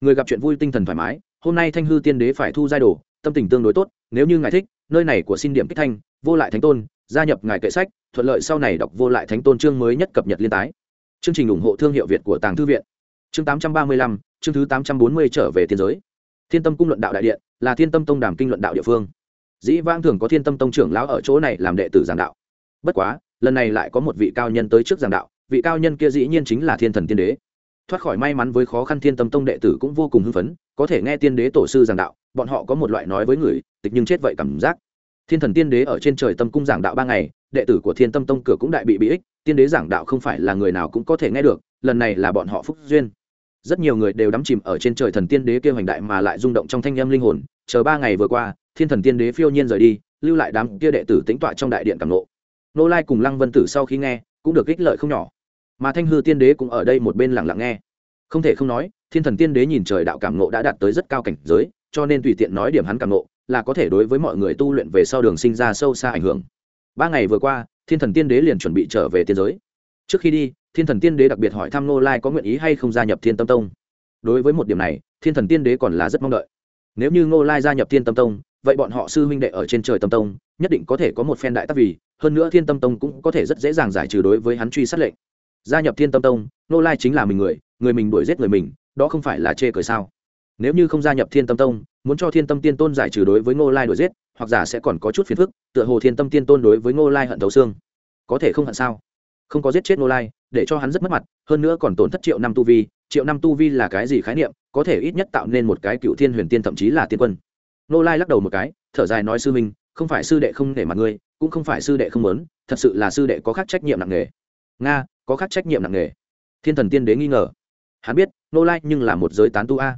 Người gặp chuyện vui tinh thần thoải mái, hôm nay thanh hư tiên đế phải thu giai đồ, tâm tình tương đối tốt, nếu như ngài thích, nơi này của xin điểm kích thanh, vô lại thánh tôn, gia nhập ngài kệ sách, thuận lợi sau này đọc vô lại thánh tôn chương mới nhất cập nhật liên tái. Chương trình ủng hộ thương hiệu việt của tàng thư viện. Chương tám trăm ba mươi lăm, chương thứ tám trăm bốn mươi trở về thiên giới. Thiên tâm cung luận đạo đại điện là thiên tâm tông đàm kinh luận đạo địa phương dĩ vãng thường có thiên tâm tông trưởng lão ở chỗ này làm đệ tử giảng đạo. Bất quá, lần này lại có một vị cao nhân tới trước giảng đạo, vị cao nhân kia dĩ nhiên chính là thiên thần tiên đế. Thoát khỏi may mắn với khó khăn thiên tâm tông đệ tử cũng vô cùng hưng phấn, có thể nghe tiên đế tổ sư giảng đạo, bọn họ có một loại nói với người, tịch nhưng chết vậy cảm giác. Thiên thần tiên đế ở trên trời tâm cung giảng đạo ba ngày, đệ tử của thiên tâm tông cửa cũng đại bị bị ích, tiên đế giảng đạo không phải là người nào cũng có thể nghe được, lần này là bọn họ phúc duyên. Rất nhiều người đều đắm chìm ở trên trời thần tiên đế kia hoành đại mà lại rung động trong thanh âm linh hồn chờ ba ngày vừa qua, thiên thần tiên đế phiêu nhiên rời đi, lưu lại đám kia đệ tử tính tọa trong đại điện cảm lộ nô lai cùng lăng vân tử sau khi nghe, cũng được ích lợi không nhỏ. Mà thanh hư tiên đế cũng ở đây một bên lặng lặng nghe. Không thể không nói, thiên thần tiên đế nhìn trời đạo cảm nộ đã đạt tới rất cao cảnh giới, cho nên tùy tiện nói điểm hắn cảm nộ là có thể đối với mọi người tu luyện về sau đường sinh ra sâu xa ảnh hưởng. Ba ngày vừa qua, thiên thần tiên đế liền chuẩn bị trở về tiên giới. Trước khi đi, thiên thần tiên đế đặc biệt hỏi thăm nô lai có nguyện ý hay không gia nhập thiên tâm tông. Đối với một điểm này, thiên thần tiên đế còn là rất mong đợi nếu như ngô lai gia nhập thiên tâm tông, vậy bọn họ sư huynh đệ ở trên trời tâm tông, nhất định có thể có một phen đại tác vì, hơn nữa thiên tâm tông cũng có thể rất dễ dàng giải trừ đối với hắn truy sát lệnh. Gia nhập thiên tâm tông, ngô lai chính là mình người người mình đuổi giết người mình, đó không phải là chê cười sao? Nếu như không gia nhập thiên tâm tông, muốn cho thiên tâm tiên tôn giải trừ đối với ngô lai đuổi giết, hoặc giả sẽ còn có chút phiền phức, tựa hồ thiên tâm tiên tôn đối với ngô lai hận thấu xương. Có thể không hận sao? Không có giết chết ngô lai, để cho hắn rất mất mặt, hơn nữa còn tổn thất triệu năm tu vi. Triệu năm tu vi là cái gì khái niệm? Có thể ít nhất tạo nên một cái cựu thiên huyền tiên, thậm chí là tiên quân. Nô lai lắc đầu một cái, thở dài nói, sư minh, không phải sư đệ không để mặt ngươi, cũng không phải sư đệ không muốn, thật sự là sư đệ có khác trách nhiệm nặng nề. Nga, có khác trách nhiệm nặng nề. Thiên thần tiên đế nghi ngờ. Hắn biết, Nô lai nhưng là một giới tán tu a.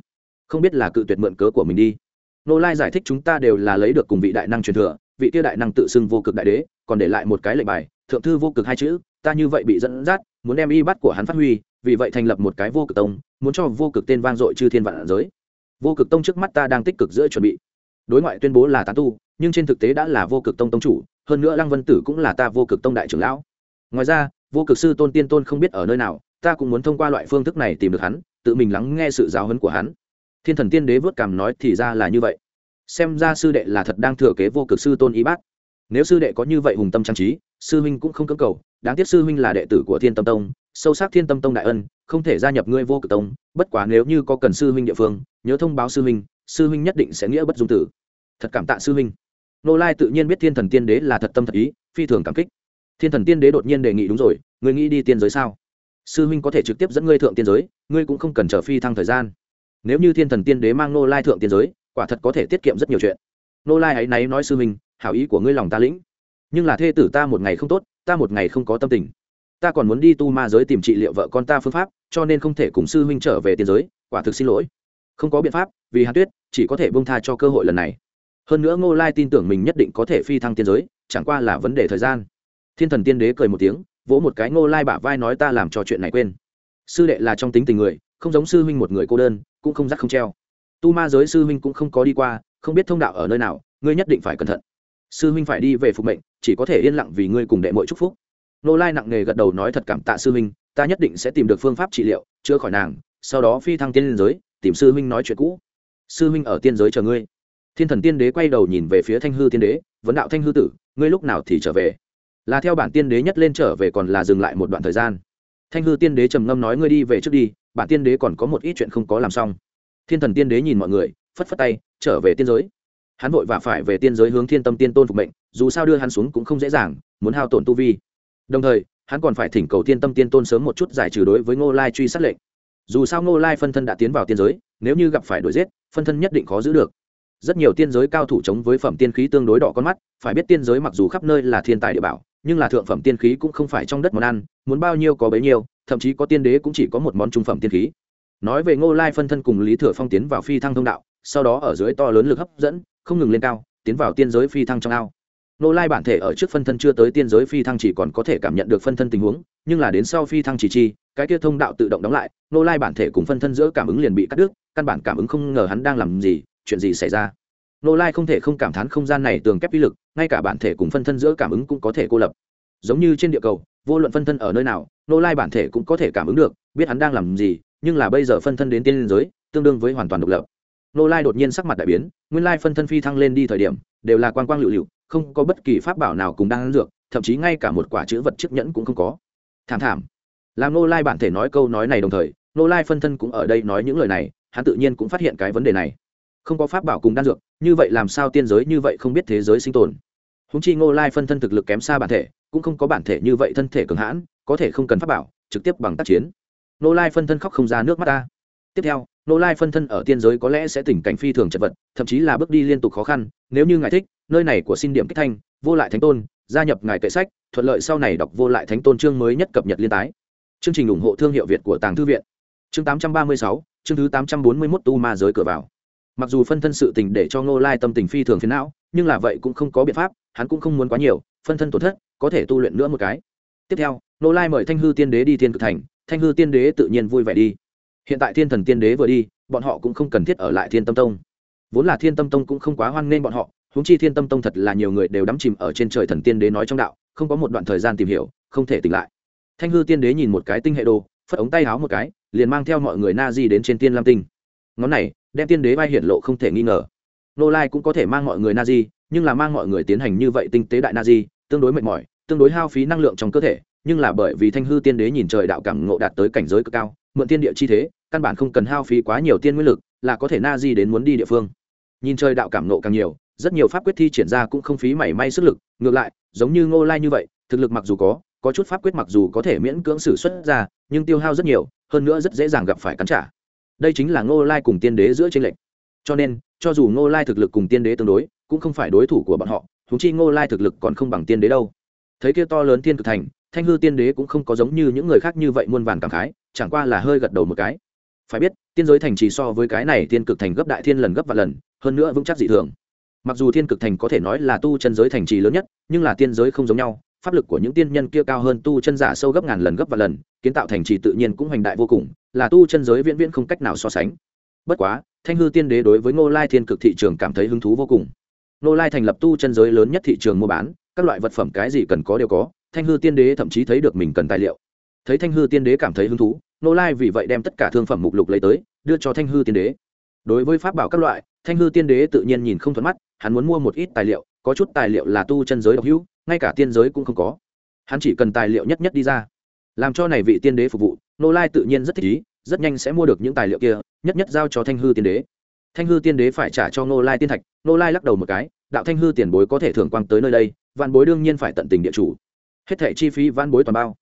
Không biết là cự tuyệt mượn cớ của mình đi. Nô lai giải thích chúng ta đều là lấy được cùng vị đại năng truyền thừa, vị tiêu đại năng tự xưng vô cực đại đế, còn để lại một cái lệnh bài, thượng thư vô cực hai chữ, ta như vậy bị dẫn dắt, muốn đem y bắt của hắn phát huy vì vậy thành lập một cái vô cực tông, muốn cho vô cực tên vang dội chư thiên vạn giới. Vô cực tông trước mắt ta đang tích cực giữa chuẩn bị. Đối ngoại tuyên bố là tán tu, nhưng trên thực tế đã là vô cực tông tông chủ, hơn nữa lăng vân tử cũng là ta vô cực tông đại trưởng lão. Ngoài ra, vô cực sư tôn tiên tôn không biết ở nơi nào, ta cũng muốn thông qua loại phương thức này tìm được hắn, tự mình lắng nghe sự giáo huấn của hắn. Thiên thần tiên đế vớt cảm nói thì ra là như vậy. Xem ra sư đệ là thật đang thừa kế vô cực sư tôn y bát. Nếu sư đệ có như vậy hùng tâm trang trí, sư huynh cũng không cưỡng cầu, đáng tiếc sư huynh là đệ tử của thiên tâm tông sâu sắc thiên tâm tông đại ân, không thể gia nhập ngươi vô cực tông, bất quá nếu như có cần sư huynh địa phương, nhớ thông báo sư huynh sư huynh nhất định sẽ nghĩa bất dung tử. Thật cảm tạ sư huynh. Nô lai tự nhiên biết thiên thần tiên đế là thật tâm thật ý, phi thường cảm kích. Thiên thần tiên đế đột nhiên đề nghị đúng rồi, ngươi nghĩ đi tiên giới sao? Sư huynh có thể trực tiếp dẫn ngươi thượng tiên giới, ngươi cũng không cần chờ phi thăng thời gian. Nếu như thiên thần tiên đế mang nô lai thượng tiên giới, quả thật có thể tiết kiệm rất nhiều chuyện. Nô lai ấy náy nói sư huynh, hảo ý của ngươi lòng ta lĩnh. Nhưng là thê tử ta một ngày không tốt, ta một ngày không có tâm tình ta còn muốn đi tu ma giới tìm trị liệu vợ con ta phương pháp, cho nên không thể cùng sư huynh trở về tiên giới, quả thực xin lỗi. Không có biện pháp, vì hàn tuyết, chỉ có thể bông tha cho cơ hội lần này. Hơn nữa ngô lai tin tưởng mình nhất định có thể phi thăng tiên giới, chẳng qua là vấn đề thời gian. Thiên thần tiên đế cười một tiếng, vỗ một cái ngô lai bả vai nói ta làm cho chuyện này quên. Sư đệ là trong tính tình người, không giống sư huynh một người cô đơn, cũng không dắt không treo. Tu ma giới sư huynh cũng không có đi qua, không biết thông đạo ở nơi nào, ngươi nhất định phải cẩn thận. Sư huynh phải đi về phục mệnh, chỉ có thể yên lặng vì ngươi cùng đệ mội chúc phúc nô lai nặng nề gật đầu nói thật cảm tạ sư huynh, ta nhất định sẽ tìm được phương pháp trị liệu, chữa khỏi nàng, sau đó phi thăng tiên giới, tìm sư huynh nói chuyện cũ. Sư huynh ở tiên giới chờ ngươi. Thiên thần tiên đế quay đầu nhìn về phía thanh hư tiên đế, vấn đạo thanh hư tử, ngươi lúc nào thì trở về? Là theo bản tiên đế nhất lên trở về còn là dừng lại một đoạn thời gian. Thanh hư tiên đế trầm ngâm nói, ngươi đi về trước đi, bản tiên đế còn có một ít chuyện không có làm xong. Thiên thần tiên đế nhìn mọi người, phất phất tay, trở về tiên giới. Hắn vội và phải về tiên giới hướng thiên tâm tiên tôn phục mệnh, dù sao đưa hắn xuống cũng không dễ dàng, muốn hao tổn tu vi đồng thời, hắn còn phải thỉnh cầu tiên tâm tiên tôn sớm một chút giải trừ đối với ngô lai truy sát lệnh. Dù sao ngô lai phân thân đã tiến vào tiên giới, nếu như gặp phải đuổi giết, phân thân nhất định khó giữ được. Rất nhiều tiên giới cao thủ chống với phẩm tiên khí tương đối đỏ con mắt, phải biết tiên giới mặc dù khắp nơi là thiên tài địa bảo, nhưng là thượng phẩm tiên khí cũng không phải trong đất món ăn, muốn bao nhiêu có bấy nhiêu, thậm chí có tiên đế cũng chỉ có một món trung phẩm tiên khí. Nói về ngô lai phân thân cùng lý thừa phong tiến vào phi thăng thông đạo, sau đó ở dưới to lớn lực hấp dẫn, không ngừng lên cao, tiến vào tiên giới phi thăng trong ao. Nô lai bản thể ở trước phân thân chưa tới tiên giới phi thăng chỉ còn có thể cảm nhận được phân thân tình huống, nhưng là đến sau phi thăng chỉ chi, cái kia thông đạo tự động đóng lại, nô lai bản thể cùng phân thân giữa cảm ứng liền bị cắt đứt, căn bản cảm ứng không ngờ hắn đang làm gì, chuyện gì xảy ra. Nô lai không thể không cảm thán không gian này tường kép uy lực, ngay cả bản thể cùng phân thân giữa cảm ứng cũng có thể cô lập. Giống như trên địa cầu, vô luận phân thân ở nơi nào, nô lai bản thể cũng có thể cảm ứng được, biết hắn đang làm gì, nhưng là bây giờ phân thân đến tiên giới, tương đương với hoàn toàn độc lập nô lai đột nhiên sắc mặt đại biến, nguyên lai phân thân phi thăng lên đi thời điểm, đều là quan quang lựu lựu, không có bất kỳ pháp bảo nào cùng đang ăn dược, thậm chí ngay cả một quả chữ vật chiếc nhẫn cũng không có. Thảm thảm. Làm nô lai bản thể nói câu nói này đồng thời nô lai phân thân cũng ở đây nói những lời này, hắn tự nhiên cũng phát hiện cái vấn đề này. Không có pháp bảo cùng đan dược, như vậy làm sao tiên giới như vậy không biết thế giới sinh tồn? Húng chi ngô lai phân thân thực lực kém xa bản thể, cũng không có bản thể như vậy thân thể cường hãn, có thể không cần pháp bảo, trực tiếp bằng tác chiến. Nô lai phân thân khóc không ra nước mắt ta. Tiếp theo nô lai phân thân ở tiên giới có lẽ sẽ tình cảnh phi thường chật vật thậm chí là bước đi liên tục khó khăn nếu như ngài thích nơi này của xin điểm kích thanh vô lại thánh tôn gia nhập ngài kệ sách thuận lợi sau này đọc vô lại thánh tôn chương mới nhất cập nhật liên tái. Chương trình ủng hộ thương hiệu việt của tàng thư viện. Chương 836, chương thứ 841 tu ma giới cửa vào. Mặc dù phân thân sự tình để cho ngô lai tâm tình phi thường phiền não nhưng là vậy cũng không có biện pháp hắn cũng không muốn quá nhiều phân thân tổn thất có thể tu luyện nữa một cái. Tiếp theo nô lai mời thanh hư tiên đế đi thiên cực thành thanh hư tiên đế tự nhiên vui vẻ đi hiện tại thiên thần tiên đế vừa đi, bọn họ cũng không cần thiết ở lại thiên tâm tông. Vốn là thiên tâm tông cũng không quá hoan nghênh bọn họ húng chi thiên tâm tông thật là nhiều người đều đắm chìm ở trên trời thần tiên đế nói trong đạo, không có một đoạn thời gian tìm hiểu, không thể tỉnh lại. Thanh hư tiên đế nhìn một cái tinh hệ đồ, phất ống tay háo một cái, liền mang theo mọi người na di đến trên tiên lam tinh. Ngón này, đem tiên đế vai hiển lộ không thể nghi ngờ. Nô lai cũng có thể mang mọi người na di, nhưng là mang mọi người tiến hành như vậy tinh tế đại na di, tương đối mệt mỏi, tương đối hao phí năng lượng trong cơ thể, nhưng là bởi vì thanh hư tiên đế nhìn trời đạo cảm ngộ đạt tới cảnh giới cực cao, mượn tiên địa chi thế căn bản không cần hao phí quá nhiều tiên nguyên lực, là có thể na di đến muốn đi địa phương. Nhìn trời đạo cảm ngộ càng nhiều, rất nhiều pháp quyết thi triển ra cũng không phí mảy may sức lực, ngược lại, giống như ngô lai như vậy, thực lực mặc dù có có chút pháp quyết mặc dù có thể miễn cưỡng xử xuất ra, nhưng tiêu hao rất nhiều, hơn nữa rất dễ dàng gặp phải cắn trả. Đây chính là ngô lai cùng tiên đế giữa tranh lệch. Cho nên, cho dù ngô lai thực lực cùng tiên đế tương đối, cũng không phải đối thủ của bọn họ húng chi ngô lai thực lực còn không bằng tiên đế đâu. Thấy kia to lớn tiên cực thành, thanh hư tiên đế cũng không có giống như những người khác như vậy muôn vàn cảm khái, chẳng qua là hơi gật đầu một cái phải biết, tiên giới thành trì so với cái này tiên cực thành gấp đại thiên lần gấp và lần, hơn nữa vững chắc dị thường. Mặc dù thiên cực thành có thể nói là tu chân giới thành trì lớn nhất, nhưng là tiên giới không giống nhau, pháp lực của những tiên nhân kia cao hơn tu chân giả sâu gấp ngàn lần gấp và lần, kiến tạo thành trì tự nhiên cũng hoành đại vô cùng, là tu chân giới viễn viễn không cách nào so sánh. Bất quá, thanh hư tiên đế đối với ngô lai thiên cực thị trường cảm thấy hứng thú vô cùng. Ngô lai thành lập tu chân giới lớn nhất thị trường mua bán, các loại vật phẩm cái gì cần có đều có, thanh hư tiên đế thậm chí thấy được mình cần tài liệu. Thấy thanh hư tiên đế cảm thấy hứng thú Nô lai vì vậy đem tất cả thương phẩm mục lục lấy tới, đưa cho thanh hư tiên đế. Đối với pháp bảo các loại, thanh hư tiên đế tự nhiên nhìn không thuận mắt, hắn muốn mua một ít tài liệu, có chút tài liệu là tu chân giới độc hữu, ngay cả tiên giới cũng không có. Hắn chỉ cần tài liệu nhất nhất đi ra. Làm cho này vị tiên đế phục vụ, nô lai tự nhiên rất thích ý, rất nhanh sẽ mua được những tài liệu kia, nhất nhất giao cho thanh hư tiên đế. Thanh hư tiên đế phải trả cho nô lai tiên thạch, nô lai lắc đầu một cái, đạo thanh hư tiền bối có thể thưởng quang tới nơi đây văn bối đương nhiên phải tận tình địa chủ. Hết thẻ chi phí văn bối toàn bao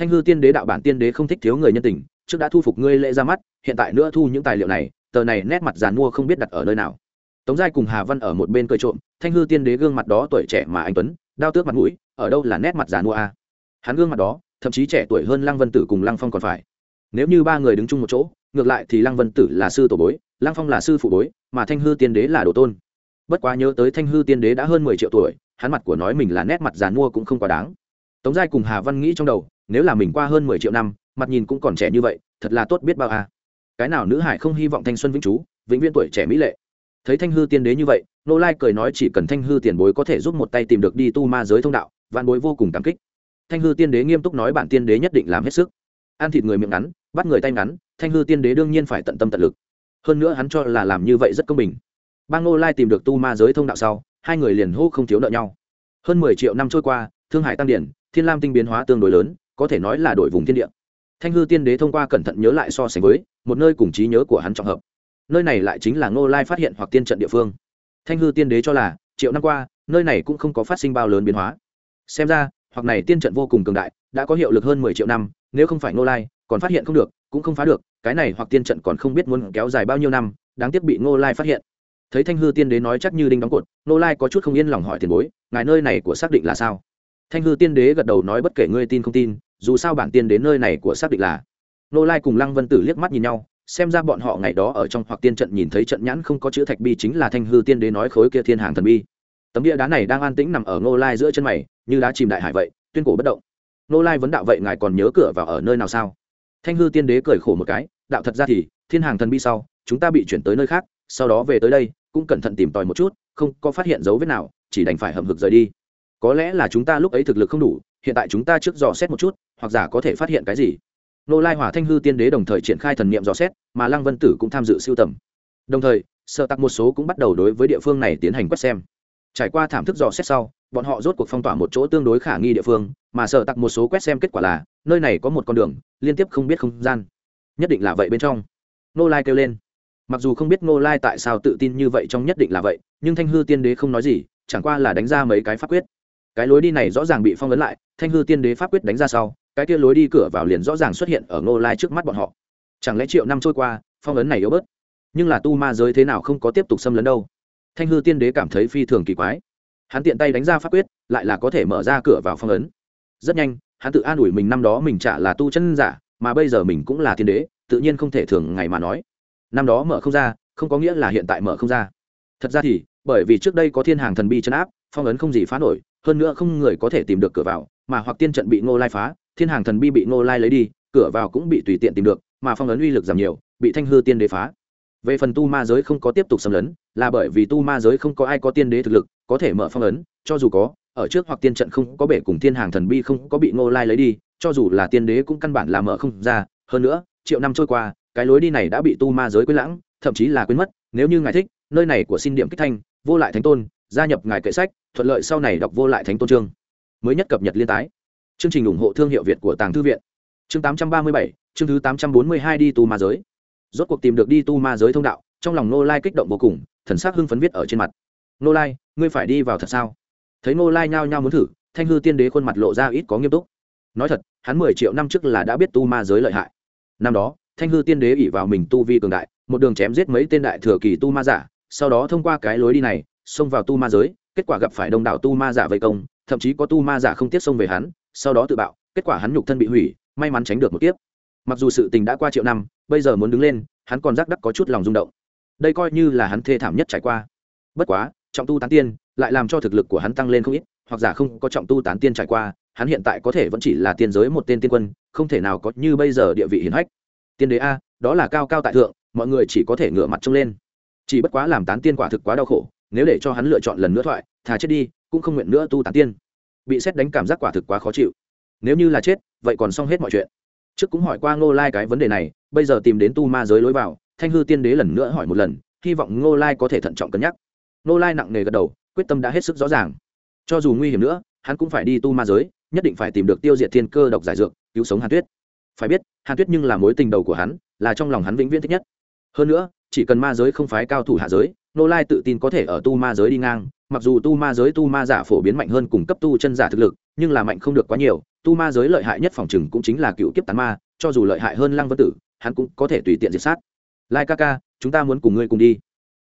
thanh hư tiên đế đạo bản tiên đế không thích thiếu người nhân tình, trước đã thu phục ngươi lễ ra mắt, hiện tại nữa thu những tài liệu này, tờ này nét mặt giàn mua không biết đặt ở nơi nào. Tống giai cùng hà văn ở một bên cười trộm, thanh hư tiên đế gương mặt đó tuổi trẻ mà anh tuấn đao tước mặt mũi, ở đâu là nét mặt giàn mua a? Hắn gương mặt đó, thậm chí trẻ tuổi hơn lăng vân tử cùng lăng phong còn phải. Nếu như ba người đứng chung một chỗ, ngược lại thì lăng vân tử là sư tổ bối, lăng phong là sư phụ bối, mà thanh hư tiên đế là đồ tôn. Bất quá nhớ tới thanh hư tiên đế đã hơn mười triệu tuổi, hắn mặt của nói mình là nét mặt giàn mua cũng không quá đáng. Tống giai cùng hà văn nghĩ trong đầu nếu là mình qua hơn mười triệu năm, mặt nhìn cũng còn trẻ như vậy, thật là tốt biết bao à. cái nào nữ hải không hy vọng thanh xuân vĩnh chú vĩnh viễn tuổi trẻ mỹ lệ. Thấy thanh hư tiên đế như vậy, nô lai cười nói chỉ cần thanh hư tiền bối có thể giúp một tay tìm được đi tu ma giới thông đạo, vạn bối vô cùng cảm kích. Thanh hư tiên đế nghiêm túc nói bản tiên đế nhất định làm hết sức. Ăn thịt người miệng ngắn, bắt người tay ngắn, thanh hư tiên đế đương nhiên phải tận tâm tận lực. Hơn nữa hắn cho là làm như vậy rất công bình. Bang nô lai tìm được tu ma giới thông đạo sau, hai người liền hô không thiếu nợ nhau. Hơn mười triệu năm trôi qua, thương hải tăng điển, thiên lam tinh biến hóa tương đối lớn có thể nói là đổi vùng thiên địa. Thanh hư tiên đế thông qua cẩn thận nhớ lại so sánh với, một nơi cùng trí nhớ của hắn trọng hợp. Nơi này lại chính là ngô lai phát hiện hoặc tiên trận địa phương. Thanh hư tiên đế cho là, triệu năm qua, nơi này cũng không có phát sinh bao lớn biến hóa. Xem ra, hoặc này tiên trận vô cùng cường đại, đã có hiệu lực hơn mười triệu năm, nếu không phải ngô lai, còn phát hiện không được, cũng không phá được, cái này hoặc tiên trận còn không biết muốn kéo dài bao nhiêu năm, đáng tiếc bị ngô lai phát hiện. Thấy thanh hư tiên đế nói chắc như đinh đóng cột, ngô lai có chút không yên lòng hỏi tiền bối, ngài nơi này của xác định là sao? Thanh hư tiên đế gật đầu nói, bất kể ngươi tin không tin dù sao bản tiên đến nơi này của xác định là ngô lai cùng lăng vân tử liếc mắt nhìn nhau, xem ra bọn họ ngày đó ở trong hoặc tiên trận nhìn thấy trận nhãn không có chữ thạch bi chính là thanh hư tiên đế nói khối kia thiên hàng thần bi. Tấm bia đá này đang an tĩnh nằm ở ngô lai giữa chân mày, như đá chìm đại hải vậy, tuyên cổ bất động. Ngô lai vấn đạo vậy ngài còn nhớ cửa vào ở nơi nào sao? Thanh hư tiên đế cười khổ một cái, đạo thật ra thì, thiên hàng thần bi sau, chúng ta bị chuyển tới nơi khác, sau đó về tới đây, cũng cẩn thận tìm tòi một chút, không có phát hiện dấu vết nào, chỉ đành phải hầm hực rời đi. Có lẽ là chúng ta lúc ấy thực lực không đủ, hiện tại chúng ta trước dò xét một chút hoặc giả có thể phát hiện cái gì. Nô lai hỏa thanh hư tiên đế đồng thời triển khai thần niệm dò xét, mà lăng vân tử cũng tham dự siêu tầm. Đồng thời sợ tặc một số cũng bắt đầu đối với địa phương này tiến hành quét xem. Trải qua thảm thức dò xét sau, bọn họ rốt cuộc phong tỏa một chỗ tương đối khả nghi địa phương, mà sợ tặc một số quét xem kết quả là, nơi này có một con đường, liên tiếp không biết không gian. Nhất định là vậy bên trong. Nô lai kêu lên. Mặc dù không biết nô lai tại sao tự tin như vậy trong nhất định là vậy, nhưng thanh hư tiên đế không nói gì, chẳng qua là đánh ra mấy cái pháp quyết. Cái lối đi này rõ ràng bị phong ấn lại, thanh hư tiên đế pháp quyết đánh ra sau cái kia lối đi cửa vào liền rõ ràng xuất hiện ở ngô lai trước mắt bọn họ. Chẳng lẽ triệu năm trôi qua, phong ấn này yếu bớt? Nhưng là tu ma giới thế nào không có tiếp tục xâm lấn đâu? Thanh hư tiên đế cảm thấy phi thường kỳ quái. Hắn tiện tay đánh ra pháp quyết, lại là có thể mở ra cửa vào phong ấn. Rất nhanh, hắn tự an ủi mình năm đó mình chả là tu chân giả, mà bây giờ mình cũng là tiên đế, tự nhiên không thể thường ngày mà nói. Năm đó mở không ra, không có nghĩa là hiện tại mở không ra. Thật ra thì, bởi vì trước đây có thiên hàng thần bi chân áp, phong ấn không gì phá nổi, hơn nữa không người có thể tìm được cửa vào, mà hoặc tiên trận bị ngô lai phá thiên hàng thần bi bị ngô lai lấy đi, cửa vào cũng bị tùy tiện tìm được, mà phong ấn uy lực giảm nhiều, bị thanh hư tiên đế phá. Về phần tu ma giới không có tiếp tục xâm lấn, là bởi vì tu ma giới không có ai có tiên đế thực lực, có thể mở phong ấn, cho dù có, ở trước hoặc tiên trận không có bể cùng thiên hàng thần bi không có bị ngô lai lấy đi, cho dù là tiên đế cũng căn bản là mở không ra. Hơn nữa, triệu năm trôi qua, cái lối đi này đã bị tu ma giới quên lãng, thậm chí là quên mất, nếu như ngài thích, nơi này của xin điểm kích thanh, vô lại thánh tôn, gia nhập ngài kệ sách, thuận lợi sau này đọc vô lại thánh tôn chương. Mới nhất cập nhật liên tái chương trình ủng hộ thương hiệu việt của tàng thư viện. Chương 837, chương thứ 842 đi tu ma giới. Rốt cuộc tìm được đi tu ma giới thông đạo trong lòng nô lai kích động vô cùng thần sắc hưng phấn viết ở trên mặt. Nô lai ngươi phải đi vào thật sao? Thấy nô lai nhao nhao muốn thử thanh hư tiên đế khuôn mặt lộ ra ít có nghiêm túc. Nói thật hắn mười triệu năm trước là đã biết tu ma giới lợi hại. Năm đó thanh hư tiên đế ỉ vào mình tu vi cường đại một đường chém giết mấy tên đại thừa kỳ tu ma giả sau đó thông qua cái lối đi này xông vào tu ma giới kết quả gặp phải đông đảo tu ma giả vây công thậm chí có tu ma giả không tiếc xông về hắn sau đó tự bạo, kết quả hắn nhục thân bị hủy, may mắn tránh được một kiếp. Mặc dù sự tình đã qua triệu năm, bây giờ muốn đứng lên, hắn còn rắc đắc có chút lòng rung động. Đây coi như là hắn thê thảm nhất trải qua. Bất quá, trọng tu tán tiên lại làm cho thực lực của hắn tăng lên không ít, hoặc giả không có trọng tu tán tiên trải qua, hắn hiện tại có thể vẫn chỉ là tiên giới một tên tiên quân, không thể nào có như bây giờ địa vị hiển hách. Tiên đế a, đó là cao cao tại thượng, mọi người chỉ có thể ngửa mặt trông lên. Chỉ bất quá làm tán tiên quả thực quá đau khổ, nếu để cho hắn lựa chọn lần nữa thoại, thà chết đi, cũng không nguyện nữa tu tán tiên bị xét đánh cảm giác quả thực quá khó chịu. Nếu như là chết, vậy còn xong hết mọi chuyện. Trước cũng hỏi qua ngô lai cái vấn đề này, bây giờ tìm đến tu ma giới lối vào, thanh hư tiên đế lần nữa hỏi một lần, hy vọng ngô lai có thể thận trọng cân nhắc. Ngô lai nặng nề gật đầu, quyết tâm đã hết sức rõ ràng. Cho dù nguy hiểm nữa, hắn cũng phải đi tu ma giới, nhất định phải tìm được tiêu diệt thiên cơ độc giải dược, cứu sống hàn tuyết. Phải biết, hàn tuyết nhưng là mối tình đầu của hắn, là trong lòng hắn vĩnh viễn thích nhất. Hơn nữa, chỉ cần ma giới không phái cao thủ hạ giới nô lai tự tin có thể ở tu ma giới đi ngang mặc dù tu ma giới tu ma giả phổ biến mạnh hơn cùng cấp tu chân giả thực lực, nhưng là mạnh không được quá nhiều. Tu ma giới lợi hại nhất phòng chừng cũng chính là cựu kiếp tán ma, cho dù lợi hại hơn lăng vân tử, hắn cũng có thể tùy tiện diệt sát. Lai ca ca, chúng ta muốn cùng ngươi cùng đi.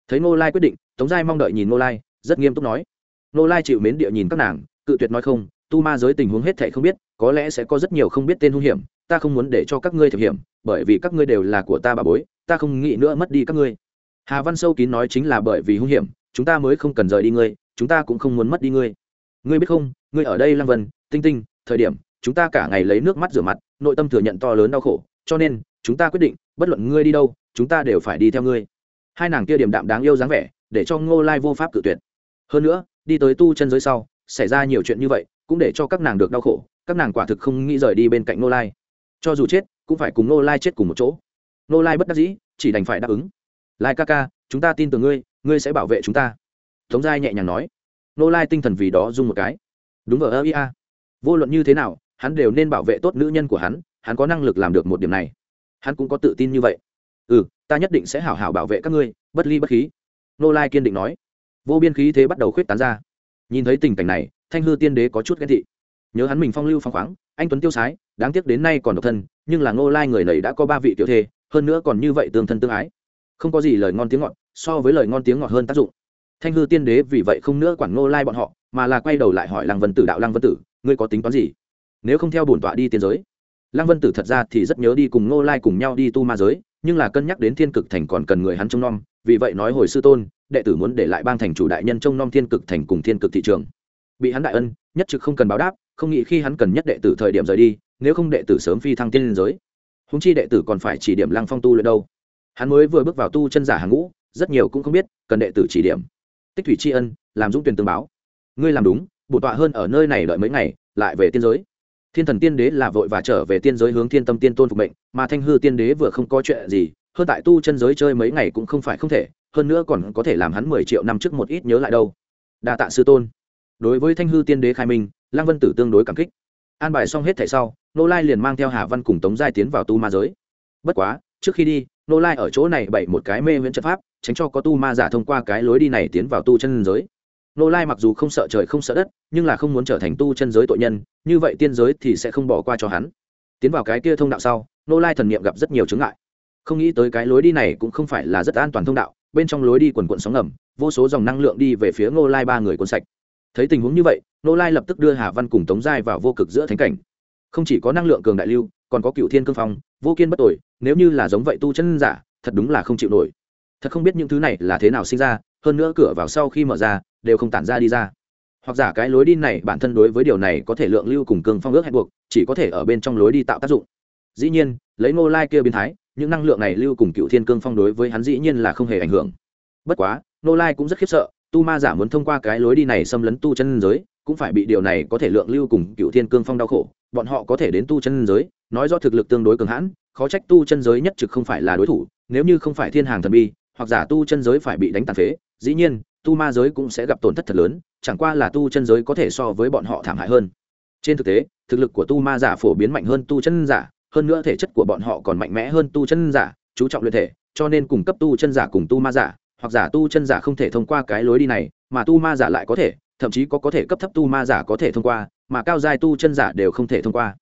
Thấy nô lai quyết định, tống giai mong đợi nhìn nô lai, rất nghiêm túc nói. Nô lai chịu mến địa nhìn các nàng, cự tuyệt nói không, tu ma giới tình huống hết thệ không biết, có lẽ sẽ có rất nhiều không biết tên hung hiểm, ta không muốn để cho các ngươi thực hiểm, bởi vì các ngươi đều là của ta bà bối, ta không nghĩ nữa mất đi các ngươi. Hà văn sâu kín nói chính là bởi vì hung hiểm chúng ta mới không cần rời đi ngươi, chúng ta cũng không muốn mất đi ngươi. Ngươi biết không, ngươi ở đây lăng vân, tinh tinh, thời điểm, chúng ta cả ngày lấy nước mắt rửa mặt, nội tâm thừa nhận to lớn đau khổ, cho nên, chúng ta quyết định, bất luận ngươi đi đâu, chúng ta đều phải đi theo ngươi. Hai nàng kia điểm đạm đáng yêu dáng vẻ, để cho ngô lai vô pháp cự tuyệt. Hơn nữa, đi tới tu chân giới sau, xảy ra nhiều chuyện như vậy, cũng để cho các nàng được đau khổ, các nàng quả thực không nghĩ rời đi bên cạnh ngô lai. Cho dù chết, cũng phải cùng ngô lai chết cùng một chỗ. Ngô lai bất đắc dĩ, chỉ đành phải đáp ứng. Lai ca ca, chúng ta tin tưởng ngươi ngươi sẽ bảo vệ chúng ta. Tống giai nhẹ nhàng nói. Nô lai tinh thần vì đó dung một cái. Đúng ở ơ ia vô luận như thế nào, hắn đều nên bảo vệ tốt nữ nhân của hắn hắn có năng lực làm được một điểm này. Hắn cũng có tự tin như vậy. Ừ ta nhất định sẽ hảo hảo bảo vệ các ngươi, bất ly bất khí. Nô lai kiên định nói. Vô biên khí thế bắt đầu khuyết tán ra. Nhìn thấy tình cảnh này, thanh hư tiên đế có chút ghen thị nhớ hắn mình phong lưu phong khoáng, anh tuấn tiêu sái, đáng tiếc đến nay còn độc thân, nhưng là ngô lai người này đã có ba vị tiểu thê, hơn nữa còn như vậy tương thân tương ái. Không có gì lời ngon tiếng ngọt so với lời ngon tiếng ngọt hơn tác dụng. Thanh hư tiên đế vì vậy không nữa quản ngô lai bọn họ, mà là quay đầu lại hỏi lăng vân tử đạo, lăng vân tử, ngươi có tính toán gì? Nếu không theo bổn tọa đi tiên giới. Lăng vân tử thật ra thì rất nhớ đi cùng ngô lai cùng nhau đi tu ma giới, nhưng là cân nhắc đến thiên cực thành còn cần người hắn trông nom, vì vậy nói hồi sư tôn, đệ tử muốn để lại bang thành chủ đại nhân trông nom thiên cực thành cùng thiên cực thị trường. Bị hắn đại ân, nhất trực không cần báo đáp, không nghĩ khi hắn cần nhất đệ tử thời điểm rời đi, nếu không đệ tử sớm phi thăng tiên liên giới. Húng chi đệ tử còn phải chỉ điểm lăng phong tu luyện đâu. Hắn mới vừa bước vào tu chân giả hàng ngũ rất nhiều cũng không biết, cần đệ tử chỉ điểm. Tích thủy tri ân, làm dũng tuyển tương báo. Ngươi làm đúng, bổ tọa hơn ở nơi này đợi mấy ngày, lại về tiên giới. Thiên thần tiên đế là vội và trở về tiên giới hướng thiên tâm tiên tôn phục mệnh, mà thanh hư tiên đế vừa không có chuyện gì, hơn tại tu chân giới chơi mấy ngày cũng không phải không thể, hơn nữa còn có thể làm hắn mười triệu năm trước một ít nhớ lại đâu. Đa tạ sư tôn. Đối với thanh hư tiên đế khai minh, lăng vân tử tương đối cảm kích. An bài xong hết thảy sau, nô lai liền mang theo hà văn cùng tống giai tiến vào tu ma giới. Bất quá, trước khi đi nô lai ở chỗ này bày một cái mê viễn trận pháp, tránh cho có tu ma giả thông qua cái lối đi này tiến vào tu chân giới. Nô lai mặc dù không sợ trời không sợ đất, nhưng là không muốn trở thành tu chân giới tội nhân, như vậy tiên giới thì sẽ không bỏ qua cho hắn. Tiến vào cái kia thông đạo sau, nô lai thần niệm gặp rất nhiều chướng ngại. Không nghĩ tới cái lối đi này cũng không phải là rất an toàn thông đạo, bên trong lối đi quần quận sóng ngầm, vô số dòng năng lượng đi về phía Nô lai ba người quân sạch. Thấy tình huống như vậy, nô lai lập tức đưa hà văn cùng tống giai vào vô cực giữa thánh cảnh. Không chỉ có năng lượng cường đại lưu còn có cựu thiên cương phong, vô kiên bất tội, nếu như là giống vậy tu chân giả, thật đúng là không chịu nổi. Thật không biết những thứ này là thế nào sinh ra, hơn nữa cửa vào sau khi mở ra, đều không tản ra đi ra. Hoặc giả cái lối đi này bản thân đối với điều này có thể lượng lưu cùng cương phong ước hẹn buộc, chỉ có thể ở bên trong lối đi tạo tác dụng. Dĩ nhiên, lấy ngô lai kia biến thái, những năng lượng này lưu cùng cựu thiên cương phong đối với hắn dĩ nhiên là không hề ảnh hưởng. Bất quá, ngô lai cũng rất khiếp sợ, tu ma giả muốn thông qua cái lối đi này xâm lấn tu chân giới, cũng phải bị điều này có thể lượng lưu cùng cựu thiên cương phong đau khổ, bọn họ có thể đến tu chân giới nói do thực lực tương đối cường hãn, khó trách tu chân giới nhất trực không phải là đối thủ, nếu như không phải thiên hàng thần bi, hoặc giả tu chân giới phải bị đánh tàn phế, dĩ nhiên, tu ma giới cũng sẽ gặp tổn thất thật lớn, chẳng qua là tu chân giới có thể so với bọn họ thảm hại hơn. Trên thực tế, thực lực của tu ma giả phổ biến mạnh hơn tu chân giả, hơn nữa thể chất của bọn họ còn mạnh mẽ hơn tu chân giả, chú trọng luyện thể, cho nên cùng cấp tu chân giả cùng tu ma giả, hoặc giả tu chân giả không thể thông qua cái lối đi này, mà tu ma giả lại có thể, thậm chí có có thể cấp thấp tu ma giả có thể thông qua, mà cao giai tu chân giả đều không thể thông qua.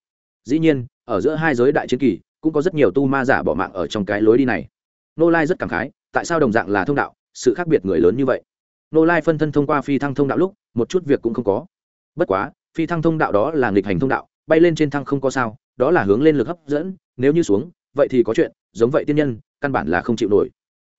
Dĩ nhiên ở giữa hai giới đại chiến kỳ, cũng có rất nhiều tu ma giả bỏ mạng ở trong cái lối đi này. Nô lai rất cảm khái, tại sao đồng dạng là thông đạo, sự khác biệt người lớn như vậy? Nô lai phân thân thông qua phi thăng thông đạo lúc, một chút việc cũng không có. Bất quá, phi thăng thông đạo đó là nghịch hành thông đạo, bay lên trên thăng không có sao, đó là hướng lên lực hấp dẫn, nếu như xuống, vậy thì có chuyện, giống vậy tiên nhân, căn bản là không chịu nổi.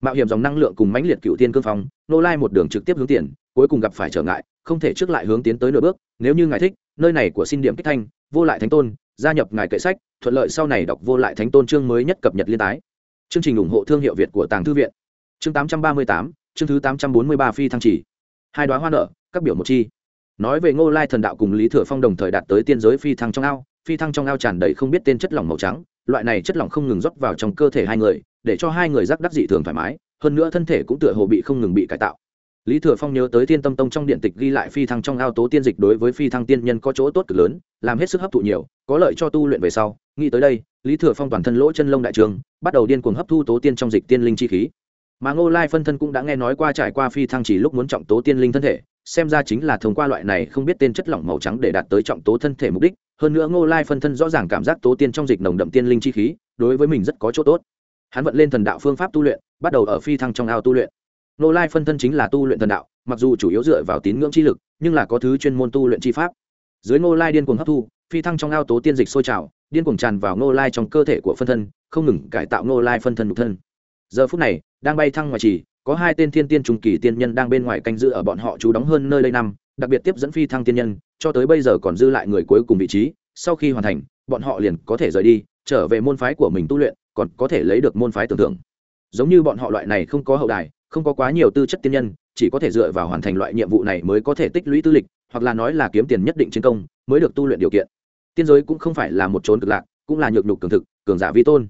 Mạo hiểm dòng năng lượng cùng mãnh liệt cựu tiên cương phong, nô lai một đường trực tiếp hướng tiền, cuối cùng gặp phải trở ngại, không thể trước lại hướng tiến tới nửa bước, nếu như ngài thích, nơi này của xin điểm kích thanh, vô lại thánh tôn gia nhập ngài kệ sách, thuận lợi sau này đọc vô lại thánh tôn chương mới nhất cập nhật liên tái. Chương trình ủng hộ thương hiệu việt của tàng thư viện. Chương tám trăm ba mươi tám, chương thứ tám trăm bốn mươi ba phi thăng chỉ. Hai đoá hoa nợ các biểu một chi. Nói về ngô lai thần đạo cùng lý thừa phong đồng thời đạt tới tiên giới phi thăng trong ao, phi thăng trong ao tràn đầy không biết tên chất lỏng màu trắng, loại này chất lỏng không ngừng rót vào trong cơ thể hai người, để cho hai người rắc đắc dị thường thoải mái, hơn nữa thân thể cũng tựa hồ bị không ngừng bị cải tạo lý thừa phong nhớ tới thiên tâm tông trong điện tịch ghi lại phi thăng trong ao tố tiên dịch đối với phi thăng tiên nhân có chỗ tốt cực lớn, làm hết sức hấp thụ nhiều, có lợi cho tu luyện về sau. Nghĩ tới đây, lý thừa phong toàn thân lỗ chân lông đại trường, bắt đầu điên cuồng hấp thu tố tiên trong dịch tiên linh chi khí. Mà ngô lai phân thân cũng đã nghe nói qua trải qua phi thăng chỉ lúc muốn trọng tố tiên linh thân thể, xem ra chính là thông qua loại này không biết tên chất lỏng màu trắng để đạt tới trọng tố thân thể mục đích. Hơn nữa ngô lai phân thân rõ ràng cảm giác tố tiên trong dịch nồng đậm tiên linh chi khí, đối với mình rất có chỗ tốt. Hắn vận lên thần đạo phương pháp tu luyện, bắt đầu ở phi thăng trong ao tu luyện. Nô lai phân thân chính là tu luyện thần đạo, mặc dù chủ yếu dựa vào tín ngưỡng chi lực, nhưng là có thứ chuyên môn tu luyện chi pháp. Dưới Nô lai điên cuồng hấp thu, phi thăng trong ao tố tiên dịch sôi trào, điên cuồng tràn vào Nô lai trong cơ thể của phân thân, không ngừng cải tạo Nô lai phân thân nhục thân. Giờ phút này, đang bay thăng ngoài trì, có hai tên thiên tiên trùng kỳ tiên nhân đang bên ngoài canh giữ ở bọn họ chú đóng hơn nơi đây năm, đặc biệt tiếp dẫn phi thăng tiên nhân, cho tới bây giờ còn dư lại người cuối cùng vị trí. Sau khi hoàn thành, bọn họ liền có thể rời đi, trở về môn phái của mình tu luyện, còn có thể lấy được môn phái tưởng tượng. Giống như bọn họ loại này không có hậu đài không có quá nhiều tư chất tiên nhân, chỉ có thể dựa vào hoàn thành loại nhiệm vụ này mới có thể tích lũy tư lịch, hoặc là nói là kiếm tiền nhất định chiến công, mới được tu luyện điều kiện. Tiên giới cũng không phải là một trốn cực lạc, cũng là nhược nhục cường thực, cường giả vi tôn.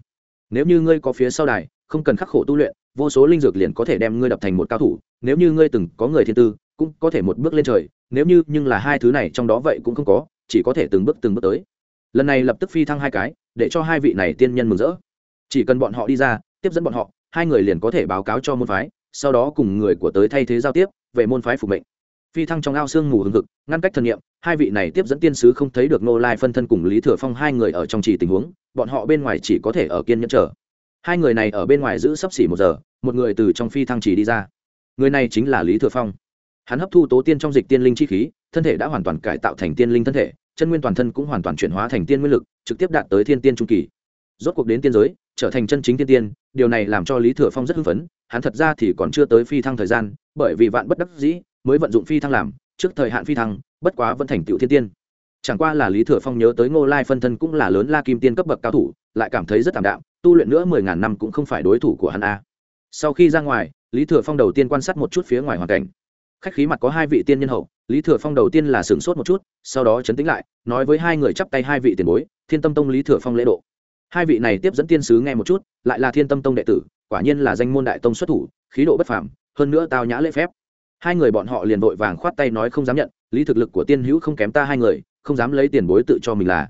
Nếu như ngươi có phía sau đài, không cần khắc khổ tu luyện, vô số linh dược liền có thể đem ngươi đập thành một cao thủ. Nếu như ngươi từng có người thiên tư, cũng có thể một bước lên trời. Nếu như, nhưng là hai thứ này trong đó vậy cũng không có, chỉ có thể từng bước từng bước tới. Lần này lập tức phi thăng hai cái, để cho hai vị này tiên nhân mừng rỡ. Chỉ cần bọn họ đi ra, tiếp dẫn bọn họ, hai người liền có thể báo cáo cho môn phái sau đó cùng người của tới thay thế giao tiếp, về môn phái phục mệnh. Phi thăng trong ao sương mù hừng hực, ngăn cách thần nghiệm hai vị này tiếp dẫn tiên sứ không thấy được nô lai phân thân cùng lý thừa phong hai người ở trong trì tình huống, bọn họ bên ngoài chỉ có thể ở kiên nhẫn chờ. Hai người này ở bên ngoài giữ sấp xỉ một giờ, một người từ trong phi thăng trì đi ra. Người này chính là lý thừa phong. Hắn hấp thu tố tiên trong dịch tiên linh chi khí, thân thể đã hoàn toàn cải tạo thành tiên linh thân thể, chân nguyên toàn thân cũng hoàn toàn chuyển hóa thành tiên nguyên lực, trực tiếp đạt tới thiên tiên trung kỳ. Rốt cuộc đến tiên giới trở thành chân chính tiên tiên, điều này làm cho lý thừa phong rất hưng phấn, hắn thật ra thì còn chưa tới phi thăng thời gian, bởi vì vạn bất đắc dĩ mới vận dụng phi thăng làm, trước thời hạn phi thăng, bất quá vẫn thành tựu thiên tiên. Chẳng qua là lý thừa phong nhớ tới ngô lai phân thân cũng là lớn la kim tiên cấp bậc cao thủ, lại cảm thấy rất tạm đạm, tu luyện nữa mười ngàn năm cũng không phải đối thủ của hắn a. Sau khi ra ngoài, lý thừa phong đầu tiên quan sát một chút phía ngoài hoàn cảnh. Khách khí mặt có hai vị tiên nhân hậu, lý thừa phong đầu tiên là sửng sốt một chút, sau đó chấn tĩnh lại, nói với hai người chắp tay hai vị tiền bối, thiên tâm tông lý thừa phong lễ độ hai vị này tiếp dẫn tiên sứ nghe một chút, lại là thiên tâm tông đệ tử, quả nhiên là danh môn đại tông xuất thủ, khí độ bất phàm, hơn nữa tao nhã lễ phép. Hai người bọn họ liền vội vàng khoát tay nói không dám nhận, lý thực lực của tiên hữu không kém ta hai người, không dám lấy tiền bối tự cho mình là.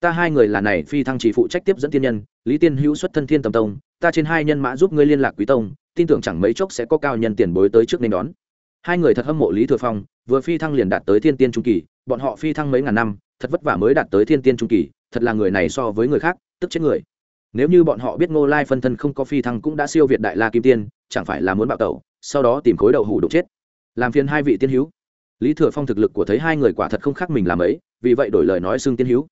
Ta hai người là này phi thăng chỉ phụ trách tiếp dẫn tiên nhân, lý tiên hữu xuất thân thiên tâm tông, ta trên hai nhân mã giúp ngươi liên lạc quý tông, tin tưởng chẳng mấy chốc sẽ có cao nhân tiền bối tới trước nên đón. Hai người thật hâm mộ lý thừa phong, vừa phi thăng liền đạt tới thiên tiên trung kỳ, bọn họ phi thăng mấy ngàn năm, thật vất vả mới đạt tới thiên tiên trung kỳ thật là người này so với người khác, tức chết người. Nếu như bọn họ biết ngô lai phân thân không có phi thăng cũng đã siêu việt đại la kim tiên, chẳng phải là muốn bạo tẩu, sau đó tìm khối đậu hủ đục chết. Làm phiền hai vị tiên hữu. Lý thừa phong thực lực của thấy hai người quả thật không khác mình làm ấy, vì vậy đổi lời nói xưng tiên hữu.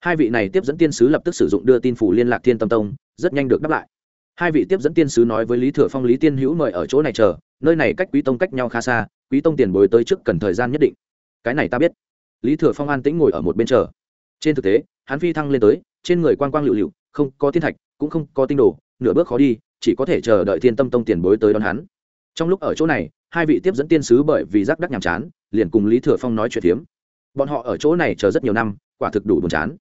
Hai vị này tiếp dẫn tiên sứ lập tức sử dụng đưa tin phủ liên lạc thiên tâm tông, rất nhanh được đáp lại. Hai vị tiếp dẫn tiên sứ nói với lý thừa phong lý tiên hữu mời ở chỗ này chờ, nơi này cách quý tông cách nhau khá xa, quý tông tiền bối tới trước cần thời gian nhất định. Cái này ta biết. Lý thừa phong an tĩnh ngồi ở một bên chờ trên thực tế, hắn phi thăng lên tới, trên người quang quang lựu lựu, không có thiên thạch, cũng không có tinh đồ, nửa bước khó đi, chỉ có thể chờ đợi thiên tâm tông tiền bối tới đón hắn. Trong lúc ở chỗ này, hai vị tiếp dẫn tiên sứ bởi vì giác đắc nhàm chán, liền cùng lý thừa phong nói chuyện phiếm. Bọn họ ở chỗ này chờ rất nhiều năm, quả thực đủ buồn chán.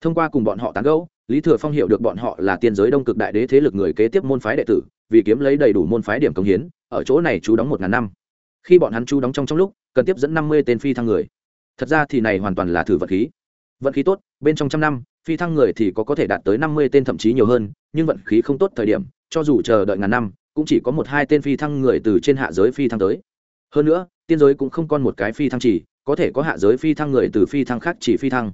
Thông qua cùng bọn họ tán gẫu, lý thừa phong hiểu được bọn họ là tiên giới đông cực đại đế thế lực người kế tiếp môn phái đệ tử, vì kiếm lấy đầy đủ môn phái điểm công hiến, ở chỗ này chú đóng một ngàn năm. Khi bọn hắn chú đóng trong trong lúc, cần tiếp dẫn năm mươi tên phi thăng người. Thật ra thì này hoàn toàn là thử vật khí vận khí tốt, bên trong trăm năm, phi thăng người thì có có thể đạt tới năm mươi tên thậm chí nhiều hơn, nhưng vận khí không tốt thời điểm, cho dù chờ đợi ngàn năm, cũng chỉ có một hai tên phi thăng người từ trên hạ giới phi thăng tới. Hơn nữa, tiên giới cũng không còn một cái phi thăng chỉ, có thể có hạ giới phi thăng người từ phi thăng khác chỉ phi thăng.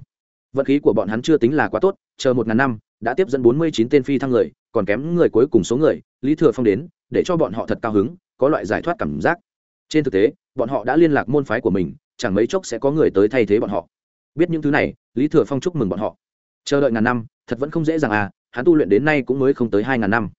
Vận khí của bọn hắn chưa tính là quá tốt, chờ một ngàn năm, đã tiếp dẫn bốn mươi chín tên phi thăng người, còn kém người cuối cùng số người, lý thừa phong đến, để cho bọn họ thật cao hứng, có loại giải thoát cảm giác. Trên thực tế, bọn họ đã liên lạc môn phái của mình, chẳng mấy chốc sẽ có người tới thay thế bọn họ biết những thứ này, lý thừa phong chúc mừng bọn họ. Chờ đợi ngàn năm, thật vẫn không dễ dàng à hắn tu luyện đến nay cũng mới không tới hai ngàn năm.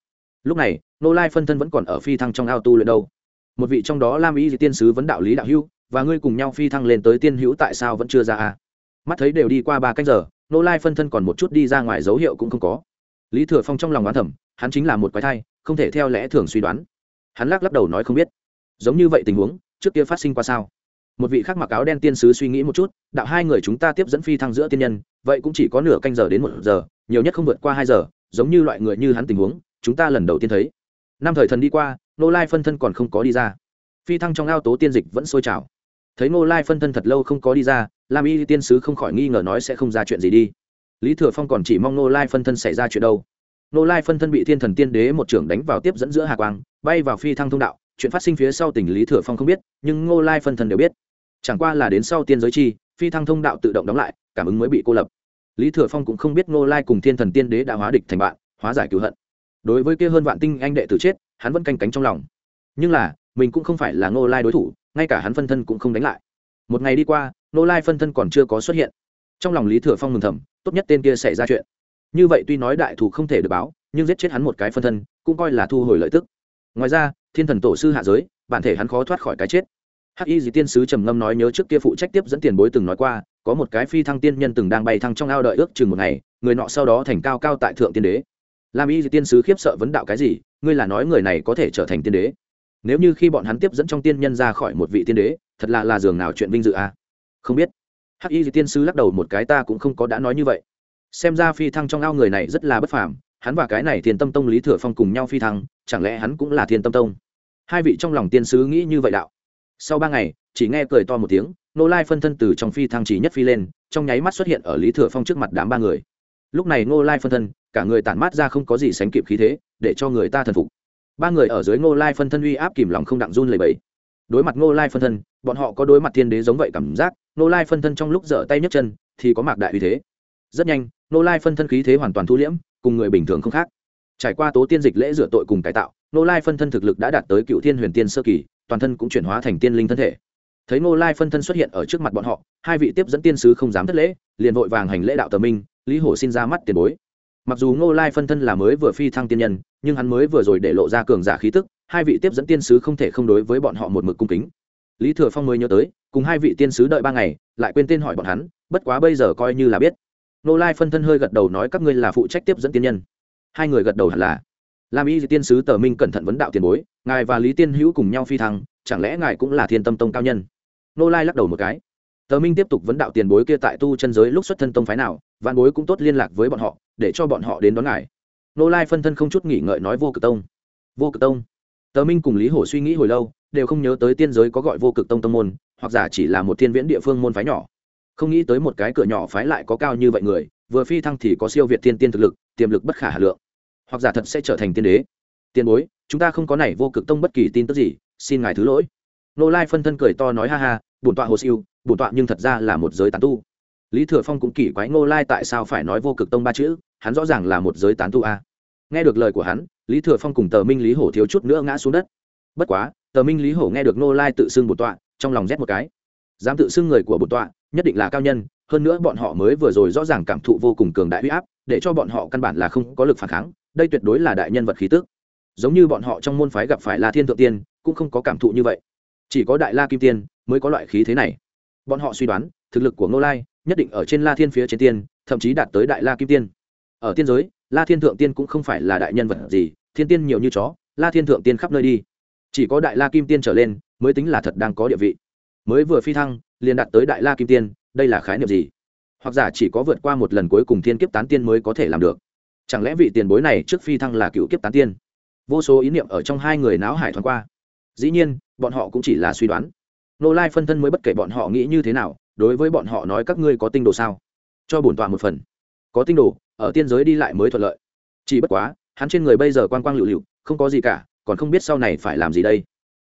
Lúc này, nô lai phân thân vẫn còn ở phi thăng trong ao tu luyện đâu. Một vị trong đó lam ý tiên sứ vấn đạo lý đạo hưu, và ngươi cùng nhau phi thăng lên tới tiên hữu tại sao vẫn chưa ra à? Mắt thấy đều đi qua ba canh giờ, nô lai phân thân còn một chút đi ra ngoài dấu hiệu cũng không có. Lý thừa phong trong lòng oán thẩm hắn chính là một quái thai, không thể theo lẽ thường suy đoán. Hắn lắc lắc đầu nói không biết. Giống như vậy tình huống, trước kia phát sinh qua sao? Một vị khác mặc áo đen tiên sứ suy nghĩ một chút, đạo hai người chúng ta tiếp dẫn phi thăng giữa tiên nhân, vậy cũng chỉ có nửa canh giờ đến một giờ, nhiều nhất không vượt qua hai giờ, giống như loại người như hắn tình huống, chúng ta lần đầu tiên thấy. Năm thời thần đi qua nô lai phân thân còn không có đi ra. Phi thăng trong ao tố tiên dịch vẫn sôi trào. Thấy nô lai phân thân thật lâu không có đi ra, lam y tiên sứ không khỏi nghi ngờ nói sẽ không ra chuyện gì đi. Lý thừa phong còn chỉ mong nô lai phân thân xảy ra chuyện đâu. Nô lai phân thân bị thiên thần tiên đế một trưởng đánh vào tiếp dẫn giữa hà quang, bay vào phi thăng thông đạo, chuyện phát sinh phía sau tỉnh lý thừa phong không biết, nhưng ngô lai phân thân đều biết chẳng qua là đến sau tiên giới chi, phi thăng thông đạo tự động đóng lại, cảm ứng mới bị cô lập. Lý thừa phong cũng không biết ngô lai cùng thiên thần tiên đế đã hóa địch thành bạn, hóa giải cứu hận. Đối với kia hơn vạn tinh anh đệ tử chết, hắn vẫn canh cánh trong lòng. Nhưng là, mình cũng không phải là ngô lai đối thủ, ngay cả hắn phân thân cũng không đánh lại. Một ngày đi qua, ngô lai phân thân còn chưa có xuất hiện. Trong lòng lý thừa phong mừng thầm, tốt nhất tên kia xảy ra chuyện. Như vậy tuy nói đại thủ không thể được báo, nhưng giết chết hắn một cái phân thân, cũng coi là thu hồi lợi tức. Ngoài ra, thiên thần tổ sư hạ giới, bản thể hắn khó thoát khỏi cái chết hắc y dì tiên sứ trầm ngâm nói nhớ trước kia phụ trách tiếp dẫn tiền bối từng nói qua, có một cái phi thăng tiên nhân từng đang bay thăng trong ao đợi ước chừng một ngày, người nọ sau đó thành cao cao tại thượng tiên đế. Làm y dì tiên sứ khiếp sợ vấn đạo cái gì? Ngươi là nói người này có thể trở thành tiên đế? Nếu như khi bọn hắn tiếp dẫn trong tiên nhân ra khỏi một vị tiên đế, thật là là giường nào chuyện vinh dự à? không biết. Hắc y dì tiên sứ lắc đầu một cái ta cũng không có đã nói như vậy. Xem ra phi thăng trong ao người này rất là bất phàm, hắn và cái này thiên tâm tông lý thừa phong cùng nhau phi thăng, chẳng lẽ hắn cũng là thiên tâm tông? Hai vị trong lòng tiên sứ nghĩ như vậy đạo sau ba ngày, chỉ nghe cười to một tiếng, nô lai phân thân từ trong phi thăng chỉ nhất phi lên, trong nháy mắt xuất hiện ở lý thừa phong trước mặt đám ba người. Lúc này ngô lai phân thân, cả người tản mát ra không có gì sánh kịp khí thế, để cho người ta thần phục. Ba người ở dưới ngô lai phân thân uy áp kìm lòng không đặng run lầy bẫy đối mặt ngô lai phân thân, bọn họ có đối mặt thiên đế giống vậy cảm giác ngô lai phân thân trong lúc dở tay nhấc chân, thì có mạc đại uy thế. Rất nhanh ngô lai phân thân khí thế hoàn toàn thu liễm, cùng người bình thường không khác. Trải qua tố tiên dịch lễ rửa tội cùng cải tạo ngô lai phân thân thực lực đã đạt tới cựu thiên huyền tiên sơ kỳ toàn thân cũng chuyển hóa thành tiên linh thân thể. Thấy ngô lai phân thân xuất hiện ở trước mặt bọn họ, hai vị tiếp dẫn tiên sứ không dám thất lễ, liền vội vàng hành lễ đạo tờ minh, lý hổ xin ra mắt tiền bối. Mặc dù ngô lai phân thân là mới vừa phi thăng tiên nhân, nhưng hắn mới vừa rồi để lộ ra cường giả khí tức, hai vị tiếp dẫn tiên sứ không thể không đối với bọn họ một mực cung kính. Lý thừa phong mới nhớ tới, cùng hai vị tiên sứ đợi ba ngày, lại quên tên hỏi bọn hắn, bất quá bây giờ coi như là biết. Ngô lai phân thân hơi gật đầu nói các ngươi là phụ trách tiếp dẫn tiên nhân. Hai người gật đầu hẳn là làm y tiên sứ tờ minh cẩn thận vấn đạo tiền bối, ngài và lý tiên hữu cùng nhau phi thăng, chẳng lẽ ngài cũng là thiên tâm tông cao nhân? Nô lai lắc đầu một cái. Tờ minh tiếp tục vấn đạo tiền bối kia tại tu chân giới lúc xuất thân tông phái nào văn bối cũng tốt liên lạc với bọn họ, để cho bọn họ đến đón ngài. Nô lai phân thân không chút nghỉ ngợi nói vô cực tông. Vô cực tông. Tờ minh cùng lý hổ suy nghĩ hồi lâu, đều không nhớ tới tiên giới có gọi vô cực tông tông môn, hoặc giả chỉ là một thiên viễn địa phương môn phái nhỏ. Không nghĩ tới một cái cửa nhỏ phái lại có cao như vậy người, vừa phi thăng thì có siêu việt thiên tiên thực lực, tiềm lực bất khả hà lượng hoặc giả thật sẽ trở thành tiên đế. Tiên bối, chúng ta không có này vô cực tông bất kỳ tin tức gì, xin ngài thứ lỗi. Nô lai phân thân cười to nói ha ha, bổn tọa hồ siêu, bổn tọa nhưng thật ra là một giới tán tu. Lý thừa phong cũng kỳ quái ngô lai tại sao phải nói vô cực tông ba chữ, hắn rõ ràng là một giới tán tu a. Nghe được lời của hắn, lý thừa phong cùng tờ minh lý hổ thiếu chút nữa ngã xuống đất. Bất quá, tờ minh lý hổ nghe được ngô lai tự xưng bổn tọa, trong lòng rét một cái. Dám tự xưng người của bổn tọa, nhất định là cao nhân, hơn nữa bọn họ mới vừa rồi rõ ràng cảm thụ vô cùng cường đại huy áp, để cho bọn họ căn bản là không có lực phản kháng đây tuyệt đối là đại nhân vật khí tức. Giống như bọn họ trong môn phái gặp phải la thiên thượng tiên, cũng không có cảm thụ như vậy. Chỉ có đại la kim tiên mới có loại khí thế này. Bọn họ suy đoán, thực lực của ngô lai nhất định ở trên la thiên phía trên tiên, thậm chí đạt tới đại la kim tiên. Ở tiên giới, la thiên thượng tiên cũng không phải là đại nhân vật gì, thiên tiên nhiều như chó, la thiên thượng tiên khắp nơi đi. Chỉ có đại la kim tiên trở lên mới tính là thật đang có địa vị. Mới vừa phi thăng, liền đạt tới đại la kim tiên, đây là khái niệm gì? Hoặc giả chỉ có vượt qua một lần cuối cùng thiên kiếp tán tiên mới có thể làm được chẳng lẽ vị tiền bối này trước phi thăng là cựu kiếp tán tiên? Vô số ý niệm ở trong hai người náo hải thoáng qua. Dĩ nhiên, bọn họ cũng chỉ là suy đoán. Nô lai phân thân mới bất kể bọn họ nghĩ như thế nào, đối với bọn họ nói các ngươi có tinh đồ sao? Cho bổn tọa một phần. Có tinh đồ, ở tiên giới đi lại mới thuận lợi. Chỉ bất quá, hắn trên người bây giờ quan quang lựu lựu, không có gì cả, còn không biết sau này phải làm gì đây.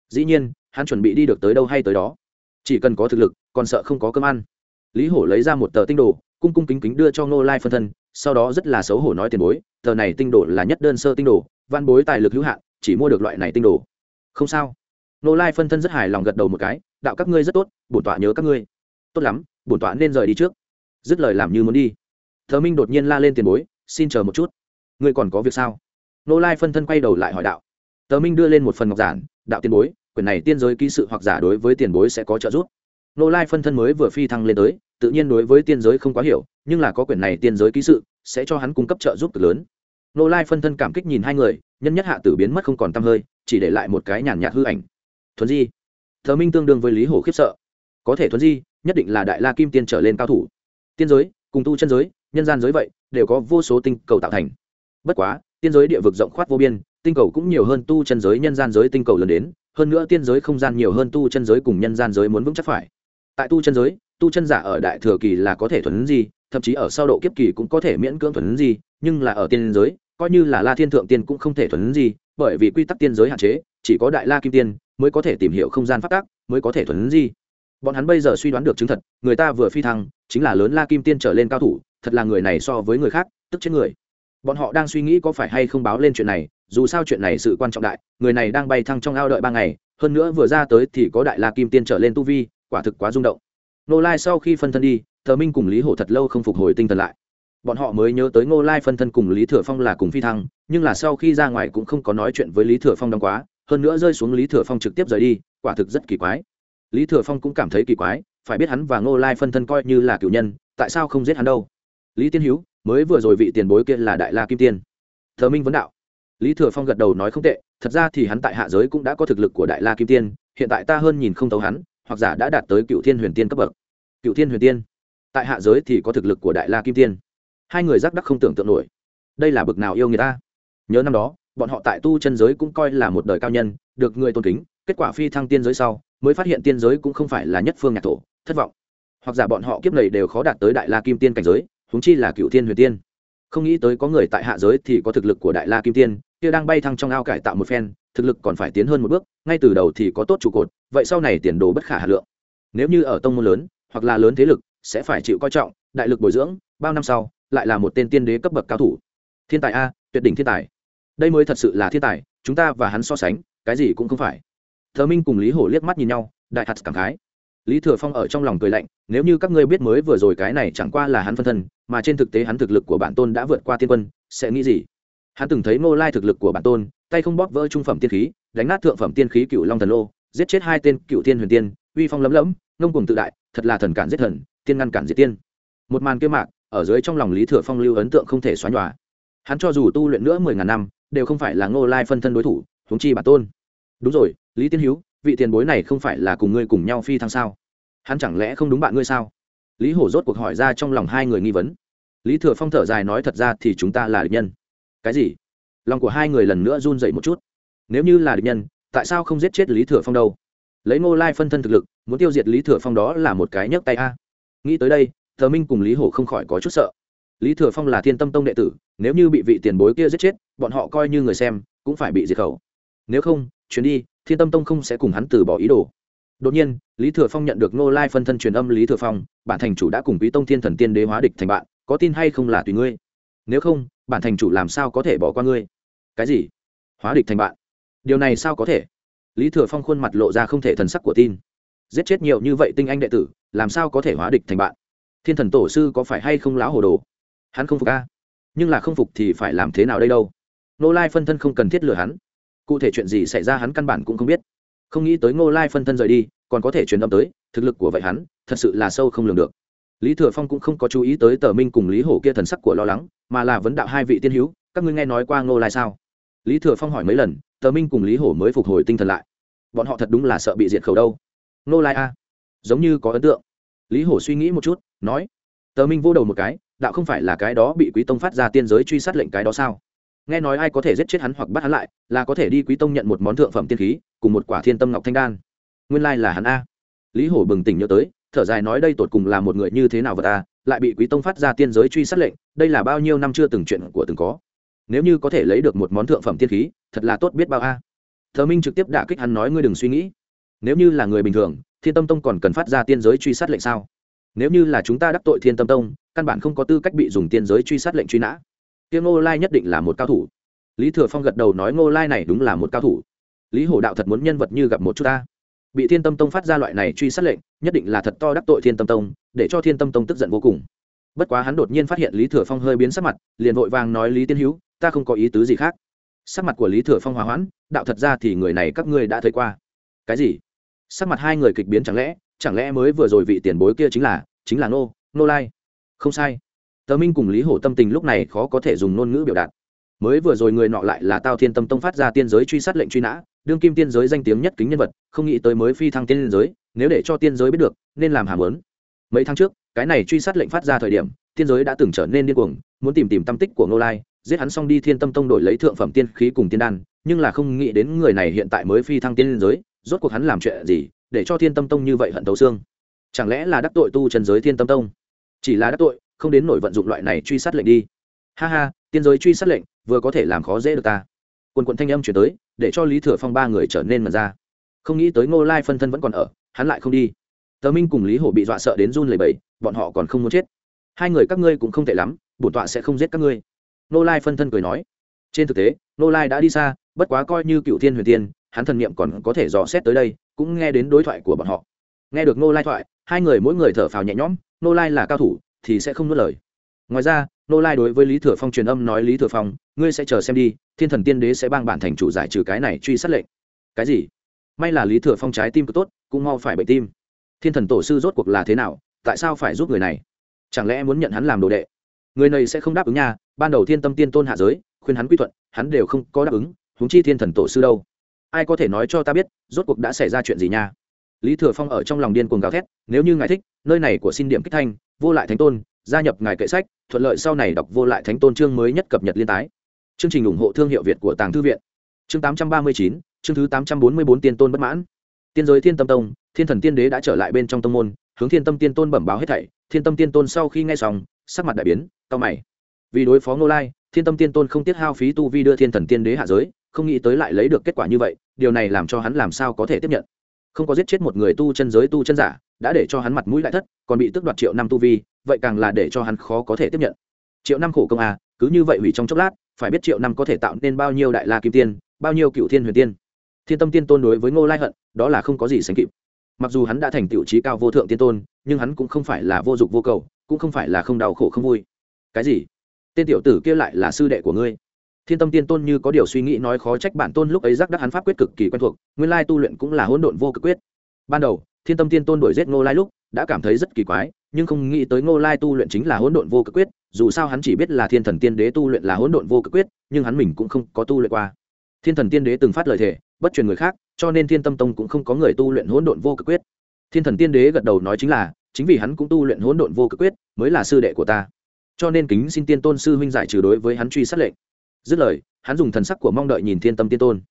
Dĩ nhiên, hắn chuẩn bị đi được tới đâu hay tới đó. Chỉ cần có thực lực, còn sợ không có cơm ăn. Lý hổ lấy ra một tờ tinh đồ cung cung kính kính đưa cho nô lai phân thân, sau đó rất là xấu hổ nói tiền bối, tờ này tinh đồ là nhất đơn sơ tinh đồ, văn bối tài lực hữu hạn, chỉ mua được loại này tinh đồ. Không sao. Nô lai phân thân rất hài lòng gật đầu một cái, đạo các ngươi rất tốt, bổn tọa nhớ các ngươi. Tốt lắm, bổn tọa nên rời đi trước. Dứt lời làm như muốn đi. Thờ minh đột nhiên la lên tiền bối, xin chờ một chút. Ngươi còn có việc sao? Nô lai phân thân quay đầu lại hỏi đạo. Tờ minh đưa lên một phần ngọc giản, đạo tiền bối, quyển này tiên giới ký sự hoặc giả đối với tiền bối sẽ có trợ giúp nô lai phân thân mới vừa phi thăng lên tới, tự nhiên đối với tiên giới không quá hiểu, nhưng là có quyển này tiên giới ký sự, sẽ cho hắn cung cấp trợ giúp cực lớn. Nô lai phân thân cảm kích nhìn hai người, nhân nhất hạ tử biến mất không còn t hơi, chỉ để lại một cái nhàn nhạt hư ảnh. Thuấn di. Thờ minh tương đương với lý hổ khiếp sợ. Có thể thuấn di, nhất định là đại la kim tiên trở lên cao thủ. Tiên giới, cùng tu chân giới, nhân gian giới vậy, đều có vô số tinh cầu tạo thành. Bất quá, tiên giới địa vực rộng khoát vô biên, tinh cầu cũng nhiều hơn tu chân giới, nhân gian giới tinh cầu lớn đến, hơn nữa tiên giới không gian nhiều hơn tu chân giới cùng nhân gian giới muốn vững chắc phải tại tu chân giới, tu chân giả ở đại thừa kỳ là có thể thuần gì thậm chí ở sau độ kiếp kỳ cũng có thể miễn cưỡng thuần gì nhưng là ở tiên giới, coi như là la thiên thượng tiên cũng không thể thuần gì bởi vì quy tắc tiên giới hạn chế, chỉ có đại la kim tiên mới có thể tìm hiểu không gian phát tác mới có thể thuần gì bọn hắn bây giờ suy đoán được chứng thật, người ta vừa phi thăng, chính là lớn la kim tiên trở lên cao thủ, thật là người này so với người khác, tức chết người. Bọn họ đang suy nghĩ có phải hay không báo lên chuyện này, dù sao chuyện này sự quan trọng đại, người này đang bay thăng trong ao đợi ba ngày, hơn nữa vừa ra tới thì có đại la kim tiên trở lên tu vi quả thực quá rung động. Nô lai sau khi phân thân đi, thờ minh cùng lý hổ thật lâu không phục hồi tinh thần lại. Bọn họ mới nhớ tới ngô lai phân thân cùng lý thừa phong là cùng phi thăng, nhưng là sau khi ra ngoài cũng không có nói chuyện với lý thừa phong đóng quá, hơn nữa rơi xuống lý thừa phong trực tiếp rời đi, quả thực rất kỳ quái. Lý thừa phong cũng cảm thấy kỳ quái, phải biết hắn và ngô lai phân thân coi như là cựu nhân, tại sao không giết hắn đâu? Lý tiên hữu mới vừa rồi vị tiền bối kia là đại la kim tiên. Thờ minh vấn đạo. Lý thừa phong gật đầu nói không tệ, thật ra thì hắn tại hạ giới cũng đã có thực lực của đại la kim tiên, hiện tại ta hơn nhìn không thấu hắn hoặc giả đã đạt tới cựu thiên huyền tiên cấp bậc. Cựu thiên huyền tiên, tại hạ giới thì có thực lực của đại la kim tiên. Hai người giác đắc không tưởng tượng nổi. Đây là bậc nào yêu người ta? Nhớ năm đó, bọn họ tại tu chân giới cũng coi là một đời cao nhân, được người tôn kính, kết quả phi thăng tiên giới sau, mới phát hiện tiên giới cũng không phải là nhất phương nhạc thổ, thất vọng. Hoặc giả bọn họ kiếp này đều khó đạt tới đại la kim tiên cảnh giới húng chi là cựu thiên huyền tiên. Không nghĩ tới có người tại hạ giới thì có thực lực của đại la kim tiên, kia đang bay thăng trong ao cải tạo một phen, thực lực còn phải tiến hơn một bước, ngay từ đầu thì có tốt trụ cột vậy sau này tiền đồ bất khả hà lượng. Nếu như ở tông môn lớn, hoặc là lớn thế lực, sẽ phải chịu coi trọng, đại lực bồi dưỡng, bao năm sau, lại là một tên tiên đế cấp bậc cao thủ. Thiên tài a, tuyệt đỉnh thiên tài. Đây mới thật sự là thiên tài, chúng ta và hắn so sánh, cái gì cũng không phải. Thờ minh cùng lý hổ liếc mắt nhìn nhau, đại hạt cảm khái. Lý thừa phong ở trong lòng cười lạnh, nếu như các ngươi biết mới vừa rồi cái này chẳng qua là hắn phân thân, mà trên thực tế hắn thực lực của bản tôn đã vượt qua tiên quân, sẽ nghĩ gì? Hắn từng thấy ngô lai thực lực của bản tôn, tay không bóp vỡ trung phẩm tiên khí, đánh nát thượng phẩm tiên khí cựu long thần lô giết chết hai tên cựu tiên huyền tiên, uy phong lấm lẫm ngông cùng tự đại, thật là thần cản giết thần, tiên ngăn cản diệt tiên. Một màn kia mạc, ở dưới trong lòng lý thừa phong lưu ấn tượng không thể xóa nhòa. Hắn cho dù tu luyện nữa mười ngàn năm, đều không phải là ngô lai phân thân đối thủ, huống chi bản tôn. Đúng rồi, lý tiên hữu vị tiền bối này không phải là cùng ngươi cùng nhau phi thăng sao? Hắn chẳng lẽ không đúng bạn ngươi sao? Lý hổ rốt cuộc hỏi ra trong lòng hai người nghi vấn. Lý thừa phong thở dài nói thật ra thì chúng ta là địch nhân. Cái gì? Lòng của hai người lần nữa run dậy một chút. Nếu như là địch nhân tại sao không giết chết lý thừa phong đâu? Lấy ngô lai phân thân thực lực, muốn tiêu diệt lý thừa phong đó là một cái nhấc tay a. Nghĩ tới đây thờ minh cùng lý hổ không khỏi có chút sợ. Lý thừa phong là thiên tâm tông đệ tử, nếu như bị vị tiền bối kia giết chết, bọn họ coi như người xem, cũng phải bị diệt khẩu. Nếu không, chuyến đi, thiên tâm tông không sẽ cùng hắn từ bỏ ý đồ. Đột nhiên, lý thừa phong nhận được Ngô lai phân thân truyền âm lý thừa phong, bản thành chủ đã cùng quý tông thiên thần tiên đế hóa địch thành bạn, có tin hay không là tùy ngươi. Nếu không, bản thành chủ làm sao có thể bỏ qua ngươi? Cái gì? Hóa địch thành bạn? Điều này sao có thể? Lý thừa phong khuôn mặt lộ ra không thể thần sắc của tin. Giết chết nhiều như vậy tinh anh đệ tử, làm sao có thể hóa địch thành bạn? Thiên thần tổ sư có phải hay không lão hồ đồ? Hắn không phục a? Nhưng là không phục thì phải làm thế nào đây đâu? Nô lai phân thân không cần thiết lừa hắn. Cụ thể chuyện gì xảy ra hắn căn bản cũng không biết. Không nghĩ tới ngô lai phân thân rời đi, còn có thể truyền âm tới, thực lực của vậy hắn, thật sự là sâu không lường được. Lý thừa phong cũng không có chú ý tới tờ minh cùng lý hổ kia thần sắc của lo lắng, mà là vấn đạo hai vị tiên hữu, các ngươi nghe nói qua ngô lai sao? Lý thừa phong hỏi mấy lần tờ minh cùng lý hổ mới phục hồi tinh thần lại. Bọn họ thật đúng là sợ bị diệt khẩu đâu. Nô lai a giống như có ấn tượng. Lý hổ suy nghĩ một chút nói tờ minh vô đầu một cái đạo không phải là cái đó bị quý tông phát ra tiên giới truy sát lệnh cái đó sao? Nghe nói ai có thể giết chết hắn hoặc bắt hắn lại là có thể đi quý tông nhận một món thượng phẩm tiên khí cùng một quả thiên tâm ngọc thanh đan. Nguyên lai là hắn a. Lý hổ bừng tỉnh nhớ tới thở dài nói đây tột cùng là một người như thế nào vật ta, lại bị quý tông phát ra tiên giới truy sát lệnh đây là bao nhiêu năm chưa từng chuyện của từng có nếu như có thể lấy được một món thượng phẩm tiên khí, thật là tốt biết bao a. Thờ minh trực tiếp đả kích hắn nói ngươi đừng suy nghĩ. Nếu như là người bình thường, thiên tâm tông còn cần phát ra tiên giới truy sát lệnh sao? Nếu như là chúng ta đắc tội thiên tâm tông, căn bản không có tư cách bị dùng tiên giới truy sát lệnh truy nã. Tiếng ngô lai nhất định là một cao thủ. Lý thừa phong gật đầu nói ngô lai này đúng là một cao thủ. Lý hổ đạo thật muốn nhân vật như gặp một chút ta. Bị thiên tâm tông phát ra loại này truy sát lệnh, nhất định là thật to đắc tội thiên tâm tông, để cho thiên tâm tông tức giận vô cùng. Bất quá hắn đột nhiên phát hiện lý thừa phong hơi biến sắc mặt, liền vội vàng nói lý tiên hữu ta không có ý tứ gì khác. Sắc mặt của lý thừa phong hòa hoãn, đạo thật ra thì người này các ngươi đã thấy qua. Cái gì? Sắc mặt hai người kịch biến chẳng lẽ chẳng lẽ mới vừa rồi vị tiền bối kia chính là chính là nô nô lai? Không sai. Tờ minh cùng lý hổ tâm tình lúc này khó có thể dùng ngôn ngữ biểu đạt. Mới vừa rồi người nọ lại là tao thiên tâm tông phát ra tiên giới truy sát lệnh truy nã, đương kim tiên giới danh tiếng nhất kính nhân vật, không nghĩ tới mới phi thăng tiên giới, nếu để cho tiên giới biết được, nên làm hàm lớn mấy tháng trước, cái này truy sát lệnh phát ra thời điểm, tiên giới đã từng trở nên điên cuồng, muốn tìm tìm tâm tích của ngô lai giết hắn xong đi thiên tâm tông đổi lấy thượng phẩm tiên khí cùng tiên đan, nhưng là không nghĩ đến người này hiện tại mới phi thăng tiên giới, rốt cuộc hắn làm chuyện gì để cho thiên tâm tông như vậy hận tấu xương? Chẳng lẽ là đắc tội tu trần giới thiên tâm tông? Chỉ là đắc tội, không đến nổi vận dụng loại này truy sát lệnh đi. Ha ha, tiên giới truy sát lệnh, vừa có thể làm khó dễ được ta. Quần quận thanh âm chuyển tới, để cho lý thừa phong ba người trở nên mật ra. Không nghĩ tới ngô lai phân thân vẫn còn ở, hắn lại không đi. Tờ minh cùng lý hổ bị dọa sợ đến run lầy bầy bọn họ còn không muốn chết. Hai người các ngươi cũng không tệ lắm, bổn tọa sẽ không giết các ngươi. Nô lai phân thân cười nói, trên thực tế Nô lai đã đi xa, bất quá coi như cựu thiên huyền tiên, hắn thần niệm còn có thể dò xét tới đây, cũng nghe đến đối thoại của bọn họ. Nghe được Nô lai thoại, hai người mỗi người thở phào nhẹ nhõm Nô lai là cao thủ thì sẽ không nuốt lời. Ngoài ra nô lai đối với lý thừa phong truyền âm nói, lý thừa phong, ngươi sẽ chờ xem đi, thiên thần tiên đế sẽ bang bản thành chủ giải trừ cái này truy sát lệnh. Cái gì? May là lý thừa phong trái tim cứ tốt, cũng mau phải bệnh tim. Thiên thần tổ sư rốt cuộc là thế nào, tại sao phải giúp người này? Chẳng lẽ muốn nhận hắn làm đồ đệ? Người này sẽ không đáp ứng nha ban đầu thiên tâm tiên tôn hạ giới, khuyên hắn quy thuận, hắn đều không có đáp ứng, huống chi thiên thần tổ sư đâu. Ai có thể nói cho ta biết, rốt cuộc đã xảy ra chuyện gì nha? Lý thừa phong ở trong lòng điên cuồng gào thét, nếu như ngài thích, nơi này của xin điểm kích thanh, vô lại thánh tôn, gia nhập ngài kệ sách, thuận lợi sau này đọc vô lại thánh tôn chương mới nhất cập nhật liên tái. Chương trình ủng hộ thương hiệu việt của tàng thư viện. Chương tám trăm ba mươi chín, chương thứ tám trăm bốn mươi bốn tiên tôn bất mãn. Tiên giới thiên tâm tông, thiên thần tiên đế đã trở lại bên trong tông môn, hướng thiên tâm tiên tôn bẩm báo hết thảy, thiên tâm tiên tôn sau khi nghe xong, sắc mặt đại biến tao mày vì đối phó ngô lai, thiên tâm tiên tôn không tiết hao phí tu vi đưa thiên thần tiên đế hạ giới, không nghĩ tới lại lấy được kết quả như vậy, điều này làm cho hắn làm sao có thể tiếp nhận. Không có giết chết một người tu chân giới tu chân giả, đã để cho hắn mặt mũi lại thất, còn bị tước đoạt triệu năm tu vi, vậy càng là để cho hắn khó có thể tiếp nhận. Triệu năm khổ công à cứ như vậy hủy trong chốc lát, phải biết triệu năm có thể tạo nên bao nhiêu đại la kim tiên, bao nhiêu cựu thiên huyền tiên. Thiên tâm tiên tôn đối với ngô lai hận, đó là không có gì sánh kịp. Mặc dù hắn đã thành tiểu trí cao vô thượng tiên tôn, nhưng hắn cũng không phải là vô dụng vô cầu, cũng không phải là không đau khổ không vui. Cái gì? Tên tiểu tử kia lại là sư đệ của ngươi. Thiên tâm tiên tôn như có điều suy nghĩ nói khó trách bản tôn lúc ấy giác đắc hắn pháp quyết cực kỳ quen thuộc, nguyên lai tu luyện cũng là hỗn độn vô cực quyết. Ban đầu, thiên tâm tiên tôn đổi giết ngô lai lúc, đã cảm thấy rất kỳ quái, nhưng không nghĩ tới ngô lai tu luyện chính là hỗn độn vô cực quyết, dù sao hắn chỉ biết là thiên thần tiên đế tu luyện là hỗn độn vô cực quyết, nhưng hắn mình cũng không có tu luyện qua. Thiên thần tiên đế từng phát lời thề, bất truyền người khác, cho nên thiên tâm tông cũng không có người tu luyện hỗn độn vô cực quyết. Thiên thần tiên đế gật đầu nói chính là, chính vì hắn cũng tu luyện hỗn độn vô cực quyết, mới là sư đệ của ta cho nên kính xin tiên tôn sư huynh giải trừ đối với hắn truy sát lệnh. Dứt lời, hắn dùng thần sắc của mong đợi nhìn thiên tâm tiên tôn.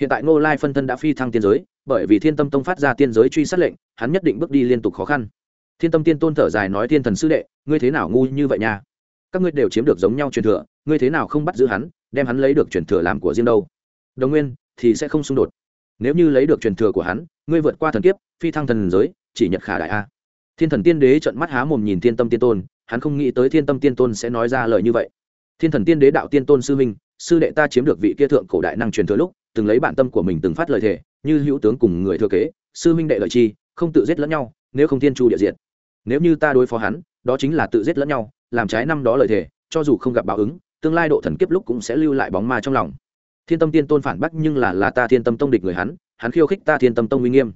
Hiện tại ngô lai phân thân đã phi thăng tiên giới, bởi vì thiên tâm tông phát ra tiên giới truy sát lệnh, hắn nhất định bước đi liên tục khó khăn. Thiên tâm tiên tôn thở dài nói thiên thần sư đệ, ngươi thế nào ngu như vậy nha? Các ngươi đều chiếm được giống nhau truyền thừa, ngươi thế nào không bắt giữ hắn, đem hắn lấy được truyền thừa làm của riêng đâu? Đồng nguyên, thì sẽ không xung đột. Nếu như lấy được truyền thừa của hắn, ngươi vượt qua thần kiếp, phi thăng thần giới, chỉ nhật khả đại a. Thiên thần tiên đế trận mắt há mồm nhìn thiên tâm tiên tôn hắn không nghĩ tới thiên tâm tiên tôn sẽ nói ra lời như vậy. Thiên thần tiên đế đạo tiên tôn sư minh sư đệ ta chiếm được vị kia thượng cổ đại năng truyền thừa lúc từng lấy bản tâm của mình từng phát lời thề như hữu tướng cùng người thừa kế sư minh đệ lợi chi không tự giết lẫn nhau nếu không thiên chu địa diện nếu như ta đối phó hắn đó chính là tự giết lẫn nhau làm trái năm đó lời thề cho dù không gặp báo ứng tương lai độ thần kiếp lúc cũng sẽ lưu lại bóng ma trong lòng. Thiên tâm tiên tôn phản bác nhưng là là ta thiên tâm tông địch người hắn hắn khiêu khích ta thiên tâm tông uy nghiêm.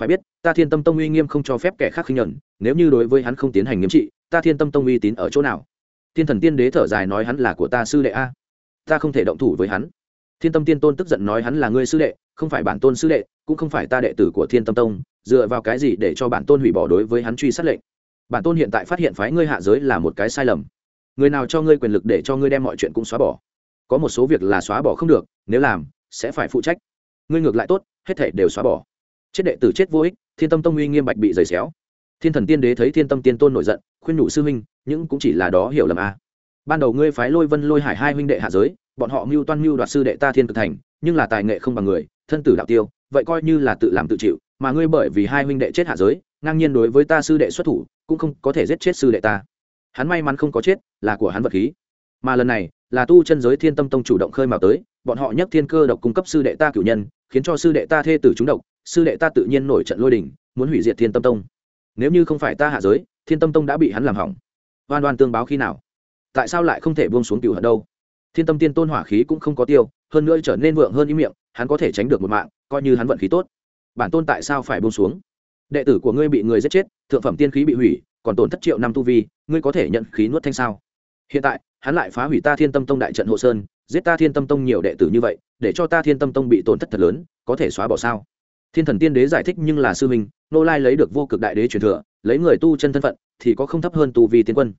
Phải biết ta thiên tâm tông uy nghiêm không cho phép kẻ khác khinh nhẫn, nếu như đối với hắn không tiến hành nghiêm trị ta thiên tâm tông uy tín ở chỗ nào? Thiên thần tiên đế thở dài nói hắn là của ta sư đệ a. Ta không thể động thủ với hắn. Thiên tâm tiên tôn tức giận nói hắn là ngươi sư đệ, không phải bản tôn sư đệ, cũng không phải ta đệ tử của thiên tâm tông, dựa vào cái gì để cho bản tôn hủy bỏ đối với hắn truy sát lệnh? Bản tôn hiện tại phát hiện phái ngươi hạ giới là một cái sai lầm. Người nào cho ngươi quyền lực để cho ngươi đem mọi chuyện cũng xóa bỏ? Có một số việc là xóa bỏ không được, nếu làm, sẽ phải phụ trách. Ngươi ngược lại tốt, hết thể đều xóa bỏ. Chết đệ tử chết vô ích, thiên tâm tông uy nghiêm bạch bị giày xéo thiên thần tiên đế thấy thiên tâm tiên tôn nổi giận, khuyên nhủ sư huynh nhưng cũng chỉ là đó hiểu lầm a ban đầu ngươi phái lôi vân lôi hải hai huynh đệ hạ giới, bọn họ mưu toan mưu đoạt sư đệ ta thiên cực thành, nhưng là tài nghệ không bằng người, thân tử đạo tiêu, vậy coi như là tự làm tự chịu, mà ngươi bởi vì hai huynh đệ chết hạ giới, ngang nhiên đối với ta sư đệ xuất thủ, cũng không có thể giết chết sư đệ ta. Hắn may mắn không có chết, là của hắn vật khí. Mà lần này, là tu chân giới thiên tâm tông chủ động khơi mào tới, bọn họ nhắc thiên cơ độc cung cấp sư đệ ta cử nhân, khiến cho sư đệ ta thê tử chúng độc, sư đệ ta tự nhiên nổi trận lôi đình, muốn hủy diệt thiên tâm tông nếu như không phải ta hạ giới, thiên tâm tông đã bị hắn làm hỏng. Oan oan tương báo khi nào? Tại sao lại không thể buông xuống cựu hận đâu? Thiên tâm tiên tôn hỏa khí cũng không có tiêu, hơn nữa trở nên vượng hơn ý miệng, hắn có thể tránh được một mạng, coi như hắn vận khí tốt. Bản tôn tại sao phải buông xuống? Đệ tử của ngươi bị người giết chết, thượng phẩm tiên khí bị hủy, còn tổn thất triệu năm tu vi, ngươi có thể nhận khí nuốt thanh sao? Hiện tại, hắn lại phá hủy ta thiên tâm tông đại trận hộ sơn, giết ta thiên tâm tông nhiều đệ tử như vậy, để cho ta thiên tâm tông bị tổn thất thật lớn, có thể xóa bỏ sao? Thiên thần tiên đế giải thích nhưng là sư minh nô lai lấy được vô cực đại đế truyền thừa, lấy người tu chân thân phận, thì có không thấp hơn tu vi tiến quân.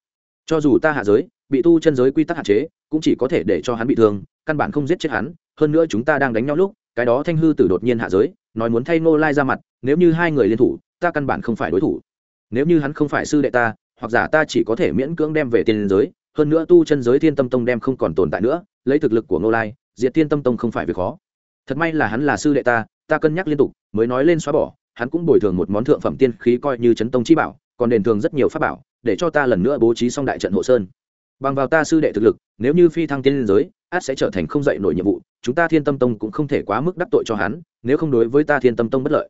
Cho dù ta hạ giới, bị tu chân giới quy tắc hạn chế, cũng chỉ có thể để cho hắn bị thương, căn bản không giết chết hắn. Hơn nữa chúng ta đang đánh nhau lúc, cái đó thanh hư tử đột nhiên hạ giới, nói muốn thay nô lai ra mặt, nếu như hai người liên thủ, ta căn bản không phải đối thủ. Nếu như hắn không phải sư đệ ta, hoặc giả ta chỉ có thể miễn cưỡng đem về tiền giới, hơn nữa tu chân giới thiên tâm tông đem không còn tồn tại nữa, lấy thực lực của nô lai, diệt thiên tâm tông không phải việc khó. Thật may là hắn là sư đệ ta ta cân nhắc liên tục, mới nói lên xóa bỏ hắn cũng bồi thường một món thượng phẩm tiên khí coi như chấn tông chi bảo, còn đền thường rất nhiều pháp bảo, để cho ta lần nữa bố trí xong đại trận hộ sơn. Bằng vào ta sư đệ thực lực, nếu như phi thăng tiên liên giới, át sẽ trở thành không dạy nổi nhiệm vụ, chúng ta thiên tâm tông cũng không thể quá mức đắc tội cho hắn, nếu không đối với ta thiên tâm tông bất lợi.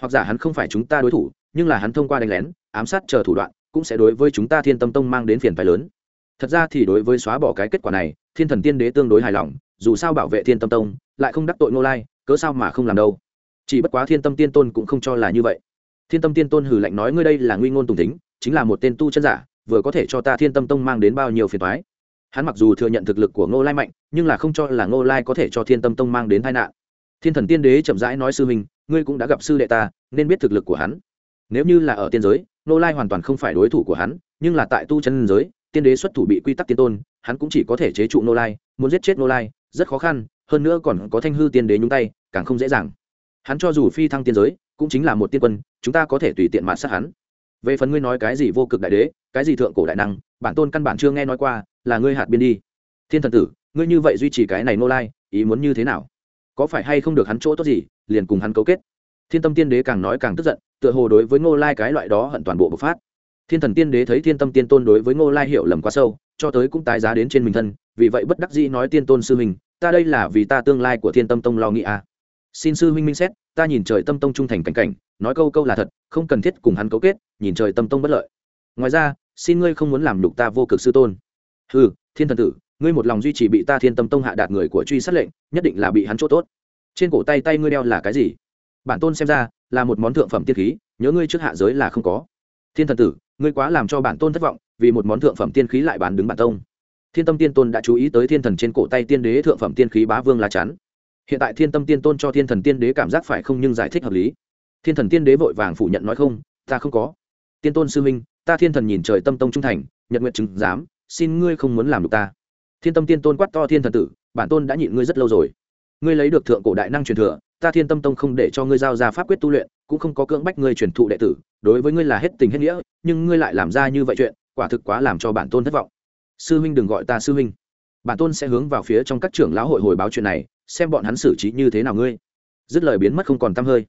Hoặc giả hắn không phải chúng ta đối thủ, nhưng là hắn thông qua đánh lén, ám sát chờ thủ đoạn, cũng sẽ đối với chúng ta thiên tâm tông mang đến phiền phái lớn. Thật ra thì đối với xóa bỏ cái kết quả này, thiên thần tiên đế tương đối hài lòng, dù sao bảo vệ thiên tâm tông, lại không đắc tội ngô lai, cớ sao mà không làm đâu? Chỉ bất quá thiên tâm tiên tôn cũng không cho là như vậy. Thiên tâm tiên tôn hừ lạnh nói ngươi đây là nguy ngôn tùng tính chính là một tên tu chân giả vừa có thể cho ta thiên tâm tông mang đến bao nhiêu phiền thoái hắn mặc dù thừa nhận thực lực của ngô lai mạnh nhưng là không cho là ngô lai có thể cho thiên tâm tông mang đến tai nạn. Thiên thần tiên đế chậm rãi nói sư mình, ngươi cũng đã gặp sư đệ ta nên biết thực lực của hắn. Nếu như là ở tiên giới ngô lai hoàn toàn không phải đối thủ của hắn nhưng là tại tu chân giới tiên đế xuất thủ bị quy tắc tiên tôn hắn cũng chỉ có thể chế trụ ngô lai muốn giết chết ngô lai rất khó khăn hơn nữa còn có thanh hư tiên đế nhúng tay càng không dễ dàng hắn cho dù phi thăng tiên giới cũng chính là một tiên quân chúng ta có thể tùy tiện mạt sát hắn. Về phần ngươi nói cái gì vô cực đại đế cái gì thượng cổ đại năng bản tôn căn bản chưa nghe nói qua là ngươi hạt biên đi. Thiên thần tử ngươi như vậy duy trì cái này nô lai ý muốn như thế nào? Có phải hay không được hắn chỗ tốt gì liền cùng hắn cấu kết? Thiên tâm tiên đế càng nói càng tức giận tựa hồ đối với ngô lai cái loại đó hận toàn bộ bộc phát. Thiên thần tiên đế thấy thiên tâm tiên tôn đối với ngô lai hiểu lầm quá sâu cho tới cũng tái giá đến trên mình thân vì vậy bất đắc dĩ nói tiên tôn sư mình, ta đây là vì ta tương lai của thiên tâm tông lo nghĩ à xin sư huynh minh xét, ta nhìn trời tâm tông trung thành cảnh cảnh, nói câu câu là thật, không cần thiết cùng hắn cấu kết, nhìn trời tâm tông bất lợi. Ngoài ra, xin ngươi không muốn làm đục ta vô cực sư tôn. Ừ thiên thần tử, ngươi một lòng duy trì bị ta thiên tâm tông hạ đạt người của truy sát lệnh, nhất định là bị hắn chỗ tốt. Trên cổ tay tay ngươi đeo là cái gì? Bản tôn xem ra, là một món thượng phẩm tiên khí, nhớ ngươi trước hạ giới là không có. Thiên thần tử, ngươi quá làm cho bản tôn thất vọng, vì một món thượng phẩm tiên khí lại bán đứng bản tông. Thiên tâm tiên tôn đã chú ý tới thiên thần trên cổ tay tiên đế thượng phẩm tiên khí bá vương lá chắn hiện tại thiên tâm tiên tôn cho thiên thần tiên đế cảm giác phải không nhưng giải thích hợp lý. Thiên thần tiên đế vội vàng phủ nhận nói không, ta không có. Tiên tôn sư minh, ta thiên thần nhìn trời tâm tông trung thành, nhật nguyện chứng giám, xin ngươi không muốn làm được ta. Thiên tâm tiên tôn quát to thiên thần tử, bản tôn đã nhịn ngươi rất lâu rồi. Ngươi lấy được thượng cổ đại năng truyền thừa, ta thiên tâm tông không để cho ngươi giao ra pháp quyết tu luyện, cũng không có cưỡng bách ngươi truyền thụ đệ tử. Đối với ngươi là hết tình hết nghĩa, nhưng ngươi lại làm ra như vậy chuyện, quả thực quá làm cho bản tôn thất vọng. Sư huynh đừng gọi ta sư huynh bản tôn sẽ hướng vào phía trong các trưởng lão hội hồi báo chuyện này xem bọn hắn xử trí như thế nào ngươi. Dứt lời biến mất không còn t hơi.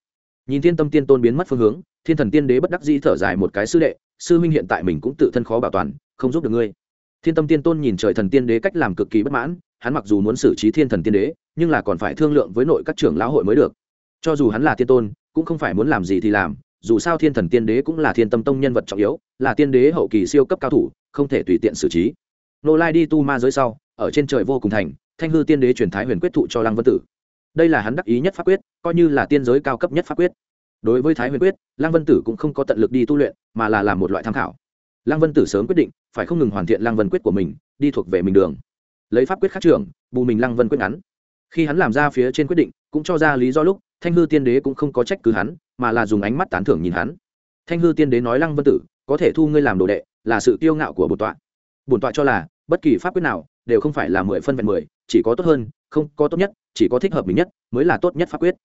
Nhìn thiên tâm tiên tôn biến mất phương hướng, thiên thần tiên đế bất đắc dĩ thở dài một cái sư đệ, sư huynh hiện tại mình cũng tự thân khó bảo toàn, không giúp được ngươi. Thiên tâm tiên tôn nhìn trời thần tiên đế cách làm cực kỳ bất mãn, hắn mặc dù muốn xử trí thiên thần tiên đế, nhưng là còn phải thương lượng với nội các trưởng lão hội mới được. Cho dù hắn là tiên tôn, cũng không phải muốn làm gì thì làm, dù sao thiên thần tiên đế cũng là thiên tâm tông nhân vật trọng yếu, là tiên đế hậu kỳ siêu cấp cao thủ, không thể tùy tiện xử trí. Nô lai đi tu ma giới sau, ở trên trời vô cùng thành thanh hư tiên đế truyền thái huyền quyết thụ cho lăng vân tử. Đây là hắn đắc ý nhất pháp quyết, coi như là tiên giới cao cấp nhất pháp quyết. Đối với thái huyền quyết, lăng vân tử cũng không có tận lực đi tu luyện, mà là làm một loại tham khảo. Lăng vân tử sớm quyết định, phải không ngừng hoàn thiện lăng vân quyết của mình, đi thuộc về mình đường. Lấy pháp quyết khắc trưởng, bù mình lăng vân quyết ngắn. Khi hắn làm ra phía trên quyết định, cũng cho ra lý do lúc, thanh hư tiên đế cũng không có trách cứ hắn, mà là dùng ánh mắt tán thưởng nhìn hắn. Thanh hư tiên đế nói lăng vân tử, có thể thu ngươi làm đồ đệ, là sự kiêu ngạo của bổn tọa. Bổn tọa cho là, bất kỳ pháp quyết nào đều không phải là mười phân vẹn mười, chỉ có tốt hơn, không có tốt nhất, chỉ có thích hợp mình nhất, mới là tốt nhất pháp quyết.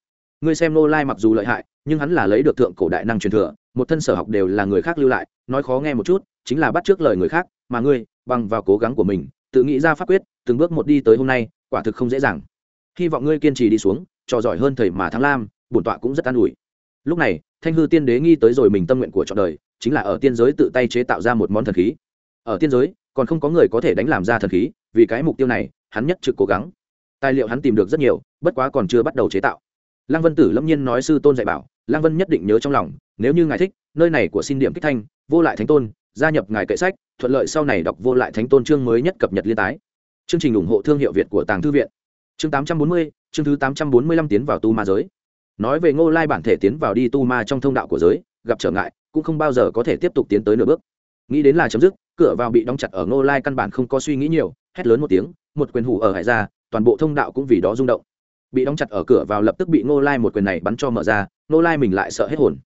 Ngươi xem nô lai mặc dù lợi hại, nhưng hắn là lấy được thượng cổ đại năng truyền thừa, một thân sở học đều là người khác lưu lại, nói khó nghe một chút, chính là bắt trước lời người khác, mà ngươi, bằng vào cố gắng của mình, tự nghĩ ra pháp quyết, từng bước một đi tới hôm nay, quả thực không dễ dàng. Hy vọng ngươi kiên trì đi xuống, trò giỏi hơn thầy mà thắng lam, bổn tọa cũng rất an ủi. Lúc này, thanh hư tiên đế nghi tới rồi mình tâm nguyện của trọn đời, chính là ở tiên giới tự tay chế tạo ra một món thần khí. Ở tiên giới, còn không có người có thể đánh làm ra thần khí vì cái mục tiêu này hắn nhất trực cố gắng. Tài liệu hắn tìm được rất nhiều bất quá còn chưa bắt đầu chế tạo. Lăng vân tử lâm nhiên nói sư tôn dạy bảo lăng vân nhất định nhớ trong lòng nếu như ngài thích nơi này của xin điểm kích thanh vô lại thánh tôn gia nhập ngài kệ sách thuận lợi sau này đọc vô lại thánh tôn chương mới nhất cập nhật liên tái. Chương trình ủng hộ thương hiệu việt của tàng thư viện. Chương 840, chương thứ 845 tiến vào tu ma giới. Nói về ngô lai bản thể tiến vào đi tu ma trong thông đạo của giới gặp trở ngại cũng không bao giờ có thể tiếp tục tiến tới nửa bước. Nghĩ đến là chấm dứt cửa vào bị đóng chặt ở ngô lai căn bản không có suy nghĩ nhiều hét lớn một tiếng, một quyền hủ ở hải ra, toàn bộ thông đạo cũng vì đó rung động. Bị đóng chặt ở cửa vào lập tức bị ngô lai một quyền này bắn cho mở ra, ngô lai mình lại sợ hết hồn.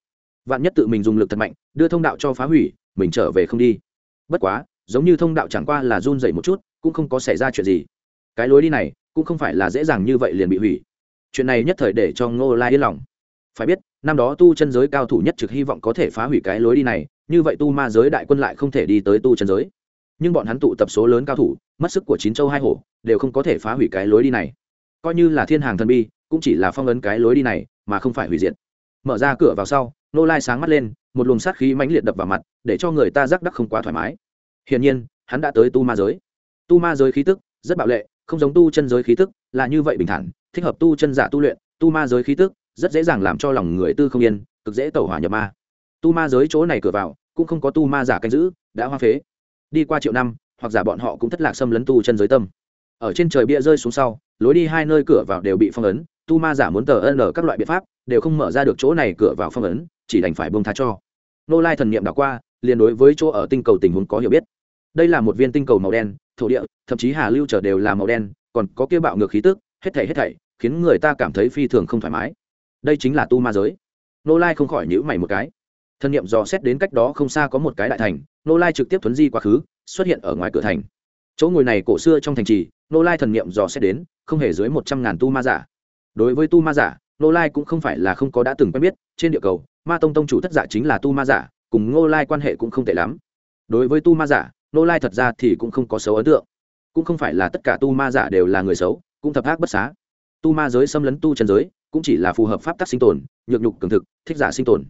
Vạn nhất tự mình dùng lực thật mạnh, đưa thông đạo cho phá hủy, mình trở về không đi. Bất quá, giống như thông đạo chẳng qua là run dậy một chút, cũng không có xảy ra chuyện gì. Cái lối đi này, cũng không phải là dễ dàng như vậy liền bị hủy. Chuyện này nhất thời để cho ngô lai yên lòng. Phải biết, năm đó tu chân giới cao thủ nhất trực hy vọng có thể phá hủy cái lối đi này, như vậy tu ma giới đại quân lại không thể đi tới tu chân giới nhưng bọn hắn tụ tập số lớn cao thủ, mất sức của chín châu hai hổ, đều không có thể phá hủy cái lối đi này. Coi như là thiên hàng thần bi, cũng chỉ là phong ấn cái lối đi này, mà không phải hủy diệt. Mở ra cửa vào sau, nô lai sáng mắt lên, một luồng sát khí mãnh liệt đập vào mặt, để cho người ta rắc đắc không quá thoải mái. Hiển nhiên, hắn đã tới tu ma giới. Tu ma giới khí tức, rất bạo lệ, không giống tu chân giới khí tức, là như vậy bình thản, thích hợp tu chân giả tu luyện. Tu ma giới khí tức, rất dễ dàng làm cho lòng người tư không yên, cực dễ tẩu hỏa nhập ma. Tu ma giới chỗ này cửa vào, cũng không có tu ma giả canh giữ, đã hoa phế đi qua triệu năm, hoặc giả bọn họ cũng thất lạc xâm lấn tu chân giới tâm. Ở trên trời bia rơi xuống sau, lối đi hai nơi cửa vào đều bị phong ấn, tu ma giả muốn tờ ân các loại biện pháp, đều không mở ra được chỗ này cửa vào phong ấn, chỉ đành phải bông tha cho. Nô lai thần niệm đảo qua, liền đối với chỗ ở tinh cầu tình huống có hiểu biết. Đây là một viên tinh cầu màu đen, thổ địa, thậm chí hà lưu trở đều là màu đen, còn có kia bạo ngược khí tức, hết thảy hết thảy, khiến người ta cảm thấy phi thường không thoải mái. Đây chính là tu ma giới. Nô lai không khỏi nhữ mày một cái thân nhiệm dò xét đến cách đó không xa có một cái đại thành nô lai trực tiếp thuấn di quá khứ, xuất hiện ở ngoài cửa thành. Chỗ ngồi này cổ xưa trong thành trì nô lai thần niệm dò xét đến, không hề dưới một trăm ngàn tu ma giả. Đối với tu ma giả nô lai cũng không phải là không có đã từng quen biết, trên địa cầu, ma tông tông chủ thất giả chính là tu ma giả, cùng nô lai quan hệ cũng không tệ lắm. Đối với tu ma giả nô lai thật ra thì cũng không có xấu ấn tượng. Cũng không phải là tất cả tu ma giả đều là người xấu, cũng thập ác bất xá. Tu ma giới xâm lấn tu chân giới, cũng chỉ là phù hợp pháp tắc sinh tồn, nhược nhục cường thực, thích giả sinh tồn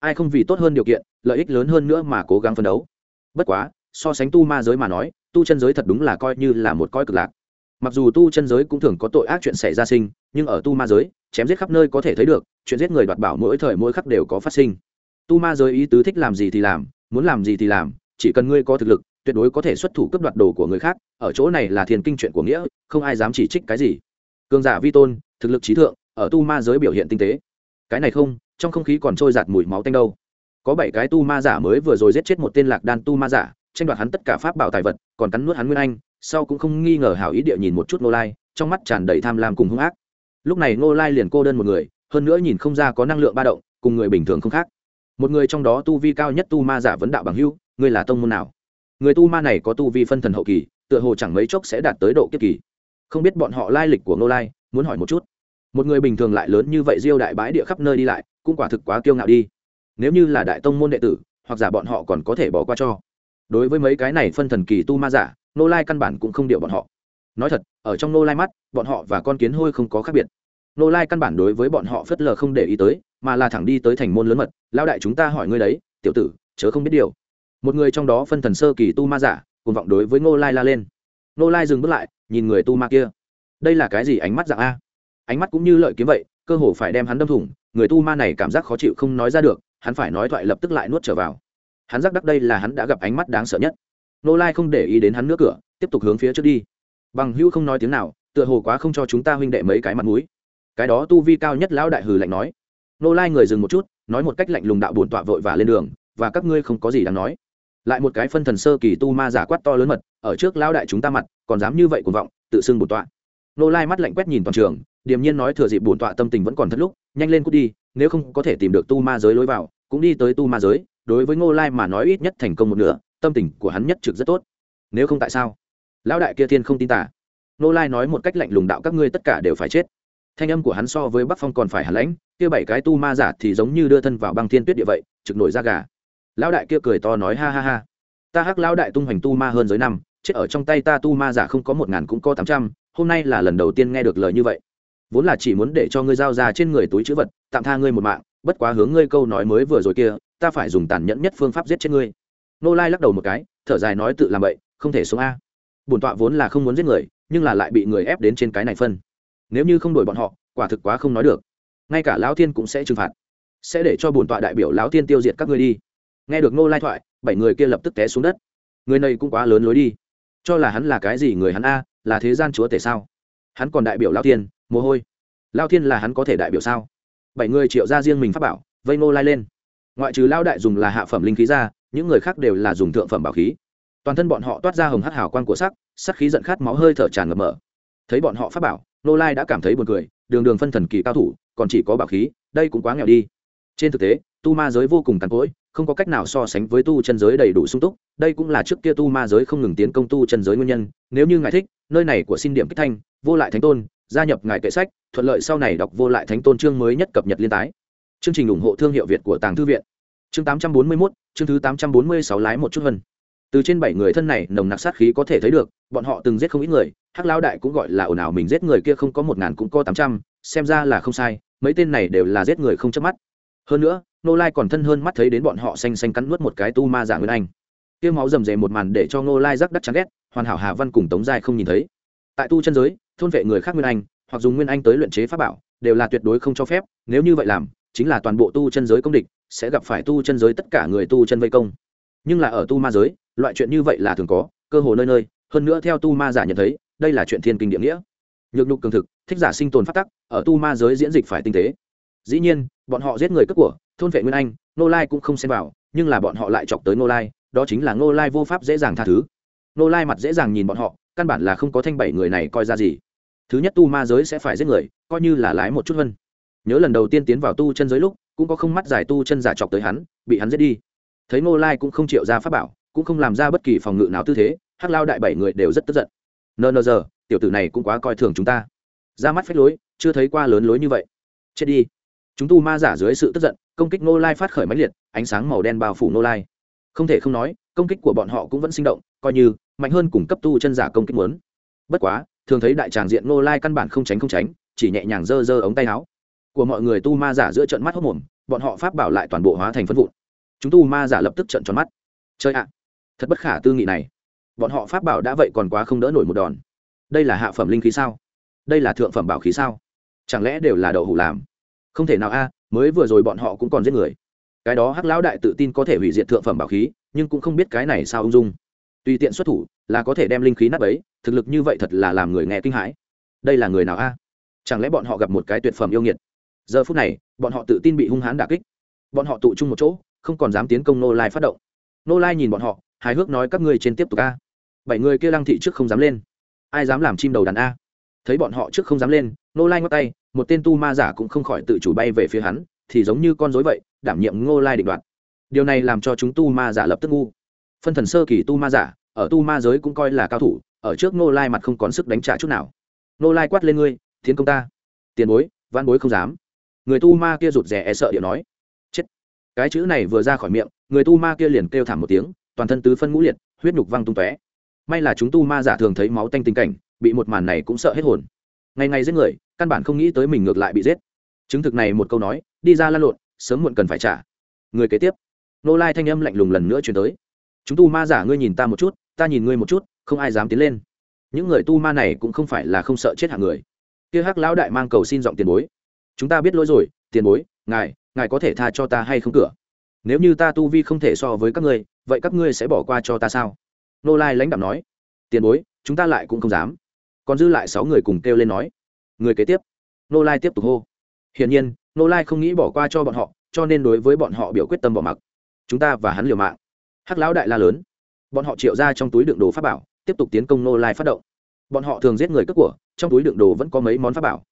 ai không vì tốt hơn điều kiện, lợi ích lớn hơn nữa mà cố gắng phấn đấu. Bất quá, so sánh tu ma giới mà nói, tu chân giới thật đúng là coi như là một coi cực lạc. Mặc dù tu chân giới cũng thường có tội ác chuyện xảy ra sinh, nhưng ở tu ma giới, chém giết khắp nơi có thể thấy được, chuyện giết người đoạt bảo mỗi thời mỗi khắc đều có phát sinh. Tu ma giới ý tứ thích làm gì thì làm, muốn làm gì thì làm, chỉ cần ngươi có thực lực, tuyệt đối có thể xuất thủ cấp đoạt đồ của người khác, ở chỗ này là thiền kinh chuyện của nghĩa, không ai dám chỉ trích cái gì. Cường giả vi tôn, thực lực trí thượng, ở tu ma giới biểu hiện tinh tế. Cái này không trong không khí còn trôi giạt mùi máu tanh đâu. Có bảy cái tu ma giả mới vừa rồi giết chết một tên lạc đan tu ma giả, tranh đoạt hắn tất cả pháp bảo tài vật, còn cắn nuốt hắn nguyên anh, sau cũng không nghi ngờ hảo ý địa nhìn một chút nô lai, trong mắt tràn đầy tham lam cùng hung ác. Lúc này nô lai liền cô đơn một người, hơn nữa nhìn không ra có năng lượng ba động, cùng người bình thường không khác. Một người trong đó tu vi cao nhất tu ma giả vấn đạo bằng hưu người là tông môn nào? Người tu ma này có tu vi phân thần hậu kỳ, tựa hồ chẳng mấy chốc sẽ đạt tới độ kiếp kỳ. Không biết bọn họ lai lịch của nô lai, muốn hỏi một chút một người bình thường lại lớn như vậy diêu đại bãi địa khắp nơi đi lại, cũng quả thực quá kiêu ngạo đi. Nếu như là đại tông môn đệ tử, hoặc giả bọn họ còn có thể bỏ qua cho. Đối với mấy cái này phân thần kỳ tu ma giả, nô lai căn bản cũng không điệu bọn họ. Nói thật, ở trong nô lai mắt, bọn họ và con kiến hôi không có khác biệt. Nô lai căn bản đối với bọn họ phớt lờ không để ý tới, mà là thẳng đi tới thành môn lớn mật lao đại chúng ta hỏi ngươi đấy, tiểu tử, chớ không biết điều. Một người trong đó phân thần sơ kỳ tu ma giả cùng vọng đối với nô lai la lên. Nô lai dừng bước lại, nhìn người tu ma kia. Đây là cái gì ánh mắt dạng a? Ánh mắt cũng như lợi kiếm vậy, cơ hồ phải đem hắn đâm thủng, người tu ma này cảm giác khó chịu không nói ra được, hắn phải nói thoại lập tức lại nuốt trở vào. Hắn giác đắc đây là hắn đã gặp ánh mắt đáng sợ nhất. Nô lai không để ý đến hắn nước cửa, tiếp tục hướng phía trước đi. Bằng hữu không nói tiếng nào, tựa hồ quá không cho chúng ta huynh đệ mấy cái mặt mũi. Cái đó tu vi cao nhất lão đại hừ lạnh nói. Nô lai người dừng một chút, nói một cách lạnh lùng đạo bổn tọa vội và lên đường, và các ngươi không có gì đáng nói. Lại một cái phân thần sơ kỳ tu ma giả quát to lớn mật, ở trước lão đại chúng ta mặt, còn dám như vậy cuồng vọng, tự xưng bổn tọa. Nô lai mắt lạnh quét nhìn toàn trường điềm nhiên nói thừa dịp bổn tọa tâm tình vẫn còn thất lúc, nhanh lên cút đi, nếu không có thể tìm được tu ma giới lối vào, cũng đi tới tu ma giới, đối với ngô lai mà nói ít nhất thành công một nửa, tâm tình của hắn nhất trực rất tốt. Nếu không tại sao? Lão đại kia thiên không tin tả ngô lai nói một cách lạnh lùng đạo các ngươi tất cả đều phải chết. Thanh âm của hắn so với bắc phong còn phải hàn lãnh, kia bảy cái tu ma giả thì giống như đưa thân vào băng thiên tuyết địa vậy, trực nổi ra gà. Lão đại kia cười to nói ha ha ha. Ta hắc lão đại tung hoành tu ma hơn giới năm, chết ở trong tay ta tu ma giả không có một ngàn cũng có tám trăm, hôm nay là lần đầu tiên nghe được lời như vậy vốn là chỉ muốn để cho ngươi giao ra trên người túi chữ vật, tạm tha ngươi một mạng, bất quá hướng ngươi câu nói mới vừa rồi kia, ta phải dùng tàn nhẫn nhất phương pháp giết chết ngươi. Nô lai lắc đầu một cái, thở dài nói tự làm vậy không thể xuống a. Bổn tọa vốn là không muốn giết người, nhưng là lại bị người ép đến trên cái này phân. Nếu như không đổi bọn họ, quả thực quá không nói được. Ngay cả lão thiên cũng sẽ trừng phạt. Sẽ để cho bổn tọa đại biểu lão thiên tiêu diệt các ngươi đi. Nghe được nô lai thoại, bảy người kia lập tức té xuống đất. Người này cũng quá lớn lối đi. Cho là hắn là cái gì người hắn a, là thế gian chúa tể sao? Hắn còn đại biểu Lão thiên mồ hôi. Lao thiên là hắn có thể đại biểu sao? Bảy người triệu ra riêng mình phát bảo, vây nô lai lên. Ngoại trừ lao đại dùng là hạ phẩm linh khí ra, những người khác đều là dùng thượng phẩm bảo khí. Toàn thân bọn họ toát ra hồng hắc hào quang của sắc sắc khí giận khát máu hơi thở tràn ngập mở. Thấy bọn họ phát bảo nô lai đã cảm thấy buồn cười, đường đường phân thần kỳ cao thủ, còn chỉ có bảo khí, đây cũng quá nghèo đi. Trên thực tế tu ma giới vô cùng cằn cỗi không có cách nào so sánh với tu chân giới đầy đủ sung túc đây cũng là trước kia tu ma giới không ngừng tiến công tu chân giới nguyên nhân nếu như ngài thích nơi này của xin điểm kích thanh vô lại thánh tôn gia nhập ngài kệ sách thuận lợi sau này đọc vô lại thánh tôn chương mới nhất cập nhật liên tái. Chương trình ủng hộ thương hiệu việt của tàng thư viện. Chương 841, chương thứ 846 lái một chút hơn. Từ trên bảy người thân này nồng nặc sát khí có thể thấy được bọn họ từng giết không ít người hắc lao đại cũng gọi là ồn ào mình giết người kia không có một ngàn cũng có tám trăm xem ra là không sai mấy tên này đều là giết người không chớp mắt. Hơn nữa nô lai còn thân hơn mắt thấy đến bọn họ xanh xanh cắn nuốt một cái tu ma giả nguyên anh. Tiêu máu rầm rề một màn để cho nô lai rắc đắc chán ghét, hoàn hảo hà văn cùng tống giai không nhìn thấy. Tại tu chân giới, thôn vệ người khác nguyên anh, hoặc dùng nguyên anh tới luyện chế pháp bảo, đều là tuyệt đối không cho phép, nếu như vậy làm, chính là toàn bộ tu chân giới công địch, sẽ gặp phải tu chân giới tất cả người tu chân vây công. Nhưng là ở tu ma giới, loại chuyện như vậy là thường có, cơ hồ nơi nơi, hơn nữa theo tu ma giả nhận thấy, đây là chuyện thiên kinh địa nghĩa. Nhược nhục cường thực, thích giả sinh tồn phát tắc, ở tu ma giới diễn dịch phải tinh tế. Dĩ nhiên, bọn họ giết người cướp của thôn vệ nguyên anh nô lai cũng không xem vào, nhưng là bọn họ lại chọc tới nô lai, đó chính là nô lai vô pháp dễ dàng tha thứ. Nô lai mặt dễ dàng nhìn bọn họ, căn bản là không có thanh bảy người này coi ra gì. Thứ nhất tu ma giới sẽ phải giết người, coi như là lái một chút hơn. Nhớ lần đầu tiên tiến vào tu chân giới lúc, cũng có không mắt giải tu chân giả chọc tới hắn, bị hắn giết đi. Thấy nô lai cũng không chịu ra pháp bảo, cũng không làm ra bất kỳ phòng ngự nào tư thế, hắc lao đại bảy người đều rất tức giận. Nờ nờ giờ tiểu tử này cũng quá coi thường chúng ta. Ra mắt phách lối, chưa thấy qua lớn lối như vậy. Chết đi chúng tu ma giả dưới sự tức giận, công kích nô lai phát khởi máy liệt, ánh sáng màu đen bao phủ nô lai. Không thể không nói, công kích của bọn họ cũng vẫn sinh động, coi như mạnh hơn cùng cấp tu chân giả công kích muốn. Bất quá, thường thấy đại tràng diện nô lai căn bản không tránh không tránh, chỉ nhẹ nhàng giơ giơ ống tay áo. Của mọi người tu ma giả giữa trận mắt hốc mồm, bọn họ pháp bảo lại toàn bộ hóa thành phân vụn. Chúng tu ma giả lập tức trận tròn mắt. Chơi ạ, thật bất khả tư nghị này. Bọn họ pháp bảo đã vậy còn quá không đỡ nổi một đòn. Đây là hạ phẩm linh khí sao? Đây là thượng phẩm bảo khí sao? Chẳng lẽ đều là đậu hủ làm? Không thể nào a, mới vừa rồi bọn họ cũng còn giết người. Cái đó hắc lão đại tự tin có thể hủy diệt thượng phẩm bảo khí, nhưng cũng không biết cái này sao ung dung. Tùy tiện xuất thủ là có thể đem linh khí nắp ấy thực lực như vậy thật là làm người nghe kinh hãi. Đây là người nào a? Chẳng lẽ bọn họ gặp một cái tuyệt phẩm yêu nghiệt? Giờ phút này, bọn họ tự tin bị hung hãn đả kích. Bọn họ tụ chung một chỗ, không còn dám tiến công nô lai phát động. Nô lai nhìn bọn họ, hài hước nói các ngươi trên tiếp tục a. Bảy người kia lăng thị trước không dám lên. Ai dám làm chim đầu đàn a? Thấy bọn họ trước không dám lên, nô lai ngót tay một tên tu ma giả cũng không khỏi tự chủ bay về phía hắn, thì giống như con dối vậy, đảm nhiệm ngô lai định đoạt. Điều này làm cho chúng tu ma giả lập tức ngu. Phân thần sơ kỳ tu ma giả, ở tu ma giới cũng coi là cao thủ, ở trước ngô lai mặt không còn sức đánh trả chút nào. Ngô lai quát lên ngươi tiến công ta. Tiền bối, văn bối không dám. Người tu ma kia rụt rè e sợ điệu nói. Chết. Cái chữ này vừa ra khỏi miệng, người tu ma kia liền kêu thảm một tiếng, toàn thân tứ phân ngũ liệt, huyết nhục văng tung tóe. May là chúng tu ma giả thường thấy máu tanh tình cảnh, bị một màn này cũng sợ hết hồn. Ngày ngày giết người căn bản không nghĩ tới mình ngược lại bị giết. Chứng thực này một câu nói, đi ra lăn lộn, sớm muộn cần phải trả. Người kế tiếp. Nô lai thanh âm lạnh lùng lần nữa chuyển tới. Chúng tu ma giả ngươi nhìn ta một chút, ta nhìn ngươi một chút, không ai dám tiến lên. Những người tu ma này cũng không phải là không sợ chết hạng người. Kia hắc lão đại mang cầu xin giọng tiền bối. Chúng ta biết lỗi rồi, tiền bối, ngài ngài có thể tha cho ta hay không cửa? Nếu như ta tu vi không thể so với các ngươi, vậy các ngươi sẽ bỏ qua cho ta sao? Nô lai lãnh đạo nói. Tiền bối, chúng ta lại cũng không dám. Còn dư lại sáu người cùng kêu lên nói người kế tiếp. Nô lai tiếp tục hô. Hiển nhiên, nô lai không nghĩ bỏ qua cho bọn họ, cho nên đối với bọn họ biểu quyết tâm bỏ mặc. Chúng ta và hắn liều mạng. Hắc lão đại la lớn. Bọn họ triệu ra trong túi đựng đồ pháp bảo, tiếp tục tiến công nô lai phát động. Bọn họ thường giết người cướp của, trong túi đựng đồ vẫn có mấy món pháp bảo.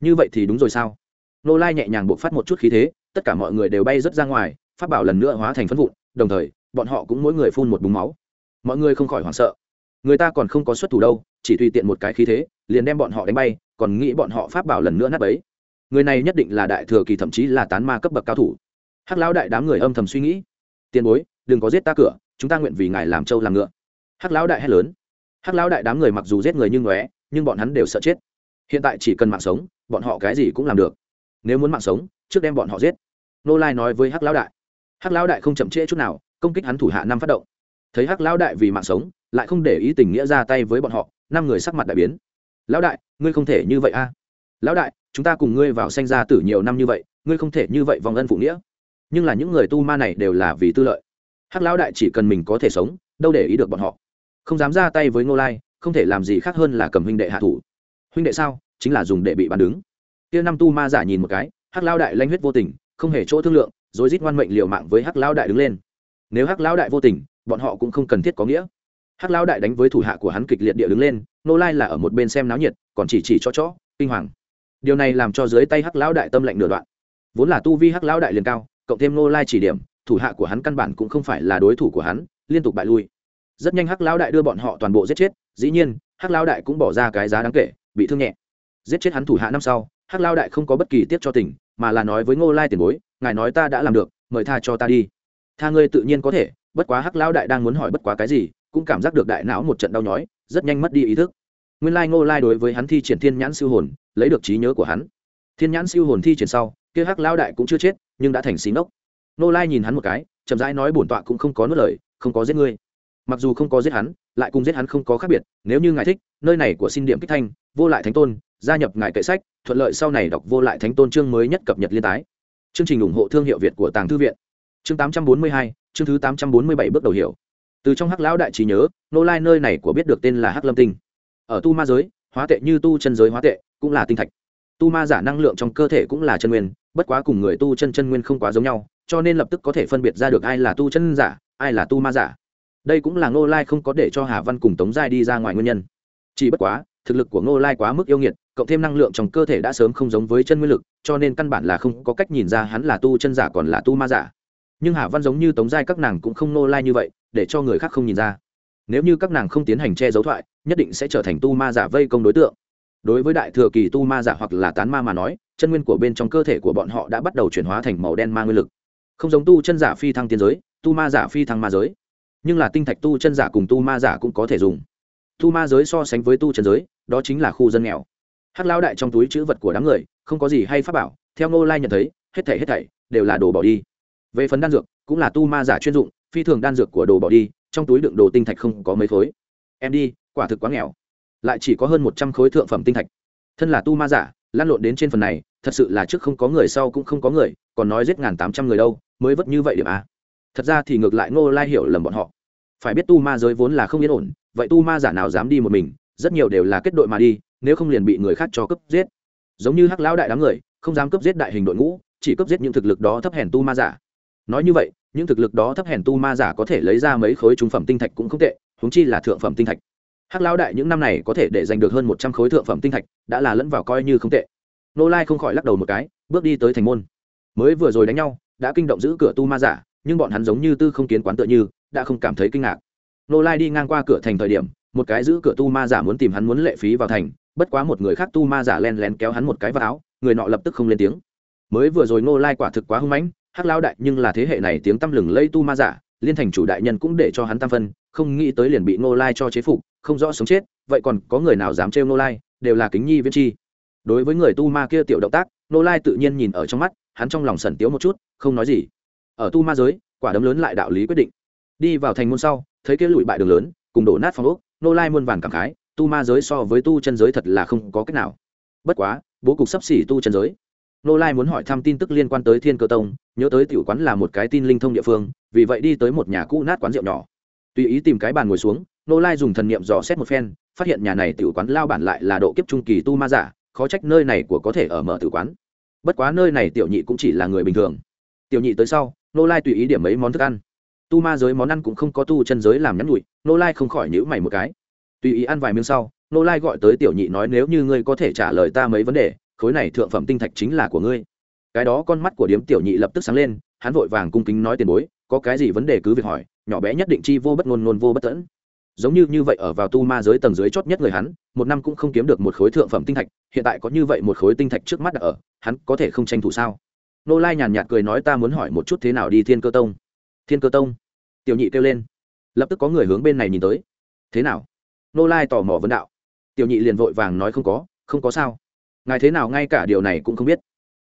Như vậy thì đúng rồi sao? Nô lai nhẹ nhàng buộc phát một chút khí thế, tất cả mọi người đều bay rớt ra ngoài, pháp bảo lần nữa hóa thành phân vụn, đồng thời, bọn họ cũng mỗi người phun một búng máu. Mọi người không khỏi hoảng sợ. Người ta còn không có xuất thủ đâu, chỉ tùy tiện một cái khí thế, liền đem bọn họ đánh bay còn nghĩ bọn họ pháp bảo lần nữa nát ấy người này nhất định là đại thừa kỳ thậm chí là tán ma cấp bậc cao thủ. Hắc lão đại đám người âm thầm suy nghĩ. Tiền bối, đừng có giết ta cửa, chúng ta nguyện vì ngài làm trâu làm ngựa. Hắc lão đại hét lớn. Hắc lão đại đám người mặc dù giết người như ngóe, nhưng bọn hắn đều sợ chết. Hiện tại chỉ cần mạng sống, bọn họ cái gì cũng làm được. Nếu muốn mạng sống, trước đem bọn họ giết. Nô lai nói với hắc lão đại. Hắc lão đại không chậm trễ chút nào, công kích hắn thủ hạ năm phát động. Thấy hắc lão đại vì mạng sống, lại không để ý tình nghĩa ra tay với bọn họ, năm người sắc mặt đại biến lão đại, ngươi không thể như vậy a. Lão đại, chúng ta cùng ngươi vào sanh ra tử nhiều năm như vậy, ngươi không thể như vậy vòng ân phụ nghĩa. Nhưng là những người tu ma này đều là vì tư lợi. Hắc lão đại chỉ cần mình có thể sống, đâu để ý được bọn họ. Không dám ra tay với ngô lai, không thể làm gì khác hơn là cầm huynh đệ hạ thủ. Huynh đệ sao? Chính là dùng để bị bắn đứng. Kia năm tu ma giả nhìn một cái, hắc lão đại lanh huyết vô tình, không hề chỗ thương lượng, rồi rít ngoan mệnh liều mạng với hắc lão đại đứng lên. Nếu hắc lão đại vô tình, bọn họ cũng không cần thiết có nghĩa hắc lão đại đánh với thủ hạ của hắn kịch liệt địa đứng lên, nô lai là ở một bên xem náo nhiệt, còn chỉ chỉ cho chó, kinh hoàng. Điều này làm cho dưới tay hắc lão đại tâm lệnh nửa đoạn. Vốn là tu vi hắc lão đại liền cao, cộng thêm nô lai chỉ điểm, thủ hạ của hắn căn bản cũng không phải là đối thủ của hắn, liên tục bại lui. Rất nhanh hắc lão đại đưa bọn họ toàn bộ giết chết, dĩ nhiên, hắc lão đại cũng bỏ ra cái giá đáng kể, bị thương nhẹ. Giết chết hắn thủ hạ năm sau, hắc lão đại không có bất kỳ tiếc cho tỉnh mà là nói với ngô lai tiền bối, ngài nói ta đã làm được, mời tha cho ta đi. Tha ngươi tự nhiên có thể, bất quá hắc lão đại đang muốn hỏi bất quá cái gì cũng cảm giác được đại não một trận đau nhói rất nhanh mất đi ý thức. Nguyên lai ngô lai đối với hắn thi triển thiên nhãn siêu hồn lấy được trí nhớ của hắn. Thiên nhãn siêu hồn thi triển sau kia hắc lao đại cũng chưa chết nhưng đã thành xí ngốc. Ngô lai nhìn hắn một cái chậm rãi nói bổn tọa cũng không có nuốt lời không có giết ngươi. Mặc dù không có giết hắn lại cùng giết hắn không có khác biệt nếu như ngài thích nơi này của xin điểm kích thanh vô lại thánh tôn gia nhập ngài kệ sách thuận lợi sau này đọc vô lại thánh tôn chương mới nhất cập nhật liên tái. Chương trình ủng hộ thương hiệu việt của tàng thư viện. Chương 842, chương thứ 847 bước đầu hiểu từ trong hắc lão đại trí nhớ nô lai nơi này của biết được tên là hắc lâm tinh. Ở tu ma giới, hóa tệ như tu chân giới hóa tệ, cũng là tinh thạch. Tu ma giả năng lượng trong cơ thể cũng là chân nguyên, bất quá cùng người tu chân chân nguyên không quá giống nhau, cho nên lập tức có thể phân biệt ra được ai là tu chân giả, ai là tu ma giả. Đây cũng là ngô lai không có để cho hà văn cùng tống giai đi ra ngoài nguyên nhân. Chỉ bất quá, thực lực của ngô lai quá mức yêu nghiệt, cộng thêm năng lượng trong cơ thể đã sớm không giống với chân nguyên lực, cho nên căn bản là không có cách nhìn ra hắn là tu chân giả còn là tu ma giả. Nhưng hà văn giống như tống giai các nàng cũng không ngô lai như vậy để cho người khác không nhìn ra. Nếu như các nàng không tiến hành che giấu thoại, nhất định sẽ trở thành tu ma giả vây công đối tượng. Đối với đại thừa kỳ tu ma giả hoặc là tán ma mà nói, chân nguyên của bên trong cơ thể của bọn họ đã bắt đầu chuyển hóa thành màu đen ma nguyên lực. Không giống tu chân giả phi thăng tiên giới, tu ma giả phi thăng ma giới. Nhưng là tinh thạch tu chân giả cùng tu ma giả cũng có thể dùng. Tu ma giới so sánh với tu chân giới, đó chính là khu dân nghèo. Hát lao đại trong túi chữ vật của đám người, không có gì hay pháp bảo, theo ngô lai nhận thấy, hết thảy hết thảy, đều là đồ bỏ đi. Về phần đan dược, cũng là tu ma giả chuyên dụng phi thường đan dược của đồ bỏ đi, trong túi đựng đồ tinh thạch không có mấy khối. Em đi, quả thực quá nghèo. Lại chỉ có hơn một trăm khối thượng phẩm tinh thạch. Thân là tu ma giả lan lộn đến trên phần này, thật sự là trước không có người sau cũng không có người, còn nói giết ngàn tám trăm người đâu, mới vất như vậy điểm a. Thật ra thì ngược lại ngô lai hiểu lầm bọn họ. Phải biết tu ma giới vốn là không yên ổn, vậy tu ma giả nào dám đi một mình, rất nhiều đều là kết đội mà đi, nếu không liền bị người khác cho cấp giết. Giống như hắc lão đại đám người, không dám cấp giết đại hình đội ngũ, chỉ cấp giết những thực lực đó thấp hèn tu ma giả. Nói như vậy những thực lực đó thấp hèn tu ma giả có thể lấy ra mấy khối trung phẩm tinh thạch cũng không tệ húng chi là thượng phẩm tinh thạch. Hắc lão đại những năm này có thể để giành được hơn một trăm khối thượng phẩm tinh thạch, đã là lẫn vào coi như không tệ. Nô lai không khỏi lắc đầu một cái, bước đi tới thành môn. Mới vừa rồi đánh nhau, đã kinh động giữ cửa tu ma giả, nhưng bọn hắn giống như tư không kiến quán tựa như, đã không cảm thấy kinh ngạc. Nô lai đi ngang qua cửa thành thời điểm, một cái giữ cửa tu ma giả muốn tìm hắn muốn lệ phí vào thành, bất quá một người khác tu ma giả len lén kéo hắn một cái vào áo, người nọ lập tức không lên tiếng. Mới vừa rồi nô lai quả thực quá hưng mãnh hắc lao đại nhưng là thế hệ này tiếng tăm lừng lây tu ma giả, liên thành chủ đại nhân cũng để cho hắn tam phân, không nghĩ tới liền bị Ngô lai cho chế phục, không rõ sống chết, vậy còn có người nào dám trêu Ngô lai, đều là kính nhi Viên chi. Đối với người tu ma kia tiểu động tác, Ngô lai tự nhiên nhìn ở trong mắt, hắn trong lòng sẩn tiếu một chút, không nói gì. Ở tu ma giới, quả đấm lớn lại đạo lý quyết định. Đi vào thành môn sau, thấy kia lụi bại đường lớn, cùng đổ nát phong ốc nô lai muôn vàn cảm khái, tu ma giới so với tu chân giới thật là không có cách nào. Bất quá, bố cục sắp xỉ tu chân giới nô lai muốn hỏi thăm tin tức liên quan tới thiên cơ tông, nhớ tới tiểu quán là một cái tin linh thông địa phương, vì vậy đi tới một nhà cũ nát quán rượu nhỏ. Tùy ý tìm cái bàn ngồi xuống, nô lai dùng thần niệm dò xét một phen, phát hiện nhà này tiểu quán lao bản lại là độ kiếp trung kỳ tu ma giả, khó trách nơi này của có thể ở mở tử quán. Bất quá nơi này tiểu nhị cũng chỉ là người bình thường. Tiểu nhị tới sau, nô lai tùy ý điểm mấy món thức ăn. Tu ma giới món ăn cũng không có tu chân giới làm nhắn nhụi, nô lai không khỏi nhữ mày một cái. Tùy ý ăn vài miếng sau, nô lai gọi tới tiểu nhị nói, nếu như ngươi có thể trả lời ta mấy vấn đề khối này thượng phẩm tinh thạch chính là của ngươi. Cái đó con mắt của điếm tiểu nhị lập tức sáng lên, hắn vội vàng cung kính nói tiền bối, có cái gì vấn đề cứ việc hỏi, nhỏ bé nhất định chi vô bất ngôn ngôn vô bất tẫn giống như như vậy ở vào tu ma giới tầng dưới chót nhất người hắn, một năm cũng không kiếm được một khối thượng phẩm tinh thạch, hiện tại có như vậy một khối tinh thạch trước mắt ở, hắn có thể không tranh thủ sao? Nô lai nhàn nhạt cười nói ta muốn hỏi một chút thế nào đi thiên cơ tông. Thiên cơ tông? Tiểu nhị kêu lên. Lập tức có người hướng bên này nhìn tới. Thế nào? Nô lai tò mò vấn đạo. Tiểu nhị liền vội vàng nói không có không có sao ngài thế nào ngay cả điều này cũng không biết.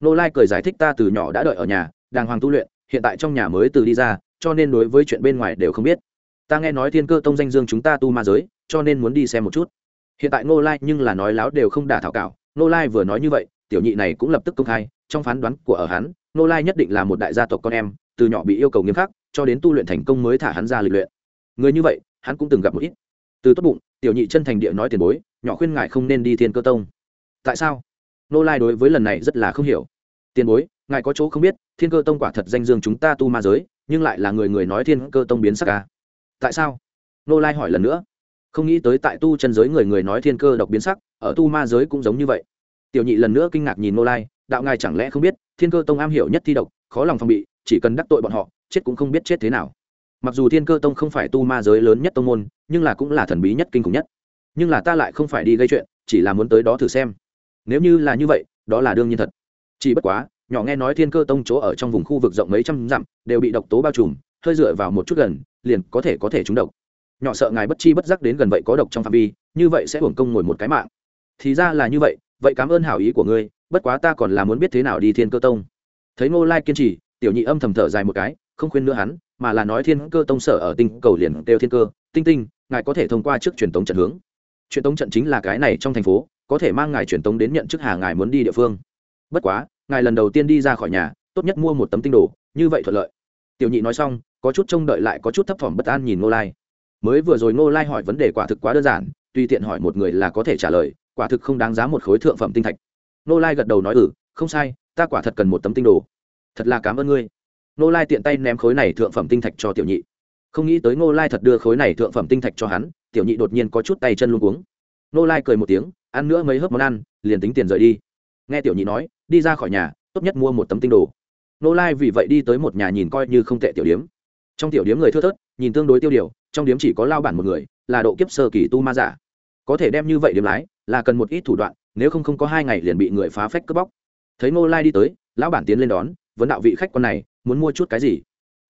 Nô lai cười giải thích ta từ nhỏ đã đợi ở nhà, đàng hoàng tu luyện, hiện tại trong nhà mới từ đi ra, cho nên đối với chuyện bên ngoài đều không biết. Ta nghe nói thiên cơ tông danh dương chúng ta tu ma giới, cho nên muốn đi xem một chút. Hiện tại nô lai nhưng là nói láo đều không đả thảo cảo, nô lai vừa nói như vậy, tiểu nhị này cũng lập tức công khai, trong phán đoán của ở hắn, nô lai nhất định là một đại gia tộc con em, từ nhỏ bị yêu cầu nghiêm khắc, cho đến tu luyện thành công mới thả hắn ra lịch luyện. Người như vậy, hắn cũng từng gặp một ít. Từ tốt bụng, tiểu nhị chân thành địa nói tiền bối, nhỏ khuyên ngài không nên đi thiên cơ tông. Tại sao? Nô lai đối với lần này rất là không hiểu. Tiền bối, ngài có chỗ không biết, thiên cơ tông quả thật danh dương chúng ta tu ma giới, nhưng lại là người người nói thiên cơ tông biến sắc ca tại sao? Nô lai hỏi lần nữa. Không nghĩ tới tại tu chân giới người người nói thiên cơ độc biến sắc, ở tu ma giới cũng giống như vậy. Tiểu nhị lần nữa kinh ngạc nhìn nô lai, đạo ngài chẳng lẽ không biết, thiên cơ tông am hiểu nhất thi độc, khó lòng phòng bị, chỉ cần đắc tội bọn họ, chết cũng không biết chết thế nào. Mặc dù thiên cơ tông không phải tu ma giới lớn nhất tông môn, nhưng là cũng là thần bí nhất kinh khủng nhất. Nhưng là ta lại không phải đi gây chuyện, chỉ là muốn tới đó thử xem nếu như là như vậy, đó là đương nhiên thật. Chỉ bất quá, nhỏ nghe nói thiên cơ tông chỗ ở trong vùng khu vực rộng mấy trăm dặm, đều bị độc tố bao trùm, hơi dựa vào một chút gần, liền có thể có thể trúng độc. Nhỏ sợ ngài bất chi bất giác đến gần vậy có độc trong phạm vi, như vậy sẽ hưởng công ngồi một cái mạng. Thì ra là như vậy vậy cảm ơn hảo ý của ngươi, bất quá ta còn là muốn biết thế nào đi thiên cơ tông. Thấy ngô lai kiên trì, tiểu nhị âm thầm thở dài một cái, không khuyên nữa hắn, mà là nói thiên cơ tông sở ở tinh cầu liền kêu thiên cơ, tinh tinh, ngài có thể thông qua trước truyền tống trận hướng. Truyền tống trận chính là cái này trong thành phố có thể mang ngài truyền tống đến nhận chức hà ngài muốn đi địa phương. Bất quá, ngài lần đầu tiên đi ra khỏi nhà, tốt nhất mua một tấm tinh đồ, như vậy thuận lợi. Tiểu nhị nói xong, có chút trông đợi lại có chút thấp thỏm bất an nhìn ngô lai. Mới vừa rồi ngô lai hỏi vấn đề quả thực quá đơn giản, tùy tiện hỏi một người là có thể trả lời, quả thực không đáng giá một khối thượng phẩm tinh thạch. Ngô lai gật đầu nói ừ không sai, ta quả thật cần một tấm tinh đồ. Thật là cảm ơn ngươi. Ngô lai tiện tay ném khối này thượng phẩm tinh thạch cho tiểu nhị. Không nghĩ tới Ngô lai thật đưa khối này thượng phẩm tinh thạch cho hắn, tiểu nhị đột nhiên có chút tay chân luôn cuống. Ngô lai cười một tiếng ăn nữa mấy hớp món ăn, liền tính tiền rời đi. Nghe tiểu nhị nói, đi ra khỏi nhà, tốt nhất mua một tấm tinh đồ. Nô lai vì vậy đi tới một nhà nhìn coi như không tệ tiểu điếm. Trong tiểu điếm người thưa thớt, nhìn tương đối tiêu điều, trong điếm chỉ có lao bản một người, là độ kiếp sơ kỳ tu ma giả. Có thể đem như vậy điếm lái, là cần một ít thủ đoạn, nếu không không có hai ngày liền bị người phá phách cướp bóc. Thấy Nô lai đi tới, lão bản tiến lên đón, vấn đạo vị khách con này, muốn mua chút cái gì?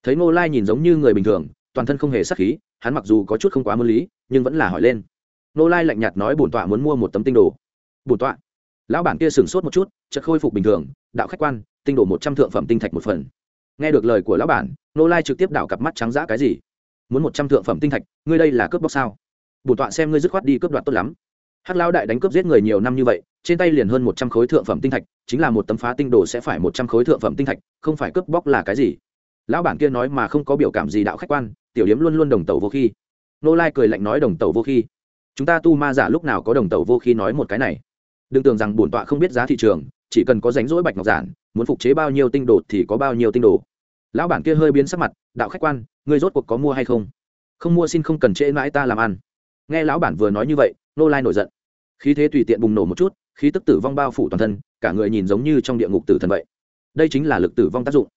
Thấy Nô lai nhìn giống như người bình thường, toàn thân không hề sắc khí, hắn mặc dù có chút không quá mơ lý, nhưng vẫn là hỏi lên. Nô lai lạnh nhạt nói bổn tọa muốn mua một tấm tinh đồ. Bổn tọa? Lão bản kia sửng sốt một chút, chợt khôi phục bình thường, đạo khách quan, tinh đồ một trăm thượng phẩm tinh thạch một phần. Nghe được lời của lão bản, Nô lai trực tiếp đảo cặp mắt trắng dã cái gì? Muốn một trăm thượng phẩm tinh thạch, ngươi đây là cướp bóc sao? Bổn tọa xem ngươi dứt khoát đi cướp đoạt tốt lắm. Hắc lão đại đánh cướp giết người nhiều năm như vậy, trên tay liền hơn một trăm khối thượng phẩm tinh thạch, chính là một tấm phá tinh đồ sẽ phải một trăm khối thượng phẩm tinh thạch, không phải cướp bóc là cái gì? Lão bản kia nói mà không có biểu cảm gì đạo khách quan, tiểu điếm luôn luôn đồng tàu vô khi. Nô lai cười lạnh nói đồng tàu vô khi chúng ta tu ma giả lúc nào có đồng tàu vô khi nói một cái này? Đừng tưởng rằng bổn tọa không biết giá thị trường, chỉ cần có rảnh rỗi bạch ngọc giản, muốn phục chế bao nhiêu tinh đồ thì có bao nhiêu tinh đồ. Lão bản kia hơi biến sắc mặt, đạo khách quan, ngươi rốt cuộc có mua hay không? Không mua xin không cần trễ mãi ta làm ăn. Nghe lão bản vừa nói như vậy, nô lai nổi giận. Khí thế tùy tiện bùng nổ một chút, khí tức tử vong bao phủ toàn thân, cả người nhìn giống như trong địa ngục tử thần vậy. Đây chính là lực tử vong tác dụng.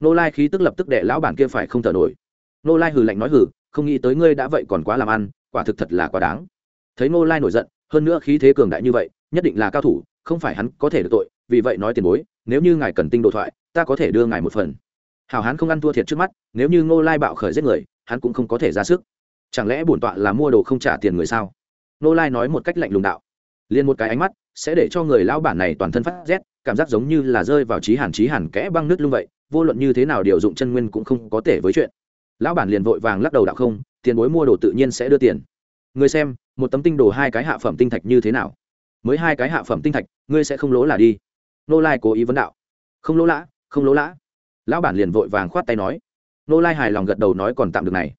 Nô lai khí tức lập tức đệ lão bản kia phải không thở nổi. Nô lai hừ lạnh nói hừ, không nghĩ tới ngươi đã vậy còn quá làm ăn, quả thực thật là quá đáng thấy nô lai nổi giận, hơn nữa khí thế cường đại như vậy, nhất định là cao thủ, không phải hắn có thể được tội, vì vậy nói tiền bối, nếu như ngài cần tinh đồ thoại, ta có thể đưa ngài một phần. Hảo hán không ăn thua thiệt trước mắt, nếu như ngô lai bạo khởi giết người, hắn cũng không có thể ra sức. Chẳng lẽ bổn tọa là mua đồ không trả tiền người sao? Ngô lai nói một cách lạnh lùng đạo. Liền một cái ánh mắt, sẽ để cho người lão bản này toàn thân phát rét, cảm giác giống như là rơi vào trí hàn trí hàn kẽ băng nước lung vậy, vô luận như thế nào điều dụng chân nguyên cũng không có thể với chuyện. Lão bản liền vội vàng lắc đầu đạo không, tiền bối mua đồ tự nhiên sẽ đưa tiền. Người xem một tấm tinh đồ hai cái hạ phẩm tinh thạch như thế nào? Mới hai cái hạ phẩm tinh thạch, ngươi sẽ không lỗ là đi. Nô lai cố ý vấn đạo. Không lỗ lã, không lỗ lã. Lão bản liền vội vàng khoát tay nói. Nô lai hài lòng gật đầu nói còn tạm được này.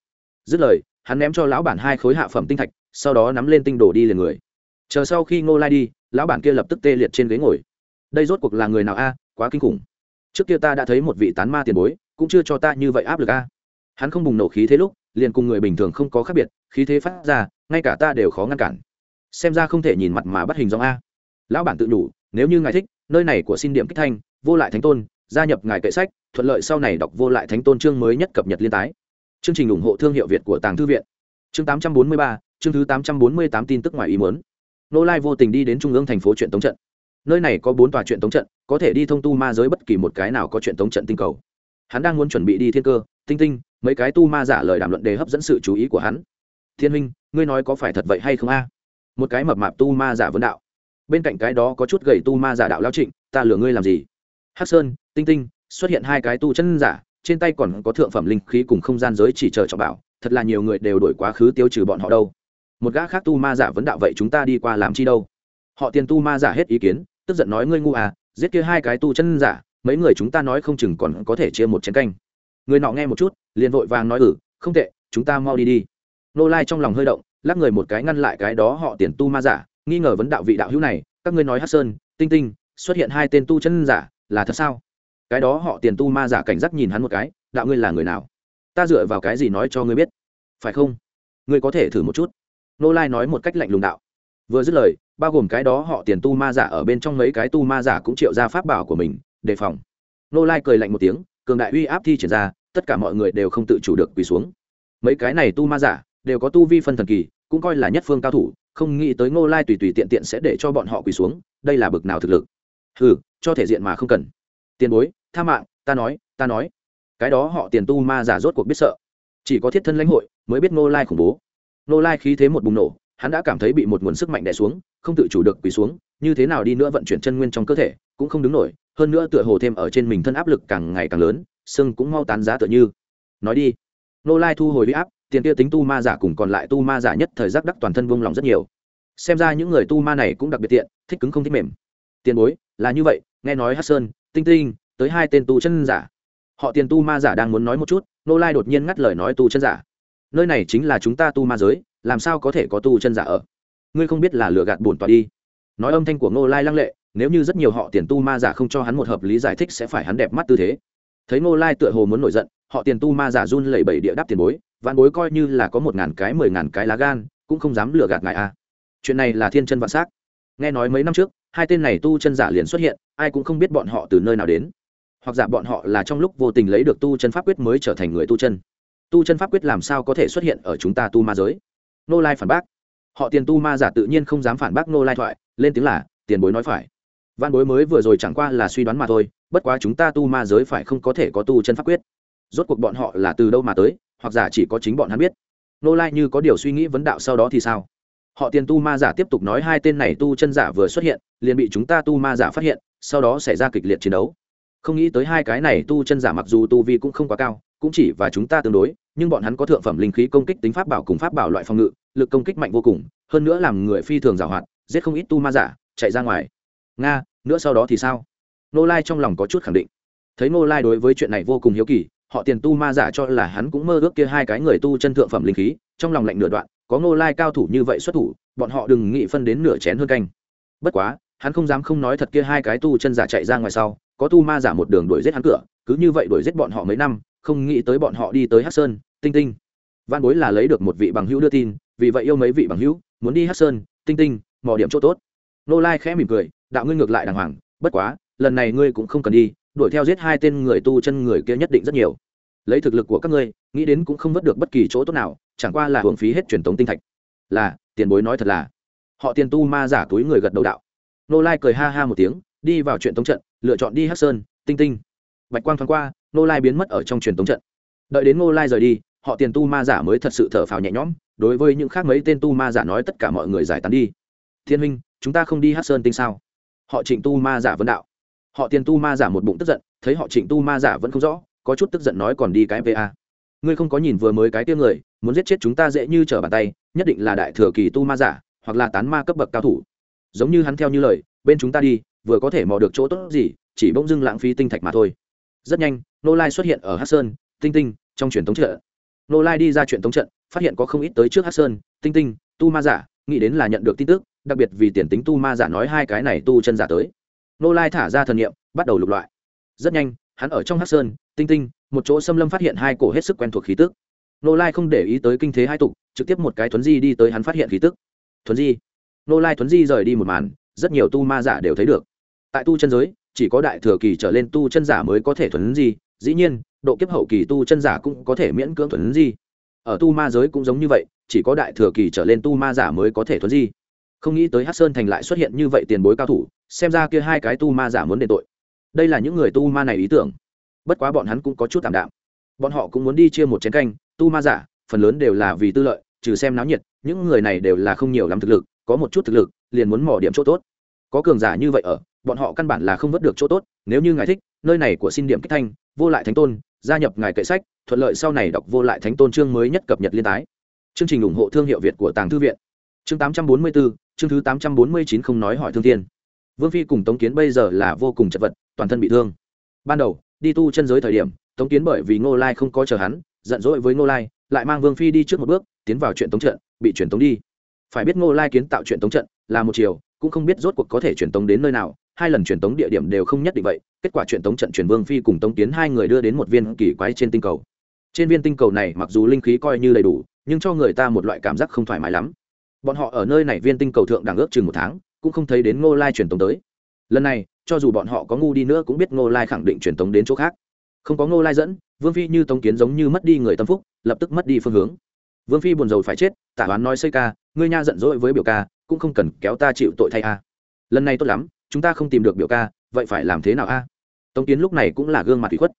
Dứt lời, hắn ném cho lão bản hai khối hạ phẩm tinh thạch, sau đó nắm lên tinh đồ đi liền người. Chờ sau khi ngô lai đi, lão bản kia lập tức tê liệt trên ghế ngồi. Đây rốt cuộc là người nào a? Quá kinh khủng. Trước kia ta đã thấy một vị tán ma tiền bối, cũng chưa cho ta như vậy áp lực a. Hắn không bùng nổ khí thế lúc, liền cùng người bình thường không có khác biệt, khí thế phát ra ngay cả ta đều khó ngăn cản. Xem ra không thể nhìn mặt mà bắt hình dòng a. Lão bản tự nhủ nếu như ngài thích nơi này của xin điểm kích thanh vô lại thánh tôn gia nhập ngài kệ sách thuận lợi sau này đọc vô lại thánh tôn chương mới nhất cập nhật liên tái. Chương trình ủng hộ thương hiệu việt của tàng thư viện. Chương 843, chương thứ 848 tin tức ngoài ý muốn. Nô lai vô tình đi đến trung ương thành phố chuyện tống trận. Nơi này có bốn tòa chuyện tống trận có thể đi thông tu ma giới bất kỳ một cái nào có chuyện tống trận tinh cầu. Hắn đang muốn chuẩn bị đi thiên cơ tinh tinh mấy cái tu ma giả lời đàm luận để hấp dẫn sự chú ý của hắn thiên minh ngươi nói có phải thật vậy hay không a? Một cái mập mạp tu ma giả vấn đạo. Bên cạnh cái đó có chút gầy tu ma giả đạo lao trịnh, ta lừa ngươi làm gì? Hắc sơn, tinh tinh, xuất hiện hai cái tu chân giả, trên tay còn có thượng phẩm linh khí cùng không gian giới chỉ chờ trọng bảo, thật là nhiều người đều đổi quá khứ tiêu trừ bọn họ đâu. Một gã khác tu ma giả vấn đạo vậy chúng ta đi qua làm chi đâu? Họ tiền tu ma giả hết ý kiến, tức giận nói ngươi ngu à giết kia hai cái tu chân giả, mấy người chúng ta nói không chừng còn có thể chia một chén canh. Người nọ nghe một chút, liền vội vàng nói ừ không tệ, chúng ta mau đi đi nô lai trong lòng hơi động, lắc người một cái ngăn lại cái đó họ tiền tu ma giả, nghi ngờ vấn đạo vị đạo hữu này, các ngươi nói hát sơn, tinh tinh, xuất hiện hai tên tu chân giả, là thật sao? Cái đó họ tiền tu ma giả cảnh giác nhìn hắn một cái, đạo ngươi là người nào? Ta dựa vào cái gì nói cho ngươi biết? Phải không? Ngươi có thể thử một chút. Nô lai nói một cách lạnh lùng đạo. Vừa dứt lời, bao gồm cái đó họ tiền tu ma giả ở bên trong mấy cái tu ma giả cũng triệu ra pháp bảo của mình, đề phòng. Nô lai cười lạnh một tiếng, cường đại uy áp thi triển ra, tất cả mọi người đều không tự chủ được quỳ xuống. Mấy cái này tu ma giả đều có tu vi phân thần kỳ, cũng coi là nhất phương cao thủ, không nghĩ tới ngô lai tùy tùy tiện tiện sẽ để cho bọn họ quỳ xuống, đây là bực nào thực lực. Ừ cho thể diện mà không cần. Tiền bối, tha mạng, ta nói ta nói. Cái đó họ tiền tu ma giả rốt cuộc biết sợ. Chỉ có thiết thân lãnh hội mới biết ngô lai khủng bố. Ngô lai khí thế một bùng nổ, hắn đã cảm thấy bị một nguồn sức mạnh đè xuống, không tự chủ được quỳ xuống, như thế nào đi nữa vận chuyển chân nguyên trong cơ thể, cũng không đứng nổi, hơn nữa tựa hồ thêm ở trên mình thân áp lực càng ngày càng lớn sưng cũng mau tán giá tựa như. Nói đi. Nô lai thu hồi huy áp tiền kia tính tu ma giả cùng còn lại tu ma giả nhất thời giác đắc toàn thân vung lòng rất nhiều. Xem ra những người tu ma này cũng đặc biệt tiện, thích cứng không thích mềm. Tiền bối, là như vậy, nghe nói hát sơn, tinh tinh, tới hai tên tu chân giả. Họ tiền tu ma giả đang muốn nói một chút, nô lai đột nhiên ngắt lời nói tu chân giả. Nơi này chính là chúng ta tu ma giới, làm sao có thể có tu chân giả ở? Ngươi không biết là lừa gạt bổn tọa đi. Nói âm thanh của ngô lai lăng lệ, nếu như rất nhiều họ tiền tu ma giả không cho hắn một hợp lý giải thích sẽ phải hắn đẹp mắt tư thế. Thấy ngô lai tựa hồ muốn nổi giận, họ tiền tu ma giả run lẩy bẩy địa đáp tiền bối vạn bối coi như là có một ngàn cái, mười ngàn cái lá gan, cũng không dám lừa gạt ngài a chuyện này là thiên chân vạn s á c nghe nói mấy năm trước, hai tên này tu chân giả liền xuất hiện, ai cũng không biết bọn họ từ nơi nào đến. Hoặc giả bọn họ là trong lúc vô tình lấy được tu chân pháp quyết mới trở thành người tu chân. Tu chân pháp quyết làm sao có thể xuất hiện ở chúng ta tu ma giới? Nô lai phản bác. Họ tiền tu ma giả tự nhiên không dám phản bác nô lai thoại, lên tiếng là, tiền bối nói phải. Văn bối mới vừa rồi chẳng qua là suy đoán mà thôi, bất quá chúng ta tu ma giới phải không có thể có tu chân pháp quyết. Rốt cuộc bọn họ là từ đâu mà tới? Hoặc giả chỉ có chính bọn hắn biết. Nô lai như có điều suy nghĩ vấn đạo sau đó thì sao? Họ tiền tu ma giả tiếp tục nói hai tên này tu chân giả vừa xuất hiện, liền bị chúng ta tu ma giả phát hiện, sau đó xảy ra kịch liệt chiến đấu. Không nghĩ tới hai cái này tu chân giả mặc dù tu vi cũng không quá cao, cũng chỉ và chúng ta tương đối, nhưng bọn hắn có thượng phẩm linh khí công kích tính pháp bảo cùng pháp bảo loại phòng ngự, lực công kích mạnh vô cùng, hơn nữa làm người phi thường giảo hoạt, giết không ít tu ma giả, chạy ra ngoài. Nga, nữa sau đó thì sao? Nô lai trong lòng có chút khẳng định. Thấy nô lai đối với chuyện này vô cùng hiếu kỳ họ tiền tu ma giả cho là hắn cũng mơ ước kia hai cái người tu chân thượng phẩm linh khí, trong lòng lạnh nửa đoạn, có nô lai cao thủ như vậy xuất thủ, bọn họ đừng nghĩ phân đến nửa chén hơn canh. Bất quá, hắn không dám không nói thật kia hai cái tu chân giả chạy ra ngoài sau, có tu ma giả một đường đuổi giết hắn cửa, cứ như vậy đuổi giết bọn họ mấy năm, không nghĩ tới bọn họ đi tới hắc sơn, tinh tinh. Văn bối là lấy được một vị bằng hữu đưa tin, vì vậy yêu mấy vị bằng hữu, muốn đi hắc sơn, tinh tinh, mò điểm chỗ tốt. Nô lai khẽ mỉm cười, đạo ngươi ngược lại đàng hoàng, bất quá, lần này ngươi cũng không cần đi đuổi theo giết hai tên người tu chân người kia nhất định rất nhiều. Lấy thực lực của các ngươi, nghĩ đến cũng không vớt được bất kỳ chỗ tốt nào, chẳng qua là hưởng phí hết truyền thống tinh thạch. Là, tiền bối nói thật là. Họ tiền tu ma giả túi người gật đầu đạo. Nô lai cười ha ha một tiếng, đi vào truyền thống trận, lựa chọn đi hắc sơn, tinh tinh. Bạch quang thoáng qua, nô lai biến mất ở trong truyền thống trận. Đợi đến nô lai rời đi, họ tiền tu ma giả mới thật sự thở phào nhẹ nhõm, đối với những khác mấy tên tu ma giả nói tất cả mọi người giải tán đi. Thiên huynh, chúng ta không đi hát sơn tinh sao? Họ trịnh tu ma giả vấn đạo họ tiền tu ma giả một bụng tức giận, thấy họ trịnh tu ma giả vẫn không rõ, có chút tức giận nói còn đi cái va ngươi không có nhìn vừa mới cái tiêu người, muốn giết chết chúng ta dễ như trở bàn tay, nhất định là đại thừa kỳ tu ma giả, hoặc là tán ma cấp bậc cao thủ. Giống như hắn theo như lời, bên chúng ta đi, vừa có thể mò được chỗ tốt gì, chỉ bỗng dưng lãng phí tinh thạch mà thôi. Rất nhanh, nô lai xuất hiện ở hát sơn, tinh tinh, trong truyền thống trận. Nô lai đi ra truyền thống trận, phát hiện có không ít tới trước hát sơn, tinh tinh, tu ma giả, nghĩ đến là nhận được tin tức, đặc biệt vì tiền tính tu ma giả nói hai cái này tu chân giả tới nô lai thả ra thần nghiệm bắt đầu lục loại. Rất nhanh, hắn ở trong hát sơn, tinh tinh, một chỗ xâm lâm phát hiện hai cổ hết sức quen thuộc khí tức. Nô lai không để ý tới kinh thế hai tục, trực tiếp một cái thuấn di đi tới hắn phát hiện khí tức. Thuấn di. Nô lai thuấn di rời đi một màn, rất nhiều tu ma giả đều thấy được. Tại tu chân giới, chỉ có đại thừa kỳ trở lên tu chân giả mới có thể thuấn di, dĩ nhiên, độ kiếp hậu kỳ tu chân giả cũng có thể miễn cưỡng thuấn di. Ở tu ma giới cũng giống như vậy, chỉ có đại thừa kỳ trở lên tu ma giả mới có thể thuấn di không nghĩ tới hát sơn thành lại xuất hiện như vậy tiền bối cao thủ, xem ra kia hai cái tu ma giả muốn đền tội. Đây là những người tu ma này ý tưởng. Bất quá bọn hắn cũng có chút tạm đạm. Bọn họ cũng muốn đi chia một chén canh, tu ma giả, phần lớn đều là vì tư lợi, trừ xem náo nhiệt, những người này đều là không nhiều lắm thực lực, có một chút thực lực, liền muốn mỏ điểm chỗ tốt. Có cường giả như vậy ở, bọn họ căn bản là không vớt được chỗ tốt, nếu như ngài thích, nơi này của xin điểm kích thanh, vô lại thánh tôn, gia nhập ngài kệ sách, thuận lợi sau này đọc vô lại thánh tôn chương mới nhất cập nhật liên tái. Chương trình ủng hộ thương hiệu việt của tàng thư viện chương 844, chương thứ 849 không nói hỏi thương thiên. Vương phi cùng tống kiến bây giờ là vô cùng chật vật toàn thân bị thương. Ban đầu đi tu chân giới thời điểm tống kiến bởi vì ngô lai không có chờ hắn giận dỗi với ngô lai lại mang vương phi đi trước một bước tiến vào chuyện tống trận bị chuyển tống đi. Phải biết ngô lai kiến tạo chuyện tống trận là một chiều cũng không biết rốt cuộc có thể truyền tống đến nơi nào hai lần truyền tống địa điểm đều không nhất định vậy kết quả truyền tống trận truyền vương phi cùng tống Kiến hai người đưa đến một viên kỳ quái trên tinh cầu. Trên viên tinh cầu này mặc dù linh khí coi như đầy đủ nhưng cho người ta một loại cảm giác không thoải mái lắm bọn họ ở nơi này viên tinh cầu thượng đẳng ước chừng một tháng, cũng không thấy đến ngô lai truyền tống tới. Lần này, cho dù bọn họ có ngu đi nữa cũng biết ngô lai khẳng định truyền tống đến chỗ khác. Không có ngô lai dẫn, vương phi như tống kiến giống như mất đi người tâm phúc, lập tức mất đi phương hướng. Vương phi buồn rầu phải chết tả oán nói xây ca, ngươi nha giận dỗi với biểu ca, cũng không cần kéo ta chịu tội thay a. Lần này tốt lắm, chúng ta không tìm được biểu ca, vậy phải làm thế nào a? Tống kiến lúc này cũng là gương mặt thủy khuất.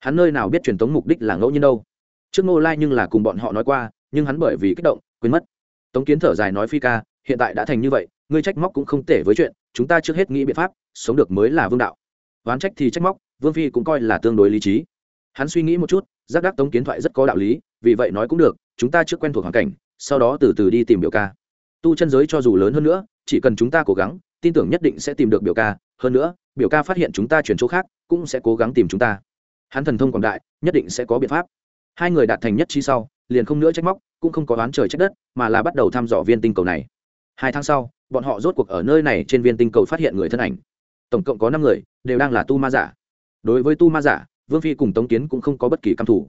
Hắn nơi nào biết truyền tống mục đích là ngẫu nhiên đâu. Trước ngô lai nhưng là cùng bọn họ nói qua, nhưng hắn bởi vì kích động, quên mất tống kiến thở dài nói phi ca, hiện tại đã thành như vậy, ngươi trách móc cũng không tể với chuyện, chúng ta trước hết nghĩ biện pháp, sống được mới là vương đạo. Oán trách thì trách móc, vương phi cũng coi là tương đối lý trí. Hắn suy nghĩ một chút, giác đắc tống kiến thoại rất có đạo lý, vì vậy nói cũng được, chúng ta trước quen thuộc hoàn cảnh, sau đó từ từ đi tìm biểu ca. Tu chân giới cho dù lớn hơn nữa, chỉ cần chúng ta cố gắng, tin tưởng nhất định sẽ tìm được biểu ca. Hơn nữa, biểu ca phát hiện chúng ta chuyển chỗ khác, cũng sẽ cố gắng tìm chúng ta. Hắn thần thông quảng đại, nhất định sẽ có biện pháp. Hai người đạt thành nhất chi sau, liền không nữa trách móc cũng không có đoán trời trách đất, mà là bắt đầu thăm dò viên tinh cầu này. Hai tháng sau, bọn họ rốt cuộc ở nơi này trên viên tinh cầu phát hiện người thân ảnh. Tổng cộng có năm người, đều đang là tu ma giả. Đối với tu ma giả, vương phi cùng tống kiến cũng không có bất kỳ căm thủ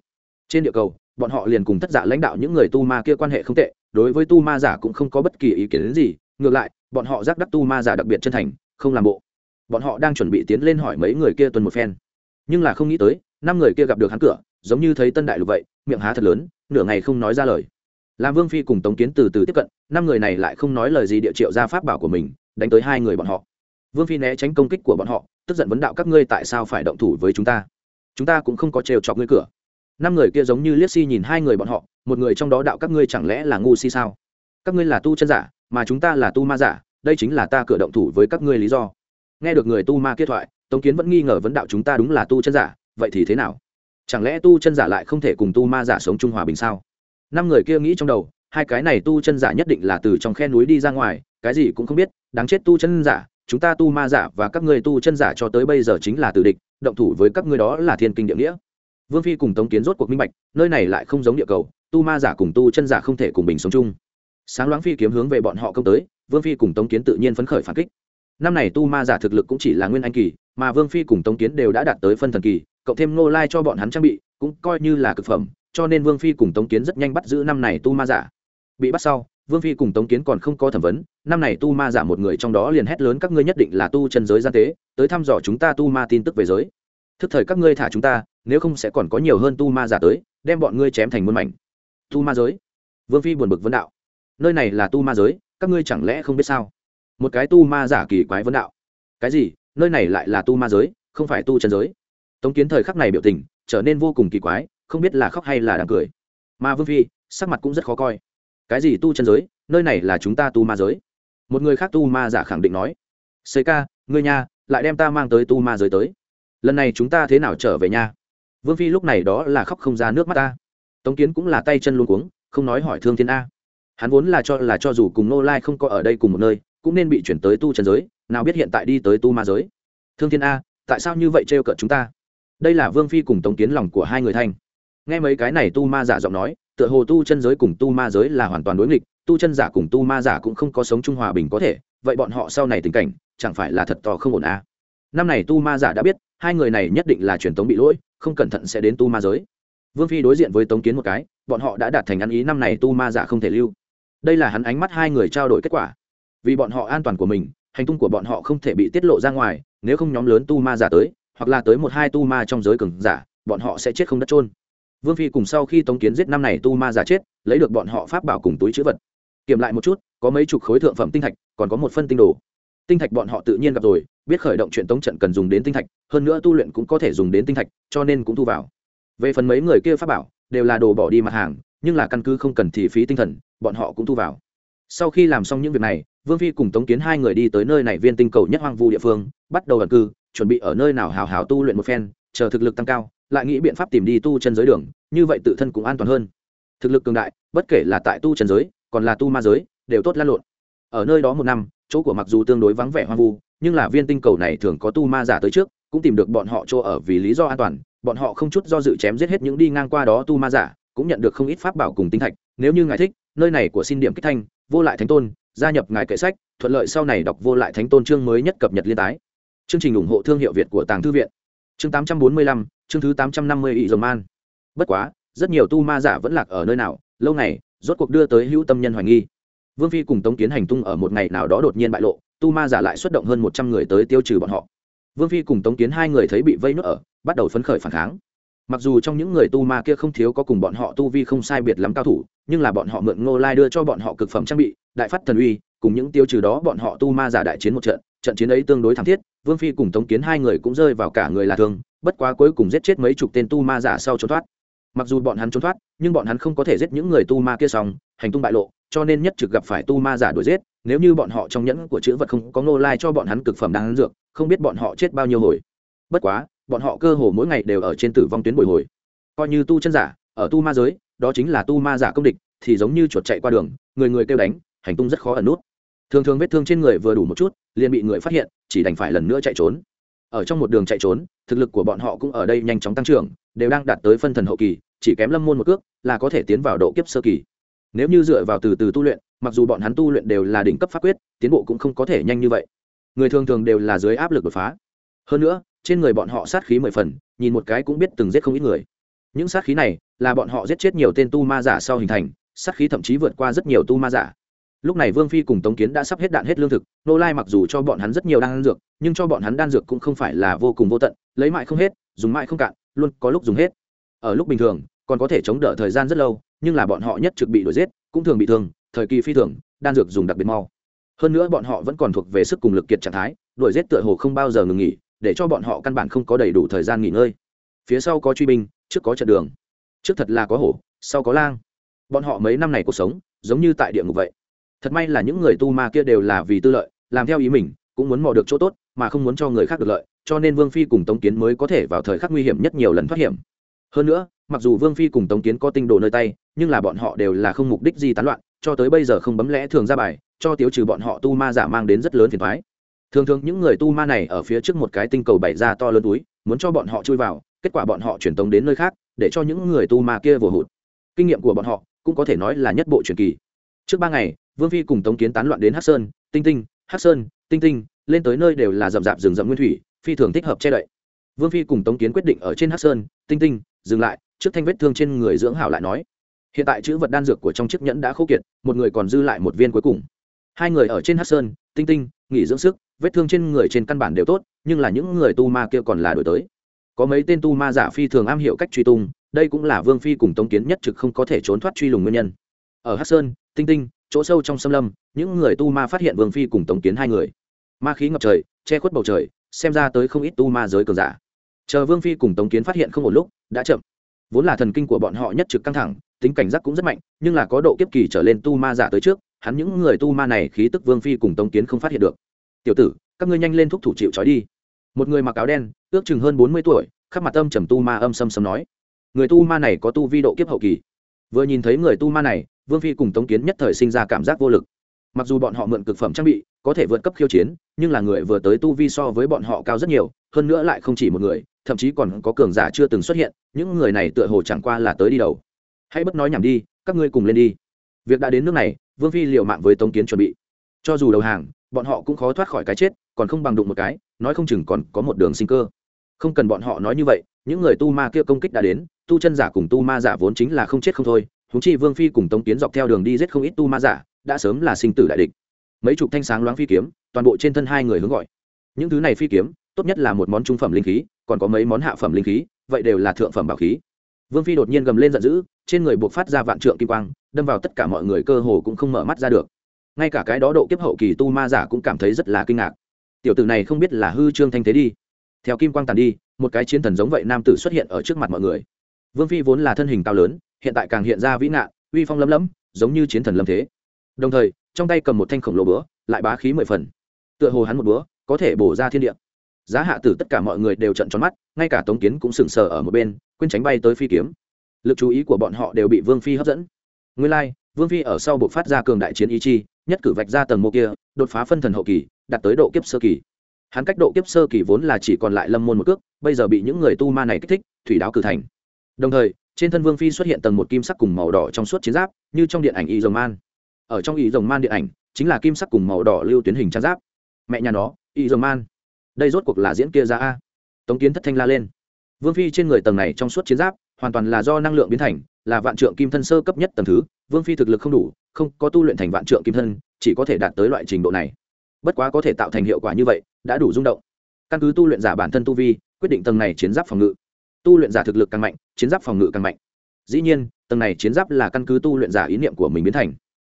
trên địa cầu, bọn họ liền cùng thất giả lãnh đạo những người tu ma kia quan hệ không tệ, đối với tu ma giả cũng không có bất kỳ ý kiến gì, ngược lại, bọn họ giác đắc tu ma giả đặc biệt chân thành, không làm bộ. Bọn họ đang chuẩn bị tiến lên hỏi mấy người kia tuần một phen. Nhưng là không nghĩ tới, năm người kia gặp được hắn cửa, giống như thấy tân đại lục vậy, miệng há thật lớn, nửa ngày không nói ra lời làm vương phi cùng tống kiến từ từ tiếp cận, năm người này lại không nói lời gì địa triệu ra pháp bảo của mình, đánh tới hai người bọn họ. Vương phi né tránh công kích của bọn họ, tức giận vấn đạo các ngươi tại sao phải động thủ với chúng ta? Chúng ta cũng không có trêu chọc ngươi cửa. Năm người kia giống như liếc si nhìn hai người bọn họ, một người trong đó đạo các ngươi chẳng lẽ là ngu si sao? Các ngươi là tu chân giả, mà chúng ta là tu ma giả, đây chính là ta cửa động thủ với các ngươi lý do. Nghe được người tu ma kết thoại, tống kiến vẫn nghi ngờ vấn đạo chúng ta đúng là tu chân giả, vậy thì thế nào? Chẳng lẽ tu chân giả lại không thể cùng tu ma giả sống chung hòa bình sao? Năm người kia nghĩ trong đầu, hai cái này tu chân giả nhất định là từ trong khe núi đi ra ngoài, cái gì cũng không biết, đáng chết tu chân giả, chúng ta tu ma giả và các ngươi tu chân giả cho tới bây giờ chính là tử địch, động thủ với các ngươi đó là thiên kinh địa nghĩa. Vương phi cùng tống kiến rốt cuộc minh bạch, nơi này lại không giống địa cầu, tu ma giả cùng tu chân giả không thể cùng bình sống chung. Sáng loáng phi kiếm hướng về bọn họ công tới, vương phi cùng tống kiến tự nhiên phấn khởi phản kích. Năm này tu ma giả thực lực cũng chỉ là nguyên anh kỳ, mà vương phi cùng tống kiến đều đã đạt tới phân thần kỳ, cộng thêm ngô lai cho bọn hắn trang bị, cũng coi như là cực phẩm cho nên vương phi cùng tống kiến rất nhanh bắt giữ năm này tu ma giả. Bị bắt sau, vương phi cùng tống kiến còn không có thẩm vấn, năm này tu ma giả một người trong đó liền hét lớn các ngươi nhất định là tu chân giới gian tế, tới thăm dò chúng ta tu ma tin tức về giới. Thức thời các ngươi thả chúng ta, nếu không sẽ còn có nhiều hơn tu ma giả tới, đem bọn ngươi chém thành muôn mảnh. Tu ma giới? Vương phi buồn bực vấn đạo. Nơi này là tu ma giới, các ngươi chẳng lẽ không biết sao? Một cái tu ma giả kỳ quái vấn đạo. Cái gì? Nơi này lại là tu ma giới, không phải tu chân giới. Tống kiến thời khắc này biểu tình, trở nên vô cùng kỳ quái không biết là khóc hay là đang cười. Mà vương phi, sắc mặt cũng rất khó coi. Cái gì tu chân giới, nơi này là chúng ta tu ma giới? Một người khác tu ma giả khẳng định nói. Xây ca, ngươi nha, lại đem ta mang tới tu ma giới tới. Lần này chúng ta thế nào trở về nha? Vương phi lúc này đó là khóc không ra nước mắt ta. Tống kiến cũng là tay chân luôn cuống, không nói hỏi thương thiên a. Hắn vốn là cho là cho dù cùng nô lai không có ở đây cùng một nơi, cũng nên bị chuyển tới tu chân giới, nào biết hiện tại đi tới tu ma giới. Thương thiên a, tại sao như vậy trêu cợt chúng ta? Đây là vương phi cùng tống kiến lòng của hai người thanh nghe mấy cái này tu ma giả giọng nói, tựa hồ tu chân giới cùng tu ma giới là hoàn toàn đối nghịch, tu chân giả cùng tu ma giả cũng không có sống chung hòa bình có thể, vậy bọn họ sau này tình cảnh, chẳng phải là thật to không ổn à. năm này tu ma giả đã biết, hai người này nhất định là truyền tống bị lỗi, không cẩn thận sẽ đến tu ma giới. Vương phi đối diện với tống kiến một cái, bọn họ đã đạt thành ăn ý năm này tu ma giả không thể lưu. Đây là hắn ánh mắt hai người trao đổi kết quả. Vì bọn họ an toàn của mình, hành tung của bọn họ không thể bị tiết lộ ra ngoài, nếu không nhóm lớn tu ma giả tới, hoặc là tới một hai tu ma trong giới cường giả, bọn họ sẽ chết không đất trôn vương phi cùng sau khi tống kiến giết năm này tu ma giả chết, lấy được bọn họ pháp bảo cùng túi chữ vật. Kiểm lại một chút, có mấy chục khối thượng phẩm tinh thạch, còn có một phân tinh đồ. Tinh thạch bọn họ tự nhiên gặp rồi, biết khởi động chuyện tống trận cần dùng đến tinh thạch, hơn nữa tu luyện cũng có thể dùng đến tinh thạch, cho nên cũng thu vào. Về phần mấy người kia pháp bảo, đều là đồ bỏ đi mặt hàng, nhưng là căn cứ không cần thì phí tinh thần, bọn họ cũng thu vào. Sau khi làm xong những việc này, vương phi cùng tống kiến hai người đi tới nơi này viên tinh cầu nhất hoang vu địa phương, bắt đầu ẩn cư, chuẩn bị ở nơi nào hào hào tu luyện một phen, chờ thực lực tăng cao lại nghĩ biện pháp tìm đi tu chân giới đường như vậy tự thân cũng an toàn hơn. Thực lực cường đại bất kể là tại tu chân giới còn là tu ma giới đều tốt lan lộn. Ở nơi đó một năm chỗ của mặc dù tương đối vắng vẻ hoang vu nhưng là viên tinh cầu này thường có tu ma giả tới trước cũng tìm được bọn họ chỗ ở vì lý do an toàn bọn họ không chút do dự chém giết hết những đi ngang qua đó tu ma giả cũng nhận được không ít pháp bảo cùng tinh thạch nếu như ngài thích nơi này của xin điểm kích thanh vô lại thánh tôn gia nhập ngài kệ sách thuận lợi sau này đọc vô lại thánh tôn chương mới nhất cập nhật liên tái. Chương trình ủng hộ thương hiệu việt của tàng thư viện. Chương 845, chương thứ 850 ỵ dầu man. Bất quá, rất nhiều tu ma giả vẫn lạc ở nơi nào, lâu ngày, rốt cuộc đưa tới hữu tâm nhân hoài nghi. Vương phi cùng tống kiến hành tung ở một ngày nào đó đột nhiên bại lộ, tu ma giả lại xuất động hơn một trăm người tới tiêu trừ bọn họ. Vương phi cùng tống kiến hai người thấy bị vây nước ở, bắt đầu phấn khởi phản kháng. Mặc dù trong những người tu ma kia không thiếu có cùng bọn họ tu vi không sai biệt lắm cao thủ, nhưng là bọn họ mượn ngô lai đưa cho bọn họ cực phẩm trang bị, đại phát thần uy cùng những tiêu trừ đó bọn họ tu ma giả đại chiến một trận trận chiến ấy tương đối thảm thiết, vương phi cùng tống kiến hai người cũng rơi vào cả người là thương, bất quá cuối cùng giết chết mấy chục tên tu ma giả sau trốn thoát. Mặc dù bọn hắn trốn thoát, nhưng bọn hắn không có thể giết những người tu ma kia xong, hành tung bại lộ, cho nên nhất trực gặp phải tu ma giả đuổi giết, nếu như bọn họ trong nhẫn của chữ vật không có nô lai cho bọn hắn cực phẩm đang ăn dược, không biết bọn họ chết bao nhiêu hồi. Bất quá, bọn họ cơ hồ mỗi ngày đều ở trên tử vong tuyến bồi hồi. Coi như tu chân giả, ở tu ma giới, đó chính là tu ma giả công địch, thì giống như chuột chạy qua đường, người người kêu đánh, hành tung rất khó ẩn nút thường thường vết thương trên người vừa đủ một chút, liền bị người phát hiện, chỉ đành phải lần nữa chạy trốn. Ở trong một đường chạy trốn, thực lực của bọn họ cũng ở đây nhanh chóng tăng trưởng, đều đang đạt tới phân thần hậu kỳ, chỉ kém lâm môn một cước là có thể tiến vào độ kiếp sơ kỳ. Nếu như dựa vào từ từ tu luyện, mặc dù bọn hắn tu luyện đều là đỉnh cấp pháp quyết, tiến bộ cũng không có thể nhanh như vậy. Người thường thường đều là dưới áp lực đột phá. Hơn nữa, trên người bọn họ sát khí mười phần, nhìn một cái cũng biết từng giết không ít người. Những sát khí này là bọn họ giết chết nhiều tên tu ma giả sau hình thành, sát khí thậm chí vượt qua rất nhiều tu ma giả lúc này vương phi cùng tống kiến đã sắp hết đạn hết lương thực, nô lai mặc dù cho bọn hắn rất nhiều đan dược, nhưng cho bọn hắn đan dược cũng không phải là vô cùng vô tận, lấy mãi không hết, dùng mãi không cạn, luôn có lúc dùng hết. Ở lúc bình thường, còn có thể chống đỡ thời gian rất lâu, nhưng là bọn họ nhất trực bị đuổi giết, cũng thường bị thương, thời kỳ phi thường, đan dược dùng đặc biệt mau. Hơn nữa bọn họ vẫn còn thuộc về sức cùng lực kiệt trạng thái, đuổi giết tựa hồ không bao giờ ngừng nghỉ, để cho bọn họ căn bản không có đầy đủ thời gian nghỉ ngơi. Phía sau có truy binh, trước có trận đường. Trước thật là có hổ, sau có lang. Bọn họ mấy năm này cuộc sống, giống như tại địa ngục vậy thật may là những người tu ma kia đều là vì tư lợi, làm theo ý mình, cũng muốn mò được chỗ tốt, mà không muốn cho người khác được lợi, cho nên vương phi cùng tống kiến mới có thể vào thời khắc nguy hiểm nhất nhiều lần thoát hiểm. Hơn nữa, mặc dù vương phi cùng tống kiến có tinh đồ nơi tay, nhưng là bọn họ đều là không mục đích gì tán loạn, cho tới bây giờ không bấm lẽ thường ra bài, cho tiếu trừ bọn họ tu ma giả mang đến rất lớn phiền thoái thường thường những người tu ma này ở phía trước một cái tinh cầu bày ra to lớn túi, muốn cho bọn họ chui vào, kết quả bọn họ truyền tống đến nơi khác, để cho những người tu ma kia vồ hụt. Kinh nghiệm của bọn họ cũng có thể nói là nhất bộ truyền kỳ. Trước ba ngày vương phi cùng tống kiến tán loạn đến hắc sơn, tinh tinh, hắc sơn, tinh tinh, lên tới nơi đều là rậm rạp rừng rậm nguyên thủy, phi thường thích hợp che đậy. Vương phi cùng tống kiến quyết định ở trên hắc sơn, tinh tinh, dừng lại, trước thanh vết thương trên người dưỡng hảo lại nói. Hiện tại chữ vật đan dược của trong chiếc nhẫn đã khô kiệt, một người còn dư lại một viên cuối cùng. Hai người ở trên hắc sơn, tinh tinh, nghỉ dưỡng sức, vết thương trên người trên căn bản đều tốt, nhưng là những người tu ma kia còn là đổi tới. Có mấy tên tu ma giả phi thường am hiểu cách truy tung, đây cũng là vương phi cùng tống kiến nhất trực không có thể trốn thoát truy lùng nguyên nhân. Ở hắc sơn, tinh tinh chỗ sâu trong xâm lâm, những người tu ma phát hiện vương phi cùng tống kiến hai người. Ma khí ngập trời, che khuất bầu trời, xem ra tới không ít tu ma giới cường giả. Chờ vương phi cùng tống kiến phát hiện không một lúc, đã chậm. Vốn là thần kinh của bọn họ nhất trực căng thẳng, tính cảnh giác cũng rất mạnh, nhưng là có độ kiếp kỳ trở lên tu ma giả tới trước, hắn những người tu ma này khí tức vương phi cùng tống kiến không phát hiện được. Tiểu tử, các ngươi nhanh lên thúc thủ chịu trói đi. Một người mặc áo đen, ước chừng hơn bốn mươi tuổi, khắp mặt âm trầm tu ma âm xâm xâm nói. Người tu ma này có tu vi độ kiếp hậu kỳ. Vừa nhìn thấy người tu ma này vương phi cùng tống kiến nhất thời sinh ra cảm giác vô lực mặc dù bọn họ mượn cực phẩm trang bị có thể vượt cấp khiêu chiến nhưng là người vừa tới tu vi so với bọn họ cao rất nhiều hơn nữa lại không chỉ một người thậm chí còn có cường giả chưa từng xuất hiện những người này tựa hồ chẳng qua là tới đi đầu hãy bất nói nhảm đi các ngươi cùng lên đi việc đã đến nước này vương phi liều mạng với tống kiến chuẩn bị cho dù đầu hàng bọn họ cũng khó thoát khỏi cái chết còn không bằng đụng một cái nói không chừng còn có một đường sinh cơ không cần bọn họ nói như vậy những người tu ma kia công kích đã đến tu chân giả cùng tu ma giả vốn chính là không chết không thôi húng chi vương phi cùng tống kiến dọc theo đường đi giết không ít tu ma giả, đã sớm là sinh tử đại địch. Mấy chục thanh sáng loáng phi kiếm, toàn bộ trên thân hai người hướng gọi. Những thứ này phi kiếm, tốt nhất là một món trung phẩm linh khí, còn có mấy món hạ phẩm linh khí, vậy đều là thượng phẩm bảo khí. Vương phi đột nhiên gầm lên giận dữ, trên người buộc phát ra vạn trượng kim quang, đâm vào tất cả mọi người cơ hồ cũng không mở mắt ra được. Ngay cả cái đó độ kiếp hậu kỳ tu ma giả cũng cảm thấy rất là kinh ngạc. Tiểu tử này không biết là hư trương thanh thế đi. Theo kim quang tàn đi, một cái chiến thần giống vậy nam tử xuất hiện ở trước mặt mọi người. Vương phi vốn là thân hình cao lớn hiện tại càng hiện ra vĩ nạn uy phong lấm lấm giống như chiến thần lâm thế. Đồng thời trong tay cầm một thanh khổng lồ búa lại bá khí mười phần. Tựa hồ hắn một búa có thể bổ ra thiên địa. Giá hạ tử tất cả mọi người đều trận tròn mắt ngay cả tống kiến cũng sừng sờ ở một bên quên tránh bay tới phi kiếm. Lực chú ý của bọn họ đều bị vương phi hấp dẫn. Nguyên lai、like, vương phi ở sau buộc phát ra cường đại chiến ý chi nhất cử vạch ra tầng mô kia đột phá phân thần hậu kỳ đạt tới độ kiếp sơ kỳ. Hắn cách độ kiếp sơ kỳ vốn là chỉ còn lại lâm môn một cước bây giờ bị những người tu ma này kích thích thủy đáo cử thành. Đồng thời trên thân vương phi xuất hiện tầng một kim sắc cùng màu đỏ trong suốt chiến giáp, như trong điện ảnh y rồng man. Ở trong y rồng man điện ảnh, chính là kim sắc cùng màu đỏ lưu tuyến hình trang giáp. Mẹ nhà nó, y rồng man. Đây rốt cuộc là diễn kia ra a. Tống kiến thất thanh la lên. Vương phi trên người tầng này trong suốt chiến giáp, hoàn toàn là do năng lượng biến thành, là vạn trượng kim thân sơ cấp nhất tầng thứ. Vương phi thực lực không đủ, không có tu luyện thành vạn trượng kim thân, chỉ có thể đạt tới loại trình độ này. Bất quá có thể tạo thành hiệu quả như vậy, đã đủ rung động. Căn cứ tu luyện giả bản thân tu vi, quyết định tầng này chiến giáp phòng ngự tu luyện giả thực lực càng mạnh chiến giáp phòng ngự càng mạnh. Dĩ nhiên tầng này chiến giáp là căn cứ tu luyện giả ý niệm của mình biến thành.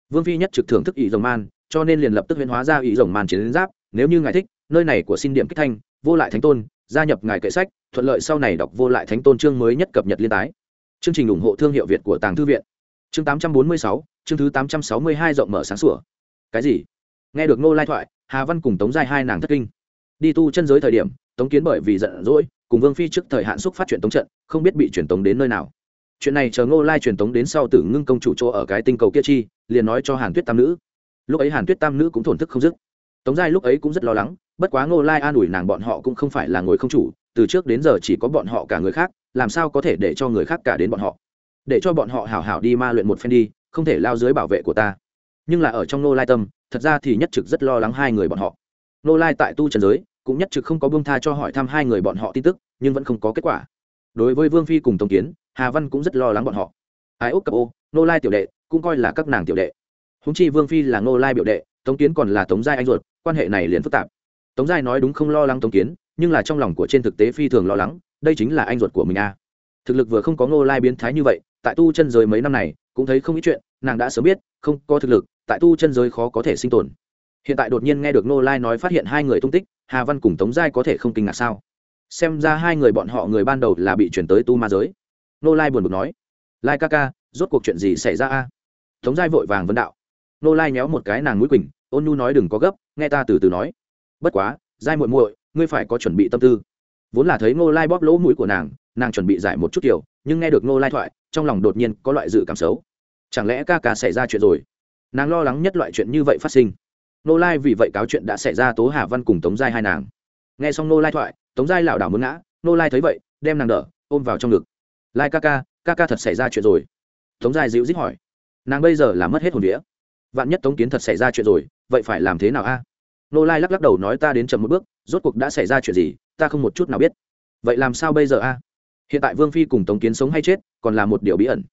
Vương phi nhất trực thưởng thức ý rồng man cho nên liền lập tức huyễn hóa ra ý rồng man chiến giáp. Nếu như ngài thích nơi này của xin điểm kích thanh vô lại thánh tôn gia nhập ngài kệ sách thuận lợi sau này đọc vô lại thánh tôn chương mới nhất cập nhật liên tái. Chương trình ủng hộ thương hiệu việt của tàng thư viện. Chương 846, chương thứ 862 rộng mở sáng sủa. Cái gì? Nghe được ngô lai thoại hà văn cùng tống giai hai nàng thất kinh. Đi tu chân giới thời điểm tống kiến bởi vì giận dỗi cùng vương phi trước thời hạn xúc phát chuyện tống trận, không biết bị truyền tống đến nơi nào. Chuyện này chờ ngô lai truyền tống đến sau tử ngưng công chủ chỗ ở cái tinh cầu kia chi, liền nói cho hàn tuyết tam nữ. Lúc ấy hàn tuyết tam nữ cũng thổn thức không dứt. Tống giai lúc ấy cũng rất lo lắng, bất quá ngô lai an ủi nàng bọn họ cũng không phải là ngồi không chủ, từ trước đến giờ chỉ có bọn họ cả người khác, làm sao có thể để cho người khác cả đến bọn họ? Để cho bọn họ hảo hảo đi ma luyện một phen đi, không thể lao dưới bảo vệ của ta. Nhưng là ở trong Ngô lai tâm, thật ra thì nhất trực rất lo lắng hai người bọn họ. Ngô lai tại tu trần giới cũng nhất trực không có buông tha cho hỏi thăm hai người bọn họ tin tức, nhưng vẫn không có kết quả. Đối với vương phi cùng tống kiến, hà văn cũng rất lo lắng bọn họ. Ai úc cập ô nô lai tiểu đệ, cũng coi là các nàng tiểu đệ. Húng chi vương phi là nô lai biểu đệ, tống kiến còn là tống giai anh ruột, quan hệ này liền phức tạp. Tống giai nói đúng không lo lắng tống kiến, nhưng là trong lòng của trên thực tế phi thường lo lắng, đây chính là anh ruột của mình a à. thực lực vừa không có nô lai biến thái như vậy, tại tu chân giới mấy năm này, cũng thấy không ít chuyện, nàng đã sớm biết, không có thực lực, tại tu chân giới khó có thể sinh tồn. Hiện tại đột nhiên nghe được nô lai nói phát hiện hai người tung tích hà văn cùng tống giai có thể không kinh ngạc sao? Xem ra hai người bọn họ người ban đầu là bị chuyển tới tu ma giới. Nô lai buồn bực nói, lai ca ca, rốt cuộc chuyện gì xảy ra a? Tống giai vội vàng vấn đạo. Nô lai méo một cái nàng mũi quỳnh, ôn nhu nói, đừng có gấp, nghe ta từ từ nói. Bất quá, giai muội muội, ngươi phải có chuẩn bị tâm tư. Vốn là thấy nô lai bóp lỗ mũi của nàng nàng chuẩn bị giải một chút kiểu, nhưng nghe được nô lai thoại, trong lòng đột nhiên có loại dự cảm xấu. Chẳng lẽ ca ca xảy ra chuyện rồi? Nàng lo lắng nhất loại chuyện như vậy phát sinh nô lai vì vậy cáo chuyện đã xảy ra tố hà văn cùng tống giai hai nàng. Nghe xong nô lai thoại, tống giai lảo đảo muốn ngã. Nô lai thấy vậy, đem nàng đỡ, ôm vào trong ngực. Lai ca ca ca ca thật xảy ra chuyện rồi. Tống giai dịu dít hỏi. Nàng bây giờ là mất hết hồn vía. Vạn nhất tống kiến thật xảy ra chuyện rồi, vậy phải làm thế nào a? Nô lai lắc lắc đầu nói, ta đến chậm một bước, rốt cuộc đã xảy ra chuyện gì, ta không một chút nào biết. Vậy làm sao bây giờ a? Hiện tại vương phi cùng tống kiến sống hay chết, còn là một điều bí ẩn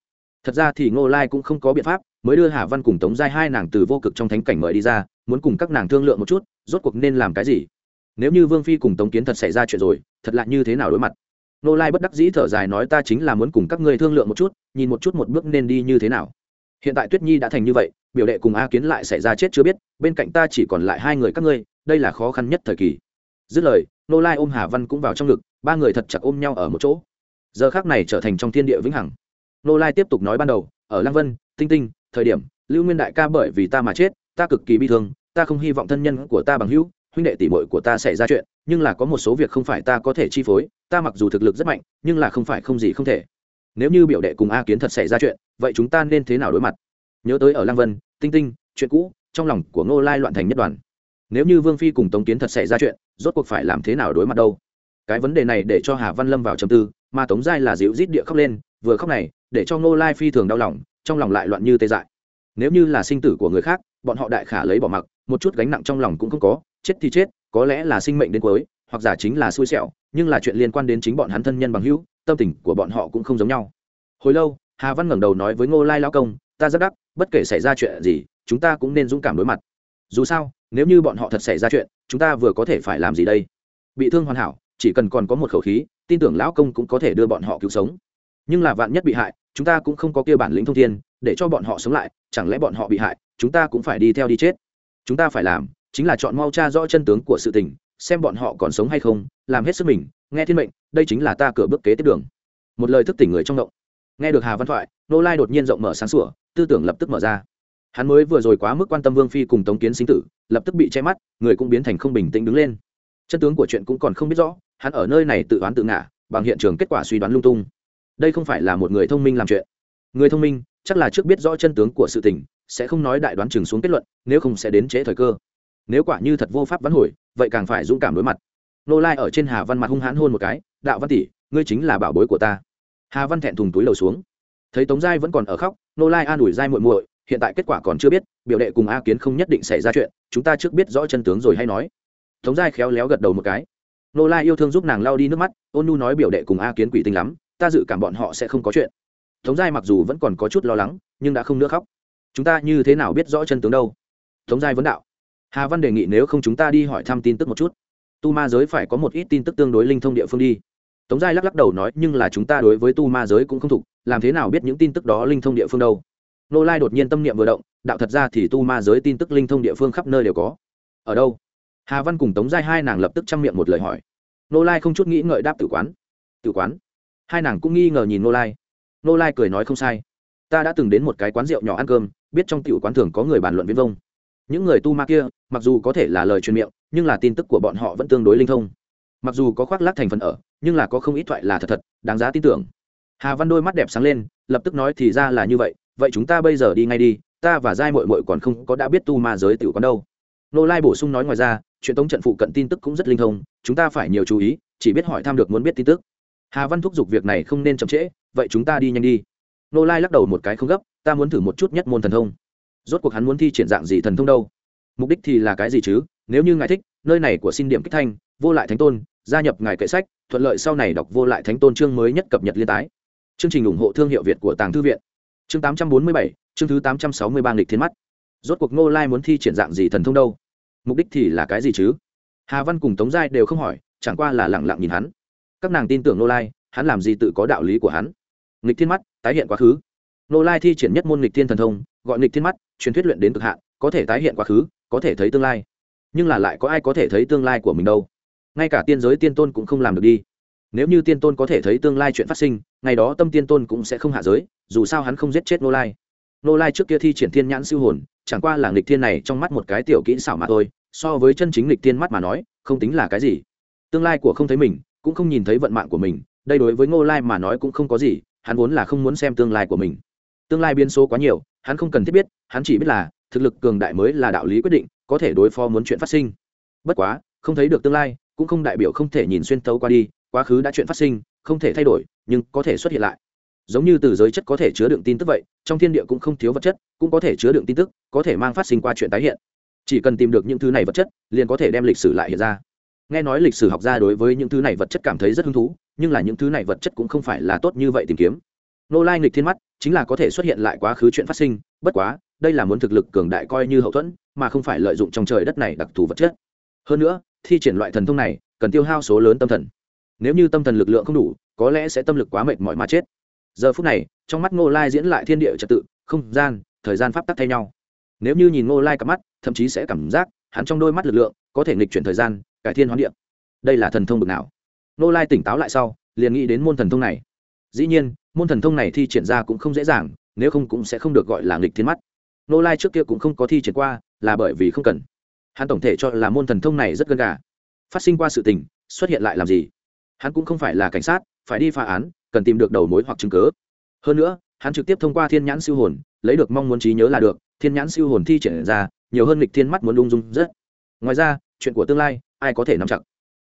thật ra thì ngô lai cũng không có biện pháp, mới đưa hà văn cùng tống giai hai nàng từ vô cực trong thánh cảnh mời đi ra, muốn cùng các nàng thương lượng một chút, rốt cuộc nên làm cái gì? Nếu như vương phi cùng tống kiến thật xảy ra chuyện rồi, thật lạ như thế nào đối mặt? Nô lai bất đắc dĩ thở dài nói ta chính là muốn cùng các ngươi thương lượng một chút, nhìn một chút một bước nên đi như thế nào. Hiện tại tuyết nhi đã thành như vậy, biểu đệ cùng a kiến lại xảy ra chết chưa biết, bên cạnh ta chỉ còn lại hai người các ngươi, đây là khó khăn nhất thời kỳ. Dứt lời nô lai ôm hà văn cũng vào trong ngực, ba người thật chặt ôm nhau ở một chỗ. Giờ khác này trở thành trong thiên địa vĩnh hằng nô lai tiếp tục nói ban đầu, ở lăng vân, tinh tinh, thời điểm, lưu nguyên đại ca bởi vì ta mà chết, ta cực kỳ bi thương, ta không hy vọng thân nhân của ta bằng hữu, huynh đệ tỷ muội của ta xảy ra chuyện, nhưng là có một số việc không phải ta có thể chi phối, ta mặc dù thực lực rất mạnh, nhưng là không phải không gì không thể. Nếu như biểu đệ cùng a kiến thật xảy ra chuyện, vậy chúng ta nên thế nào đối mặt? Nhớ tới ở lăng vân, tinh tinh, chuyện cũ, trong lòng của ngô lai loạn thành nhất đoàn. Nếu như vương phi cùng tống kiến thật xảy ra chuyện, rốt cuộc phải làm thế nào đối mặt đâu? Cái vấn đề này để cho hà văn lâm vào trầm tư, mà tống giai là dịu rít địa khóc lên, vừa khóc này để cho ngô lai phi thường đau lòng, trong lòng lại loạn như tê dại. Nếu như là sinh tử của người khác, bọn họ đại khả lấy bỏ mặc, một chút gánh nặng trong lòng cũng không có, chết thì chết, có lẽ là sinh mệnh đến cuối, hoặc giả chính là xui xẻo, nhưng là chuyện liên quan đến chính bọn hắn thân nhân bằng hữu, tâm tình của bọn họ cũng không giống nhau. Hồi lâu, hà văn ngẩng đầu nói với ngô lai lao công, ta rất đắc, bất kể xảy ra chuyện gì, chúng ta cũng nên dũng cảm đối mặt. Dù sao, nếu như bọn họ thật xảy ra chuyện, chúng ta vừa có thể phải làm gì đây? Bị thương hoàn hảo, chỉ cần còn có một khẩu khí, tin tưởng lão công cũng có thể đưa bọn họ cứu sống nhưng là vạn nhất bị hại, chúng ta cũng không có kia bản lĩnh thông thiên, để cho bọn họ sống lại, chẳng lẽ bọn họ bị hại, chúng ta cũng phải đi theo đi chết. Chúng ta phải làm chính là chọn mau cha rõ chân tướng của sự tình, xem bọn họ còn sống hay không, làm hết sức mình, nghe thiên mệnh, đây chính là ta cửa bước kế tiếp đường. Một lời thức tỉnh người trong động. Nghe được hà văn thoại, nô lai đột nhiên rộng mở sáng sủa, tư tưởng lập tức mở ra. Hắn mới vừa rồi quá mức quan tâm vương phi cùng tống kiến sinh tử, lập tức bị che mắt, người cũng biến thành không bình tĩnh đứng lên. Chân tướng của chuyện cũng còn không biết rõ, hắn ở nơi này tự đoán tự ngả bằng hiện trường kết quả suy đoán lung tung đây không phải là một người thông minh làm chuyện. Người thông minh, chắc là trước biết rõ chân tướng của sự tình, sẽ không nói đại đoán chừng xuống kết luận, nếu không sẽ đến trễ thời cơ. Nếu quả như thật vô pháp vắn hồi, vậy càng phải dũng cảm đối mặt. Nô lai ở trên hà văn mặt hung hãn hôn một cái, đạo văn tỷ, ngươi chính là bảo bối của ta. Hà văn thẹn thùng túi lầu xuống. Thấy tống giai vẫn còn ở khóc, nô lai an ủi giai muội muội, hiện tại kết quả còn chưa biết, biểu đệ cùng a kiến không nhất định xảy ra chuyện, chúng ta trước biết rõ chân tướng rồi hay nói. Tống giai khéo léo gật đầu một cái. Nô lai yêu thương giúp nàng lau đi nước mắt, ôn nu nói biểu đệ cùng a kiến quỷ tinh lắm ta dự cảm bọn họ sẽ không có chuyện. Tống giai mặc dù vẫn còn có chút lo lắng, nhưng đã không nữa khóc. Chúng ta như thế nào biết rõ chân tướng đâu? Tống giai vấn đạo. Hà văn đề nghị nếu không chúng ta đi hỏi thăm tin tức một chút. Tu ma giới phải có một ít tin tức tương đối linh thông địa phương đi. Tống giai lắc lắc đầu nói, nhưng là chúng ta đối với tu ma giới cũng không thục làm thế nào biết những tin tức đó linh thông địa phương đâu? Nô lai đột nhiên tâm niệm vừa động, đạo thật ra thì tu ma giới tin tức linh thông địa phương khắp nơi đều có. Ở đâu? Hà văn cùng tống giai hai nàng lập tức chăm miệng một lời hỏi. Nô lai không chút nghĩ ngợi đáp tử quán. Tử quán? Hai nàng cũng nghi ngờ nhìn nô lai. Nô lai cười nói không sai. Ta đã từng đến một cái quán rượu nhỏ ăn cơm, biết trong tiểu quán thường có người bàn luận viễn vông. Những người tu ma kia, mặc dù có thể là lời truyền miệng, nhưng là tin tức của bọn họ vẫn tương đối linh thông. Mặc dù có khoác lác thành phần ở, nhưng là có không ít thoại là thật thật, đáng giá tin tưởng. Hà văn đôi mắt đẹp sáng lên, lập tức nói thì ra là như vậy vậy chúng ta bây giờ đi ngay đi, ta và giai mội mội còn không có đã biết tu ma giới tiểu quán đâu. Nô lai bổ sung nói ngoài ra, chuyện tống trận phụ cận tin tức cũng rất linh thông, chúng ta phải nhiều chú ý, chỉ biết hỏi thăm được muốn biết tin tức hà văn thúc giục việc này không nên chậm trễ vậy chúng ta đi nhanh đi. Nô lai lắc đầu một cái không gấp ta muốn thử một chút nhất môn thần thông. Rốt cuộc hắn muốn thi triển dạng gì thần thông đâu? Mục đích thì là cái gì chứ? Nếu như ngài thích nơi này của xin điểm kích thanh vô lại thánh tôn gia nhập ngài kệ sách thuận lợi sau này đọc vô lại thánh tôn chương mới nhất cập nhật liên tái. Chương trình ủng hộ thương hiệu việt của tàng thư viện. Chương 847, chương thứ 863 nghịch thiên mắt. Rốt cuộc ngô lai muốn thi triển dạng gì thần thông đâu? Mục đích thì là cái gì chứ? Hà văn cùng tống giai đều không hỏi chẳng qua là lẳng lặng nhìn hắn các nàng tin tưởng nô lai, hắn làm gì tự có đạo lý của hắn. Nghịch thiên mắt, tái hiện quá khứ. Nô lai thi triển nhất môn nghịch thiên thần thông, gọi nghịch thiên mắt, truyền thuyết luyện đến cực hạn, có thể tái hiện quá khứ, có thể thấy tương lai. Nhưng là lại có ai có thể thấy tương lai của mình đâu? Ngay cả tiên giới tiên tôn cũng không làm được đi. Nếu như tiên tôn có thể thấy tương lai chuyện phát sinh, ngày đó tâm tiên tôn cũng sẽ không hạ giới, dù sao hắn không giết chết nô lai. Nô lai trước kia thi triển thiên nhãn siêu hồn, chẳng qua là nghịch thiên này trong mắt một cái tiểu kỹ xảo mà thôi, so với chân chính nghịch thiên mắt mà nói, không tính là cái gì. Tương lai của không thấy mình cũng không nhìn thấy vận mạng của mình, đây đối với ngô lai mà nói cũng không có gì, hắn vốn là không muốn xem tương lai của mình. Tương lai biến số quá nhiều, hắn không cần thiết biết, hắn chỉ biết là, thực lực cường đại mới là đạo lý quyết định, có thể đối phó muốn chuyện phát sinh. Bất quá, không thấy được tương lai, cũng không đại biểu không thể nhìn xuyên tấu qua đi, quá khứ đã chuyện phát sinh, không thể thay đổi, nhưng có thể xuất hiện lại. Giống như từ giới chất có thể chứa đựng tin tức vậy, trong thiên địa cũng không thiếu vật chất, cũng có thể chứa đựng tin tức, có thể mang phát sinh qua chuyện tái hiện. Chỉ cần tìm được những thứ này vật chất, liền có thể đem lịch sử lại hiện ra nghe nói lịch sử học gia đối với những thứ này vật chất cảm thấy rất hứng thú, nhưng là những thứ này vật chất cũng không phải là tốt như vậy tìm kiếm. Nô lai nghịch thiên mắt, chính là có thể xuất hiện lại quá khứ chuyện phát sinh, bất quá, đây là muốn thực lực cường đại coi như hậu thuẫn, mà không phải lợi dụng trong trời đất này đặc thù vật chất. Hơn nữa, thi triển loại thần thông này, cần tiêu hao số lớn tâm thần. Nếu như tâm thần lực lượng không đủ, có lẽ sẽ tâm lực quá mệt mỏi mà chết. Giờ phút này, trong mắt ngô lai diễn lại thiên địa trật tự, không gian, thời gian pháp tắc thay nhau. Nếu như nhìn ngô lai cặp mắt, thậm chí sẽ cảm giác, hắn trong đôi mắt lực lượng, có thể nghịch chuyển thời gian cải thiên hoán điệp đây là thần thông bực nào? Nô lai tỉnh táo lại sau, liền nghĩ đến môn thần thông này. Dĩ nhiên, môn thần thông này thi triển ra cũng không dễ dàng, nếu không cũng sẽ không được gọi là nghịch thiên mắt. Nô lai trước kia cũng không có thi triển qua, là bởi vì không cần. Hắn tổng thể cho là môn thần thông này rất gần gà. Phát sinh qua sự tình, xuất hiện lại làm gì? Hắn cũng không phải là cảnh sát, phải đi phá án, cần tìm được đầu mối hoặc chứng cứ. hơn nữa, hắn trực tiếp thông qua thiên nhãn siêu hồn, lấy được mong muốn trí nhớ là được, thiên nhãn siêu hồn thi triển ra, nhiều hơn lịch thiên mắt muốn lung dung rất. Ngoài ra, chuyện của tương lai ai có thể nắm chặt.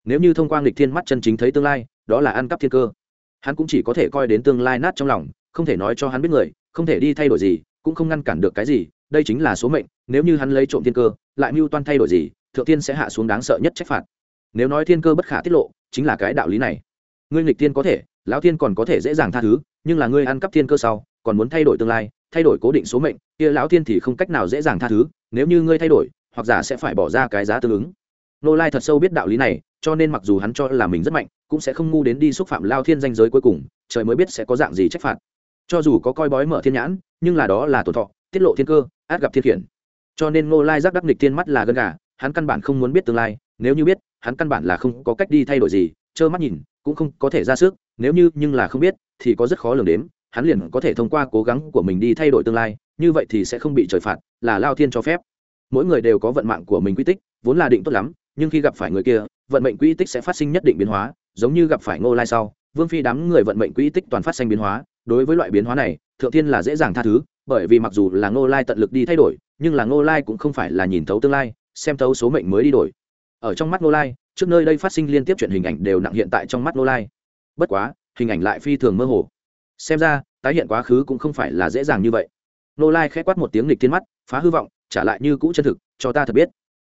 Nếu như thông qua lịch thiên mắt chân chính thấy tương lai, đó là ăn cắp thiên cơ. Hắn cũng chỉ có thể coi đến tương lai nát trong lòng, không thể nói cho hắn biết người, không thể đi thay đổi gì, cũng không ngăn cản được cái gì, đây chính là số mệnh, nếu như hắn lấy trộm thiên cơ, lại mưu toan thay đổi gì, thượng tiên sẽ hạ xuống đáng sợ nhất trách phạt. Nếu nói thiên cơ bất khả tiết lộ, chính là cái đạo lý này. Ngươi nghịch tiên có thể, lão thiên còn có thể dễ dàng tha thứ, nhưng là ngươi ăn cắp thiên cơ sau, còn muốn thay đổi tương lai, thay đổi cố định số mệnh, kia lão thiên thì không cách nào dễ dàng tha thứ, nếu như ngươi thay đổi, hoặc giả sẽ phải bỏ ra cái giá tương ứng nô lai thật sâu biết đạo lý này cho nên mặc dù hắn cho là mình rất mạnh cũng sẽ không ngu đến đi xúc phạm lao thiên danh giới cuối cùng trời mới biết sẽ có dạng gì trách phạt. Cho dù có coi bói mở thiên nhãn nhưng là đó là tổn thọ tiết lộ thiên cơ át gặp thiên khiển. Cho nên nô lai giác đắc nghịch thiên mắt là gân gà hắn căn bản không muốn biết tương lai nếu như biết hắn căn bản là không có cách đi thay đổi gì trơ mắt nhìn cũng không có thể ra sức nếu như nhưng là không biết thì có rất khó lường đếm, hắn liền có thể thông qua cố gắng của mình đi thay đổi tương lai như vậy thì sẽ không bị trời phạt là lao thiên cho phép. Mỗi người đều có vận mạng của mình quy tích vốn là định tốt lắm nhưng khi gặp phải người kia, vận mệnh quỹ tích sẽ phát sinh nhất định biến hóa, giống như gặp phải ngô lai sau, vương phi đám người vận mệnh quỹ tích toàn phát sinh biến hóa. Đối với loại biến hóa này, thượng thiên là dễ dàng tha thứ, bởi vì mặc dù là ngô lai tận lực đi thay đổi, nhưng là ngô lai cũng không phải là nhìn thấu tương lai, xem thấu số mệnh mới đi đổi. Ở trong mắt ngô lai, trước nơi đây phát sinh liên tiếp chuyện hình ảnh đều nặng hiện tại trong mắt ngô lai. Bất quá, hình ảnh lại phi thường mơ hồ. Xem ra, tái hiện quá khứ cũng không phải là dễ dàng như vậy. Ngô lai khẽ quát một tiếng lịch thiên mắt, phá hư vọng, trả lại như cũ chân thực, cho ta thật biết.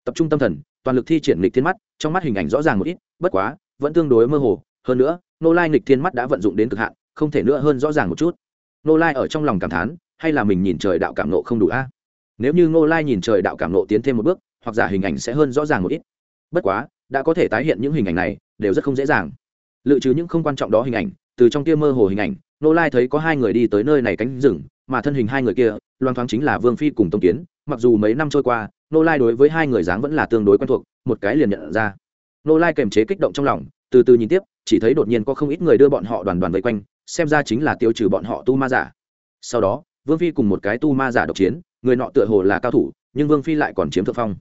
Tập trung tâm thần toàn lực thi triển lịch thiên mắt, trong mắt hình ảnh rõ ràng một ít, bất quá, vẫn tương đối mơ hồ. Hơn nữa Nô lai lịch thiên mắt đã vận dụng đến cực hạn, không thể nữa hơn rõ ràng một chút. Nô lai ở trong lòng cảm thán, hay là mình nhìn trời đạo cảm nộ không đủ a? Nếu như Nô lai nhìn trời đạo cảm nộ tiến thêm một bước, hoặc giả hình ảnh sẽ hơn rõ ràng một ít. Bất quá, đã có thể tái hiện những hình ảnh này, đều rất không dễ dàng. Lự trừ những không quan trọng đó hình ảnh, từ trong kia mơ hồ hình ảnh nô lai thấy có hai người đi tới nơi này cánh rừng, mà thân hình hai người kia loan thoáng chính là vương phi cùng tông kiến. Mặc dù mấy năm trôi qua nô lai đối với hai người dáng vẫn là tương đối quen thuộc, một cái liền nhận ra. Nô lai kềm chế kích động trong lòng, từ từ nhìn tiếp, chỉ thấy đột nhiên có không ít người đưa bọn họ đoàn đoàn vây quanh, xem ra chính là tiêu trừ bọn họ tu ma giả. Sau đó, vương phi cùng một cái tu ma giả độc chiến, người nọ tựa hồ là cao thủ, nhưng vương phi lại còn chiếm thượng phong.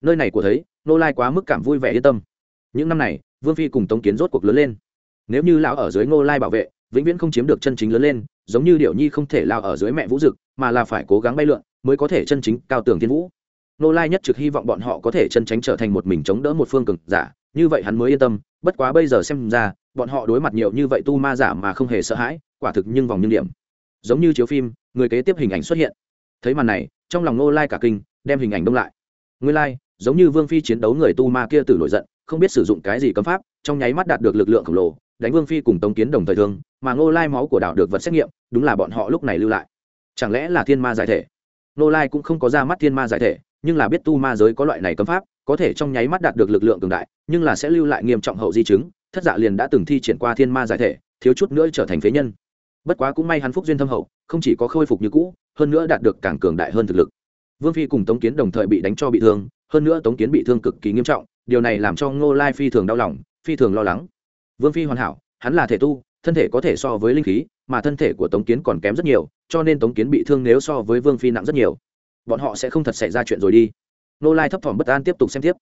Nơi này của thấy, nô lai quá mức cảm vui vẻ yên tâm. Những năm này, vương phi cùng tống kiến rốt cuộc lớn lên. Nếu như lão ở dưới nô lai bảo vệ, vĩnh viễn không chiếm được chân chính lớn lên, giống như điệu nhi không thể lao ở dưới mẹ vũ dực, mà là phải cố gắng bay lượn, mới có thể chân chính cao tường thiên vũ nô lai nhất trực hy vọng bọn họ có thể chân tránh trở thành một mình chống đỡ một phương cực giả, như vậy hắn mới yên tâm, bất quá bây giờ xem ra, bọn họ đối mặt nhiều như vậy tu ma giả mà không hề sợ hãi, quả thực nhưng vòng nhưng điểm giống như chiếu phim, người kế tiếp hình ảnh xuất hiện. Thấy màn này, trong lòng nô lai cả kinh, đem hình ảnh đông lại. Nguyên lai, giống như vương phi chiến đấu người tu ma kia từ nổi giận, không biết sử dụng cái gì cấm pháp, trong nháy mắt đạt được lực lượng khổng lồ, đánh vương phi cùng tống kiến đồng thời thương, mà ngô lai máu của đảo được vật xét nghiệm, đúng là bọn họ lúc này lưu lại. Chẳng lẽ là thiên ma giải thể? Ngô lai cũng không có ra mắt thiên ma giải thể nhưng là biết tu ma giới có loại này cấm pháp, có thể trong nháy mắt đạt được lực lượng cường đại, nhưng là sẽ lưu lại nghiêm trọng hậu di chứng, thất dạ liền đã từng thi triển qua thiên ma giải thể, thiếu chút nữa trở thành phế nhân. Bất quá cũng may hắn phúc duyên thâm hậu, không chỉ có khôi phục như cũ, hơn nữa đạt được càng cường đại hơn thực lực. Vương phi cùng tống kiến đồng thời bị đánh cho bị thương, hơn nữa tống kiến bị thương cực kỳ nghiêm trọng, điều này làm cho ngô lai phi thường đau lòng, phi thường lo lắng. Vương phi hoàn hảo, hắn là thể tu, thân thể có thể so với linh khí, mà thân thể của tống kiến còn kém rất nhiều, cho nên tống kiến bị thương nếu so với vương phi nặng rất nhiều bọn họ sẽ không thật xảy ra chuyện rồi đi. Nô lai thấp thỏm bất an tiếp tục xem tiếp.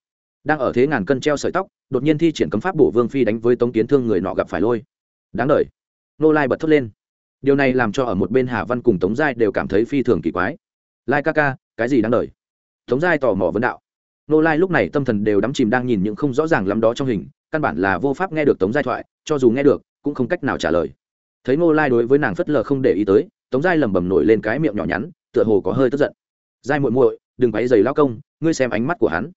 Đang ở thế ngàn cân treo sợi tóc, đột nhiên thi triển cấm pháp bổ vương phi đánh với tống kiến thương người nọ gặp phải lôi. Đáng đ Nô lai bật thốt lên. Điều này làm cho ở một bên hà văn cùng tống giai đều cảm thấy phi thường kỳ quái. Lai ca ca, cái gì đáng đ tống giai tò mò vấn đạo. Nô lai lúc này tâm thần đều đắm chìm đang nhìn những không rõ ràng lắm đó trong hình, căn bản là vô pháp nghe được tống giai thoại, cho dù nghe được, cũng không cách nào trả lời. Thấy nô lai đối với nàng phất lờ không để ý tới, tống giai lẩm bẩm nổi lên cái miệng nhỏ nhắn, tựa hồ có hơi tức giận giai muội muội, đừng quấy giày lao công, ngươi xem ánh mắt của hắn.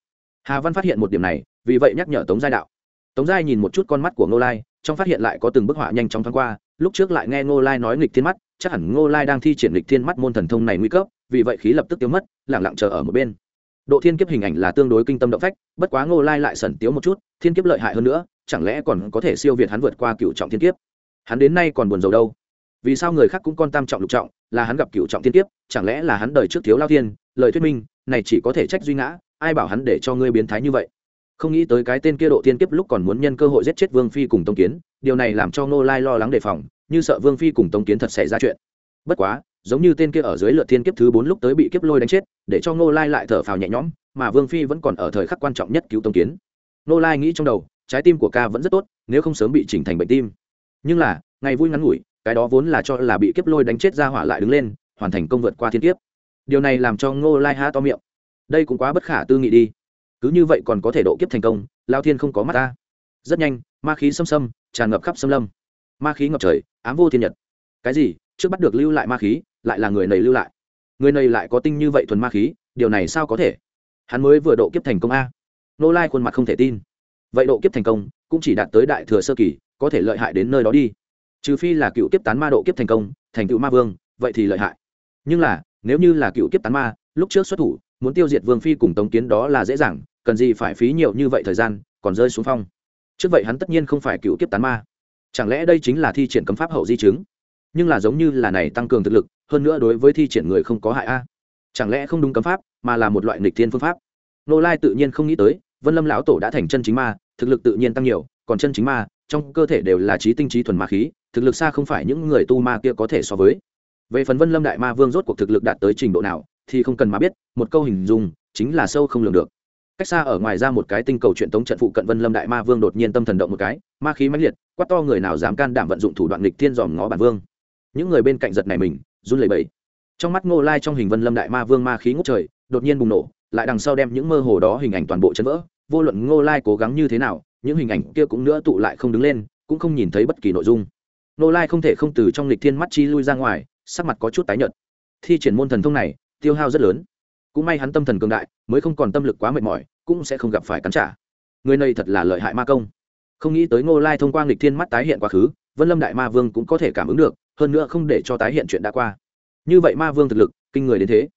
Hà văn phát hiện một điểm này, vì vậy nhắc nhở tống giai đạo. Tống giai nhìn một chút con mắt của Ngô lai, trong phát hiện lại có từng bức họa nhanh chóng thoáng qua, lúc trước lại nghe ngô lai nói nghịch thiên mắt, chắc hẳn ngô lai đang thi triển nghịch thiên mắt môn thần thông này nguy cấp, vì vậy khí lập tức tiêu mất lẳng lặng chờ ở một bên. Độ thiên kiếp hình ảnh là tương đối kinh tâm động phách, bất quá ngô lai lại sẩn tiếu một chút, thiên kiếp lợi hại hơn nữa, chẳng lẽ còn có thể siêu việt hắn vượt qua cựu trọng thiên kiếp? Hắn đến nay còn buồn rầu đâu? Vì sao người khác cũng con tam trọng lục trọng là hắn gặp cựu trọng tiên kiếp, chẳng lẽ là hắn đời trước thiếu lao thiên, lời thuyết minh, này chỉ có thể trách duy ngã, ai bảo hắn để cho ngươi biến thái như vậy? Không nghĩ tới cái tên kia độ tiên kiếp lúc còn muốn nhân cơ hội giết chết vương phi cùng tông kiến, điều này làm cho ngô lai lo lắng đề phòng, như sợ vương phi cùng tông kiến thật xảy ra chuyện. Bất quá, giống như tên kia ở dưới lượt thiên kiếp thứ bốn lúc tới bị kiếp lôi đánh chết, để cho ngô lai lại thở phào nhẹ nhõm, mà vương phi vẫn còn ở thời khắc quan trọng nhất cứu tông kiến. Ngô lai nghĩ trong đầu, trái tim của ca vẫn rất tốt, nếu không sớm bị chỉnh thành bệnh tim. Nhưng là, ngày vui ngắn ngủi cái đó vốn là cho là bị kiếp lôi đánh chết ra hỏa lại đứng lên, hoàn thành công vượt qua thiên kiếp. Điều này làm cho ngô lai ha to miệng. Đây cũng quá bất khả tư nghị đi. Cứ như vậy còn có thể độ kiếp thành công, lao thiên không có mắt ta. Rất nhanh, ma khí xâm xâm, tràn ngập khắp xâm lâm. Ma khí ngập trời, ám vô thiên nhật. Cái gì? Trước bắt được lưu lại ma khí, lại là người này lưu lại. Người này lại có tinh như vậy thuần ma khí, điều này sao có thể? Hắn mới vừa độ kiếp thành công a. Nô lai khuôn mặt không thể tin. Vậy độ kiếp thành công, cũng chỉ đạt tới đại thừa sơ kỳ, có thể lợi hại đến nơi đó đi trừ phi là cựu kiếp tán ma độ kiếp thành công, thành cựu ma vương, vậy thì lợi hại. Nhưng là, nếu như là cựu kiếp tán ma, lúc trước xuất thủ, muốn tiêu diệt vương phi cùng tống kiến đó là dễ dàng, cần gì phải phí nhiều như vậy thời gian, còn rơi xuống phong. Trước vậy hắn tất nhiên không phải cựu kiếp tán ma. Chẳng lẽ đây chính là thi triển cấm pháp hậu di chứng? Nhưng là giống như là này tăng cường thực lực, hơn nữa đối với thi triển người không có hại a. À. Chẳng lẽ không đúng cấm pháp, mà là một loại nghịch thiên phương pháp? Nô lai tự nhiên không nghĩ tới, vân lâm lão tổ đã thành chân chính ma, thực lực tự nhiên tăng nhiều, còn chân chính ma, trong cơ thể đều là trí tinh trí thuần ma khí thực lực xa không phải những người tu ma kia có thể so với. Về phần vân lâm đại ma vương rốt cuộc thực lực đạt tới trình độ nào, thì không cần mà biết, một câu hình dung, chính là sâu không lường được. Cách xa ở ngoài ra một cái tinh cầu truyện tống trận phụ cận vân lâm đại ma vương đột nhiên tâm thần động một cái, ma khí mãnh liệt, quát to người nào dám can đảm vận dụng thủ đoạn nghịch thiên dòm ngó bản vương. Những người bên cạnh giật này mình, run lẩy bẩy. Trong mắt ngô lai trong hình vân lâm đại ma vương ma khí ngút trời, đột nhiên bùng nổ, lại đằng sau đem những mơ hồ đó hình ảnh toàn bộ chấn vỡ. Vô luận ngô lai cố gắng như thế nào, những hình ảnh kia cũng nữa tụ lại không đứng lên, cũng không nhìn thấy bất kỳ nội dung. Nô lai không thể không từ trong lịch thiên mắt chi lui ra ngoài, sắc mặt có chút tái nhợt. Thi triển môn thần thông này, tiêu hao rất lớn. Cũng may hắn tâm thần cường đại, mới không còn tâm lực quá mệt mỏi, cũng sẽ không gặp phải cắn trả. Người này thật là lợi hại ma công. Không nghĩ tới ngô lai thông qua lịch thiên mắt tái hiện quá khứ, vân lâm đại ma vương cũng có thể cảm ứng được, hơn nữa không để cho tái hiện chuyện đã qua. Như vậy ma vương thực lực, kinh người đến thế.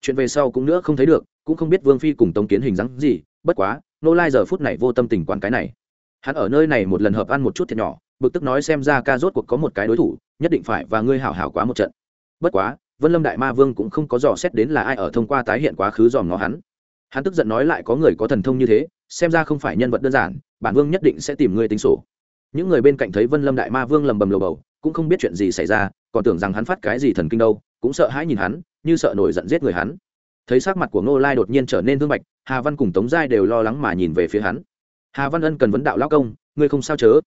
Chuyện về sau cũng nữa không thấy được, cũng không biết vương phi cùng tống kiến hình dáng gì, bất quá nô lai giờ phút này vô tâm tình quán cái này. Hắn ở nơi này một lần hợp ăn một chút thiệt nhỏ bực tức nói xem ra ca rốt cuộc có một cái đối thủ, nhất định phải và ngươi hảo hảo quá một trận. Bất quá, vân lâm đại ma vương cũng không có dò xét đến là ai ở thông qua tái hiện quá khứ dòm ngó hắn. Hắn tức giận nói lại có người có thần thông như thế, xem ra không phải nhân vật đơn giản, bản vương nhất định sẽ tìm ngươi tính sổ. Những người bên cạnh thấy vân lâm đại ma vương lầm bầm lầu bầu, cũng không biết chuyện gì xảy ra, còn tưởng rằng hắn phát cái gì thần kinh đâu, cũng sợ hãi nhìn hắn, như sợ nổi giận giết người hắn. Thấy sắc mặt của ngô lai đột nhiên trở nên thương bạch, hà văn cùng tống giai đều lo lắng mà nhìn về phía hắn. Hà văn ân cần vấn đạo lao công, ngươi không sao chớ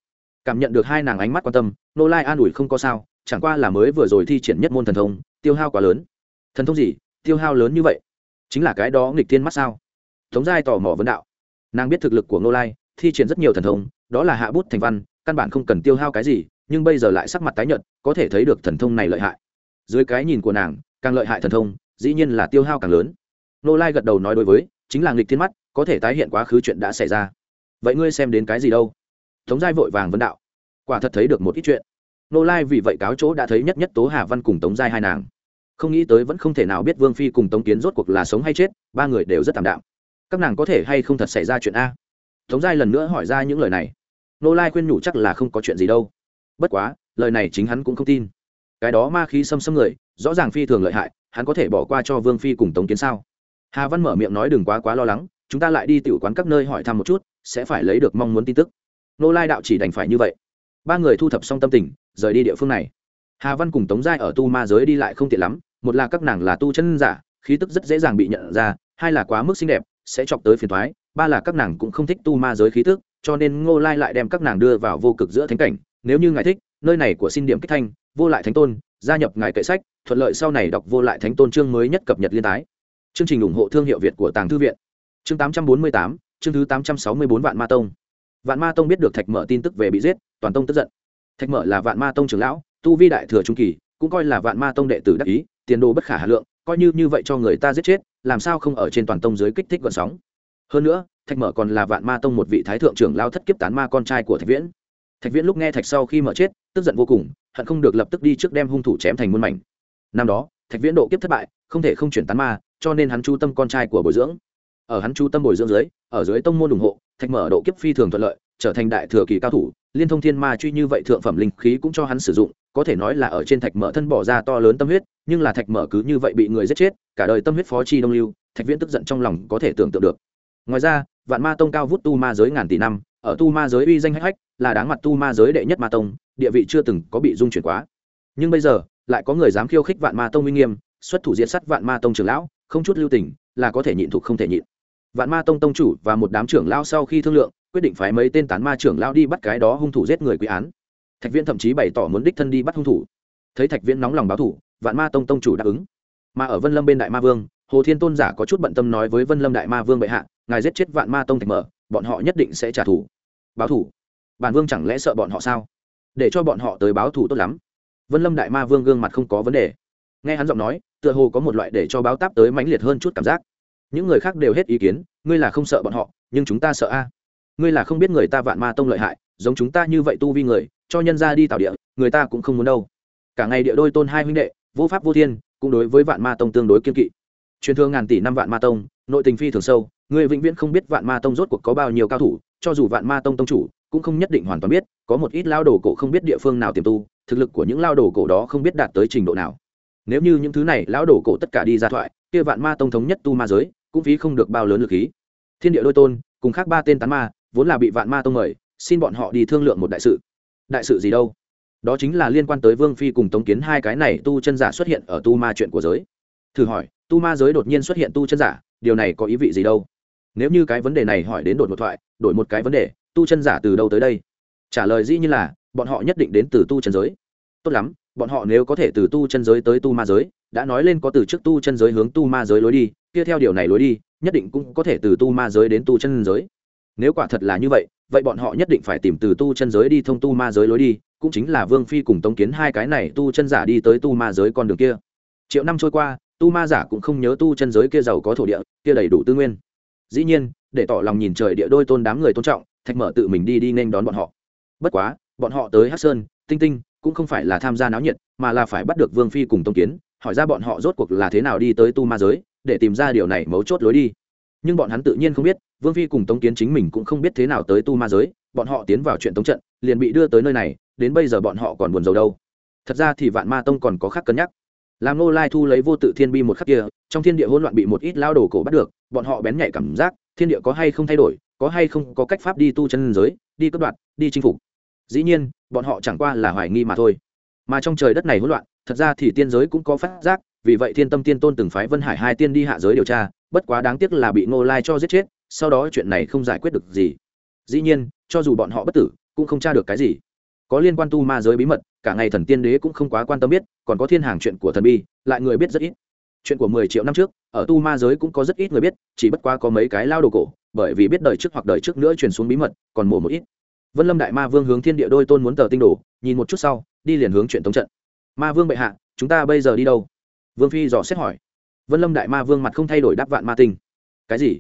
cảm nhận được hai nàng ánh mắt quan tâm Nô lai an ủi không có sao, chẳng qua là mới vừa rồi thi triển nhất môn thần thông, tiêu hao quá lớn. Thần thông gì? Tiêu hao lớn như vậy? Chính là cái đó nghịch thiên mắt sao? Tống giai tò mò vấn đạo. Nàng biết thực lực của Nô lai, thi triển rất nhiều thần thông, đó là hạ bút thành văn, căn bản không cần tiêu hao cái gì, nhưng bây giờ lại sắc mặt tái nhợt, có thể thấy được thần thông này lợi hại. Dưới cái nhìn của nàng, càng lợi hại thần thông, dĩ nhiên là tiêu hao càng lớn. Nô lai gật đầu nói đối với, chính là nghịch thiên mắt, có thể tái hiện quá khứ chuyện đã xảy ra. Vậy ngươi xem đến cái gì đâu? Tống giai vội vàng vấn đạo. Quả thật thấy được một ít chuyện. Nô lai vì vậy cáo chỗ đã thấy nhất nhất tố hà văn cùng tống giai hai nàng. Không nghĩ tới vẫn không thể nào biết vương phi cùng tống kiến rốt cuộc là sống hay chết, ba người đều rất tạm đạm. Các nàng có thể hay không thật xảy ra chuyện a? Tống giai lần nữa hỏi ra những lời này. Nô lai khuyên nhủ chắc là không có chuyện gì đâu. Bất quá, lời này chính hắn cũng không tin. Cái đó ma khí xâm xâm người, rõ ràng phi thường lợi hại, hắn có thể bỏ qua cho vương phi cùng tống kiến sao? Hà văn mở miệng nói đừng quá quá lo lắng, chúng ta lại đi tiểu quán các nơi hỏi thăm một chút, sẽ phải lấy được mong muốn tin tức nô lai đạo chỉ đành phải như vậy. Ba người thu thập xong tâm tình, rời đi địa phương này. Hà văn cùng tống giai ở tu ma giới đi lại không tiện lắm, một là các nàng là tu chân giả, khí tức rất dễ dàng bị nhận ra, hai là quá mức xinh đẹp, sẽ chọc tới phiền thoái ba là các nàng cũng không thích tu ma giới khí tức, cho nên ngô lai lại đem các nàng đưa vào vô cực giữa thánh cảnh. Nếu như ngài thích, nơi này của xin điểm kích thanh, vô lại thánh tôn, gia nhập ngài kệ sách, thuận lợi sau này đọc vô lại thánh tôn chương mới nhất cập nhật liên tái. Chương trình ủng hộ thương hiệu việt của tàng thư viện. Chương tám trăm bốn mươi tám, chương thứ tám trăm sáu mươi bốn vạn ma tông vạn ma tông biết được thạch mở tin tức về bị giết, toàn tông tức giận. Thạch mở là vạn ma tông trưởng lão, tu vi đại thừa trung kỳ, cũng coi là vạn ma tông đệ tử đắc ý, tiền đồ bất khả hà lượng, coi như như vậy cho người ta giết chết, làm sao không ở trên toàn tông dưới kích thích gọn sóng. Hơn nữa, thạch mở còn là vạn ma tông một vị thái thượng trưởng lao thất kiếp tán ma con trai của thạch viễn. Thạch viễn lúc nghe thạch sau khi mở chết, tức giận vô cùng, hận không được lập tức đi trước đem hung thủ chém thành muôn mảnh. Năm đó, thạch viễn độ kiếp thất bại, không thể không chuyển tán ma, cho nên hắn chu tâm con trai của bồi dưỡng. Ở hắn chu tâm bồi dưỡng dưới, ở dưới tông môn ủng hộ thạch mở độ kiếp phi thường thuận lợi, trở thành đại thừa kỳ cao thủ, liên thông thiên ma truy như vậy thượng phẩm linh khí cũng cho hắn sử dụng, có thể nói là ở trên thạch mở thân bỏ ra to lớn tâm huyết, nhưng là thạch mở cứ như vậy bị người giết chết, cả đời tâm huyết phó chi đông lưu, thạch viễn tức giận trong lòng có thể tưởng tượng được. Ngoài ra, vạn ma tông cao vút tu ma giới ngàn tỷ năm, ở tu ma giới uy danh hách hách, là đáng mặt tu ma giới đệ nhất ma tông, địa vị chưa từng có bị dung chuyển quá. Nhưng bây giờ, lại có người dám khiêu khích vạn ma tông uy nghiêm, xuất thủ diện sắt vạn ma tông trưởng lão, không chút lưu tình, là có thể nhịn thuộc không thể nhịn vạn ma tông tông chủ và một đám trưởng lão sau khi thương lượng, quyết định phái mấy tên tán ma trưởng lão đi bắt cái đó hung thủ giết người quy án. Thạch viễn thậm chí bày tỏ muốn đích thân đi bắt hung thủ. Thấy thạch viễn nóng lòng báo thủ, vạn ma tông tông chủ đáp ứng. Mà ở vân lâm bên đại ma vương, hồ thiên tôn giả có chút bận tâm nói với vân lâm đại ma vương bệ hạ, ngài giết chết vạn ma tông thạch mở, bọn họ nhất định sẽ trả thù. Báo thủ? Bản vương chẳng lẽ sợ bọn họ sao? Để cho bọn họ tới báo thủ tốt lắm. Vân lâm đại ma vương gương mặt không có vấn đề. Nghe hắn giọng nói, tựa hồ có một loại để cho báo táp tới mãnh liệt hơn chút cảm giác những người khác đều hết ý kiến, ngươi là không sợ bọn họ, nhưng chúng ta sợ a. Ngươi là không biết người ta vạn ma tông lợi hại, giống chúng ta như vậy tu vi người, cho nhân ra đi tạo địa, người ta cũng không muốn đâu. Cả ngày địa đôi tôn hai huynh đệ, vô pháp vô thiên, cũng đối với vạn ma tông tương đối kiên kỵ. Truyền thương ngàn tỷ năm vạn ma tông, nội tình phi thường sâu người vĩnh viễn không biết vạn ma tông rốt cuộc có bao nhiêu cao thủ, cho dù vạn ma tông tông chủ, cũng không nhất định hoàn toàn biết, có một ít lao đồ cổ không biết địa phương nào tiềm tu, thực lực của những lao đồ cổ đó không biết đạt tới trình độ nào. Nếu như những thứ này, lão đồ cổ tất cả đi ra thoại, kia vạn ma tông thống nhất tu ma giới cũng phí không được bao lớn lực khí. Thiên địa đôi tôn, cùng khác ba tên tán ma, vốn là bị vạn ma tông mời, xin bọn họ đi thương lượng một đại sự. Đại sự gì đâu? Đó chính là liên quan tới vương phi cùng tống kiến hai cái này tu chân giả xuất hiện ở tu ma chuyện của giới. Thử hỏi, tu ma giới đột nhiên xuất hiện tu chân giả, điều này có ý vị gì đâu? Nếu như cái vấn đề này hỏi đến đột một thoại, đổi một cái vấn đề, tu chân giả từ đâu tới đây? Trả lời dĩ như là, bọn họ nhất định đến từ tu chân giới. Tốt lắm bọn họ nếu có thể từ tu chân giới tới tu ma giới, đã nói lên có từ trước tu chân giới hướng tu ma giới lối đi, kia theo điều này lối đi, nhất định cũng có thể từ tu ma giới đến tu chân giới. Nếu quả thật là như vậy vậy bọn họ nhất định phải tìm từ tu chân giới đi thông tu ma giới lối đi, cũng chính là vương phi cùng tống kiến hai cái này tu chân giả đi tới tu ma giới con đường kia. Triệu năm trôi qua, tu ma giả cũng không nhớ tu chân giới kia giàu có thổ địa, kia đầy đủ tư nguyên. Dĩ nhiên, để tỏ lòng nhìn trời địa đôi tôn đám người tôn trọng, thạch mở tự mình đi đi nên đón bọn họ. Bất quá, bọn họ tới hát sơn, tinh tinh cũng không phải là tham gia náo nhiệt, mà là phải bắt được vương phi cùng tông kiến, hỏi ra bọn họ rốt cuộc là thế nào đi tới tu ma giới, để tìm ra điều này mấu chốt lối đi. Nhưng bọn hắn tự nhiên không biết, vương phi cùng tống kiến chính mình cũng không biết thế nào tới tu ma giới, bọn họ tiến vào chuyện tống trận, liền bị đưa tới nơi này, đến bây giờ bọn họ còn buồn rầu đâu. Thật ra thì vạn ma tông còn có khác cân nhắc. Làm nô lai thu lấy vô tự thiên bi một khắc kia, trong thiên địa hỗn loạn bị một ít lao đồ cổ bắt được, bọn họ bén nhạy cảm giác, thiên địa có hay không thay đổi, có hay không có cách pháp đi tu chân giới, đi cất đoạn đi chinh phục dĩ nhiên, bọn họ chẳng qua là hoài nghi mà thôi. Mà trong trời đất này hỗn loạn, thật ra thì tiên giới cũng có phát giác, vì vậy thiên tâm tiên tôn từng phái vân hải hai tiên đi hạ giới điều tra, bất quá đáng tiếc là bị ngô lai cho giết chết, sau đó chuyện này không giải quyết được gì. Dĩ nhiên, cho dù bọn họ bất tử, cũng không tra được cái gì. Có liên quan tu ma giới bí mật, cả ngày thần tiên đế cũng không quá quan tâm biết, còn có thiên hàng chuyện của thần bi, lại người biết rất ít. Chuyện của mười triệu năm trước, ở tu ma giới cũng có rất ít người biết, chỉ bất quá có mấy cái lao đồ cổ, bởi vì biết đời trước hoặc đời trước nữa truyền xuống bí mật, còn mổ một ít vân lâm đại ma vương hướng thiên địa đôi tôn muốn tờ tinh đồ, nhìn một chút sau, đi liền hướng chuyện tống trận. Ma vương bệ hạ, chúng ta bây giờ đi đâu? Vương phi dò xét hỏi. Vân lâm đại ma vương mặt không thay đổi đáp vạn ma tinh. Cái gì?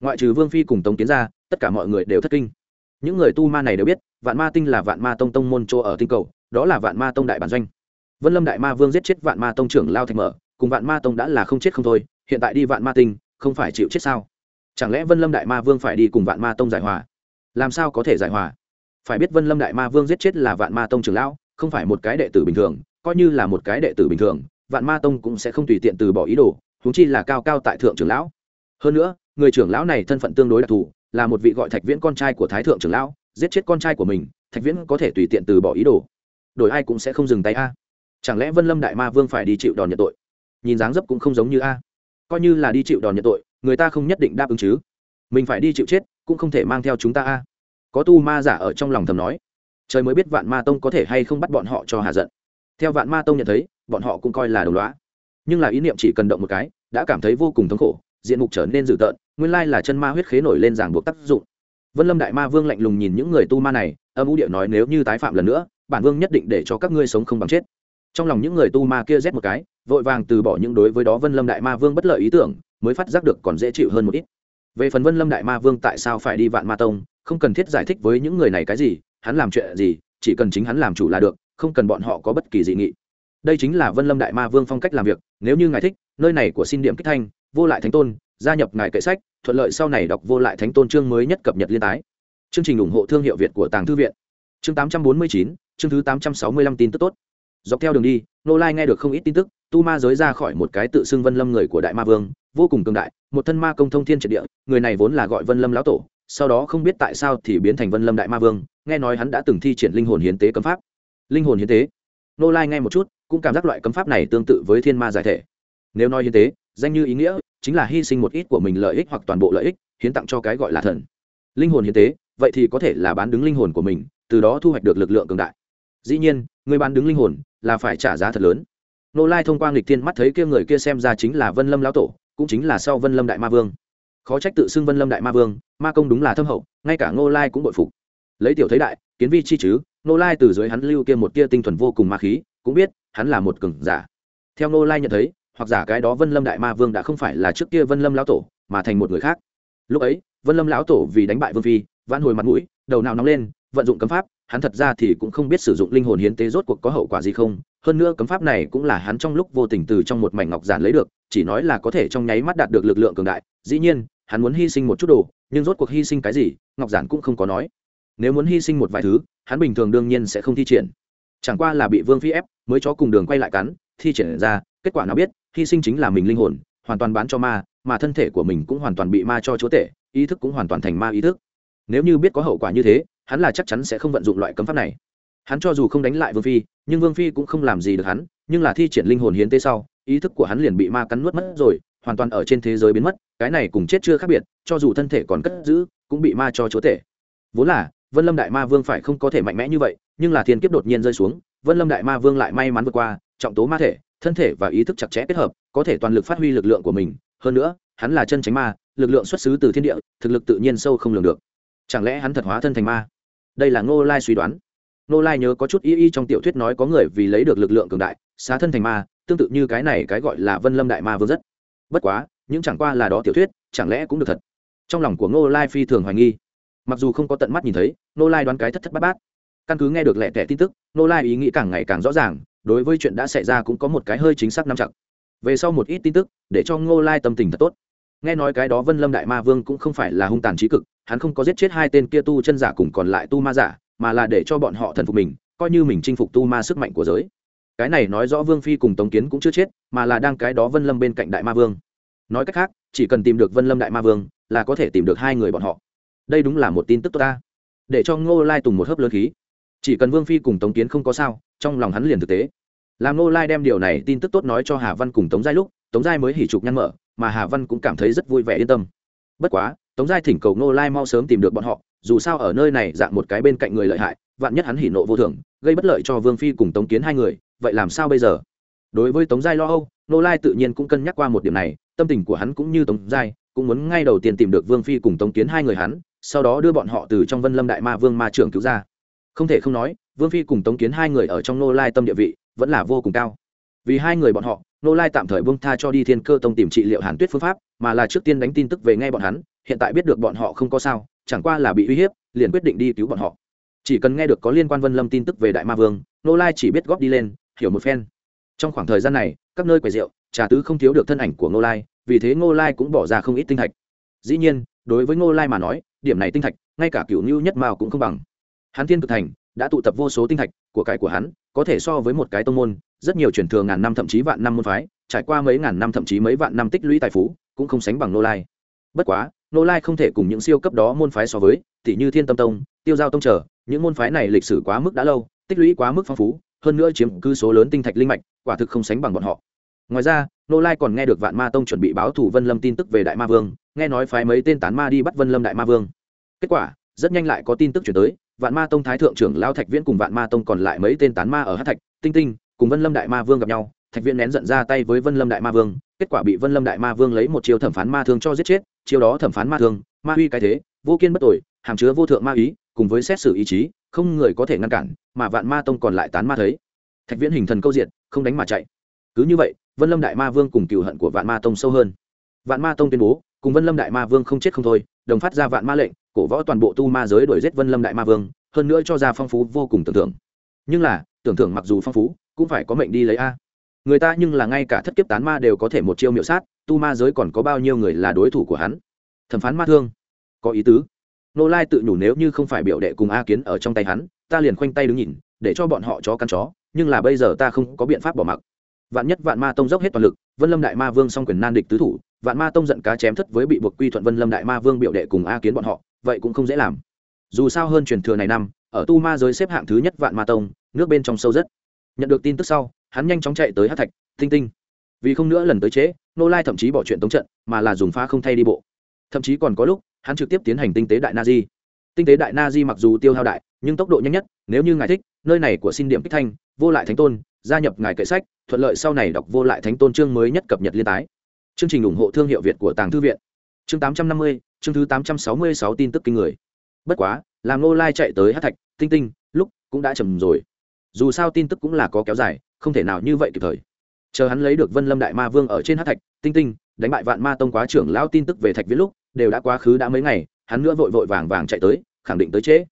Ngoại trừ vương phi cùng tống kiến ra tất cả mọi người đều thất kinh. Những người tu ma này đều biết, vạn ma tinh là vạn ma tông tông môn chỗ ở tinh cầu, đó là vạn ma tông đại bản doanh. Vân lâm đại ma vương giết chết vạn ma tông trưởng lao thạch mở, cùng vạn ma tông đã là không chết không thôi, hiện tại đi vạn ma tinh, không phải chịu chết sao? Chẳng lẽ vân lâm đại ma vương phải đi cùng vạn ma tông giải hòa? Làm sao có thể giải hòa? Phải biết vân lâm đại ma vương giết chết là vạn ma tông trưởng lão, không phải một cái đệ tử bình thường, coi như là một cái đệ tử bình thường, vạn ma tông cũng sẽ không tùy tiện từ bỏ ý đồ húng chi là cao cao tại thượng trưởng lão. Hơn nữa, người trưởng lão này thân phận tương đối đặc thù, là một vị gọi thạch viễn con trai của thái thượng trưởng lão, giết chết con trai của mình, thạch viễn có thể tùy tiện từ bỏ ý đồ. Đổi ai cũng sẽ không dừng tay a. Chẳng lẽ vân lâm đại ma vương phải đi chịu đòn nhận tội? Nhìn dáng dấp cũng không giống như a. Coi như là đi chịu đòn nhận tội, người ta không nhất định đáp ứng chứ. Mình phải đi chịu chết, cũng không thể mang theo chúng ta a có tu ma giả ở trong lòng thầm nói, trời mới biết vạn ma tông có thể hay không bắt bọn họ cho hạ giận. Theo vạn ma tông nhận thấy, bọn họ cũng coi là đồng loá nhưng là ý niệm chỉ cần động một cái, đã cảm thấy vô cùng thống khổ, diện mục trở nên dữ tợn, nguyên lai là chân ma huyết khế nổi lên giảng buộc tác dụng. Vân lâm đại ma vương lạnh lùng nhìn những người tu ma này, âm ú điệu nói, nếu như tái phạm lần nữa, bản vương nhất định để cho các ngươi sống không bằng chết. Trong lòng những người tu ma kia rét một cái, vội vàng từ bỏ những đối với đó vân lâm đại ma vương bất lợi ý tưởng, mới phát giác được còn dễ chịu hơn một ít. Về phần vân lâm đại ma vương tại sao phải đi vạn ma tông không cần thiết giải thích với những người này cái gì hắn làm chuyện gì chỉ cần chính hắn làm chủ là được không cần bọn họ có bất kỳ dị nghị. Đây chính là vân lâm đại ma vương phong cách làm việc nếu như ngài thích nơi này của xin điểm kích thanh vô lại thánh tôn gia nhập ngài kệ sách thuận lợi sau này đọc vô lại thánh tôn chương mới nhất cập nhật liên tái. Chương trình ủng hộ thương hiệu việt của tàng thư viện. Chương 849, chương thứ 865 tin tức tốt. Dọc theo đường đi nô lai nghe được không ít tin tức tu ma giới ra khỏi một cái tự xưng vân lâm người của đại ma vương vô cùng cường đại một thân ma công thông thiên triệt địa người này vốn là gọi vân lâm lão tổ sau đó không biết tại sao thì biến thành vân lâm đại ma vương, nghe nói hắn đã từng thi triển linh hồn hiến tế cấm pháp. Linh hồn hiến tế? Nô lai nghe một chút, cũng cảm giác loại cấm pháp này tương tự với thiên ma giải thể. Nếu nói hiến tế, danh như ý nghĩa, chính là hy sinh một ít của mình lợi ích hoặc toàn bộ lợi ích, hiến tặng cho cái gọi là thần. Linh hồn hiến tế, vậy thì có thể là bán đứng linh hồn của mình, từ đó thu hoạch được lực lượng cường đại. Dĩ nhiên, người bán đứng linh hồn là phải trả giá thật lớn. Nô lai thông qua nghịch thiên mắt thấy kia người kia xem ra chính là vân lâm lão tổ, cũng chính là sau vân lâm đại ma vương khó trách tự xưng vân lâm đại ma vương, ma công đúng là thâm hậu, ngay cả ngô lai cũng bội phục. Lấy tiểu thấy đại, kiến vi chi chứ, ngô lai từ dưới hắn lưu kia một tia tinh thuần vô cùng ma khí, cũng biết, hắn là một cường giả. Theo ngô lai nhận thấy, hoặc giả cái đó vân lâm đại ma vương đã không phải là trước kia vân lâm lão tổ, mà thành một người khác. Lúc ấy, vân lâm lão tổ vì đánh bại vương phi, vãn hồi mặt mũi, đầu nào nóng lên, vận dụng cấm pháp, hắn thật ra thì cũng không biết sử dụng linh hồn hiến tế rốt cuộc có hậu quả gì không. Hơn nữa cấm pháp này cũng là hắn trong lúc vô tình từ trong một mảnh ngọc giản lấy được chỉ nói là có thể trong nháy mắt đạt được lực lượng cường đại, dĩ nhiên, hắn muốn hy sinh một chút đồ, nhưng rốt cuộc hy sinh cái gì, ngọc giản cũng không có nói. Nếu muốn hy sinh một vài thứ, hắn bình thường đương nhiên sẽ không thi triển. Chẳng qua là bị vương phi ép, mới cho cùng đường quay lại cắn, thi triển ra, kết quả nào biết, hy sinh chính là mình linh hồn, hoàn toàn bán cho ma, mà thân thể của mình cũng hoàn toàn bị ma cho chúa tể, ý thức cũng hoàn toàn thành ma ý thức. Nếu như biết có hậu quả như thế, hắn là chắc chắn sẽ không vận dụng loại cấm pháp này. Hắn cho dù không đánh lại vương phi, nhưng vương phi cũng không làm gì được hắn nhưng là thi triển linh hồn hiến tế sau, ý thức của hắn liền bị ma cắn nuốt mất rồi, hoàn toàn ở trên thế giới biến mất, cái này cùng chết chưa khác biệt, cho dù thân thể còn cất giữ, cũng bị ma cho chúa tể. Vốn là, vân lâm đại ma vương phải không có thể mạnh mẽ như vậy, nhưng là thiên kiếp đột nhiên rơi xuống, vân lâm đại ma vương lại may mắn vượt qua, trọng tố ma thể, thân thể và ý thức chặt chẽ kết hợp, có thể toàn lực phát huy lực lượng của mình. Hơn nữa, hắn là chân tránh ma, lực lượng xuất xứ từ thiên địa, thực lực tự nhiên sâu không lường được. Chẳng lẽ hắn thật hóa thân thành ma? Đây là ngô lai suy đoán. Nô lai nhớ có chút y y trong tiểu thuyết nói có người vì lấy được lực lượng cường đại, xá thân thành ma, tương tự như cái này cái gọi là vân lâm đại ma vương rất. Bất quá, những chẳng qua là đó tiểu thuyết, chẳng lẽ cũng được thật? Trong lòng của ngô lai phi thường hoài nghi. Mặc dù không có tận mắt nhìn thấy Nô lai đoán cái thất thất bát bát. Căn cứ nghe được lẹ tẻ tin tức Nô lai ý nghĩ càng ngày càng rõ ràng, đối với chuyện đã xảy ra cũng có một cái hơi chính xác nắm chặt. Về sau một ít tin tức, để cho ngô lai tâm tình thật tốt. Nghe nói cái đó vân lâm đại ma vương cũng không phải là hung tàn trí cực, hắn không có giết chết hai tên kia tu chân giả cùng còn lại tu ma giả mà là để cho bọn họ thần phục mình, coi như mình chinh phục tu ma sức mạnh của giới. Cái này nói rõ vương phi cùng tống kiến cũng chưa chết, mà là đang cái đó vân lâm bên cạnh đại ma vương. Nói cách khác, chỉ cần tìm được vân lâm đại ma vương, là có thể tìm được hai người bọn họ. Đây đúng là một tin tức tốt ta. Để cho ngô lai tùng một hớp lớn khí. Chỉ cần vương phi cùng tống kiến không có sao, trong lòng hắn liền thực tế. Làm ngô lai đem điều này tin tức tốt nói cho hà văn cùng tống giai lúc, tống giai mới hỉ trục nhăn mở, mà hà văn cũng cảm thấy rất vui vẻ yên tâm. Bất quá, tống giai thỉnh cầu ngô lai mau sớm tìm được bọn họ dù sao ở nơi này dạng một cái bên cạnh người lợi hại, vạn nhất hắn hỉ nộ vô thường, gây bất lợi cho vương phi cùng tống kiến hai người, vậy làm sao bây giờ? Đối với tống giai lo âu, nô lai tự nhiên cũng cân nhắc qua một điểm này, tâm tình của hắn cũng như tống giai, cũng muốn ngay đầu tiên tìm được vương phi cùng tống kiến hai người hắn, sau đó đưa bọn họ từ trong vân lâm đại ma vương ma trưởng cứu ra. Không thể không nói, vương phi cùng tống kiến hai người ở trong nô lai tâm địa vị, vẫn là vô cùng cao. Vì hai người bọn họ, nô lai tạm thời bông tha cho đi thiên cơ tông tìm trị liệu hàn tuyết phương pháp, mà là trước tiên đánh tin tức về ngay bọn hắn hiện tại biết được bọn họ không có sao, chẳng qua là bị uy hiếp, liền quyết định đi cứu bọn họ. Chỉ cần nghe được có liên quan vân lâm tin tức về đại ma vương, nô lai chỉ biết góp đi lên, hiểu một phen. Trong khoảng thời gian này, các nơi quầy rượu, trà tứ không thiếu được thân ảnh của nô lai, vì thế nô lai cũng bỏ ra không ít tinh thạch. Dĩ nhiên, đối với nô lai mà nói, điểm này tinh thạch, ngay cả cựu ngưu nhất mao cũng không bằng. Hắn thiên cực thành đã tụ tập vô số tinh thạch, của cái của hắn, có thể so với một cái tông môn, rất nhiều truyền thừa ngàn năm thậm chí vạn năm môn phái, trải qua mấy ngàn năm thậm chí mấy vạn năm tích lũy tài phú, cũng không sánh bằng nô lai. Bất quá nô lai không thể cùng những siêu cấp đó môn phái so với tỷ như thiên tâm tông, tiêu giao tông trở những môn phái này lịch sử quá mức đã lâu, tích lũy quá mức phong phú, hơn nữa chiếm cư số lớn tinh thạch linh mạch, quả thực không sánh bằng bọn họ. Ngoài ra nô lai còn nghe được vạn ma tông chuẩn bị báo thủ vân lâm tin tức về đại ma vương, nghe nói phái mấy tên tán ma đi bắt vân lâm đại ma vương. Kết quả, rất nhanh lại có tin tức chuyển tới, vạn ma tông thái thượng trưởng lao thạch viễn cùng vạn ma tông còn lại mấy tên tán ma ở hát thạch, tinh tinh, cùng vân lâm đại ma vương gặp nhau, thạch viễn nén giận ra tay với vân lâm đại ma vương kết quả bị vân lâm đại ma vương lấy một chiêu thẩm phán ma thương cho giết chết, chiêu đó thẩm phán ma thương, ma uy cái thế, vô kiên bất tội, hàm chứa vô thượng ma ý, cùng với xét xử ý chí, không người có thể ngăn cản, mà vạn ma tông còn lại tán ma thấy. Thạch viễn hình thần câu diện không đánh mà chạy. Cứ như vậy, vân lâm đại ma vương cùng cựu hận của vạn ma tông sâu hơn. Vạn ma tông tuyên bố, cùng vân lâm đại ma vương không chết không thôi, đồng phát ra vạn ma lệnh, cổ võ toàn bộ tu ma giới đuổi giết vân lâm đại ma vương, hơn nữa cho ra phong phú vô cùng tưởng tượng. Nhưng là, tưởng tượng mặc dù phong phú, cũng phải có mệnh đi lấy a người ta nhưng là ngay cả thất kiếp tán ma đều có thể một chiêu miệu sát, tu ma giới còn có bao nhiêu người là đối thủ của hắn? Thẩm phán ma thương. Có ý tứ. Nô lai tự nhủ nếu như không phải biểu đệ cùng a kiến ở trong tay hắn, ta liền khoanh tay đứng nhìn, để cho bọn họ chó căn chó, nhưng là bây giờ ta không có biện pháp bỏ mặc. Vạn nhất vạn ma tông dốc hết toàn lực, vân lâm đại ma vương s o n g quyền nan địch tứ thủ, vạn ma tông giận cá chém thất với bị buộc quy thuận vân lâm đại ma vương biểu đệ cùng a kiến bọn họ, vậy cũng không dễ làm. Dù sao hơn truyền thừa này năm, ở tu ma giới xếp hạng thứ nhất vạn ma tông, nước bên trong sâu rất. Nhận được tin tức sau hắn nhanh chóng chạy tới hát thạch tinh tinh. Vì không nữa lần tới chế, nô lai thậm chí bỏ chuyện tống trận mà là dùng pha không thay đi bộ. Thậm chí còn có lúc hắn trực tiếp tiến hành tinh tế đại na di. Tinh tế đại na di mặc dù tiêu hao đại nhưng tốc độ nhanh nhất nếu như ngài thích nơi này của xin điểm kích thanh vô lại thánh tôn gia nhập ngài kệ sách thuận lợi sau này đọc vô lại thánh tôn chương mới nhất cập nhật liên tái. Chương trình ủng hộ thương hiệu việt của tàng thư viện. Chương tám trăm năm mươi chương thứ tám trăm sáu mươi sáu tin tức kinh người. Bất quá làm nô lai chạy tới hát thạch tinh tinh lúc cũng đã chầm rồi dù sao tin tức cũng là có kéo dài, không thể nào như vậy kịp thời. Chờ hắn lấy được vân lâm đại ma vương ở trên hát thạch, tinh tinh, đánh bại vạn ma tông quá trưởng lão tin tức về thạch viễn lúc, đều đã quá khứ đã mấy ngày, hắn nữa vội vội vàng vàng chạy tới, khẳng định tới trễ.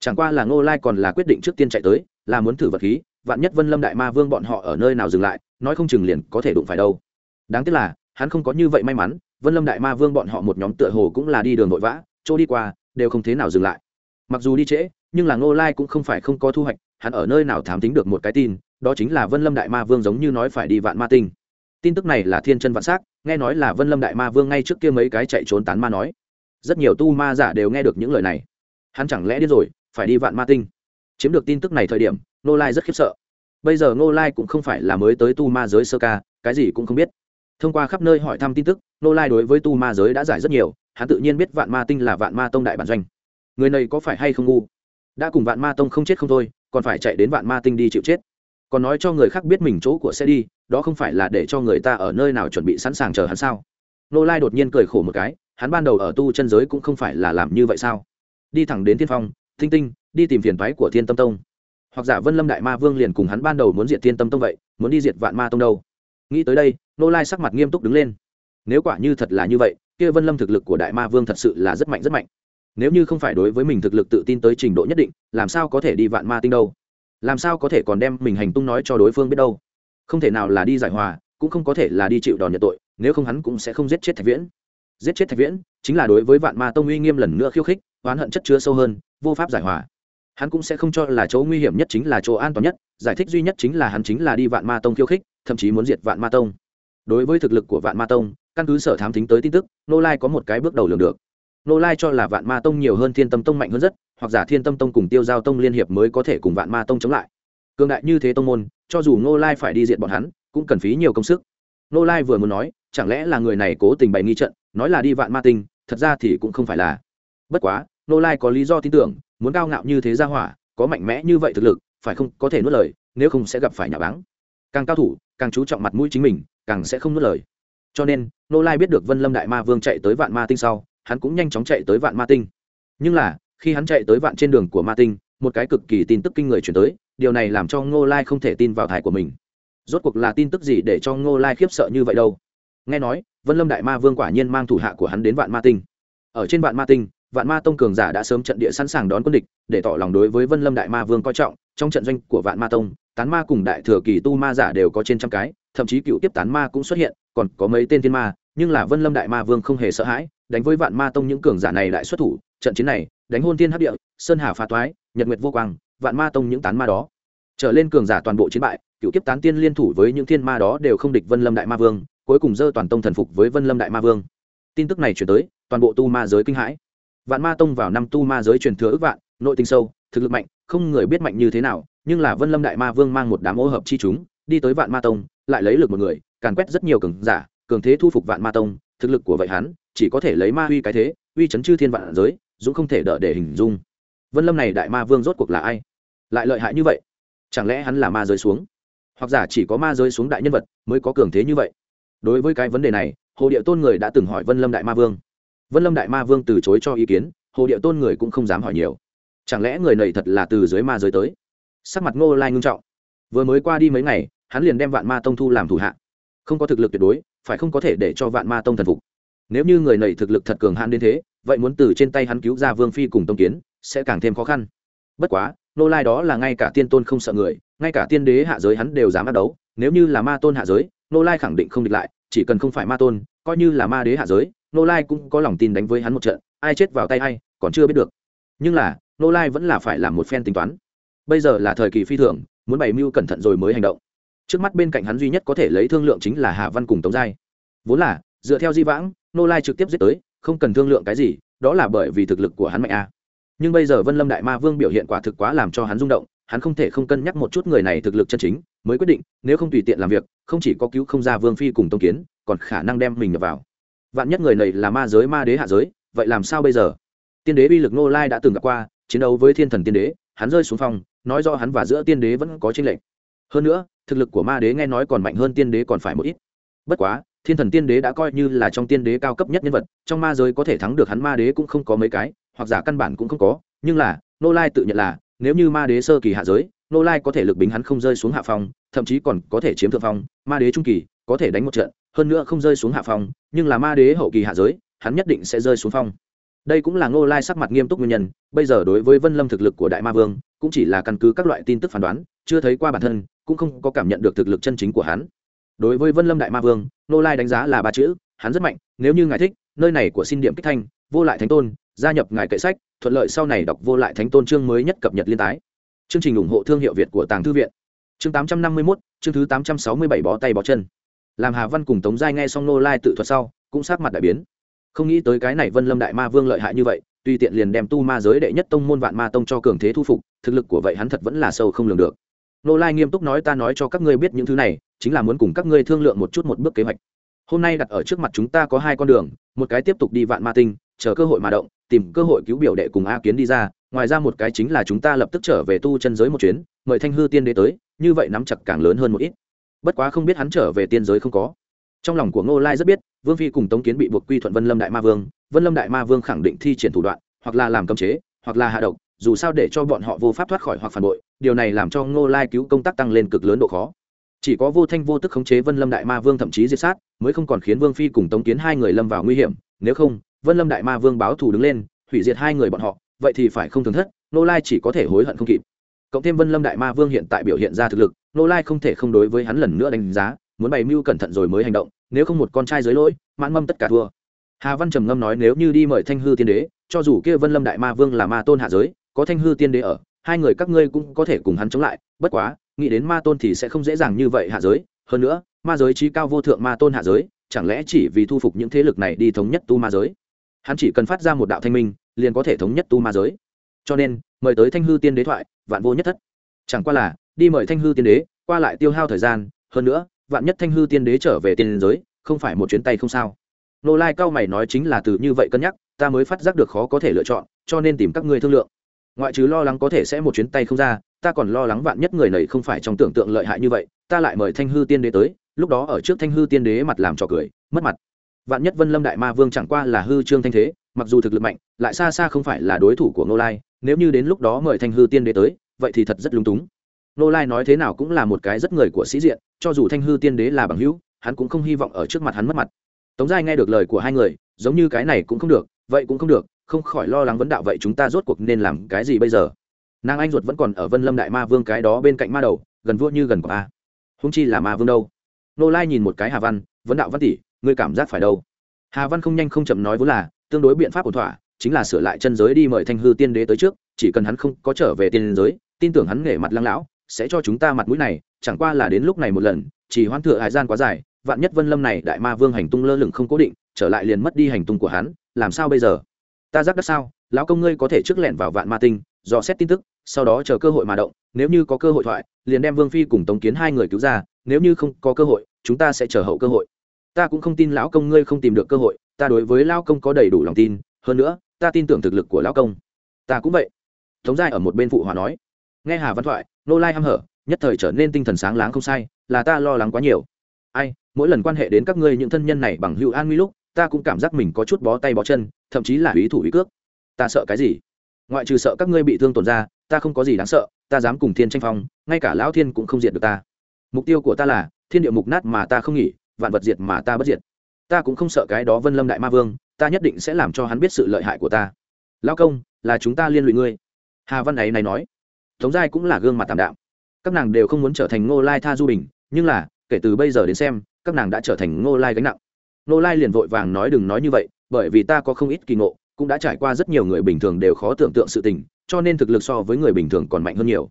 Chẳng qua là ngô lai còn là quyết định trước tiên chạy tới, là muốn thử vật khí, vạn nhất vân lâm đại ma vương bọn họ ở nơi nào dừng lại, nói không chừng liền có thể đụng phải đâu. Đáng tiếc là, hắn không có như vậy may mắn, vân lâm đại ma vương bọn họ một nhóm tựa hồ cũng là đi đường vội vã, chỗ đi qua, đều không thế nào dừng lại. Mặc dù đi trễ nhưng là ngô lai cũng không phải không có thu hoạch, hắn ở nơi nào thám tính được một cái tin, đó chính là vân lâm đại ma vương giống như nói phải đi vạn ma tinh. Tin tức này là thiên chân vạn s á c nghe nói là vân lâm đại ma vương ngay trước kia mấy cái chạy trốn tán ma nói. Rất nhiều tu ma giả đều nghe được những lời này. Hắn chẳng lẽ điên rồi, phải đi vạn ma tinh? Chiếm được tin tức này thời điểm, Ngô lai rất khiếp sợ. Bây giờ Ngô lai cũng không phải là mới tới tu ma giới sơ ca, cái gì cũng không biết. Thông qua khắp nơi hỏi thăm tin tức, Ngô lai đối với tu ma giới đã giải rất nhiều, hắn tự nhiên biết vạn ma tinh là vạn ma tông đại bản doanh. Người này có phải hay không ngu? Đã cùng vạn ma tông không chết không thôi, còn phải chạy đến vạn ma tinh đi chịu chết. Còn nói cho người khác biết mình chỗ của sẽ đi, đó không phải là để cho người ta ở nơi nào chuẩn bị sẵn sàng chờ hắn sao? Nô lai đột nhiên cười khổ một cái, hắn ban đầu ở tu chân giới cũng không phải là làm như vậy sao? Đi thẳng đến thiên phong, thinh tinh, đi tìm phiền thoái của thiên tâm tông. Hoặc giả vân lâm đại ma vương liền cùng hắn ban đầu muốn diệt thiên tâm tông vậy, muốn đi diệt vạn ma tông đâu? Nghĩ tới đây, nô lai sắc mặt nghiêm túc đứng lên. Nếu quả như thật là như vậy, kia vân lâm thực lực của đại ma vương thật sự là rất mạnh rất mạnh nếu như không phải đối với mình thực lực tự tin tới trình độ nhất định, làm sao có thể đi vạn ma tinh đâu? Làm sao có thể còn đem mình hành tung nói cho đối phương biết đâu? Không thể nào là đi giải hòa, cũng không có thể là đi chịu đòn nhận tội, nếu không hắn cũng sẽ không giết chết thạch viễn. Giết chết thạch viễn chính là đối với vạn ma tông uy nghiêm lần nữa khiêu khích, oán hận chất chứa sâu hơn, vô pháp giải hòa. Hắn cũng sẽ không cho là chỗ nguy hiểm nhất chính là chỗ an toàn nhất, giải thích duy nhất chính là hắn chính là đi vạn ma tông khiêu khích, thậm chí muốn diệt vạn ma tông. Đối với thực lực của vạn ma tông, căn cứ sở thám tính tới tin tức, nô lai có một cái bước đầu lường được nô lai cho là vạn ma tông nhiều hơn thiên tâm tông mạnh hơn rất, hoặc giả thiên tâm tông cùng tiêu giao tông liên hiệp mới có thể cùng vạn ma tông chống lại. Cường đại như thế tông môn, cho dù nô lai phải đi diện bọn hắn, cũng cần phí nhiều công sức. Nô lai vừa muốn nói, chẳng lẽ là người này cố tình bày nghi trận, nói là đi vạn ma tinh, thật ra thì cũng không phải là. Bất quá nô lai có lý do tin tưởng, muốn cao ngạo như thế ra hỏa, có mạnh mẽ như vậy thực lực, phải không, có thể nuốt lời, nếu không sẽ gặp phải nhà báng. Càng cao thủ, càng chú trọng mặt mũi chính mình, càng sẽ không nuốt lời. Cho nên nô lai biết được vân lâm đại ma vương chạy tới vạn ma tinh sau hắn cũng nhanh chóng chạy tới vạn ma tinh. Nhưng là, khi hắn chạy tới vạn trên đường của ma tinh, một cái cực kỳ tin tức kinh người chuyển tới, điều này làm cho ngô lai không thể tin vào thải của mình. Rốt cuộc là tin tức gì để cho ngô lai khiếp sợ như vậy đâu? Nghe nói, vân lâm đại ma vương quả nhiên mang thủ hạ của hắn đến vạn ma tinh. Ở trên vạn ma tinh, vạn ma tông cường giả đã sớm trận địa sẵn sàng đón quân địch, để tỏ lòng đối với vân lâm đại ma vương coi trọng. Trong trận doanh của vạn ma tông, tán ma cùng đại thừa kỳ tu ma giả đều có trên trăm cái, thậm chí cựu tiếp tán ma cũng xuất hiện, còn có mấy tên thiên ma nhưng là vân lâm đại ma vương không hề sợ hãi, đánh với vạn ma tông những cường giả này lại xuất thủ, trận chiến này, đánh hôn thiên hấp địa, sơn hà phá toái, nhật nguyệt vô quang, vạn ma tông những tán ma đó. Trở lên cường giả toàn bộ chiến bại, cựu kiếp tán tiên liên thủ với những thiên ma đó đều không địch vân lâm đại ma vương, cuối cùng dơ toàn tông thần phục với vân lâm đại ma vương. Tin tức này chuyển tới, toàn bộ tu ma giới kinh hãi. Vạn ma tông vào năm tu ma giới truyền thừa ước vạn, nội tinh sâu, thực lực mạnh, không người biết mạnh như thế nào, nhưng là vân lâm đại ma vương mang một đám ô hợp chi chúng, đi tới vạn ma tông, lại lấy lực một người, càn quét rất nhiều cường giả cường thế thu phục vạn ma tông, thực lực của vậy hắn, chỉ có thể lấy ma uy cái thế, uy chấn chư thiên vạn giới, dũng không thể đỡ để hình dung. Vân lâm này đại ma vương rốt cuộc là ai? Lại lợi hại như vậy? Chẳng lẽ hắn là ma giới xuống? Hoặc giả chỉ có ma giới xuống đại nhân vật mới có cường thế như vậy? Đối với cái vấn đề này, hồ địa tôn người đã từng hỏi vân lâm đại ma vương. Vân lâm đại ma vương từ chối cho ý kiến, hồ địa tôn người cũng không dám hỏi nhiều. Chẳng lẽ người này thật là từ dưới ma giới tới? Sắc mặt ngô lai ngưng trọng. Vừa mới qua đi mấy ngày, hắn liền đem vạn ma tông thu làm thủ hạ. Không có thực lực tuyệt đối phải không có thể để cho vạn ma tông thần phục? Nếu như người này thực lực thật cường hạn đến thế, vậy muốn từ trên tay hắn cứu ra vương phi cùng tông kiến, sẽ càng thêm khó khăn. Bất quá, nô lai đó là ngay cả tiên tôn không sợ người, ngay cả tiên đế hạ giới hắn đều dám bắt đấu. Nếu như là ma tôn hạ giới, nô lai khẳng định không địch lại, chỉ cần không phải ma tôn, coi như là ma đế hạ giới, nô lai cũng có lòng tin đánh với hắn một trận, ai chết vào tay hay còn chưa biết được. Nhưng là, nô lai vẫn là phải làm một phen tính toán. Bây giờ là thời kỳ phi thường, muốn bày mưu cẩn thận rồi mới hành động trước mắt bên cạnh hắn duy nhất có thể lấy thương lượng chính là hà văn cùng tống giai. Vốn là, dựa theo di vãng, nô lai trực tiếp giết tới, không cần thương lượng cái gì, đó là bởi vì thực lực của hắn mạnh a. Nhưng bây giờ vân lâm đại ma vương biểu hiện quả thực quá làm cho hắn rung động, hắn không thể không cân nhắc một chút người này thực lực chân chính, mới quyết định, nếu không tùy tiện làm việc, không chỉ có cứu không ra vương phi cùng tông kiến, còn khả năng đem mình nhập vào. Vạn nhất người này là ma giới, ma đế hạ giới, vậy làm sao bây giờ? Tiên đế uy lực nô lai đã từng gặp qua, chiến đấu với thiên thần tiên đế, hắn rơi xuống phòng, nói do hắn và giữa tiên đế vẫn có tranh lệch. Hơn nữa thực lực của ma đế nghe nói còn mạnh hơn tiên đế còn phải một ít. Bất quá, thiên thần tiên đế đã coi như là trong tiên đế cao cấp nhất nhân vật, trong ma giới có thể thắng được hắn ma đế cũng không có mấy cái, hoặc giả căn bản cũng không có, nhưng là nô lai tự nhận là, nếu như ma đế sơ kỳ hạ giới nô lai có thể lực bính hắn không rơi xuống hạ phong, thậm chí còn có thể chiếm thượng phong, ma đế trung kỳ, có thể đánh một trận, hơn nữa không rơi xuống hạ phong, nhưng là ma đế hậu kỳ hạ giới, hắn nhất định sẽ rơi xuống phong. Đây cũng là nô lai sắc mặt nghiêm túc nguyên nhân, bây giờ đối với vân lâm thực lực của đại ma vương, cũng chỉ là căn cứ các loại tin tức phán đoán, chưa thấy qua bản thân cũng không có cảm nhận được thực lực chân chính của hắn. Đối với vân lâm đại ma vương, nô lai đánh giá là ba chữ, hắn rất mạnh, nếu như ngài thích, nơi này của xin điểm kích thanh, vô lại thánh tôn, gia nhập ngài kệ sách, thuận lợi sau này đọc vô lại thánh tôn chương mới nhất cập nhật liên tái. Chương trình ủng hộ thương hiệu việt của tàng thư viện. Chương tám trăm năm mươi mốt, chương thứ tám trăm sáu mươi bảy bó tay bó chân. Làm hà văn cùng tống giai nghe xong nô lai tự thuật sau, cũng sát mặt đại biến. Không nghĩ tới cái này vân lâm đại ma vương lợi hại như vậy, tuy tiện liền đem tu ma giới đệ nhất tông môn vạn ma tông cho cường thế thu phục, thực lực của vậy hắn thật vẫn là sâu không lường được nô lai nghiêm túc nói ta nói cho các ngươi biết những thứ này, chính là muốn cùng các ngươi thương lượng một chút một bước kế hoạch. Hôm nay đặt ở trước mặt chúng ta có hai con đường, một cái tiếp tục đi vạn ma tinh, chờ cơ hội mà động, tìm cơ hội cứu biểu đệ cùng a kiến đi ra, ngoài ra một cái chính là chúng ta lập tức trở về tu chân giới một chuyến, mời thanh hư tiên đế tới, như vậy nắm chặt càng lớn hơn một ít. Bất quá không biết hắn trở về tiên giới không có. Trong lòng của ngô lai rất biết, vương phi cùng tống kiến bị buộc quy thuận vân lâm đại ma vương, vân lâm đại ma vương khẳng định thi triển thủ đoạn, hoặc là làm cấm chế, hoặc là hạ độc dù sao để cho bọn họ vô pháp thoát khỏi hoặc phản bội, điều này làm cho ngô lai cứu công tác tăng lên cực lớn độ khó. Chỉ có vô thanh vô tức khống chế vân lâm đại ma vương thậm chí diệt sát, mới không còn khiến vương phi cùng tống kiến hai người lâm vào nguy hiểm, nếu không, vân lâm đại ma vương báo thù đứng lên, hủy diệt hai người bọn họ, vậy thì phải không thường thất nô lai chỉ có thể hối hận không kịp. Cộng thêm vân lâm đại ma vương hiện tại biểu hiện ra thực lực nô lai không thể không đối với hắn lần nữa đánh giá, muốn bày mưu cẩn thận rồi mới hành động, nếu không một con trai dưới lỗi, mãn mâm tất cả thua. Hà văn trầm ngâm nói nếu như đi mời thanh hư tiên đế, cho dù kia vân lâm đại ma vương là ma tôn hạ giới có thanh hư tiên đế ở, hai người các ngươi cũng có thể cùng hắn chống lại, bất quá, nghĩ đến ma tôn thì sẽ không dễ dàng như vậy hạ giới, hơn nữa, ma giới trí cao vô thượng ma tôn hạ giới, chẳng lẽ chỉ vì thu phục những thế lực này đi thống nhất tu ma giới? Hắn chỉ cần phát ra một đạo thanh minh, liền có thể thống nhất tu ma giới. Cho nên, mời tới thanh hư tiên đế thoại, vạn vô nhất thất. Chẳng qua là, đi mời thanh hư tiên đế, qua lại tiêu hao thời gian, hơn nữa, vạn nhất thanh hư tiên đế trở về tiên giới, không phải một chuyến tay không sao. Nô lai cao mày nói chính là từ như vậy cân nhắc, ta mới phát giác được khó có thể lựa chọn, cho nên tìm các ngươi thương lượng ngoại trừ lo lắng có thể sẽ một chuyến tay không ra, ta còn lo lắng vạn nhất người này không phải trong tưởng tượng lợi hại như vậy, ta lại mời thanh hư tiên đế tới, lúc đó ở trước thanh hư tiên đế mặt làm trò cười, mất mặt. Vạn nhất vân lâm đại ma vương chẳng qua là hư trương thanh thế, mặc dù thực lực mạnh, lại xa xa không phải là đối thủ của ngô lai, nếu như đến lúc đó mời thanh hư tiên đế tới, vậy thì thật rất lung túng. Nô lai nói thế nào cũng là một cái rất người của sĩ diện, cho dù thanh hư tiên đế là bằng hữu, hắn cũng không hy vọng ở trước mặt hắn mất mặt. Tống giai nghe được lời của hai người, giống như cái này cũng không được, vậy cũng không được không khỏi lo lắng vấn đạo vậy chúng ta rốt cuộc nên làm cái gì bây giờ? Nàng anh ruột vẫn còn ở vân lâm đại ma vương cái đó bên cạnh ma đầu, gần vua như gần của a húng chi là ma vương đâu? Nô lai nhìn một cái hà văn, vấn đạo văn tỷ, ngươi cảm giác phải đâu? Hà văn không nhanh không chậm nói vốn là, tương đối biện pháp ổn thỏa, chính là sửa lại chân giới đi mời thanh hư tiên đế tới trước, chỉ cần hắn không có trở về tiên giới, tin tưởng hắn nghề mặt lăng lão, sẽ cho chúng ta mặt mũi này, chẳng qua là đến lúc này một lần, chỉ hoan thừa hải gian quá dài, vạn nhất vân lâm này đại ma vương hành tung lơ lửng không cố định, trở lại liền mất đi hành tung của hắn, làm sao bây giờ? Ta giác đắc sao, lão công ngươi có thể trước lẹn vào vạn ma tinh, dò xét tin tức, sau đó chờ cơ hội mà động, nếu như có cơ hội thoại, liền đem vương phi cùng tống kiến hai người cứu ra, nếu như không có cơ hội, chúng ta sẽ chờ hậu cơ hội. Ta cũng không tin lão công ngươi không tìm được cơ hội, ta đối với lão công có đầy đủ lòng tin, hơn nữa, ta tin tưởng thực lực của lão công. Ta cũng vậy. Tống giai ở một bên phụ hòa nói. Nghe hà văn thoại, nô lai hăm hở, nhất thời trở nên tinh thần sáng láng không sai, là ta lo lắng quá nhiều. Ai, mỗi lần quan hệ đến các ngươi những thân nhân này bằng hữu an nguy lúc ta cũng cảm giác mình có chút bó tay bó chân, thậm chí là ý thủ ý cước. Ta sợ cái gì? Ngoại trừ sợ các ngươi bị thương tổn ra, ta không có gì đáng sợ, ta dám cùng thiên tranh phong, ngay cả lão thiên cũng không diệt được ta. Mục tiêu của ta là, thiên địa mục nát mà ta không nghỉ, vạn vật diệt mà ta bất diệt. Ta cũng không sợ cái đó vân lâm đại ma vương, ta nhất định sẽ làm cho hắn biết sự lợi hại của ta. Lao công, là chúng ta liên lụy ngươi. Hà văn ấy này nói. Tống giai cũng là gương mặt tạm đạm. Các nàng đều không muốn trở thành ngô lai tha du bình, nhưng là, kể từ bây giờ đến xem, các nàng đã trở thành ngô lai gánh nặng. Nô lai liền vội vàng nói đừng nói như vậy, bởi vì ta có không ít kỳ ngộ, cũng đã trải qua rất nhiều người bình thường đều khó tưởng tượng sự tình, cho nên thực lực so với người bình thường còn mạnh hơn nhiều.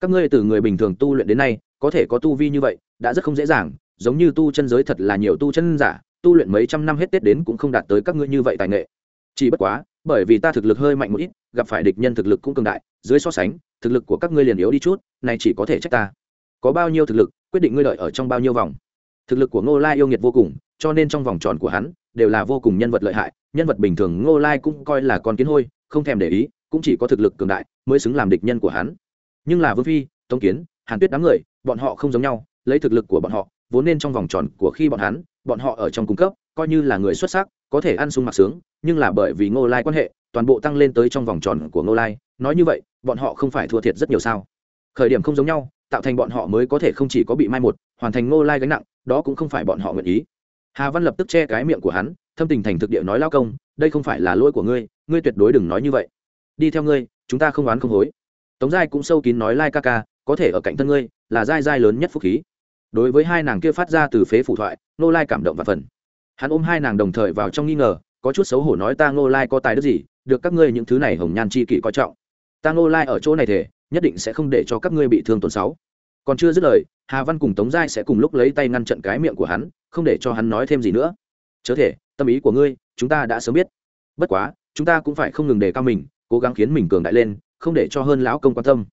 Các ngươi từ người bình thường tu luyện đến nay, có thể có tu vi như vậy, đã rất không dễ dàng, giống như tu chân giới thật là nhiều tu chân giả, tu luyện mấy trăm năm hết tết đến cũng không đạt tới các ngươi như vậy tài nghệ. Chỉ bất quá, bởi vì ta thực lực hơi mạnh một ít, gặp phải địch nhân thực lực cũng cường đại, dưới so sánh, thực lực của các ngươi liền yếu đi chút, này chỉ có thể trách ta. Có bao nhiêu thực lực, quyết định ngươi lợi ở trong bao nhiêu vòng. Thực lực của ngô lai yêu nghiệt vô cùng cho nên trong vòng tròn của hắn đều là vô cùng nhân vật lợi hại, nhân vật bình thường ngô lai cũng coi là con kiến hôi, không thèm để ý, cũng chỉ có thực lực cường đại mới xứng làm địch nhân của hắn. Nhưng là vương phi, tống kiến, hàn tuyết đám người, bọn họ không giống nhau, lấy thực lực của bọn họ, vốn nên trong vòng tròn của khi bọn hắn, bọn họ ở trong cung cấp, coi như là người xuất sắc, có thể ăn sung mặc sướng, nhưng là bởi vì ngô lai quan hệ, toàn bộ tăng lên tới trong vòng tròn của ngô lai, nói như vậy, bọn họ không phải thua thiệt rất nhiều sao. Khởi điểm không giống nhau, tạo thành bọn họ mới có thể không chỉ có bị mai một, hoàn thành ngô lai gánh nặng, đó cũng không phải bọn họ nguyện ý hà văn lập tức che cái miệng của hắn, thâm tình thành thực địa nói lao công, đây không phải là lỗi của ngươi ngươi tuyệt đối đừng nói như vậy. Đi theo ngươi, chúng ta không oán không hối. Tống giai cũng sâu kín nói, lai ca ca, có thể ở cạnh thân ngươi, là giai giai lớn nhất phúc khí. Đối với hai nàng kia phát ra từ phế phủ thoại nô lai cảm động và phần. Hắn ôm hai nàng đồng thời vào trong nghi ngờ, có chút xấu hổ nói, ta nô lai có tài đức gì, được các ngươi những thứ này hồng nhan chi kỷ coi trọng. Ta nô lai ở chỗ này thể, nhất định sẽ không để cho các ngươi bị thương tổn sáu còn chưa dứt lời, hà văn cùng tống giai sẽ cùng lúc lấy tay ngăn chặn cái miệng của hắn, không để cho hắn nói thêm gì nữa. Chớ thể tâm ý của ngươi, chúng ta đã sớm biết. Bất quá, chúng ta cũng phải không ngừng đề cao mình, cố gắng khiến mình cường đại lên, không để cho hơn lão công quan tâm.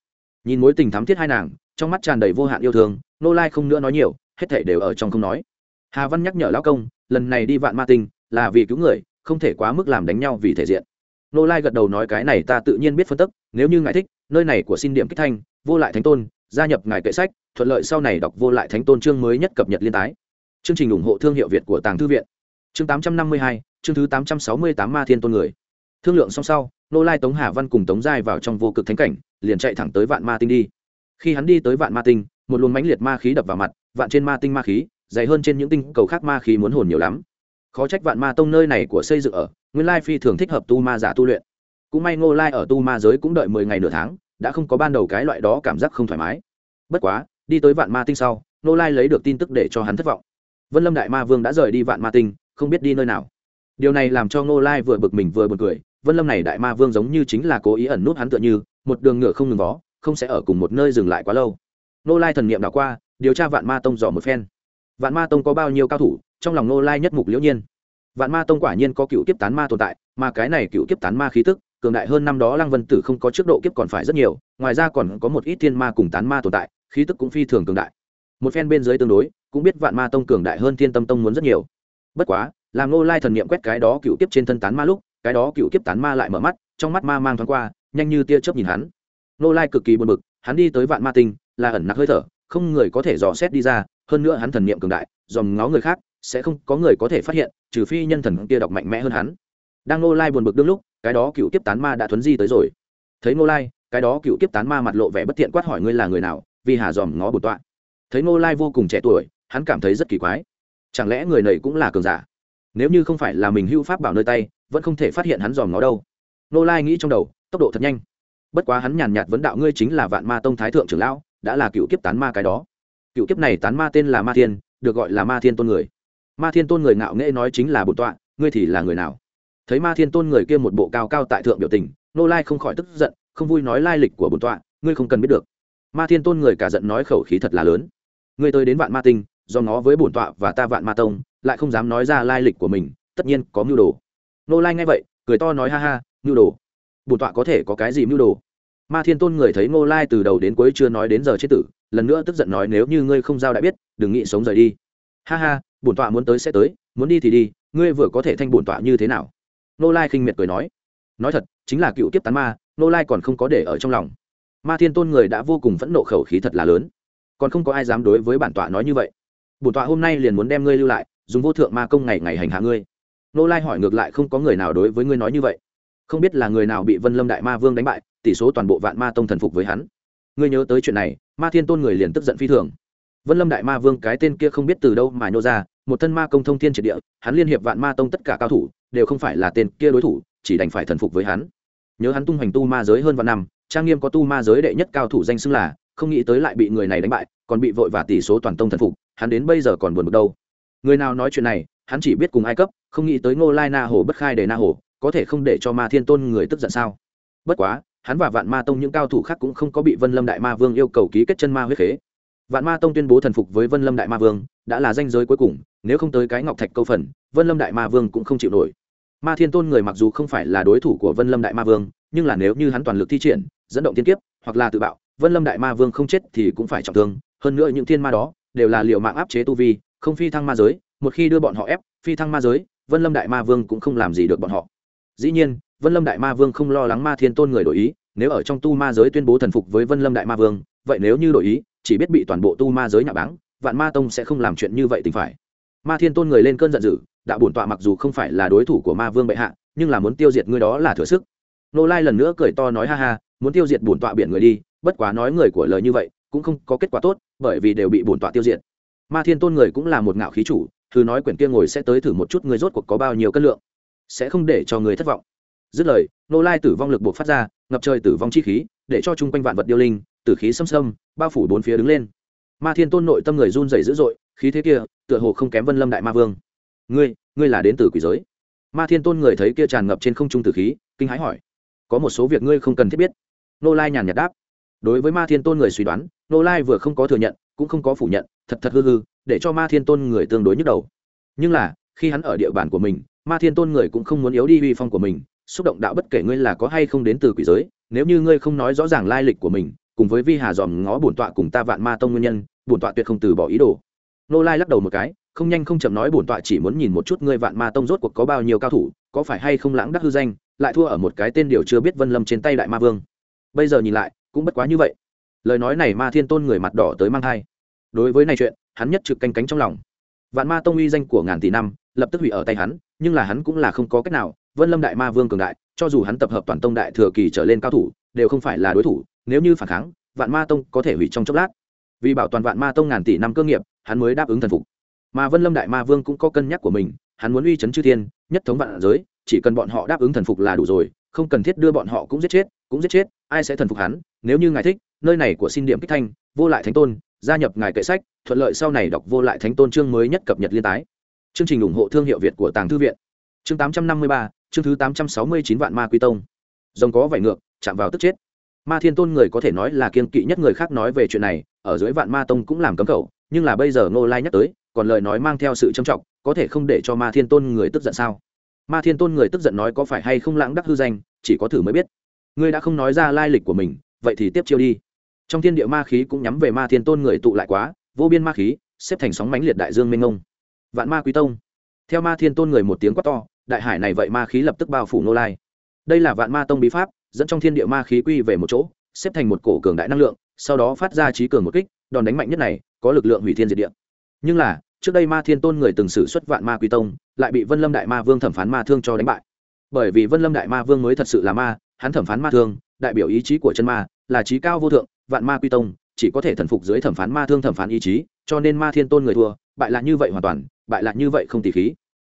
Nhìn mối tình thắm thiết hai nàng, trong mắt tràn đầy vô hạn yêu thương, nô lai không nữa nói nhiều, hết thảy đều ở trong không nói. Hà văn nhắc nhở lão công, lần này đi vạn ma tinh, là vì cứu người, không thể quá mức làm đánh nhau vì thể diện. Nô lai gật đầu nói, cái này ta tự nhiên biết phân tức, nếu như ngài thích, nơi này của xin điểm kích thanh, vô lại thánh tôn gia nhập ngài kệ sách, thuận lợi sau này đọc vô lại thánh tôn chương mới nhất cập nhật liên tái. Chương trình ủng hộ thương hiệu việt của tàng thư viện. Chương tám trăm năm mươi hai, chương thứ tám trăm sáu mươi tám ma thiên tôn người. Thương lượng xong sau, nô lai tống hà văn cùng tống giai vào trong vô cực thánh cảnh, liền chạy thẳng tới vạn ma tinh đi. Khi hắn đi tới vạn ma tinh, một luồng mãnh liệt ma khí đập vào mặt, vạn trên ma tinh ma khí, dày hơn trên những tinh cầu khác ma khí muốn hồn nhiều lắm. Khó trách vạn ma tông nơi này của xây dựng ở, nguyên lai phi thường thích hợp tu ma giả tu luyện. Cũng may ngô lai ở tu ma giới cũng đợi mười ngày nửa tháng đã không có ban đầu cái loại đó cảm giác không thoải mái. Bất quá, đi tới vạn ma tinh sau nô lai lấy được tin tức để cho hắn thất vọng. Vân lâm đại ma vương đã rời đi vạn ma tinh, không biết đi nơi nào. Điều này làm cho nô lai vừa bực mình vừa bực cười, vân lâm này đại ma vương giống như chính là cố ý ẩn nút hắn tựa như, một đường ngựa không ngừng vó, không sẽ ở cùng một nơi dừng lại quá lâu. Nô lai thần niệm đảo qua, điều tra vạn ma tông dò một phen. Vạn ma tông có bao nhiêu cao thủ, trong lòng nô lai nhất mục liễu nhiên. Vạn ma tông quả nhiên có cựu kiếp tán ma tồn tại, mà cái này cựu kiếp tán ma khí tức cường đại hơn năm đó lăng vân tử không có trước độ kiếp còn phải rất nhiều, ngoài ra còn có một ít thiên ma cùng tán ma tồn tại, khí tức cũng phi thường cường đại. Một phen bên dưới tương đối, cũng biết vạn ma tông cường đại hơn thiên tâm tông muốn rất nhiều. Bất quá, làm nô lai thần niệm quét cái đó cựu kiếp trên thân tán ma lúc, cái đó cựu kiếp tán ma lại mở mắt, trong mắt ma mang thoáng qua, nhanh như tia chớp nhìn hắn. Nô lai cực kỳ buồn bực, hắn đi tới vạn ma tinh, là ẩn nặc hơi thở, không người có thể dò xét đi ra, hơn nữa hắn thần niệm cường đại, dòm ngó người khác, sẽ không có người có thể phát hiện, trừ phi nhân thần kia đọc mạnh mẽ hơn hắn. Đang nô lai buồn bực đương lúc cái đó cựu kiếp tán ma đã thuấn di tới rồi. Thấy Ngô lai, cái đó cựu kiếp tán ma mặt lộ vẻ bất thiện quát hỏi ngươi là người nào, vì hà dòm ngó bổn tọa. Thấy ngô lai vô cùng trẻ tuổi, hắn cảm thấy rất kỳ quái. Chẳng lẽ người này cũng là cường giả? Nếu như không phải là mình hưu pháp bảo nơi tay, vẫn không thể phát hiện hắn dòm ngó đâu. Ngô lai nghĩ trong đầu, tốc độ thật nhanh. Bất quá hắn nhàn nhạt vấn đạo ngươi chính là vạn ma tông thái thượng trưởng lão, đã là cựu kiếp tán ma cái đó. Cựu kiếp này tán ma tên là ma thiên, được gọi là ma thiên tôn người. Ma thiên tôn người ngạo nghễ nói chính là bổn tọa, ngươi thì là người nào? Thấy ma thiên tôn người kia một bộ cao cao tại thượng biểu tình, nô lai không khỏi tức giận, không vui nói lai lịch của bổn tọa, ngươi không cần biết được. Ma thiên tôn người cả giận nói khẩu khí thật là lớn. Ngươi tới đến vạn ma tinh, do nó với bổn tọa và ta vạn ma tông, lại không dám nói ra lai lịch của mình, tất nhiên có mưu đồ. Nô lai nghe vậy, cười to nói ha ha, mưu đồ. Bổn tọa có thể có cái gì mưu đồ? Ma thiên tôn người thấy ngô lai từ đầu đến cuối chưa nói đến giờ chết tử, lần nữa tức giận nói nếu như ngươi không giao đã biết, đừng nghĩ sống rời đi. Ha ha, bổn tọa muốn tới sẽ tới, muốn đi thì đi, ngươi vừa có thể thanh bổn tọa như thế nào? Nô lai khinh miệt cười nói nói thật, chính là cựu kiếp tán ma nô lai còn không có để ở trong lòng. Ma thiên tôn người đã vô cùng phẫn nộ khẩu khí thật là lớn. Còn không có ai dám đối với bản tọa nói như vậy. Bổn tọa hôm nay liền muốn đem ngươi lưu lại, dùng vô thượng ma công ngày ngày hành hạ ngươi. Nô lai hỏi ngược lại không có người nào đối với ngươi nói như vậy. Không biết là người nào bị vân lâm đại ma vương đánh bại, tỷ số toàn bộ vạn ma tông thần phục với hắn. Ngươi nhớ tới chuyện này, ma thiên tôn người liền tức giận phi thường. Vân lâm đại ma vương cái tên kia không biết từ đâu mà nhô ra, một thân ma công thông thiên triệt địa, hắn liên hiệp vạn ma tông tất cả cao thủ đều không phải là tên kia đối thủ, chỉ đành phải thần phục với hắn. Nhớ hắn tung hoành tu ma giới hơn vạn năm, trang nghiêm có tu ma giới đệ nhất cao thủ danh xưng là, không nghĩ tới lại bị người này đánh bại, còn bị vội và tỷ số toàn tông thần phục, hắn đến bây giờ còn buồn bực đâu. Người nào nói chuyện này, hắn chỉ biết cùng ai cấp, không nghĩ tới ngô lai na hồ bất khai để na hồ, có thể không để cho ma thiên tôn người tức giận sao? Bất quá, hắn và vạn ma tông những cao thủ khác cũng không có bị vân lâm đại ma vương yêu cầu ký kết chân ma huyết khế. Vạn ma tông tuyên bố thần phục với vân lâm đại ma vương, đã là danh giới cuối cùng, nếu không tới cái ngọc thạch câu phần, vân lâm đại ma vương cũng không chịu nổi ma thiên tôn người mặc dù không phải là đối thủ của vân lâm đại ma vương, nhưng là nếu như hắn toàn lực thi triển, dẫn động tiên kiếp, hoặc là tự bạo, vân lâm đại ma vương không chết thì cũng phải trọng thương. Hơn nữa những thiên ma đó đều là liệu mạng áp chế tu vi, không phi thăng ma giới, một khi đưa bọn họ ép, phi thăng ma giới, vân lâm đại ma vương cũng không làm gì được bọn họ. Dĩ nhiên, vân lâm đại ma vương không lo lắng ma thiên tôn người đổi ý, nếu ở trong tu ma giới tuyên bố thần phục với vân lâm đại ma vương, vậy nếu như đổi ý, chỉ biết bị toàn bộ tu ma giới nhà báng, vạn ma tông sẽ không làm chuyện như vậy tình phải. Ma thiên tôn người lên cơn giận dữ đạo bổn tọa mặc dù không phải là đối thủ của ma vương bệ hạ, nhưng là muốn tiêu diệt ngươi đó là thừa sức. Nô lai lần nữa cười to nói ha ha, muốn tiêu diệt bổn tọa biển người đi, bất quá nói người của lời như vậy, cũng không có kết quả tốt, bởi vì đều bị bổn tọa tiêu diệt. Ma thiên tôn người cũng là một ngạo khí chủ, thứ nói quyển kia ngồi sẽ tới thử một chút người rốt cuộc có bao nhiêu cân lượng, sẽ không để cho người thất vọng. Dứt lời, nô lai tử vong lực buộc phát ra, ngập trời tử vong chi khí, để cho chung quanh vạn vật điêu linh, tử khí xâm xâm, bao phủ bốn phía đứng lên. Ma thiên tôn nội tâm người run rẩy dữ dội, khí thế kia, tựa hồ không kém vân lâm đại ma vương ngươi ngươi là đến từ quỷ giới. Ma thiên tôn người thấy kia tràn ngập trên không trung tử khí, kinh hãi hỏi, có một số việc ngươi không cần thiết biết. Nô lai nhàn nhạt đáp, đối với ma thiên tôn người suy đoán, nô lai vừa không có thừa nhận, cũng không có phủ nhận, thật thật hư hư, để cho ma thiên tôn người tương đối nhức đầu. Nhưng là, khi hắn ở địa bàn của mình, ma thiên tôn người cũng không muốn yếu đi uy phong của mình, xúc động đạo bất kể ngươi là có hay không đến từ quỷ giới, nếu như ngươi không nói rõ ràng lai lịch của mình, cùng với vi hà dòm ngó bổn tọa cùng ta vạn ma tông nguyên nhân, bổn tọa tuyệt không từ bỏ ý đồ. Nô lai lắc đầu một cái không nhanh không chậm nói bổn tọa chỉ muốn nhìn một chút ngươi vạn ma tông rốt cuộc có bao nhiêu cao thủ, có phải hay không lãng đắc hư danh, lại thua ở một cái tên điều chưa biết vân lâm trên tay đại ma vương. Bây giờ nhìn lại, cũng bất quá như vậy. Lời nói này ma thiên tôn người mặt đỏ tới mang thai. Đối với này chuyện, hắn nhất trực canh cánh trong lòng. Vạn ma tông uy danh của ngàn tỷ năm, lập tức hủy ở tay hắn, nhưng là hắn cũng là không có cách nào, vân lâm đại ma vương cường đại, cho dù hắn tập hợp toàn tông đại thừa kỳ trở lên cao thủ, đều không phải là đối thủ, nếu như phản kháng, vạn ma tông có thể hủy trong chốc lát. Vì bảo toàn vạn ma tông ngàn tỷ năm cơ nghiệp, hắn mới đáp ứng thần phục mà vân lâm đại ma vương cũng có cân nhắc của mình, hắn muốn uy chấn chư thiên, nhất thống vạn giới, chỉ cần bọn họ đáp ứng thần phục là đủ rồi, không cần thiết đưa bọn họ cũng giết chết, cũng giết chết, ai sẽ thần phục hắn, nếu như ngài thích, nơi này của xin điểm kích thanh, vô lại thánh tôn, gia nhập ngài kệ sách, thuận lợi sau này đọc vô lại thánh tôn chương mới nhất cập nhật liên tái. Chương trình ủng hộ thương hiệu việt của tàng thư viện. Chương tám trăm năm mươi ba, chương thứ tám trăm sáu mươi chín vạn ma quy tông. Rồng có vảy ngược, chạm vào tức chết. Ma thiên tôn người có thể nói là kiên kỵ nhất người khác nói về chuyện này, ở dưới vạn ma tông cũng làm cấm khẩu, nhưng là bây giờ ngô lai nhắc tới còn lời nói mang theo sự trầm trọng, có thể không để cho ma thiên tôn người tức giận sao? Ma thiên tôn người tức giận nói có phải hay không lãng đắc hư danh, chỉ có thử mới biết. Ngươi đã không nói ra lai lịch của mình, vậy thì tiếp chiêu đi. Trong thiên địa ma khí cũng nhắm về ma thiên tôn người tụ lại quá, vô biên ma khí, xếp thành sóng mánh liệt đại dương mênh ngông vạn ma quý tông. Theo ma thiên tôn người một tiếng quát to, đại hải này vậy ma khí lập tức bao phủ nô lai. Đây là vạn ma tông bí pháp, dẫn trong thiên địa ma khí quy về một chỗ, xếp thành một cổ cường đại năng lượng, sau đó phát ra trí cường một kích, đòn đánh mạnh nhất này, có lực lượng hủy thiên diệt địa. Nhưng là trước đây ma thiên tôn người từng xử xuất vạn ma quy tông, lại bị vân lâm đại ma vương thẩm phán ma thương cho đánh bại. Bởi vì vân lâm đại ma vương mới thật sự là ma, hắn thẩm phán ma thương, đại biểu ý chí của chân ma, là trí cao vô thượng, vạn ma quy tông, chỉ có thể thần phục dưới thẩm phán ma thương thẩm phán ý chí, cho nên ma thiên tôn người thua, bại là như vậy hoàn toàn, bại là như vậy không tỉ khí.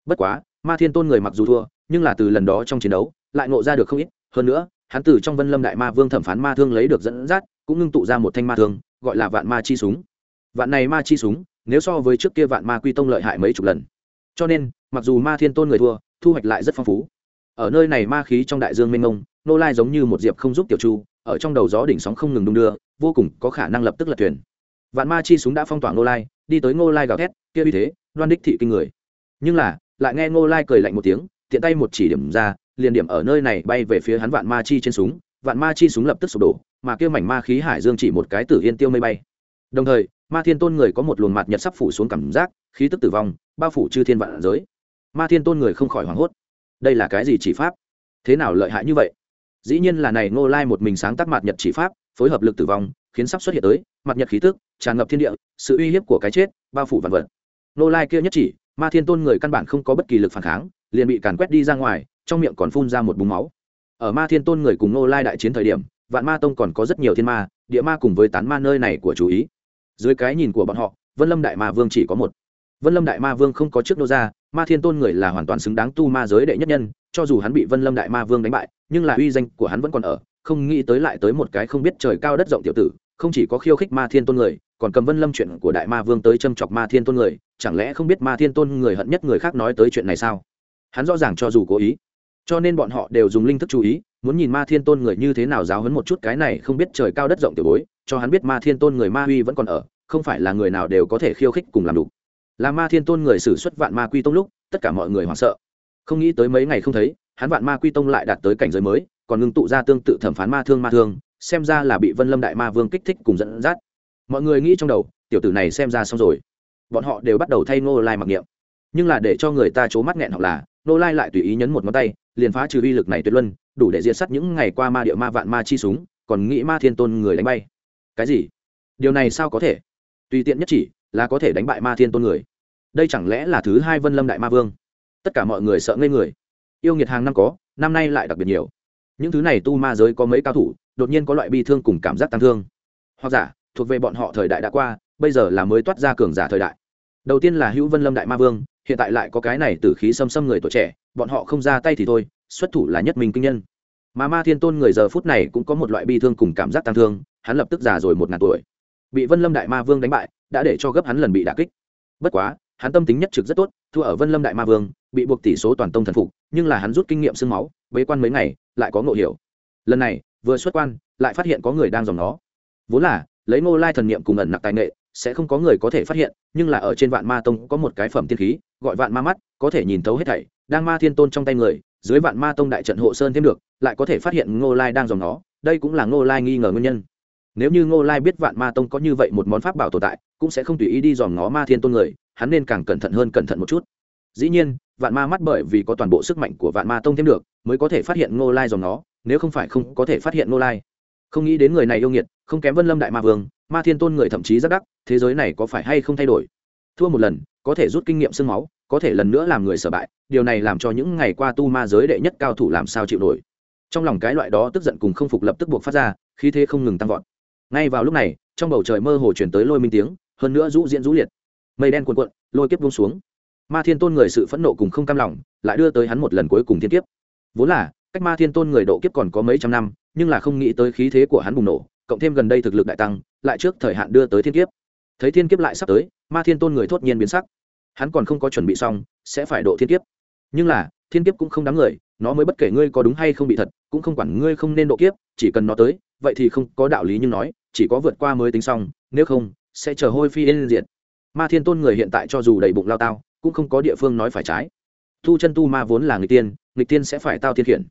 Bất quá, ma thiên tôn người mặc dù thua, nhưng là từ lần đó trong chiến đấu, lại ngộ ra được không ít, hơn nữa, hắn từ trong vân lâm đại ma vương thẩm phán ma thương lấy được dẫn dắt, cũng ngưng tụ ra một thanh ma thương, gọi là vạn ma chi súng. Vạn này ma chi súng nếu so với trước kia vạn ma quy tông lợi hại mấy chục lần. Cho nên, mặc dù ma thiên tôn người thua, thu hoạch lại rất phong phú. Ở nơi này ma khí trong đại dương mênh mông, nô lai giống như một diệp không giúp tiểu chu, ở trong đầu gió đỉnh sóng không ngừng đung đưa, vô cùng có khả năng lập tức lật thuyền. Vạn ma chi súng đã phong tỏa nô lai, đi tới ngô lai gào thét, kia uy thế, đoan đích thị kinh người. Nhưng là, lại nghe ngô lai cười lạnh một tiếng, tiện tay một chỉ điểm ra, liền điểm ở nơi này bay về phía hắn vạn ma chi trên súng, vạn ma chi súng lập tức sụp đổ, mà kia mảnh ma khí hải dương chỉ một cái tử yên tiêu mây bay. Đồng thời ma thiên tôn người có một luồng mặt nhật sắp phủ xuống cảm giác, khí tức tử vong, bao phủ chư thiên vạn giới. Ma thiên tôn người không khỏi hoảng hốt. Đây là cái gì chỉ pháp? Thế nào lợi hại như vậy? Dĩ nhiên là này ngô lai một mình sáng tác mặt nhật chỉ pháp, phối hợp lực tử vong, khiến sắp xuất hiện tới mặt nhật khí tức, tràn ngập thiên địa, sự uy hiếp của cái chết, bao phủ vạn vật. Ngô lai kia nhất chỉ, ma thiên tôn người căn bản không có bất kỳ lực phản kháng, liền bị càn quét đi ra ngoài, trong miệng còn phun ra một búng máu. Ở ma thiên tôn người cùng ngô lai đại chiến thời điểm, vạn ma tông còn có rất nhiều thiên ma, địa ma cùng với tán ma nơi này của chú ý dưới cái nhìn của bọn họ, vân lâm đại ma vương chỉ có một. Vân lâm đại ma vương không có trước nô ra, ma thiên tôn người là hoàn toàn xứng đáng tu ma giới đệ nhất nhân, cho dù hắn bị vân lâm đại ma vương đánh bại, nhưng là uy danh của hắn vẫn còn ở, không nghĩ tới lại tới một cái không biết trời cao đất rộng tiểu tử, không chỉ có khiêu khích ma thiên tôn người, còn cầm vân lâm chuyện của đại ma vương tới châm chọc ma thiên tôn người, chẳng lẽ không biết ma thiên tôn người hận nhất người khác nói tới chuyện này sao? Hắn rõ ràng cho dù cố ý cho nên bọn họ đều dùng linh thức chú ý, muốn nhìn ma thiên tôn người như thế nào giáo hấn một chút cái này không biết trời cao đất rộng tiểu bối, cho hắn biết ma thiên tôn người ma uy vẫn còn ở, không phải là người nào đều có thể khiêu khích cùng làm đủ. Là ma thiên tôn người xử xuất vạn ma quy tông lúc, tất cả mọi người hoảng sợ. Không nghĩ tới mấy ngày không thấy, hắn vạn ma quy tông lại đạt tới cảnh giới mới, còn ngưng tụ ra tương tự thẩm phán ma thương ma thương, xem ra là bị vân lâm đại ma vương kích thích cùng dẫn dắt. Mọi người nghĩ trong đầu, tiểu tử này xem ra xong rồi. Bọn họ đều bắt đầu thay ngô lai mặc niệm nhưng là để cho người ta c mắt nghẹn hoặc là, nô lai lại tùy ý nhấn một ngón tay, liền phá trừ uy lực này tuyệt luân, đủ để diệt s những ngày qua ma địa ma vạn ma chi súng, còn nghĩ ma thiên tôn người đánh bay. Cái gì? Điều này sao có thể? Tùy tiện nhất chỉ là có thể đánh bại ma thiên tôn người. Đây chẳng lẽ là thứ hai vân lâm đại ma vương? Tất cả mọi người sợ ngây người. Yêu nghiệt hàng năm có, năm nay lại đặc biệt nhiều. Những thứ này tu ma giới có mấy cao thủ, đột nhiên có loại bi thương cùng cảm giác tăng thương. Hoặc giả, thuộc về bọn họ thời đại đã qua, bây giờ là mới toát ra cường giả thời đại. Đầu tiên là hữu vân lâm đại ma vương hiện tại lại có cái này từ khí xâm xâm người tuổi trẻ, bọn họ không ra tay thì thôi, xuất thủ là nhất mình kinh nhân. Mà ma thiên tôn người giờ phút này cũng có một loại bi thương cùng cảm giác tăng thương, hắn lập tức già rồi một ngàn tuổi. Bị vân lâm đại ma vương đánh bại, đã để cho gấp hắn lần bị đả kích. Bất quá, hắn tâm tính nhất trực rất tốt, thua ở vân lâm đại ma vương, bị buộc tỷ số toàn tông thần phục, nhưng là hắn rút kinh nghiệm sương máu, bế quan mấy ngày, lại có ngộ hiểu. Lần này, vừa xuất quan, lại phát hiện có người đang dòng nó. Vốn là, lấy ngô lai thần niệm cùng ẩn nặc tài nghệ, sẽ không có người có thể phát hiện, nhưng là ở trên vạn ma tông có một cái phẩm tiên khí gọi vạn ma mắt, có thể nhìn thấu hết thảy, đang ma thiên tôn trong tay người, dưới vạn ma tông đại trận hộ sơn thêm được, lại có thể phát hiện ngô lai đang dòng nó, đây cũng là ngô lai nghi ngờ nguyên nhân. Nếu như ngô lai biết vạn ma tông có như vậy một món pháp bảo tồn tại, cũng sẽ không tùy ý đi dòm ngó ma thiên tôn người, hắn nên càng cẩn thận hơn cẩn thận một chút. Dĩ nhiên, vạn ma mắt bởi vì có toàn bộ sức mạnh của vạn ma tông thêm được, mới có thể phát hiện ngô lai dòm nó, nếu không phải không có thể phát hiện ngô lai. Không nghĩ đến người này yêu nghiệt, không kém vân lâm đại ma vương, ma thiên tôn người thậm chí rất đắc, thế giới này có phải hay không thay đổi? Thua một lần có thể rút kinh nghiệm sương máu, có thể lần nữa làm người sở bại, điều này làm cho những ngày qua tu ma giới đệ nhất cao thủ làm sao chịu nổi. Trong lòng cái loại đó tức giận cùng không phục lập tức buộc phát ra khi thế không ngừng tăng vọt. Ngay vào lúc này, trong bầu trời mơ hồ chuyển tới lôi minh tiếng, hơn nữa rũ diễn rũ liệt. Mây đen cuồn cuộn, lôi kiếp buông xuống. Ma thiên tôn người sự phẫn nộ cùng không cam lòng, lại đưa tới hắn một lần cuối cùng thiên kiếp. Vốn là, cách ma thiên tôn người độ kiếp còn có mấy trăm năm, nhưng là không nghĩ tới khí thế của hắn bùng nổ, cộng thêm gần đây thực lực đại tăng, lại trước thời hạn đưa tới thiên kiếp. Thấy thiên kiếp lại sắp tới, ma thiên tôn người thốt nhiên biến sắc hắn còn không có chuẩn bị xong sẽ phải độ thiên kiếp. Nhưng là thiên kiếp cũng không đáng người nó mới bất kể ngươi có đúng hay không bị thật cũng không quản ngươi không nên độ kiếp chỉ cần nó tới vậy thì không có đạo lý nhưng nói chỉ có vượt qua mới tính xong nếu không sẽ chờ hôi phi lên diện ma thiên tôn người hiện tại cho dù đầy bụng lao tao cũng không có địa phương nói phải trái. Tu chân tu ma vốn là người tiên người tiên sẽ phải tao thiên khiển.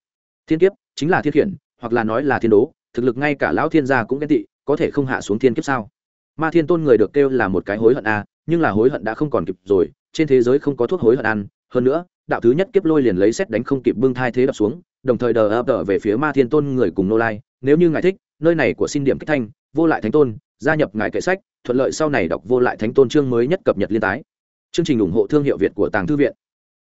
Thiên kiếp chính là thiên khiển hoặc là nói là thiên đố thực lực ngay cả lão thiên gia cũng ghen tị có thể không hạ xuống thiên kiếp sao? Ma thiên tôn người được kêu là một cái hối hận a à, nhưng là hối hận đã không còn kịp rồi, trên thế giới không có thuốc hối hận ăn. Hơn nữa, đạo thứ nhất kiếp lôi liền lấy xét đánh không kịp bưng thai thế đập xuống, đồng thời đờ ập đờ về phía ma thiên tôn người cùng nô lai. Nếu như ngài thích, nơi này của xin điểm kích thanh, vô lại thánh tôn, gia nhập ngài kệ sách, thuận lợi sau này đọc vô lại thánh tôn chương mới nhất cập nhật liên tái. Chương trình ủng hộ thương hiệu việt của tàng thư viện.